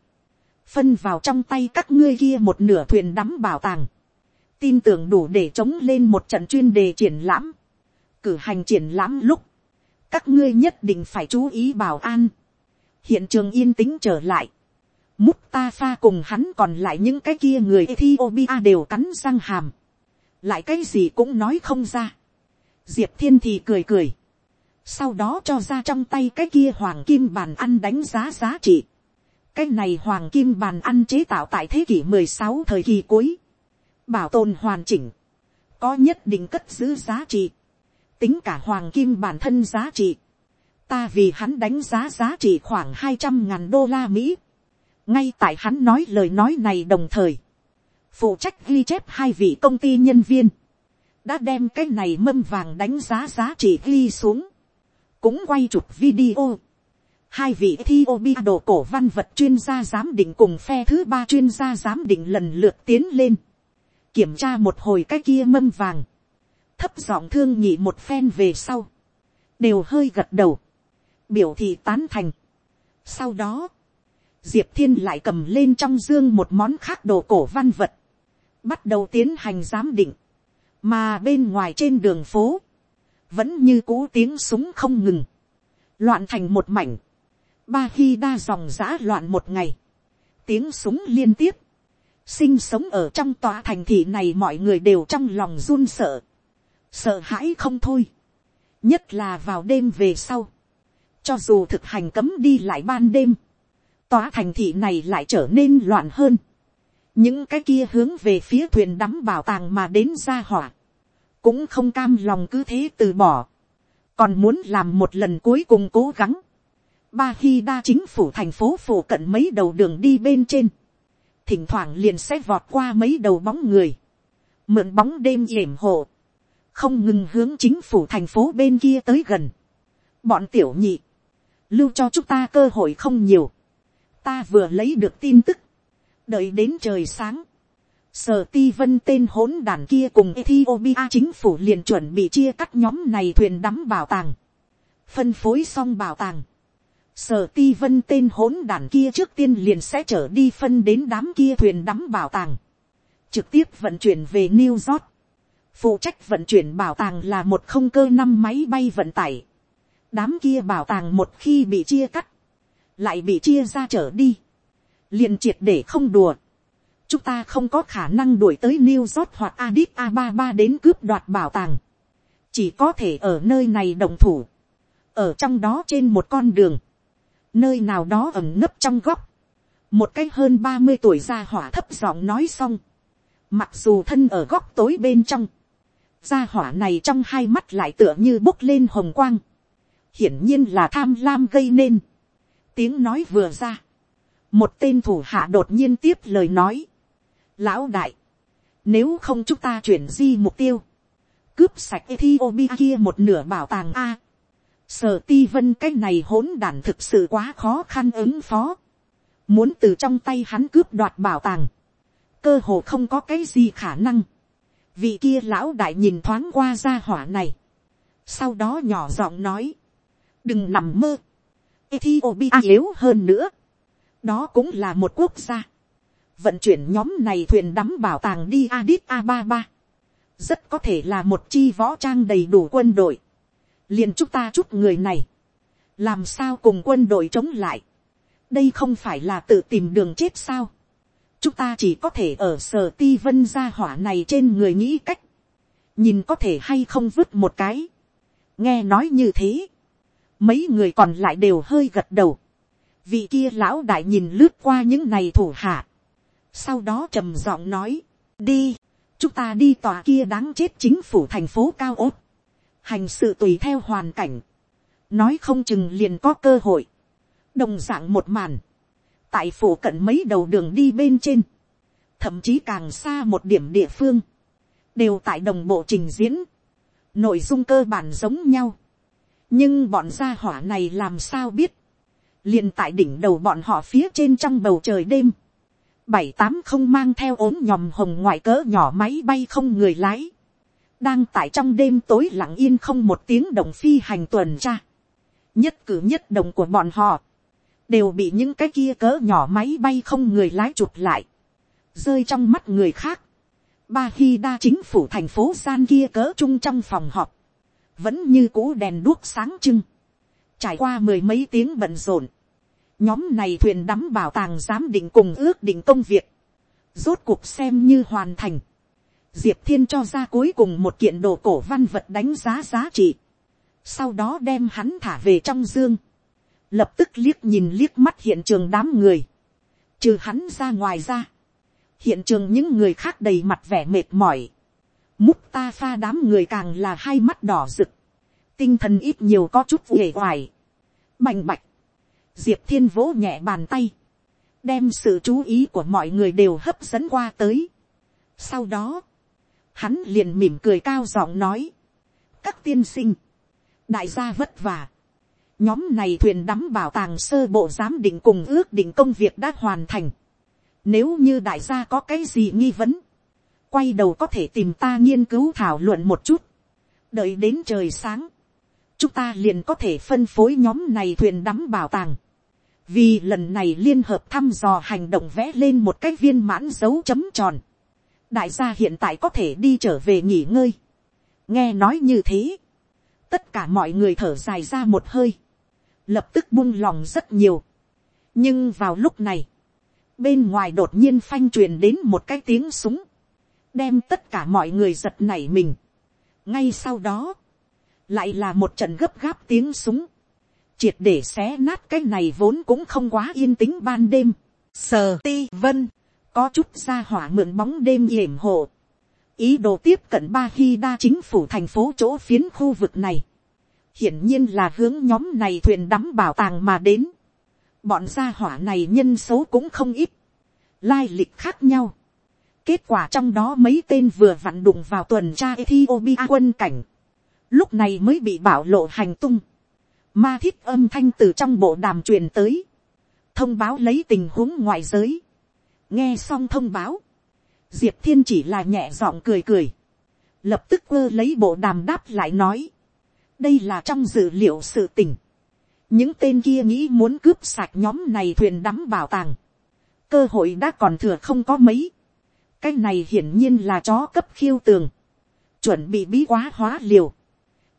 phân vào trong tay các ngươi kia một nửa thuyền đắm bảo tàng, tin tưởng đủ để chống lên một trận chuyên đề triển lãm, cử hành triển lãm lúc, các ngươi nhất định phải chú ý bảo an, hiện trường yên tĩnh trở lại, Mustafa cùng hắn còn lại những cái kia người Ethiopia đều cắn răng hàm. Lại cái gì cũng nói không ra. Diệp Thiên thì cười cười. Sau đó cho ra trong tay cái kia hoàng kim bàn ăn đánh giá giá trị. Cái này hoàng kim bàn ăn chế tạo tại thế kỷ 16 thời kỳ cuối. Bảo tồn hoàn chỉnh. Có nhất định cất giữ giá trị. Tính cả hoàng kim bản thân giá trị. Ta vì hắn đánh giá giá trị khoảng 200 ngàn đô la Mỹ ngay tại hắn nói lời nói này đồng thời, phụ trách ghi chép hai vị công ty nhân viên, đã đem cái này mâm vàng đánh giá giá trị ghi xuống, cũng quay chụp video. Hai vị Ethiopia đồ cổ văn vật chuyên gia giám định cùng phe thứ ba chuyên gia giám định lần lượt tiến lên. Kiểm tra một hồi cái kia mâm vàng. Thấp giọng thương nhị một phen về sau. Đều hơi gật đầu. Biểu thị tán thành. Sau đó. Diệp Thiên lại cầm lên trong dương một món khác đồ cổ văn vật. Bắt đầu tiến hành giám định. Mà bên ngoài trên đường phố. Vẫn như cũ tiếng súng không ngừng. Loạn thành một mảnh. Ba khi đa dòng giã loạn một ngày. Tiếng súng liên tiếp. Sinh sống ở trong tòa thành thị này mọi người đều trong lòng run sợ. Sợ hãi không thôi. Nhất là vào đêm về sau. Cho dù thực hành cấm đi lại ban đêm tòa thành thị này lại trở nên loạn hơn. những cái kia hướng về phía thuyền đắm bảo tàng mà đến ra hỏa, cũng không cam lòng cứ thế từ bỏ, còn muốn làm một lần cuối cùng cố gắng. ba khi đa chính phủ thành phố phủ cận mấy đầu đường đi bên trên, thỉnh thoảng liền sẽ vọt qua mấy đầu bóng người, mượn bóng đêm yểm hộ, không ngừng hướng chính phủ thành phố bên kia tới gần. bọn tiểu nhị, lưu cho chúng ta cơ hội không nhiều, ta vừa lấy được tin tức, đợi đến trời sáng, sở ti vân tên hỗn đàn kia cùng Ethiopia chính phủ liền chuẩn bị chia cắt nhóm này thuyền đắm bảo tàng, phân phối xong bảo tàng, sở ti vân tên hỗn đàn kia trước tiên liền sẽ trở đi phân đến đám kia thuyền đắm bảo tàng, trực tiếp vận chuyển về New York, phụ trách vận chuyển bảo tàng là một không cơ năm máy bay vận tải, đám kia bảo tàng một khi bị chia cắt, lại bị chia ra trở đi, liền triệt để không đùa. chúng ta không có khả năng đuổi tới New York hoặc Addis Ababa đến cướp đoạt bảo tàng, chỉ có thể ở nơi này đồng thủ, ở trong đó trên một con đường, nơi nào đó ẩm nấp trong góc, một cái hơn ba mươi tuổi ra hỏa thấp giọng nói xong, mặc dù thân ở góc tối bên trong, gia hỏa này trong hai mắt lại tựa như bốc lên hồng quang, hiển nhiên là tham lam gây nên, tiếng nói vừa ra, một tên thủ hạ đột nhiên tiếp lời nói, lão đại, nếu không chúng ta chuyển di mục tiêu, cướp sạch Ethiopia kia một nửa bảo tàng A. Sở ti vân cái này hỗn đản thực sự quá khó khăn ứng phó. Muốn từ trong tay hắn cướp đoạt bảo tàng. Cơ hồ không có cái gì khả năng. Vị kia lão đại nhìn thoáng qua ra hỏa này. Sau đó nhỏ giọng nói. Đừng nằm mơ. Ethiopia yếu hơn nữa. Đó cũng là một quốc gia. Vận chuyển nhóm này thuyền đắm bảo tàng đi Addis Ababa. Rất có thể là một chi võ trang đầy đủ quân đội. liền chúng ta chút người này. Làm sao cùng quân đội chống lại. Đây không phải là tự tìm đường chết sao. Chúng ta chỉ có thể ở sở ti vân gia hỏa này trên người nghĩ cách. Nhìn có thể hay không vứt một cái. Nghe nói như thế mấy người còn lại đều hơi gật đầu, vị kia lão đại nhìn lướt qua những này thủ hạ, sau đó trầm giọng nói, đi, chúng ta đi tòa kia đáng chết chính phủ thành phố cao ốt, hành sự tùy theo hoàn cảnh, nói không chừng liền có cơ hội, đồng d ạ n g một màn, tại phủ cận mấy đầu đường đi bên trên, thậm chí càng xa một điểm địa phương, đều tại đồng bộ trình diễn, nội dung cơ bản giống nhau, nhưng bọn gia hỏa này làm sao biết, liền tại đỉnh đầu bọn họ phía trên trong bầu trời đêm, bảy tám không mang theo ốm nhòm hồng ngoại cỡ nhỏ máy bay không người lái, đang tại trong đêm tối lặng yên không một tiếng đồng phi hành tuần tra, nhất cử nhất động của bọn họ, đều bị những cái kia cỡ nhỏ máy bay không người lái chụp lại, rơi trong mắt người khác. Ba khi đa chính phủ thành phố gian kia cỡ chung trong phòng họp, vẫn như cũ đèn đuốc sáng trưng, trải qua mười mấy tiếng bận rộn, nhóm này thuyền đắm bảo tàng giám định cùng ước định công việc, rốt cuộc xem như hoàn thành, diệp thiên cho ra cuối cùng một kiện đồ cổ văn vật đánh giá giá trị, sau đó đem hắn thả về trong dương, lập tức liếc nhìn liếc mắt hiện trường đám người, trừ hắn ra ngoài ra, hiện trường những người khác đầy mặt vẻ mệt mỏi, Mút ta pha đám người càng là hai mắt đỏ rực. Tinh thần ít nhiều có chút uể oải. Bành bạch. Diệp thiên vỗ nhẹ bàn tay. Đem sự chú ý của mọi người đều hấp dẫn qua tới. Sau đó. hắn liền mỉm cười cao giọng nói, các tiên sinh, đại gia vất vả, nhóm này thuyền đắm bảo tàng sơ bộ giám định cùng ước định công việc đã hoàn thành, nếu như đại gia có cái gì nghi vấn, quay đầu có thể tìm ta nghiên cứu thảo luận một chút, đợi đến trời sáng, chúng ta liền có thể phân phối nhóm này thuyền đắm bảo tàng, vì lần này liên hợp thăm dò hành động vẽ lên một cái viên mãn dấu chấm tròn, đại gia hiện tại có thể đi trở về nghỉ ngơi, nghe nói như thế, tất cả mọi người thở dài ra một hơi, lập tức buông lòng rất nhiều. nhưng vào lúc này, bên ngoài đột nhiên phanh truyền đến một cái tiếng súng, đem tất cả mọi người giật nảy mình. ngay sau đó, lại là một trận gấp gáp tiếng súng, triệt để xé nát cái này vốn cũng không quá yên tĩnh ban đêm. sờ ti vân, có chút ra hỏa mượn bóng đêm yểm hộ, ý đồ tiếp cận ba khi đa chính phủ thành phố chỗ phiến khu vực này, hiển nhiên là hướng nhóm này thuyền đắm bảo tàng mà đến. bọn gia hỏa này nhân số cũng không ít, lai lịch khác nhau kết quả trong đó mấy tên vừa vặn đụng vào tuần tra Ethiopia quân cảnh, lúc này mới bị bảo lộ hành tung. ma thiết âm thanh từ trong bộ đàm truyền tới, thông báo lấy tình huống ngoại giới. nghe xong thông báo, diệp thiên chỉ là nhẹ giọng cười cười, lập tức ơ lấy bộ đàm đáp lại nói, đây là trong dữ liệu sự tình. những tên kia nghĩ muốn cướp sạch nhóm này thuyền đắm bảo tàng. cơ hội đã còn thừa không có mấy cái này hiển nhiên là chó cấp khiêu tường. chuẩn bị bí quá hóa liều.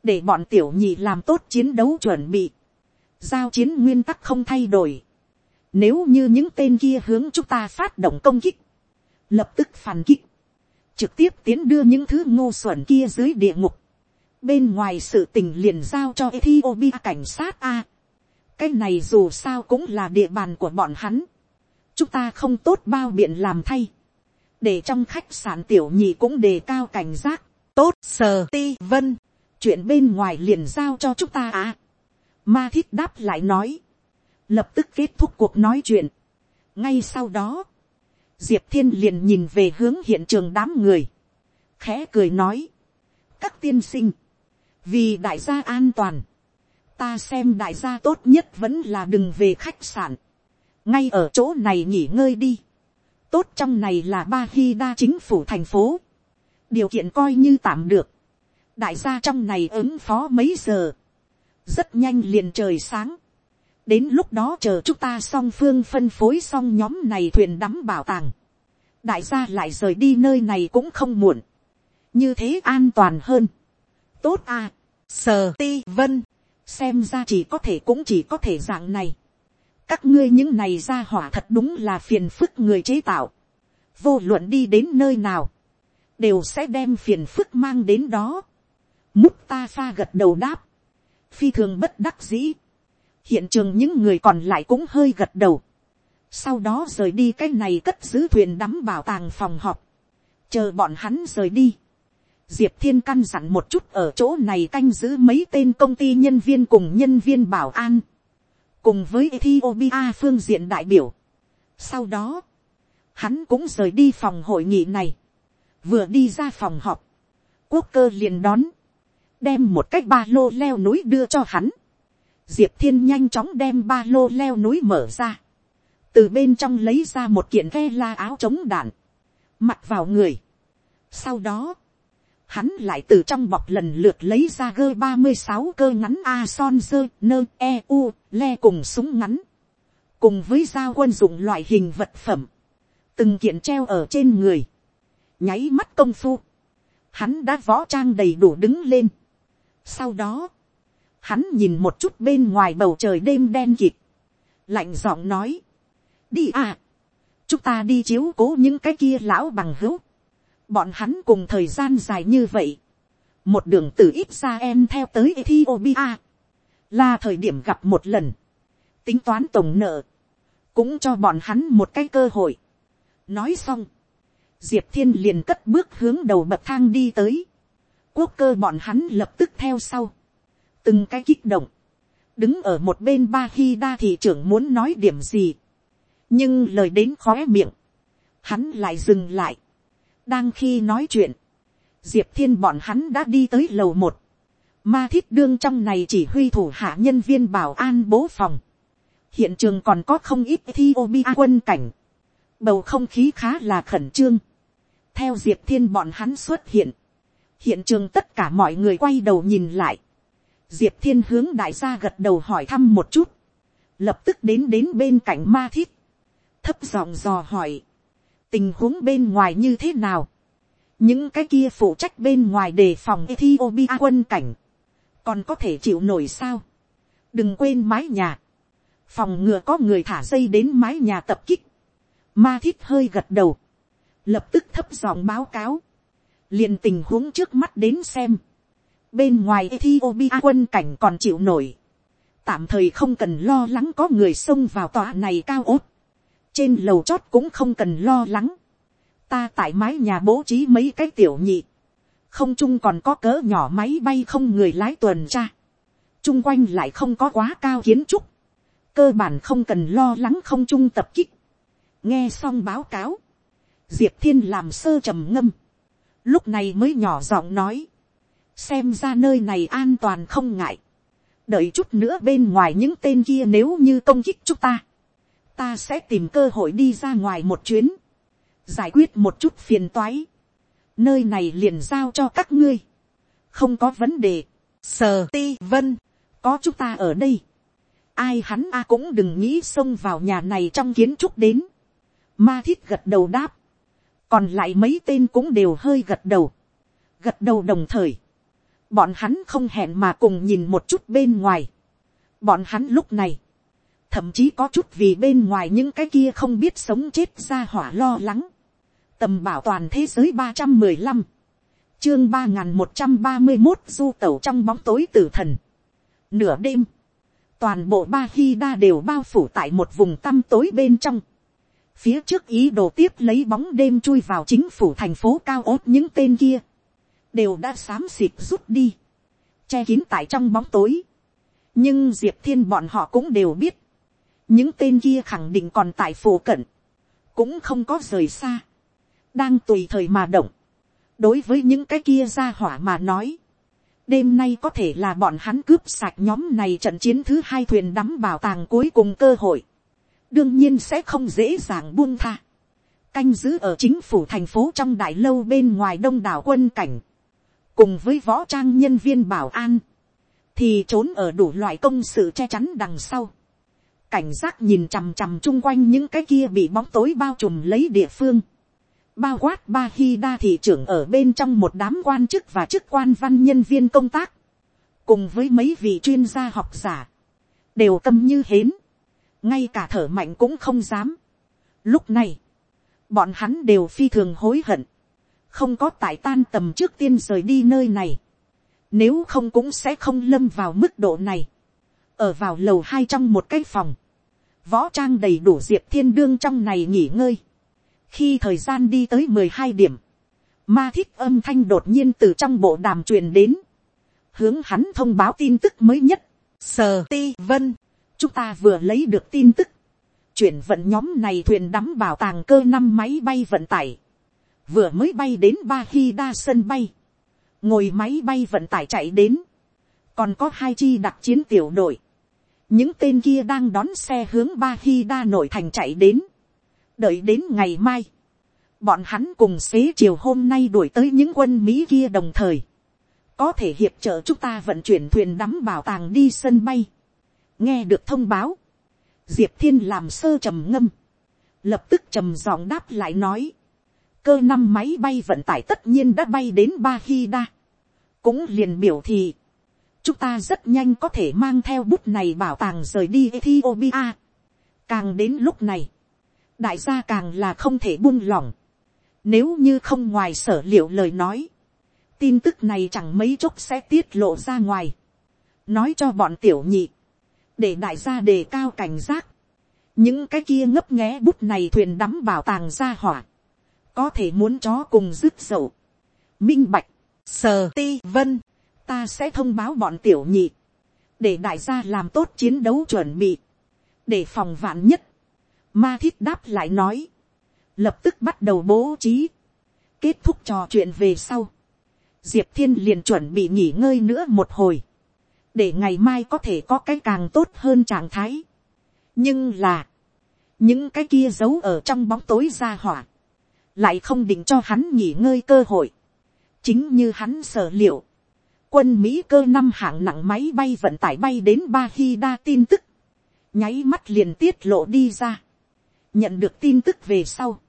để bọn tiểu nhị làm tốt chiến đấu chuẩn bị. giao chiến nguyên tắc không thay đổi. nếu như những tên kia hướng chúng ta phát động công kích. lập tức phản kích. trực tiếp tiến đưa những thứ ngô xuẩn kia dưới địa ngục, bên ngoài sự tình liền giao cho Ethiopia cảnh sát a. cái này dù sao cũng là địa bàn của bọn hắn. chúng ta không tốt bao biện làm thay để trong khách sạn tiểu nhị cũng đề cao cảnh giác. tốt sờ ti vân. chuyện bên ngoài liền giao cho chúng ta à. ma thiết đáp lại nói. lập tức kết thúc cuộc nói chuyện. ngay sau đó, diệp thiên liền nhìn về hướng hiện trường đám người. khẽ cười nói. các tiên sinh vì đại gia an toàn, ta xem đại gia tốt nhất vẫn là đừng về khách sạn, ngay ở chỗ này nghỉ ngơi đi, tốt trong này là ba khi đa chính phủ thành phố, điều kiện coi như tạm được, đại gia trong này ứng phó mấy giờ, rất nhanh liền trời sáng, đến lúc đó chờ chúng ta song phương phân phối xong nhóm này thuyền đắm bảo tàng, đại gia lại rời đi nơi này cũng không muộn, như thế an toàn hơn, tốt à, sờ ti vân, xem ra chỉ có thể cũng chỉ có thể dạng này các ngươi những này ra hỏa thật đúng là phiền phức người chế tạo. vô luận đi đến nơi nào, đều sẽ đem phiền phức mang đến đó. múc ta pha gật đầu đáp, phi thường bất đắc dĩ. hiện trường những người còn lại cũng hơi gật đầu. sau đó rời đi cái này cất giữ thuyền đắm bảo tàng phòng họp, chờ bọn hắn rời đi diệp thiên căn dặn một chút ở chỗ này canh giữ mấy tên công ty nhân viên cùng nhân viên bảo an, cùng với Ethiopia phương diện đại biểu. Sau đó, hắn cũng rời đi phòng hội nghị này, vừa đi ra phòng họp, quốc cơ liền đón, đem một cách ba lô leo núi đưa cho hắn. Diệp thiên nhanh chóng đem ba lô leo núi mở ra, từ bên trong lấy ra một kiện ve la áo chống đạn, mặc vào người. Sau đó, hắn lại từ trong bọc lần lượt lấy ra gơ ba mươi sáu cơ ngắn a son dơ nơ e u le cùng súng ngắn, cùng với dao quân dụng loại hình vật phẩm, từng kiện treo ở trên người, nháy mắt công phu, hắn đã võ trang đầy đủ đứng lên. Sau đó, hắn nhìn một chút bên ngoài bầu trời đêm đen kịt, lạnh giọng nói, đi à, chúng ta đi chiếu cố những cái kia lão bằng hữu, bọn hắn cùng thời gian dài như vậy, một đường từ ít ra em theo tới Ethiopia, là thời điểm gặp một lần, tính toán tổng nợ, cũng cho bọn hắn một cái cơ hội. nói xong, diệp thiên liền cất bước hướng đầu bậc thang đi tới, quốc cơ bọn hắn lập tức theo sau, từng cái kích động, đứng ở một bên ba khi đa thị trưởng muốn nói điểm gì, nhưng lời đến khó miệng, hắn lại dừng lại, đang khi nói chuyện, diệp thiên bọn hắn đã đi tới lầu một, ma thiết đương trong này chỉ huy thủ hạ nhân viên bảo an bố phòng, hiện trường còn có không ít thi ô bi quân cảnh, bầu không khí khá là khẩn trương, theo diệp thiên bọn hắn xuất hiện, hiện trường tất cả mọi người quay đầu nhìn lại, diệp thiên hướng đại gia gật đầu hỏi thăm một chút, lập tức đến đến bên cạnh ma thiết, thấp giọng dò hỏi, tình huống bên ngoài như thế nào, những cái kia phụ trách bên ngoài đề phòng Ethiopia quân cảnh, còn có thể chịu nổi sao, đừng quên mái nhà, phòng ngừa có người thả dây đến mái nhà tập kích, ma thiết hơi gật đầu, lập tức thấp giọng báo cáo, liền tình huống trước mắt đến xem, bên ngoài Ethiopia quân cảnh còn chịu nổi, tạm thời không cần lo lắng có người xông vào tòa này cao ốt, trên lầu chót cũng không cần lo lắng, ta tại mái nhà bố trí mấy cái tiểu nhị, không chung còn có cỡ nhỏ máy bay không người lái tuần tra, chung quanh lại không có quá cao kiến trúc, cơ bản không cần lo lắng không chung tập kích, nghe xong báo cáo, diệp thiên làm sơ trầm ngâm, lúc này mới nhỏ giọng nói, xem ra nơi này an toàn không ngại, đợi chút nữa bên ngoài những tên kia nếu như công kích chúng ta, ta sẽ tìm cơ hội đi ra ngoài một chuyến, giải quyết một chút phiền toái, nơi này liền giao cho các ngươi, không có vấn đề, sờ ti vân, có chúng ta ở đây, ai hắn a cũng đừng nghĩ xông vào nhà này trong kiến trúc đến, ma thiết gật đầu đáp, còn lại mấy tên cũng đều hơi gật đầu, gật đầu đồng thời, bọn hắn không hẹn mà cùng nhìn một chút bên ngoài, bọn hắn lúc này, thậm chí có chút vì bên ngoài những cái kia không biết sống chết ra hỏa lo lắng, tầm bảo toàn thế giới ba trăm mười lăm, chương ba n g h n một trăm ba mươi một du tẩu trong bóng tối tử thần. Nửa đêm, toàn bộ ba khi đa đều bao phủ tại một vùng tăm tối bên trong. Phía trước ý đồ tiếp lấy bóng đêm chui vào chính phủ thành phố cao ốt những tên kia. Đều đã xám xịt rút đi. Che kín tại trong bóng tối. Nhưng Diệp Thiên bọn họ cũng đều biết. Những tên kia khẳng định còn tại phổ cận. Cũng không có rời xa đang tùy thời mà động. đối với những cái kia ra hỏa mà nói, đêm nay có thể là bọn hắn cướp sạch nhóm này trận chiến thứ hai thuyền đắm bảo tàng cuối cùng cơ hội, đương nhiên sẽ không dễ dàng buông tha. canh giữ ở chính phủ thành phố trong đại lâu bên ngoài đông đảo quân cảnh, cùng với võ trang nhân viên bảo an, thì trốn ở đủ loại công sự che chắn đằng sau cảnh giác nhìn chằm chằm chung quanh những cái kia bị bóng tối bao trùm lấy địa phương. Bao quát ba khi đa thị trưởng ở bên trong một đám quan chức và chức quan văn nhân viên công tác, cùng với mấy vị chuyên gia học giả, đều tâm như hến, ngay cả thở mạnh cũng không dám. Lúc này, bọn hắn đều phi thường hối hận, không có tại tan tầm trước tiên rời đi nơi này, nếu không cũng sẽ không lâm vào mức độ này, ở vào lầu hai trong một cái phòng, võ trang đầy đủ diệp thiên đương trong này nghỉ ngơi, khi thời gian đi tới mười hai điểm, ma thích âm thanh đột nhiên từ trong bộ đàm truyền đến, hướng hắn thông báo tin tức mới nhất, sờ ti vân, chúng ta vừa lấy được tin tức, chuyển vận nhóm này thuyền đắm bảo tàng cơ năm máy bay vận tải, vừa mới bay đến ba khi đa sân bay, ngồi máy bay vận tải chạy đến, còn có hai chi đặc chiến tiểu đội, những tên kia đang đón xe hướng ba khi đa nội thành chạy đến, đợi đến ngày mai, bọn hắn cùng xế chiều hôm nay đuổi tới những quân mỹ kia đồng thời, có thể hiệp trợ chúng ta vận chuyển thuyền đắm bảo tàng đi sân bay. nghe được thông báo, diệp thiên làm sơ trầm ngâm, lập tức trầm giọng đáp lại nói, cơ năm máy bay vận tải tất nhiên đã bay đến ba khi đa, cũng liền biểu thị, chúng ta rất nhanh có thể mang theo bút này bảo tàng rời đi Ethiopia. Càng đến lúc này, đại gia càng là không thể buông lỏng. Nếu như không ngoài sở liệu lời nói, tin tức này chẳng mấy chốc sẽ tiết lộ ra ngoài. Nói cho bọn tiểu nhị, để đại gia đề cao cảnh giác. Những cái kia ngấp nghé bút này thuyền đắm bảo tàng ra hỏa. Có thể muốn chó cùng dứt dậu. Minh bạch, sờ ti vân, ta sẽ thông báo bọn tiểu nhị. Để đại gia làm tốt chiến đấu chuẩn bị. Để phòng vạn nhất Ma thiết đáp lại nói. Lập tức bắt đầu bố trí. Kết thúc trò chuyện về sau. diệp thiên liền chuẩn bị nghỉ ngơi nữa một hồi, để ngày mai có thể có cái càng tốt hơn trạng thái. nhưng là, những cái kia giấu ở trong bóng tối ra hỏa, lại không định cho hắn nghỉ ngơi cơ hội. chính như hắn sở liệu, quân mỹ cơ năm hạng nặng máy bay vận tải bay đến ba khi đa tin tức, nháy mắt liền tiết lộ đi ra, nhận được tin tức về sau,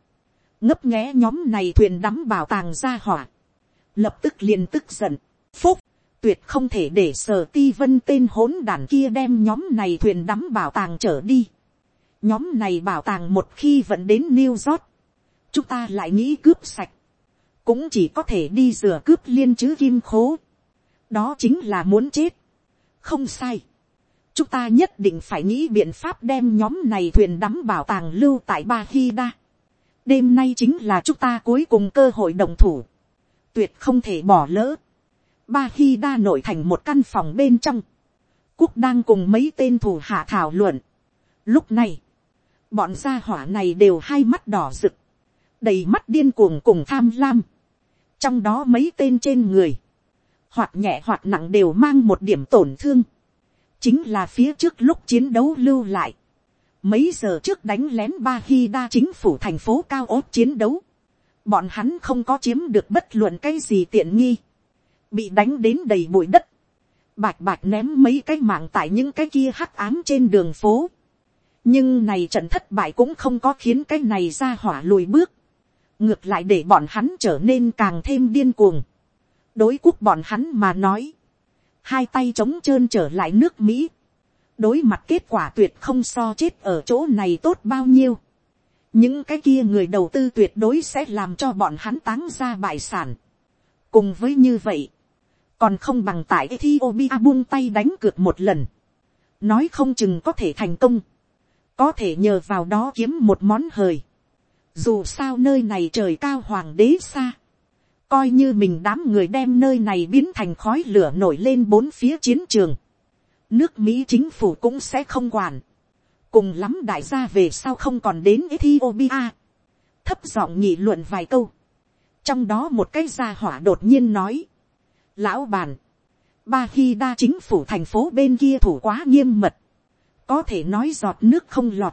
ngấp nghé nhóm này thuyền đắm bảo tàng ra hỏa, lập tức liền tức giận, phúc, tuyệt không thể để sở ti vân tên hỗn đàn kia đem nhóm này thuyền đắm bảo tàng trở đi. nhóm này bảo tàng một khi vẫn đến New York, chúng ta lại nghĩ cướp sạch, cũng chỉ có thể đi rửa cướp liên chứ kim khố đó chính là muốn chết. không sai. chúng ta nhất định phải nghĩ biện pháp đem nhóm này thuyền đắm bảo tàng lưu tại ba khi đa. đêm nay chính là chúng ta cuối cùng cơ hội đồng thủ. tuyệt không thể bỏ lỡ. ba khi đa nổi thành một căn phòng bên trong. quốc đang cùng mấy tên thủ hạ thảo luận. lúc này, bọn gia hỏa này đều hai mắt đỏ rực đầy mắt điên cuồng cùng tham lam. Trong đó mấy tên trên người, hoặc nhẹ hoặc nặng đều mang một điểm tổn thương. Chính là phía trước lúc chiến đấu lưu lại. Mấy giờ trước đánh lén ba khi đa chính phủ thành phố cao ốt chiến đấu. Bọn hắn không có chiếm được bất luận cái gì tiện nghi. Bị đánh đến đầy bụi đất. Bạch bạch ném mấy cái mạng tại những cái kia hắc ám trên đường phố nhưng này trận thất bại cũng không có khiến cái này ra hỏa lùi bước ngược lại để bọn hắn trở nên càng thêm điên cuồng đối quốc bọn hắn mà nói, hai tay trống trơn trở lại nước mỹ, đối mặt kết quả tuyệt không so chết ở chỗ này tốt bao nhiêu. những cái kia người đầu tư tuyệt đối sẽ làm cho bọn hắn táng ra bại sản. cùng với như vậy, còn không bằng tại Ethiopia buông tay đánh cược một lần, nói không chừng có thể thành công, có thể nhờ vào đó kiếm một món hời dù sao nơi này trời cao hoàng đế xa. Coi như mình đám người đem nơi này biến thành khói lửa nổi lên bốn phía chiến trường. Nước Mỹ chính phủ cũng sẽ không quản. Cùng lắm đại gia về sau không còn đến Ethiopia. Thấp giọng nhị luận vài câu. Trong đó một cái gia hỏa đột nhiên nói. Lão bàn. Ba khi đa chính phủ thành phố bên kia thủ quá nghiêm mật. Có thể nói giọt nước không lọt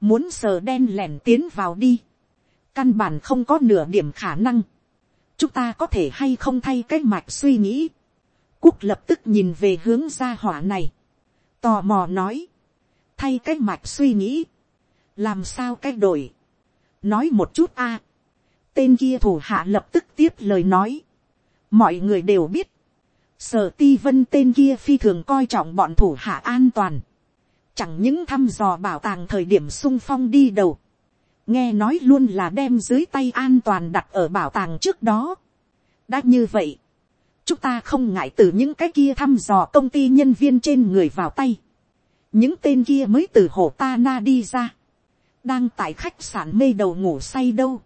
muốn sờ đen lẻn tiến vào đi, căn bản không có nửa điểm khả năng, chúng ta có thể hay không thay cái mạch suy nghĩ, quốc lập tức nhìn về hướng gia hỏa này, tò mò nói, thay cái mạch suy nghĩ, làm sao cái đổi, nói một chút a, tên kia thủ hạ lập tức tiếp lời nói, mọi người đều biết, sở ti vân tên kia phi thường coi trọng bọn thủ hạ an toàn, chẳng những thăm dò bảo tàng thời điểm sung phong đi đầu, nghe nói luôn là đem dưới tay an toàn đặt ở bảo tàng trước đó. đã như vậy, chúng ta không ngại từ những cái kia thăm dò công ty nhân viên trên người vào tay. những tên kia mới từ hồ ta na đi ra, đang tại khách sạn mê đầu ngủ say đâu,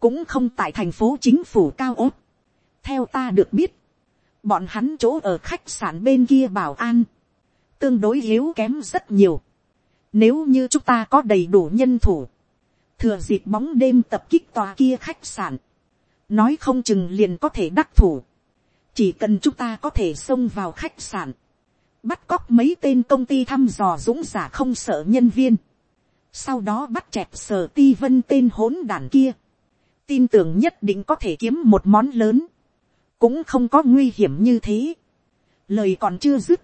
cũng không tại thành phố chính phủ cao ốt. theo ta được biết, bọn hắn chỗ ở khách sạn bên kia bảo an, tương đối yếu kém rất nhiều. Nếu như chúng ta có đầy đủ nhân thủ, thừa dịp bóng đêm tập kích tòa kia khách sạn, nói không chừng liền có thể đắc thủ. chỉ cần chúng ta có thể xông vào khách sạn, bắt cóc mấy tên công ty thăm dò dũng giả không sợ nhân viên, sau đó bắt chẹp sở ti vân tên hỗn đàn kia, tin tưởng nhất định có thể kiếm một món lớn, cũng không có nguy hiểm như thế. lời còn chưa dứt,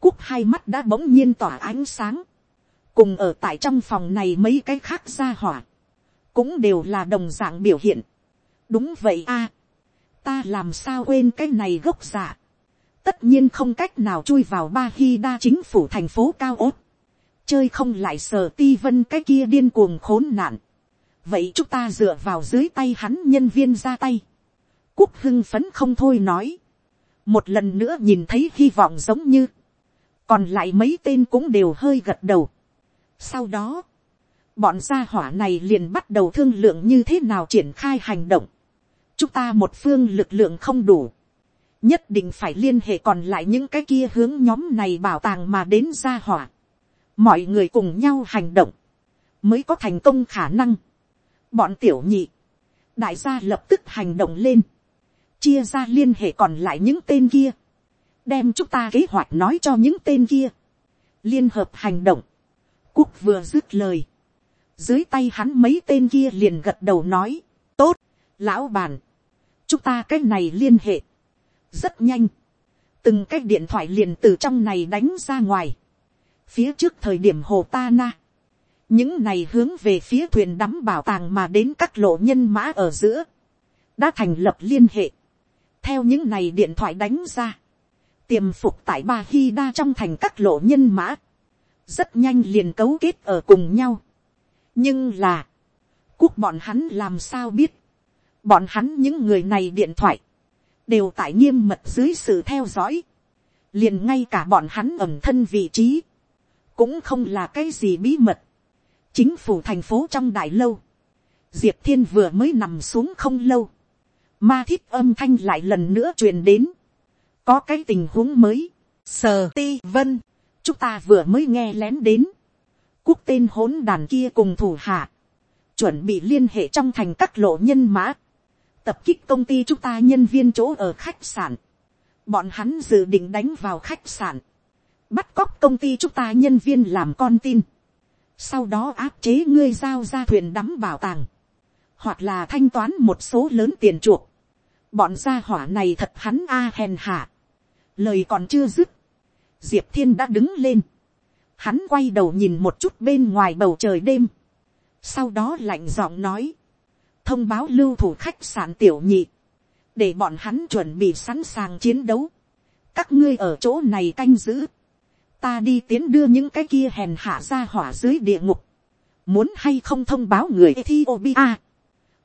cúc hai mắt đã bỗng nhiên tỏa ánh sáng. Cùng ở tại trong phòng này mấy cái khác ra hỏa. Cũng đều là đồng dạng biểu hiện. Đúng vậy a, Ta làm sao quên cái này gốc giả. Tất nhiên không cách nào chui vào ba khi đa chính phủ thành phố cao ốt. Chơi không lại sờ ti vân cái kia điên cuồng khốn nạn. Vậy chúng ta dựa vào dưới tay hắn nhân viên ra tay. Cúc hưng phấn không thôi nói. Một lần nữa nhìn thấy hy vọng giống như còn lại mấy tên cũng đều hơi gật đầu sau đó, bọn gia hỏa này liền bắt đầu thương lượng như thế nào triển khai hành động. chúng ta một phương lực lượng không đủ. nhất định phải liên hệ còn lại những cái kia hướng nhóm này bảo tàng mà đến gia hỏa. mọi người cùng nhau hành động, mới có thành công khả năng. bọn tiểu nhị, đại gia lập tức hành động lên. chia ra liên hệ còn lại những tên kia, đem chúng ta kế hoạch nói cho những tên kia, liên hợp hành động, cúc vừa dứt lời, dưới tay hắn mấy tên kia liền gật đầu nói, tốt, lão bàn, chúng ta cái này liên hệ, rất nhanh, từng cái điện thoại liền từ trong này đánh ra ngoài, phía trước thời điểm hồ ta na, những này hướng về phía thuyền đắm bảo tàng mà đến các lộ nhân mã ở giữa, đã thành lập liên hệ, theo những này điện thoại đánh ra, tiềm phục tại ba khi đa trong thành các lộ nhân mã, rất nhanh liền cấu kết ở cùng nhau. nhưng là, quốc bọn hắn làm sao biết, bọn hắn những người này điện thoại, đều tại nghiêm mật dưới sự theo dõi, liền ngay cả bọn hắn ẩm thân vị trí, cũng không là cái gì bí mật. chính phủ thành phố trong đại lâu, diệp thiên vừa mới nằm xuống không lâu, ma thiết âm thanh lại lần nữa truyền đến, có cái tình huống mới, sờ ti vân, chúng ta vừa mới nghe lén đến, quốc tên hỗn đàn kia cùng thủ hạ, chuẩn bị liên hệ trong thành các lộ nhân mã, tập kích công ty chúng ta nhân viên chỗ ở khách sạn, bọn hắn dự định đánh vào khách sạn, bắt cóc công ty chúng ta nhân viên làm con tin, sau đó áp chế ngươi giao ra thuyền đắm bảo tàng, hoặc là thanh toán một số lớn tiền chuộc, bọn gia hỏa này thật hắn a hèn hạ, lời còn chưa dứt, diệp thiên đã đứng lên, hắn quay đầu nhìn một chút bên ngoài bầu trời đêm, sau đó lạnh giọng nói, thông báo lưu thủ khách sạn tiểu nhị, để bọn hắn chuẩn bị sẵn sàng chiến đấu, các ngươi ở chỗ này canh giữ, ta đi tiến đưa những cái kia hèn hạ ra hỏa dưới địa ngục, muốn hay không thông báo người Ethiopia,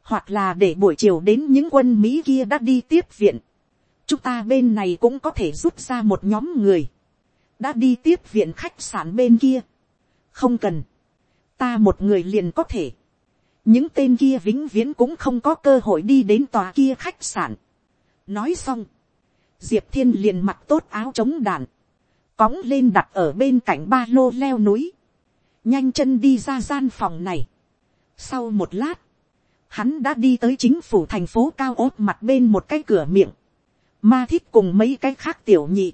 hoặc là để buổi chiều đến những quân Mỹ kia đã đi tiếp viện, chúng ta bên này cũng có thể rút ra một nhóm người, đã đi tiếp viện khách sạn bên kia, không cần, ta một người liền có thể, những tên kia vĩnh viễn cũng không có cơ hội đi đến tòa kia khách sạn. nói xong, diệp thiên liền mặc tốt áo chống đạn, cõng lên đặt ở bên cạnh ba lô leo núi, nhanh chân đi ra gian phòng này. sau một lát, hắn đã đi tới chính phủ thành phố cao ốt mặt bên một cái cửa miệng, ma Thích cùng mấy cái khác tiểu nhị,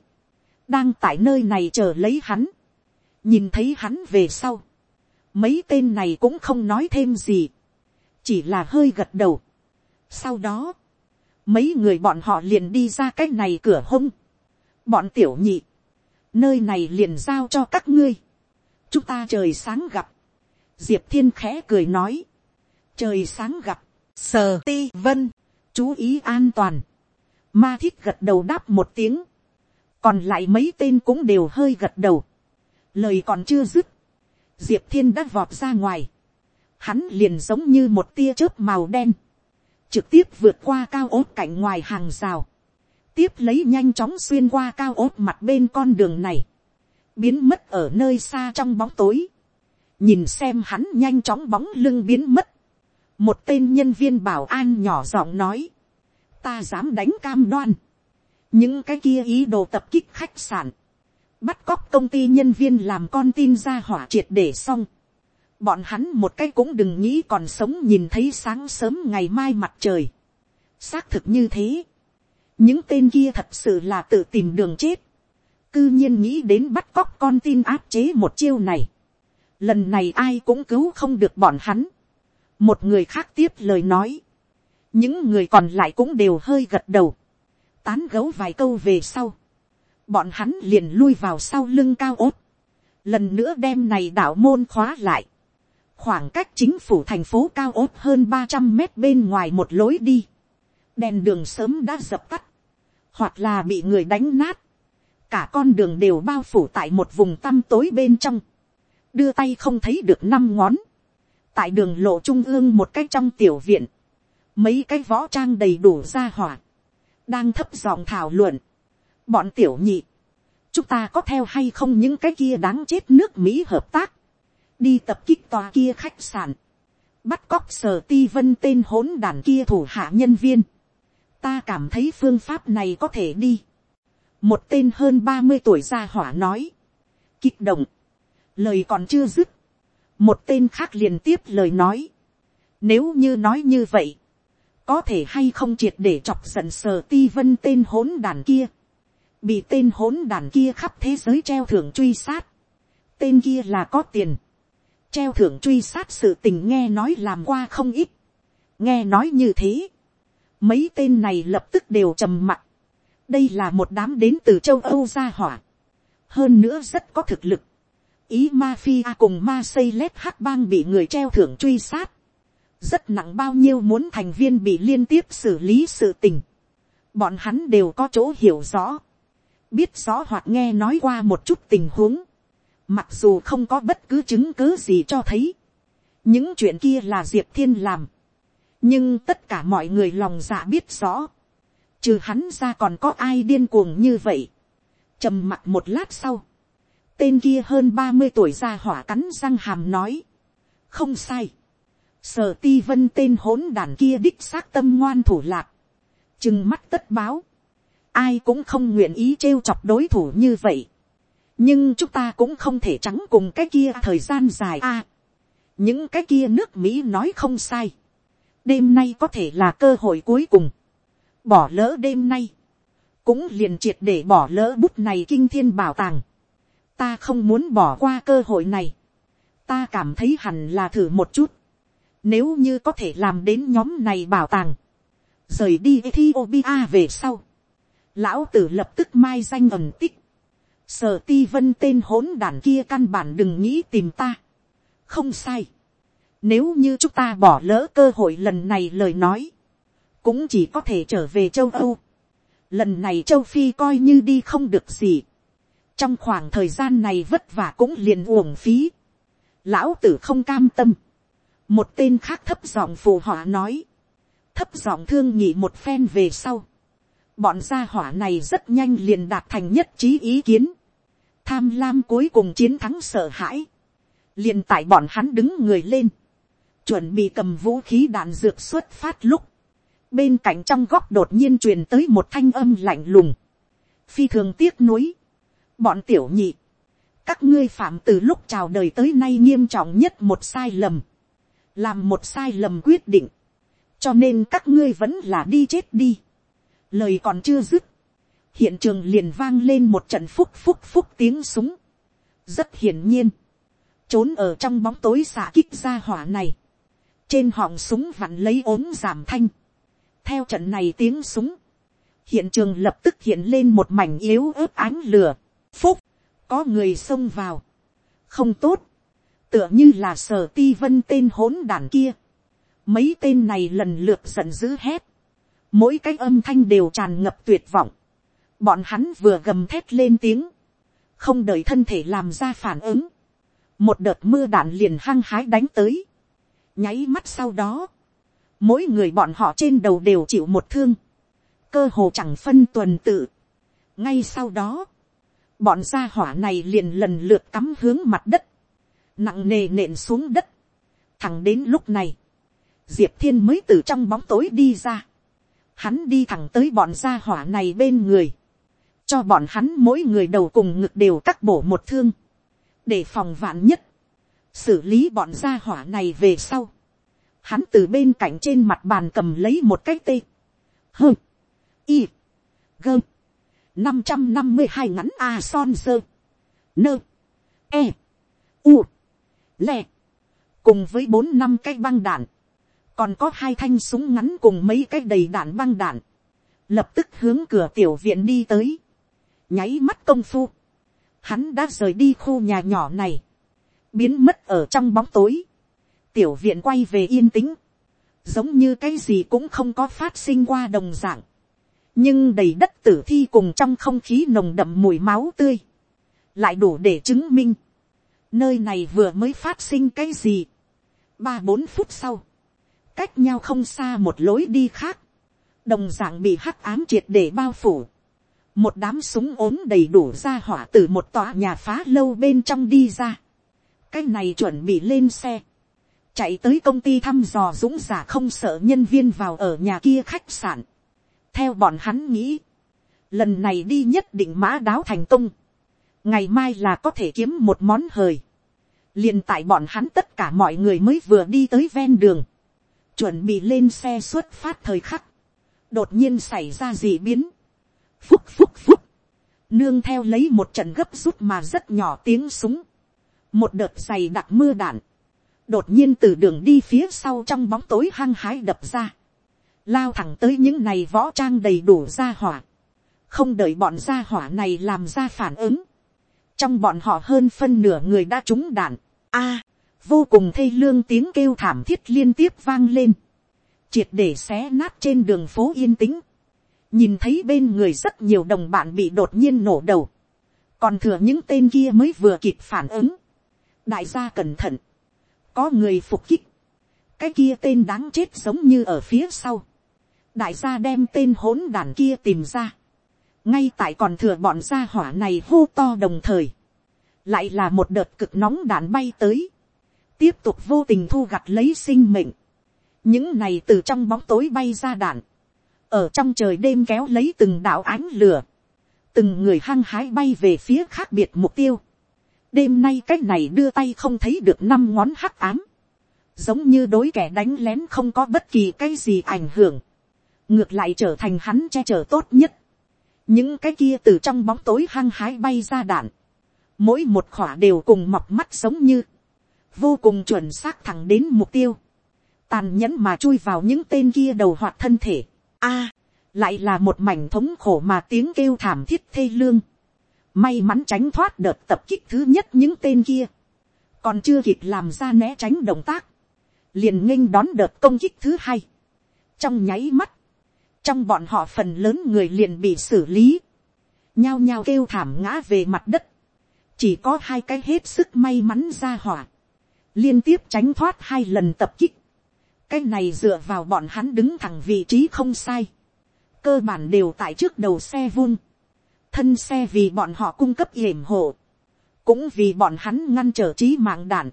đang tại nơi này chờ lấy hắn, nhìn thấy hắn về sau, mấy tên này cũng không nói thêm gì, chỉ là hơi gật đầu. sau đó, mấy người bọn họ liền đi ra cái này cửa hông, bọn tiểu nhị, nơi này liền giao cho các ngươi, chúng ta trời sáng gặp, diệp thiên khẽ cười nói, trời sáng gặp, sờ ti vân, chú ý an toàn, ma Thích gật đầu đáp một tiếng, còn lại mấy tên cũng đều hơi gật đầu, lời còn chưa dứt, diệp thiên đã vọt ra ngoài, hắn liền giống như một tia chớp màu đen, trực tiếp vượt qua cao ốt cạnh ngoài hàng rào, tiếp lấy nhanh chóng xuyên qua cao ốt mặt bên con đường này, biến mất ở nơi xa trong bóng tối, nhìn xem hắn nhanh chóng bóng lưng biến mất, một tên nhân viên bảo an nhỏ giọng nói, ta dám đánh cam đoan, những cái kia ý đồ tập kích khách sạn, bắt cóc công ty nhân viên làm con tin ra hỏa triệt để xong, bọn hắn một cái cũng đừng nghĩ còn sống nhìn thấy sáng sớm ngày mai mặt trời. xác thực như thế. những tên kia thật sự là tự tìm đường chết. cư nhiên nghĩ đến bắt cóc con tin áp chế một chiêu này. lần này ai cũng cứu không được bọn hắn. một người khác tiếp lời nói. những người còn lại cũng đều hơi gật đầu tán gấu vài câu về sau. bọn hắn liền lui vào sau lưng cao ốt. lần nữa đem này đạo môn khóa lại. Khoảng cách chính phủ thành phố cao ốt hơn ba trăm mét bên ngoài một lối đi, đèn đường sớm đã dập tắt, hoặc là bị người đánh nát, cả con đường đều bao phủ tại một vùng tăm tối bên trong, đưa tay không thấy được năm ngón, tại đường lộ trung ương một cách trong tiểu viện, mấy cái võ trang đầy đủ ra hỏa, đang thấp giọng thảo luận, bọn tiểu nhị, chúng ta có theo hay không những cái kia đáng chết nước mỹ hợp tác, đi tập kích tòa kia khách sạn, bắt cóc sở ti vân tên hỗn đàn kia thủ hạ nhân viên. ta cảm thấy phương pháp này có thể đi. một tên hơn ba mươi tuổi gia hỏa nói, kích động, lời còn chưa dứt, một tên khác liền tiếp lời nói, nếu như nói như vậy, có thể hay không triệt để chọc giận sờ ti vân tên hỗn đàn kia, bị tên hỗn đàn kia khắp thế giới treo thưởng truy sát, tên kia là có tiền, treo thưởng truy sát sự tình nghe nói làm qua không ít, nghe nói như thế, mấy tên này lập tức đều trầm mặc, đây là một đám đến từ châu âu gia hỏa, hơn nữa rất có thực lực, ý mafia cùng ma xây lét hắc bang bị người treo thưởng truy sát, rất nặng bao nhiêu muốn thành viên bị liên tiếp xử lý sự tình, bọn hắn đều có chỗ hiểu rõ, biết rõ hoặc nghe nói qua một chút tình huống, mặc dù không có bất cứ chứng cứ gì cho thấy, những chuyện kia là diệp thiên làm, nhưng tất cả mọi người lòng dạ biết rõ, trừ hắn ra còn có ai điên cuồng như vậy, trầm mặc một lát sau, tên kia hơn ba mươi tuổi ra hỏa cắn răng hàm nói, không sai, sở ti vân tên hỗn đàn kia đích xác tâm ngoan thủ lạc, chừng mắt tất báo, ai cũng không nguyện ý trêu chọc đối thủ như vậy, nhưng chúng ta cũng không thể trắng cùng cái kia thời gian dài a, những cái kia nước mỹ nói không sai, đêm nay có thể là cơ hội cuối cùng, bỏ lỡ đêm nay, cũng liền triệt để bỏ lỡ bút này kinh thiên bảo tàng, ta không muốn bỏ qua cơ hội này, ta cảm thấy hẳn là thử một chút, nếu như có thể làm đến nhóm này bảo tàng, rời đi Ethiopia về sau, lão tử lập tức mai danh ẩn tích, sở ti vân tên hỗn đàn kia căn bản đừng nghĩ tìm ta, không sai, nếu như chúng ta bỏ lỡ cơ hội lần này lời nói, cũng chỉ có thể trở về châu âu. Lần này châu Phi coi như đi không được gì. Trong khoảng thời gian này vất vả cũng liền uổng phí. Lão tử không cam tâm. Một tên khác thấp giọng phù họa nói. Thấp giọng thương nhị một phen về sau. Bọn gia hỏa này rất nhanh liền đạt thành nhất trí ý kiến. Tham lam cuối cùng chiến thắng sợ hãi. liền tại bọn hắn đứng người lên chuẩn bị cầm vũ khí đạn dược xuất phát lúc, bên cạnh trong góc đột nhiên truyền tới một thanh âm lạnh lùng, phi thường tiếc nuối, bọn tiểu nhị, các ngươi phạm từ lúc chào đời tới nay nghiêm trọng nhất một sai lầm, làm một sai lầm quyết định, cho nên các ngươi vẫn là đi chết đi, lời còn chưa dứt, hiện trường liền vang lên một trận phúc phúc phúc tiếng súng, rất hiển nhiên, trốn ở trong bóng tối xả kích ra hỏa này, trên họng súng vặn lấy ốm giảm thanh. theo trận này tiếng súng, hiện trường lập tức hiện lên một mảnh yếu ớt ánh lửa. phúc, có người xông vào. không tốt, tựa như là sở ti vân tên hỗn đàn kia. mấy tên này lần lượt giận dữ hét. mỗi cái âm thanh đều tràn ngập tuyệt vọng. bọn hắn vừa gầm thét lên tiếng. không đợi thân thể làm ra phản ứng. một đợt mưa đạn liền hăng hái đánh tới nháy mắt sau đó, mỗi người bọn họ trên đầu đều chịu một thương, cơ hồ chẳng phân tuần tự. ngay sau đó, bọn gia hỏa này liền lần lượt cắm hướng mặt đất, nặng nề nện xuống đất. thẳng đến lúc này, diệp thiên mới từ trong bóng tối đi ra. hắn đi thẳng tới bọn gia hỏa này bên người, cho bọn hắn mỗi người đầu cùng ngực đều cắt bổ một thương, để phòng vạn nhất, xử lý bọn gia hỏa này về sau, hắn từ bên cạnh trên mặt bàn cầm lấy một cái tê, hơ, y, gơ, năm trăm năm mươi hai ngắn a son sơ, nơ, e, u, lẹ, cùng với bốn năm cái băng đạn, còn có hai thanh súng ngắn cùng mấy cái đầy đạn băng đạn, lập tức hướng cửa tiểu viện đi tới, nháy mắt công phu, hắn đã rời đi khu nhà nhỏ này, biến mất ở trong bóng tối, tiểu viện quay về yên tĩnh, giống như cái gì cũng không có phát sinh qua đồng dạng, nhưng đầy đất tử thi cùng trong không khí nồng đậm mùi máu tươi, lại đủ để chứng minh, nơi này vừa mới phát sinh cái gì. ba bốn phút sau, cách nhau không xa một lối đi khác, đồng dạng bị hắc ám triệt để bao phủ, một đám súng ốm đầy đủ ra hỏa từ một tòa nhà phá lâu bên trong đi ra, cái này chuẩn bị lên xe, chạy tới công ty thăm dò dũng giả không sợ nhân viên vào ở nhà kia khách sạn. theo bọn hắn nghĩ, lần này đi nhất định mã đáo thành công, ngày mai là có thể kiếm một món hời. liền tại bọn hắn tất cả mọi người mới vừa đi tới ven đường, chuẩn bị lên xe xuất phát thời khắc, đột nhiên xảy ra gì biến, phúc phúc phúc, nương theo lấy một trận gấp rút mà rất nhỏ tiếng súng, một đợt dày đặc mưa đạn, đột nhiên từ đường đi phía sau trong bóng tối hăng hái đập ra, lao thẳng tới những này võ trang đầy đủ ra hỏa, không đợi bọn gia hỏa này làm ra phản ứng, trong bọn họ hơn phân nửa người đã trúng đạn, a, vô cùng thê lương tiếng kêu thảm thiết liên tiếp vang lên, triệt để xé nát trên đường phố yên tĩnh, nhìn thấy bên người rất nhiều đồng bạn bị đột nhiên nổ đầu, còn thừa những tên kia mới vừa kịp phản ứng, đại gia cẩn thận, có người phục kích, cái kia tên đáng chết giống như ở phía sau, đại gia đem tên hỗn đàn kia tìm ra, ngay tại còn thừa bọn gia hỏa này hô to đồng thời, lại là một đợt cực nóng đạn bay tới, tiếp tục vô tình thu gặt lấy sinh mệnh, những này từ trong bóng tối bay ra đạn, ở trong trời đêm kéo lấy từng đạo ánh lửa, từng người hăng hái bay về phía khác biệt mục tiêu, đêm nay cái này đưa tay không thấy được năm ngón hắc ám, giống như đối kẻ đánh lén không có bất kỳ cái gì ảnh hưởng, ngược lại trở thành hắn che chở tốt nhất, những cái kia từ trong bóng tối hăng hái bay ra đạn, mỗi một khỏa đều cùng mọc mắt giống như, vô cùng chuẩn xác thẳng đến mục tiêu, tàn nhẫn mà chui vào những tên kia đầu hoạt thân thể. A, lại là một mảnh thống khổ mà tiếng kêu thảm thiết thê lương. May mắn tránh thoát đợt tập kích thứ nhất những tên kia. Còn chưa kịp làm ra né tránh động tác. Liền nghênh đón đợt công kích thứ hai. Trong nháy mắt. Trong bọn họ phần lớn người liền bị xử lý. Nhao nhao kêu thảm ngã về mặt đất. Chỉ có hai cái hết sức may mắn ra hỏa. Liên tiếp tránh thoát hai lần tập kích cái này dựa vào bọn hắn đứng thẳng vị trí không sai, cơ bản đều tại trước đầu xe vun, thân xe vì bọn họ cung cấp yểm hộ, cũng vì bọn hắn ngăn trở trí mạng đạn,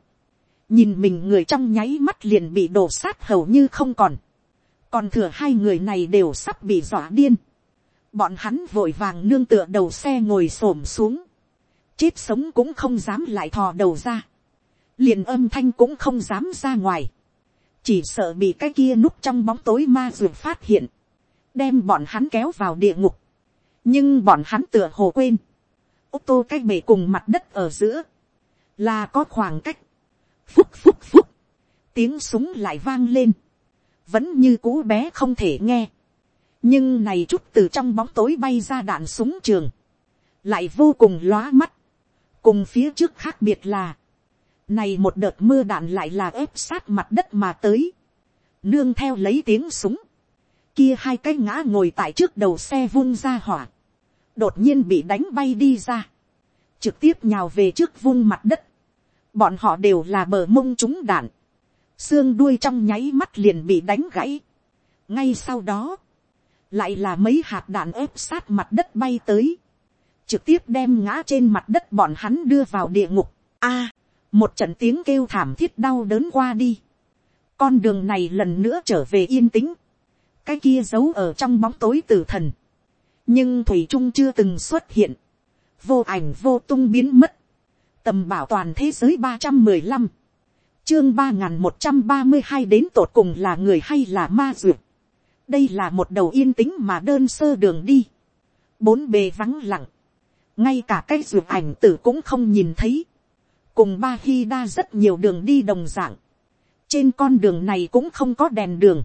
nhìn mình người trong nháy mắt liền bị đổ sát hầu như không còn, còn thừa hai người này đều sắp bị dọa điên, bọn hắn vội vàng nương tựa đầu xe ngồi s ổ m xuống, chết sống cũng không dám lại thò đầu ra, liền âm thanh cũng không dám ra ngoài, chỉ sợ bị cái kia núp trong bóng tối ma ruột phát hiện, đem bọn hắn kéo vào địa ngục, nhưng bọn hắn tựa hồ quên, ô tô cái bể cùng mặt đất ở giữa, là có khoảng cách, phúc phúc phúc, tiếng súng lại vang lên, vẫn như cũ bé không thể nghe, nhưng này chút từ trong bóng tối bay ra đạn súng trường, lại vô cùng lóa mắt, cùng phía trước khác biệt là, này một đợt mưa đạn lại là ép sát mặt đất mà tới. Nương theo lấy tiếng súng. Kia hai cái ngã ngồi tại trước đầu xe vung ra hỏa. Đột nhiên bị đánh bay đi ra. Trực tiếp nhào về trước vung mặt đất. Bọn họ đều là bờ mông trúng đạn. Xương đuôi trong nháy mắt liền bị đánh gãy. Ngay sau đó. Lại là mấy hạt đạn ép sát mặt đất bay tới. Trực tiếp đem ngã trên mặt đất bọn hắn đưa vào địa ngục. A à, một trận tiếng kêu thảm thiết đau đớn qua đi, con đường này lần nữa trở về yên tĩnh, cái kia giấu ở trong bóng tối tử thần, nhưng thủy trung chưa từng xuất hiện, vô ảnh vô tung biến mất, tầm bảo toàn thế giới ba trăm mười lăm, chương ba n g h n một trăm ba mươi hai đến tột cùng là người hay là ma duyệt, đây là một đầu yên tĩnh mà đơn sơ đường đi, bốn bề vắng lặng, ngay cả cái duyệt ảnh tử cũng không nhìn thấy, cùng ba khi đa rất nhiều đường đi đồng dạng. trên con đường này cũng không có đèn đường,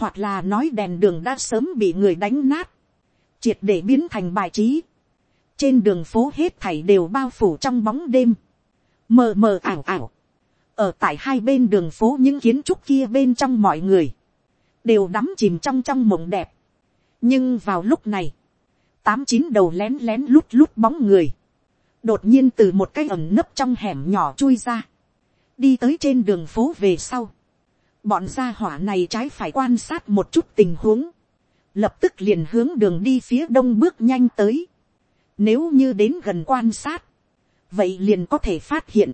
hoặc là nói đèn đường đã sớm bị người đánh nát, triệt để biến thành bài trí. trên đường phố hết thảy đều bao phủ trong bóng đêm, mờ mờ ảo ảo ở tại hai bên đường phố những kiến trúc kia bên trong mọi người, đều đắm chìm trong trong mộng đẹp. nhưng vào lúc này, tám chín đầu lén lén lút lút bóng người, đột nhiên từ một cái ẩm nấp trong hẻm nhỏ chui ra, đi tới trên đường phố về sau, bọn gia hỏa này trái phải quan sát một chút tình huống, lập tức liền hướng đường đi phía đông bước nhanh tới, nếu như đến gần quan sát, vậy liền có thể phát hiện,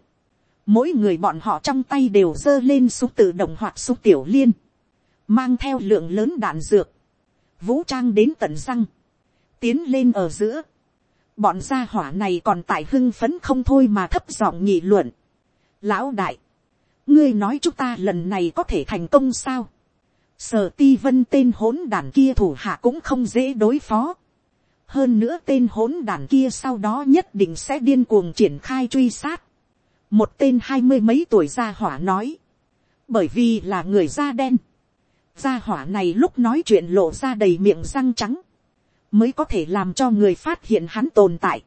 mỗi người bọn họ trong tay đều giơ lên súng tự động hoặc súng tiểu liên, mang theo lượng lớn đạn dược, vũ trang đến tận răng, tiến lên ở giữa, bọn gia hỏa này còn tại hưng phấn không thôi mà thấp giọng nhị luận. lão đại, ngươi nói chúng ta lần này có thể thành công sao. sở ti vân tên hỗn đàn kia thủ hạ cũng không dễ đối phó. hơn nữa tên hỗn đàn kia sau đó nhất định sẽ điên cuồng triển khai truy sát một tên hai mươi mấy tuổi gia hỏa nói, bởi vì là người da đen. gia hỏa này lúc nói chuyện lộ ra đầy miệng răng trắng, mới có thể làm cho người phát hiện hắn tồn tại.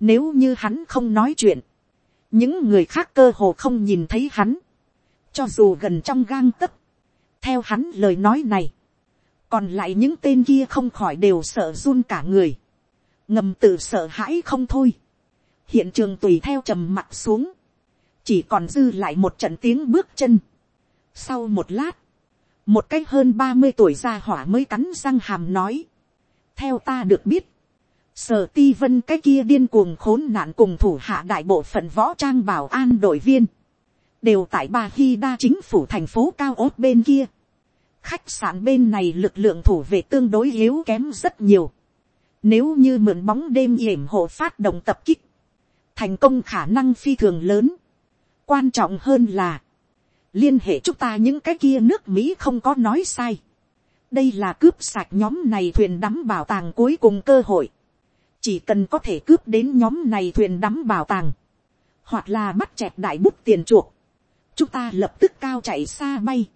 nếu như hắn không nói chuyện, những người khác cơ hồ không nhìn thấy hắn, cho dù gần trong gang tấc, theo hắn lời nói này, còn lại những tên kia không khỏi đều sợ run cả người, ngầm tự sợ hãi không thôi, hiện trường tùy theo trầm mặt xuống, chỉ còn dư lại một trận tiếng bước chân. Sau một lát, một cách hơn ba mươi tuổi ra hỏa mới cắn răng hàm nói, theo ta được biết, sở ti vân cái kia điên cuồng khốn nạn cùng thủ hạ đại bộ phận võ trang bảo an đội viên, đều tại ba hy đa chính phủ thành phố cao ốt bên kia. khách sạn bên này lực lượng thủ vệ tương đối yếu kém rất nhiều. nếu như mượn bóng đêm yểm hộ phát động tập kích, thành công khả năng phi thường lớn quan trọng hơn là, liên hệ chúng ta những cái kia nước mỹ không có nói sai. đây là cướp sạch nhóm này thuyền đắm bảo tàng cuối cùng cơ hội. chỉ cần có thể cướp đến nhóm này thuyền đắm bảo tàng, hoặc là bắt chẹt đại bút tiền chuộc, chúng ta lập tức cao chạy xa bay,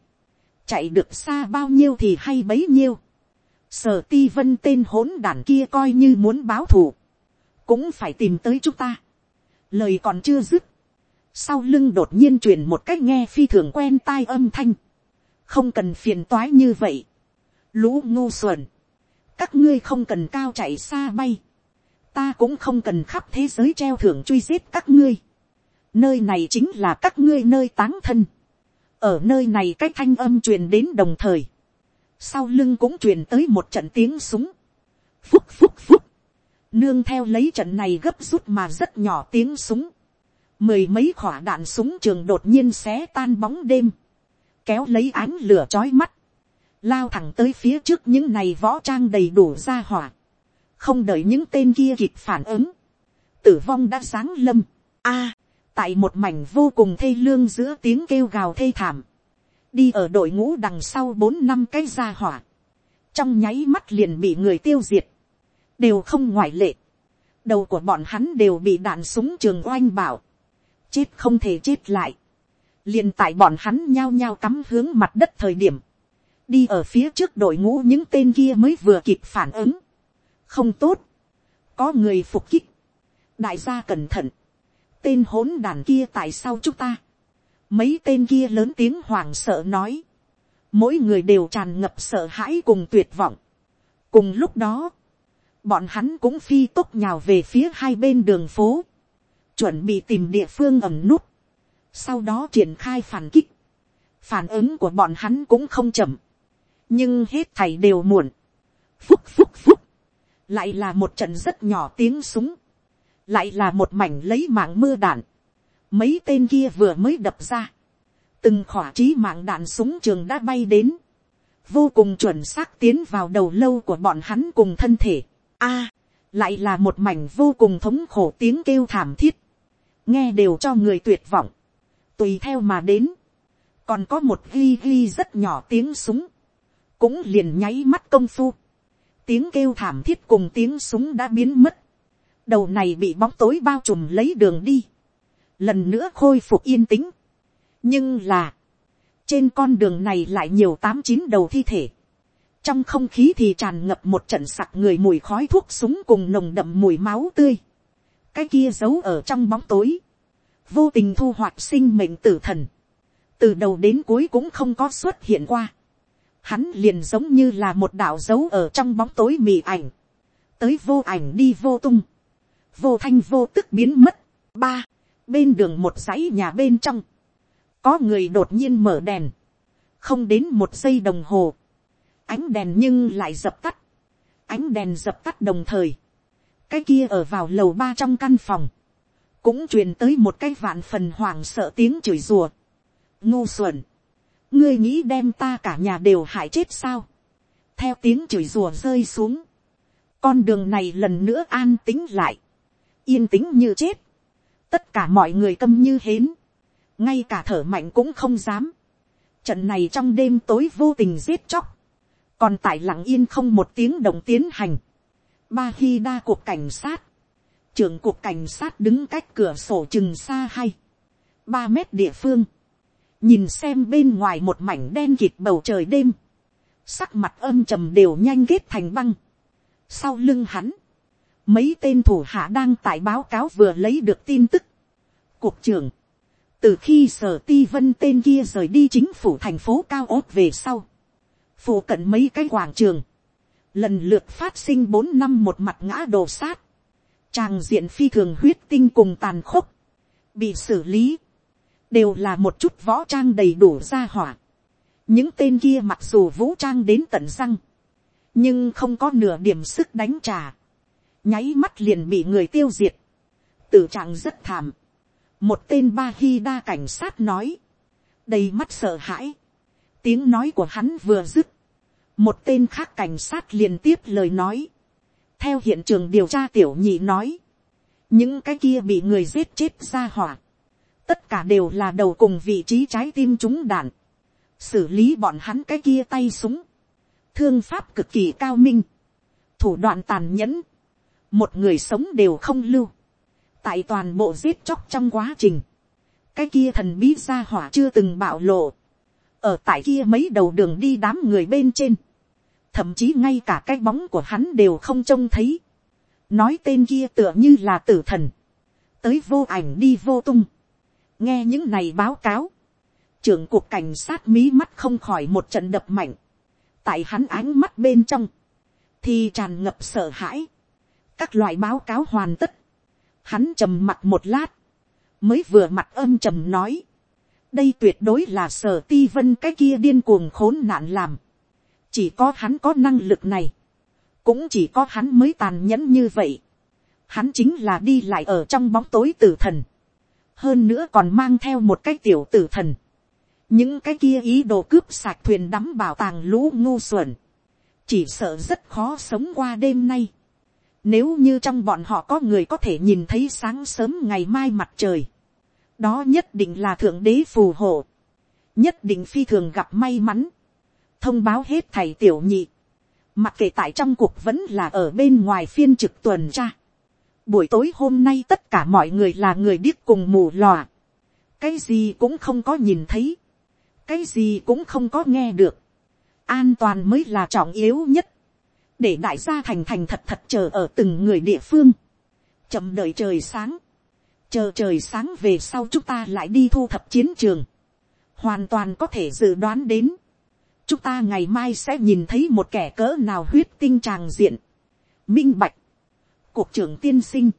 chạy được xa bao nhiêu thì hay bấy nhiêu. sở ti vân tên hỗn đản kia coi như muốn báo thù, cũng phải tìm tới chúng ta. lời còn chưa dứt, sau lưng đột nhiên truyền một cách nghe phi thường quen tai âm thanh, không cần phiền toái như vậy, lũ ngu xuẩn, các ngươi không cần cao chạy xa bay, ta cũng không cần khắp thế giới treo thưởng truy giết các ngươi, nơi này chính là các ngươi nơi táng thân, ở nơi này cái thanh âm truyền đến đồng thời, sau lưng cũng truyền tới một trận tiếng súng, phúc phúc phúc, nương theo lấy trận này gấp rút mà rất nhỏ tiếng súng, mười mấy khỏa đạn súng trường đột nhiên xé tan bóng đêm, kéo lấy ánh lửa trói mắt, lao thẳng tới phía trước những này võ trang đầy đủ ra hỏa, không đợi những tên kia kịp phản ứng, tử vong đã sáng lâm, a, tại một mảnh vô cùng thê lương giữa tiếng kêu gào thê thảm, đi ở đội ngũ đằng sau bốn năm cái ra hỏa, trong nháy mắt liền bị người tiêu diệt, đều không ngoại lệ, đầu của bọn hắn đều bị đạn súng trường oanh bảo, chết không thể chết lại, liền tại bọn hắn nhao nhao cắm hướng mặt đất thời điểm, đi ở phía trước đội ngũ những tên kia mới vừa kịp phản ứng, không tốt, có người phục kích, đại gia cẩn thận, tên hỗn đàn kia tại sao chúng ta, mấy tên kia lớn tiếng hoảng sợ nói, mỗi người đều tràn ngập sợ hãi cùng tuyệt vọng. cùng lúc đó, bọn hắn cũng phi tốc nhào về phía hai bên đường phố, chuẩn bị tìm địa phương ẩm nút, sau đó triển khai phản kích, phản ứng của bọn hắn cũng không chậm, nhưng hết thảy đều muộn, phúc phúc phúc, lại là một trận rất nhỏ tiếng súng, lại là một mảnh lấy mạng mưa đạn, mấy tên kia vừa mới đập ra, từng khỏa trí mạng đạn súng trường đã bay đến, vô cùng chuẩn xác tiến vào đầu lâu của bọn hắn cùng thân thể. A, lại là một mảnh vô cùng thống khổ tiếng kêu thảm thiết, nghe đều cho người tuyệt vọng, tùy theo mà đến, còn có một ghi ghi rất nhỏ tiếng súng, cũng liền nháy mắt công phu, tiếng kêu thảm thiết cùng tiếng súng đã biến mất, đầu này bị bóng tối bao trùm lấy đường đi, lần nữa khôi phục yên tĩnh. nhưng là, trên con đường này lại nhiều tám chín đầu thi thể, trong không khí thì tràn ngập một trận sặc người mùi khói thuốc súng cùng nồng đậm mùi máu tươi, cái kia giấu ở trong bóng tối, vô tình thu hoạch sinh mệnh tử thần, từ đầu đến cuối cũng không có xuất hiện qua, hắn liền giống như là một đạo dấu ở trong bóng tối mì ảnh, tới vô ảnh đi vô tung, vô thanh vô tức biến mất. ba, bên đường một dãy nhà bên trong, có người đột nhiên mở đèn, không đến một giây đồng hồ, ánh đèn nhưng lại dập tắt, ánh đèn dập tắt đồng thời, cái kia ở vào lầu ba trong căn phòng, cũng truyền tới một cái vạn phần hoảng sợ tiếng chửi rùa, ngu xuẩn, ngươi nghĩ đem ta cả nhà đều hại chết sao, theo tiếng chửi rùa rơi xuống, con đường này lần nữa an tính lại, yên tĩnh như chết, tất cả mọi người câm như hến, ngay cả thở mạnh cũng không dám, Trận này trong đêm tối vô tình giết chóc. Còn tại lặng yên không một tiếng đồng tiến hành. Ba khi đa cuộc cảnh sát. Trưởng cuộc cảnh sát đứng cách cửa sổ chừng xa hay. Ba mét địa phương. Nhìn xem bên ngoài một mảnh đen kịt bầu trời đêm. Sắc mặt âm trầm đều nhanh kết thành băng. Sau lưng hắn. Mấy tên thủ hạ đang tại báo cáo vừa lấy được tin tức. Cục trưởng từ khi sở ti vân tên kia rời đi chính phủ thành phố cao ốt về sau, phủ cận mấy cái quảng trường, lần lượt phát sinh bốn năm một mặt ngã đổ sát, tràng diện phi thường huyết tinh cùng tàn khốc, bị xử lý, đều là một chút võ trang đầy đủ ra hỏa. những tên kia mặc dù vũ trang đến tận răng, nhưng không có nửa điểm sức đánh trả, nháy mắt liền bị người tiêu diệt, tử trạng rất thảm, một tên ba hi đa cảnh sát nói, đầy mắt sợ hãi, tiếng nói của hắn vừa dứt, một tên khác cảnh sát liền tiếp lời nói, theo hiện trường điều tra tiểu nhị nói, những cái kia bị người giết chết ra hỏa, tất cả đều là đầu cùng vị trí trái tim chúng đạn, xử lý bọn hắn cái kia tay súng, thương pháp cực kỳ cao minh, thủ đoạn tàn nhẫn, một người sống đều không lưu, tại toàn bộ giết chóc trong quá trình, cái kia thần bí ra hỏa chưa từng bạo lộ, ở tại kia mấy đầu đường đi đám người bên trên, thậm chí ngay cả cái bóng của hắn đều không trông thấy, nói tên kia tựa như là tử thần, tới vô ảnh đi vô tung, nghe những này báo cáo, trưởng cuộc cảnh sát mí mắt không khỏi một trận đập mạnh, tại hắn ánh mắt bên trong, thì tràn ngập sợ hãi, các loại báo cáo hoàn tất, Hắn trầm mặt một lát. Mới vừa mặt âm trầm nói. Đây tuyệt đối là sở ti vân cái kia điên cuồng khốn nạn làm. Chỉ có hắn có năng lực này. Cũng chỉ có hắn mới tàn nhẫn như vậy. Hắn chính là đi lại ở trong bóng tối tử thần. Hơn nữa còn mang theo một cái tiểu tử thần. Những cái kia ý đồ cướp sạc thuyền đắm bảo tàng lũ ngu xuẩn. Chỉ sợ rất khó sống qua đêm nay nếu như trong bọn họ có người có thể nhìn thấy sáng sớm ngày mai mặt trời. Đó nhất định là thượng đế phù hộ. Nhất định phi thường gặp may mắn. Thông báo hết thầy tiểu nhị. Mặc kệ tại trong cuộc vẫn là ở bên ngoài phiên trực tuần tra. Buổi tối hôm nay tất cả mọi người là người điếc cùng mù lòa. Cái gì cũng không có nhìn thấy. Cái gì cũng không có nghe được. An toàn mới là trọng yếu nhất để đại gia thành thành thật thật chờ ở từng người địa phương, chậm đợi trời sáng, chờ trời sáng về sau chúng ta lại đi thu thập chiến trường, hoàn toàn có thể dự đoán đến, chúng ta ngày mai sẽ nhìn thấy một kẻ cỡ nào huyết tinh tràng diện, minh bạch, cuộc trưởng tiên sinh,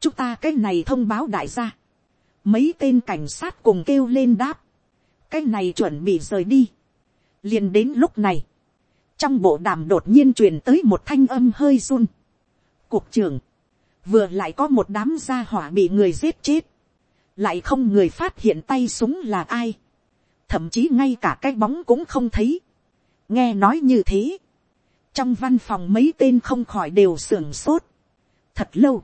chúng ta cái này thông báo đại gia, mấy tên cảnh sát cùng kêu lên đáp, cái này chuẩn bị rời đi, liền đến lúc này, trong bộ đàm đột nhiên truyền tới một thanh âm hơi run. Cục trưởng, vừa lại có một đám gia hỏa bị người giết chết, lại không người phát hiện tay súng là ai, thậm chí ngay cả cái bóng cũng không thấy. nghe nói như thế, trong văn phòng mấy tên không khỏi đều sưởng sốt. thật lâu,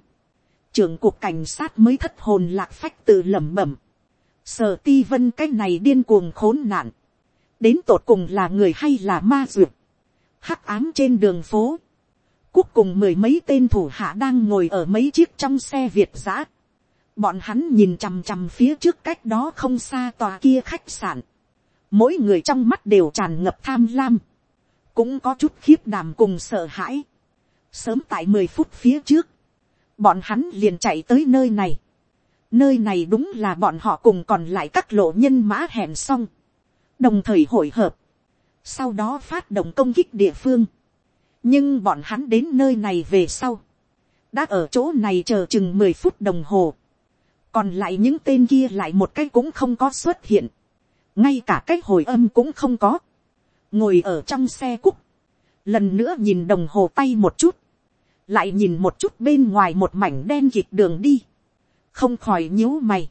trưởng cục cảnh sát mới thất hồn lạc phách từ lẩm bẩm. sở ti vân cái này điên cuồng khốn nạn, đến tột cùng là người hay là ma duyệt hắc ám trên đường phố, cuối cùng mười mấy tên thủ hạ đang ngồi ở mấy chiếc trong xe việt giã. bọn hắn nhìn chằm chằm phía trước cách đó không xa tòa kia khách sạn. mỗi người trong mắt đều tràn ngập tham lam, cũng có chút khiếp đàm cùng sợ hãi. sớm tại mười phút phía trước, bọn hắn liền chạy tới nơi này. nơi này đúng là bọn họ cùng còn lại các lộ nhân mã hẹn xong, đồng thời hội hợp sau đó phát động công kích địa phương nhưng bọn hắn đến nơi này về sau, đã ở chỗ này chờ chừng mười phút đồng hồ. còn lại những tên kia lại một cái cũng không có xuất hiện. ngay cả cái hồi âm cũng không có. ngồi ở trong xe cúc, lần nữa nhìn đồng hồ tay một chút, lại nhìn một chút bên ngoài một mảnh đen kịt đường đi, không khỏi nhíu mày,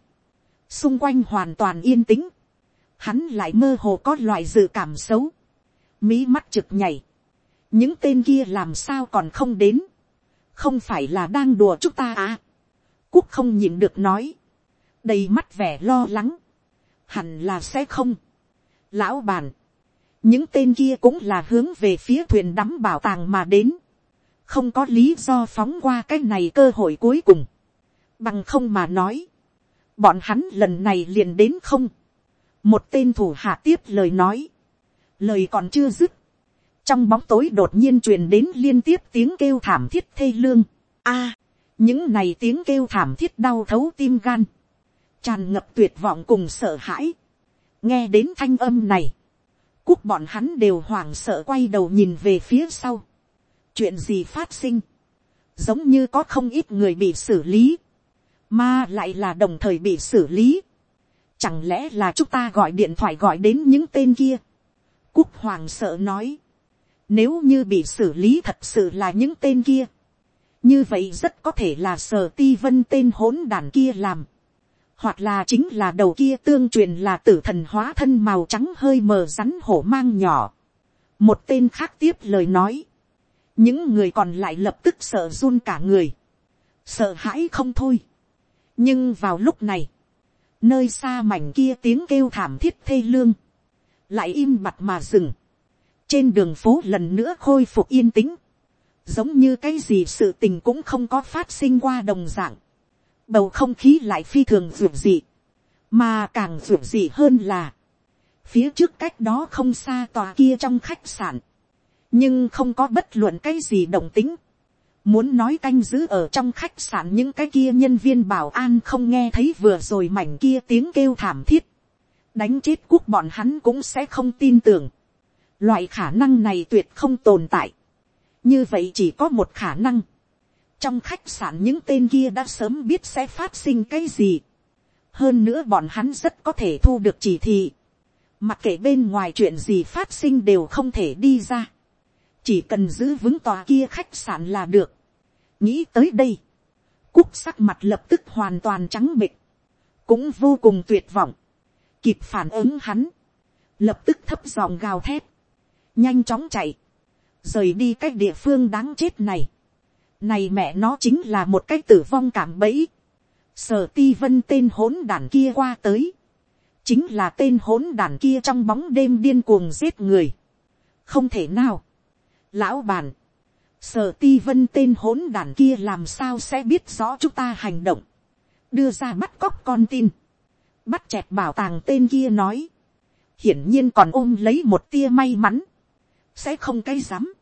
xung quanh hoàn toàn yên tĩnh, hắn lại mơ hồ có loại dự cảm xấu, mí mắt trực nhảy, những tên kia làm sao còn không đến, không phải là đang đùa chúng ta à. Quốc không nhìn được nói, đầy mắt vẻ lo lắng, hẳn là sẽ không, lão bản, những tên kia cũng là hướng về phía thuyền đắm bảo tàng mà đến, không có lý do phóng qua cái này cơ hội cuối cùng, bằng không mà nói, bọn hắn lần này liền đến không, một tên thủ hạ tiếp lời nói, lời còn chưa dứt, trong bóng tối đột nhiên truyền đến liên tiếp tiếng kêu thảm thiết thê lương, a, à, những này tiếng kêu thảm thiết đau thấu tim gan, tràn ngập tuyệt vọng cùng sợ hãi, nghe đến thanh âm này, cúc bọn hắn đều hoảng sợ quay đầu nhìn về phía sau, chuyện gì phát sinh, giống như có không ít người bị xử lý, mà lại là đồng thời bị xử lý, chẳng lẽ là chúng ta gọi điện thoại gọi đến những tên kia, cúc hoàng sợ nói, nếu như bị xử lý thật sự là những tên kia, như vậy rất có thể là sở ti vân tên hỗn đàn kia làm, hoặc là chính là đầu kia tương truyền là tử thần hóa thân màu trắng hơi mờ rắn hổ mang nhỏ. một tên khác tiếp lời nói, những người còn lại lập tức sợ run cả người, sợ hãi không thôi. nhưng vào lúc này, nơi xa mảnh kia tiếng kêu thảm thiết thê lương, lại im mặt mà dừng, trên đường phố lần nữa khôi phục yên tĩnh, giống như cái gì sự tình cũng không có phát sinh qua đồng dạng, bầu không khí lại phi thường ruột dị, mà càng ruột dị hơn là, phía trước cách đó không xa tòa kia trong khách sạn, nhưng không có bất luận cái gì đồng tính, muốn nói canh giữ ở trong khách sạn những cái kia nhân viên bảo an không nghe thấy vừa rồi mảnh kia tiếng kêu thảm thiết, đánh chết quốc bọn hắn cũng sẽ không tin tưởng, loại khả năng này tuyệt không tồn tại, như vậy chỉ có một khả năng, trong khách sạn những tên kia đã sớm biết sẽ phát sinh cái gì. hơn nữa bọn hắn rất có thể thu được chỉ thị. mặc kệ bên ngoài chuyện gì phát sinh đều không thể đi ra. chỉ cần giữ vững tòa kia khách sạn là được. nghĩ tới đây, cúc sắc mặt lập tức hoàn toàn trắng bịch, cũng vô cùng tuyệt vọng. kịp phản ứng hắn, lập tức thấp giọng gào thét, nhanh chóng chạy, rời đi cái địa phương đáng chết này này mẹ nó chính là một cái tử vong cảm bẫy. Sở ti vân tên hỗn đàn kia qua tới. Chính là tên hỗn đàn kia trong bóng đêm điên cuồng giết người. Không thể nào. Lão bàn. Sở ti vân tên hỗn đàn kia làm sao sẽ biết rõ chúng ta hành động. Đưa ra bắt cóc con tin. Bắt chẹt bảo tàng tên kia nói. Hiển nhiên còn ôm lấy một tia may mắn. Sẽ không cay dám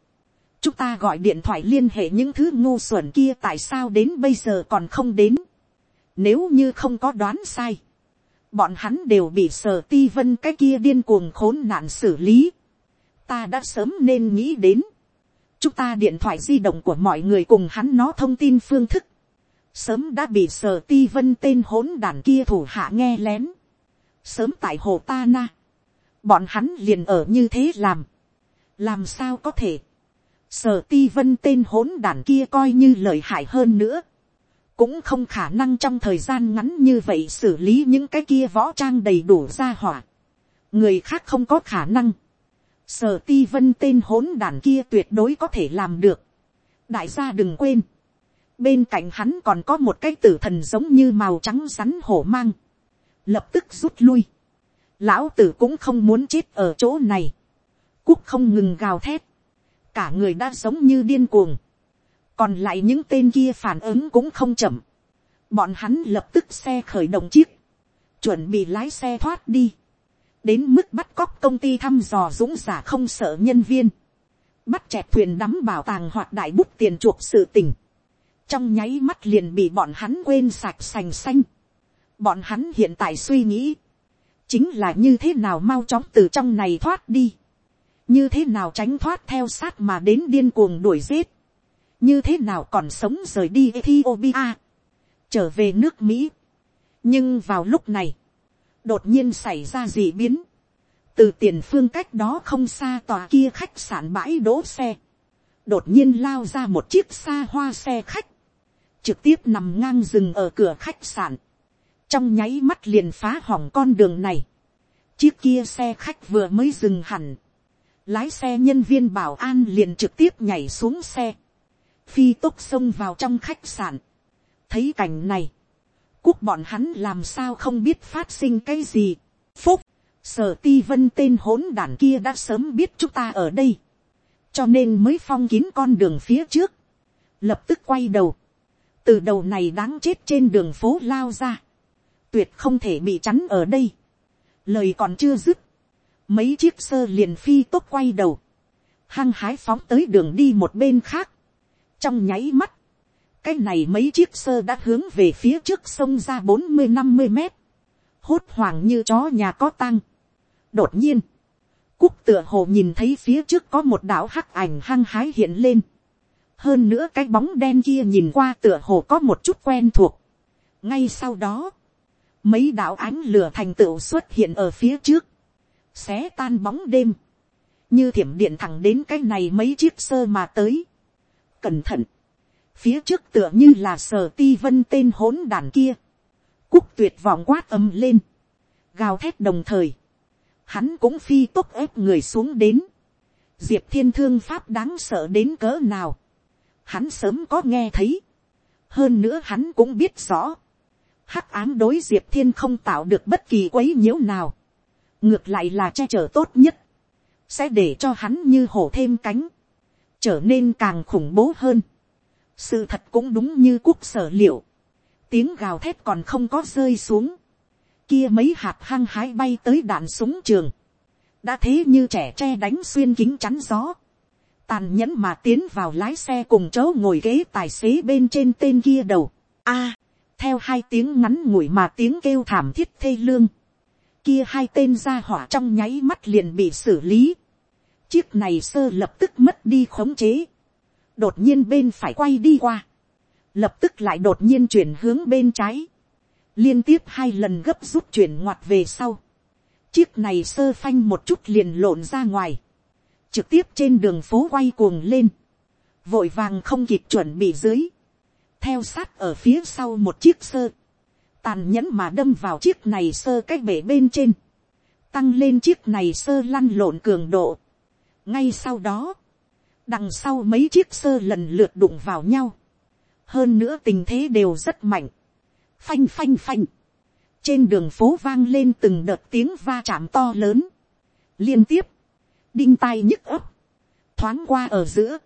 chúng ta gọi điện thoại liên hệ những thứ ngu xuẩn kia tại sao đến bây giờ còn không đến. Nếu như không có đoán sai, bọn hắn đều bị sở ti vân cái kia điên cuồng khốn nạn xử lý. Ta đã sớm nên nghĩ đến. Chúng ta điện thoại di động của mọi người cùng hắn nó thông tin phương thức. Sớm đã bị sở ti vân tên hỗn đàn kia thủ hạ nghe lén. Sớm tại hồ ta na. Bọn hắn liền ở như thế làm. Làm sao có thể sở ti vân tên hỗn đàn kia coi như lợi hại hơn nữa, cũng không khả năng trong thời gian ngắn như vậy xử lý những cái kia võ trang đầy đủ ra hỏa. người khác không có khả năng. sở ti vân tên hỗn đàn kia tuyệt đối có thể làm được. đại gia đừng quên. bên cạnh hắn còn có một cái tử thần giống như màu trắng rắn hổ mang. lập tức rút lui. lão tử cũng không muốn chết ở chỗ này cúc không ngừng gào thét. Cả người đã giống như điên cuồng, còn lại những tên kia phản ứng cũng không chậm, bọn hắn lập tức xe khởi động chiếc, chuẩn bị lái xe thoát đi, đến mức bắt cóc công ty thăm dò dũng giả không sợ nhân viên, bắt chẹp thuyền đắm bảo tàng hoặc đại bút tiền chuộc sự tình, trong nháy mắt liền bị bọn hắn quên sạch sành xanh, bọn hắn hiện tại suy nghĩ, chính là như thế nào mau chóng từ trong này thoát đi như thế nào tránh thoát theo sát mà đến điên cuồng đuổi giết, như thế nào còn sống rời đi Ethiopia, trở về nước Mỹ. nhưng vào lúc này, đột nhiên xảy ra dị biến, từ tiền phương cách đó không xa tòa kia khách sạn bãi đỗ xe, đột nhiên lao ra một chiếc xa hoa xe khách, trực tiếp nằm ngang rừng ở cửa khách sạn, trong nháy mắt liền phá hỏng con đường này, chiếc kia xe khách vừa mới dừng hẳn, lái xe nhân viên bảo an liền trực tiếp nhảy xuống xe, phi tốc xông vào trong khách sạn, thấy cảnh này, quốc bọn hắn làm sao không biết phát sinh cái gì, phúc, sở ti vân tên hỗn đản kia đã sớm biết chúng ta ở đây, cho nên mới phong kín con đường phía trước, lập tức quay đầu, từ đầu này đáng chết trên đường phố lao ra, tuyệt không thể bị chắn ở đây, lời còn chưa dứt, mấy chiếc sơ liền phi tốt quay đầu, hăng hái phóng tới đường đi một bên khác, trong nháy mắt, cái này mấy chiếc sơ đã hướng về phía trước sông ra bốn mươi năm mươi mét, hốt hoảng như chó nhà có tăng. đột nhiên, cúc tựa hồ nhìn thấy phía trước có một đảo hắc ảnh hăng hái hiện lên, hơn nữa cái bóng đen kia nhìn qua tựa hồ có một chút quen thuộc. ngay sau đó, mấy đạo ánh lửa thành tựu xuất hiện ở phía trước, xé tan bóng đêm, như thiểm điện thẳng đến cái này mấy chiếc sơ mà tới. cẩn thận, phía trước tựa như là sở ti vân tên hỗn đàn kia, cúc tuyệt vọng quát âm lên, gào thét đồng thời, hắn cũng phi tốc ép người xuống đến, diệp thiên thương pháp đáng sợ đến cỡ nào, hắn sớm có nghe thấy, hơn nữa hắn cũng biết rõ, hắc ám đối diệp thiên không tạo được bất kỳ quấy nhiễu nào, ngược lại là che chở tốt nhất, sẽ để cho hắn như hổ thêm cánh, trở nên càng khủng bố hơn. sự thật cũng đúng như quốc sở liệu, tiếng gào thét còn không có rơi xuống, kia mấy hạt hăng hái bay tới đạn súng trường, đã thế như trẻ tre đánh xuyên kính chắn gió, tàn nhẫn mà tiến vào lái xe cùng chỗ ngồi ghế tài xế bên trên tên kia đầu. A, theo hai tiếng ngắn ngủi mà tiếng kêu thảm thiết thê lương, kia hai tên ra hỏa trong nháy mắt liền bị xử lý. Chiếc này sơ lập tức mất đi khống chế. Đột nhiên bên phải quay đi qua. Lập tức lại đột nhiên chuyển hướng bên trái. Liên tiếp hai lần gấp rút chuyển ngoặt về sau. Chiếc này sơ phanh một chút liền lộn ra ngoài. Trực tiếp trên đường phố quay cuồng lên. Vội vàng không kịp chuẩn bị dưới. Theo sát ở phía sau một chiếc sơ tàn nhẫn mà đâm vào chiếc này sơ cách bể bên trên, tăng lên chiếc này sơ lăn lộn cường độ. ngay sau đó, đằng sau mấy chiếc sơ lần lượt đụng vào nhau, hơn nữa tình thế đều rất mạnh, phanh phanh phanh, trên đường phố vang lên từng đợt tiếng va chạm to lớn, liên tiếp, đinh tai nhức ấp, thoáng qua ở giữa,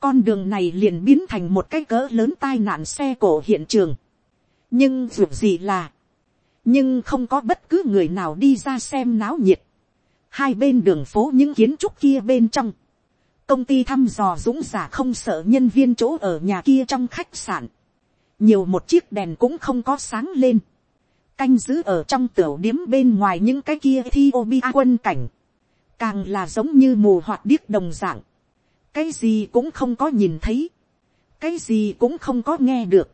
con đường này liền biến thành một cái cỡ lớn tai nạn xe cổ hiện trường, nhưng dù gì là, nhưng không có bất cứ người nào đi ra xem náo nhiệt. hai bên đường phố những kiến trúc kia bên trong, công ty thăm dò dũng giả không sợ nhân viên chỗ ở nhà kia trong khách sạn, nhiều một chiếc đèn cũng không có sáng lên, canh giữ ở trong tiểu điếm bên ngoài những cái kia thi ô bi quân cảnh, càng là giống như mù hoạt điếc đồng dạng, cái gì cũng không có nhìn thấy, cái gì cũng không có nghe được,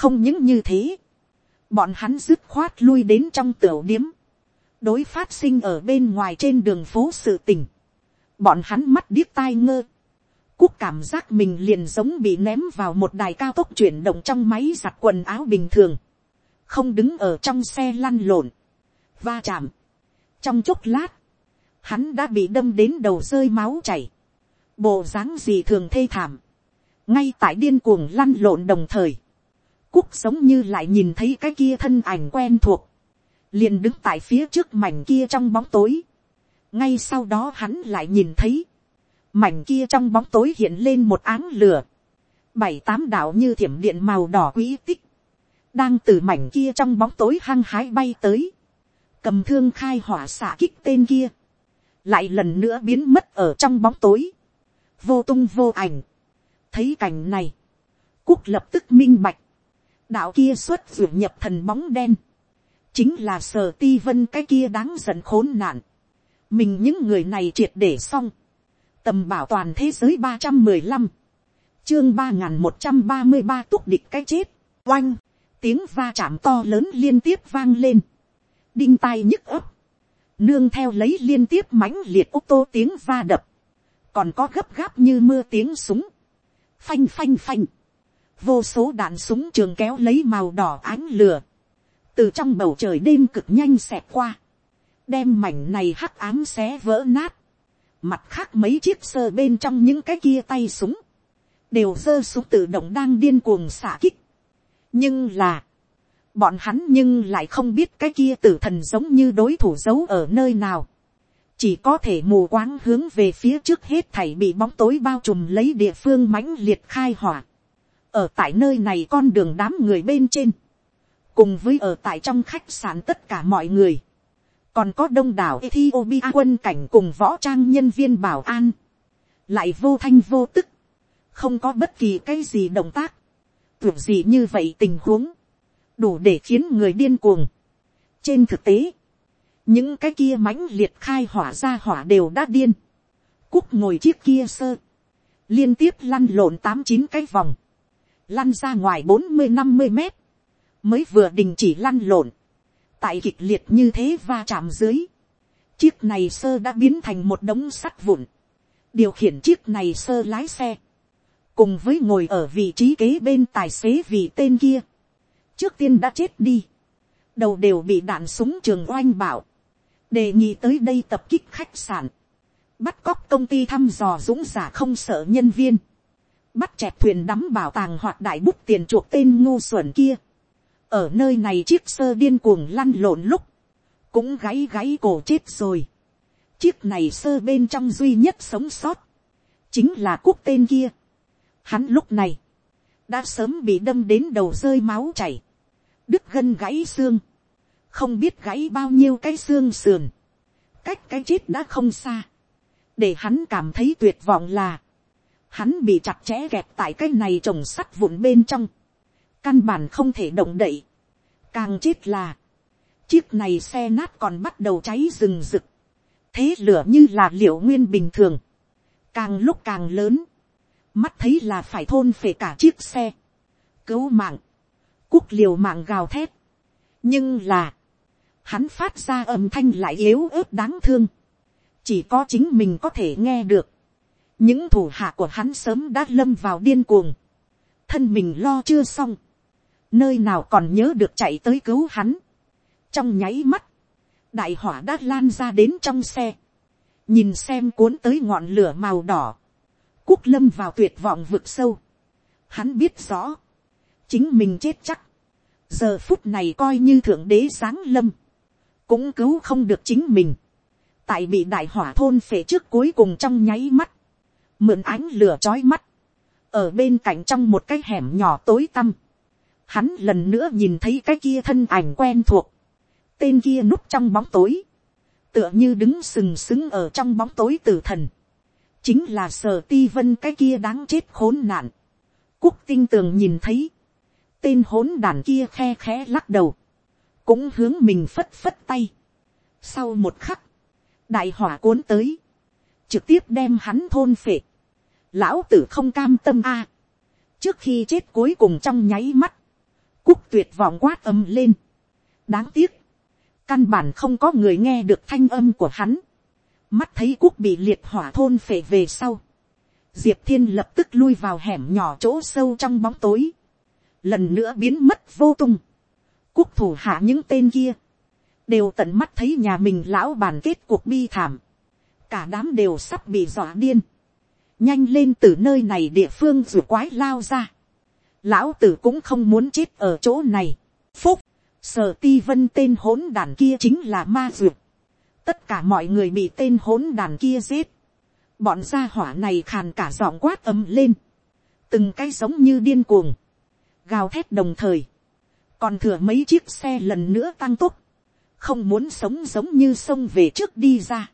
không những như thế, bọn hắn dứt khoát lui đến trong tiểu điếm, đối phát sinh ở bên ngoài trên đường phố sự tình, bọn hắn mắt điếc tai ngơ, cúc cảm giác mình liền giống bị ném vào một đài cao tốc chuyển động trong máy giặt quần áo bình thường, không đứng ở trong xe lăn lộn, va chạm. trong chốc lát, hắn đã bị đâm đến đầu rơi máu chảy, bộ dáng gì thường thê thảm, ngay tại điên cuồng lăn lộn đồng thời, Cúc giống như lại nhìn thấy cái kia thân ảnh quen thuộc. Liền đứng tại phía trước mảnh kia trong bóng tối. Ngay sau đó hắn lại nhìn thấy. Mảnh kia trong bóng tối hiện lên một áng lửa. Bảy tám đạo như thiểm điện màu đỏ quý tích. Đang từ mảnh kia trong bóng tối hăng hái bay tới. Cầm thương khai hỏa xả kích tên kia. Lại lần nữa biến mất ở trong bóng tối. Vô tung vô ảnh. Thấy cảnh này. Cúc lập tức minh bạch đạo kia xuất ruột nhập thần bóng đen, chính là sở ti vân cái kia đáng giận khốn nạn, mình những người này triệt để xong, tầm bảo toàn thế giới ba trăm mười lăm, chương ba n g h n một trăm ba mươi ba túc địch cái chết, oanh, tiếng va chạm to lớn liên tiếp vang lên, đinh tai nhức ấp, nương theo lấy liên tiếp mãnh liệt ô tô tiếng va đập, còn có gấp gáp như mưa tiếng súng, phanh phanh phanh, vô số đạn súng trường kéo lấy màu đỏ ánh lửa, từ trong bầu trời đêm cực nhanh xẹt qua, đem mảnh này hắc ám xé vỡ nát, mặt khác mấy chiếc sơ bên trong những cái kia tay súng, đều giơ súng tự động đang điên cuồng xả kích. nhưng là, bọn hắn nhưng lại không biết cái kia tử thần giống như đối thủ giấu ở nơi nào, chỉ có thể mù quáng hướng về phía trước hết thảy bị bóng tối bao trùm lấy địa phương mãnh liệt khai hỏa, ở tại nơi này con đường đám người bên trên, cùng với ở tại trong khách sạn tất cả mọi người, còn có đông đảo Ethiopia quân cảnh cùng võ trang nhân viên bảo an, lại vô thanh vô tức, không có bất kỳ cái gì động tác, tưởng gì như vậy tình huống, đủ để khiến người điên cuồng. trên thực tế, những cái kia mãnh liệt khai hỏa ra hỏa đều đã điên, cúc ngồi chiếc kia sơ, liên tiếp lăn lộn tám chín cái vòng, lăn ra ngoài bốn mươi năm mươi mét, mới vừa đình chỉ lăn lộn, tại kịch liệt như thế va chạm dưới, chiếc này sơ đã biến thành một đống sắt vụn, điều khiển chiếc này sơ lái xe, cùng với ngồi ở vị trí kế bên tài xế vì tên kia, trước tiên đã chết đi, đầu đều bị đạn súng trường oanh bảo, đề nghị tới đây tập kích khách sạn, bắt cóc công ty thăm dò dũng giả không sợ nhân viên, bắt chẹp thuyền đắm bảo tàng hoặc đại bút tiền chuộc tên ngu xuẩn kia, ở nơi này chiếc sơ điên cuồng lăn lộn lúc, cũng gáy gáy cổ chết rồi. chiếc này sơ bên trong duy nhất sống sót, chính là quốc tên kia. hắn lúc này, đã sớm bị đâm đến đầu rơi máu chảy, đứt gân gãy xương, không biết gãy bao nhiêu cái xương sườn, cách cái chết đã không xa, để hắn cảm thấy tuyệt vọng là, hắn bị chặt chẽ kẹp tại cái này trồng sắt vụn bên trong, căn bản không thể động đậy, càng chết là, chiếc này xe nát còn bắt đầu cháy rừng rực, thế lửa như là liệu nguyên bình thường, càng lúc càng lớn, mắt thấy là phải thôn phể cả chiếc xe, cứu mạng, cúc liều mạng gào thét, nhưng là, hắn phát ra âm thanh lại yếu ớt đáng thương, chỉ có chính mình có thể nghe được, những thủ hạ của hắn sớm đã lâm vào điên cuồng, thân mình lo chưa xong, nơi nào còn nhớ được chạy tới cứu hắn, trong nháy mắt, đại hỏa đã lan ra đến trong xe, nhìn xem cuốn tới ngọn lửa màu đỏ, quốc lâm vào tuyệt vọng vực sâu, hắn biết rõ, chính mình chết chắc, giờ phút này coi như thượng đế sáng lâm, cũng cứu không được chính mình, tại bị đại hỏa thôn phể trước cuối cùng trong nháy mắt, mượn ánh lửa trói mắt, ở bên cạnh trong một cái hẻm nhỏ tối tăm, hắn lần nữa nhìn thấy cái kia thân ảnh quen thuộc, tên kia núp trong bóng tối, tựa như đứng sừng sững ở trong bóng tối tử thần, chính là sở ti vân cái kia đáng chết khốn nạn, quốc tinh tường nhìn thấy, tên hỗn đàn kia khe khẽ lắc đầu, cũng hướng mình phất phất tay. Sau một khắc, đại hỏa cuốn tới, trực tiếp đem hắn thôn phệ. Lão tử không cam tâm a. Trước khi chết cuối cùng trong nháy mắt, cúc tuyệt vọng quát âm lên. Đáng tiếc, căn bản không có người nghe được thanh âm của hắn. Mắt thấy cúc bị liệt hỏa thôn phệ về sau. Diệp thiên lập tức lui vào hẻm nhỏ chỗ sâu trong bóng tối. Lần nữa biến mất vô tung quốc thủ hạ những tên kia, đều tận mắt thấy nhà mình lão bàn kết cuộc bi thảm, cả đám đều sắp bị dọa điên, nhanh lên từ nơi này địa phương rùa quái lao ra, lão tử cũng không muốn chết ở chỗ này, phúc, sở ti vân tên hỗn đàn kia chính là ma rượu. tất cả mọi người bị tên hỗn đàn kia giết, bọn gia hỏa này khàn cả giọng quát ấm lên, từng cái giống như điên cuồng, gào thét đồng thời, còn thừa mấy chiếc xe lần nữa tăng tốc, không muốn sống giống như sông về trước đi ra,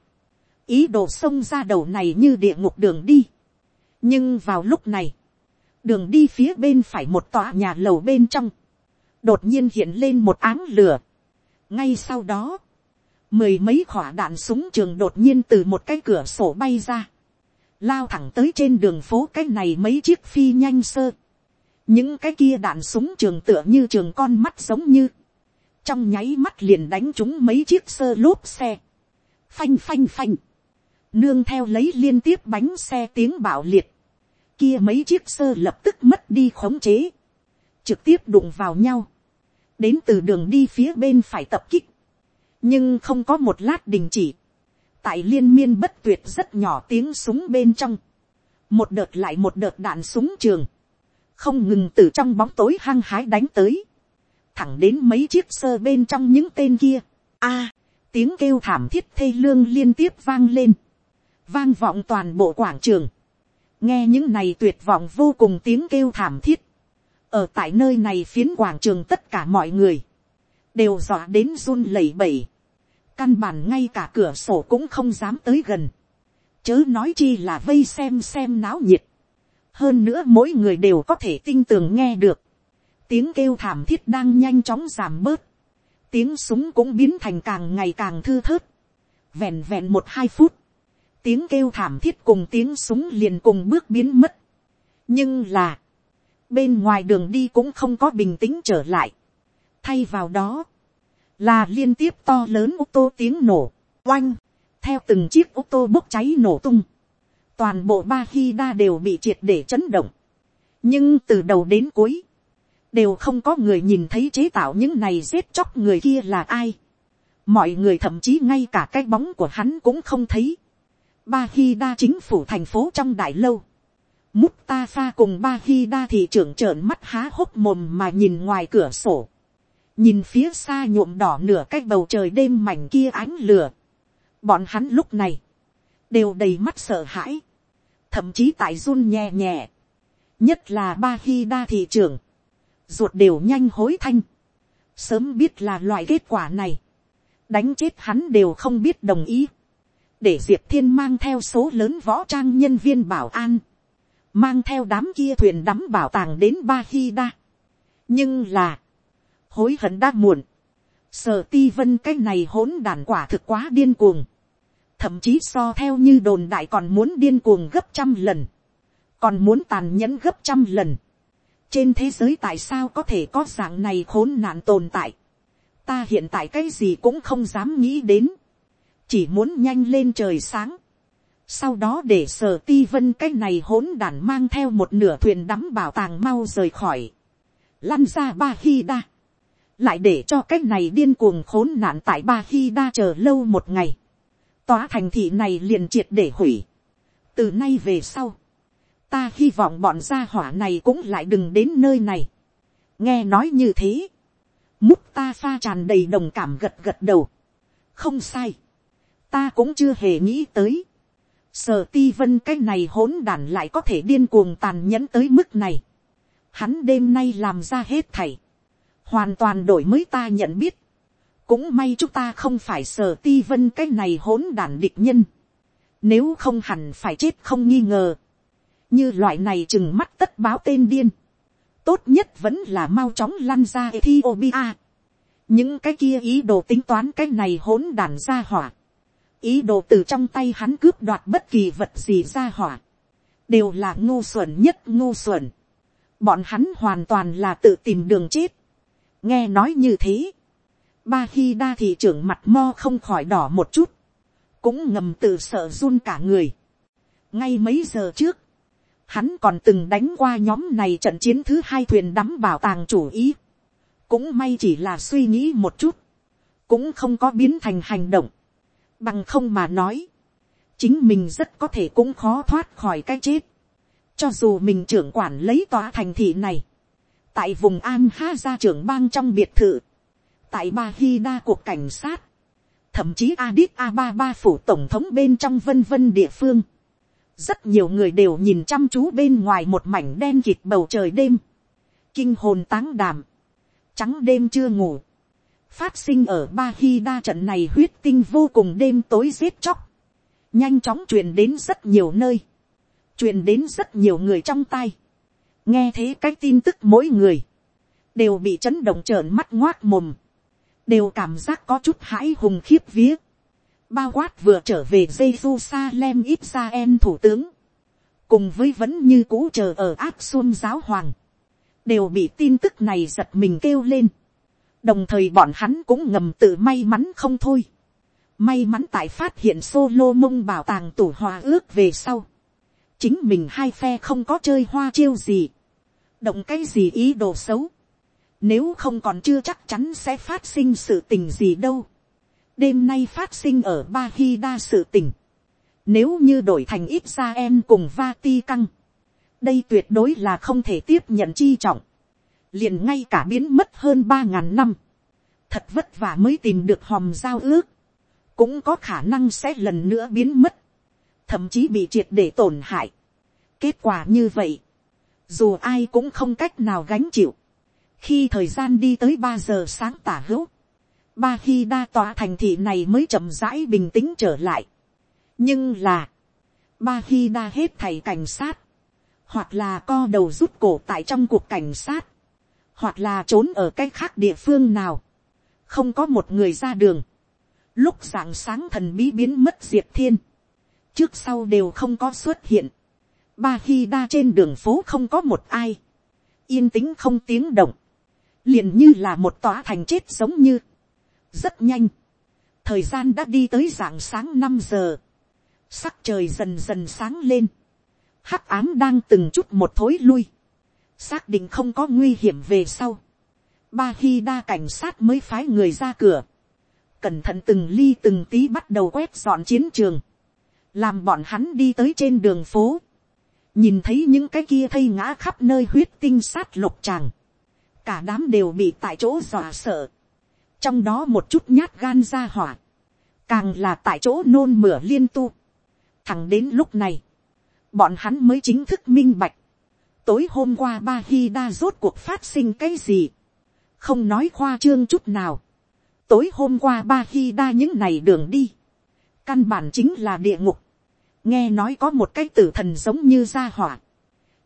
ý đồ sông ra đầu này như địa ngục đường đi nhưng vào lúc này, đường đi phía bên phải một tòa nhà lầu bên trong, đột nhiên hiện lên một áng lửa. ngay sau đó, mười mấy khỏa đạn súng trường đột nhiên từ một cái cửa sổ bay ra, lao thẳng tới trên đường phố cái này mấy chiếc phi nhanh sơ. Những cái kia đạn súng trường tựa như trường con mắt giống như, trong nháy mắt liền đánh chúng mấy chiếc sơ lốp xe, phanh phanh phanh, nương theo lấy liên tiếp bánh xe tiếng bạo liệt, kia mấy chiếc sơ lập tức mất đi khống chế, trực tiếp đụng vào nhau, đến từ đường đi phía bên phải tập kích, nhưng không có một lát đình chỉ, tại liên miên bất tuyệt rất nhỏ tiếng súng bên trong, một đợt lại một đợt đạn súng trường, không ngừng từ trong bóng tối hăng hái đánh tới, thẳng đến mấy chiếc sơ bên trong những tên kia. a, tiếng kêu thảm thiết thê lương liên tiếp vang lên, vang vọng toàn bộ quảng trường, nghe những này tuyệt vọng vô cùng tiếng kêu thảm thiết, ở tại nơi này phiến quảng trường tất cả mọi người, đều dọa đến run lẩy bẩy, căn bản ngay cả cửa sổ cũng không dám tới gần, chớ nói chi là vây xem xem náo nhiệt, hơn nữa mỗi người đều có thể tinh tường nghe được, tiếng kêu thảm thiết đang nhanh chóng giảm bớt, tiếng súng cũng biến thành càng ngày càng thư thớt, vẹn vẹn một hai phút, tiếng kêu thảm thiết cùng tiếng súng liền cùng bước biến mất, nhưng là, bên ngoài đường đi cũng không có bình tĩnh trở lại, thay vào đó, là liên tiếp to lớn ô tô tiếng nổ, oanh, theo từng chiếc ô tô bốc cháy nổ tung, toàn bộ ba khi đa đều bị triệt để chấn động, nhưng từ đầu đến cuối, đều không có người nhìn thấy chế tạo những này giết chóc người kia là ai. mọi người thậm chí ngay cả cái bóng của hắn cũng không thấy ba khi đa chính phủ thành phố trong đại lâu. Mustafa cùng ba khi đa thị trưởng trợn mắt há hốc mồm mà nhìn ngoài cửa sổ. nhìn phía xa nhuộm đỏ nửa cái bầu trời đêm mảnh kia ánh lửa. bọn hắn lúc này, đều đầy mắt sợ hãi. thậm chí tại run nhẹ nhẹ. nhất là ba khi đa thị trưởng ruột đều nhanh hối thanh, sớm biết là loại kết quả này, đánh chết hắn đều không biết đồng ý, để diệp thiên mang theo số lớn võ trang nhân viên bảo an, mang theo đám kia thuyền đắm bảo tàng đến ba khi đa. nhưng là, hối hận đã muộn, sở ti vân cái này hỗn đàn quả thực quá điên cuồng, thậm chí so theo như đồn đại còn muốn điên cuồng gấp trăm lần, còn muốn tàn nhẫn gấp trăm lần, trên thế giới tại sao có thể có dạng này khốn nạn tồn tại. ta hiện tại cái gì cũng không dám nghĩ đến chỉ muốn nhanh lên trời sáng. sau đó để sở ti vân cái này hỗn đản mang theo một nửa thuyền đắm bảo tàng mau rời khỏi. lăn ra ba khi đa. lại để cho cái này điên cuồng khốn nạn tại ba khi đa chờ lâu một ngày. tòa thành thị này liền triệt để hủy. từ nay về sau ta hy vọng bọn gia hỏa này cũng lại đừng đến nơi này. nghe nói như thế, múc ta pha tràn đầy đồng cảm gật gật đầu. không sai, ta cũng chưa hề nghĩ tới. sở ti vân cái này hỗn đản lại có thể điên cuồng tàn nhẫn tới mức này. hắn đêm nay làm ra hết thảy, hoàn toàn đổi mới ta nhận biết. cũng may chúng ta không phải sở ti vân cái này hỗn đản địch nhân. nếu không hẳn phải chết không nghi ngờ như loại này chừng mắt tất báo tên điên, tốt nhất vẫn là mau chóng lăn ra Ethiopia. những cái kia ý đồ tính toán cái này hỗn đàn ra hỏa, ý đồ từ trong tay hắn cướp đoạt bất kỳ vật gì ra hỏa, đều là ngu xuẩn nhất ngu xuẩn. bọn hắn hoàn toàn là tự tìm đường chết. nghe nói như thế, ba khi đa thị trưởng mặt mo không khỏi đỏ một chút, cũng ngầm tự sợ run cả người. ngay mấy giờ trước, hắn còn từng đánh qua nhóm này trận chiến thứ hai thuyền đắm bảo tàng chủ ý. cũng may chỉ là suy nghĩ một chút, cũng không có biến thành hành động, bằng không mà nói, chính mình rất có thể cũng khó thoát khỏi cái chết, cho dù mình trưởng quản lấy tòa thành thị này, tại vùng an ha ra trưởng bang trong biệt thự, tại ba hi đa cuộc cảnh sát, thậm chí adit a ba ba phủ tổng thống bên trong vân vân địa phương, rất nhiều người đều nhìn chăm chú bên ngoài một mảnh đen kịt bầu trời đêm, kinh hồn táng đàm, trắng đêm chưa ngủ, phát sinh ở ba khi đa trận này huyết tinh vô cùng đêm tối giết chóc, nhanh chóng truyền đến rất nhiều nơi, truyền đến rất nhiều người trong tay, nghe thế cái tin tức mỗi người, đều bị chấn động trợn mắt ngoác mồm, đều cảm giác có chút hãi hùng khiếp vía, bao quát vừa trở về Jerusalem Israel thủ tướng, cùng với vẫn như cũ chờ ở áp xuân giáo hoàng, đều bị tin tức này giật mình kêu lên đồng thời bọn hắn cũng ngầm tự may mắn không thôi. may mắn tại phát hiện solo mông bảo tàng tủ hòa ước về sau. chính mình hai phe không có chơi hoa chiêu gì. động cái gì ý đồ xấu. nếu không còn chưa chắc chắn sẽ phát sinh sự tình gì đâu đêm nay phát sinh ở ba Hy đa sự tình, nếu như đổi thành ít ra em cùng va ti căng, đây tuyệt đối là không thể tiếp nhận chi trọng, liền ngay cả biến mất hơn ba ngàn năm, thật vất vả mới tìm được hòm giao ước, cũng có khả năng sẽ lần nữa biến mất, thậm chí bị triệt để tổn hại. kết quả như vậy, dù ai cũng không cách nào gánh chịu, khi thời gian đi tới ba giờ sáng tả hữu, ba khi đa tòa thành thị này mới chậm rãi bình tĩnh trở lại. nhưng là, ba khi đa hết thầy cảnh sát, hoặc là co đầu rút cổ tại trong cuộc cảnh sát, hoặc là trốn ở cái khác địa phương nào, không có một người ra đường, lúc rạng sáng thần bí biến mất diệt thiên, trước sau đều không có xuất hiện, ba khi đa trên đường phố không có một ai, yên tĩnh không tiếng động, liền như là một tòa thành chết giống như, rất nhanh, thời gian đã đi tới dạng sáng năm giờ, sắc trời dần dần sáng lên, hắc ám đang từng chút một thối lui, xác định không có nguy hiểm về sau, ba khi đa cảnh sát mới phái người ra cửa, cẩn thận từng ly từng tí bắt đầu quét dọn chiến trường, làm bọn hắn đi tới trên đường phố, nhìn thấy những cái kia thây ngã khắp nơi huyết tinh sát lục tràng, cả đám đều bị tại chỗ dọa sợ, trong đó một chút nhát gan ra hỏa, càng là tại chỗ nôn mửa liên tu. thẳng đến lúc này, bọn hắn mới chính thức minh bạch, tối hôm qua ba hi đa rốt cuộc phát sinh cái gì, không nói khoa trương chút nào, tối hôm qua ba hi đa những này đường đi, căn bản chính là địa ngục, nghe nói có một cái tử thần giống như gia hỏa,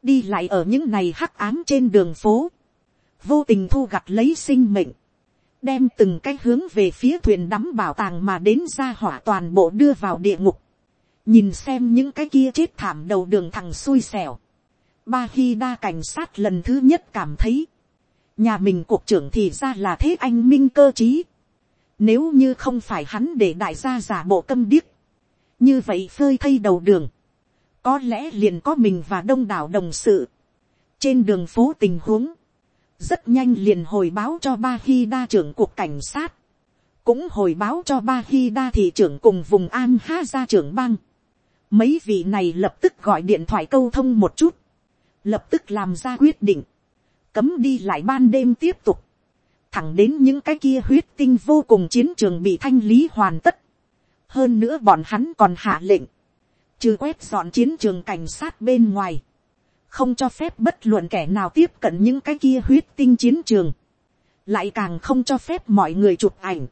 đi lại ở những này hắc ám trên đường phố, vô tình thu gặt lấy sinh mệnh, đem từng cái hướng về phía thuyền đắm bảo tàng mà đến gia hỏa toàn bộ đưa vào địa ngục, nhìn xem những cái kia chết thảm đầu đường thằng xui xẻo, ba khi đa cảnh sát lần thứ nhất cảm thấy, nhà mình cuộc trưởng thì ra là thế anh minh cơ t nếu như không phải hắn để đại gia giả bộ câm điếc, như vậy phơi thây đầu đường, có lẽ liền có mình và đông đảo đồng sự, trên đường phố tình huống, rất nhanh liền hồi báo cho ba khi đa trưởng cuộc cảnh sát, cũng hồi báo cho ba khi đa thị trưởng cùng vùng an ha ra trưởng bang. Mấy vị này lập tức gọi điện thoại câu thông một chút, lập tức làm ra quyết định, cấm đi lại ban đêm tiếp tục, thẳng đến những cái kia huyết tinh vô cùng chiến trường bị thanh lý hoàn tất. hơn nữa bọn hắn còn hạ lệnh, trừ quét dọn chiến trường cảnh sát bên ngoài, không cho phép bất luận kẻ nào tiếp cận những cái kia huyết tinh chiến trường, lại càng không cho phép mọi người chụp ảnh,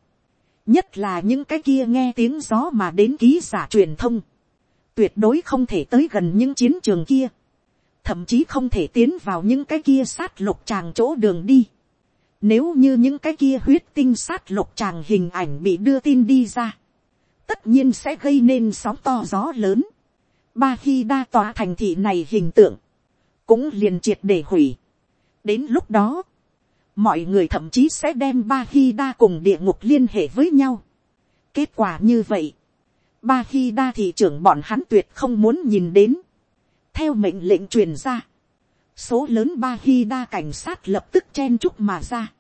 nhất là những cái kia nghe tiếng gió mà đến ký giả truyền thông, tuyệt đối không thể tới gần những chiến trường kia, thậm chí không thể tiến vào những cái kia sát lục tràng chỗ đường đi. Nếu như những cái kia huyết tinh sát lục tràng hình ảnh bị đưa tin đi ra, tất nhiên sẽ gây nên sóng to gió lớn. Ba khi đa tòa thành thị này hình tượng, cũng liền triệt để hủy. đến lúc đó, mọi người thậm chí sẽ đem ba khi đa cùng địa ngục liên hệ với nhau. kết quả như vậy, ba khi đa thị trưởng bọn hắn tuyệt không muốn nhìn đến theo mệnh lệnh truyền ra, số lớn ba khi đa cảnh sát lập tức chen chúc mà ra.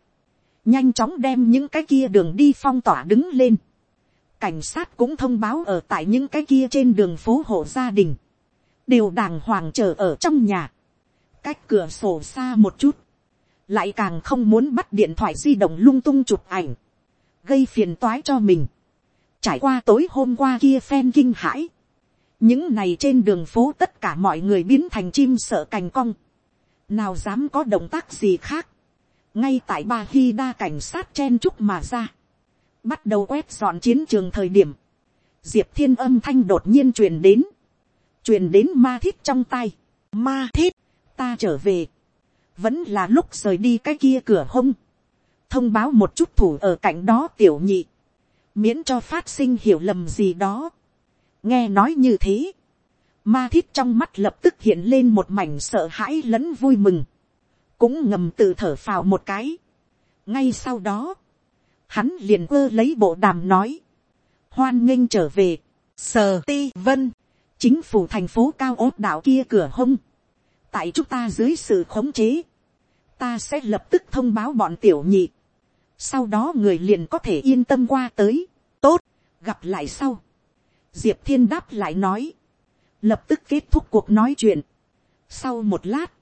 nhanh chóng đem những cái kia đường đi phong tỏa đứng lên. cảnh sát cũng thông báo ở tại những cái kia trên đường phố hộ gia đình. đều đàng hoàng chờ ở trong nhà cách cửa sổ xa một chút, lại càng không muốn bắt điện thoại di động lung tung chụp ảnh, gây phiền toái cho mình. Trải qua tối hôm qua kia phen kinh hãi, những này trên đường phố tất cả mọi người biến thành chim sợ cành cong, nào dám có động tác gì khác, ngay tại ba khi đa cảnh sát chen chúc mà ra, bắt đầu quét dọn chiến trường thời điểm, diệp thiên âm thanh đột nhiên truyền đến, truyền đến ma thiết trong tay, ma thiết, ta trở về, vẫn là lúc rời đi cái kia cửa hông, thông báo một chút thủ ở cạnh đó tiểu nhị, miễn cho phát sinh hiểu lầm gì đó nghe nói như thế, ma thiết trong mắt lập tức hiện lên một mảnh sợ hãi lẫn vui mừng, cũng ngầm tự thở phào một cái. ngay sau đó, hắn liền ơ lấy bộ đàm nói, hoan nghênh trở về, sờ ti vân, chính phủ thành phố cao ốt đảo kia cửa hông, tại chúng ta dưới sự khống chế, ta sẽ lập tức thông báo bọn tiểu nhị, sau đó người liền có thể yên tâm qua tới, tốt, gặp lại sau diệp thiên đáp lại nói, lập tức kết thúc cuộc nói chuyện. sau một lát,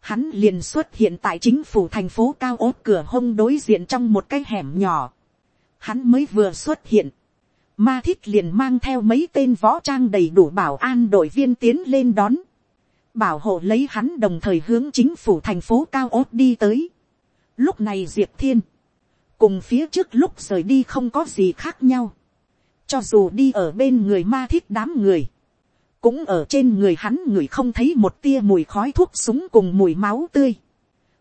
hắn liền xuất hiện tại chính phủ thành phố cao ốt cửa hông đối diện trong một cái hẻm nhỏ. Hắn mới vừa xuất hiện. Ma Thích liền mang theo mấy tên võ trang đầy đủ bảo an đội viên tiến lên đón. Bảo hộ lấy hắn đồng thời hướng chính phủ thành phố cao ốt đi tới. Lúc này Diệp Thiên. Cùng phía trước lúc rời đi không có gì khác nhau. Cho dù đi ở bên người ma thiết đám người cũng ở trên người hắn người không thấy một tia mùi khói thuốc súng cùng mùi máu tươi,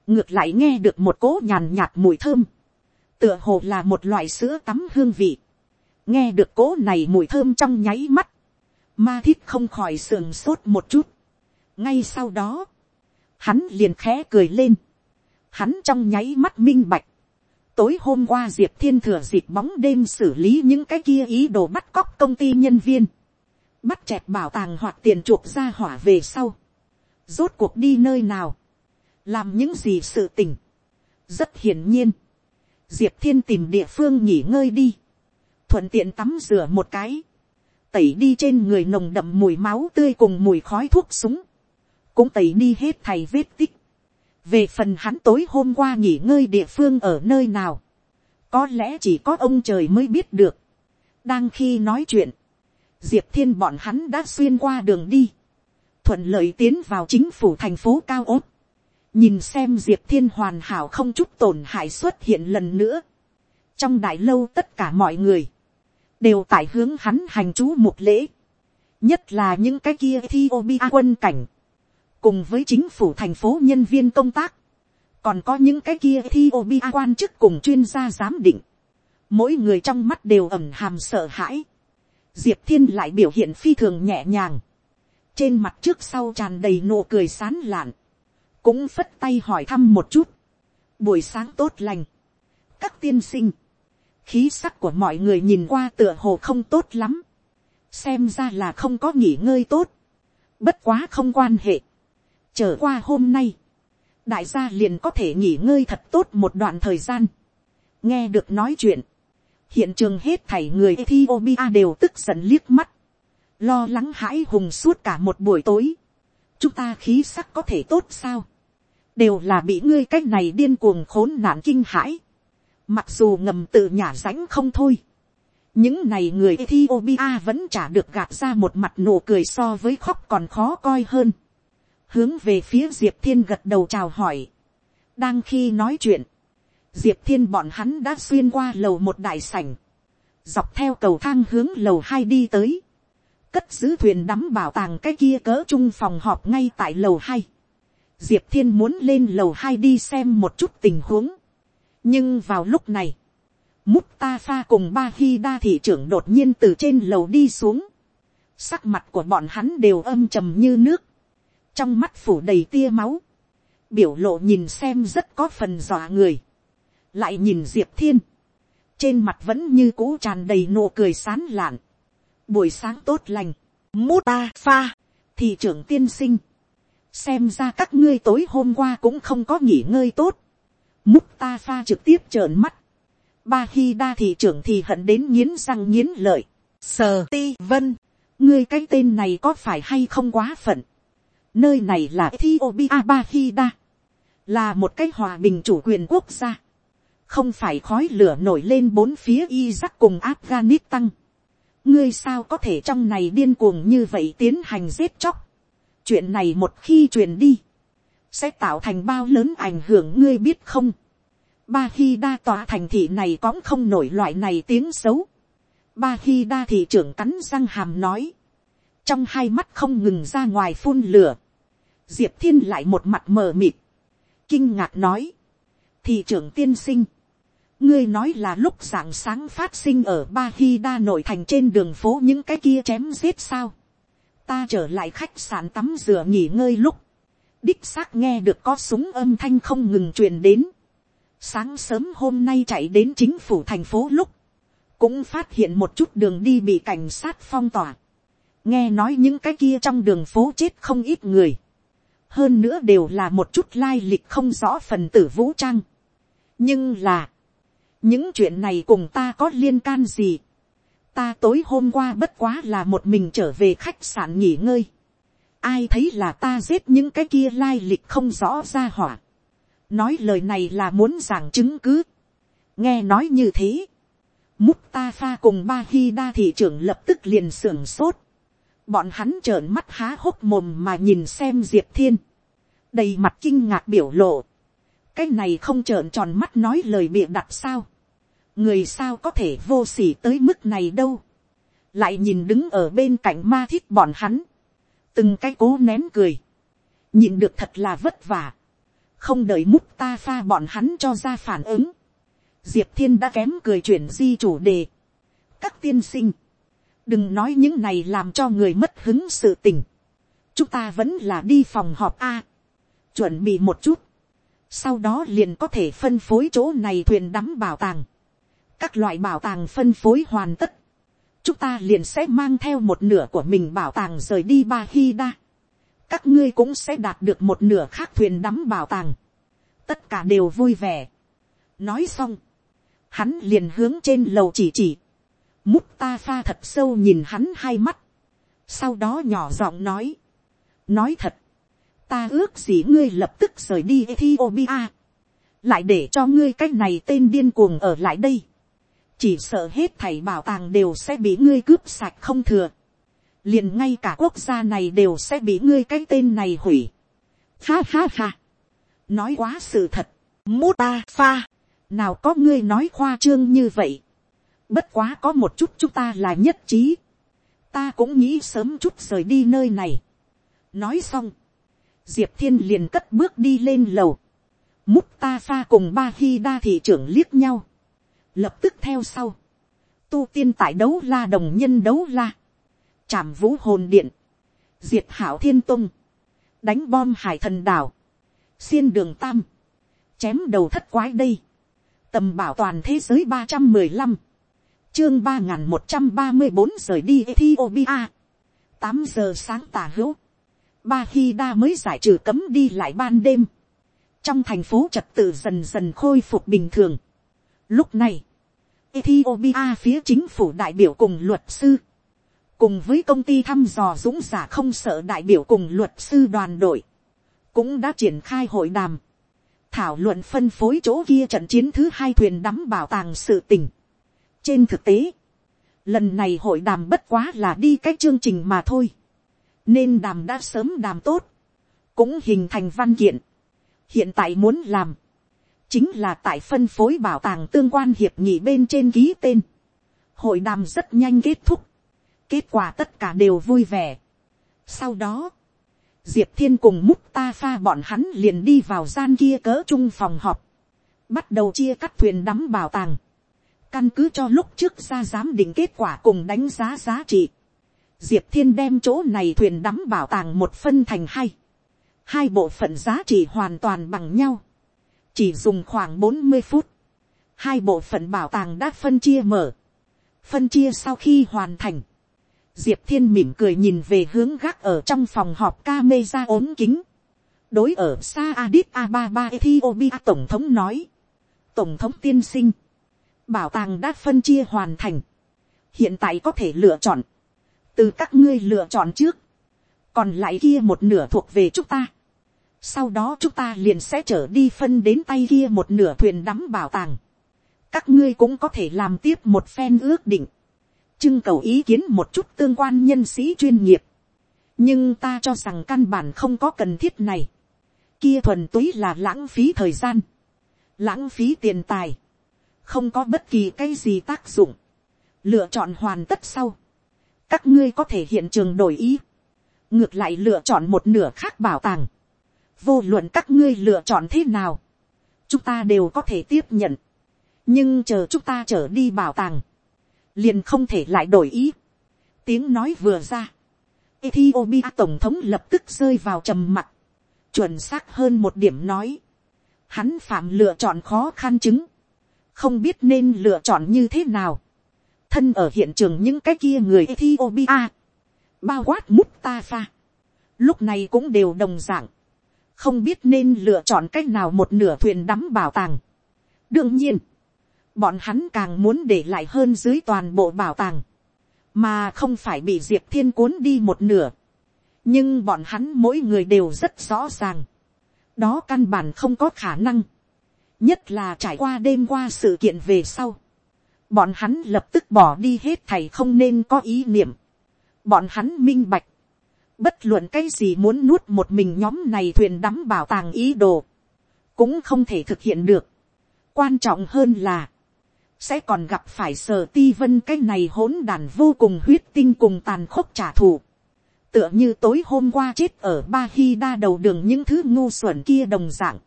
ngược lại nghe được một cỗ nhàn nhạt mùi thơm, tựa hồ là một loại sữa tắm hương vị, nghe được cỗ này mùi thơm trong nháy mắt, ma thiết không khỏi sườn sốt một chút, ngay sau đó, hắn liền khẽ cười lên, hắn trong nháy mắt minh bạch, tối hôm qua diệp thiên thừa dịp bóng đêm xử lý những cái kia ý đồ bắt cóc công ty nhân viên, bắt chẹt bảo tàng hoặc tiền chuộc ra hỏa về sau, rốt cuộc đi nơi nào, làm những gì sự tình. rất hiển nhiên, diệp thiên tìm địa phương nghỉ ngơi đi, thuận tiện tắm rửa một cái, tẩy đi trên người nồng đậm mùi máu tươi cùng mùi khói thuốc súng, cũng tẩy đi hết thầy vết tích về phần hắn tối hôm qua nghỉ ngơi địa phương ở nơi nào, có lẽ chỉ có ông trời mới biết được. đang khi nói chuyện, diệp thiên bọn hắn đã xuyên qua đường đi, thuận lợi tiến vào chính phủ thành phố cao ốt, nhìn xem diệp thiên hoàn hảo không chút tổn hại xuất hiện lần nữa, trong đại lâu tất cả mọi người, đều tại hướng hắn hành chú một lễ, nhất là những cái kia Ethiopia quân cảnh, cùng với chính phủ thành phố nhân viên công tác, còn có những cái kia thi Ethiopia quan chức cùng chuyên gia giám định, mỗi người trong mắt đều ẩm hàm sợ hãi, diệp thiên lại biểu hiện phi thường nhẹ nhàng, trên mặt trước sau tràn đầy nụ cười sán lạn, cũng phất tay hỏi thăm một chút, buổi sáng tốt lành, các tiên sinh, khí sắc của mọi người nhìn qua tựa hồ không tốt lắm, xem ra là không có nghỉ ngơi tốt, bất quá không quan hệ, trở qua hôm nay, đại gia liền có thể nghỉ ngơi thật tốt một đoạn thời gian, nghe được nói chuyện, hiện trường hết thảy người Ethiopia đều tức giận liếc mắt, lo lắng hãi hùng suốt cả một buổi tối, chúng ta khí sắc có thể tốt sao, đều là bị ngươi c á c h này điên cuồng khốn nạn kinh hãi, mặc dù ngầm tự nhả rãnh không thôi, những này người Ethiopia vẫn trả được gạt ra một mặt nụ cười so với khóc còn khó coi hơn, hướng về phía diệp thiên gật đầu chào hỏi, đang khi nói chuyện, diệp thiên bọn hắn đã xuyên qua lầu một đại sảnh, dọc theo cầu thang hướng lầu hai đi tới, cất giữ thuyền đắm bảo tàng cái kia cỡ chung phòng họp ngay tại lầu hai. Diệp thiên muốn lên lầu hai đi xem một chút tình huống. nhưng vào lúc này, Mustafa cùng ba khi đa thị trưởng đột nhiên từ trên lầu đi xuống. Sắc mặt của bọn hắn đều âm trầm như nước. Trong mắt phủ đầy tia máu. Biểu lộ nhìn xem rất có phần dọa người. Lại nhìn diệp thiên, trên mặt vẫn như cũ tràn đầy nụ cười sán lạn, buổi sáng tốt lành, mút ta pha, thị trưởng tiên sinh, xem ra các ngươi tối hôm qua cũng không có nghỉ ngơi tốt, mút ta pha trực tiếp trợn mắt, ba khi đa thị trưởng thì hận đến nghiến răng nghiến lợi, sờ ti vân, ngươi cái tên này có phải hay không quá phận, nơi này là Ethiopia Bahida. là một cái hòa bình chủ quyền quốc gia, không phải khói lửa nổi lên bốn phía Iraq cùng Afghanistan. ngươi sao có thể trong này điên cuồng như vậy tiến hành giết chóc. chuyện này một khi truyền đi, sẽ tạo thành bao lớn ảnh hưởng ngươi biết không. ba khi đa tòa thành thị này có không nổi loại này tiếng xấu. ba khi đa thị trưởng cắn răng hàm nói trong hai mắt không ngừng ra ngoài phun lửa. diệp thiên lại một mặt mờ mịt. kinh ngạc nói. thị trưởng tiên sinh ngươi nói là lúc sáng sáng phát sinh ở ba khi đa nội thành trên đường phố những cái kia chém giết sao. ta trở lại khách sạn tắm rửa nghỉ ngơi lúc, đích xác nghe được có súng âm thanh không ngừng truyền đến. sáng sớm hôm nay chạy đến chính phủ thành phố lúc, cũng phát hiện một chút đường đi bị cảnh sát phong tỏa nghe nói những cái kia trong đường phố chết không ít người. hơn nữa đều là một chút lai lịch không rõ phần tử vũ trang. nhưng là, những chuyện này cùng ta có liên can gì. ta tối hôm qua bất quá là một mình trở về khách sạn nghỉ ngơi. ai thấy là ta giết những cái kia lai lịch không rõ ra hỏa, nói lời này là muốn giảng chứng cứ, nghe nói như thế, Mustafa cùng ba hi đa thị trưởng lập tức liền sưởng sốt, bọn hắn trợn mắt há hốc mồm mà nhìn xem diệp thiên, đầy mặt kinh ngạc biểu lộ, cái này không trợn tròn mắt nói lời bịa đặt sao, người sao có thể vô s ỉ tới mức này đâu, lại nhìn đứng ở bên cạnh ma thiết bọn hắn, từng cái cố nén cười, nhìn được thật là vất vả, không đợi múc ta pha bọn hắn cho ra phản ứng, diệp thiên đã kém cười chuyển di chủ đề, các tiên sinh, đừng nói những này làm cho người mất hứng sự tình, chúng ta vẫn là đi phòng họp a, chuẩn bị một chút, sau đó liền có thể phân phối chỗ này thuyền đắm bảo tàng, các loại bảo tàng phân phối hoàn tất, chúng ta liền sẽ mang theo một nửa của mình bảo tàng rời đi ba hi đa. các ngươi cũng sẽ đạt được một nửa khác thuyền đắm bảo tàng. tất cả đều vui vẻ. nói xong, hắn liền hướng trên lầu chỉ chỉ mút ta pha thật sâu nhìn hắn hai mắt. sau đó nhỏ giọng nói. nói thật, ta ước gì ngươi lập tức rời đi Ethiopia. lại để cho ngươi cái này tên điên cuồng ở lại đây chỉ sợ hết thảy bảo tàng đều sẽ bị ngươi cướp sạch không thừa, liền ngay cả quốc gia này đều sẽ bị ngươi cái tên này hủy. Ha ha ha, nói quá sự thật, mút ta pha, nào có ngươi nói khoa trương như vậy, bất quá có một chút chúng ta là nhất trí, ta cũng nghĩ sớm chút rời đi nơi này. nói xong, diệp thiên liền cất bước đi lên lầu, mút ta pha cùng ba khi đa thị trưởng liếc nhau, lập tức theo sau, tu tiên tại đấu la đồng nhân đấu la, Chảm vũ hồn điện, diệt hảo thiên tung, đánh bom hải thần đảo, xiên đường tam, chém đầu thất quái đây, tầm bảo toàn thế giới ba trăm mười lăm, chương ba n g h n một trăm ba mươi bốn rời đi Ethiopia, tám giờ sáng tà hữu, ba khi đa mới giải trừ cấm đi lại ban đêm, trong thành phố trật tự dần dần khôi phục bình thường. Lúc này, Ethiopia phía chính phủ đại biểu cùng luật sư, cùng với công ty thăm dò dũng giả không sợ đại biểu cùng luật sư đoàn đội, cũng đã triển khai hội đàm, thảo luận phân phối chỗ kia trận chiến thứ hai thuyền đắm bảo tàng sự tình trên thực tế, lần này hội đàm bất quá là đi cái chương trình mà thôi, nên đàm đã sớm đàm tốt, cũng hình thành văn kiện. hiện tại muốn làm, chính là tại phân phối bảo tàng tương quan hiệp nghị bên trên ký tên. hội đàm rất nhanh kết thúc, kết quả tất cả đều vui vẻ. sau đó, diệp thiên cùng múc ta pha bọn hắn liền đi vào gian kia cỡ chung phòng họp, bắt đầu chia cắt thuyền đắm bảo tàng, căn cứ cho lúc trước ra giám định kết quả cùng đánh giá giá trị. Diệp thiên đem chỗ này thuyền đắm bảo tàng một phân thành hai, hai bộ phận giá trị hoàn toàn bằng nhau. Chỉ dùng khoảng bốn mươi phút, hai bộ phận bảo tàng đã phân chia mở, phân chia sau khi hoàn thành, diệp thiên mỉm cười nhìn về hướng gác ở trong phòng họp ca mê ra ốm kính, đối ở xa adit ababa ethiopia tổng thống nói, tổng thống tiên sinh, bảo tàng đã phân chia hoàn thành, hiện tại có thể lựa chọn, từ các ngươi lựa chọn trước, còn lại kia một nửa thuộc về chúng ta, sau đó chúng ta liền sẽ trở đi phân đến tay kia một nửa thuyền đắm bảo tàng. các ngươi cũng có thể làm tiếp một phen ước định, trưng cầu ý kiến một chút tương quan nhân sĩ chuyên nghiệp. nhưng ta cho rằng căn bản không có cần thiết này. kia thuần túy là lãng phí thời gian, lãng phí tiền tài, không có bất kỳ cái gì tác dụng. lựa chọn hoàn tất sau, các ngươi có thể hiện trường đổi ý, ngược lại lựa chọn một nửa khác bảo tàng. Vô luận các ngươi lựa chọn thế nào, chúng ta đều có thể tiếp nhận, nhưng chờ chúng ta trở đi bảo tàng, liền không thể lại đổi ý. tiếng nói vừa ra, Ethiopia tổng thống lập tức rơi vào trầm mặc, chuẩn xác hơn một điểm nói, hắn phạm lựa chọn khó khăn chứng, không biết nên lựa chọn như thế nào, thân ở hiện trường những cái kia người Ethiopia, bao quát Mustafa, lúc này cũng đều đồng dạng, không biết nên lựa chọn cách nào một nửa thuyền đắm bảo tàng. đương nhiên, bọn hắn càng muốn để lại hơn dưới toàn bộ bảo tàng, mà không phải bị diệp thiên cuốn đi một nửa. nhưng bọn hắn mỗi người đều rất rõ ràng, đó căn bản không có khả năng, nhất là trải qua đêm qua sự kiện về sau, bọn hắn lập tức bỏ đi hết thầy không nên có ý niệm, bọn hắn minh bạch, bất luận cái gì muốn nuốt một mình nhóm này thuyền đắm bảo tàng ý đồ, cũng không thể thực hiện được. quan trọng hơn là, sẽ còn gặp phải sở ti vân cái này hỗn đàn vô cùng huyết tinh cùng tàn khốc trả thù. tựa như tối hôm qua chết ở ba hy đa đầu đường những thứ ngu xuẩn kia đồng dạng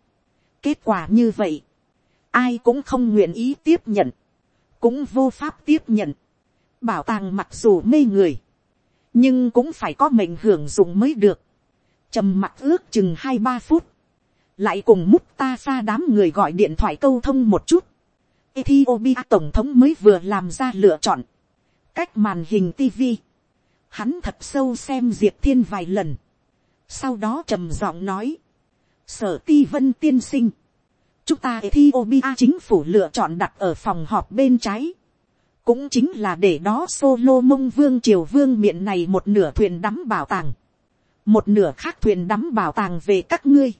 kết quả như vậy, ai cũng không nguyện ý tiếp nhận, cũng vô pháp tiếp nhận. bảo tàng mặc dù mê người, nhưng cũng phải có mệnh hưởng dụng mới được. trầm mặc ước chừng hai ba phút, lại cùng mút ta xa đám người gọi điện thoại câu thông một chút. Ethiopia tổng thống mới vừa làm ra lựa chọn. cách màn hình tv. hắn thật sâu xem diệp thiên vài lần. sau đó trầm giọng nói sở ti vân tiên sinh. chúng ta Ethiopia chính phủ lựa chọn đặt ở phòng họp bên trái. Cũng chính là để đó solo mông vương triều vương miệng này một nửa thuyền đắm bảo tàng, một nửa khác thuyền đắm bảo tàng về các ngươi,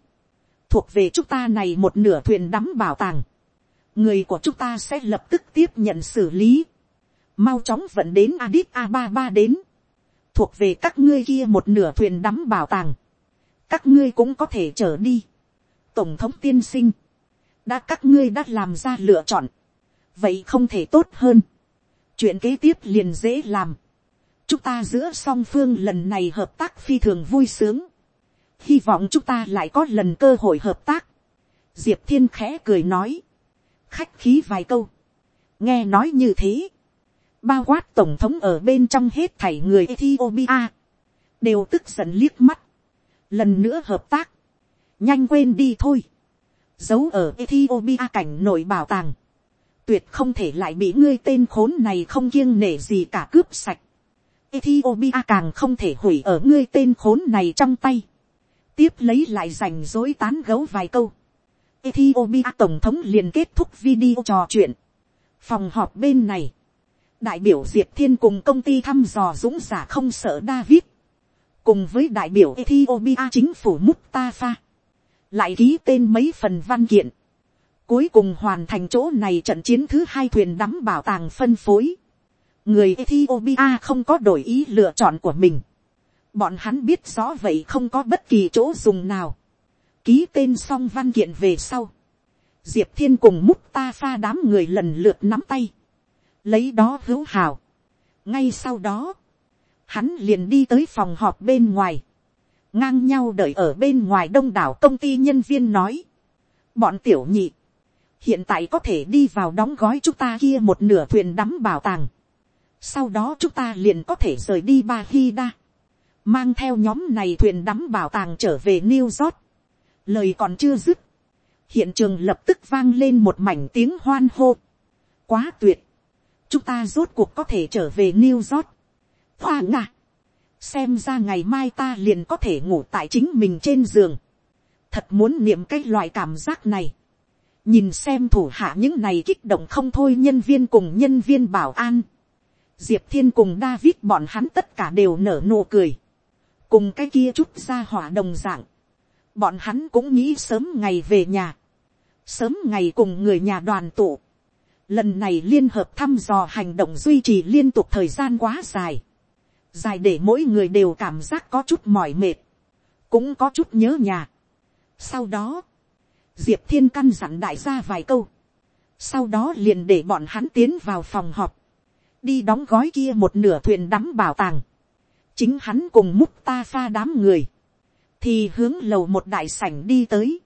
thuộc về chúng ta này một nửa thuyền đắm bảo tàng, người của chúng ta sẽ lập tức tiếp nhận xử lý, mau chóng vận đến Adit a ba ba đến, thuộc về các ngươi kia một nửa thuyền đắm bảo tàng, các ngươi cũng có thể trở đi. tổng thống tiên sinh, đã các ngươi đã làm ra lựa chọn, vậy không thể tốt hơn chuyện kế tiếp liền dễ làm. chúng ta giữa song phương lần này hợp tác phi thường vui sướng. hy vọng chúng ta lại có lần cơ hội hợp tác. diệp thiên khẽ cười nói. khách khí vài câu. nghe nói như thế. bao quát tổng thống ở bên trong hết thảy người ethiopia. đều tức giận liếc mắt lần nữa hợp tác. nhanh quên đi thôi. giấu ở ethiopia cảnh nội bảo tàng tuyệt không thể lại bị ngươi tên khốn này không kiêng nể gì cả cướp sạch. Ethiopia càng không thể hủy ở ngươi tên khốn này trong tay. Tiếp lấy lại rảnh dối tán gấu vài câu. Ethiopia tổng thống liền kết thúc video trò chuyện. Phòng họp bên này. Đại biểu Diệp Thiên cùng công ty thăm dò dũng giả không sợ David. Cùng với đại biểu Ethiopia chính phủ Mustafa. Lại ký tên mấy phần văn kiện Cuối cùng hoàn thành chỗ này trận chiến thứ hai thuyền đắm bảo tàng phân phối. Người Ethiopia không có đổi ý lựa chọn của mình. Bọn hắn biết rõ vậy không có bất kỳ chỗ dùng nào. Ký tên xong văn kiện về sau. Diệp Thiên cùng Mustafa đám người lần lượt nắm tay. Lấy đó hữu hào. Ngay sau đó. Hắn liền đi tới phòng họp bên ngoài. Ngang nhau đợi ở bên ngoài đông đảo công ty nhân viên nói. Bọn tiểu nhị, hiện tại có thể đi vào đóng gói chúng ta kia một nửa thuyền đắm bảo tàng. sau đó chúng ta liền có thể rời đi ba khi đa. mang theo nhóm này thuyền đắm bảo tàng trở về new york. lời còn chưa dứt. hiện trường lập tức vang lên một mảnh tiếng hoan hô. quá tuyệt. chúng ta rốt cuộc có thể trở về new york hoa nga xem ra ngày mai ta liền có thể ngủ tại chính mình trên giường. thật muốn niệm cái loại cảm giác này nhìn xem thủ hạ những này kích động không thôi nhân viên cùng nhân viên bảo an. diệp thiên cùng david bọn hắn tất cả đều nở nụ cười. cùng cái kia chút ra hỏa đồng dạng. bọn hắn cũng nghĩ sớm ngày về nhà. sớm ngày cùng người nhà đoàn tụ. lần này liên hợp thăm dò hành động duy trì liên tục thời gian quá dài dài để mỗi người đều cảm giác có chút mỏi mệt. cũng có chút nhớ nhà. sau đó, diệp thiên căn dặn đại gia vài câu, sau đó liền để bọn hắn tiến vào phòng họp, đi đóng gói kia một nửa thuyền đắm bảo tàng, chính hắn cùng múc ta pha đám người, thì hướng lầu một đại sảnh đi tới,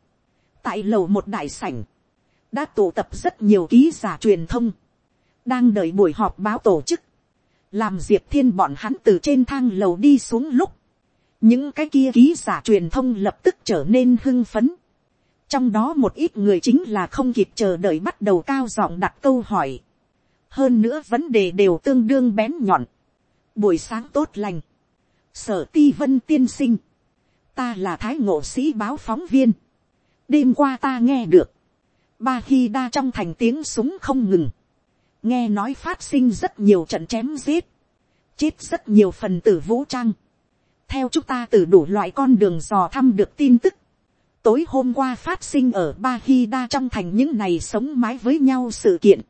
tại lầu một đại sảnh, đã tụ tập rất nhiều ký giả truyền thông, đang đợi buổi họp báo tổ chức, làm diệp thiên bọn hắn từ trên thang lầu đi xuống lúc, những cái kia ký giả truyền thông lập tức trở nên hưng phấn, trong đó một ít người chính là không kịp chờ đợi bắt đầu cao giọng đặt câu hỏi. hơn nữa vấn đề đều tương đương bén nhọn. buổi sáng tốt lành. sở ti vân tiên sinh. ta là thái ngộ sĩ báo phóng viên. đêm qua ta nghe được. ba khi đa trong thành tiếng súng không ngừng nghe nói phát sinh rất nhiều trận chém giết. chết rất nhiều phần tử vũ trang. Theo chúng ta từ đủ loại con đường dò thăm được tin tức, tối hôm qua phát sinh ở ba hi đa trong thành những này sống mái với nhau sự kiện,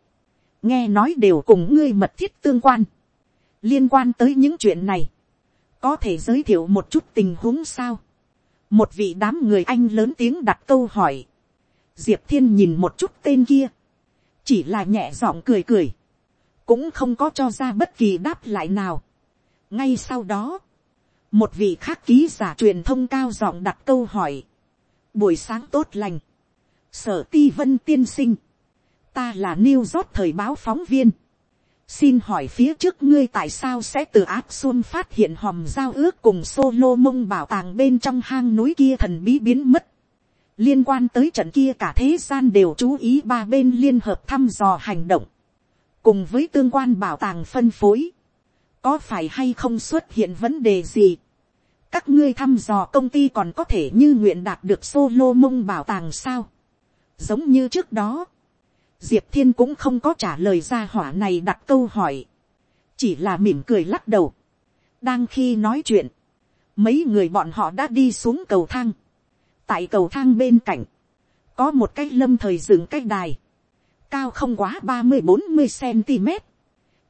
nghe nói đều cùng ngươi mật thiết tương quan, liên quan tới những chuyện này, có thể giới thiệu một chút tình huống sao, một vị đám người anh lớn tiếng đặt câu hỏi, diệp thiên nhìn một chút tên kia, chỉ là nhẹ giọng cười cười, cũng không có cho ra bất kỳ đáp lại nào. ngay sau đó, một vị khác ký giả truyền thông cao giọng đặt câu hỏi, buổi sáng tốt lành, sở ti vân tiên sinh, ta là New York thời báo phóng viên, xin hỏi phía trước ngươi tại sao sẽ từ áp xuân phát hiện hòm giao ước cùng solo mông bảo tàng bên trong hang núi kia thần bí biến mất liên quan tới trận kia cả thế gian đều chú ý ba bên liên hợp thăm dò hành động, cùng với tương quan bảo tàng phân phối, có phải hay không xuất hiện vấn đề gì. các ngươi thăm dò công ty còn có thể như nguyện đạt được solo mông bảo tàng sao. giống như trước đó, diệp thiên cũng không có trả lời ra hỏa này đặt câu hỏi, chỉ là mỉm cười lắc đầu. đang khi nói chuyện, mấy người bọn họ đã đi xuống cầu thang, tại cầu thang bên cạnh, có một cái lâm thời dựng cái đài, cao không quá ba mươi bốn mươi cm,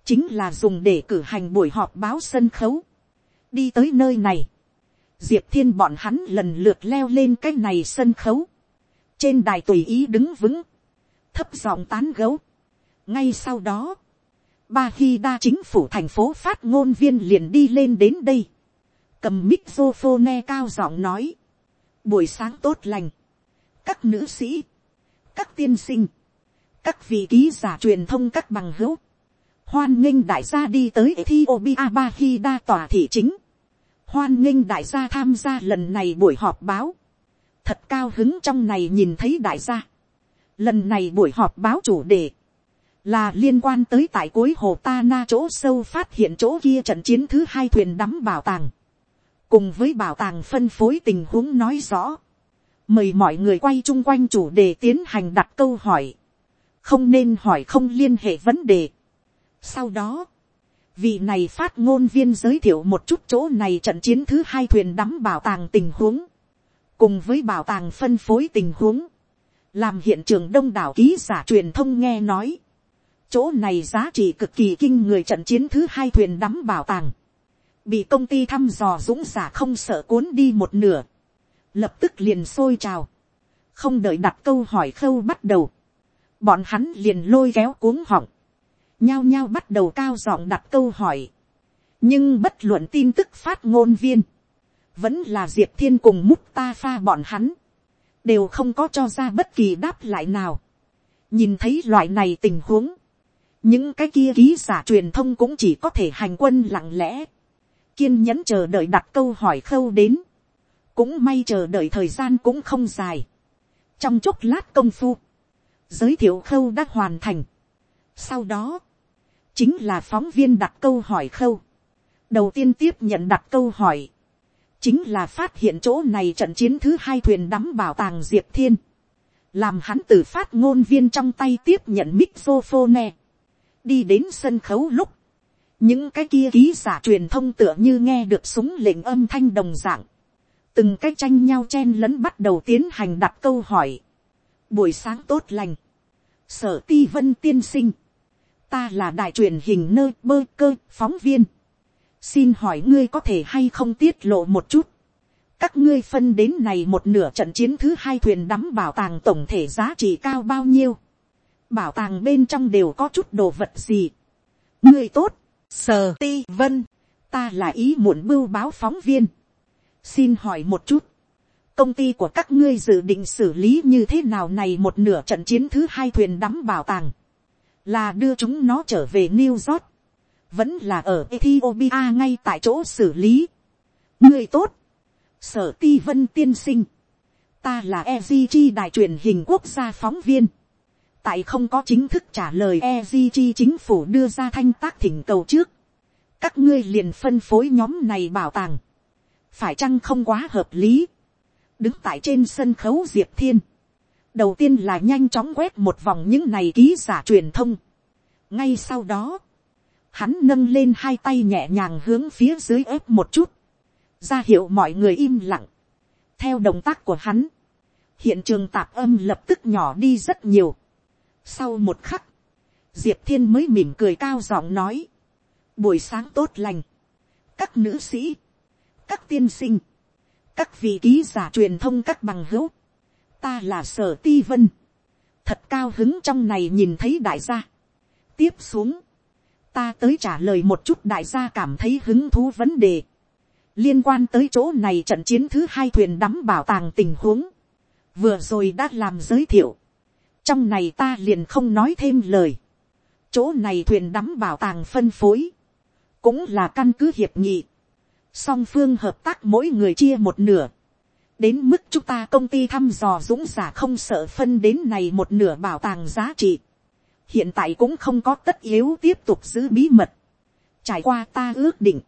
chính là dùng để cử hành buổi họp báo sân khấu. đi tới nơi này, diệp thiên bọn hắn lần lượt leo lên cái này sân khấu, trên đài tùy ý đứng vững, thấp giọng tán gấu. ngay sau đó, ba khi đa chính phủ thành phố phát ngôn viên liền đi lên đến đây, cầm mic nghe cao giọng nói, buổi sáng tốt lành, các nữ sĩ, các tiên sinh, các vị ký giả truyền thông các bằng hữu, hoan nghênh đại gia đi tới Ethiopia Bahida tòa thị chính, hoan nghênh đại gia tham gia lần này buổi họp báo, thật cao hứng trong này nhìn thấy đại gia, Lần này buổi họp báo chủ đề là liên quan tới tại cuối hồ Ta Na chỗ sâu phát hiện chỗ kia trận chiến thứ hai thuyền đắm bảo tàng. Cùng với bảo tàng phân phối tình huống nói rõ. Mời mọi người quay chung quanh chủ đề tiến hành đặt câu hỏi. Không nên hỏi không liên hệ vấn đề. Sau đó, vị này phát ngôn viên giới thiệu một chút chỗ này trận chiến thứ hai thuyền đắm bảo tàng tình huống. Cùng với bảo tàng phân phối tình huống làm hiện trường đông đảo ký giả truyền thông nghe nói, chỗ này giá trị cực kỳ kinh người trận chiến thứ hai thuyền đắm bảo tàng, bị công ty thăm dò dũng giả không sợ cuốn đi một nửa, lập tức liền sôi trào, không đợi đặt câu hỏi khâu bắt đầu, bọn hắn liền lôi kéo cuống họng, nhao nhao bắt đầu cao giọng đặt câu hỏi, nhưng bất luận tin tức phát ngôn viên, vẫn là diệp thiên cùng múc ta pha bọn hắn, đều không có cho ra bất kỳ đáp lại nào. nhìn thấy loại này tình huống, những cái kia ký giả truyền thông cũng chỉ có thể hành quân lặng lẽ, kiên nhẫn chờ đợi đặt câu hỏi khâu đến, cũng may chờ đợi thời gian cũng không dài, trong chốc lát công phu, giới thiệu khâu đã hoàn thành. sau đó, chính là phóng viên đặt câu hỏi khâu, đầu tiên tiếp nhận đặt câu hỏi, chính là phát hiện chỗ này trận chiến thứ hai thuyền đắm bảo tàng diệp thiên, làm hắn từ phát ngôn viên trong tay tiếp nhận mixophone, đi đến sân khấu lúc, những cái kia ký giả truyền thông tựa như nghe được súng lệnh âm thanh đồng dạng, từng cái tranh nhau chen lẫn bắt đầu tiến hành đặt câu hỏi, buổi sáng tốt lành, sở ti vân tiên sinh, ta là đài truyền hình nơi bơ cơ phóng viên, xin hỏi ngươi có thể hay không tiết lộ một chút, các ngươi phân đến này một nửa trận chiến thứ hai thuyền đắm bảo tàng tổng thể giá trị cao bao nhiêu, bảo tàng bên trong đều có chút đồ vật gì, ngươi tốt, sờ ti vân, ta là ý muộn bưu báo phóng viên, xin hỏi một chút, công ty của các ngươi dự định xử lý như thế nào này một nửa trận chiến thứ hai thuyền đắm bảo tàng, là đưa chúng nó trở về New York, vẫn là ở Ethiopia ngay tại chỗ xử lý. ngươi tốt, sở ti vân tiên sinh, ta là EGG đài truyền hình quốc gia phóng viên, tại không có chính thức trả lời EGG chính phủ đưa ra thanh tác thỉnh cầu trước, các ngươi liền phân phối nhóm này bảo tàng, phải chăng không quá hợp lý, đứng tại trên sân khấu diệp thiên, đầu tiên là nhanh chóng quét một vòng những này ký giả truyền thông, ngay sau đó, hắn nâng lên hai tay nhẹ nhàng hướng phía dưới ép một chút, ra hiệu mọi người im lặng, theo động tác của hắn, hiện trường tạp âm lập tức nhỏ đi rất nhiều. Sau một khắc, diệp thiên mới mỉm cười cao giọng nói, buổi sáng tốt lành, các nữ sĩ, các tiên sinh, các vị ký giả truyền thông các bằng hữu, ta là sở ti vân, thật cao hứng trong này nhìn thấy đại gia. tiếp xuống, ta tới trả lời một chút đại gia cảm thấy hứng thú vấn đề, liên quan tới chỗ này trận chiến thứ hai thuyền đắm bảo tàng tình huống, vừa rồi đã làm giới thiệu, trong này ta liền không nói thêm lời, chỗ này thuyền đắm bảo tàng phân phối, cũng là căn cứ hiệp nghị, song phương hợp tác mỗi người chia một nửa, đến mức chúng ta công ty thăm dò dũng giả không sợ phân đến này một nửa bảo tàng giá trị, hiện tại cũng không có tất yếu tiếp tục giữ bí mật, trải qua ta ước định,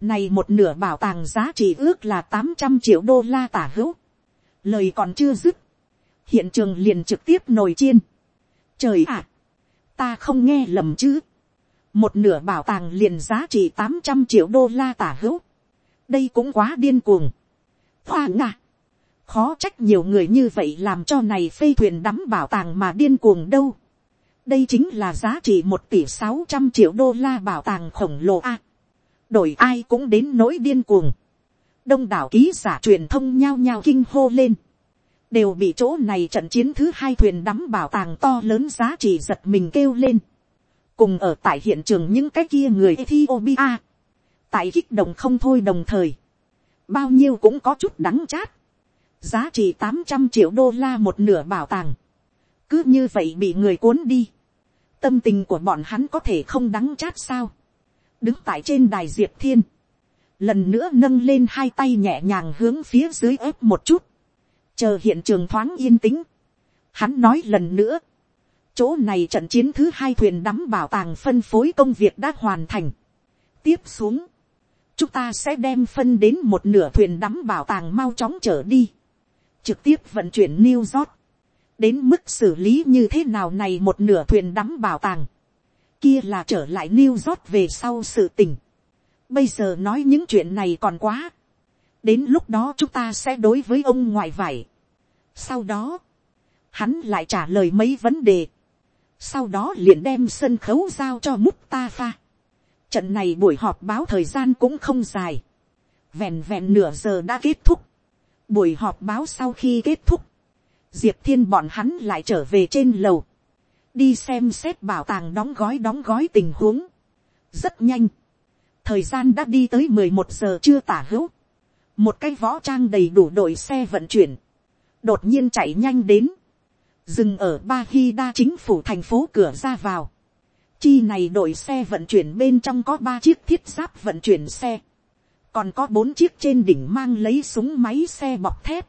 này một nửa bảo tàng giá trị ước là tám trăm triệu đô la tả hữu, lời còn chưa dứt, hiện trường liền trực tiếp nồi chiên, trời ạ, ta không nghe lầm chứ, một nửa bảo tàng liền giá trị tám trăm triệu đô la tả hữu, đây cũng quá điên cuồng. Hoa ngạ. Khó trách nhiều người như vậy làm cho này phê thuyền đắm bảo tàng mà điên cuồng đâu. Đây chính là giá trị một tỷ sáu trăm triệu đô la bảo tàng khổng lồ a. đổi ai cũng đến nỗi điên cuồng. Đông đảo ký giả truyền thông nhao nhao kinh hô lên. Đều bị chỗ này trận chiến thứ hai thuyền đắm bảo tàng to lớn giá trị giật mình kêu lên. Cùng ở tại hiện trường những cái kia người Ethiopia. Tại kích động không thôi đồng thời, bao nhiêu cũng có chút đắng chát, giá trị tám trăm triệu đô la một nửa bảo tàng, cứ như vậy bị người cuốn đi, tâm tình của bọn hắn có thể không đắng chát sao, đứng tại trên đài diệp thiên, lần nữa nâng lên hai tay nhẹ nhàng hướng phía dưới ép một chút, chờ hiện trường thoáng yên tĩnh, hắn nói lần nữa, chỗ này trận chiến thứ hai thuyền đắm bảo tàng phân phối công việc đã hoàn thành, tiếp xuống, chúng ta sẽ đem phân đến một nửa thuyền đắm bảo tàng mau chóng trở đi, trực tiếp vận chuyển New York, đến mức xử lý như thế nào này một nửa thuyền đắm bảo tàng, kia là trở lại New York về sau sự tình. Bây giờ nói những chuyện này còn quá, đến lúc đó chúng ta sẽ đối với ông ngoại vải. Sau đó, hắn lại trả lời mấy vấn đề, sau đó liền đem sân khấu giao cho Mustafa. Trận này buổi họp báo thời gian cũng không dài. Vẹn vẹn nửa giờ đã kết thúc. Buổi họp báo sau khi kết thúc. Diệp Thiên bọn hắn lại trở về trên lầu. Đi xem xét bảo tàng đóng gói đóng gói tình huống. Rất nhanh. Thời gian đã đi tới mười một giờ chưa tả hữu. Một cái võ trang đầy đủ đội xe vận chuyển. Đột nhiên chạy nhanh đến. Dừng ở Ba Hy Đa chính phủ thành phố cửa ra vào Chi này đội xe vận chuyển bên trong có ba chiếc thiết giáp vận chuyển xe. Còn có bốn chiếc trên đỉnh mang lấy súng máy xe bọc thép.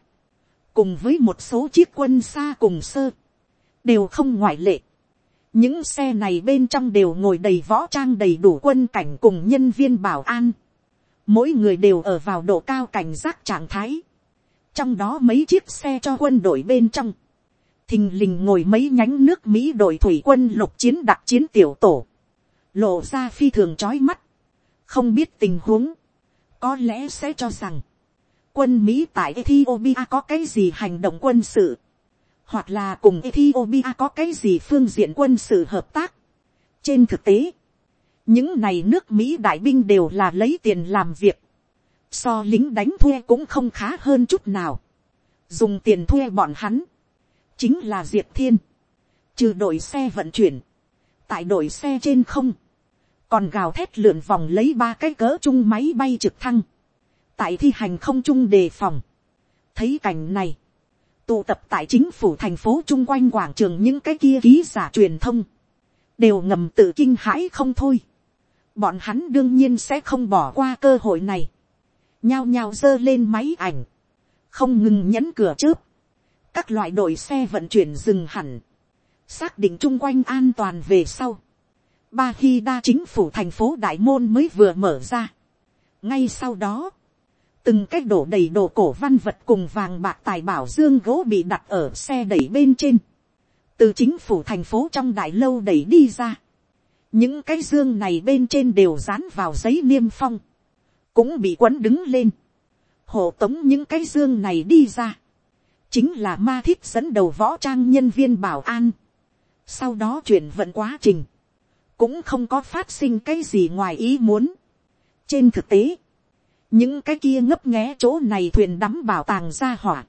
Cùng với một số chiếc quân xa cùng sơ. Đều không ngoại lệ. Những xe này bên trong đều ngồi đầy võ trang đầy đủ quân cảnh cùng nhân viên bảo an. Mỗi người đều ở vào độ cao cảnh giác trạng thái. Trong đó mấy chiếc xe cho quân đội bên trong. Thình lình ngồi mấy nhánh nước mỹ đội thủy quân lục chiến đặc chiến tiểu tổ, lộ ra phi thường trói mắt, không biết tình huống, có lẽ sẽ cho rằng, quân mỹ tại ethiopia có cái gì hành động quân sự, hoặc là cùng ethiopia có cái gì phương diện quân sự hợp tác. trên thực tế, những này nước mỹ đại binh đều là lấy tiền làm việc, so lính đánh thuê cũng không khá hơn chút nào, dùng tiền thuê bọn hắn, chính là diệp thiên, trừ đội xe vận chuyển, tại đội xe trên không, còn gào thét lượn vòng lấy ba cái cỡ chung máy bay trực thăng, tại thi hành không trung đề phòng. thấy cảnh này, tụ tập tại chính phủ thành phố chung quanh quảng trường những cái kia ký giả truyền thông, đều ngầm tự kinh hãi không thôi bọn hắn đương nhiên sẽ không bỏ qua cơ hội này, nhao nhao giơ lên máy ảnh, không ngừng nhấn cửa chớp, các loại đội xe vận chuyển dừng hẳn, xác định chung quanh an toàn về sau. Ba khi đa chính phủ thành phố đại môn mới vừa mở ra. ngay sau đó, từng cái đổ đầy đồ cổ văn vật cùng vàng bạc tài bảo dương gỗ bị đặt ở xe đẩy bên trên, từ chính phủ thành phố trong đại lâu đẩy đi ra những cái dương này bên trên đều dán vào giấy niêm phong, cũng bị quấn đứng lên. hộ tống những cái dương này đi ra, chính là ma thiết dẫn đầu võ trang nhân viên bảo an. sau đó chuyển vận quá trình, cũng không có phát sinh cái gì ngoài ý muốn. trên thực tế, những cái kia ngấp nghé chỗ này thuyền đắm bảo tàng ra hỏa,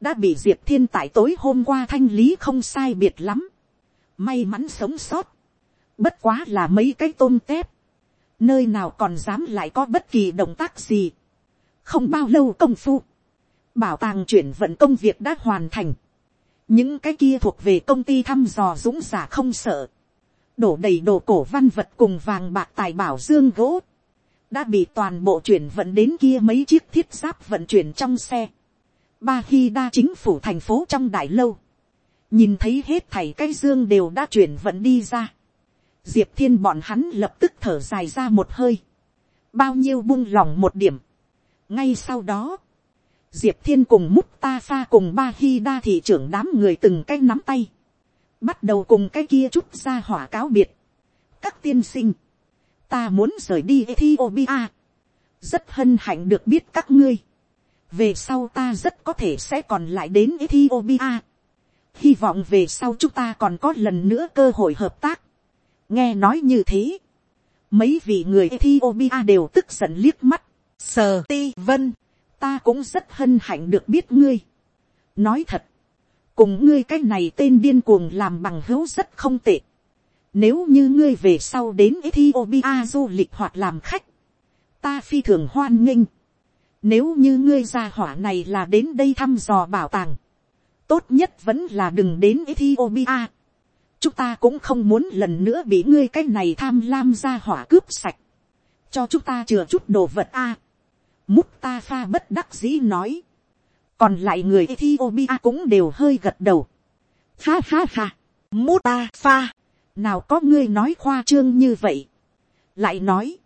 đã bị diệp thiên tại tối hôm qua thanh lý không sai biệt lắm, may mắn sống sót, bất quá là mấy cái tôm tép, nơi nào còn dám lại có bất kỳ động tác gì, không bao lâu công phu, bảo tàng chuyển vận công việc đã hoàn thành, những cái kia thuộc về công ty thăm dò dũng giả không sợ, đổ đầy đồ cổ văn vật cùng vàng bạc tài bảo dương gỗ, đã bị toàn bộ chuyển vận đến kia mấy chiếc thiết giáp vận chuyển trong xe. Ba khi đa chính phủ thành phố trong đại lâu, nhìn thấy hết thảy cái dương đều đã chuyển vận đi ra. Diệp thiên bọn hắn lập tức thở dài ra một hơi, bao nhiêu buông lòng một điểm. ngay sau đó, diệp thiên cùng múc ta pha cùng ba khi đa thị trưởng đám người từng cái nắm tay, bắt đầu cùng cái kia chút ra hỏa cáo biệt. các tiên sinh, ta muốn rời đi Ethiopia. rất hân hạnh được biết các ngươi. về sau ta rất có thể sẽ còn lại đến Ethiopia. hy vọng về sau chúng ta còn có lần nữa cơ hội hợp tác nghe nói như thế. mấy vị người Ethiopia đều tức giận liếc mắt. sờ ti vân. ta cũng rất hân hạnh được biết ngươi. nói thật. cùng ngươi cái này tên điên cuồng làm bằng hữu rất không tệ nếu như ngươi về sau đến Ethiopia du lịch hoặc làm khách, ta phi thường hoan nghênh. Nếu như ngươi ra hỏa này là đến đây thăm dò bảo tàng, tốt nhất vẫn là đừng đến Ethiopia. Chúng ta cũng không muốn lần nữa bị ngươi cái này tham lam ra hỏa cướp sạch. Cho chúng ta chừa chút đồ vật a. Mút ta pha bất đắc dĩ nói. Còn lại người Ethiopia cũng đều hơi gật đầu. Ha ha ha. Mút ta pha nào có ngươi nói khoa trương như vậy. lại nói,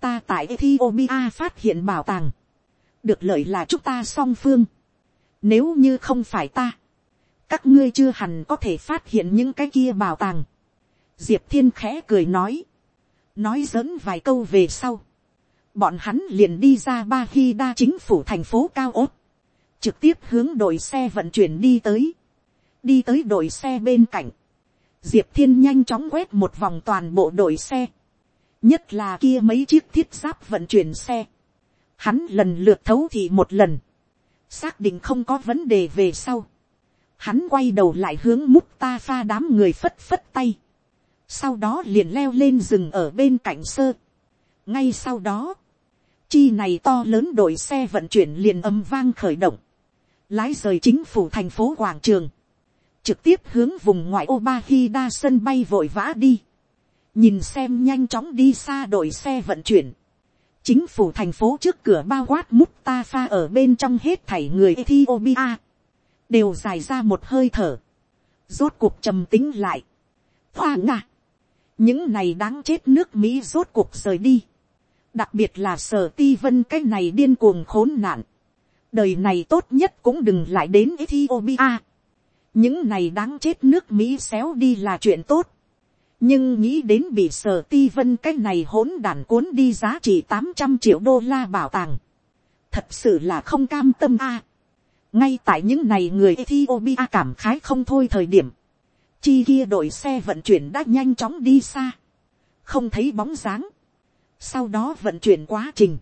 ta tại Ethiopia phát hiện bảo tàng, được lợi là chúng ta song phương. nếu như không phải ta, các ngươi chưa hẳn có thể phát hiện những cái kia bảo tàng. diệp thiên khẽ cười nói, nói dẫn vài câu về sau. bọn hắn liền đi ra ba khi đa chính phủ thành phố cao ốt, trực tiếp hướng đội xe vận chuyển đi tới, đi tới đội xe bên cạnh, diệp thiên nhanh chóng quét một vòng toàn bộ đội xe, nhất là kia mấy chiếc thiết giáp vận chuyển xe, hắn lần lượt thấu thì một lần, xác định không có vấn đề về sau, hắn quay đầu lại hướng múc ta pha đám người phất phất tay, sau đó liền leo lên rừng ở bên cạnh sơ. ngay sau đó, chi này to lớn đội xe vận chuyển liền âm vang khởi động, lái rời chính phủ thành phố quảng trường, trực tiếp hướng vùng ngoại ô ba khi đa sân bay vội vã đi, nhìn xem nhanh chóng đi xa đội xe vận chuyển, chính phủ thành phố trước cửa bao quát mút ta pha ở bên trong hết thảy người Ethiopia, đều dài ra một hơi thở, rốt cuộc trầm tính lại, hoa nga, những này đáng chết nước mỹ rốt cuộc rời đi, đặc biệt là sở ti vân cái này điên cuồng khốn nạn, đời này tốt nhất cũng đừng lại đến Ethiopia, những này đáng chết nước mỹ xéo đi là chuyện tốt. nhưng nghĩ đến bị sở ti vân cái này hỗn đản cuốn đi giá trị tám trăm triệu đô la bảo tàng. thật sự là không cam tâm a ngay tại những này người ethiopia cảm khái không thôi thời điểm. chi kia đội xe vận chuyển đã nhanh chóng đi xa. không thấy bóng dáng. sau đó vận chuyển quá trình.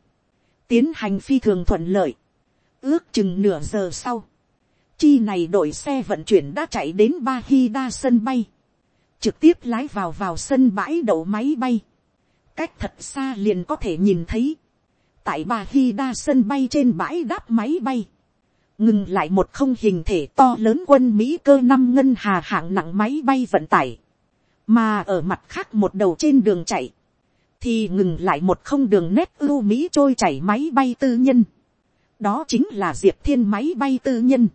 tiến hành phi thường thuận lợi. ước chừng nửa giờ sau Chi này đội xe vận chuyển đã chạy đến Ba Hi Đa sân bay. Trực tiếp lái vào vào sân bãi đậu máy bay. Cách thật xa liền có thể nhìn thấy. Tại Ba Hi Đa sân bay trên bãi đáp máy bay. Ngừng lại một không hình thể to lớn quân Mỹ cơ năm ngân hà hạng nặng máy bay vận tải. Mà ở mặt khác một đầu trên đường chạy. Thì ngừng lại một không đường nét ưu Mỹ trôi chảy máy bay tư nhân đó chính là diệp thiên máy bay tư nhân